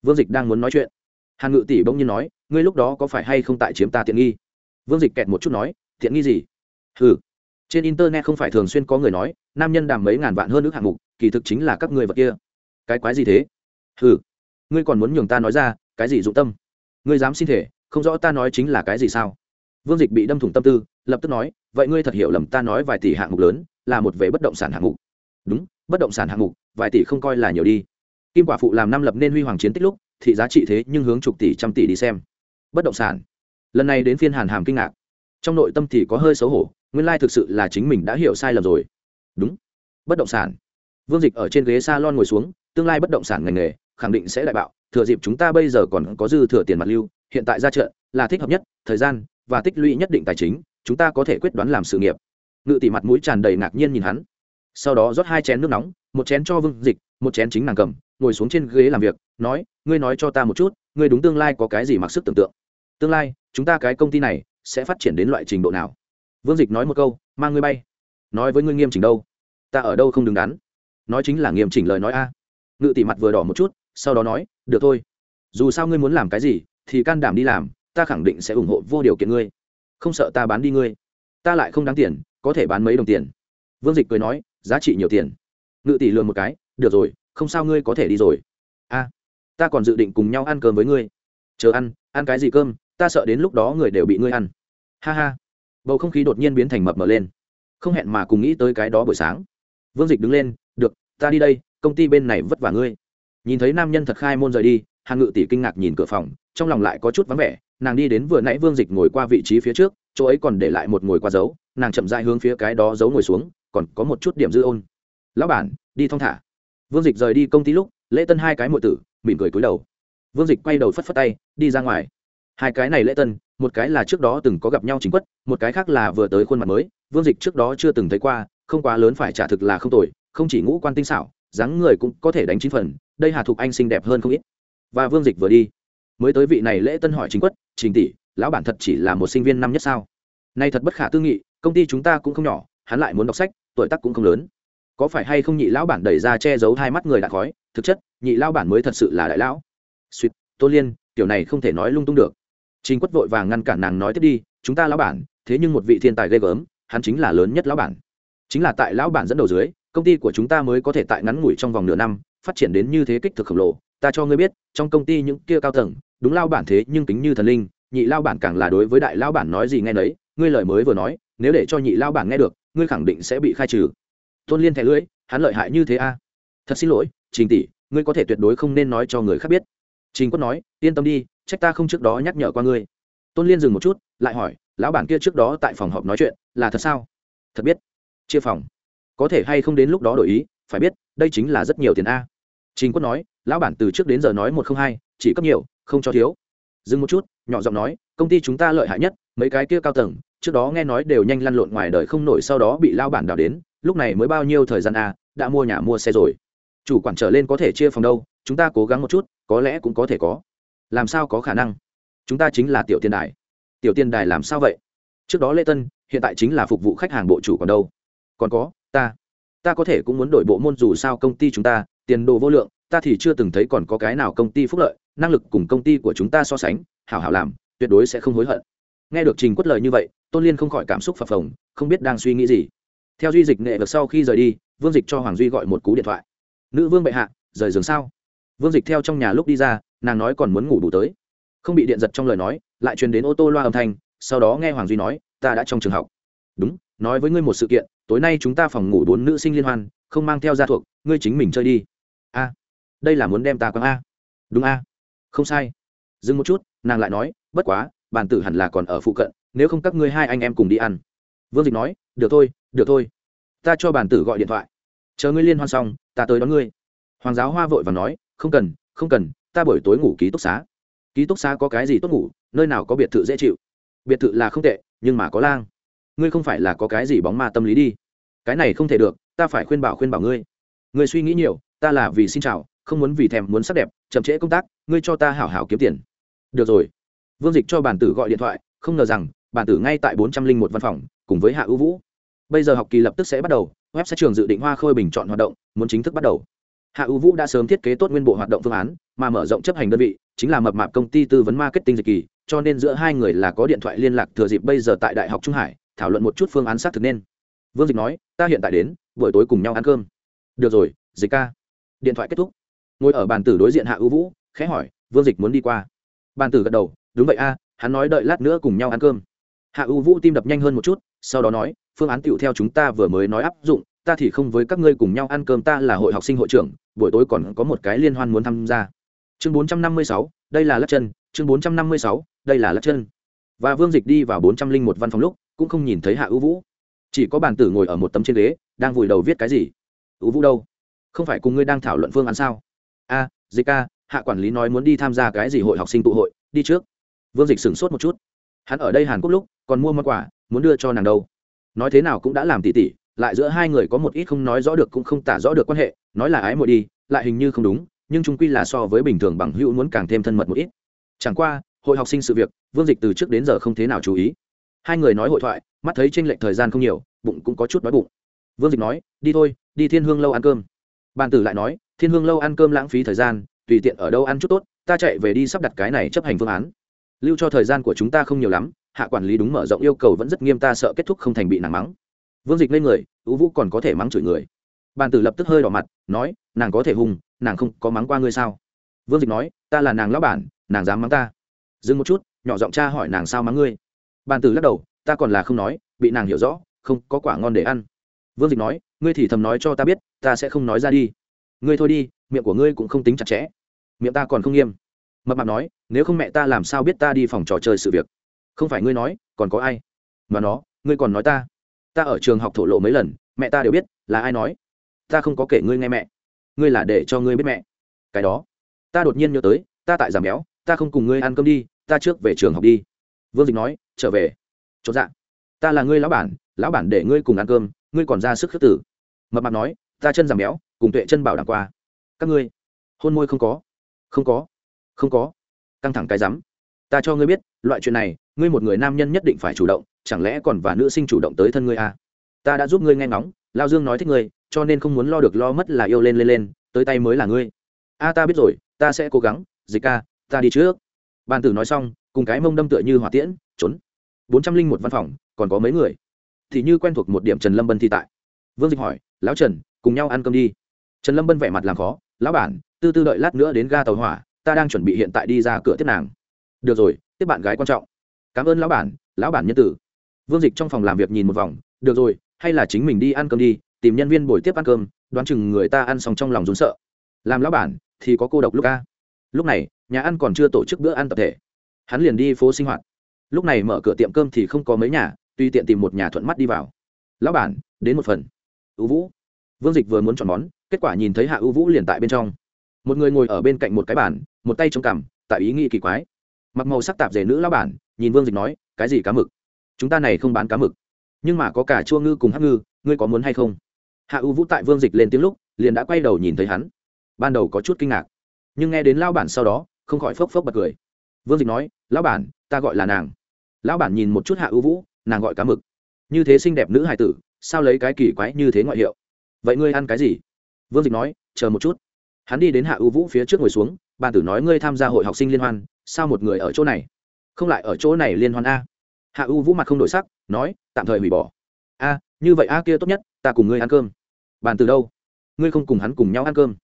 Vương dịch đang muốn nói chuyện. Hàn ngự tỷ bỗng nhiên nói, ngươi lúc đó có phải hay không tại chiếm ta tiện nghi? Vương dịch kẹt một chút nói, tiện nghi gì? Ừ trên internet không phải thường xuyên có người nói, nam nhân đàm mấy ngàn vạn hơn nước hạng mục, kỳ thực chính là các người vật kia. Cái quái gì thế? Ừ ngươi còn muốn nhường ta nói ra, cái gì dụng tâm? Ngươi dám xin thể, không rõ ta nói chính là cái gì sao? Vương dịch bị đâm thủng tâm tư lập tức nói, vậy ngươi thật hiểu lầm ta nói vài tỷ hạng mục lớn là một về bất động sản hạng mục. Đúng, bất động sản hạng mục, vài tỷ không coi là nhiều đi. Kim quả phụ làm năm lập nên huy hoàng chiến tích lúc, thị giá trị thế nhưng hướng chục tỷ, trăm tỷ đi xem. Bất động sản. Lần này đến phiên hàn hàm kinh ngạc. Trong nội tâm thì có hơi xấu hổ, nguyên lai thực sự là chính mình đã hiểu sai lầm rồi. Đúng, bất động sản. Vương dịch ở trên ghế s a lon ngồi xuống, tương lai bất động sản ngành nghề, khẳng định sẽ đại bạo, thừa dịp chúng ta bây giờ còn có dư thừa tiền mặt lưu, hiện tại ra chợ là thích hợp nhất, thời gian và tích lũy nhất định tài chính chúng ta có thể quyết đoán làm sự nghiệp. Ngự tỷ mặt mũi tràn đầy ngạc nhiên nhìn hắn. Sau đó rót hai chén nước nóng, một chén cho vương dịch, một chén chính nàng cầm, ngồi xuống trên ghế làm việc, nói, ngươi nói cho ta một chút, ngươi đúng tương lai có cái gì mặc sức tưởng tượng? Tương lai, chúng ta cái công ty này sẽ phát triển đến loại trình độ nào? Vương dịch nói một câu, mang ngươi bay. Nói với ngươi nghiêm chỉnh đâu? Ta ở đâu không đứng đắn? Nói chính là nghiêm chỉnh lời nói a. Ngự tỷ mặt vừa đỏ một chút, sau đó nói, được thôi. Dù sao ngươi muốn làm cái gì, thì can đảm đi làm, ta khẳng định sẽ ủng hộ vô điều kiện ngươi không sợ ta bán đi ngươi. Ta lại không đáng tiền, có thể bán mấy đồng tiền. Vương dịch cười nói, giá trị nhiều tiền. Ngự tỷ lừa một cái, được rồi, không sao ngươi có thể đi rồi. A, ta còn dự định cùng nhau ăn cơm với ngươi. Chờ ăn ăn cái gì cơm, ta sợ đến lúc đó người đều bị ngươi ăn. Ha ha. Bầu không khí đột nhiên biến thành mập mờ lên. Không hẹn mà cùng nghĩ tới cái đó buổi sáng. Vương dịch đứng lên, được, ta đi đây, công ty bên này vất vả ngươi. Nhìn thấy nam nhân thật khai môn rời đi, hàn ngự tỷ kinh ngạc nhìn cửa phòng, trong lòng lại có chút vắng vẻ nàng đi đến vừa nãy vương dịch ngồi qua vị trí phía trước, chỗ ấy còn để lại một ngồi qua dấu, nàng chậm dại hướng phía cái đó giấu ngồi xuống, còn có một chút điểm dư ôn. Lão bản, đi thong thả. Vương dịch rời đi công ty lúc, lễ tân hai cái m tử, mỉm cười cúi đầu. Vương dịch quay đầu phất phất tay, đi ra ngoài. Hai cái này lễ tân, một cái là trước đó từng có gặp nhau chính quất, một cái khác là vừa tới khuôn mặt mới. Vương dịch trước đó chưa từng thấy qua, không quá lớn phải trả thực là không tồi, không chỉ ngũ quan tinh xảo, dáng người cũng có thể đánh chín phần, đây hà thục anh xinh đẹp hơn không ít. Và vương dịch vừa đi mới tới vị này lễ tân hỏi chính quất, trình tỷ, lão bản thật chỉ là một sinh viên năm nhất sao? Nay thật bất khả tư nghị, công ty chúng ta cũng không nhỏ, hắn lại muốn đọc sách, tuổi tác cũng không lớn. Có phải hay không nhị lão bản đẩy ra che giấu hai mắt người đã khói? Thực chất, nhị lão bản mới thật sự là đại lão. Suýt tô liên, tiểu này không thể nói lung tung được. Trình quất vội vàng ngăn cản nàng nói tiếp đi, chúng ta lão bản, thế nhưng một vị thiên tài ghê gớm, hắn chính là lớn nhất lão bản. Chính là tại lão bản dẫn đầu dưới, công ty của chúng ta mới có thể tại ngắn ngủi trong vòng nửa năm, phát triển đến như thế kích thực khổng lồ ta cho ngươi biết, trong công ty những kia cao tầng, đúng lao bản thế nhưng tính như thần linh, nhị lao bản càng là đối với đại lao bản nói gì nghe nấy, ngươi lời mới vừa nói, nếu để cho nhị lao bản nghe được, ngươi khẳng định sẽ bị khai trừ. Tôn liên thẻ lưỡi, hắn lợi hại như thế a? À? thật xin lỗi, trình tỷ, ngươi có thể tuyệt đối không nên nói cho người khác biết. Trình quất nói, yên tâm đi, trách ta không trước đó nhắc nhở qua ngươi. Tôn liên dừng một chút, lại hỏi, lão bản kia trước đó tại phòng họp nói chuyện, là thật sao? Thật biết. Chia phòng. Có thể hay không đến lúc đó đổi ý, phải biết, đây chính là rất nhiều tiền a. Trình quất nói lão bản từ trước đến giờ nói một không hai, chỉ cấp nhiều, không cho thiếu. Dừng một chút, nhỏ giọng nói, công ty chúng ta lợi hại nhất, mấy cái kia cao tầng, trước đó nghe nói đều nhanh lăn lộn ngoài đời không nổi, sau đó bị lao bản đào đến, lúc này mới bao nhiêu thời gian à đã mua nhà mua xe rồi. Chủ quản trở lên có thể chia phòng đâu, chúng ta cố gắng một chút, có lẽ cũng có thể có. Làm sao có khả năng? Chúng ta chính là tiểu tiền đài. Tiểu tiền đài làm sao vậy? Trước đó lễ tân, hiện tại chính là phục vụ khách hàng bộ chủ còn đâu? Còn có, ta. Ta có thể cũng muốn đổi bộ môn dù sao công ty chúng ta, tiền đồ vô lượng ta thì chưa từng thấy còn có cái nào công ty phúc lợi, năng lực cùng công ty của chúng ta so sánh, hảo hảo làm, tuyệt đối sẽ không hối hận. Nghe được trình quất lời như vậy, tôn liên không khỏi cảm xúc phập phồng, không biết đang suy nghĩ gì. Theo duy dịch nghệ được sau khi rời đi, vương dịch cho hoàng duy gọi một cú điện thoại. Nữ vương bệ hạ, rời giường sao? Vương dịch theo trong nhà lúc đi ra, nàng nói còn muốn ngủ đủ tới. Không bị điện giật trong lời nói, lại truyền đến ô tô loa âm thanh, sau đó nghe hoàng duy nói, ta đã trong trường học. Đúng, nói với ngươi một sự kiện, tối nay chúng ta phòng ngủ bốn nữ sinh liên hoan, không mang theo gia thuộc, ngươi chính mình chơi đi. A đây là muốn đem ta quăng a. Đúng a. Không sai. Dừng một chút, nàng lại nói, bất quá, bản tử hẳn là còn ở phụ cận, nếu không các ngươi hai anh em cùng đi ăn. Vương dịch nói, được thôi được thôi. Ta cho bản tử gọi điện thoại. Chờ ngươi liên hoan xong, ta tới đón ngươi. Hoàng giáo hoa vội và nói, không cần không cần, ta buổi tối ngủ ký túc xá. Ký túc xá có cái gì tốt ngủ, nơi nào có biệt thự dễ chịu. Biệt thự là không tệ, nhưng mà có lang. Ngươi không phải là có cái gì bóng ma tâm lý đi. Cái này không thể được, ta phải khuyên bảo khuyên bảo ngươi. Ngươi suy nghĩ nhiều, ta là vì xin chào không muốn vì thèm muốn sắc đẹp, chậm trễ công tác, ngươi cho ta hảo hảo kiếm tiền. Được rồi. Vương dịch cho bản tử gọi điện thoại, không ngờ rằng, bản tử ngay tại bốn trăm linh một văn phòng, cùng với hạ ưu vũ. Bây giờ học kỳ lập tức sẽ bắt đầu, web sẽ trường dự định hoa khôi bình chọn hoạt động, muốn chính thức bắt đầu. Hạ ưu vũ đã sớm thiết kế tốt nguyên bộ hoạt động phương án, mà mở rộng chấp hành đơn vị, chính là mập mạp công ty tư vấn marketing dịch kỳ, cho nên giữa hai người là có điện thoại liên lạc thừa dịp bây giờ tại đại học trung hải, thảo luận một chút phương án xác thực nên. Vương dịch nói, ta hiện tại đến, buổi tối cùng nhau ăn cơm. Được rồi, dịch ca. Điện thoại kết thúc ngồi ở bàn tử đối diện hạ ưu vũ, khẽ hỏi, vương dịch muốn đi qua? Bàn tử gật đầu, đúng vậy a, hắn nói đợi lát nữa cùng nhau ăn cơm. Hạ ưu vũ tim đập nhanh hơn một chút, sau đó nói, phương án tựu theo chúng ta vừa mới nói áp dụng, ta thì không với các ngươi cùng nhau ăn cơm ta là hội học sinh hội trưởng, buổi tối còn có một cái liên hoan muốn tham gia. Chương bốn trăm năm mươi sáu, đây là lắc chân, chương bốn trăm năm mươi sáu, đây là lắc chân. Và vương dịch đi vào bốn trăm linh một văn phòng lúc, cũng không nhìn thấy hạ ưu vũ. Chỉ có bàn tử ngồi ở một tấm trên ghế, đang vùi đầu viết cái gì. Ưu vũ đâu? Không phải cùng ngươi đang thảo luận phương án sao? A, dịch ca hạ quản lý nói muốn đi tham gia cái gì hội học sinh tụ hội, đi trước. Vương dịch sửng sốt một chút. Hắn ở đây hàn quốc lúc, còn mua món quà, muốn đưa cho nàng đâu. Nói thế nào cũng đã làm tỉ tỉ, lại giữa hai người có một ít không nói rõ được cũng không tả rõ được quan hệ, nói là ái mội đi, lại hình như không đúng, nhưng trung quy là so với bình thường bằng hữu muốn càng thêm thân mật một ít. Chẳng qua, hội học sinh sự việc, vương dịch từ trước đến giờ không thế nào chú ý. Hai người nói hội thoại, mắt thấy tranh lệch thời gian không nhiều, bụng cũng có chút đói bụng. Vương dịch nói, đi thôi, đi thiên hương lâu ăn cơm. Bàn tử lại nói thiên hương lâu ăn cơm lãng phí thời gian, tùy tiện ở đâu ăn chút tốt, ta chạy về đi sắp đặt cái này chấp hành phương án. Lưu cho thời gian của chúng ta không nhiều lắm, hạ quản lý đúng mở rộng yêu cầu vẫn rất nghiêm ta sợ kết thúc không thành bị nàng mắng. Vương dịch lên người ưu vũ còn có thể mắng chửi người. Bàn tử lập tức hơi đỏ mặt, nói, nàng có thể hùng, nàng không có mắng qua ngươi sao? Vương dịch nói, ta là nàng lão bản, nàng dám mắng ta. Dừng một chút, nhỏ giọng cha hỏi nàng sao mắng ngươi. Bàn tử lắc đầu, ta còn là không nói, bị nàng hiểu rõ, không có quả ngon để ăn. Vương dịch nói, ngươi thì thầm nói cho ta biết, ta sẽ không nói ra đi ngươi thôi đi, miệng của ngươi cũng không tính chặt chẽ. Miệng ta còn không nghiêm. Mập mạp nói, nếu không mẹ ta làm sao biết ta đi phòng trò chơi sự việc? Không phải ngươi nói, còn có ai? Mà nó, ngươi còn nói ta. Ta ở trường học thổ lộ mấy lần, mẹ ta đều biết, là ai nói? Ta không có kể ngươi nghe mẹ. Ngươi là để cho ngươi biết mẹ. Cái đó. Ta đột nhiên nhớ tới, ta tại giảm béo, ta không cùng ngươi ăn cơm đi, ta trước về trường học đi. Vương dịch nói, trở về. Chốt dạ. Ta là ngươi lão bản lão bản để ngươi cùng ăn cơm, ngươi còn ra sức khước tử mập mạp nói, ta chân giảm béo cùng tuệ chân bảo đảm qua. Các ngươi, hôn môi không có. Không có. Không có. Căng thẳng cái rắm. Ta cho ngươi biết, loại chuyện này, ngươi một người nam nhân nhất định phải chủ động, chẳng lẽ còn và nữ sinh chủ động tới thân ngươi à? ta đã giúp ngươi nghe ngóng, lao dương nói thích ngươi, cho nên không muốn lo được lo mất là yêu lên lên lên, tới tay mới là ngươi. A, ta biết rồi, ta sẽ cố gắng. Dịch ca, ta đi trước. Bàn tử nói xong, cùng cái mông đâm tựa như hỏa tiễn, trốn. Bốn trăm linh một văn phòng, còn có mấy người? Thì như quen thuộc một điểm trần lâm bân thi tại. Vương dịch hỏi, lão trần, cùng nhau ăn cơm đi trần lâm bân vẻ mặt làm khó, lão bản tư tư đợi lát nữa đến ga tàu hỏa, ta đang chuẩn bị hiện tại đi ra cửa tiếp nàng. Được rồi, tiếp bạn gái quan trọng. Cảm ơn lão bản lão bản nhân tử. Vương dịch trong phòng làm việc nhìn một vòng, được rồi, hay là chính mình đi ăn cơm đi, tìm nhân viên buổi tiếp ăn cơm, đoán chừng người ta ăn xong trong lòng rốn sợ. Làm lão bản, thì có cô độc lúc ca lúc này, nhà ăn còn chưa tổ chức bữa ăn tập thể. Hắn liền đi phố sinh hoạt. Lúc này mở cửa tiệm cơm thì không có mấy nhà tuy tiện tìm một nhà thuận mắt đi vào. Lão bản, đến một phần. Ưu vũ. Vương dịch vừa muốn chọn món kết quả nhìn thấy hạ ưu vũ liền tại bên trong. Một người ngồi ở bên cạnh một cái bàn, một tay chống cằm, tại ý nghĩ kỳ quái. Mặc màu sắc tạp rể nữ lao bản, nhìn vương dịch nói, cái gì cá mực? Chúng ta này không bán cá mực. Nhưng mà có cả chua ngư cùng hắc ngư, ngươi có muốn hay không? Hạ u vũ tại vương dịch lên tiếng lúc, liền đã quay đầu nhìn thấy hắn. Ban đầu có chút kinh ngạc, nhưng nghe đến lao bản sau đó, không khỏi phốc phốc bật cười. Vương dịch nói, lão bản, ta gọi là nàng. Lão bản nhìn một chút hạ ưu vũ, nàng gọi cá mực. Như thế xinh đẹp nữ hài tử, sao lấy cái kỳ quái như thế ngoại hiệu? Vậy ngươi ăn cái gì? Vương dịch nói, chờ một chút. Hắn đi đến hạ ưu vũ phía trước ngồi xuống ban tử nói ngươi tham gia hội học sinh liên hoan, sao một người ở chỗ này? Không lại ở chỗ này liên hoan a. Hạ ưu vũ mặt không đổi sắc, nói, tạm thời hủy bỏ. A, như vậy a kia tốt nhất, ta cùng ngươi ăn cơm. Bàn từ đâu? Ngươi không cùng hắn cùng nhau ăn cơm.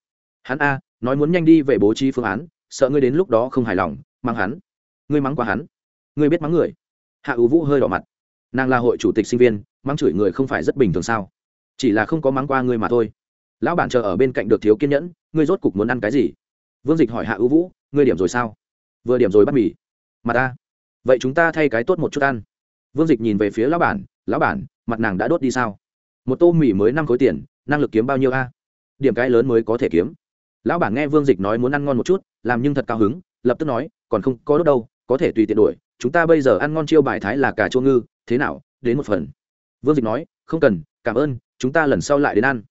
Hắn a, nói muốn nhanh đi về bố trí phương án, sợ ngươi đến lúc đó không hài lòng mắng hắn. Ngươi mắng qua hắn? Ngươi biết mắng người? Hạ ưu vũ hơi đỏ mặt. Nàng là hội chủ tịch sinh viên, mắng chửi người không phải rất bình thường sao? Chỉ là không có mắng qua ngươi mà thôi lão bản chờ ở bên cạnh được thiếu kiên nhẫn, ngươi rốt cục muốn ăn cái gì? Vương dịch hỏi hạ ưu vũ, ngươi điểm rồi sao? Vừa điểm rồi bắt mì. Mà ta. Vậy chúng ta thay cái tốt một chút ăn. Vương dịch nhìn về phía lão bản lão bản, mặt nàng đã đốt đi sao? Một tô mì mới năm khối tiền, năng lực kiếm bao nhiêu a? Điểm cái lớn mới có thể kiếm. Lão bản nghe vương dịch nói muốn ăn ngon một chút, làm nhưng thật cao hứng, lập tức nói, còn không có đốt đâu, có thể tùy tiện đuổi. chúng ta bây giờ ăn ngon chiêu bài thái là cà chua ngư, thế nào, đến một phần. Vương dịch nói, không cần, cảm ơn, chúng ta lần sau lại đến ăn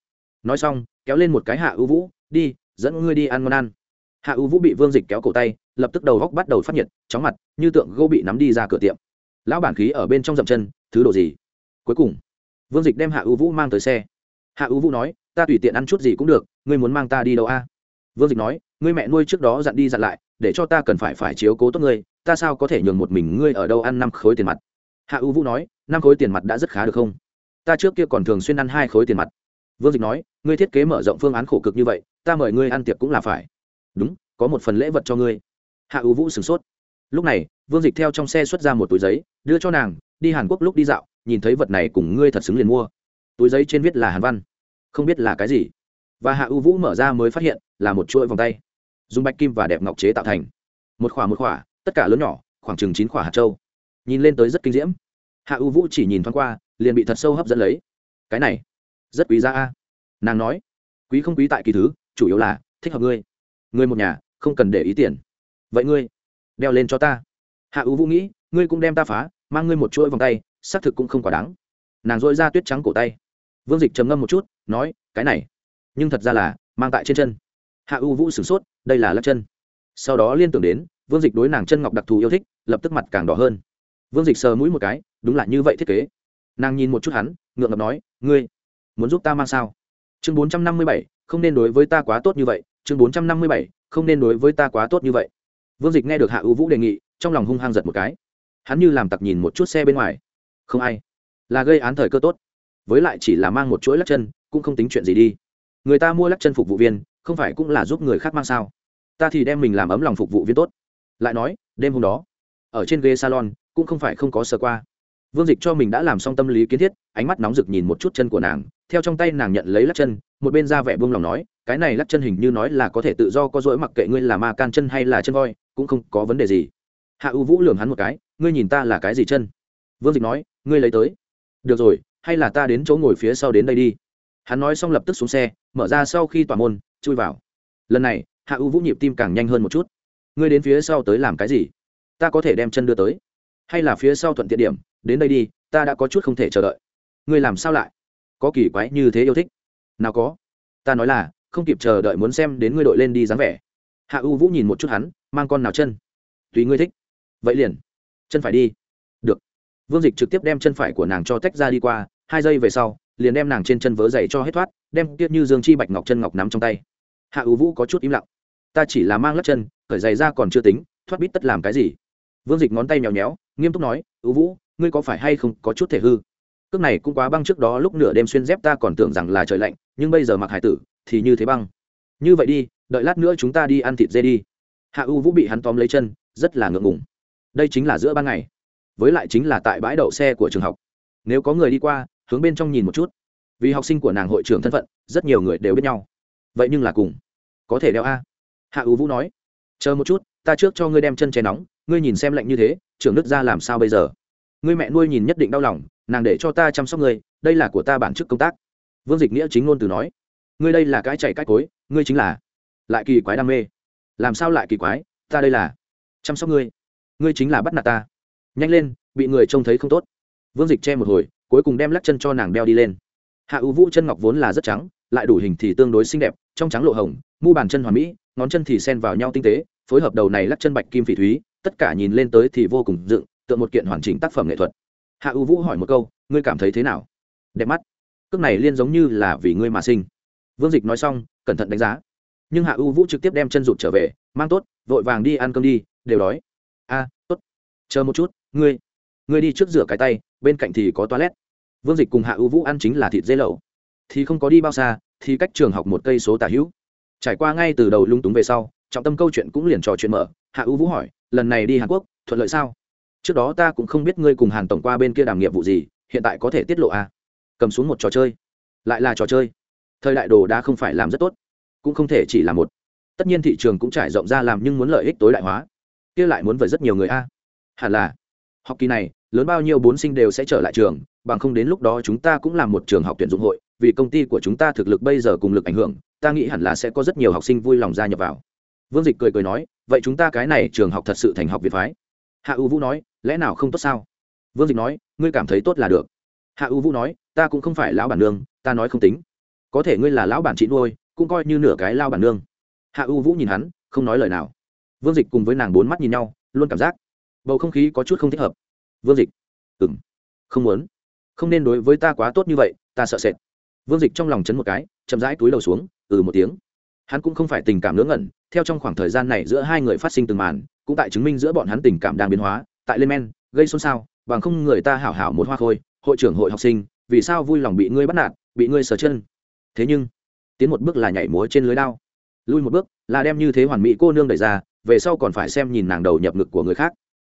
nói xong, kéo lên một cái hạ ưu vũ, đi, dẫn ngươi đi ăn ngon ăn. Hạ ưu vũ bị vương dịch kéo cổ tay, lập tức đầu góc bắt đầu phát nhiệt, chóng mặt, như tượng gỗ bị nắm đi ra cửa tiệm. Lão bản khí ở bên trong dậm chân, thứ đồ gì? Cuối cùng, vương dịch đem hạ ưu vũ mang tới xe. Hạ ưu vũ nói, ta tùy tiện ăn chút gì cũng được, ngươi muốn mang ta đi đâu a? Vương dịch nói, ngươi mẹ nuôi trước đó dặn đi dặn lại, để cho ta cần phải phải chiếu cố tốt ngươi, ta sao có thể nhường một mình ngươi ở đâu ăn năm khối tiền mặt? Hạ ưu vũ nói, năm khối tiền mặt đã rất khá được không? Ta trước kia còn thường xuyên ăn hai khối tiền mặt vương dịch nói, ngươi thiết kế mở rộng phương án khổ cực như vậy, ta mời ngươi ăn tiệc cũng là phải. Đúng, có một phần lễ vật cho ngươi. Hạ ưu vũ sửng sốt. Lúc này, vương dịch theo trong xe xuất ra một túi giấy, đưa cho nàng, đi hàn quốc lúc đi dạo, nhìn thấy vật này cùng ngươi thật xứng liền mua. Túi giấy trên viết là hàn văn. Không biết là cái gì. Và hạ ưu vũ mở ra mới phát hiện, là một chuỗi vòng tay. Dùng bạch kim và đẹp ngọc chế tạo thành. Một khỏa một khỏa, tất cả lớn nhỏ, khoảng chừng chín khỏa hạt trâu nhìn lên tới rất kinh diễm. Hạ ưu vũ chỉ nhìn thoáng qua, liền bị thật sâu hấp dẫn lấy. Cái này rất quý giá a. Nàng nói, quý không quý tại kỳ thứ, chủ yếu là, thích hợp ngươi. Ngươi một nhà, không cần để ý tiền. Vậy ngươi, đeo lên cho ta. Hạ ưu vũ nghĩ, ngươi cũng đem ta phá, mang ngươi một chuỗi vòng tay, xác thực cũng không quá đáng. Nàng dội ra tuyết trắng cổ tay. Vương dịch trầm ngâm một chút, nói, cái này, nhưng thật ra là, mang tại trên chân. Hạ ưu vũ sửng sốt, đây là lắc chân. Sau đó liên tưởng đến, vương dịch đối nàng chân ngọc đặc thù yêu thích, lập tức mặt càng đỏ hơn. Vương dịch sờ mũi một cái, đúng là như vậy thiết kế. Nàng nhìn một chút hắn, ngượng ngập nói, ngươi muốn giúp ta mang sao? Chương bốn trăm năm mươi bảy, không nên đối với ta quá tốt như vậy. Chương bốn trăm năm mươi bảy, không nên đối với ta quá tốt như vậy. Vương dịch nghe được hạ ưu vũ đề nghị, trong lòng hung hăng giật một cái. Hắn như làm tặc nhìn một chút xe bên ngoài. Không ai. Là gây án thời cơ tốt. Với lại chỉ là mang một chuỗi lắc chân, cũng không tính chuyện gì đi. Người ta mua lắc chân phục vụ viên, không phải cũng là giúp người khác mang sao? Ta thì đem mình làm ấm lòng phục vụ viên tốt. Lại nói, đêm hôm đó, ở trên ghế salon, cũng không phải không có sơ qua vương dịch cho mình đã làm xong tâm lý kiến thiết, ánh mắt nóng rực nhìn một chút chân của nàng. Theo trong tay nàng nhận lấy lắc chân, một bên ra vẻ buông lòng nói, cái này lắc chân hình như nói là có thể tự do có dỗi mặc kệ ngươi là ma can chân hay là chân voi, cũng không có vấn đề gì. Hạ U vũ lường hắn một cái, ngươi nhìn ta là cái gì chân? Vương dịch nói, ngươi lấy tới. Được rồi, hay là ta đến chỗ ngồi phía sau đến đây đi. Hắn nói xong lập tức xuống xe, mở ra sau khi tòa môn, chui vào. Lần này, hạ U vũ nhịp tim càng nhanh hơn một chút. Ngươi đến phía sau tới làm cái gì? Ta có thể đem chân đưa tới. Hay là phía sau thuận tiện điểm đến đây đi, ta đã có chút không thể chờ đợi. Ngươi làm sao lại? Có kỳ quái như thế yêu thích. Nào có. Ta nói là, không kịp chờ đợi muốn xem đến ngươi đội lên đi dáng vẻ. Hạ U vũ nhìn một chút hắn, mang con nào chân? Tùy ngươi thích. Vậy liền. Chân phải đi. Được. Vương dịch trực tiếp đem chân phải của nàng cho tách ra đi qua, hai giây về sau, liền đem nàng trên chân vớ dày cho hết thoát, đem tiết như dương chi bạch ngọc chân ngọc nắm trong tay. Hạ U vũ có chút im lặng. Ta chỉ là mang lắc chân khởi giày ra còn chưa tính, thoát bít tất làm cái gì? Vương dịch ngón tay mèo nhéo nghiêm túc nói, U vũ ngươi có phải hay không có chút thể hư? Cước này cũng quá băng trước đó lúc nửa đêm xuyên dép ta còn tưởng rằng là trời lạnh, nhưng bây giờ mặc hải tử, thì như thế băng. Như vậy đi, đợi lát nữa chúng ta đi ăn thịt dê đi. Hạ U vũ bị hắn tóm lấy chân, rất là ngượng ngùng. Đây chính là giữa ban ngày. Với lại chính là tại bãi đậu xe của trường học. Nếu có người đi qua, hướng bên trong nhìn một chút. Vì học sinh của nàng hội trưởng thân phận, rất nhiều người đều biết nhau. Vậy nhưng là cùng. Có thể đeo a. Hạ U vũ nói. Chờ một chút, ta trước cho ngươi đem chân che nóng, ngươi nhìn xem lạnh như thế, trưởng nước ra làm sao bây giờ? Ngươi mẹ nuôi nhìn nhất định đau lòng, nàng để cho ta chăm sóc ngươi, đây là của ta bản chức công tác. Vương dịch nghĩa chính ngôn từ nói. Ngươi đây là cái chạy cách cối, ngươi chính là lại kỳ quái đam mê. Làm sao lại kỳ quái? Ta đây là chăm sóc ngươi ngươi chính là bắt nạt ta. Nhanh lên, bị người trông thấy không tốt. Vương dịch che một hồi, cuối cùng đem lắc chân cho nàng đeo đi lên. Hạ ưu vũ chân ngọc vốn là rất trắng, lại đủ hình thì tương đối xinh đẹp, trong trắng lộ hồng, mu bàn chân hoàn mỹ, ngón chân thì sen vào nhau tinh tế, phối hợp đầu này lắc chân bạch kim phỉ thúy, tất cả nhìn lên tới thì vô cùng dựng tượng một kiện hoàn chỉnh tác phẩm nghệ thuật. Hạ U vũ hỏi một câu, ngươi cảm thấy thế nào? Đẹp mắt. Cước này liên giống như là vì ngươi mà sinh. Vương dịch nói xong, cẩn thận đánh giá. Nhưng hạ U vũ trực tiếp đem chân rụt trở về, mang tốt, vội vàng đi ăn cơm đi, đều đói. A, tốt. Chờ một chút, ngươi ngươi đi trước rửa cái tay, bên cạnh thì có toilet. Vương dịch cùng hạ U vũ ăn chính là thịt dê lẩu. Thì không có đi bao xa, thì cách trường học một cây số tả hữu. Trải qua ngay từ đầu lung túng về sau, trọng tâm câu chuyện cũng liền trò chuyện mở. Hạ U vũ hỏi, lần này đi hàn quốc, thuận lợi sao? Trước đó ta cũng không biết ngươi cùng hàn tổng qua bên kia đảm nhiệm vụ gì, hiện tại có thể tiết lộ à? cầm xuống một trò chơi. Lại là trò chơi. Thời đại đồ đã không phải làm rất tốt, cũng không thể chỉ là một. Tất nhiên thị trường cũng trải rộng ra làm nhưng muốn lợi ích tối đại hóa. Kia lại muốn với rất nhiều người a. Hẳn là, học kỳ này, lớn bao nhiêu bốn sinh đều sẽ trở lại trường, bằng không đến lúc đó chúng ta cũng làm một trường học tuyển dụng hội, vì công ty của chúng ta thực lực bây giờ cùng lực ảnh hưởng, ta nghĩ hẳn là sẽ có rất nhiều học sinh vui lòng gia nhập vào. Vương dịch cười cười nói, vậy chúng ta cái này trường học thật sự thành học việt phái. Hạ u vũ nói lẽ nào không tốt sao? Vương dịch nói, ngươi cảm thấy tốt là được. Hạ u vũ nói, ta cũng không phải lão bản nương, ta nói không tính. Có thể ngươi là lão bản chị nuôi, cũng coi như nửa cái lao bản nương. Hạ u vũ nhìn hắn, không nói lời nào. Vương dịch cùng với nàng bốn mắt nhìn nhau, luôn cảm giác bầu không khí có chút không thích hợp. Vương dịch ừ m không muốn. Không nên đối với ta quá tốt như vậy, ta sợ sệt. Vương dịch trong lòng chấn một cái, chậm rãi túi đầu xuống ừ một tiếng. Hắn cũng không phải tình cảm ngớ ngẩn, theo trong khoảng thời gian này giữa hai người phát sinh từng màn, cũng tại chứng minh giữa bọn hắn tình cảm đang biến hóa tại lên men, gây xôn xao, bằng không người ta hảo hảo một hoa khôi, hội trưởng hội học sinh, vì sao vui lòng bị ngươi bắt nạt, bị ngươi sờ chân? Thế nhưng, tiến một bước là nhảy múa trên lưới đao. Lui một bước là đem như thế hoàn mỹ cô nương đẩy ra, về sau còn phải xem nhìn nàng đầu nhập ngực của người khác.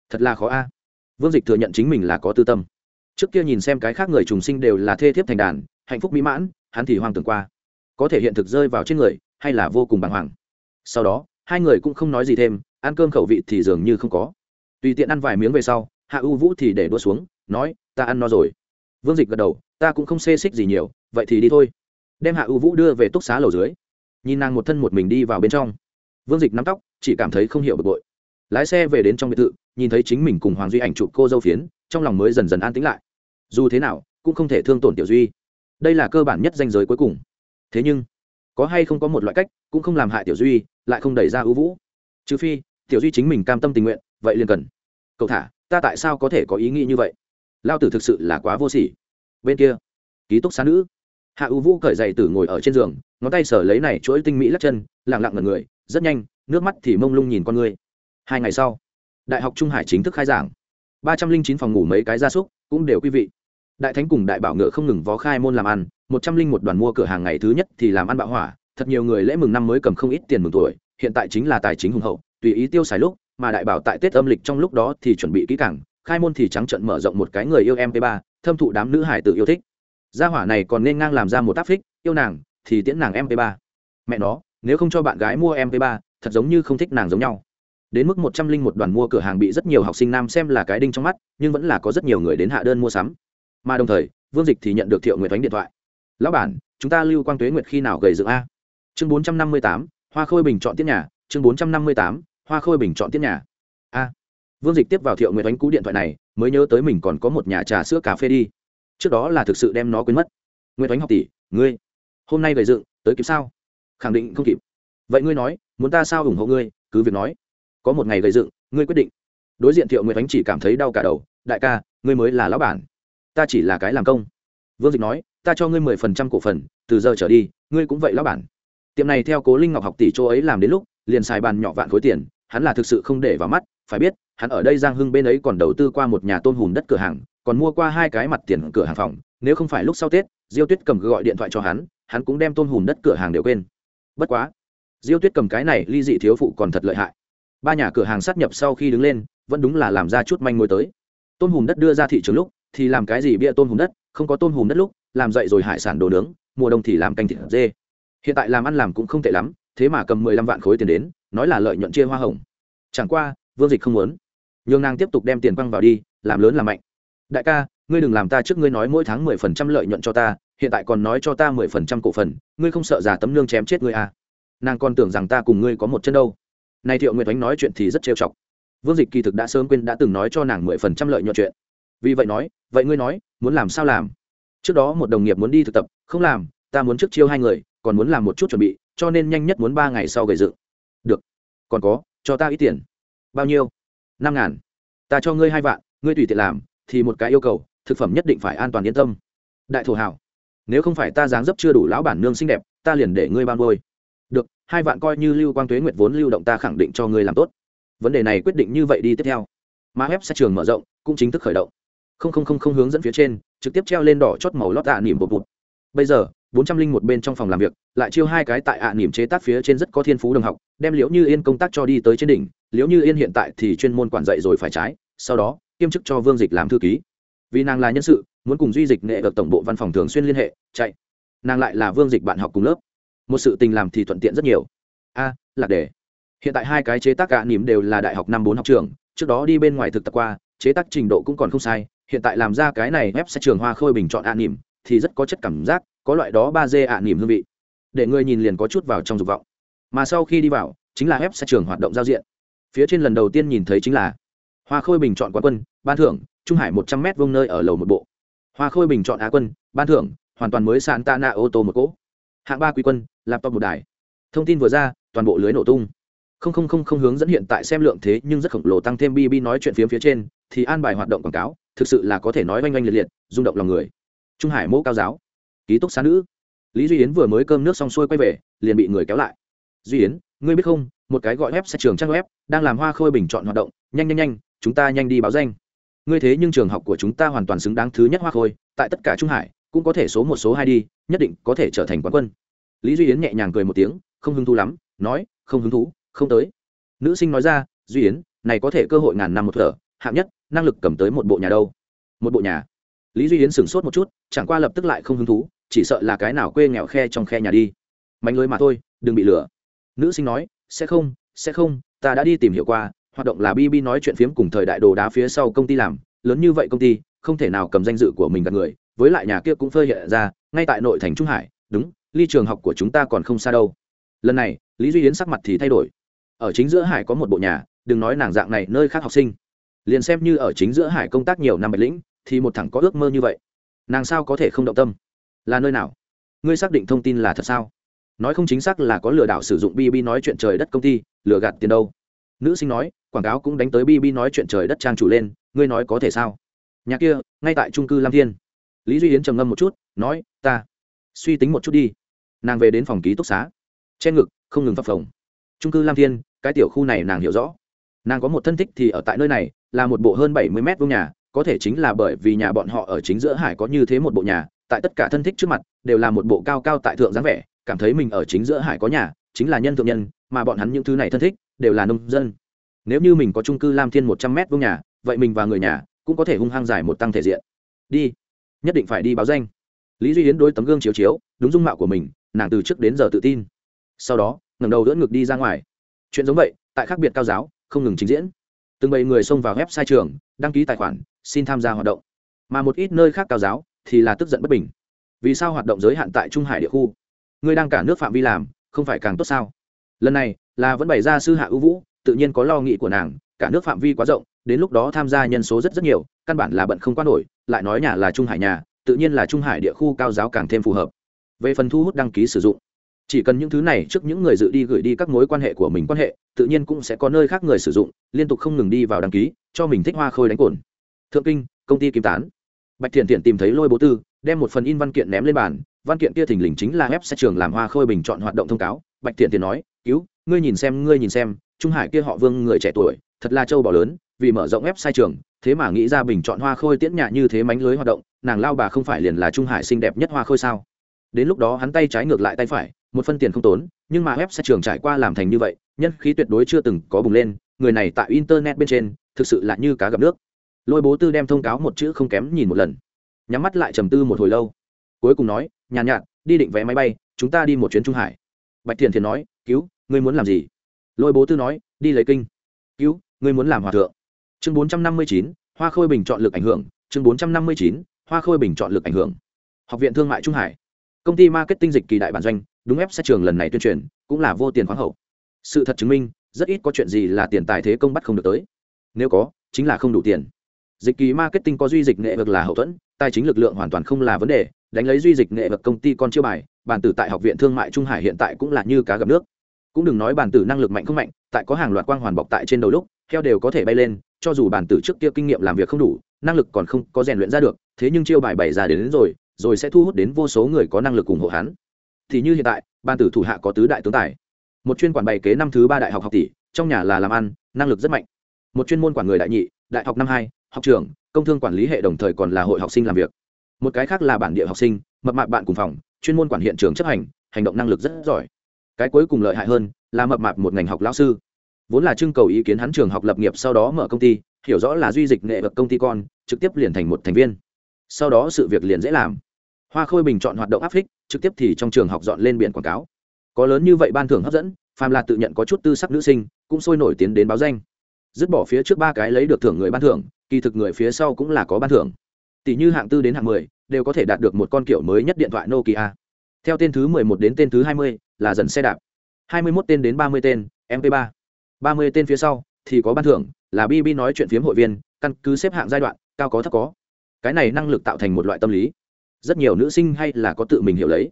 Thật là khó a. Vương dịch thừa nhận chính mình là có tư tâm. Trước kia nhìn xem cái khác người trùng sinh đều là thê thiếp thành đàn, hạnh phúc mỹ mãn, hắn thì hoang tưởng qua. Có thể hiện thực rơi vào trên người, hay là vô cùng bàng hoàng. Sau đó, hai người cũng không nói gì thêm, ăn cơm khẩu vị thì dường như không có tùy tiện ăn vài miếng về sau, hạ u vũ thì để đua xuống, nói, ta ăn no rồi. Vương dịch gật đầu, ta cũng không xê xích gì nhiều, vậy thì đi thôi. Đem hạ u vũ đưa về túc xá lầu dưới. Nhìn nàng một thân một mình đi vào bên trong, vương dịch nắm tóc, chỉ cảm thấy không hiểu bực bội. Lái xe về đến trong biệt thự, nhìn thấy chính mình cùng hoàng duy ảnh chụp cô dâu phiến, trong lòng mới dần dần an tĩnh lại. Dù thế nào, cũng không thể thương tổn tiểu duy. Đây là cơ bản nhất danh giới cuối cùng. Thế nhưng, có hay không có một loại cách, cũng không làm hại tiểu duy, lại không đẩy ra ưu vũ. Trừ phi, tiểu duy chính mình cam tâm tình nguyện vậy liền cần. Cậu thả, ta tại sao có thể có ý nghĩ như vậy? Lao tử thực sự là quá vô sỉ. Bên kia, ký túc xá nữ. Hạ ưu vũ cởi giày tử ngồi ở trên giường, ngón tay sở lấy này chuỗi tinh mỹ lắc chân lẳng lặng ngần người, rất nhanh, nước mắt thì mông lung nhìn con người. Hai ngày sau, đại học trung hải chính thức khai giảng. Ba trăm linh chín phòng ngủ mấy cái gia súc cũng đều quý vị. Đại thánh cùng đại bảo ngựa không ngừng vó khai môn làm ăn, một trăm linh một đoàn mua cửa hàng ngày thứ nhất thì làm ăn bạo hỏa, thật nhiều người lễ mừng năm mới cầm không ít tiền mừng tuổi, hiện tại chính là tài chính hùng hậu, tùy ý tiêu xài lúc mà đại bảo tại tết âm lịch trong lúc đó thì chuẩn bị kỹ càng, khai môn thì trắng trận mở rộng một cái người yêu mp 3 thâm thụ đám nữ hải tự yêu thích. Gia hỏa này còn nên ngang làm ra một tác phích, yêu nàng, thì tiễn nàng mp 3 mẹ nó, nếu không cho bạn gái mua mp 3 thật giống như không thích nàng giống nhau. Đến mức một trăm linh một đoàn mua cửa hàng bị rất nhiều học sinh nam xem là cái đinh trong mắt, nhưng vẫn là có rất nhiều người đến hạ đơn mua sắm. Mà đồng thời, vương dịch thì nhận được thiệu nguyệt đánh điện thoại. Lão bản, chúng ta lưu quang tuế nguyệt khi nào gầy dựng a? Chương bốn trăm năm mươi tám, hoa khôi bình chọn tiết nhà, chương bốn trăm năm mươi tám hoa khôi bình chọn tiết nhà. A. Vương dịch tiếp vào thiệu nguyệt đánh cú điện thoại này, mới nhớ tới mình còn có một nhà trà sữa cà phê đi. Trước đó là thực sự đem nó quên mất. Nguyệt đánh học tỷ, ngươi, hôm nay gầy dựng, tới kịp sao? Khẳng định không kịp. Vậy ngươi nói, muốn ta sao ủng hộ ngươi? Cứ việc nói. Có một ngày gầy dựng, ngươi quyết định. Đối diện thiệu nguyệt ánh chỉ cảm thấy đau cả đầu. Đại ca, ngươi mới là lão bản. Ta chỉ là cái làm công. Vương dịch nói, ta cho ngươi mười phần trăm cổ phần, từ giờ trở đi, ngươi cũng vậy lão bản. Tiệm này theo cố linh ngọc học tỷ chỗ ấy làm đến lúc, liền xài bàn nhỏ vạn khối tiền hắn là thực sự không để vào mắt, phải biết, hắn ở đây giang hưng bên ấy còn đầu tư qua một nhà tôn hùn đất cửa hàng, còn mua qua hai cái mặt tiền cửa hàng phòng, nếu không phải lúc sau tết, diêu tuyết cầm gọi điện thoại cho hắn hắn cũng đem tôn hùn đất cửa hàng đều quên. Bất quá, diêu tuyết cầm cái này ly dị thiếu phụ còn thật lợi hại. Ba nhà cửa hàng sát nhập sau khi đứng lên, vẫn đúng là làm ra chút manh mối tới. Tôn hùm đất đưa ra thị trường lúc, thì làm cái gì bia tôn hùm đất, không có tôn hùm đất lúc, làm dậy rồi hải sản đồ nướng, mùa đông thì làm canh thịt dê. Hiện tại làm ăn làm cũng không tệ lắm thế mà cầm mười lăm vạn khối tiền đến, nói là lợi nhuận chia hoa hồng. Chẳng qua, vương dịch không muốn. Nhường nàng tiếp tục đem tiền quăng vào đi, làm lớn làm mạnh. Đại ca, ngươi đừng làm ta trước ngươi nói mỗi tháng mười phần trăm lợi nhuận cho ta, hiện tại còn nói cho ta mười phần trăm cổ phần, ngươi không sợ già tấm lương chém chết ngươi à. nàng còn tưởng rằng ta cùng ngươi có một chân đâu. Nay thiệu nguyệt oánh nói chuyện thì rất trêu chọc. Vương dịch kỳ thực đã sớm quên đã từng nói cho nàng mười phần trăm lợi nhuận chuyện. Vì vậy nói, vậy ngươi nói, muốn làm sao làm? Trước đó một đồng nghiệp muốn đi thực tập, không làm, ta muốn trước chiêu hai người, còn muốn làm một chút chuẩn bị cho nên nhanh nhất muốn ba ngày sau gầy dựng. Được. Còn có, cho ta ít tiền. Bao nhiêu? Năm ngàn. Ta cho ngươi hai vạn, ngươi tùy tiện làm, thì một cái yêu cầu, thực phẩm nhất định phải an toàn yên tâm. Đại thổ hảo. Nếu không phải ta dáng dấp chưa đủ lão bản nương xinh đẹp, ta liền để ngươi ban vôi được, hai vạn coi như lưu quang tuế nguyệt vốn lưu động ta khẳng định cho ngươi làm tốt. Vấn đề này quyết định như vậy đi tiếp theo. Mà web sẽ trường mở rộng, cũng chính thức khởi động. Không không không không hướng dẫn phía trên, trực tiếp treo lên đỏ chót màu lót tạ nỉm bột bột bây giờ, bốn trăm linh một bên trong phòng làm việc, lại chiêu hai cái tại ạ niềm chế tác phía trên rất có thiên phú đồng học, đem liễu như yên công tác cho đi tới trên đỉnh. Liễu như yên hiện tại thì chuyên môn quản dạy rồi phải trái, sau đó, kiêm chức cho vương dịch làm thư ký. Vì nàng là nhân sự, muốn cùng duy dịch nghệ ở tổng bộ văn phòng thường xuyên liên hệ, chạy. Nàng lại là vương dịch bạn học cùng lớp. Một sự tình làm thì thuận tiện rất nhiều. A, lạc đề. Hiện tại hai cái chế tác ạ nỉm đều là đại học năm bốn học trường, trước đó đi bên ngoài thực tập qua, chế tác trình độ cũng còn không sai, hiện tại làm ra cái này ép sẽ trường hoa khôi bình chọn ạ nỉm thì rất có chất cảm giác, có loại đó ba d ạ nỉm hương vị. Để người nhìn liền có chút vào trong dục vọng. Mà sau khi đi vào, chính là ép sẽ trường hoạt động giao diện. Phía trên lần đầu tiên nhìn thấy chính là hoa khôi bình chọn quán quân, ban thưởng, trung hải một trăm m vông nơi ở lầu một bộ. Hoa khôi bình chọn á quân, ban thưởng, hoàn toàn mới sàn ta na ô tô một cỗ. Hạng ba quý quân, laptop một đài. Thông tin vừa ra, toàn bộ lưới nổ tung. Không không không không hướng dẫn hiện tại xem lượng thế nhưng rất khổng lồ tăng thêm bb nói chuyện phía phía trên, thì an bài hoạt động quảng cáo, thực sự là có thể nói oanh oanh liệt liệt, rung động lòng người trung hải mẫu cao giáo ký túc xá nữ lý duy yến vừa mới cơm nước xong xuôi quay về liền bị người kéo lại duy yến ngươi biết không một cái gọi web sẽ trường trang web đang làm hoa khôi bình chọn hoạt động nhanh nhanh nhanh chúng ta nhanh đi báo danh ngươi thế nhưng trường học của chúng ta hoàn toàn xứng đáng thứ nhất hoa khôi tại tất cả trung hải cũng có thể số một số hai đi nhất định có thể trở thành quán quân lý duy yến nhẹ nhàng cười một tiếng không hứng thú lắm nói không hứng thú không tới nữ sinh nói ra duy yến này có thể cơ hội ngàn năm một thở hạng nhất năng lực cầm tới một bộ nhà đâu một bộ nhà lý duy yến sửng sốt một chút chẳng qua lập tức lại không hứng thú chỉ sợ là cái nào quê nghèo khe trong khe nhà đi mạnh lưới mà thôi đừng bị lừa nữ sinh nói sẽ không sẽ không ta đã đi tìm hiểu qua hoạt động là bb nói chuyện phiếm cùng thời đại đồ đá phía sau công ty làm lớn như vậy công ty không thể nào cầm danh dự của mình gặp người với lại nhà kia cũng phơi hiện ra ngay tại nội thành trung hải đúng ly trường học của chúng ta còn không xa đâu lần này lý duy yến sắc mặt thì thay đổi ở chính giữa hải có một bộ nhà đừng nói nàng dạng này nơi khác học sinh liền xem như ở chính giữa hải công tác nhiều năm bạch lĩnh thì một thằng có ước mơ như vậy. Nàng sao có thể không động tâm? Là nơi nào? Ngươi xác định thông tin là thật sao? Nói không chính xác là có lừa đảo sử dụng bb nói chuyện trời đất công ty, lừa gạt tiền đâu? Nữ sinh nói, quảng cáo cũng đánh tới bb nói chuyện trời đất trang chủ lên, ngươi nói có thể sao? Nhà kia, ngay tại trung cư lam thiên. Lý duy yến trầm ngâm một chút, nói, ta, suy tính một chút đi. Nàng về đến phòng ký túc xá. Che ngực, không ngừng phập phồng. Trung cư lam thiên, cái tiểu khu này nàng hiểu rõ. Nàng có một thân thích thì ở tại nơi này, là một bộ hơn bảy mươi mét vuông nhà có thể chính là bởi vì nhà bọn họ ở chính giữa hải có như thế một bộ nhà, tại tất cả thân thích trước mặt, đều là một bộ cao cao tại thượng dáng vẻ, cảm thấy mình ở chính giữa hải có nhà, chính là nhân thượng nhân, mà bọn hắn những thứ này thân thích, đều là nông dân. Nếu như mình có trung cư lam thiên một trăm mét vuông nhà, vậy mình và người nhà cũng có thể hung hăng giải một tăng thể diện. Đi, nhất định phải đi báo danh. Lý duy yến đôi tấm gương chiếu chiếu, đúng dung mạo của mình, nàng từ trước đến giờ tự tin. Sau đó, ngẩng đầu đỡ ngực đi ra ngoài. Chuyện giống vậy, tại khác biệt cao giáo, không ngừng trình diễn. Từng bầy người xông vào website trường, đăng ký tài khoản xin tham gia hoạt động. Mà một ít nơi khác cao giáo thì là tức giận bất bình. Vì sao hoạt động giới hạn tại trung hải địa khu? Ngươi đang cả nước phạm vi làm, không phải càng tốt sao? Lần này là vẫn bày ra sư hạ ưu vũ, tự nhiên có lo nghĩ của nàng, cả nước phạm vi quá rộng, đến lúc đó tham gia nhân số rất rất nhiều, căn bản là bận không quan nổi, lại nói nhà là trung hải nhà, tự nhiên là trung hải địa khu cao giáo càng thêm phù hợp. Về phần thu hút đăng ký sử dụng, chỉ cần những thứ này trước những người dự đi gửi đi các mối quan hệ của mình quan hệ, tự nhiên cũng sẽ có nơi khác người sử dụng, liên tục không ngừng đi vào đăng ký, cho mình thích hoa khôi đánh cồn thượng kinh, công ty kim tán. Bạch thiện thiện tìm thấy lôi bố tư, đem một phần in văn kiện ném lên bàn. Văn kiện kia thình lình chính là web sẽ trường làm hoa khôi bình chọn hoạt động thông cáo. Bạch thiện thiện nói, cứu, ngươi nhìn xem, ngươi nhìn xem, trung hải kia họ vương người trẻ tuổi, thật là châu bò lớn, vì mở rộng web sai trường, thế mà nghĩ ra bình chọn hoa khôi tiễn nhạ như thế mánh lưới hoạt động, nàng lao bà không phải liền là trung hải xinh đẹp nhất hoa khôi sao? Đến lúc đó hắn tay trái ngược lại tay phải, một phân tiền không tốn, nhưng mà web sai trường trải qua làm thành như vậy, nhân khí tuyệt đối chưa từng có bùng lên, người này tại internet bên trên, thực sự là như cá gặp nước lôi bố tư đem thông cáo một chữ không kém nhìn một lần. Nhắm mắt lại trầm tư một hồi lâu. Cuối cùng nói, nhàn nhạt, đi định vé máy bay, chúng ta đi một chuyến trung hải. Bạch thiền thiền nói, cứu, ngươi muốn làm gì? Lôi bố tư nói, đi lấy kinh. Cứu, ngươi muốn làm hòa thượng. Chương bốn trăm năm mươi chín, hoa khôi bình chọn lực ảnh hưởng. Chương bốn trăm năm mươi chín, hoa khôi bình chọn lực ảnh hưởng. Học viện thương mại trung hải. Công ty marketing dịch kỳ đại bản doanh, đúng ép xét trường lần này tuyên truyền, cũng là vô tiền khoáng hậu. Sự thật chứng minh, rất ít có chuyện gì là tiền tài thế công bắt không được tới. Nếu có, chính là không đủ tiền dịch kỳ marketing có duy dịch nghệ vực là hậu thuẫn tài chính lực lượng hoàn toàn không là vấn đề đánh lấy duy dịch nghệ vực công ty con chiêu bài bản tử tại học viện thương mại trung hải hiện tại cũng là như cá gặp nước. Cũng đừng nói bản tử năng lực mạnh không mạnh tại có hàng loạt quang hoàn bọc tại trên đầu lúc theo đều có thể bay lên cho dù bản tử trước kia kinh nghiệm làm việc không đủ năng lực còn không có rèn luyện ra được thế nhưng chiêu bài bày ra đến, đến rồi rồi sẽ thu hút đến vô số người có năng lực ủng hộ hắn. Thì như hiện tại bản tử thủ hạ có tứ đại tướng tài. Một chuyên quản bày kế năm thứ ba đại học học tỷ trong nhà là làm ăn năng lực rất mạnh. Một chuyên môn quản người đại nhị đại học năm hai học trường, công thương quản lý hệ đồng thời còn là hội học sinh làm việc. Một cái khác là bản địa học sinh, mập mạp bạn cùng phòng, chuyên môn quản hiện trường chấp hành hành động năng lực rất giỏi. Cái cuối cùng lợi hại hơn là mập mạp một ngành học lão sư. Vốn là trưng cầu ý kiến hắn trường học lập nghiệp sau đó mở công ty, hiểu rõ là duy dịch nghệ vật công ty con, trực tiếp liền thành một thành viên. Sau đó sự việc liền dễ làm. Hoa khôi bình chọn hoạt động áp phích, trực tiếp thì trong trường học dọn lên biển quảng cáo. Có lớn như vậy ban thưởng hấp dẫn, phàm là tự nhận có chút tư sắc nữ sinh, cũng sôi nổi tiến đến báo danh dứt bỏ phía trước ba cái lấy được thưởng người ban thưởng, kỳ thực người phía sau cũng là có ban thưởng. Tỷ như hạng tư đến hạng mười, đều có thể đạt được một con kiểu mới nhất điện thoại nokia. Theo tên thứ mười một đến tên thứ hai mươi, là dần xe đạp. Hai mươi mốt tên đến ba mươi tên mp ba. Ba mươi tên phía sau, thì có ban thưởng, là bb nói chuyện phiếm hội viên, căn cứ xếp hạng giai đoạn, cao có thấp có. Cái này năng lực tạo thành một loại tâm lý. Rất nhiều nữ sinh hay là có tự mình hiểu lấy.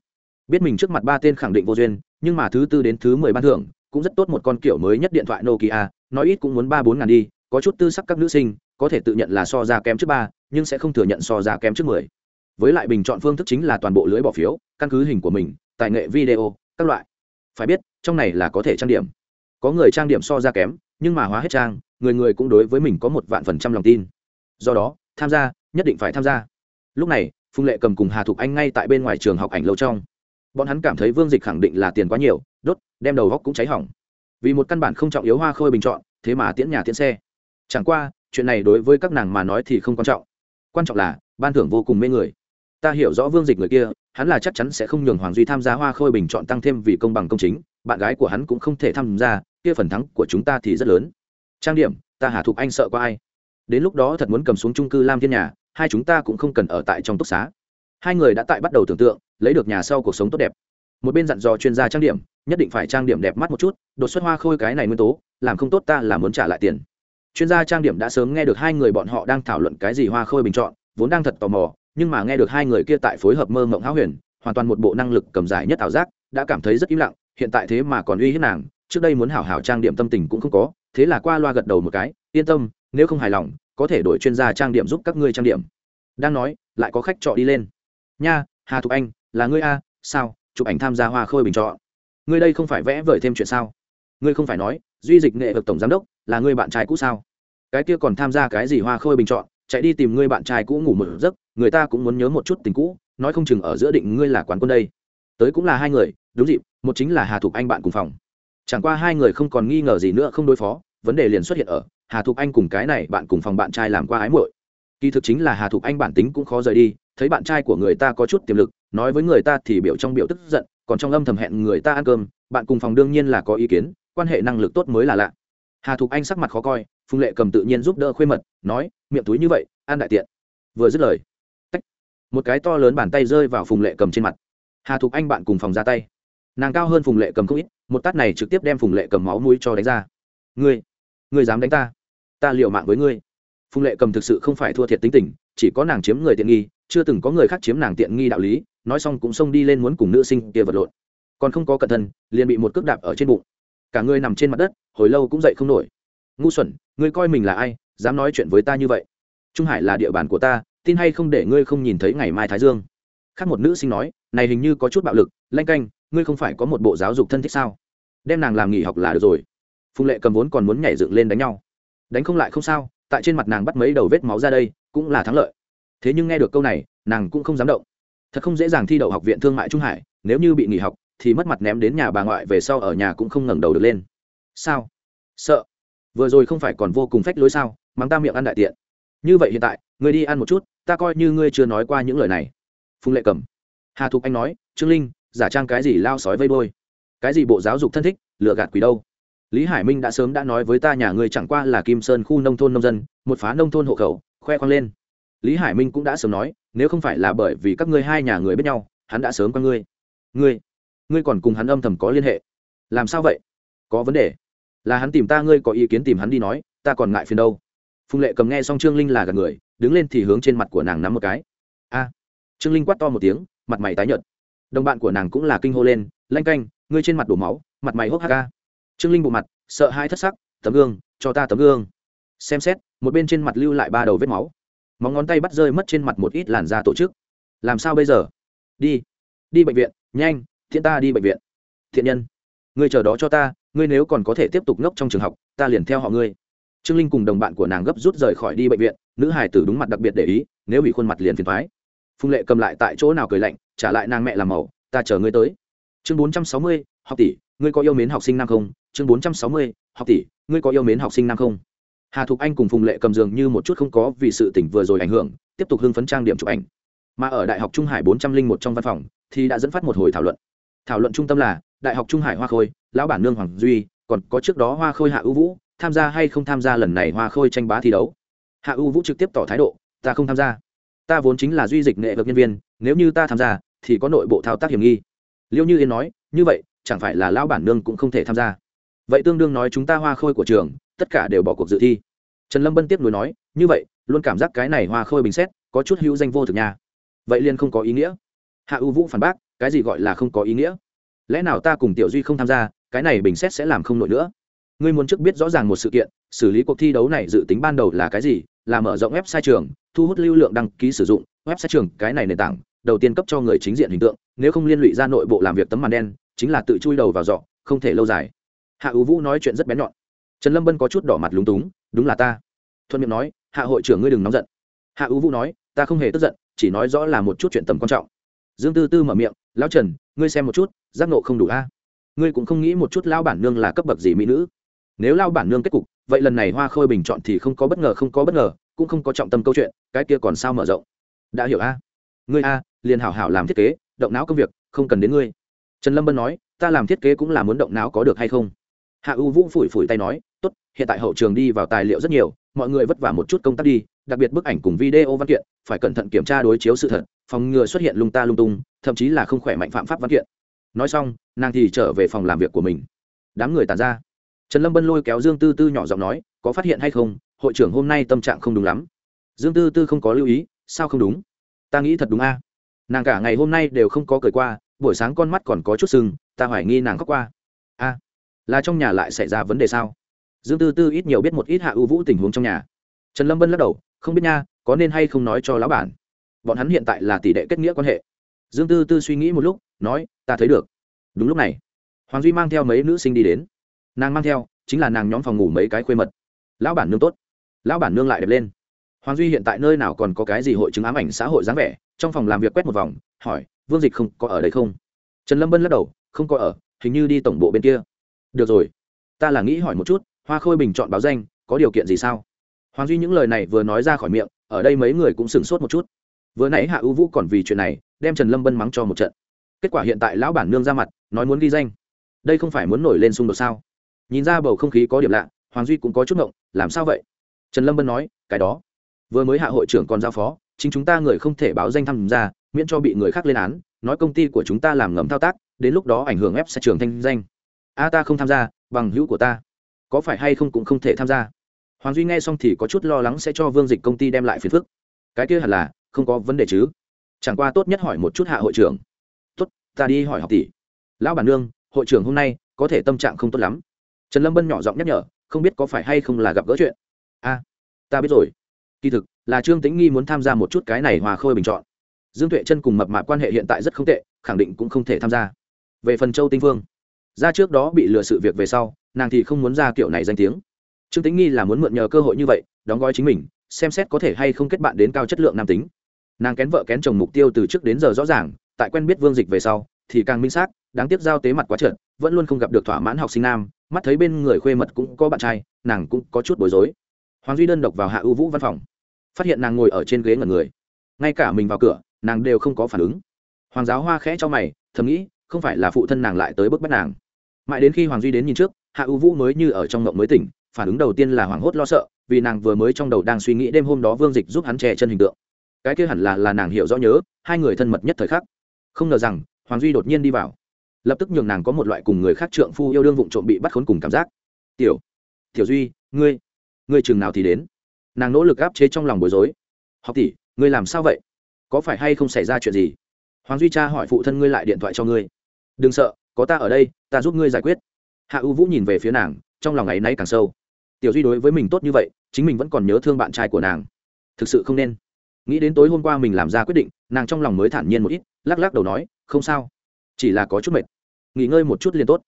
Biết mình trước mặt ba tên khẳng định vô duyên, nhưng mà thứ tư đến thứ mười ban thưởng, cũng rất tốt một con kiểu mới nhất điện thoại nokia nói ít cũng muốn ba bốn ngàn đi, có chút tư sắc các nữ sinh, có thể tự nhận là so ra kém trước ba, nhưng sẽ không thừa nhận so ra kém trước mười. Với lại bình chọn phương thức chính là toàn bộ lưới bỏ phiếu, căn cứ hình của mình, tài nghệ video, các loại. Phải biết, trong này là có thể trang điểm. Có người trang điểm so ra kém, nhưng mà hóa hết trang, người người cũng đối với mình có một vạn phần trăm lòng tin. Do đó, tham gia, nhất định phải tham gia. Lúc này, phùng lệ cầm cùng hà thục anh ngay tại bên ngoài trường học ảnh lâu trong. Bọn hắn cảm thấy vương dịch khẳng định là tiền quá nhiều, đốt, đem đầu góc cũng cháy hỏng vì một căn bản không trọng yếu hoa khôi bình chọn, thế mà tiễn nhà tiễn xe. Chẳng qua, chuyện này đối với các nàng mà nói thì không quan trọng. Quan trọng là, ban thưởng vô cùng mê người. Ta hiểu rõ vương dịch người kia, hắn là chắc chắn sẽ không nhường hoàng duy tham gia hoa khôi bình chọn tăng thêm vì công bằng công chính, bạn gái của hắn cũng không thể tham gia, kia phần thắng của chúng ta thì rất lớn. Trang điểm, ta hà thục anh sợ có ai? Đến lúc đó thật muốn cầm xuống trung cư lam thiên nhà, hai chúng ta cũng không cần ở tại trong túc xá. Hai người đã tại bắt đầu tưởng tượng, lấy được nhà sau cuộc sống tốt đẹp một bên dặn dò chuyên gia trang điểm, nhất định phải trang điểm đẹp mắt một chút, đột xuất hoa khôi cái này nguyên tố, làm không tốt ta là muốn trả lại tiền. Chuyên gia trang điểm đã sớm nghe được hai người bọn họ đang thảo luận cái gì hoa khôi bình chọn, vốn đang thật tò mò, nhưng mà nghe được hai người kia tại phối hợp mơ mộng háo huyền, hoàn toàn một bộ năng lực cầm giải nhất ảo giác, đã cảm thấy rất im lặng, hiện tại thế mà còn uy hiếp nàng, trước đây muốn hảo hảo trang điểm tâm tình cũng không có, thế là qua loa gật đầu một cái, yên tâm, nếu không hài lòng, có thể đổi chuyên gia trang điểm giúp các ngươi trang điểm. Đang nói, lại có khách trọ đi lên. Nha, hà thục anh, là ngươi a, sao? Chụp ảnh tham gia hoa khôi bình chọn. ngươi đây không phải vẽ vời thêm chuyện sao? Ngươi không phải nói, duy dịch nghệ vực tổng giám đốc là ngươi bạn trai cũ sao? Cái kia còn tham gia cái gì hoa khôi bình chọn, chạy đi tìm ngươi bạn trai cũ ngủ một giấc, người ta cũng muốn nhớ một chút tình cũ, nói không chừng ở giữa định ngươi là quán quân đây. Tới cũng là hai người, đúng dịp, một chính là hà thục anh bạn cùng phòng. Chẳng qua hai người không còn nghi ngờ gì nữa không đối phó, vấn đề liền xuất hiện ở, hà thục anh cùng cái này bạn cùng phòng bạn trai làm qua ái muội. Kỳ thực chính là hà thục anh bản tính cũng khó rời đi thấy bạn trai của người ta có chút tiềm lực, nói với người ta thì biểu trong biểu tức giận, còn trong âm thầm hẹn người ta ăn cơm, bạn cùng phòng đương nhiên là có ý kiến, quan hệ năng lực tốt mới là lạ. Hà thục anh sắc mặt khó coi, phùng lệ cầm tự nhiên giúp đỡ khuê mật, nói, miệng túi như vậy, ăn đại tiện. Vừa dứt lời, Tách. một cái to lớn bàn tay rơi vào phùng lệ cầm trên mặt. Hà thục anh bạn cùng phòng ra tay. Nàng cao hơn phùng lệ cầm không ít, một tát này trực tiếp đem phùng lệ cầm máu mũi cho đánh ra. Ngươi ngươi dám đánh ta? Ta liệu mạng với ngươi. Phùng lệ cầm thực sự không phải thua thiệt tính tình, chỉ có nàng chiếm người tiện nghi chưa từng có người khác chiếm nàng tiện nghi đạo lý, nói xong cũng xông đi lên muốn cùng nữ sinh kia vật lộn. Còn không có cẩn thận, liền bị một cước đạp ở trên bụng. Cả người nằm trên mặt đất, hồi lâu cũng dậy không nổi. Ngu xuẩn, ngươi coi mình là ai, dám nói chuyện với ta như vậy? Trung hải là địa bàn của ta, tin hay không để ngươi không nhìn thấy ngày mai thái dương? Khác một nữ sinh nói, này hình như có chút bạo lực, lanh canh, ngươi không phải có một bộ giáo dục thân thích sao? Đem nàng làm nghỉ học là được rồi. Phùng lệ cầm vốn còn muốn nhảy dựng lên đánh nhau. Đánh không lại không sao, tại trên mặt nàng bắt mấy đầu vết máu ra đây, cũng là thắng lợi thế nhưng nghe được câu này, nàng cũng không dám động. Thật không dễ dàng thi đậu học viện thương mại trung hải, nếu như bị nghỉ học, thì mất mặt ném đến nhà bà ngoại về sau ở nhà cũng không ngẩng đầu được lên. Sao? Sợ. Vừa rồi không phải còn vô cùng phách lối sao? Mắng ta miệng ăn đại tiện. Như vậy hiện tại, ngươi đi ăn một chút, ta coi như ngươi chưa nói qua những lời này. Phùng lệ cầm. Hà thục anh nói, trương linh, giả trang cái gì lao sói vây bôi? Cái gì bộ giáo dục thân thích lựa gạt quỷ đâu? Lý hải minh đã sớm đã nói với ta nhà ngươi chẳng qua là kim sơn khu nông thôn nông dân, một phá nông thôn hộ khẩu, khoe khoang lên lý hải minh cũng đã sớm nói, nếu không phải là bởi vì các ngươi hai nhà người biết nhau, hắn đã sớm qua ngươi. Ngươi ngươi còn cùng hắn âm thầm có liên hệ. Làm sao vậy? Có vấn đề. Là hắn tìm ta, ngươi có ý kiến tìm hắn đi nói, ta còn ngại phiền đâu. Phùng lệ cầm nghe xong trương linh là gần người, đứng lên thì hướng trên mặt của nàng nắm một cái. A. Trương linh quát to một tiếng, mặt mày tái nhợt. Đồng bạn của nàng cũng là kinh hô lên, lanh canh, ngươi trên mặt đổ máu, mặt mày hốc hác ca trương linh bộ mặt, sợ hai thất sắc, tấm gương, cho ta tấm gương. Xem xét, một bên trên mặt lưu lại ba đầu vết máu móng ngón tay bắt rơi mất trên mặt một ít làn da tổ chức. Làm sao bây giờ? Đi. Đi bệnh viện. Nhanh, thiện ta đi bệnh viện. Thiện nhân. Ngươi chờ đó cho ta, ngươi nếu còn có thể tiếp tục ngốc trong trường học, ta liền theo họ ngươi. Trương linh cùng đồng bạn của nàng gấp rút rời khỏi đi bệnh viện, nữ hải tử đúng mặt đặc biệt để ý, nếu bị khuôn mặt liền phiền thoái phùng lệ cầm lại tại chỗ nào cười lạnh, trả lại nàng mẹ làm màu ta chờ ngươi tới. Chương bốn trăm sáu mươi, học tỷ, ngươi có yêu mến học sinh nam không? Chương bốn trăm sáu mươi, học tỷ, ngươi có yêu mến học sinh nam không? Hà thục anh cùng phùng lệ cầm dường như một chút không có vì sự tỉnh vừa rồi ảnh hưởng, tiếp tục hưng phấn trang điểm chụp ảnh. Mà ở đại học trung hải bốn trăm linh một trong văn phòng, thì đã dẫn phát một hồi thảo luận. Thảo luận trung tâm là, đại học trung hải hoa khôi, lão bản nương hoàng duy, còn có trước đó hoa khôi hạ ưu vũ, tham gia hay không tham gia lần này hoa khôi tranh bá thi đấu. Hạ ưu vũ trực tiếp tỏ thái độ, ta không tham gia. Ta vốn chính là duy dịch nghệ vực nhân viên, nếu như ta tham gia, thì có nội bộ thao tác hiểm nghi. Liêu như yên nói, như vậy, chẳng phải là lão bản nương cũng không thể tham gia. Vậy tương đương nói chúng ta hoa khôi của trường tất cả đều bỏ cuộc dự thi. Trần lâm bân tiếp nối nói, như vậy, luôn cảm giác cái này hoa khôi bình xét, có chút hữu danh vô thực nha. Vậy liền không có ý nghĩa. Hạ ưu vũ phản bác, cái gì gọi là không có ý nghĩa? Lẽ nào ta cùng tiểu duy không tham gia, cái này bình xét sẽ làm không nổi nữa? Ngươi muốn trước biết rõ ràng một sự kiện, xử lý cuộc thi đấu này dự tính ban đầu là cái gì, là mở rộng website trường, thu hút lưu lượng đăng ký sử dụng, website trường, cái này nền tảng, đầu tiên cấp cho người chính diện hình tượng, nếu không liên lụy ra nội bộ làm việc tấm màn đen, chính là tự chui đầu vào dọ, không thể lâu dài. Hạ ưu vũ nói chuyện rất bén nhọn trần lâm bân có chút đỏ mặt lúng túng, đúng là ta. Thuận miệng nói, hạ hội trưởng ngươi đừng nóng giận. Hạ ưu vũ nói, ta không hề tức giận, chỉ nói rõ là một chút chuyện tầm quan trọng. Dương tư tư mở miệng, lão trần, ngươi xem một chút, giác nộ không đủ a. Ngươi cũng không nghĩ một chút lao bản nương là cấp bậc gì mỹ nữ. Nếu lao bản nương kết cục, vậy lần này hoa khôi bình chọn thì không có bất ngờ, không có bất ngờ, cũng không có trọng tâm câu chuyện, cái kia còn sao mở rộng. Đã hiểu a. Ngươi a, liền hảo hảo làm thiết kế, động não công việc, không cần đến ngươi. Trần lâm bân nói, ta làm thiết kế cũng là muốn động não có được hay không? Hạ u vũ phủi phủi tay nói tốt, hiện tại hậu trường đi vào tài liệu rất nhiều, mọi người vất vả một chút công tác đi, đặc biệt bức ảnh cùng video văn kiện, phải cẩn thận kiểm tra đối chiếu sự thật, phòng ngừa xuất hiện lung ta lung tung, thậm chí là không khỏe mạnh phạm pháp văn kiện. Nói xong, nàng thì trở về phòng làm việc của mình. Đám người tàn ra. Trần lâm bân lôi kéo dương tư tư nhỏ giọng nói, có phát hiện hay không? Hội trưởng hôm nay tâm trạng không đúng lắm. Dương tư tư không có lưu ý, sao không đúng? Ta nghĩ thật đúng a. Nàng cả ngày hôm nay đều không có cười qua, buổi sáng con mắt còn có chút sưng, ta hoài nghi nàng khóc qua. A, là trong nhà lại xảy ra vấn đề sao? Dương tư tư ít nhiều biết một ít hạ ưu vũ tình huống trong nhà. Trần lâm bân lắc đầu, không biết nha, có nên hay không nói cho lão bản? Bọn hắn hiện tại là tỷ đệ kết nghĩa quan hệ. Dương tư tư suy nghĩ một lúc, nói, ta thấy được. Đúng lúc này, hoàng duy mang theo mấy nữ sinh đi đến. Nàng mang theo, chính là nàng nhóm phòng ngủ mấy cái khuê mật. Lão bản nương tốt. Lão bản nương lại đẹp lên. Hoàng duy hiện tại nơi nào còn có cái gì hội chứng ám ảnh xã hội dáng vẻ, trong phòng làm việc quét một vòng, hỏi, vương dịch không có ở đây không? Trần lâm bân lắc đầu, không có ở, hình như đi tổng bộ bên kia. Được rồi, ta là nghĩ hỏi một chút hoa khôi bình chọn báo danh, có điều kiện gì sao? Hoàng duy những lời này vừa nói ra khỏi miệng, ở đây mấy người cũng sửng sốt một chút. Vừa nãy hạ ưu vũ còn vì chuyện này, đem trần lâm bân mắng cho một trận. Kết quả hiện tại lão bản nương ra mặt, nói muốn ghi danh. Đây không phải muốn nổi lên xung đột sao? Nhìn ra bầu không khí có điểm lạ, hoàng duy cũng có chút ngộng, làm sao vậy? Trần lâm bân nói, cái đó. Vừa mới hạ hội trưởng còn giao phó, chính chúng ta người không thể báo danh tham gia, miễn cho bị người khác lên án, nói công ty của chúng ta làm ngầm thao tác, đến lúc đó ảnh hưởng ép sẽ trường thanh danh. A ta không tham gia, bằng hữu của ta có phải hay không cũng không thể tham gia. Hoàng duy nghe xong thì có chút lo lắng sẽ cho vương dịch công ty đem lại phiền phức. Cái kia hẳn là, không có vấn đề chứ. Chẳng qua tốt nhất hỏi một chút hạ hội trưởng. Tốt, ta đi hỏi học tỷ. Lão bản nương, hội trưởng hôm nay, có thể tâm trạng không tốt lắm. Trần lâm bân nhỏ giọng nhắc nhở, không biết có phải hay không là gặp gỡ chuyện. A, ta biết rồi. Kỳ thực, là trương tĩnh nghi muốn tham gia một chút cái này hòa khôi bình chọn. Dương tuệ chân cùng mập mạp quan hệ hiện tại rất không tệ, khẳng định cũng không thể tham gia. Về phần châu tinh phương ra trước đó bị lừa sự việc về sau nàng thì không muốn ra kiểu này danh tiếng. Trương tĩnh nghi là muốn mượn nhờ cơ hội như vậy, đóng gói chính mình, xem xét có thể hay không kết bạn đến cao chất lượng nam tính. Nàng kén vợ kén chồng mục tiêu từ trước đến giờ rõ ràng, tại quen biết vương dịch về sau, thì càng minh xác, đáng tiếc giao tế mặt quá trượt, vẫn luôn không gặp được thỏa mãn học sinh nam, mắt thấy bên người khuê mật cũng có bạn trai, nàng cũng có chút bối rối. Hoàng duy đơn độc vào hạ ưu vũ văn phòng, phát hiện nàng ngồi ở trên ghế ngẩn người. Ngay cả mình vào cửa, nàng đều không có phản ứng. Hoàng giáo hoa khẽ cho mày, thầm nghĩ, không phải là phụ thân nàng lại tới bức bắt nàng. Mãi đến khi hoàng duy đến nhìn trước hạ ưu vũ mới như ở trong ngộng mới tỉnh, phản ứng đầu tiên là hoảng hốt lo sợ, vì nàng vừa mới trong đầu đang suy nghĩ đêm hôm đó vương dịch giúp hắn trẻ chân hình tượng. Cái kia hẳn là là nàng hiểu rõ nhớ, hai người thân mật nhất thời khắc. Không ngờ rằng, hoàng duy đột nhiên đi vào. Lập tức nhường nàng có một loại cùng người khác trượng phu yêu đương vụng trộm bị bắt khốn cùng cảm giác. Tiểu tiểu duy, ngươi ngươi chừng nào thì đến? Nàng nỗ lực áp chế trong lòng bối rối. Học tỷ, ngươi làm sao vậy? Có phải hay không xảy ra chuyện gì? Hoàng duy cha hỏi phụ thân ngươi lại điện thoại cho ngươi. Đừng sợ, có ta ở đây, ta giúp ngươi giải quyết hạ u vũ nhìn về phía nàng, trong lòng ấy náy càng sâu. Tiểu duy đối với mình tốt như vậy, chính mình vẫn còn nhớ thương bạn trai của nàng. Thực sự không nên. Nghĩ đến tối hôm qua mình làm ra quyết định, nàng trong lòng mới thản nhiên một ít, lắc lắc đầu nói, không sao. Chỉ là có chút mệt. Nghỉ ngơi một chút liền tốt.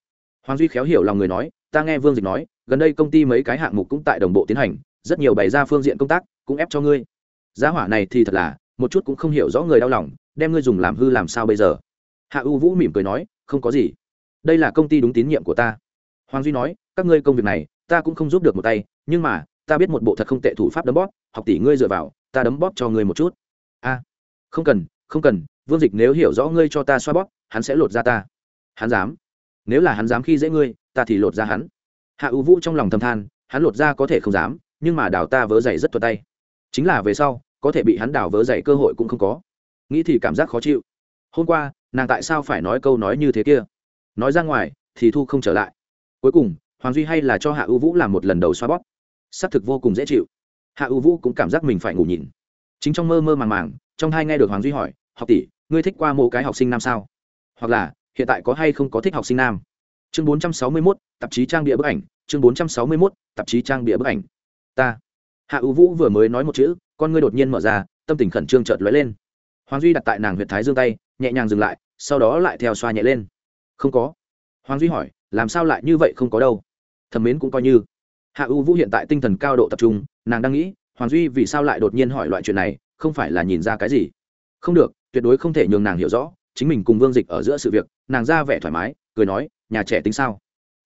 Hoàng duy khéo hiểu lòng người nói, ta nghe vương dịch nói, gần đây công ty mấy cái hạng mục cũng tại đồng bộ tiến hành, rất nhiều bày ra phương diện công tác, cũng ép cho ngươi. Giá hỏa này thì thật là, một chút cũng không hiểu rõ người đau lòng, đem ngươi dùng làm hư làm sao bây giờ? Hạ u vũ mỉm cười nói, không có gì. Đây là công ty đúng tín nhiệm của ta hoàng duy nói, các ngươi công việc này, ta cũng không giúp được một tay, nhưng mà, ta biết một bộ thật không tệ thủ pháp đấm bóp, học tỷ ngươi dựa vào, ta đấm bóp cho ngươi một chút. A, không cần không cần, vương dịch nếu hiểu rõ ngươi cho ta xoa bóp, hắn sẽ lột ra ta. Hắn dám? Nếu là hắn dám khi dễ ngươi, ta thì lột ra hắn. Hạ ưu vũ trong lòng thầm than, hắn lột ra có thể không dám, nhưng mà đào ta vớ dày rất thuật tay. Chính là về sau, có thể bị hắn đào vớ dày cơ hội cũng không có. Nghĩ thì cảm giác khó chịu. Hôm qua, nàng tại sao phải nói câu nói như thế kia? Nói ra ngoài, thì thu không trở lại cuối cùng, hoàng duy hay là cho hạ ưu vũ làm một lần đầu xoa bóp. S ắ c thực vô cùng dễ chịu. Hạ ưu vũ cũng cảm giác mình phải ngủ nhìn chính trong mơ mơ màng màng, trong hai nghe được hoàng duy hỏi, học tỷ, ngươi thích qua mô cái học sinh nam sao? Hoặc là, hiện tại có hay không có thích học sinh nam? Chương bốn trăm sáu mươi mốt, tạp chí trang địa bức ảnh. Chương bốn trăm sáu mươi mốt, tạp chí trang địa bức ảnh. Ta. Hạ ưu vũ vừa mới nói một chữ, con ngươi đột nhiên mở ra, tâm tình khẩn trương chợt lóe lên. Hoàng duy đặt tại nàng huyện thái dương tay, nhẹ nhàng dừng lại, sau đó lại theo xoa nhẹ lên. Không có. Hoàng duy hỏi làm sao lại như vậy không có đâu? Thẩm mến cũng coi như. Hạ U vũ hiện tại tinh thần cao độ tập trung, nàng đang nghĩ, hoàng duy vì sao lại đột nhiên hỏi loại chuyện này, không phải là nhìn ra cái gì? Không được, tuyệt đối không thể nhường nàng hiểu rõ, chính mình cùng vương dịch ở giữa sự việc, nàng ra vẻ thoải mái, cười nói, nhà trẻ tính sao?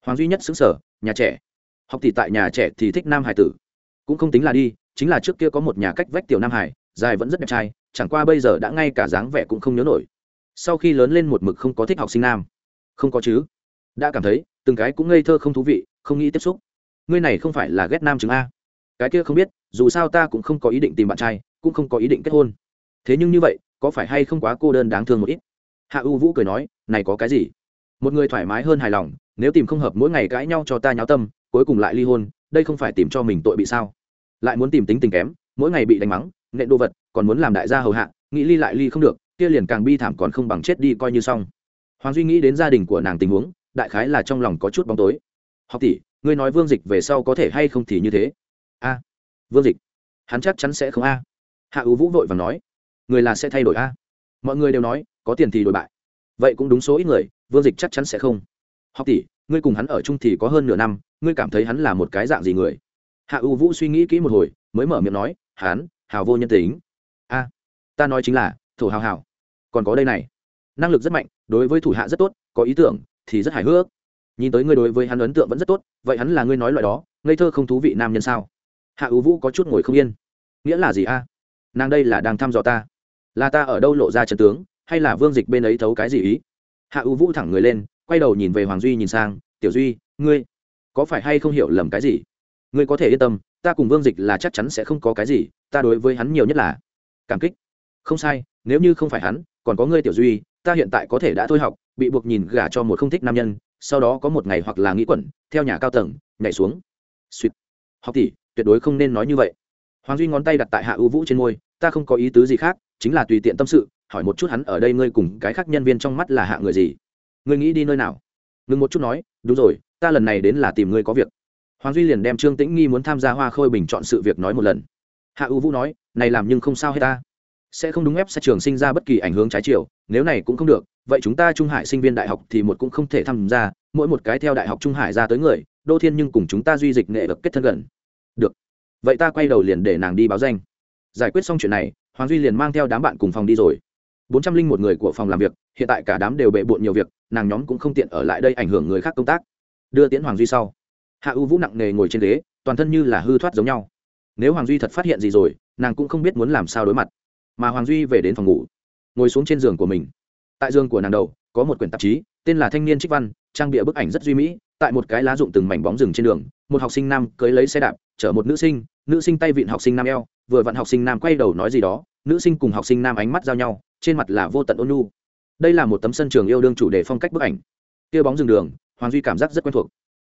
Hoàng duy nhất xứng sở, nhà trẻ. Học thì tại nhà trẻ thì thích nam hải tử. Cũng không tính là đi, chính là trước kia có một nhà cách vách tiểu nam hải, dài vẫn rất đẹp trai, chẳng qua bây giờ đã ngay cả dáng vẻ cũng không nhớ nổi. Sau khi lớn lên một mực không có thích học sinh nam. Không có chứ đã cảm thấy, từng cái cũng ngây thơ không thú vị, không nghĩ tiếp xúc. Ngươi này không phải là ghét nam chứng a. Cái kia không biết, dù sao ta cũng không có ý định tìm bạn trai, cũng không có ý định kết hôn. Thế nhưng như vậy, có phải hay không quá cô đơn đáng thương một ít? Hạ u vũ cười nói, này có cái gì? Một người thoải mái hơn hài lòng, nếu tìm không hợp mỗi ngày cãi nhau cho ta nháo tâm, cuối cùng lại ly hôn, đây không phải tìm cho mình tội bị sao? Lại muốn tìm tính tình kém, mỗi ngày bị đánh mắng, nện đồ vật, còn muốn làm đại gia hầu hạ, nghĩ ly lại ly không được, kia liền càng bi thảm còn không bằng chết đi coi như xong. Hoàng duy nghĩ đến gia đình của nàng tình huống đại khái là trong lòng có chút bóng tối. Học tỷ, ngươi nói vương dịch về sau có thể hay không thì như thế? A. Vương dịch. Hắn chắc chắn sẽ không a. Hạ ưu vũ vội và nói. Người là sẽ thay đổi a. Mọi người đều nói, có tiền thì đổi bại. Vậy cũng đúng số ít người, vương dịch chắc chắn sẽ không. Học tỷ, ngươi cùng hắn ở chung thì có hơn nửa năm, ngươi cảm thấy hắn là một cái dạng gì người? Hạ ưu vũ suy nghĩ kỹ một hồi, mới mở miệng nói, hắn, hào vô nhân tính. A. Ta nói chính là, thổ hào hào. Còn có đây này. Năng lực rất mạnh, đối với thủ hạ rất tốt, có ý tưởng thì rất hài hước. Nhìn tới ngươi đối với hắn ấn tượng vẫn rất tốt, vậy hắn là ngươi nói loại đó, ngây thơ không thú vị nam nhân sao? Hạ ưu vũ có chút ngồi không yên. Nghĩa là gì a? Nàng đây là đang thăm dò ta. Là ta ở đâu lộ ra trận tướng, hay là vương dịch bên ấy thấu cái gì ý? Hạ ưu vũ thẳng người lên, quay đầu nhìn về hoàng duy nhìn sang, tiểu duy, ngươi có phải hay không hiểu lầm cái gì? Ngươi có thể yên tâm, ta cùng vương dịch là chắc chắn sẽ không có cái gì, ta đối với hắn nhiều nhất là cảm kích. Không sai, nếu như không phải hắn còn có ngươi tiểu duy, ta hiện tại có thể đã thôi học, bị buộc nhìn gả cho một không thích nam nhân, sau đó có một ngày hoặc là nghĩ quẩn, theo nhà cao tầng, nhảy xuống. Suýt học tỷ, tuyệt đối không nên nói như vậy. Hoàng duy ngón tay đặt tại hạ ưu vũ trên môi, ta không có ý tứ gì khác, chính là tùy tiện tâm sự, hỏi một chút hắn ở đây ngươi cùng cái khác nhân viên trong mắt là hạ người gì. Ngươi nghĩ đi nơi nào? Ngừng một chút nói, đúng rồi, ta lần này đến là tìm ngươi có việc. Hoàng duy liền đem trương tĩnh nghi muốn tham gia hoa khôi bình chọn sự việc nói một lần. Hạ ưu vũ nói, này làm nhưng không sao hết ta sẽ không đúng ép sẽ trường sinh ra bất kỳ ảnh hưởng trái chiều, nếu này cũng không được, vậy chúng ta trung hải sinh viên đại học thì một cũng không thể tham gia, mỗi một cái theo đại học trung hải ra tới người, đô thiên nhưng cùng chúng ta duy dịch nghệ được kết thân gần. Được. Vậy ta quay đầu liền để nàng đi báo danh. Giải quyết xong chuyện này, hoàng duy liền mang theo đám bạn cùng phòng đi rồi. Bốn trăm linh một người của phòng làm việc, hiện tại cả đám đều bệ bộn nhiều việc, nàng nhóm cũng không tiện ở lại đây ảnh hưởng người khác công tác. Đưa tiễn hoàng duy sau. Hạ ưu vũ nặng nề ngồi trên ghế, toàn thân như là hư thoát giống nhau. Nếu hoàng duy thật phát hiện gì rồi, nàng cũng không biết muốn làm sao đối mặt mà hoàng duy về đến phòng ngủ, ngồi xuống trên giường của mình. Tại giường của nàng đầu, có một quyển tạp chí, tên là thanh niên trích văn, trang bịa bức ảnh rất duy mỹ, tại một cái lá dụng từng mảnh bóng rừng trên đường, một học sinh nam cưới lấy xe đạp, chở một nữ sinh nữ sinh tay vịn học sinh nam eo, vừa vặn học sinh nam quay đầu nói gì đó, nữ sinh cùng học sinh nam ánh mắt giao nhau, trên mặt là vô tận ôn nhu. Đây là một tấm sân trường yêu đương chủ đề phong cách bức ảnh. Kia bóng rừng đường, hoàng duy cảm giác rất quen thuộc.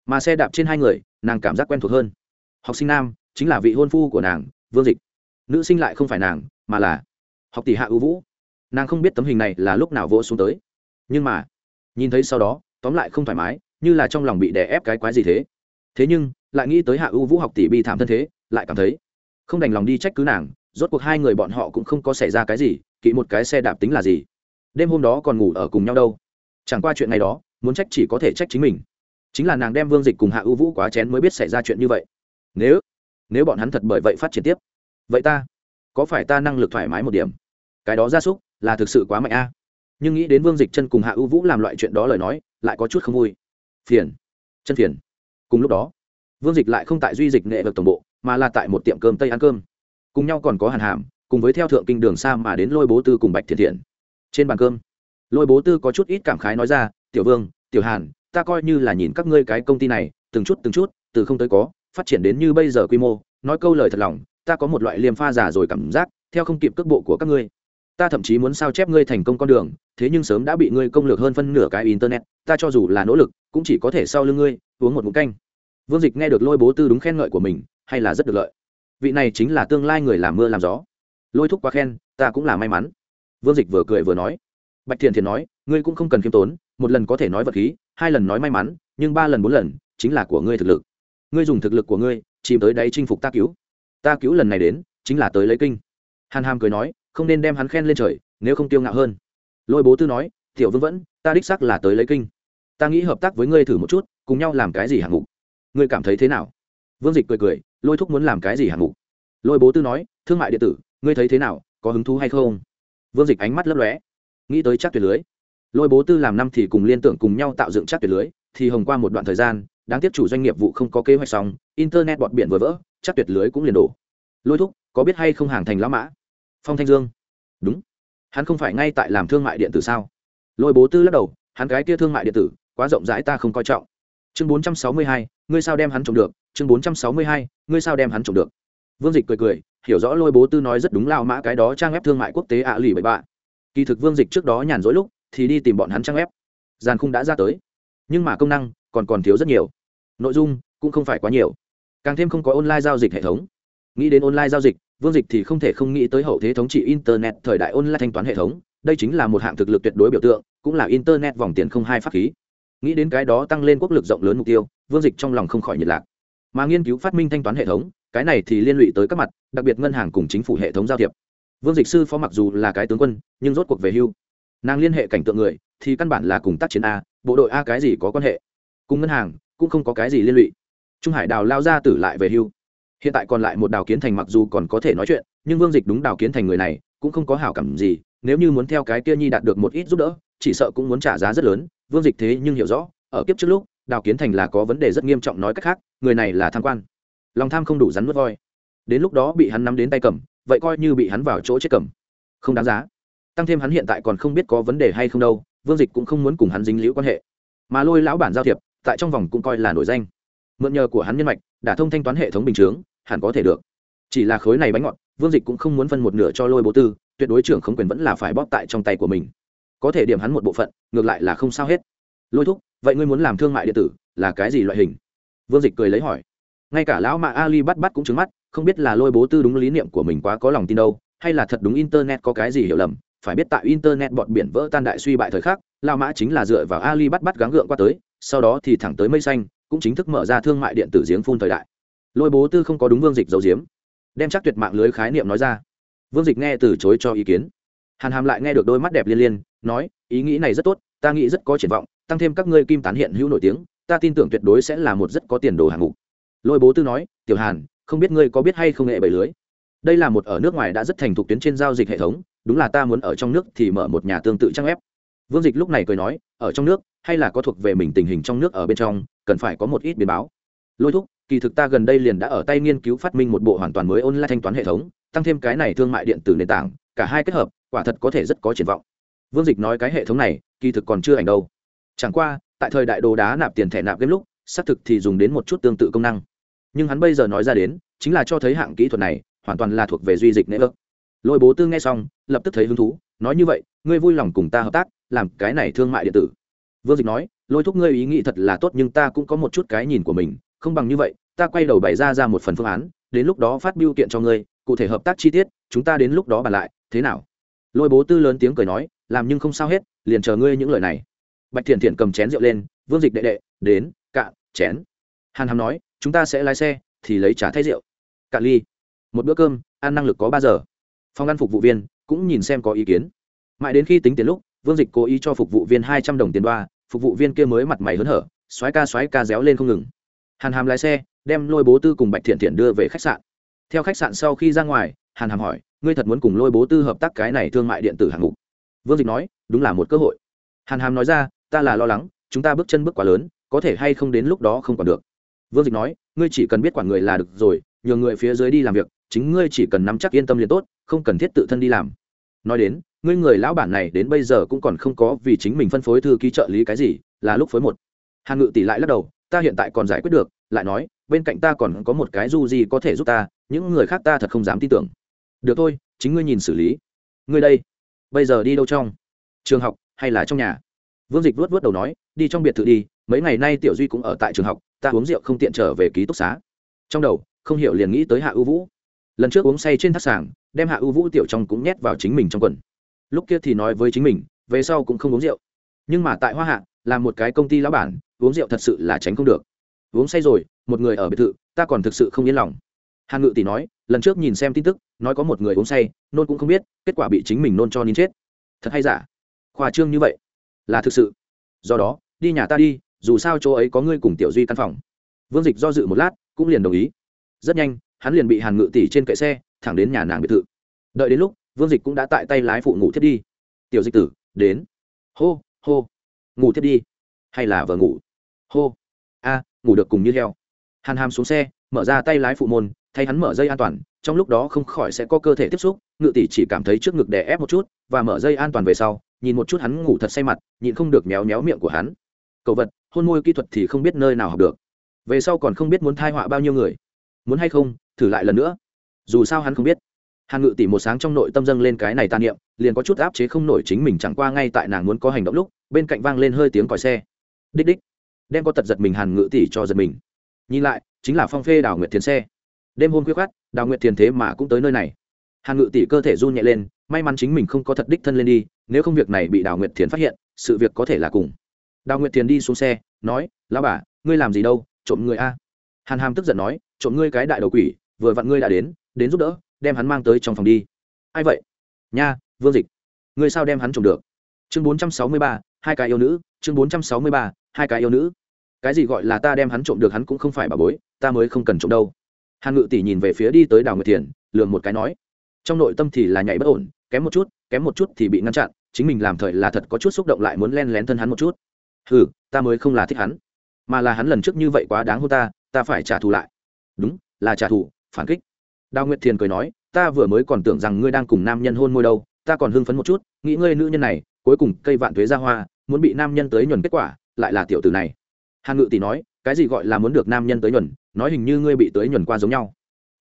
Mà xe đạp trên hai người, nàng cảm giác quen thuộc hơn. Học sinh nam, chính là vị hôn phu của nàng, vương dịch. Nữ sinh lại không phải nàng, mà là học tỷ hạ ưu vũ. Nàng không biết tấm hình này là lúc nào vỗ xuống tới. Nhưng mà, nhìn thấy sau đó, tóm lại không thoải mái, như là trong lòng bị đè ép cái quái gì thế. Thế nhưng, lại nghĩ tới hạ ưu vũ học tỷ bi thảm thân thế, lại cảm thấy không đành lòng đi trách cứ nàng, rốt cuộc hai người bọn họ cũng không có xảy ra cái gì, kỵ một cái xe đạp tính là gì. Đêm hôm đó còn ngủ ở cùng nhau đâu. Chẳng qua chuyện này đó, muốn trách chỉ có thể trách chính mình. Chính là nàng đem vương dịch cùng hạ ưu vũ quá chén mới biết xảy ra chuyện như vậy. Nếu nếu bọn hắn thật bởi vậy phát triển tiếp, vậy ta, có phải ta năng lực thoải mái một điểm? Cái đó r a súc là thực sự quá mạnh a. Nhưng nghĩ đến vương dịch chân cùng hạ ưu vũ làm loại chuyện đó lời nói, lại có chút không vui. Phiền. Chân phiền. Cùng lúc đó, vương dịch lại không tại duy dịch nghệ vực tổng bộ, mà là tại một tiệm cơm tây ăn cơm. Cùng nhau còn có hàn hàm, cùng với theo thượng kinh đường xa mà đến lôi bố tư cùng bạch thiện thiện. Trên bàn cơm, lôi bố tư có chút ít cảm khái nói ra, tiểu vương, tiểu hàn, ta coi như là nhìn các ngươi cái công ty này, từng chút từng chút, từ không tới có, phát triển đến như bây giờ quy mô, nói câu lời thật lòng, ta có một loại liềm pha giả rồi cảm giác, theo không kịp cước bộ của các ngươi ta thậm chí muốn sao chép ngươi thành công con đường, thế nhưng sớm đã bị ngươi công lược hơn phân nửa cái internet, ta cho dù là nỗ lực, cũng chỉ có thể sau lưng ngươi, uống một mũ canh. Vương dịch nghe được lôi bố tư đúng khen ngợi của mình, hay là rất được lợi. Vị này chính là tương lai người làm mưa làm gió. Lôi thúc quá khen, ta cũng là may mắn. Vương dịch vừa cười vừa nói. Bạch thiền thiền nói, ngươi cũng không cần khiêm tốn, một lần có thể nói vật khí, hai lần nói may mắn, nhưng ba lần bốn lần, chính là của ngươi thực lực. Ngươi dùng thực lực của ngươi, chìm tới đáy chinh phục ta cứu. Ta cứu lần này đến, chính là tới lấy kinh. Hàn hàm cười nói không nên đem hắn khen lên trời, nếu không tiêu ngạo hơn. Lôi bố tư nói, tiểu vương vẫn, ta đích sắc là tới lấy kinh. Ta nghĩ hợp tác với ngươi thử một chút, cùng nhau làm cái gì hạng mục? Ngươi cảm thấy thế nào? Vương dịch cười cười, lôi thúc muốn làm cái gì hạng mục? Lôi bố tư nói, thương mại điện tử, ngươi thấy thế nào, có hứng thú hay không? Vương dịch ánh mắt lấp lóe, nghĩ tới chắc tuyệt lưới. Lôi bố tư làm năm thì cùng liên tưởng cùng nhau tạo dựng chắc tuyệt lưới, thì hồng qua một đoạn thời gian, đáng tiếc chủ doanh nghiệp vụ không có kế hoạch xong, internet bọn biển vừa vỡ, chắc tuyệt lưới cũng liền đổ. Lôi thúc, có biết hay không hàng thành lão mã? Phong thanh dương đúng hắn không phải ngay tại làm thương mại điện tử sao lôi bố tư lắc đầu hắn cái kia thương mại điện tử quá rộng rãi ta không coi trọng chương bốn trăm sáu mươi hai ngươi sao đem hắn trộm được chương bốn trăm sáu mươi hai ngươi sao đem hắn trộm được vương dịch cười cười hiểu rõ lôi bố tư nói rất đúng lao mã cái đó trang web thương mại quốc tế ạ lì bậy bạ kỳ thực vương dịch trước đó nhàn rỗi lúc thì đi tìm bọn hắn trang web giàn khung đã ra tới nhưng mà công năng còn còn thiếu rất nhiều nội dung cũng không phải quá nhiều càng thêm không có online giao dịch hệ thống nghĩ đến online giao dịch vương dịch thì không thể không nghĩ tới hậu thế thống trị internet thời đại online thanh toán hệ thống, đây chính là một hạng thực lực tuyệt đối biểu tượng, cũng là internet vòng tiền không hai pháp khí. Nghĩ đến cái đó tăng lên quốc lực rộng lớn mục tiêu, vương dịch trong lòng không khỏi nhiệt lạc. Mà nghiên cứu phát minh thanh toán hệ thống, cái này thì liên lụy tới các mặt, đặc biệt ngân hàng cùng chính phủ hệ thống giao thiệp. Vương dịch sư phó mặc dù là cái tướng quân, nhưng rốt cuộc về hưu. Nàng liên hệ cảnh tượng người, thì căn bản là cùng tác chiến a, bộ đội a cái gì có quan hệ? Cùng ngân hàng, cũng không có cái gì liên lụy. Trung hải đào lao ra tử lại về hưu hiện tại còn lại một đào kiến thành mặc dù còn có thể nói chuyện, nhưng vương dịch đúng đào kiến thành người này, cũng không có hảo cảm gì, nếu như muốn theo cái kia nhi đạt được một ít giúp đỡ, chỉ sợ cũng muốn trả giá rất lớn. Vương dịch thế nhưng hiểu rõ, ở kiếp trước lúc, đào kiến thành là có vấn đề rất nghiêm trọng nói cách khác, người này là tham quan. Lòng tham không đủ rắn mất voi. Đến lúc đó bị hắn nắm đến tay cầm, vậy coi như bị hắn vào chỗ chết cầm. Không đáng giá. Tăng thêm hắn hiện tại còn không biết có vấn đề hay không đâu, vương dịch cũng không muốn cùng hắn dính liễu quan hệ. Mà lôi lão bản giao thiệp, tại trong vòng cũng coi là nổi danh mượn nhờ của hắn nhân mạch đã thông thanh toán hệ thống bình chướng, hẳn có thể được. Chỉ là khối này bánh ngọt, vương dịch cũng không muốn phân một nửa cho lôi bố tư, tuyệt đối trưởng không quyền vẫn là phải bóp tại trong tay của mình. Có thể điểm hắn một bộ phận, ngược lại là không sao hết. Lôi thúc, vậy ngươi muốn làm thương mại điện tử, là cái gì loại hình? Vương dịch cười lấy hỏi. Ngay cả lão mạ ali bắt bắt cũng trứng mắt, không biết là lôi bố tư đúng lý niệm của mình quá có lòng tin đâu, hay là thật đúng internet có cái gì hiểu lầm, phải biết tại internet bọn biển vỡ tan đại suy bại thời khắc lao mã chính là dựa vào ali bắt bắt gắng gượng qua tới, sau đó thì thẳng tới mây xanh cũng chính thức mở ra thương mại điện tử giếng phun thời đại. Lôi bố tư không có đúng vương dịch dấu diếm đem chắc tuyệt mạng lưới khái niệm nói ra. Vương dịch nghe từ chối cho ý kiến. Hàn hàm lại nghe được đôi mắt đẹp liên liên, nói, ý nghĩ này rất tốt, ta nghĩ rất có triển vọng, tăng thêm các ngươi kim tán hiện hữu nổi tiếng, ta tin tưởng tuyệt đối sẽ là một rất có tiền đồ hạng mục. Lôi bố tư nói, tiểu hàn, không biết ngươi có biết hay không nghệ bảy lưới? Đây là một ở nước ngoài đã rất thành thục tuyến trên giao dịch hệ thống, đúng là ta muốn ở trong nước thì mở một nhà tương tự trang web. Vương dịch lúc này cười nói, ở trong nước, hay là có thuộc về mình tình hình trong nước ở bên trong cần phải có một ít biến báo. Lôi thúc, kỳ thực ta gần đây liền đã ở tay nghiên cứu phát minh một bộ hoàn toàn mới online thanh toán hệ thống, tăng thêm cái này thương mại điện tử nền tảng, cả hai kết hợp, quả thật có thể rất có triển vọng. Vương dịch nói cái hệ thống này, kỳ thực còn chưa ảnh đâu. Chẳng qua, tại thời đại đồ đá nạp tiền thẻ nạp game lúc, xác thực thì dùng đến một chút tương tự công năng. Nhưng hắn bây giờ nói ra đến, chính là cho thấy hạng kỹ thuật này, hoàn toàn là thuộc về duy dịch nễ ước. Lôi bố tư nghe xong, lập tức thấy hứng thú, nói như vậy, ngươi vui lòng cùng ta hợp tác, làm cái này thương mại điện tử. Vương dịch nói lôi thúc ngươi ý nghĩ thật là tốt nhưng ta cũng có một chút cái nhìn của mình, không bằng như vậy, ta quay đầu bày ra ra một phần phương án, đến lúc đó phát biêu kiện cho ngươi, cụ thể hợp tác chi tiết, chúng ta đến lúc đó bàn lại, thế nào? Lôi bố tư lớn tiếng cười nói, làm nhưng không sao hết, liền chờ ngươi những lời này. Bạch thiện thiện cầm chén rượu lên, vương dịch đệ đệ, đến, cạn, chén. Hàn hàm nói, chúng ta sẽ lái xe, thì lấy trả thay rượu. Cạn ly. Một bữa cơm, ăn năng lực có ba giờ. Phòng ăn phục vụ viên cũng nhìn xem có ý kiến. Mãi đến khi tính tiền lúc, vương dịch cố ý cho phục vụ viên hai trăm đồng tiền đoa phục vụ viên kia mới mặt mày hớn hở xoáy ca xoáy ca réo lên không ngừng. Hàn hàm lái xe, đem lôi bố tư cùng bạch thiện thiện đưa về khách sạn. Theo khách sạn sau khi ra ngoài, hàn hàm hỏi, ngươi thật muốn cùng lôi bố tư hợp tác cái này thương mại điện tử hạng mục? Vương dịch nói, đúng là một cơ hội. Hàn hàm nói ra, ta là lo lắng, chúng ta bước chân bước quá lớn, có thể hay không đến lúc đó không còn được. Vương dịch nói, ngươi chỉ cần biết quản người là được rồi, nhờ người phía dưới đi làm việc, chính ngươi chỉ cần nắm chắc yên tâm liền tốt, không cần thiết tự thân đi làm. Nói đến ngươi người lão bản này đến bây giờ cũng còn không có vì chính mình phân phối thư ký trợ lý cái gì, là lúc phối một. Hàn ngự tỷ lại lắc đầu, ta hiện tại còn giải quyết được, lại nói, bên cạnh ta còn có một cái du gì có thể giúp ta, những người khác ta thật không dám tin tưởng. Được thôi, chính ngươi nhìn xử lý. Ngươi đây, bây giờ đi đâu trong? Trường học hay là trong nhà? Vương dịch vuốt vuốt đầu nói, đi trong biệt thự đi, mấy ngày nay tiểu duy cũng ở tại trường học, ta uống rượu không tiện trở về ký túc xá. Trong đầu, không hiểu liền nghĩ tới hạ ưu vũ. Lần trước uống say trên thác sàng, đem hạ ưu vũ tiểu trong cũng nhét vào chính mình trong quần lúc kia thì nói với chính mình, về sau cũng không uống rượu. Nhưng mà tại hoa hạ, là một cái công ty lão bản, uống rượu thật sự là tránh không được. Uống say rồi, một người ở biệt thự, ta còn thực sự không yên lòng. Hàn ngự tỷ nói, lần trước nhìn xem tin tức, nói có một người uống say, nôn cũng không biết, kết quả bị chính mình nôn cho nín chết. Thật hay giả? Khoa trương như vậy? Là thực sự. Do đó, đi nhà ta đi, dù sao chỗ ấy có ngươi cùng tiểu duy căn phòng. Vương dịch do dự một lát, cũng liền đồng ý. Rất nhanh, hắn liền bị hàn ngự tỷ trên kệ xe, thẳng đến nhà nàng biệt thự. Đợi đến lúc vương dịch cũng đã tại tay lái phụ ngủ thiết đi. Tiểu dịch tử, đến. Hô hô. Ngủ thiết đi. Hay là vợ ngủ? Hô. A, ngủ được cùng như heo. Hàn hàm xuống xe, mở ra tay lái phụ môn, thay hắn mở dây an toàn, trong lúc đó không khỏi sẽ có cơ thể tiếp xúc, ngự tỷ chỉ cảm thấy trước ngực đè ép một chút, và mở dây an toàn về sau, nhìn một chút hắn ngủ thật say mặt nhìn không được méo méo miệng của hắn. Cậu vật, hôn môi kỹ thuật thì không biết nơi nào học được. Về sau còn không biết muốn thai họa bao nhiêu người. Muốn hay không, thử lại lần nữa. Dù sao hắn không biết hàn ngự tỷ một sáng trong nội tâm dâng lên cái này tàn niệm, liền có chút áp chế không nổi chính mình chẳng qua ngay tại nàng muốn có hành động lúc, bên cạnh vang lên hơi tiếng còi xe. Đích đích. Đem có tật giật mình hàn ngự tỷ cho giật mình. Nhìn lại, chính là phong phê đào nguyệt thiền xe. Đêm hôm khuya khát đào nguyệt thiền thế mà cũng tới nơi này. Hàn ngự tỷ cơ thể run nhẹ lên, may mắn chính mình không có thật đích thân lên đi, nếu không việc này bị đào nguyệt thiền phát hiện, sự việc có thể là cùng. Đào nguyệt thiền đi xuống xe, nói, lão bà, ngươi làm gì đâu, trộm người a? Hàn hàm tức giận nói, trộm ngươi cái đại đầu quỷ, vừa vặn ngươi đã đến đến giúp đỡ đem hắn mang tới trong phòng đi. Ai vậy? Nha, vương dịch. Ngươi sao đem hắn trộm được? Chương bốn trăm sáu mươi ba, hai cái yêu nữ. Chương bốn trăm sáu mươi ba, hai cái yêu nữ. Cái gì gọi là ta đem hắn trộm được hắn cũng không phải bà bối, ta mới không cần trộm đâu. Hàn ngự tỷ nhìn về phía đi tới đào nguyệt thiền lường một cái nói. Trong nội tâm thì là nhảy bất ổn, kém một chút, kém một chút thì bị ngăn chặn, chính mình làm thời là thật có chút xúc động lại muốn len lén thân hắn một chút. Ừ ta mới không là thích hắn, mà là hắn lần trước như vậy quá đáng hôn ta ta phải trả thù lại. Đúng, là trả thù, phản kích đào nguyệt thiền cười nói, ta vừa mới còn tưởng rằng ngươi đang cùng nam nhân hôn môi đâu, ta còn hưng phấn một chút, nghĩ ngươi nữ nhân này, cuối cùng cây vạn thuế ra hoa, muốn bị nam nhân tới nhuần kết quả, lại là tiểu tử này. Hàn ngự tỷ nói, cái gì gọi là muốn được nam nhân tới nhuần, nói hình như ngươi bị tới nhuần qua giống nhau.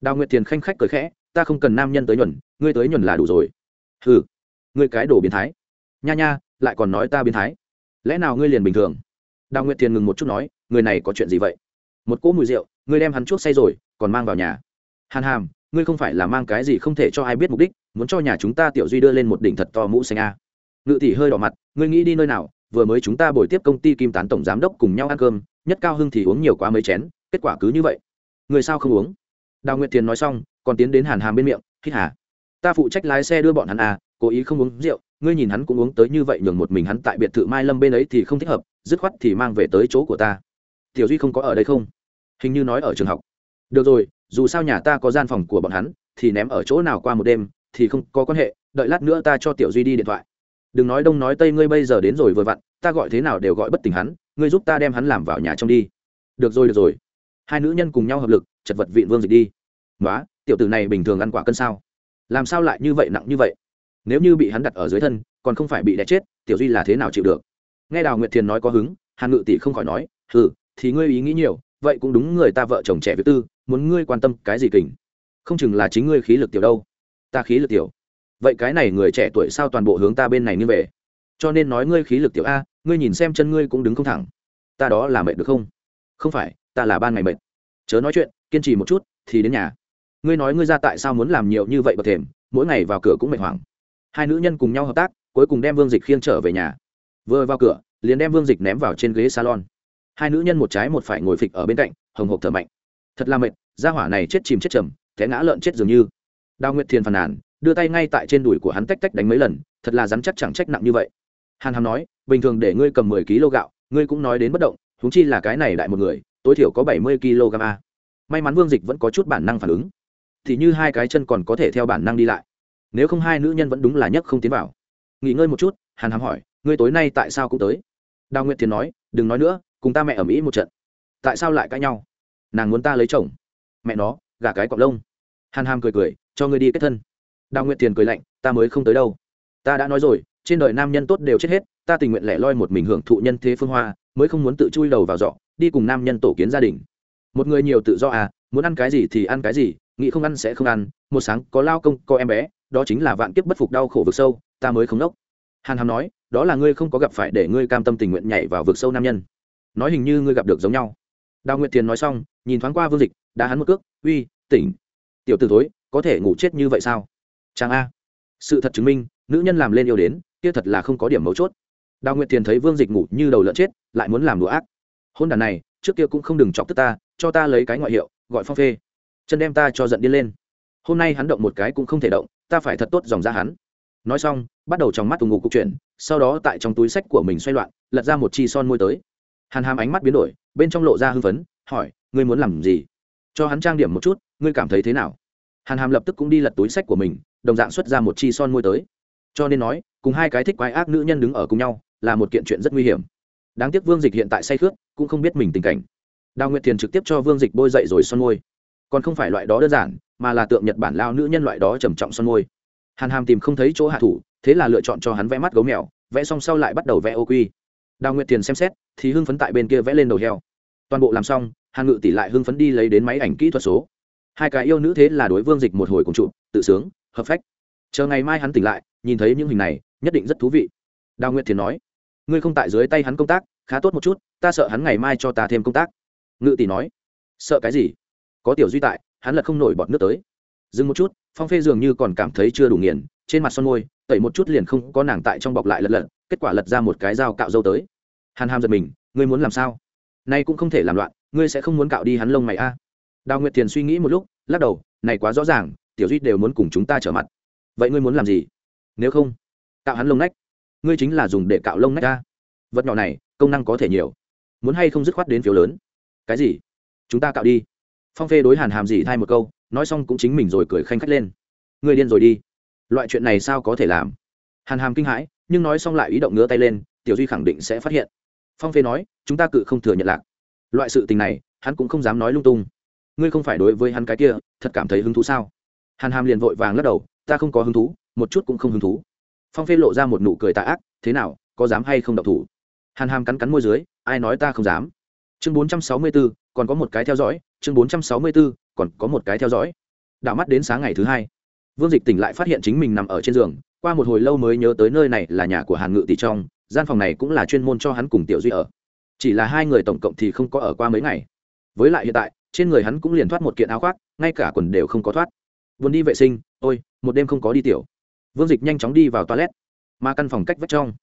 Đào nguyệt thiền khanh khách cười khẽ, ta không cần nam nhân tới nhuần, ngươi tới nhuần là đủ rồi. Ừ ngươi cái đồ biến thái. Nha nha, lại còn nói ta biến thái. Lẽ nào ngươi liền bình thường? Đào nguyệt thiền ngừng một chút nói, người này có chuyện gì vậy? Một cỗ mùi rượu, ngươi đem hắn chuốc say rồi, còn mang vào nhà. Hàn hàm ngươi không phải là mang cái gì không thể cho ai biết mục đích, muốn cho nhà chúng ta tiểu duy đưa lên một đỉnh thật to mũ xanh a. Ngự tỷ hơi đỏ mặt, ngươi nghĩ đi nơi nào, vừa mới chúng ta buổi tiếp công ty kim tán tổng giám đốc cùng nhau ăn cơm, nhất cao hưng thì uống nhiều quá mấy chén, kết quả cứ như vậy. Người sao không uống? Đào nguyệt thiền nói xong, còn tiến đến hàn hàm bên miệng, hít hà, ta phụ trách lái xe đưa bọn hắn à cố ý không uống rượu, ngươi nhìn hắn cũng uống tới như vậy nhường một mình hắn tại biệt thự mai lâm bên ấy thì không thích hợp, dứt khoát thì mang về tới chỗ của ta. Tiểu duy không có ở đây không? Hình như nói ở trường học. Được rồi dù sao nhà ta có gian phòng của bọn hắn, thì ném ở chỗ nào qua một đêm, thì không có quan hệ, đợi lát nữa ta cho tiểu duy đi điện thoại. Đừng nói đông nói tây, ngươi bây giờ đến rồi vừa vặn, ta gọi thế nào đều gọi bất tỉnh hắn, ngươi giúp ta đem hắn làm vào nhà trong đi. Được rồi được rồi. Hai nữ nhân cùng nhau hợp lực, chật vật vịn vương dịch đi. Nói tiểu tử này bình thường ăn quả cân sao? Làm sao lại như vậy nặng như vậy? Nếu như bị hắn đặt ở dưới thân, còn không phải bị đẻ chết, tiểu duy là thế nào chịu được? Nghe đào nguyệt thiền nói có hứng, hàn ngự tỷ không khỏi nói ừ thì ngươi ý nghĩ nhiều, vậy cũng đúng người ta vợ chồng trẻ với tư muốn ngươi quan tâm cái gì kình? Không chừng là chính ngươi khí lực tiểu đâu. Ta khí lực tiểu. Vậy cái này người trẻ tuổi sao toàn bộ hướng ta bên này như về? Cho nên nói ngươi khí lực tiểu a, ngươi nhìn xem chân ngươi cũng đứng không thẳng. Ta đó là mệt được không? Không phải, ta là ban ngày mệt. Chớ nói chuyện, kiên trì một chút, thì đến nhà. Ngươi nói ngươi ra tại sao muốn làm nhiều như vậy bậc thềm, mỗi ngày vào cửa cũng mệt hoảng. Hai nữ nhân cùng nhau hợp tác, cuối cùng đem vương dịch khiêng trở về nhà. Vừa vào cửa, liền đem vương dịch ném vào trên ghế salon. Hai nữ nhân một trái một phải ngồi phịch ở bên cạnh, hồng hộp thở mạnh thật là mệt, gia hỏa này chết chìm chết trầm, té ngã lợn chết dường như. Đào nguyệt thiền phàn nàn, đưa tay ngay tại trên đùi của hắn tách tách đánh mấy lần, thật là rắn chắc chẳng trách nặng như vậy. Hàn hàm nói, bình thường để ngươi cầm mười kg gạo, ngươi cũng nói đến bất động húng chi là cái này đại một người, tối thiểu có bảy mươi kg a. May mắn vương dịch vẫn có chút bản năng phản ứng. Thì như hai cái chân còn có thể theo bản năng đi lại. Nếu không hai nữ nhân vẫn đúng là nhất không tiến vào. Nghỉ ngơi một chút, hàn hàm hỏi, ngươi tối nay tại sao cũng tới? Đào nguyệt thiền nói, đừng nói nữa, cùng ta mẹ ở mỹ một trận. Tại sao lại cãi nhau? Nàng muốn ta lấy chồng. Mẹ nó, gả cái cọc lông. Hàn hàm cười cười, cho ngươi đi kết thân. Đào nguyện tiền cười lạnh, ta mới không tới đâu. Ta đã nói rồi, trên đời nam nhân tốt đều chết hết, ta tình nguyện lẻ loi một mình hưởng thụ nhân thế phương hoa, mới không muốn tự chui đầu vào dọ, đi cùng nam nhân tổ kiến gia đình. Một người nhiều tự do à muốn ăn cái gì thì ăn cái gì, nghĩ không ăn sẽ không ăn, một sáng có lao công, có em bé, đó chính là vạn kiếp bất phục đau khổ vực sâu, ta mới không đốc hàn hàm nói, đó là ngươi không có gặp phải để ngươi cam tâm tình nguyện nhảy vào vực sâu nam nhân. Nói hình như ngươi gặp được giống nhau đào nguyệt thiền nói xong, nhìn thoáng qua vương dịch đã hắn một cước, uy, tỉnh. Tiểu t ử thối, có thể ngủ chết như vậy sao? Chàng a. Sự thật chứng minh, nữ nhân làm lên yêu đến, kia thật là không có điểm mấu chốt. Đào nguyệt thiền thấy vương dịch ngủ như đầu lợn chết, lại muốn làm đùa ác. Hôn đàn này, trước kia cũng không đừng chọc tức ta, cho ta lấy cái ngoại hiệu, gọi phong phê. Chân đem ta cho giận điên lên. Hôm nay hắn động một cái cũng không thể động, ta phải thật tốt dòng ra hắn. Nói xong, bắt đầu trong mắt tù ngủ cục chuyển sau đó tại trong túi sách của mình xoay loạn, lật ra một chi son môi tới hàn hàm ánh mắt biến đổi, bên trong lộ ra hưng phấn, hỏi, ngươi muốn làm gì? Cho hắn trang điểm một chút, ngươi cảm thấy thế nào? Hàn hàm lập tức cũng đi lật túi sách của mình, đồng dạng xuất ra một chi son môi tới. Cho nên nói, cùng hai cái thích quái ác nữ nhân đứng ở cùng nhau, là một kiện chuyện rất nguy hiểm. Đáng tiếc vương dịch hiện tại say khước cũng không biết mình tình cảnh. Đào nguyệt thiền trực tiếp cho vương dịch bôi dậy rồi son môi. Còn không phải loại đó đơn giản, mà là tượng nhật bản lao nữ nhân loại đó trầm trọng son môi. Hàn hàm tìm không thấy chỗ hạ thủ, thế là lựa chọn cho hắn vẽ mắt gấu mèo, vẽ xong sau lại bắt đầu vẽ ô quy đào nguyệt Tiền xem xét, thì hưng phấn tại bên kia vẽ lên đầu heo. Toàn bộ làm xong, hàn ngự tỷ lại hưng phấn đi lấy đến máy ảnh kỹ thuật số. Hai cái yêu nữ thế là đối vương dịch một hồi cùng trụ tự sướng, hợp phách. Chờ ngày mai hắn tỉnh lại, nhìn thấy những hình này, nhất định rất thú vị. Đào nguyệt thiền nói, ngươi không tại dưới tay hắn công tác, khá tốt một chút, ta sợ hắn ngày mai cho ta thêm công tác. Ngự tỷ nói, sợ cái gì? Có tiểu duy tại, hắn lật không nổi bọt nước tới. Dừng một chút, phong phê dường như còn cảm thấy chưa đủ nghiền, trên mặt son môi, tẩy một chút liền không có nàng tại trong bọc lại lật lật kết quả lật ra một cái dao cạo dâu tới. Hàn hàm giật mình, ngươi muốn làm sao? Nay cũng không thể làm loạn, ngươi sẽ không muốn cạo đi hắn lông mày a. À. đào nguyệt thiền suy nghĩ một lúc, lắc đầu, này quá rõ ràng, tiểu duy đều muốn cùng chúng ta trở mặt. Vậy ngươi muốn làm gì? Nếu không, cạo hắn lông nách. Ngươi chính là dùng để cạo lông nách a. Vật nhỏ này, công năng có thể nhiều. Muốn hay không dứt khoát đến phiếu lớn? Cái gì? Chúng ta cạo đi. Phong phê đối hàn hàm gì thay một câu, nói xong cũng chính mình rồi cười khanh khách lên. Ngươi điên rồi đi. Loại chuyện này sao có thể làm? Hàn hàm kinh hãi nhưng nói xong lại ý động ngứa tay lên, tiểu duy khẳng định sẽ phát hiện. Phong phê nói, chúng ta cự không thừa nhận lạc. Loại sự tình này, hắn cũng không dám nói lung tung. Ngươi không phải đối với hắn cái kia, thật cảm thấy hứng thú sao? Hàn hàm liền vội vàng lắc đầu, ta không có hứng thú, một chút cũng không hứng thú. Phong phê lộ ra một nụ cười tạ ác, thế nào, có dám hay không đọc thủ? Hàn hàm cắn cắn môi dưới, ai nói ta không dám? Chương bốn trăm sáu mươi b ố còn có một cái theo dõi, chương bốn trăm sáu mươi b ố còn có một cái theo dõi. Đạo mắt đến sáng ngày thứ hai vương dịch tỉnh lại phát hiện chính mình nằm ở trên giường, qua một hồi lâu mới nhớ tới nơi này là nhà của hàn ngự tỷ trong, gian phòng này cũng là chuyên môn cho hắn cùng tiểu duy ở. Chỉ là hai người tổng cộng thì không có ở qua mấy ngày. Với lại hiện tại, trên người hắn cũng liền thoát một kiện áo khoác, ngay cả quần đều không có thoát. Vốn đi vệ sinh, ôi, một đêm không có đi tiểu. Vương dịch nhanh chóng đi vào toilet. Mà căn phòng cách vách trong.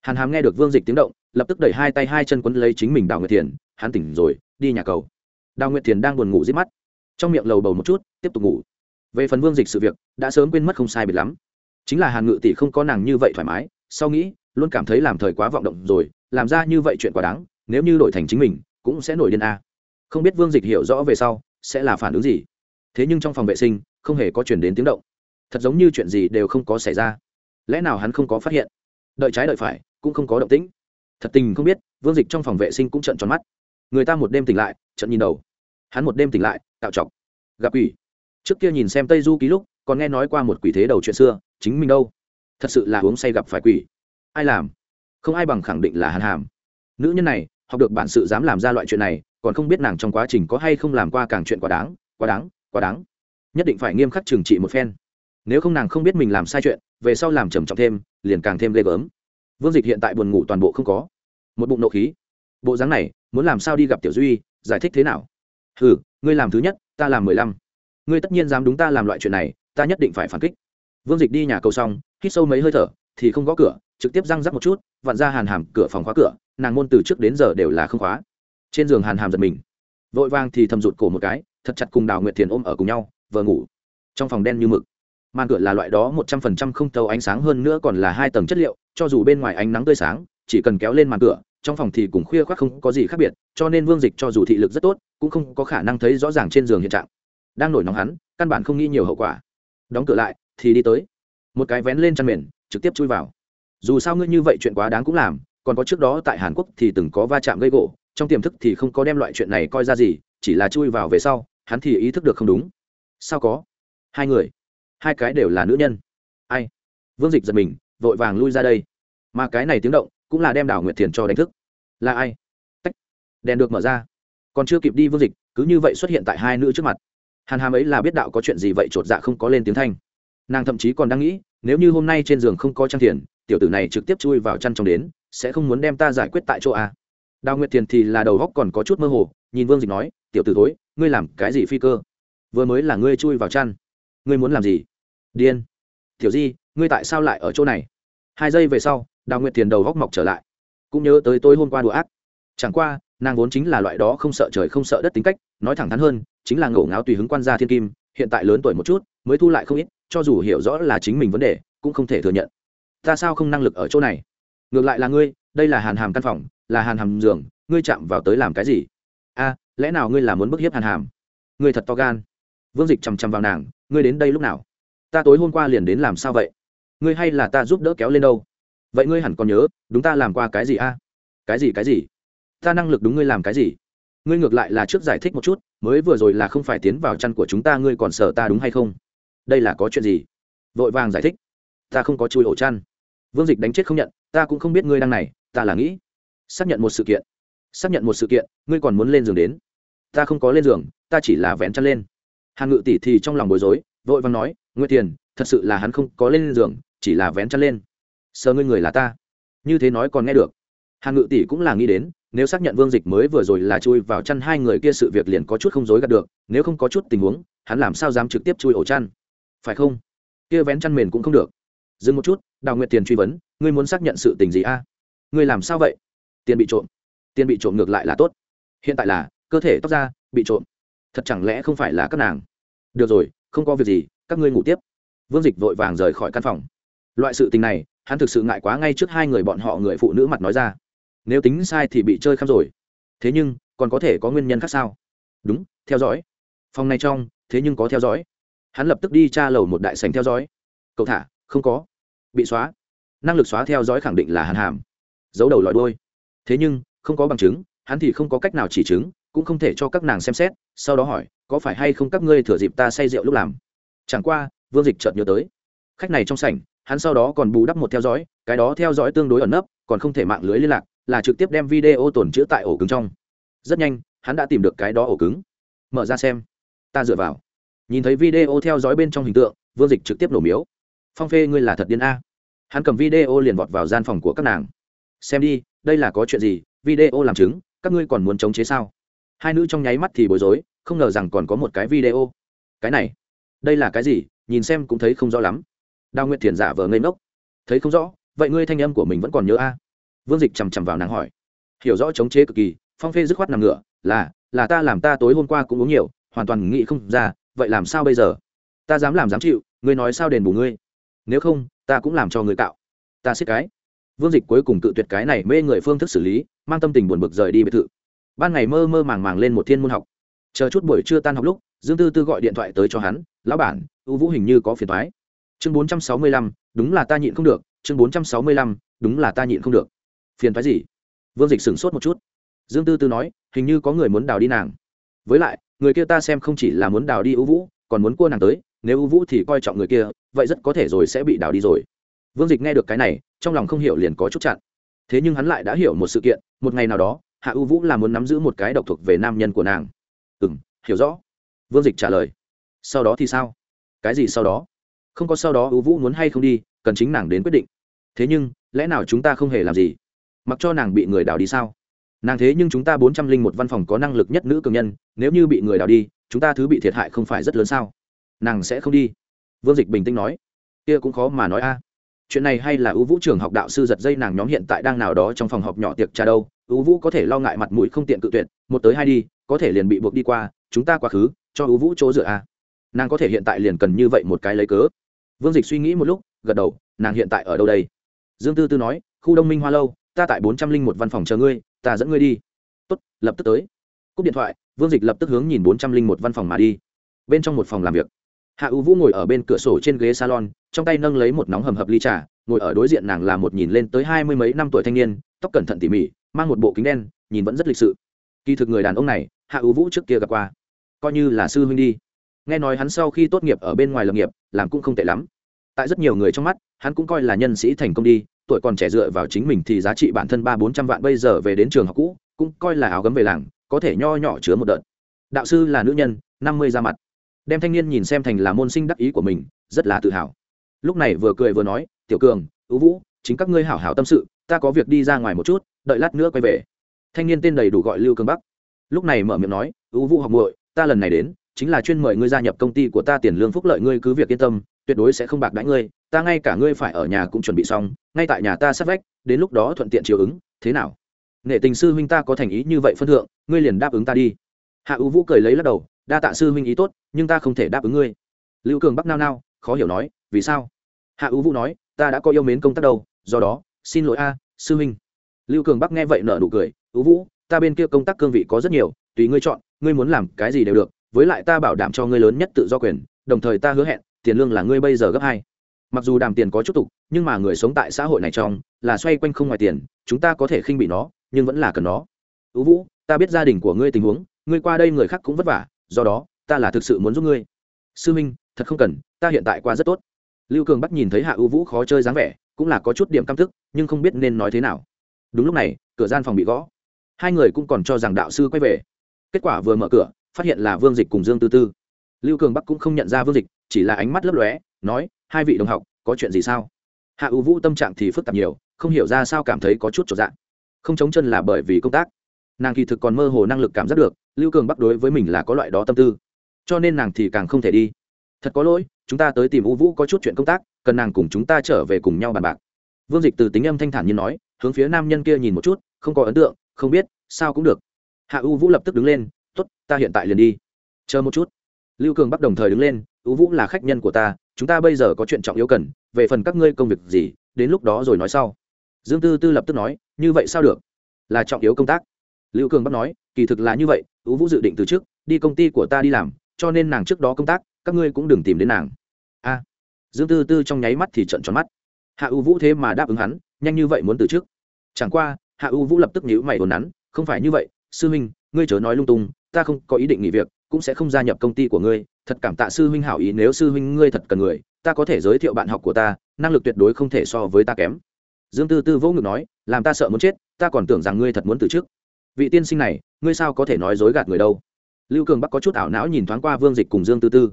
Hàn hàm nghe được vương dịch tiếng động, lập tức đẩy hai tay hai chân quấn lấy chính mình đào nguyệt thiền, hắn tỉnh rồi, đi nhà cầu. Đào nguyệt thiền đang buồn ngủ giết mắt. Trong miệng lầu bầu một chút, tiếp tục ngủ về phần vương dịch sự việc, đã sớm quên mất không sai biệt lắm. Chính là hàn ngự tỷ không có nàng như vậy thoải mái, sau nghĩ, luôn cảm thấy làm thời quá vọng động rồi, làm ra như vậy chuyện quá đáng, nếu như đổi thành chính mình, cũng sẽ nổi điên a. Không biết vương dịch hiểu rõ về sau, sẽ là phản ứng gì. Thế nhưng trong phòng vệ sinh, không hề có chuyển đến tiếng động. Thật giống như chuyện gì đều không có xảy ra. Lẽ nào hắn không có phát hiện? Đợi trái đợi phải, cũng không có động tĩnh. Thật tình không biết, vương dịch trong phòng vệ sinh cũng trận tròn mắt. Người ta một đêm tỉnh lại trận nhìn đầu. Hắn một đêm tỉnh lại tạo chọc gặp quỷ trước kia nhìn xem tây du ký lúc, còn nghe nói qua một quỷ thế đầu chuyện xưa, chính mình đâu? Thật sự là uống say gặp phải quỷ. Ai làm? Không ai bằng khẳng định là hàn hàm. Nữ nhân này, học được bản sự dám làm ra loại chuyện này, còn không biết nàng trong quá trình có hay không làm qua càng chuyện quá đáng quá đáng quá đáng. Nhất định phải nghiêm khắc trừng trị một phen. Nếu không nàng không biết mình làm sai chuyện, về sau làm trầm trọng thêm, liền càng thêm ghê gớm. Vương dịch hiện tại buồn ngủ toàn bộ không có. Một bụng nộ khí. Bộ dáng này, muốn làm sao đi gặp tiểu duy, giải thích thế nào? Ừ ngươi làm thứ nhất, ta làm mười lăm ngươi tất nhiên dám đúng ta làm loại chuyện này, ta nhất định phải phản kích. Vương dịch đi nhà cầu xong, hít sâu mấy hơi thở, thì không gõ cửa, trực tiếp răng rắc một chút, vặn ra hàn hàm cửa phòng khóa cửa, nàng môn từ trước đến giờ đều là không khóa. Trên giường hàn hàm giật mình. Vội vang thì thầm rụt cổ một cái, thật chặt cùng đào nguyệt thiền ôm ở cùng nhau vờ ngủ. Trong phòng đen như mực. Màn cửa là loại đó một trăm phần trăm không tàu ánh sáng hơn nữa còn là hai tầng chất liệu, cho dù bên ngoài ánh nắng tươi sáng, chỉ cần kéo lên màn cửa, trong phòng thì cùng khuya khoác không có gì khác biệt, cho nên vương dịch cho dù thị lực rất tốt, cũng không có khả năng thấy rõ ràng trên giường hiện trạng đang nổi nóng hắn, căn bản không nghĩ nhiều hậu quả. Đóng cửa lại, thì đi tới. Một cái vén lên chăn mền, trực tiếp chui vào. Dù sao ngươi như vậy chuyện quá đáng cũng làm, còn có trước đó tại hàn quốc thì từng có va chạm gây gỗ, trong tiềm thức thì không có đem loại chuyện này coi ra gì, chỉ là chui vào về sau, hắn thì ý thức được không đúng. Sao có? Hai người. Hai cái đều là nữ nhân. Ai? Vương dịch giật mình, vội vàng lui ra đây. Mà cái này tiếng động, cũng là đem đảo nguyệt thiền cho đánh thức. Là ai? Tách. đèn được mở ra. Còn chưa kịp đi vương dịch, cứ như vậy xuất hiện tại hai nữ trước mặt hàn hàm ấy là biết đạo có chuyện gì vậy chột dạ không có lên tiếng thanh. Nàng thậm chí còn đang nghĩ, nếu như hôm nay trên giường không có trang thiền, tiểu tử này trực tiếp chui vào chăn trong đến, sẽ không muốn đem ta giải quyết tại chỗ a đào nguyệt thiền thì là đầu góc còn có chút mơ hồ, nhìn vương dịch nói, tiểu tử thối, ngươi làm cái gì phi cơ? Vừa mới là ngươi chui vào chăn. Ngươi muốn làm gì? Điên. Tiểu di, ngươi tại sao lại ở chỗ này? Hai giây về sau, đào nguyệt thiền đầu góc mọc trở lại. Cũng nhớ tới tôi hôm qua đùa ác. Chẳng qua, nàng vốn chính là loại đó không sợ trời không sợ đất tính cách, nói thẳng thắn hơn chính là ngổ ngáo tùy hứng quan gia thiên kim, hiện tại lớn tuổi một chút, mới thu lại không ít, cho dù hiểu rõ là chính mình vấn đề, cũng không thể thừa nhận. Ta sao không năng lực ở chỗ này? Ngược lại là ngươi, đây là hàn hàm căn phòng, là hàn hàm giường, ngươi chạm vào tới làm cái gì? A, lẽ nào ngươi là muốn bức hiếp hàn hàm? Ngươi thật to gan. Vương dịch chằm chằm vào nàng, ngươi đến đây lúc nào? Ta tối hôm qua liền đến làm sao vậy? Ngươi hay là ta giúp đỡ kéo lên đâu? Vậy ngươi hẳn còn nhớ, đúng ta làm qua cái gì a? Cái gì cái gì? Ta năng lực đúng ngươi làm cái gì? Ngươi ngược lại là trước giải thích một chút, mới vừa rồi là không phải tiến vào chăn của chúng ta, ngươi còn sợ ta đúng hay không? Đây là có chuyện gì? Vội vàng giải thích. Ta không có chui ổ chăn. Vương dịch đánh chết không nhận, ta cũng không biết ngươi đang này, ta là nghĩ. Xác nhận một sự kiện. Xác nhận một sự kiện, ngươi còn muốn lên giường đến. Ta không có lên giường, ta chỉ là vén chăn lên. Hàn ngự tỷ thì trong lòng bối rối, vội vàng nói, nguyệt tiền, thật sự là hắn không có lên giường, chỉ là vén chăn lên. Sờ ngươi người là ta. Như thế nói còn nghe được. Hàn ngự tỷ cũng là nghĩ đến nếu xác nhận vương dịch mới vừa rồi là chui vào chăn hai người kia sự việc liền có chút không dối gạt được, nếu không có chút tình huống, hắn làm sao dám trực tiếp chui ổ chăn? Phải không? Kia vén chăn mền cũng không được. Dừng một chút, đào nguyệt tiền truy vấn, ngươi muốn xác nhận sự tình gì a? Ngươi làm sao vậy? Tiền bị trộm. Tiền bị trộm ngược lại là tốt. Hiện tại là, cơ thể tóc da bị trộm. Thật chẳng lẽ không phải là các nàng? Được rồi, không có việc gì, các ngươi ngủ tiếp. Vương dịch vội vàng rời khỏi căn phòng. Loại sự tình này, hắn thực sự ngại quá ngay trước hai người bọn họ người phụ nữ mặt nói ra nếu tính sai thì bị chơi khăm rồi. Thế nhưng, còn có thể có nguyên nhân khác sao? Đúng, theo dõi. Phòng này trong, thế nhưng có theo dõi. Hắn lập tức đi tra lầu một đại sành theo dõi. Cậu thả, không có. Bị xóa. Năng lực xóa theo dõi khẳng định là hàn hàm. Giấu đầu lòi đôi thế nhưng, không có bằng chứng, hắn thì không có cách nào chỉ chứng, cũng không thể cho các nàng xem xét, sau đó hỏi, có phải hay không các ngươi thừa dịp ta say rượu lúc làm? Chẳng qua, vương dịch chợt nhớ tới. Khách này trong sảnh, hắn sau đó còn bù đắp một theo dõi, cái đó theo dõi tương đối ẩn nấp, còn không thể mạng lưới liên lạc là trực tiếp đem video tồn chữ tại ổ cứng trong. Rất nhanh, hắn đã tìm được cái đó ổ cứng. Mở ra xem. Ta dựa vào. Nhìn thấy video theo dõi bên trong hình tượng, vương dịch trực tiếp nổ miếu. Phong phê, ngươi là thật điên a. Hắn cầm video liền vọt vào gian phòng của các nàng. Xem đi, đây là có chuyện gì? Video làm chứng, các ngươi còn muốn chống chế sao? Hai nữ trong nháy mắt thì bối rối, không ngờ rằng còn có một cái video. Cái này, đây là cái gì? Nhìn xem cũng thấy không rõ lắm. Đào nguyệt thiền giả vờ ngây ngốc. Thấy không rõ, vậy ngươi thanh âm của mình vẫn còn nhớ a? Vương dịch chằm chằm vào nàng hỏi. Hiểu rõ chống chế cực kỳ phong phê dứt khoát nằm ngửa, là là ta làm ta tối hôm qua cũng uống nhiều hoàn toàn nghĩ không ra vậy làm sao bây giờ? Ta dám làm dám chịu ngươi nói sao đền bù ngươi? Nếu không ta cũng làm cho người cạo. Ta xích cái. Vương dịch cuối cùng tự tuyệt cái này mê người phương thức xử lý mang tâm tình buồn bực rời đi biệt thự. Ban ngày mơ mơ màng màng lên một thiên môn học. Chờ chút buổi trưa tan học lúc dương tư tư gọi điện thoại tới cho hắn lão bản ưu vũ hình như có phiền thoái chương bốn trăm sáu mươi lăm đúng là ta nhịn không được chương bốn trăm sáu mươi lăm đúng là ta nhịn không được phiền phái gì? Vương dịch sửng sốt một chút. Dương tư tư nói, hình như có người muốn đào đi nàng. Với lại, người kia ta xem không chỉ là muốn đào đi ưu vũ, còn muốn cua nàng tới, nếu ưu vũ thì coi trọng người kia, vậy rất có thể rồi sẽ bị đào đi rồi. Vương dịch nghe được cái này, trong lòng không hiểu liền có chút chặn. Thế nhưng hắn lại đã hiểu một sự kiện, một ngày nào đó, hạ ưu vũ là muốn nắm giữ một cái độc thuộc về nam nhân của nàng. Ừ m hiểu rõ. Vương dịch trả lời. Sau đó thì sao? Cái gì sau đó? Không có sau đó ưu vũ muốn hay không đi, cần chính nàng đến quyết định. Thế nhưng, lẽ nào chúng ta không hề làm gì? Mặc cho nàng bị người đào đi sao? Nàng thế nhưng chúng ta bốn trăm linh một văn phòng có năng lực nhất nữ cường nhân, nếu như bị người đào đi, chúng ta thứ bị thiệt hại không phải rất lớn sao? Nàng sẽ không đi. Vương dịch bình tĩnh nói. Kia cũng khó mà nói a. Chuyện này hay là ưu vũ trường học đạo sư giật dây nàng nhóm hiện tại đang nào đó trong phòng họp nhỏ tiệc trà đâu ưu vũ có thể lo ngại mặt mũi không tiện cự tuyệt, một tới hai đi, có thể liền bị buộc đi qua, chúng ta quá khứ, cho ưu vũ chỗ dựa a. Nàng có thể hiện tại liền cần như vậy một cái lấy cớ. Vương dịch suy nghĩ một lúc, gật đầu, nàng hiện tại ở đâu đây? Dương tư tư nói, khu đông minh hoa lâu ta tại bốn trăm linh một văn phòng chờ ngươi, ta dẫn ngươi đi. Tốt, lập tức tới. Cúp điện thoại, vương dịch lập tức hướng nhìn bốn trăm linh một văn phòng mà đi. Bên trong một phòng làm việc, hạ U vũ ngồi ở bên cửa sổ trên ghế salon, trong tay nâng lấy một nóng hầm hập ly trà, ngồi ở đối diện nàng là một nhìn lên tới hai mươi mấy năm tuổi thanh niên, tóc cẩn thận tỉ mỉ, mang một bộ kính đen, nhìn vẫn rất lịch sự. Kỳ thực người đàn ông này, hạ U vũ trước kia gặp qua, coi như là sư huynh đi. Nghe nói hắn sau khi tốt nghiệp ở bên ngoài lập nghiệp, làm cũng không tệ lắm. Tại rất nhiều người trong mắt, hắn cũng coi là nhân sĩ thành công đi tuổi còn trẻ dựa vào chính mình thì giá trị bản thân ba bốn trăm vạn bây giờ về đến trường học cũ, cũng coi là áo gấm về làng, có thể nho nhỏ chứa một đợt. Đạo sư là nữ nhân, năm mươi ra mặt. Đem thanh niên nhìn xem thành là môn sinh đắc ý của mình, rất là tự hào. Lúc này vừa cười vừa nói, tiểu cường ưu vũ, chính các ngươi hảo hảo tâm sự, ta có việc đi ra ngoài một chút, đợi lát nữa quay về. Thanh niên tên đầy đủ gọi lưu cường bắc. Lúc này mở miệng nói ưu vũ học muội, ta lần này đến chính là chuyên mời ngươi gia nhập công ty của ta tiền lương phúc lợi ngươi cứ việc yên tâm, tuyệt đối sẽ không bạc đãi ngươi, ta ngay cả ngươi phải ở nhà cũng chuẩn bị xong, ngay tại nhà ta sát vách, đến lúc đó thuận tiện chiều ứng, thế nào? Nghệ tình sư huynh ta có thành ý như vậy phân thượng, ngươi liền đáp ứng ta đi. Hạ ưu vũ cười lấy lắc đầu, đa tạ sư huynh ý tốt, nhưng ta không thể đáp ứng ngươi. Lưu cường bắc nao nao, khó hiểu nói, vì sao? Hạ ưu vũ nói, ta đã có yêu mến công tác đâu, do đó, xin lỗi a, sư huynh. Lưu cường bắc nghe vậy nở nụ cười ưu vũ, ta bên kia công tác cương vị có rất nhiều, tùy ngươi chọn, ngươi muốn làm cái gì đều được với lại ta bảo đảm cho ngươi lớn nhất tự do quyền, đồng thời ta hứa hẹn, tiền lương là ngươi bây giờ gấp hai. Mặc dù đàm tiền có chút tục, nhưng mà người sống tại xã hội này trong, là xoay quanh không ngoài tiền, chúng ta có thể khinh bị nó, nhưng vẫn là cần nó. Ưu vũ, ta biết gia đình của ngươi tình huống, ngươi qua đây người khác cũng vất vả, do đó, ta là thực sự muốn giúp ngươi. Sư minh, thật không cần, ta hiện tại qua rất tốt. Lưu cường bắc nhìn thấy hạ ưu vũ khó chơi dáng vẻ, cũng là có chút điểm căm thức nhưng không biết nên nói thế nào. Đúng lúc này, cửa gian phòng bị gõ. Hai người cũng còn cho rằng đạo sư quay về. Kết quả vừa mở cửa phát hiện là vương dịch cùng dương tư tư. Lưu cường bắc cũng không nhận ra vương dịch, chỉ là ánh mắt lấp lóe, nói, hai vị đồng học, có chuyện gì sao? Hạ ưu vũ tâm trạng thì phức tạp nhiều, không hiểu ra sao cảm thấy có chút trọn dạng không chống chân là bởi vì công tác. Nàng kỳ thực còn mơ hồ năng lực cảm giác được, lưu cường bắc đối với mình là có loại đó tâm tư. Cho nên nàng thì càng không thể đi. Thật có lỗi, chúng ta tới tìm u vũ có chút chuyện công tác, cần nàng cùng chúng ta trở về cùng nhau bàn bạc. Vương dịch từ tính âm thanh thản như nói, hướng phía nam nhân kia nhìn một chút, không có ấn tượng, không biết, sao cũng được. Hạ u vũ lập tức đứng lên tốt, ta hiện tại liền đi. Chờ một chút. Lưu cường bắc đồng thời đứng lên u vũ là khách nhân của ta, chúng ta bây giờ có chuyện trọng yếu cần, về phần các ngươi công việc gì, đến lúc đó rồi nói sau. Dương tư tư lập tức nói, như vậy sao được? Là trọng yếu công tác. Lưu cường bắc nói, kỳ thực là như vậy u vũ dự định từ trước, đi công ty của ta đi làm, cho nên nàng trước đó công tác, các ngươi cũng đừng tìm đến nàng. A. Dương tư tư trong nháy mắt thì trận tròn mắt. Hạ u vũ thế mà đáp ứng hắn, nhanh như vậy muốn từ trước? Chẳng qua, hạ u vũ lập tức nhíu mày ồn nắn, không phải như vậy, sư huynh, ngươi chớ nói lung tung ta không có ý định nghỉ việc, cũng sẽ không gia nhập công ty của ngươi, thật cảm tạ sư huynh hảo ý, nếu sư huynh ngươi thật cần người, ta có thể giới thiệu bạn học của ta, năng lực tuyệt đối không thể so với ta kém. Dương tư tư vỗ ngực nói, làm ta sợ muốn chết, ta còn tưởng rằng ngươi thật muốn từ chức. Vị tiên sinh này, ngươi sao có thể nói dối gạt người đâu? Lưu cường bắc có chút ảo não nhìn thoáng qua vương dịch cùng dương tư tư.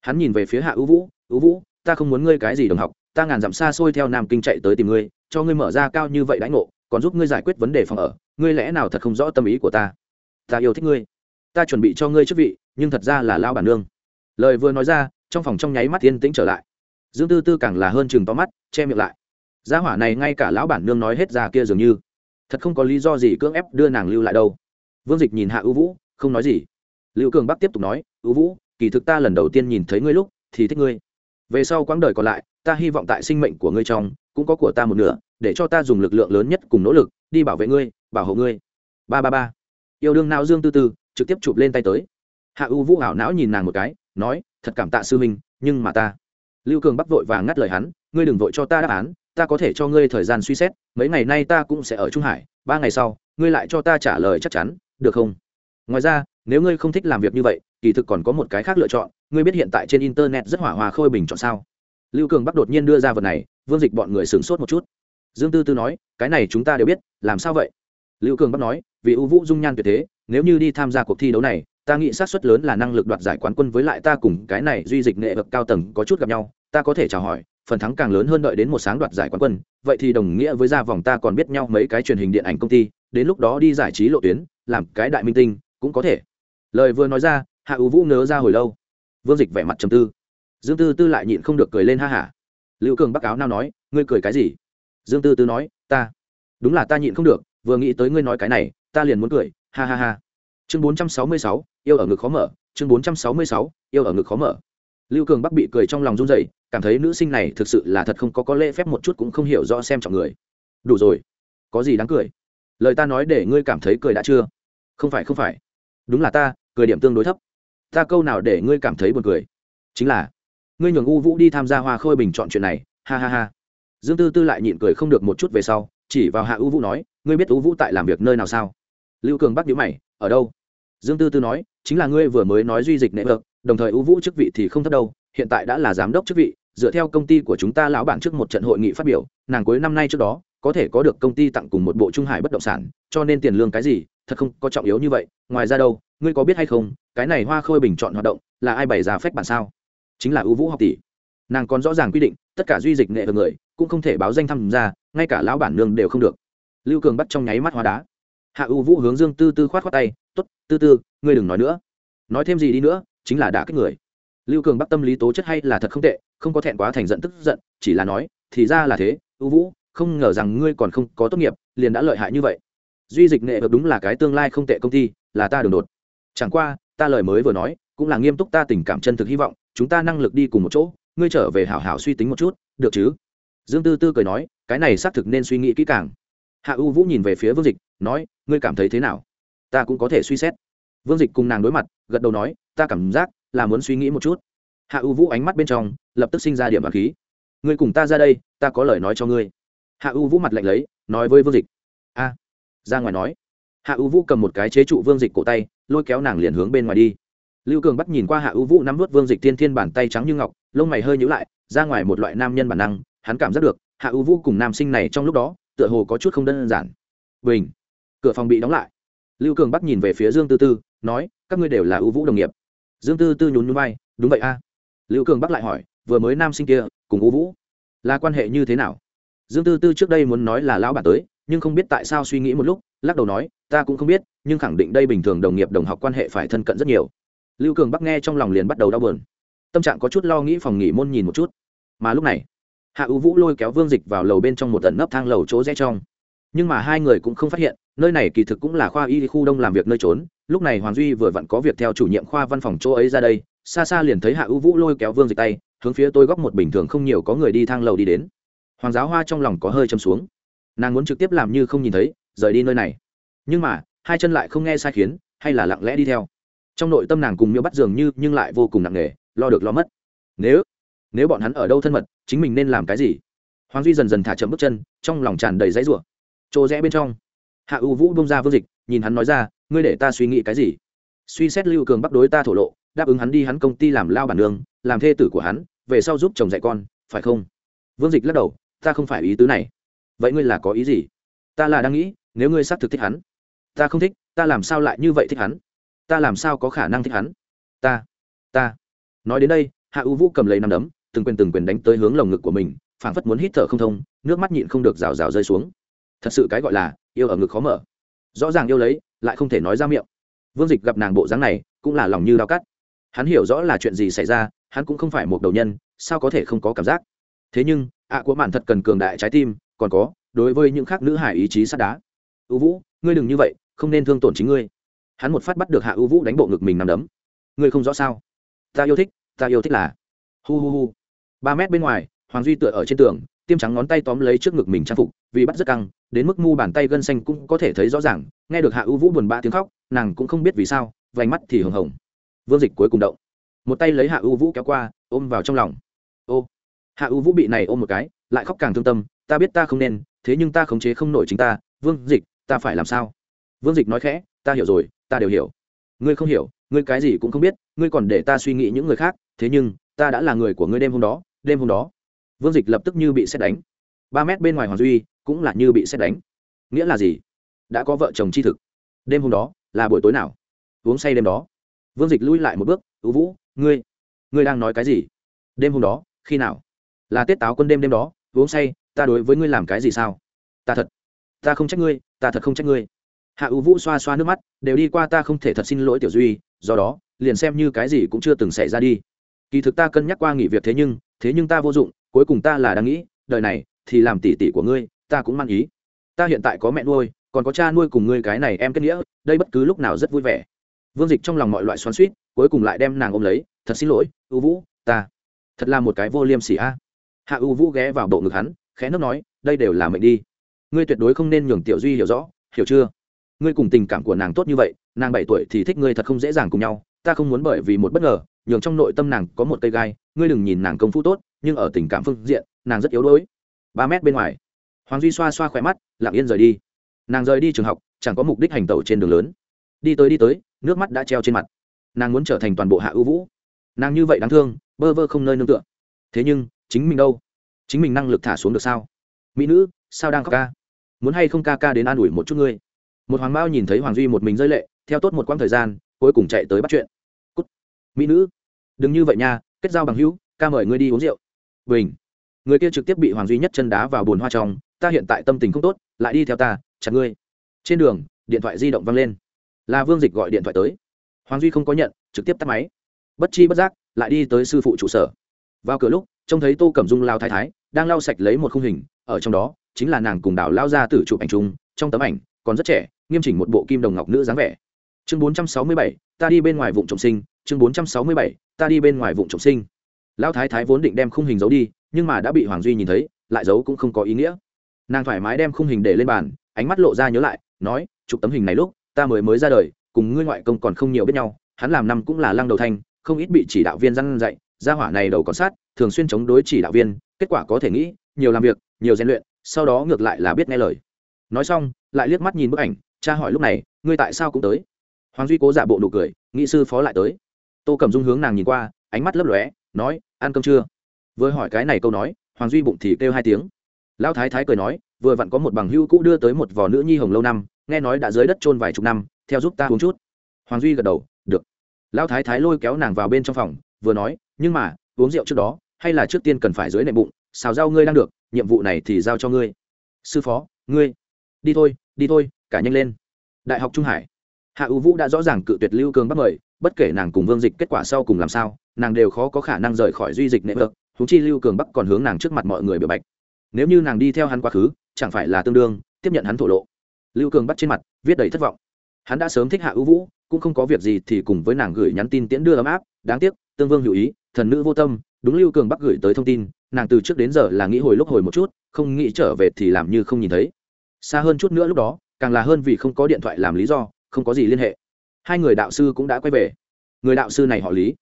Hắn nhìn về phía hạ ưu vũ ưu vũ, ta không muốn ngươi cái gì đồng học, ta ngàn dặm xa xôi theo nam kinh chạy tới tìm ngươi, cho ngươi mở ra cao như vậy đãi ngộ, còn giúp ngươi giải quyết vấn đề phòng ở, ngươi lẽ nào thật không rõ tâm ý của ta? Ta yêu thích ngươi ta chuẩn bị cho ngươi chức vị, nhưng thật ra là lao bản nương. Lời vừa nói ra, trong phòng trong nháy mắt yên tĩnh trở lại. Dương tư tư càng là hơn chừng to mắt, che miệng lại. Gia hỏa này ngay cả lão bản nương nói hết ra kia dường như. Thật không có lý do gì cưỡng ép đưa nàng lưu lại đâu. Vương dịch nhìn hạ ưu vũ, không nói gì. Lưu cường bắc tiếp tục nói ưu vũ, kỳ thực ta lần đầu tiên nhìn thấy ngươi lúc thì thích ngươi. Về sau quãng đời còn lại, ta hy vọng tại sinh mệnh của ngươi trong, cũng có của ta một nửa, để cho ta dùng lực lượng lớn nhất cùng nỗ lực, đi bảo vệ ngươi, bảo hộ ngươi. Ba ba ba. Yêu đương nào dương tư tư trực tiếp chụp lên tay tới. Hạ u vũ ảo não nhìn nàng một cái, nói, thật cảm tạ sư minh nhưng mà ta. Lưu cường bắc vội và ngắt lời hắn, ngươi đừng vội cho ta đáp án, ta có thể cho ngươi thời gian suy xét, mấy ngày nay ta cũng sẽ ở trung hải, ba ngày sau, ngươi lại cho ta trả lời chắc chắn, được không? Ngoài ra, nếu ngươi không thích làm việc như vậy, kỳ thực còn có một cái khác lựa chọn, ngươi biết hiện tại trên internet rất hỏa hòa khôi bình chọn sao? Lưu cường bắc đột nhiên đưa ra vật này, vương dịch bọn người sửng sốt một chút. Dương tư tư nói, cái này chúng ta đều biết, làm sao vậy? Lưu cường bắc nói, vì ưu vũ dung nhan tuyệt thế nếu như đi tham gia cuộc thi đấu này, ta nghĩ sát suất lớn là năng lực đoạt giải quán quân với lại ta cùng cái này duy dịch nghệ vực cao tầng có chút gặp nhau, ta có thể chào hỏi, phần thắng càng lớn hơn đợi đến một sáng đoạt giải quán quân. Vậy thì đồng nghĩa với ra vòng ta còn biết nhau mấy cái truyền hình điện ảnh công ty, đến lúc đó đi giải trí lộ tuyến, làm cái đại minh tinh, cũng có thể. Lời vừa nói ra, hạ ưu vũ nhớ ra hồi lâu. Vương dịch vẻ mặt trầm tư. Dương tư tư lại nhịn không được cười lên ha hả. Lưu cường bắc áo nao nói, ngươi cười cái gì? Dương tư tư nói, ta. Đúng là ta nhịn không được, vừa nghĩ tới ngươi nói cái này, ta liền muốn cười ha ha ha. Chương bốn trăm sáu mươi sáu, yêu ở ngực khó mở. Chương bốn trăm sáu mươi sáu, yêu ở ngực khó mở. Lưu cường bắc bị cười trong lòng run dậy cảm thấy nữ sinh này thực sự là thật không có có lễ phép một chút cũng không hiểu rõ xem trọng người. Đủ rồi. Có gì đáng cười? Lời ta nói để ngươi cảm thấy cười đã chưa? Không phải không phải. Đúng là ta, cười điểm tương đối thấp. Ta câu nào để ngươi cảm thấy buồn cười? Chính là, ngươi nhường u vũ đi tham gia hoa khôi bình chọn chuyện này. Ha ha ha. Dương tư tư lại nhịn cười không được một chút về sau, chỉ vào hạ u vũ nói, ngươi biết u vũ tại làm việc nơi nào sao? Lưu cường bắc nhữ mày, ở đâu? Dương tư tư nói, chính là ngươi vừa mới nói duy dịch nệ vợt đồng thời ưu vũ chức vị thì không thấp đâu, hiện tại đã là giám đốc chức vị, dựa theo công ty của chúng ta lão bản trước một trận hội nghị phát biểu, nàng cuối năm nay trước đó, có thể có được công ty tặng cùng một bộ trung hải bất động sản, cho nên tiền lương cái gì, thật không có trọng yếu như vậy. Ngoài ra đâu, ngươi có biết hay không, cái này hoa khôi bình chọn hoạt động, là ai bày ra phép bản sao? Chính là ưu vũ học tỷ. Nàng còn rõ ràng quy định, tất cả duy dịch nghệ ở người, cũng không thể báo danh tham gia, ngay cả lão bản nương đều không được. Lưu cường bắt trong nháy mắt hóa đá hạ U vũ hướng dương tư tư khoát khoát tay t ố t tư tư, ngươi đừng nói nữa. Nói thêm gì đi nữa, chính là đã kích người. Lưu cường bắc tâm lý tố chất hay là thật không tệ, không có thẹn quá thành giận tức giận, chỉ là nói, thì ra là thế, U vũ, không ngờ rằng ngươi còn không có tốt nghiệp, liền đã lợi hại như vậy. Duy dịch nghệ được đúng là cái tương lai không tệ công ty, là ta đường đột. Chẳng qua, ta lời mới vừa nói, cũng là nghiêm túc ta tình cảm chân thực hy vọng, chúng ta năng lực đi cùng một chỗ, ngươi trở về hảo hảo suy tính một chút, được chứ? Dương tư tư cười nói, cái này xác thực nên suy nghĩ kỹ càng. Hạ u vũ nhìn về phía vương dịch, nói ngươi cảm thấy thế nào? Ta cũng có thể suy xét. Vương dịch cùng nàng đối mặt, gật đầu nói, ta cảm giác là muốn suy nghĩ một chút. Hạ u vũ ánh mắt bên trong lập tức sinh ra điểm vật khí. Ngươi cùng ta ra đây, ta có lời nói cho ngươi. Hạ u vũ mặt lạnh lấy, nói với vương dịch, a, ra ngoài nói. Hạ u vũ cầm một cái chế trụ vương dịch cổ tay, lôi kéo nàng liền hướng bên ngoài đi. Lưu cường bắt nhìn qua hạ ưu vũ nắm vớt vương dịch thiên thiên bàn tay trắng như ngọc, lông mày hơi nhữ lại, ra ngoài một loại nam nhân bản năng, hắn cảm giác được, hạ ưu vũ cùng nam sinh này trong lúc đó, tựa hồ có chút không đơn giản. Bình cửa phòng bị đóng lại. Lưu cường bắc nhìn về phía dương tư tư, nói, các ngươi đều là ưu vũ đồng nghiệp. Dương tư tư nhún nhún vai, đúng vậy a. Lưu cường bắc lại hỏi, vừa mới nam sinh kia, cùng ưu vũ, là quan hệ như thế nào? Dương tư tư trước đây muốn nói là lão bà tới, nhưng không biết tại sao suy nghĩ một lúc, lắc đầu nói, ta cũng không biết, nhưng khẳng định đây bình thường đồng nghiệp đồng học quan hệ phải thân cận rất nhiều. Lưu cường bắc nghe trong lòng liền bắt đầu đau buồn. Tâm trạng có chút lo nghĩ phòng nghỉ môn nhìn một chút. Mà lúc này, hạ ưu vũ lôi kéo vương dịch vào lầu bên trong một tận nấp thang lầu chỗ rẽ trong. Nhưng mà hai người cũng không phát hiện nơi này kỳ thực cũng là khoa y khu đông làm việc nơi trốn, lúc này hoàng duy vừa vặn có việc theo chủ nhiệm khoa văn phòng chỗ ấy ra đây, xa xa liền thấy hạ ưu vũ lôi kéo vương dịch tay, hướng phía tôi góc một bình thường không nhiều có người đi thang lầu đi đến. Hoàng giáo hoa trong lòng có hơi châm xuống. Nàng muốn trực tiếp làm như không nhìn thấy, rời đi nơi này. Nhưng mà, hai chân lại không nghe sai khiến, hay là lặng lẽ đi theo. Trong nội tâm nàng cùng miêu bắt dường như, nhưng lại vô cùng nặng nề, lo được lo mất. Nếu nếu bọn hắn ở đâu thân mật, chính mình nên làm cái gì? Hoàng duy dần dần thả chậm bước chân, trong lòng tràn đầy dãy rủa. Chỗ rẽ bên trong hạ ưu vũ bông ra vương dịch, nhìn hắn nói ra, ngươi để ta suy nghĩ cái gì? Suy xét lưu cường bắc đối ta thổ lộ, đáp ứng hắn đi hắn công ty làm lao bản đường làm thê tử của hắn, về sau giúp chồng dạy con, phải không? Vương dịch lắc đầu, ta không phải ý tứ này. Vậy ngươi là có ý gì? Ta là đang nghĩ, nếu ngươi xác thực thích hắn. Ta không thích, ta làm sao lại như vậy thích hắn? Ta làm sao có khả năng thích hắn? Ta ta. Nói đến đây, hạ ưu vũ cầm lấy nằm đấm, từng quyền từng quyền đánh tới hướng lồng ngực của mình, phảng phất muốn hít thở không thông, nước mắt nhịn không được rào rào rơi xuống thật sự cái gọi là yêu ở ngực khó mở. Rõ ràng yêu lấy, lại không thể nói ra miệng. Vương dịch gặp nàng bộ dáng này, cũng là lòng như đau cắt. Hắn hiểu rõ là chuyện gì xảy ra, hắn cũng không phải một đầu nhân, sao có thể không có cảm giác? Thế nhưng, ạ của mạn thật cần cường đại trái tim, còn có, đối với những khác nữ hải ý chí sắt đá. Ưu vũ, ngươi đừng như vậy, không nên thương tổn chính ngươi. Hắn một phát bắt được hạ ưu vũ đánh bộ ngực mình nằm đấm. Ngươi không rõ sao? Ta yêu thích, ta yêu thích là. Hu hu hu. Ba mét bên ngoài, hoàng duy tựa ở trên tường tiêm trắng ngón tay tóm lấy trước ngực mình trang phục, vì bắt rất căng, đến mức mu bàn tay gân xanh cũng có thể thấy rõ ràng, nghe được hạ ưu vũ buồn bã tiếng khóc, nàng cũng không biết vì sao, vành mắt thì hồng hồng. Vương dịch cuối cùng động. Một tay lấy hạ ưu vũ kéo qua, ôm vào trong lòng. Ô, hạ ưu vũ bị này ôm một cái, lại khóc càng thương tâm, ta biết ta không nên, thế nhưng ta khống chế không nổi chính ta. Vương dịch, ta phải làm sao? Vương dịch nói khẽ, ta hiểu rồi, ta đều hiểu. Ngươi không hiểu, ngươi cái gì cũng không biết, ngươi còn để ta suy nghĩ những người khác, thế nhưng, ta đã là người của ngươi đêm hôm đó, đêm hôm đó vương dịch lập tức như bị xét đánh. Ba mét bên ngoài hoàng duy cũng là như bị xét đánh. Nghĩa là gì? Đã có vợ chồng chi thực. Đêm hôm đó là buổi tối nào? Uống say đêm đó. Vương dịch lui lại một bước. Ưu vũ, ngươi ngươi đang nói cái gì? Đêm hôm đó, khi nào? Là tết táo quân đêm đêm đó. Uống say, ta đối với ngươi làm cái gì sao? Ta thật, ta không trách ngươi, ta thật không trách ngươi. Hạ ưu vũ xoa xoa nước mắt, đều đi qua ta không thể thật xin lỗi tiểu duy, do đó, liền xem như cái gì cũng chưa từng xảy ra đi. Kỳ thực ta cân nhắc qua nghỉ việc thế nhưng thế nhưng ta vô dụng cuối cùng ta là đang nghĩ, đời này thì làm tỷ tỷ của ngươi, ta cũng mang ý. Ta hiện tại có mẹ nuôi, còn có cha nuôi cùng ngươi cái này em kết nghĩa, đây bất cứ lúc nào rất vui vẻ. Vương dịch trong lòng mọi loại xoắn suýt cuối cùng lại đem nàng ôm lấy, thật xin lỗi ưu vũ, ta thật là một cái vô liêm sỉ a. Hạ ưu vũ ghé vào bộ ngực hắn, khẽ nước nói, đây đều là mệnh đi. Ngươi tuyệt đối không nên nhường tiểu duy hiểu rõ, hiểu chưa? Ngươi cùng tình cảm của nàng tốt như vậy, nàng bảy tuổi thì thích ngươi thật không dễ dàng cùng nhau, ta không muốn bởi vì một bất ngờ, nhường trong nội tâm nàng có một cây gai, ngươi đừng nhìn nàng công phu tốt nhưng ở tình cảm phương diện, nàng rất yếu đuối. Ba mét bên ngoài, hoàng duy xoa xoa khỏe mắt, lặng yên rời đi. Nàng rời đi trường học, chẳng có mục đích hành tẩu trên đường lớn. Đi tới đi tới, nước mắt đã treo trên mặt. Nàng muốn trở thành toàn bộ hạ ưu vũ. Nàng như vậy đáng thương, bơ vơ không nơi nương tựa. Thế nhưng, chính mình đâu? Chính mình năng lực thả xuống được sao? Mỹ nữ, sao đang khóc ca? Muốn hay không ca ca đến an ủi một chút ngươi? Một hoàng bao nhìn thấy hoàng duy một mình rơi lệ, theo tốt một quãng thời gian, cuối cùng chạy tới bắt chuyện. Cút. Mỹ nữ, đừng như vậy nha, kết giao bằng hữu, ca mời ngươi đi uống rượu bình. Người kia trực tiếp bị hoàng duy nhất chân đá vào bồn hoa trong, ta hiện tại tâm tình không tốt, lại đi theo ta chặt ngươi. Trên đường, điện thoại di động văng lên. Là vương dịch gọi điện thoại tới. Hoàng duy không có nhận, trực tiếp tắt máy. Bất chi bất giác, lại đi tới sư phụ trụ sở. Vào cửa lúc, trông thấy tô cẩm dung lao thái thái, đang lau sạch lấy một khung hình, ở trong đó, chính là nàng cùng đảo lao ra tử chụp ảnh chung, trong tấm ảnh, còn rất trẻ, nghiêm chỉnh một bộ kim đồng ngọc nữ dáng vẻ. Chương bốn trăm sáu mươi bảy, ta đi bên ngoài vụ trọng sinh, chương bốn trăm sáu mươi bảy, ta đi bên ngoài vụ trọng sinh. Lão thái thái vốn định đem khung hình giấu đi, nhưng mà đã bị hoàng duy nhìn thấy, lại giấu cũng không có ý nghĩa. Nàng thoải mái đem khung hình để lên bàn, ánh mắt lộ ra nhớ lại, nói, chụp tấm hình này lúc, ta mới mới ra đời, cùng ngươi ngoại công còn không nhiều biết nhau, hắn làm năm cũng là lăng đầu thanh không ít bị chỉ đạo viên răn dạy, gia hỏa này đầu còn sát, thường xuyên chống đối chỉ đạo viên, kết quả có thể nghĩ, nhiều làm việc, nhiều rèn luyện, sau đó ngược lại là biết nghe lời. Nói xong, lại liếc mắt nhìn bức ảnh, cha hỏi lúc này, ngươi tại sao cũng tới? Hoàng duy cố giả bộ nụ cười, nghị sư phó lại tới. Tô cầm dung hướng nàng nhìn qua, ánh mắt lấp lóe nói, ăn cơm chưa? Vừa hỏi cái này câu nói, hoàng duy bụng thì kêu hai tiếng. Lão thái thái cười nói, vừa vặn có một bằng hưu cũ đưa tới một vò nữ nhi hồng lâu năm, nghe nói đã dưới đất trôn vài chục năm, theo giúp ta uống chút. Hoàng duy gật đầu, được. Lão thái thái lôi kéo nàng vào bên trong phòng, vừa nói, nhưng mà, uống rượu trước đó, hay là trước tiên cần phải dưới nệm bụng, xào rau ngươi đang được, nhiệm vụ này thì giao cho ngươi. Sư phó, ngươi. Đi thôi đi thôi, cả nhanh lên. Đại học trung hải. Hạ ưu vũ đã rõ ràng cự tuyệt lưu cường bắt mời bất kể nàng cùng vương dịch kết quả sau cùng làm sao, nàng đều khó có khả năng rời khỏi duy dịch nệm vực thú chi lưu cường bắc còn hướng nàng trước mặt mọi người biểu bạch. Nếu như nàng đi theo hắn quá khứ, chẳng phải là tương đương, tiếp nhận hắn thổ lộ. Lưu cường bắc trên mặt viết đầy thất vọng. Hắn đã sớm thích hạ ưu vũ, cũng không có việc gì thì cùng với nàng gửi nhắn tin tiễn đưa ấm áp, đáng tiếc, tương vương hữu ý, thần nữ vô tâm, đúng lưu cường bắc gửi tới thông tin, nàng từ trước đến giờ là nghĩ hồi lúc hồi một chút, không nghĩ trở về thì làm như không nhìn thấy. Xa hơn chút nữa lúc đó, càng là hơn vì không có điện thoại làm lý do, không có gì liên hệ hai người đạo sư cũng đã quay về. Người đạo sư này họ lý.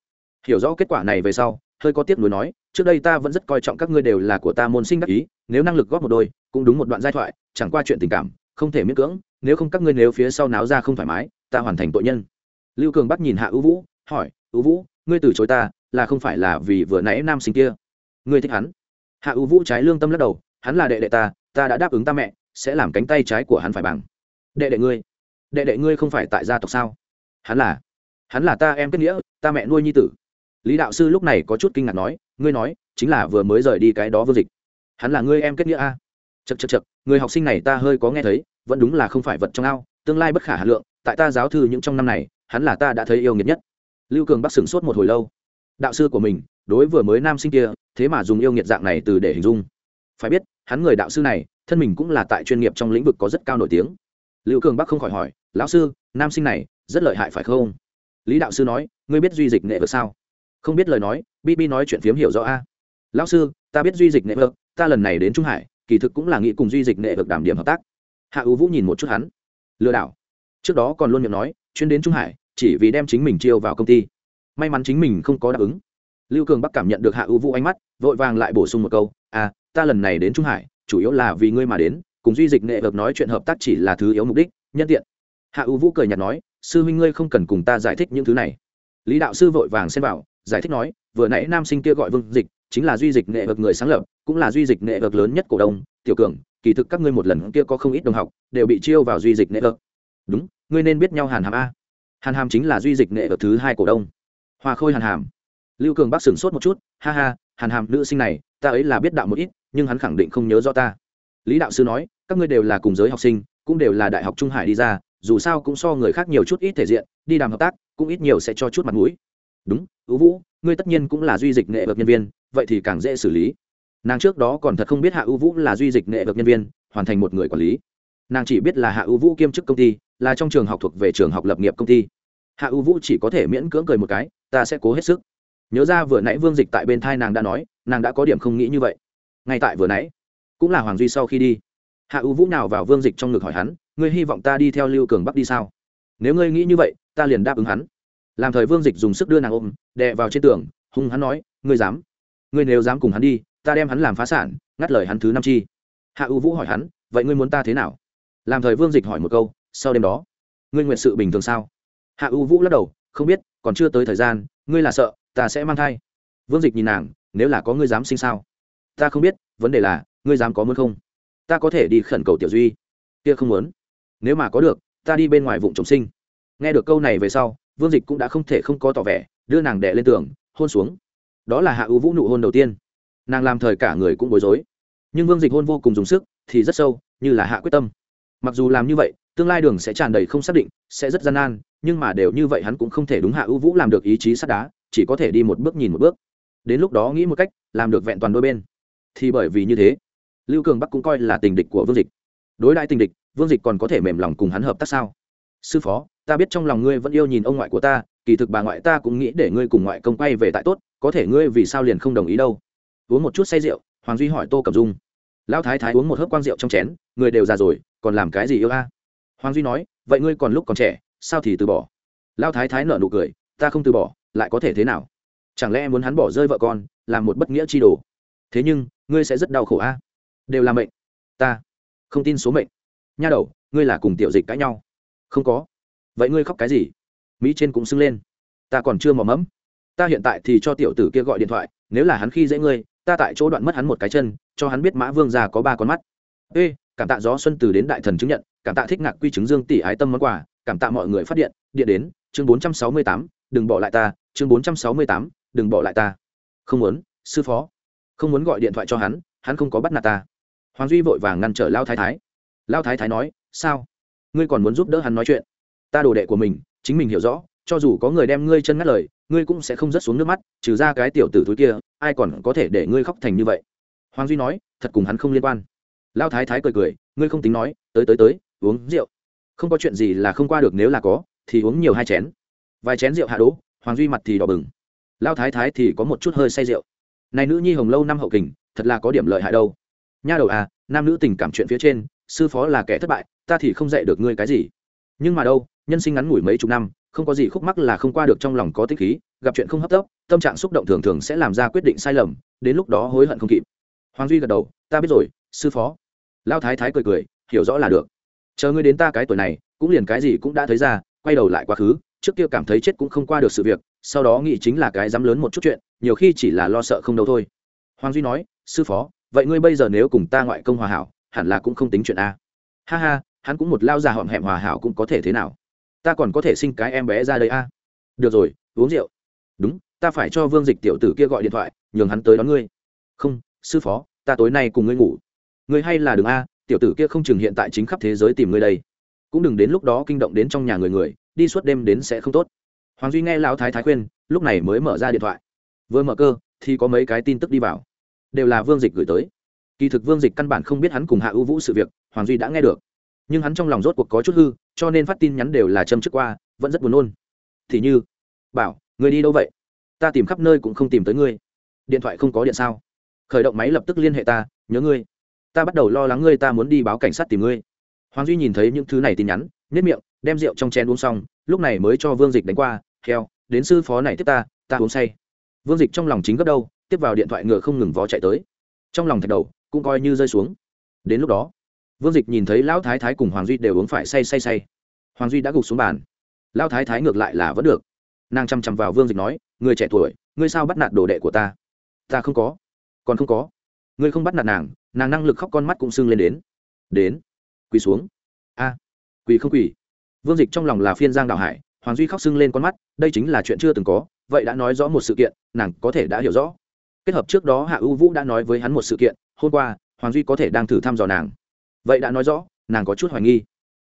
Hiểu rõ kết quả này về sau, hơi có tiếc nuối nói, trước đây ta vẫn rất coi trọng các ngươi đều là của ta môn sinh đắc ý, nếu năng lực góp một đôi, cũng đúng một đoạn giai thoại, chẳng qua chuyện tình cảm, không thể miễn cưỡng, nếu không các ngươi nếu phía sau náo ra không thoải mái, ta hoàn thành tội nhân. Lưu cường bắt nhìn hạ ưu vũ, hỏi ưu vũ, ngươi từ chối ta là không phải là vì vừa nãy nam sinh kia? Ngươi thích hắn? Hạ ưu vũ trái lương tâm lắc đầu, hắn là đệ đệ ta ta đã đáp ứng ta mẹ, sẽ làm cánh tay trái của hắn phải bằng. Đệ đệ ngươi, đệ đệ ngươi không phải tại gia tộc sao? Hắn là hắn là ta em kết nghĩa, ta mẹ nuôi nhi tử. Lý đạo sư lúc này có chút kinh ngạc nói, ngươi nói, chính là vừa mới rời đi cái đó vô dịch. Hắn là ngươi em kết nghĩa a? Chật chật chật người học sinh này ta hơi có nghe thấy, vẫn đúng là không phải vật trong ao, tương lai bất khả hà lượng, tại ta giáo thư những trong năm này, hắn là ta đã thấy yêu nghiệt nhất. Lưu cường bắc sửng sốt một hồi lâu. Đạo sư của mình, đối vừa mới nam sinh kia, thế mà dùng yêu nghiệt dạng này từ để hình dung. Phải biết, hắn người đạo sư này, thân mình cũng là tại chuyên nghiệp trong lĩnh vực có rất cao nổi tiếng. Lưu cường bắc không khỏi hỏi, lão sư, nam sinh này rất lợi hại phải không? Lý đạo sư nói, ngươi biết duy dịch nghệ vực sao? Không biết lời nói bb nói chuyện phiếm hiểu rõ a. Lão sư, ta biết duy dịch nghệ vực, ta lần này đến trung hải, kỳ thực cũng là nghĩ cùng duy dịch nghệ vực đảm điểm hợp tác. Hạ ưu vũ nhìn một chút hắn. Lừa đảo. Trước đó còn luôn miệng nói chuyên đến trung hải, chỉ vì đem chính mình chiêu vào công ty. May mắn chính mình không có đáp ứng. Lưu cường bắc cảm nhận được hạ ưu vũ ánh mắt, vội vàng lại bổ sung một câu à ta lần này đến trung hải, chủ yếu là vì ngươi mà đến, cùng duy dịch nghệ vực nói chuyện hợp tác chỉ là thứ yếu mục đích, nhân tiện. Hạ ưu vũ cười nhạt nói sư huynh ngươi không cần cùng ta giải thích những thứ này. Lý đạo sư vội vàng xem vào, giải thích nói, vừa nãy nam sinh kia gọi vương dịch, chính là duy dịch nghệ vực người sáng lập, cũng là duy dịch nghệ vực lớn nhất cổ đông. Tiểu cường, kỳ thực các ngươi một lần kia có không ít đồng học, đều bị chiêu vào duy dịch nghệ vực đúng, ngươi nên biết nhau hàn hàm a. Hàn hàm chính là duy dịch nghệ vực thứ hai cổ đông. Hoa khôi hàn hàm. Lưu cường bác sửng sốt một chút, ha ha, hàn hàm nữ sinh này, ta ấy là biết đạo một ít, nhưng hắn khẳng định không nhớ rõ ta. Lý đạo sư nói, các ngươi đều là cùng giới học sinh, cũng đều là đại học trung hải đi ra dù sao cũng so người khác nhiều chút ít thể diện, đi đàm hợp tác, cũng ít nhiều sẽ cho chút mặt mũi. Đúng ưu vũ, ngươi tất nhiên cũng là duy dịch nghệ vực nhân viên, vậy thì càng dễ xử lý. Nàng trước đó còn thật không biết hạ ưu vũ là duy dịch nghệ vực nhân viên, hoàn thành một người quản lý. Nàng chỉ biết là hạ ưu vũ kiêm chức công ty, là trong trường học thuộc về trường học lập nghiệp công ty. Hạ ưu vũ chỉ có thể miễn cưỡng cười một cái, ta sẽ cố hết sức. Nhớ ra vừa nãy vương dịch tại bên thai nàng đã nói, nàng đã có điểm không nghĩ như vậy. Ngay tại vừa nãy, cũng là hoàng duy sau khi đi. Hạ ưu vũ nào vào vương dịch trong ngực hỏi hắn ngươi hy vọng ta đi theo lưu cường bắc đi sao? Nếu ngươi nghĩ như vậy, ta liền đáp ứng hắn. Làm thời vương dịch dùng sức đưa nàng ôm, đè vào trên tường, hung hắn nói, ngươi dám? Ngươi nếu dám cùng hắn đi, ta đem hắn làm phá sản, ngắt lời hắn thứ năm chi. Hạ ưu vũ hỏi hắn, vậy ngươi muốn ta thế nào? Làm thời vương dịch hỏi một câu, sau đêm đó, ngươi nguyện sự bình thường sao? Hạ ưu vũ lắc đầu, không biết, còn chưa tới thời gian, ngươi là sợ, ta sẽ mang thai. Vương dịch nhìn nàng, nếu là có ngươi dám sinh sao? Ta không biết, vấn đề là, ngươi dám có muốn không? Ta có thể đi khẩn cầu tiểu duy. Kia không muốn nếu mà có được, ta đi bên ngoài vụ trồng sinh. Nghe được câu này về sau, vương dịch cũng đã không thể không có tỏ vẻ, đưa nàng đẻ lên tường, hôn xuống. Đó là hạ ưu vũ nụ hôn đầu tiên. Nàng làm thời cả người cũng bối rối. Nhưng vương dịch hôn vô cùng dùng sức, thì rất sâu, như là hạ quyết tâm. Mặc dù làm như vậy, tương lai đường sẽ tràn đầy không xác định, sẽ rất gian nan, nhưng mà đều như vậy hắn cũng không thể đúng hạ ưu vũ làm được ý chí sắt đá, chỉ có thể đi một bước nhìn một bước. Đến lúc đó nghĩ một cách, làm được vẹn toàn đôi bên. Thì bởi vì như thế, lưu cường bắc cũng coi là tình địch của vương dịch đối đại tình địch, vương dịch còn có thể mềm lòng cùng hắn hợp tác sao? Sư phó, ta biết trong lòng ngươi vẫn yêu nhìn ông ngoại của ta, kỳ thực bà ngoại ta cũng nghĩ để ngươi cùng ngoại công quay về tại tốt, có thể ngươi vì sao liền không đồng ý đâu? Uống một chút say rượu, hoàng duy hỏi tô cẩm dung. Lão thái thái uống một hớp quang rượu trong chén, người đều già rồi, còn làm cái gì yêu a? Hoàng duy nói, vậy ngươi còn lúc còn trẻ, sao thì từ bỏ? Lão thái thái nở nụ cười, ta không từ bỏ, lại có thể thế nào? Chẳng lẽ muốn hắn bỏ rơi vợ con, làm một bất nghĩa chi đồ? Thế nhưng, ngươi sẽ rất đau khổ a. Đều là mệnh. Ta không tin số mệnh. Nha đầu, ngươi là cùng tiểu dịch cãi nhau. Không có. Vậy ngươi khóc cái gì? Mỹ trên cũng sưng lên. Ta còn chưa mò mẫm. Ta hiện tại thì cho tiểu tử kia gọi điện thoại, nếu là hắn khi dễ ngươi, ta tại chỗ đoạn mất hắn một cái chân, cho hắn biết mã vương già có ba con mắt. Ê, cảm tạ gió xuân từ đến đại thần chứng nhận, cảm tạ thích ngạc quy chứng dương tỷ ái tâm món quà, cảm tạ mọi người phát điện điện đến, chương bốn trăm sáu mươi tám, đừng bỏ lại ta, chương bốn trăm sáu mươi tám, đừng bỏ lại ta. Không muốn, sư phó. Không muốn gọi điện thoại cho hắn hắn không có bắt nạt ta hoàng duy vội vàng ngăn trở lao thái thái. Lao thái thái nói, sao? Ngươi còn muốn giúp đỡ hắn nói chuyện? Ta đồ đệ của mình, chính mình hiểu rõ, cho dù có người đem ngươi chân ngắt lời, ngươi cũng sẽ không rớt xuống nước mắt, trừ ra cái tiểu tử thúi kia, ai còn có thể để ngươi khóc thành như vậy? Hoàng duy nói, thật cùng hắn không liên quan. Lao thái thái cười cười, ngươi không tính nói, tới tới tới, uống rượu. Không có chuyện gì là không qua được, nếu là có, thì uống nhiều hai chén. Vài chén rượu hạ đỗ. Hoàng duy mặt thì đỏ bừng. Lao thái thái thì có một chút hơi say rượu. Này nữ nhi hồng lâu năm hậu kình, thật là có điểm lợi hại đâu nha đầu à nam nữ tình cảm chuyện phía trên, sư phó là kẻ thất bại, ta thì không dạy được ngươi cái gì. Nhưng mà đâu, nhân sinh ngắn ngủi mấy chục năm, không có gì khúc mắc là không qua được trong lòng có tích khí, gặp chuyện không hấp tấp, tâm trạng xúc động thường thường sẽ làm ra quyết định sai lầm, đến lúc đó hối hận không kịp. Hoàng duy gật đầu, ta biết rồi, sư phó. Lao thái thái cười cười, hiểu rõ là được. Chờ ngươi đến ta cái tuổi này, cũng liền cái gì cũng đã thấy ra, quay đầu lại quá khứ, trước kia cảm thấy chết cũng không qua được sự việc, sau đó nghĩ chính là cái dám lớn một chút chuyện, nhiều khi chỉ là lo sợ không đâu thôi. Hoàng duy nói, sư phó vậy ngươi bây giờ nếu cùng ta ngoại công hòa hảo, hẳn là cũng không tính chuyện a. Ha ha, hắn cũng một lao già họm hẹm hòa hảo cũng có thể thế nào? Ta còn có thể sinh cái em bé ra đây a. Được rồi, uống rượu. Đúng, ta phải cho vương dịch tiểu tử kia gọi điện thoại, nhường hắn tới đón ngươi. Không, sư phó, ta tối nay cùng ngươi ngủ. Ngươi hay là đừng a, tiểu tử kia không chừng hiện tại chính khắp thế giới tìm ngươi đây. Cũng đừng đến lúc đó kinh động đến trong nhà người người, đi suốt đêm đến sẽ không tốt. Hoàng duy nghe lão thái thái khuyên, lúc này mới mở ra điện thoại. Vừa mở cơ, thì có mấy cái tin tức đi vào đều là vương dịch gửi tới. Kỳ thực vương dịch căn bản không biết hắn cùng hạ ưu vũ sự việc, hoàng duy đã nghe được. Nhưng hắn trong lòng rốt cuộc có chút hư, cho nên phát tin nhắn đều là châm trước qua, vẫn rất buồn nôn. Thì như, bảo, người đi đâu vậy? Ta tìm khắp nơi cũng không tìm tới ngươi. Điện thoại không có điện sao? Khởi động máy lập tức liên hệ ta, nhớ ngươi. Ta bắt đầu lo lắng ngươi, ta muốn đi báo cảnh sát tìm ngươi. Hoàng duy nhìn thấy những thứ này tin nhắn nhất miệng, đem rượu trong chén uống xong, lúc này mới cho vương dịch đánh qua theo đến sư phó này tiếp ta ta uống say. Vương dịch trong lòng chính gấp đâu tiếp vào điện thoại ngựa không ngừng vó chạy tới. Trong lòng thạch đầu, cũng coi như rơi xuống. Đến lúc đó, vương dịch nhìn thấy lão thái thái cùng hoàng duy đều uống phải say say say. Hoàng duy đã gục xuống bàn. Lão thái thái ngược lại là vẫn được. Nàng chăm chăm vào vương dịch nói, người trẻ tuổi, ngươi sao bắt nạt đồ đệ của ta? Ta không có. Còn không có. Ngươi không bắt nạt nàng. Nàng năng lực khóc con mắt cũng sưng lên đến. Đến, quỳ xuống. A, quỳ không quỳ. Vương dịch trong lòng là phiên giang đạo hải, hoàng duy khóc sưng lên con mắt, đây chính là chuyện chưa từng có, vậy đã nói rõ một sự kiện, nàng có thể đã hiểu rõ kết hợp trước đó hạ ưu vũ đã nói với hắn một sự kiện, hôm qua, hoàng duy có thể đang thử thăm dò nàng. Vậy đã nói rõ, nàng có chút hoài nghi.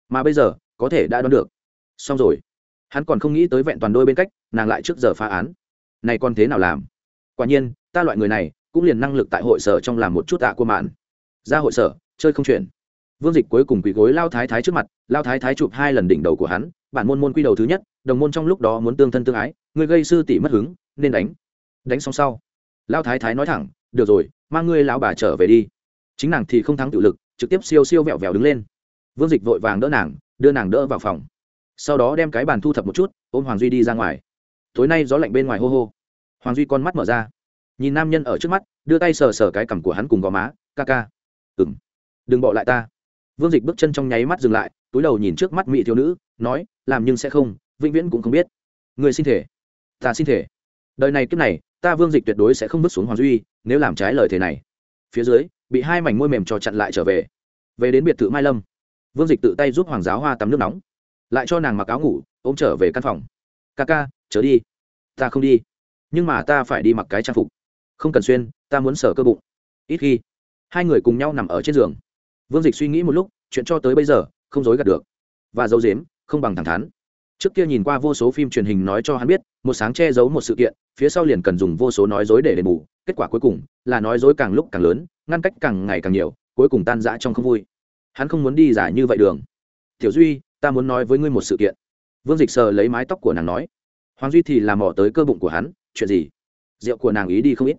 Mà bây giờ, có thể đã đoán được. Xong rồi. Hắn còn không nghĩ tới vẹn toàn đôi bên cách, nàng lại trước giờ phá án. Này còn thế nào làm? Quả nhiên, ta loại người này, cũng liền năng lực tại hội sở trong làm một chút tạ à của mạn. Ra hội sở, chơi không chuyển vương dịch cuối cùng quỳ gối lao thái thái trước mặt, lao thái thái chụp hai lần đỉnh đầu của hắn, bản môn môn quy đầu thứ nhất, đồng môn trong lúc đó muốn tương thân tương ái, người gây sư tỷ mất hứng, nên đánh. Đánh xong sau lao thái thái nói thẳng, được rồi, mang ngươi lão bà trở về đi. Chính nàng thì không thắng tự lực, trực tiếp siêu siêu vẹo vẹo đứng lên. Vương dịch vội vàng đỡ nàng, đưa nàng đỡ vào phòng. Sau đó đem cái bàn thu thập một chút, ôm hoàng duy đi ra ngoài. Tối nay gió lạnh bên ngoài hô hô. Hoàng duy con mắt mở ra. Nhìn nam nhân ở trước mắt, đưa tay sờ sờ cái cằm của hắn cùng gò má, ca ca. Ừng đừng bỏ lại ta. Vương dịch bước chân trong nháy mắt dừng lại, túi đầu nhìn trước mắt mỹ thiếu nữ, nói, làm nhưng sẽ không, vĩnh viễn cũng không biết. Người xin thể. Ta xin thể đời này kiếp này, ta vương dịch tuyệt đối sẽ không bước xuống hoàng duy, nếu làm trái lời thế này. Phía dưới, bị hai mảnh môi mềm cho chặn lại trở về. Về đến biệt thự mai lâm, vương dịch tự tay giúp hoàng giáo hoa tắm nước nóng. Lại cho nàng mặc áo ngủ, ôm trở về căn phòng. Ca ca, chớ đi. Ta không đi. Nhưng mà ta phải đi mặc cái trang phục. Không cần xuyên, ta muốn sở cơ bụng. Ít khi, hai người cùng nhau nằm ở trên giường. Vương dịch suy nghĩ một lúc, chuyện cho tới bây giờ, không dối gạt được. Và dấu dếm không bằng thẳng thắn trước kia nhìn qua vô số phim truyền hình nói cho hắn biết, một sáng che giấu một sự kiện, phía sau liền cần dùng vô số nói dối để đền bù, kết quả cuối cùng là nói dối càng lúc càng lớn, ngăn cách càng ngày càng nhiều, cuối cùng tan rã trong không vui. Hắn không muốn đi giải như vậy đường. Tiểu duy, ta muốn nói với ngươi một sự kiện. Vương dịch sờ lấy mái tóc của nàng nói. Hoàng duy thì làm mỏ tới cơ bụng của hắn, chuyện gì? Rượu của nàng ý đi không ít.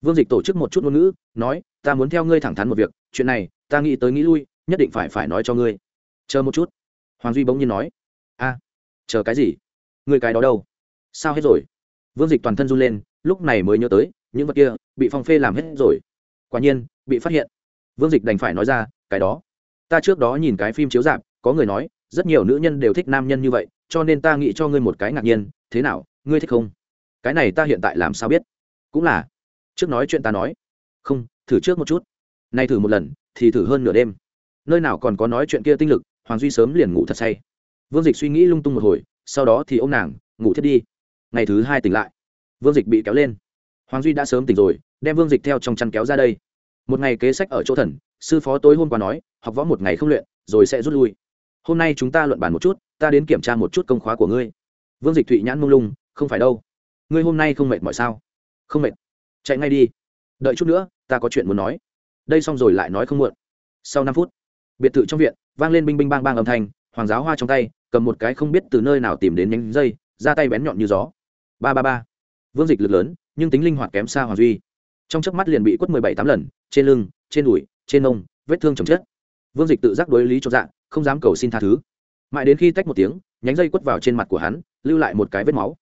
Vương dịch tổ chức một chút ngôn ngữ, nói, ta muốn theo ngươi thẳng thắn một việc, chuyện này, ta nghĩ tới nghĩ lui, nhất định phải phải nói cho ngươi. Chờ một chút. Hoàng duy bỗng nhiên nói. A chờ cái gì? Người cái đó đâu? Sao hết rồi? Vương dịch toàn thân run lên, lúc này mới nhớ tới, những vật kia bị phong phê làm hết rồi. Quả nhiên, bị phát hiện. Vương dịch đành phải nói ra, cái đó, ta trước đó nhìn cái phim chiếu dạp có người nói, rất nhiều nữ nhân đều thích nam nhân như vậy, cho nên ta nghĩ cho ngươi một cái ngạc nhiên, thế nào, ngươi thích không? Cái này ta hiện tại làm sao biết? Cũng là, trước nói chuyện ta nói. Không, thử trước một chút. Nay thử một lần, thì thử hơn nửa đêm. Nơi nào còn có nói chuyện kia tinh lực, hoàng duy sớm liền ngủ thật say vương dịch suy nghĩ lung tung một hồi, sau đó thì ô m nàng, ngủ thiết đi. Ngày thứ hai tỉnh lại. Vương dịch bị kéo lên. Hoàng duy đã sớm tỉnh rồi, đem vương dịch theo trong chăn kéo ra đây. Một ngày kế sách ở chỗ thần, sư phó tối hôm qua nói, học võ một ngày không luyện, rồi sẽ rút lui. Hôm nay chúng ta luận bàn một chút, ta đến kiểm tra một chút công khóa của ngươi. Vương dịch thụy nhãn mông lung, không phải đâu. Ngươi hôm nay không mệt mọi sao? Không mệt. Chạy ngay đi. Đợi chút nữa, ta có chuyện muốn nói. Đây xong rồi lại nói không muộn. Sau năm phút, biệt thự trong viện vang lên binh binh bang bang âm thanh, hoàng giáo hoa trong tay cầm một cái không biết từ nơi nào tìm đến nhánh dây, ra tay bén nhọn như gió. Ba ba ba. Vương dịch lực lớn, nhưng tính linh hoạt kém xa hoàng duy. Trong chớp mắt liền bị quất mười bảy tám lần, trên lưng, trên đùi, trên nông vết thương chồng chết vương dịch tự giác đối lý cho dạng không dám cầu xin tha thứ. Mãi đến khi tách một tiếng, nhánh dây quất vào trên mặt của hắn, lưu lại một cái vết máu.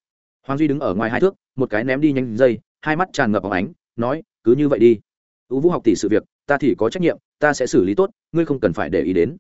Hoàng duy đứng ở ngoài hai thước, một cái ném đi nhánh dây, hai mắt tràn ngập vào ánh, nói, cứ như vậy đi. Ưu vũ học tỷ sự việc, ta thì có trách nhiệm, ta sẽ xử lý tốt, ngươi không cần phải để ý đến.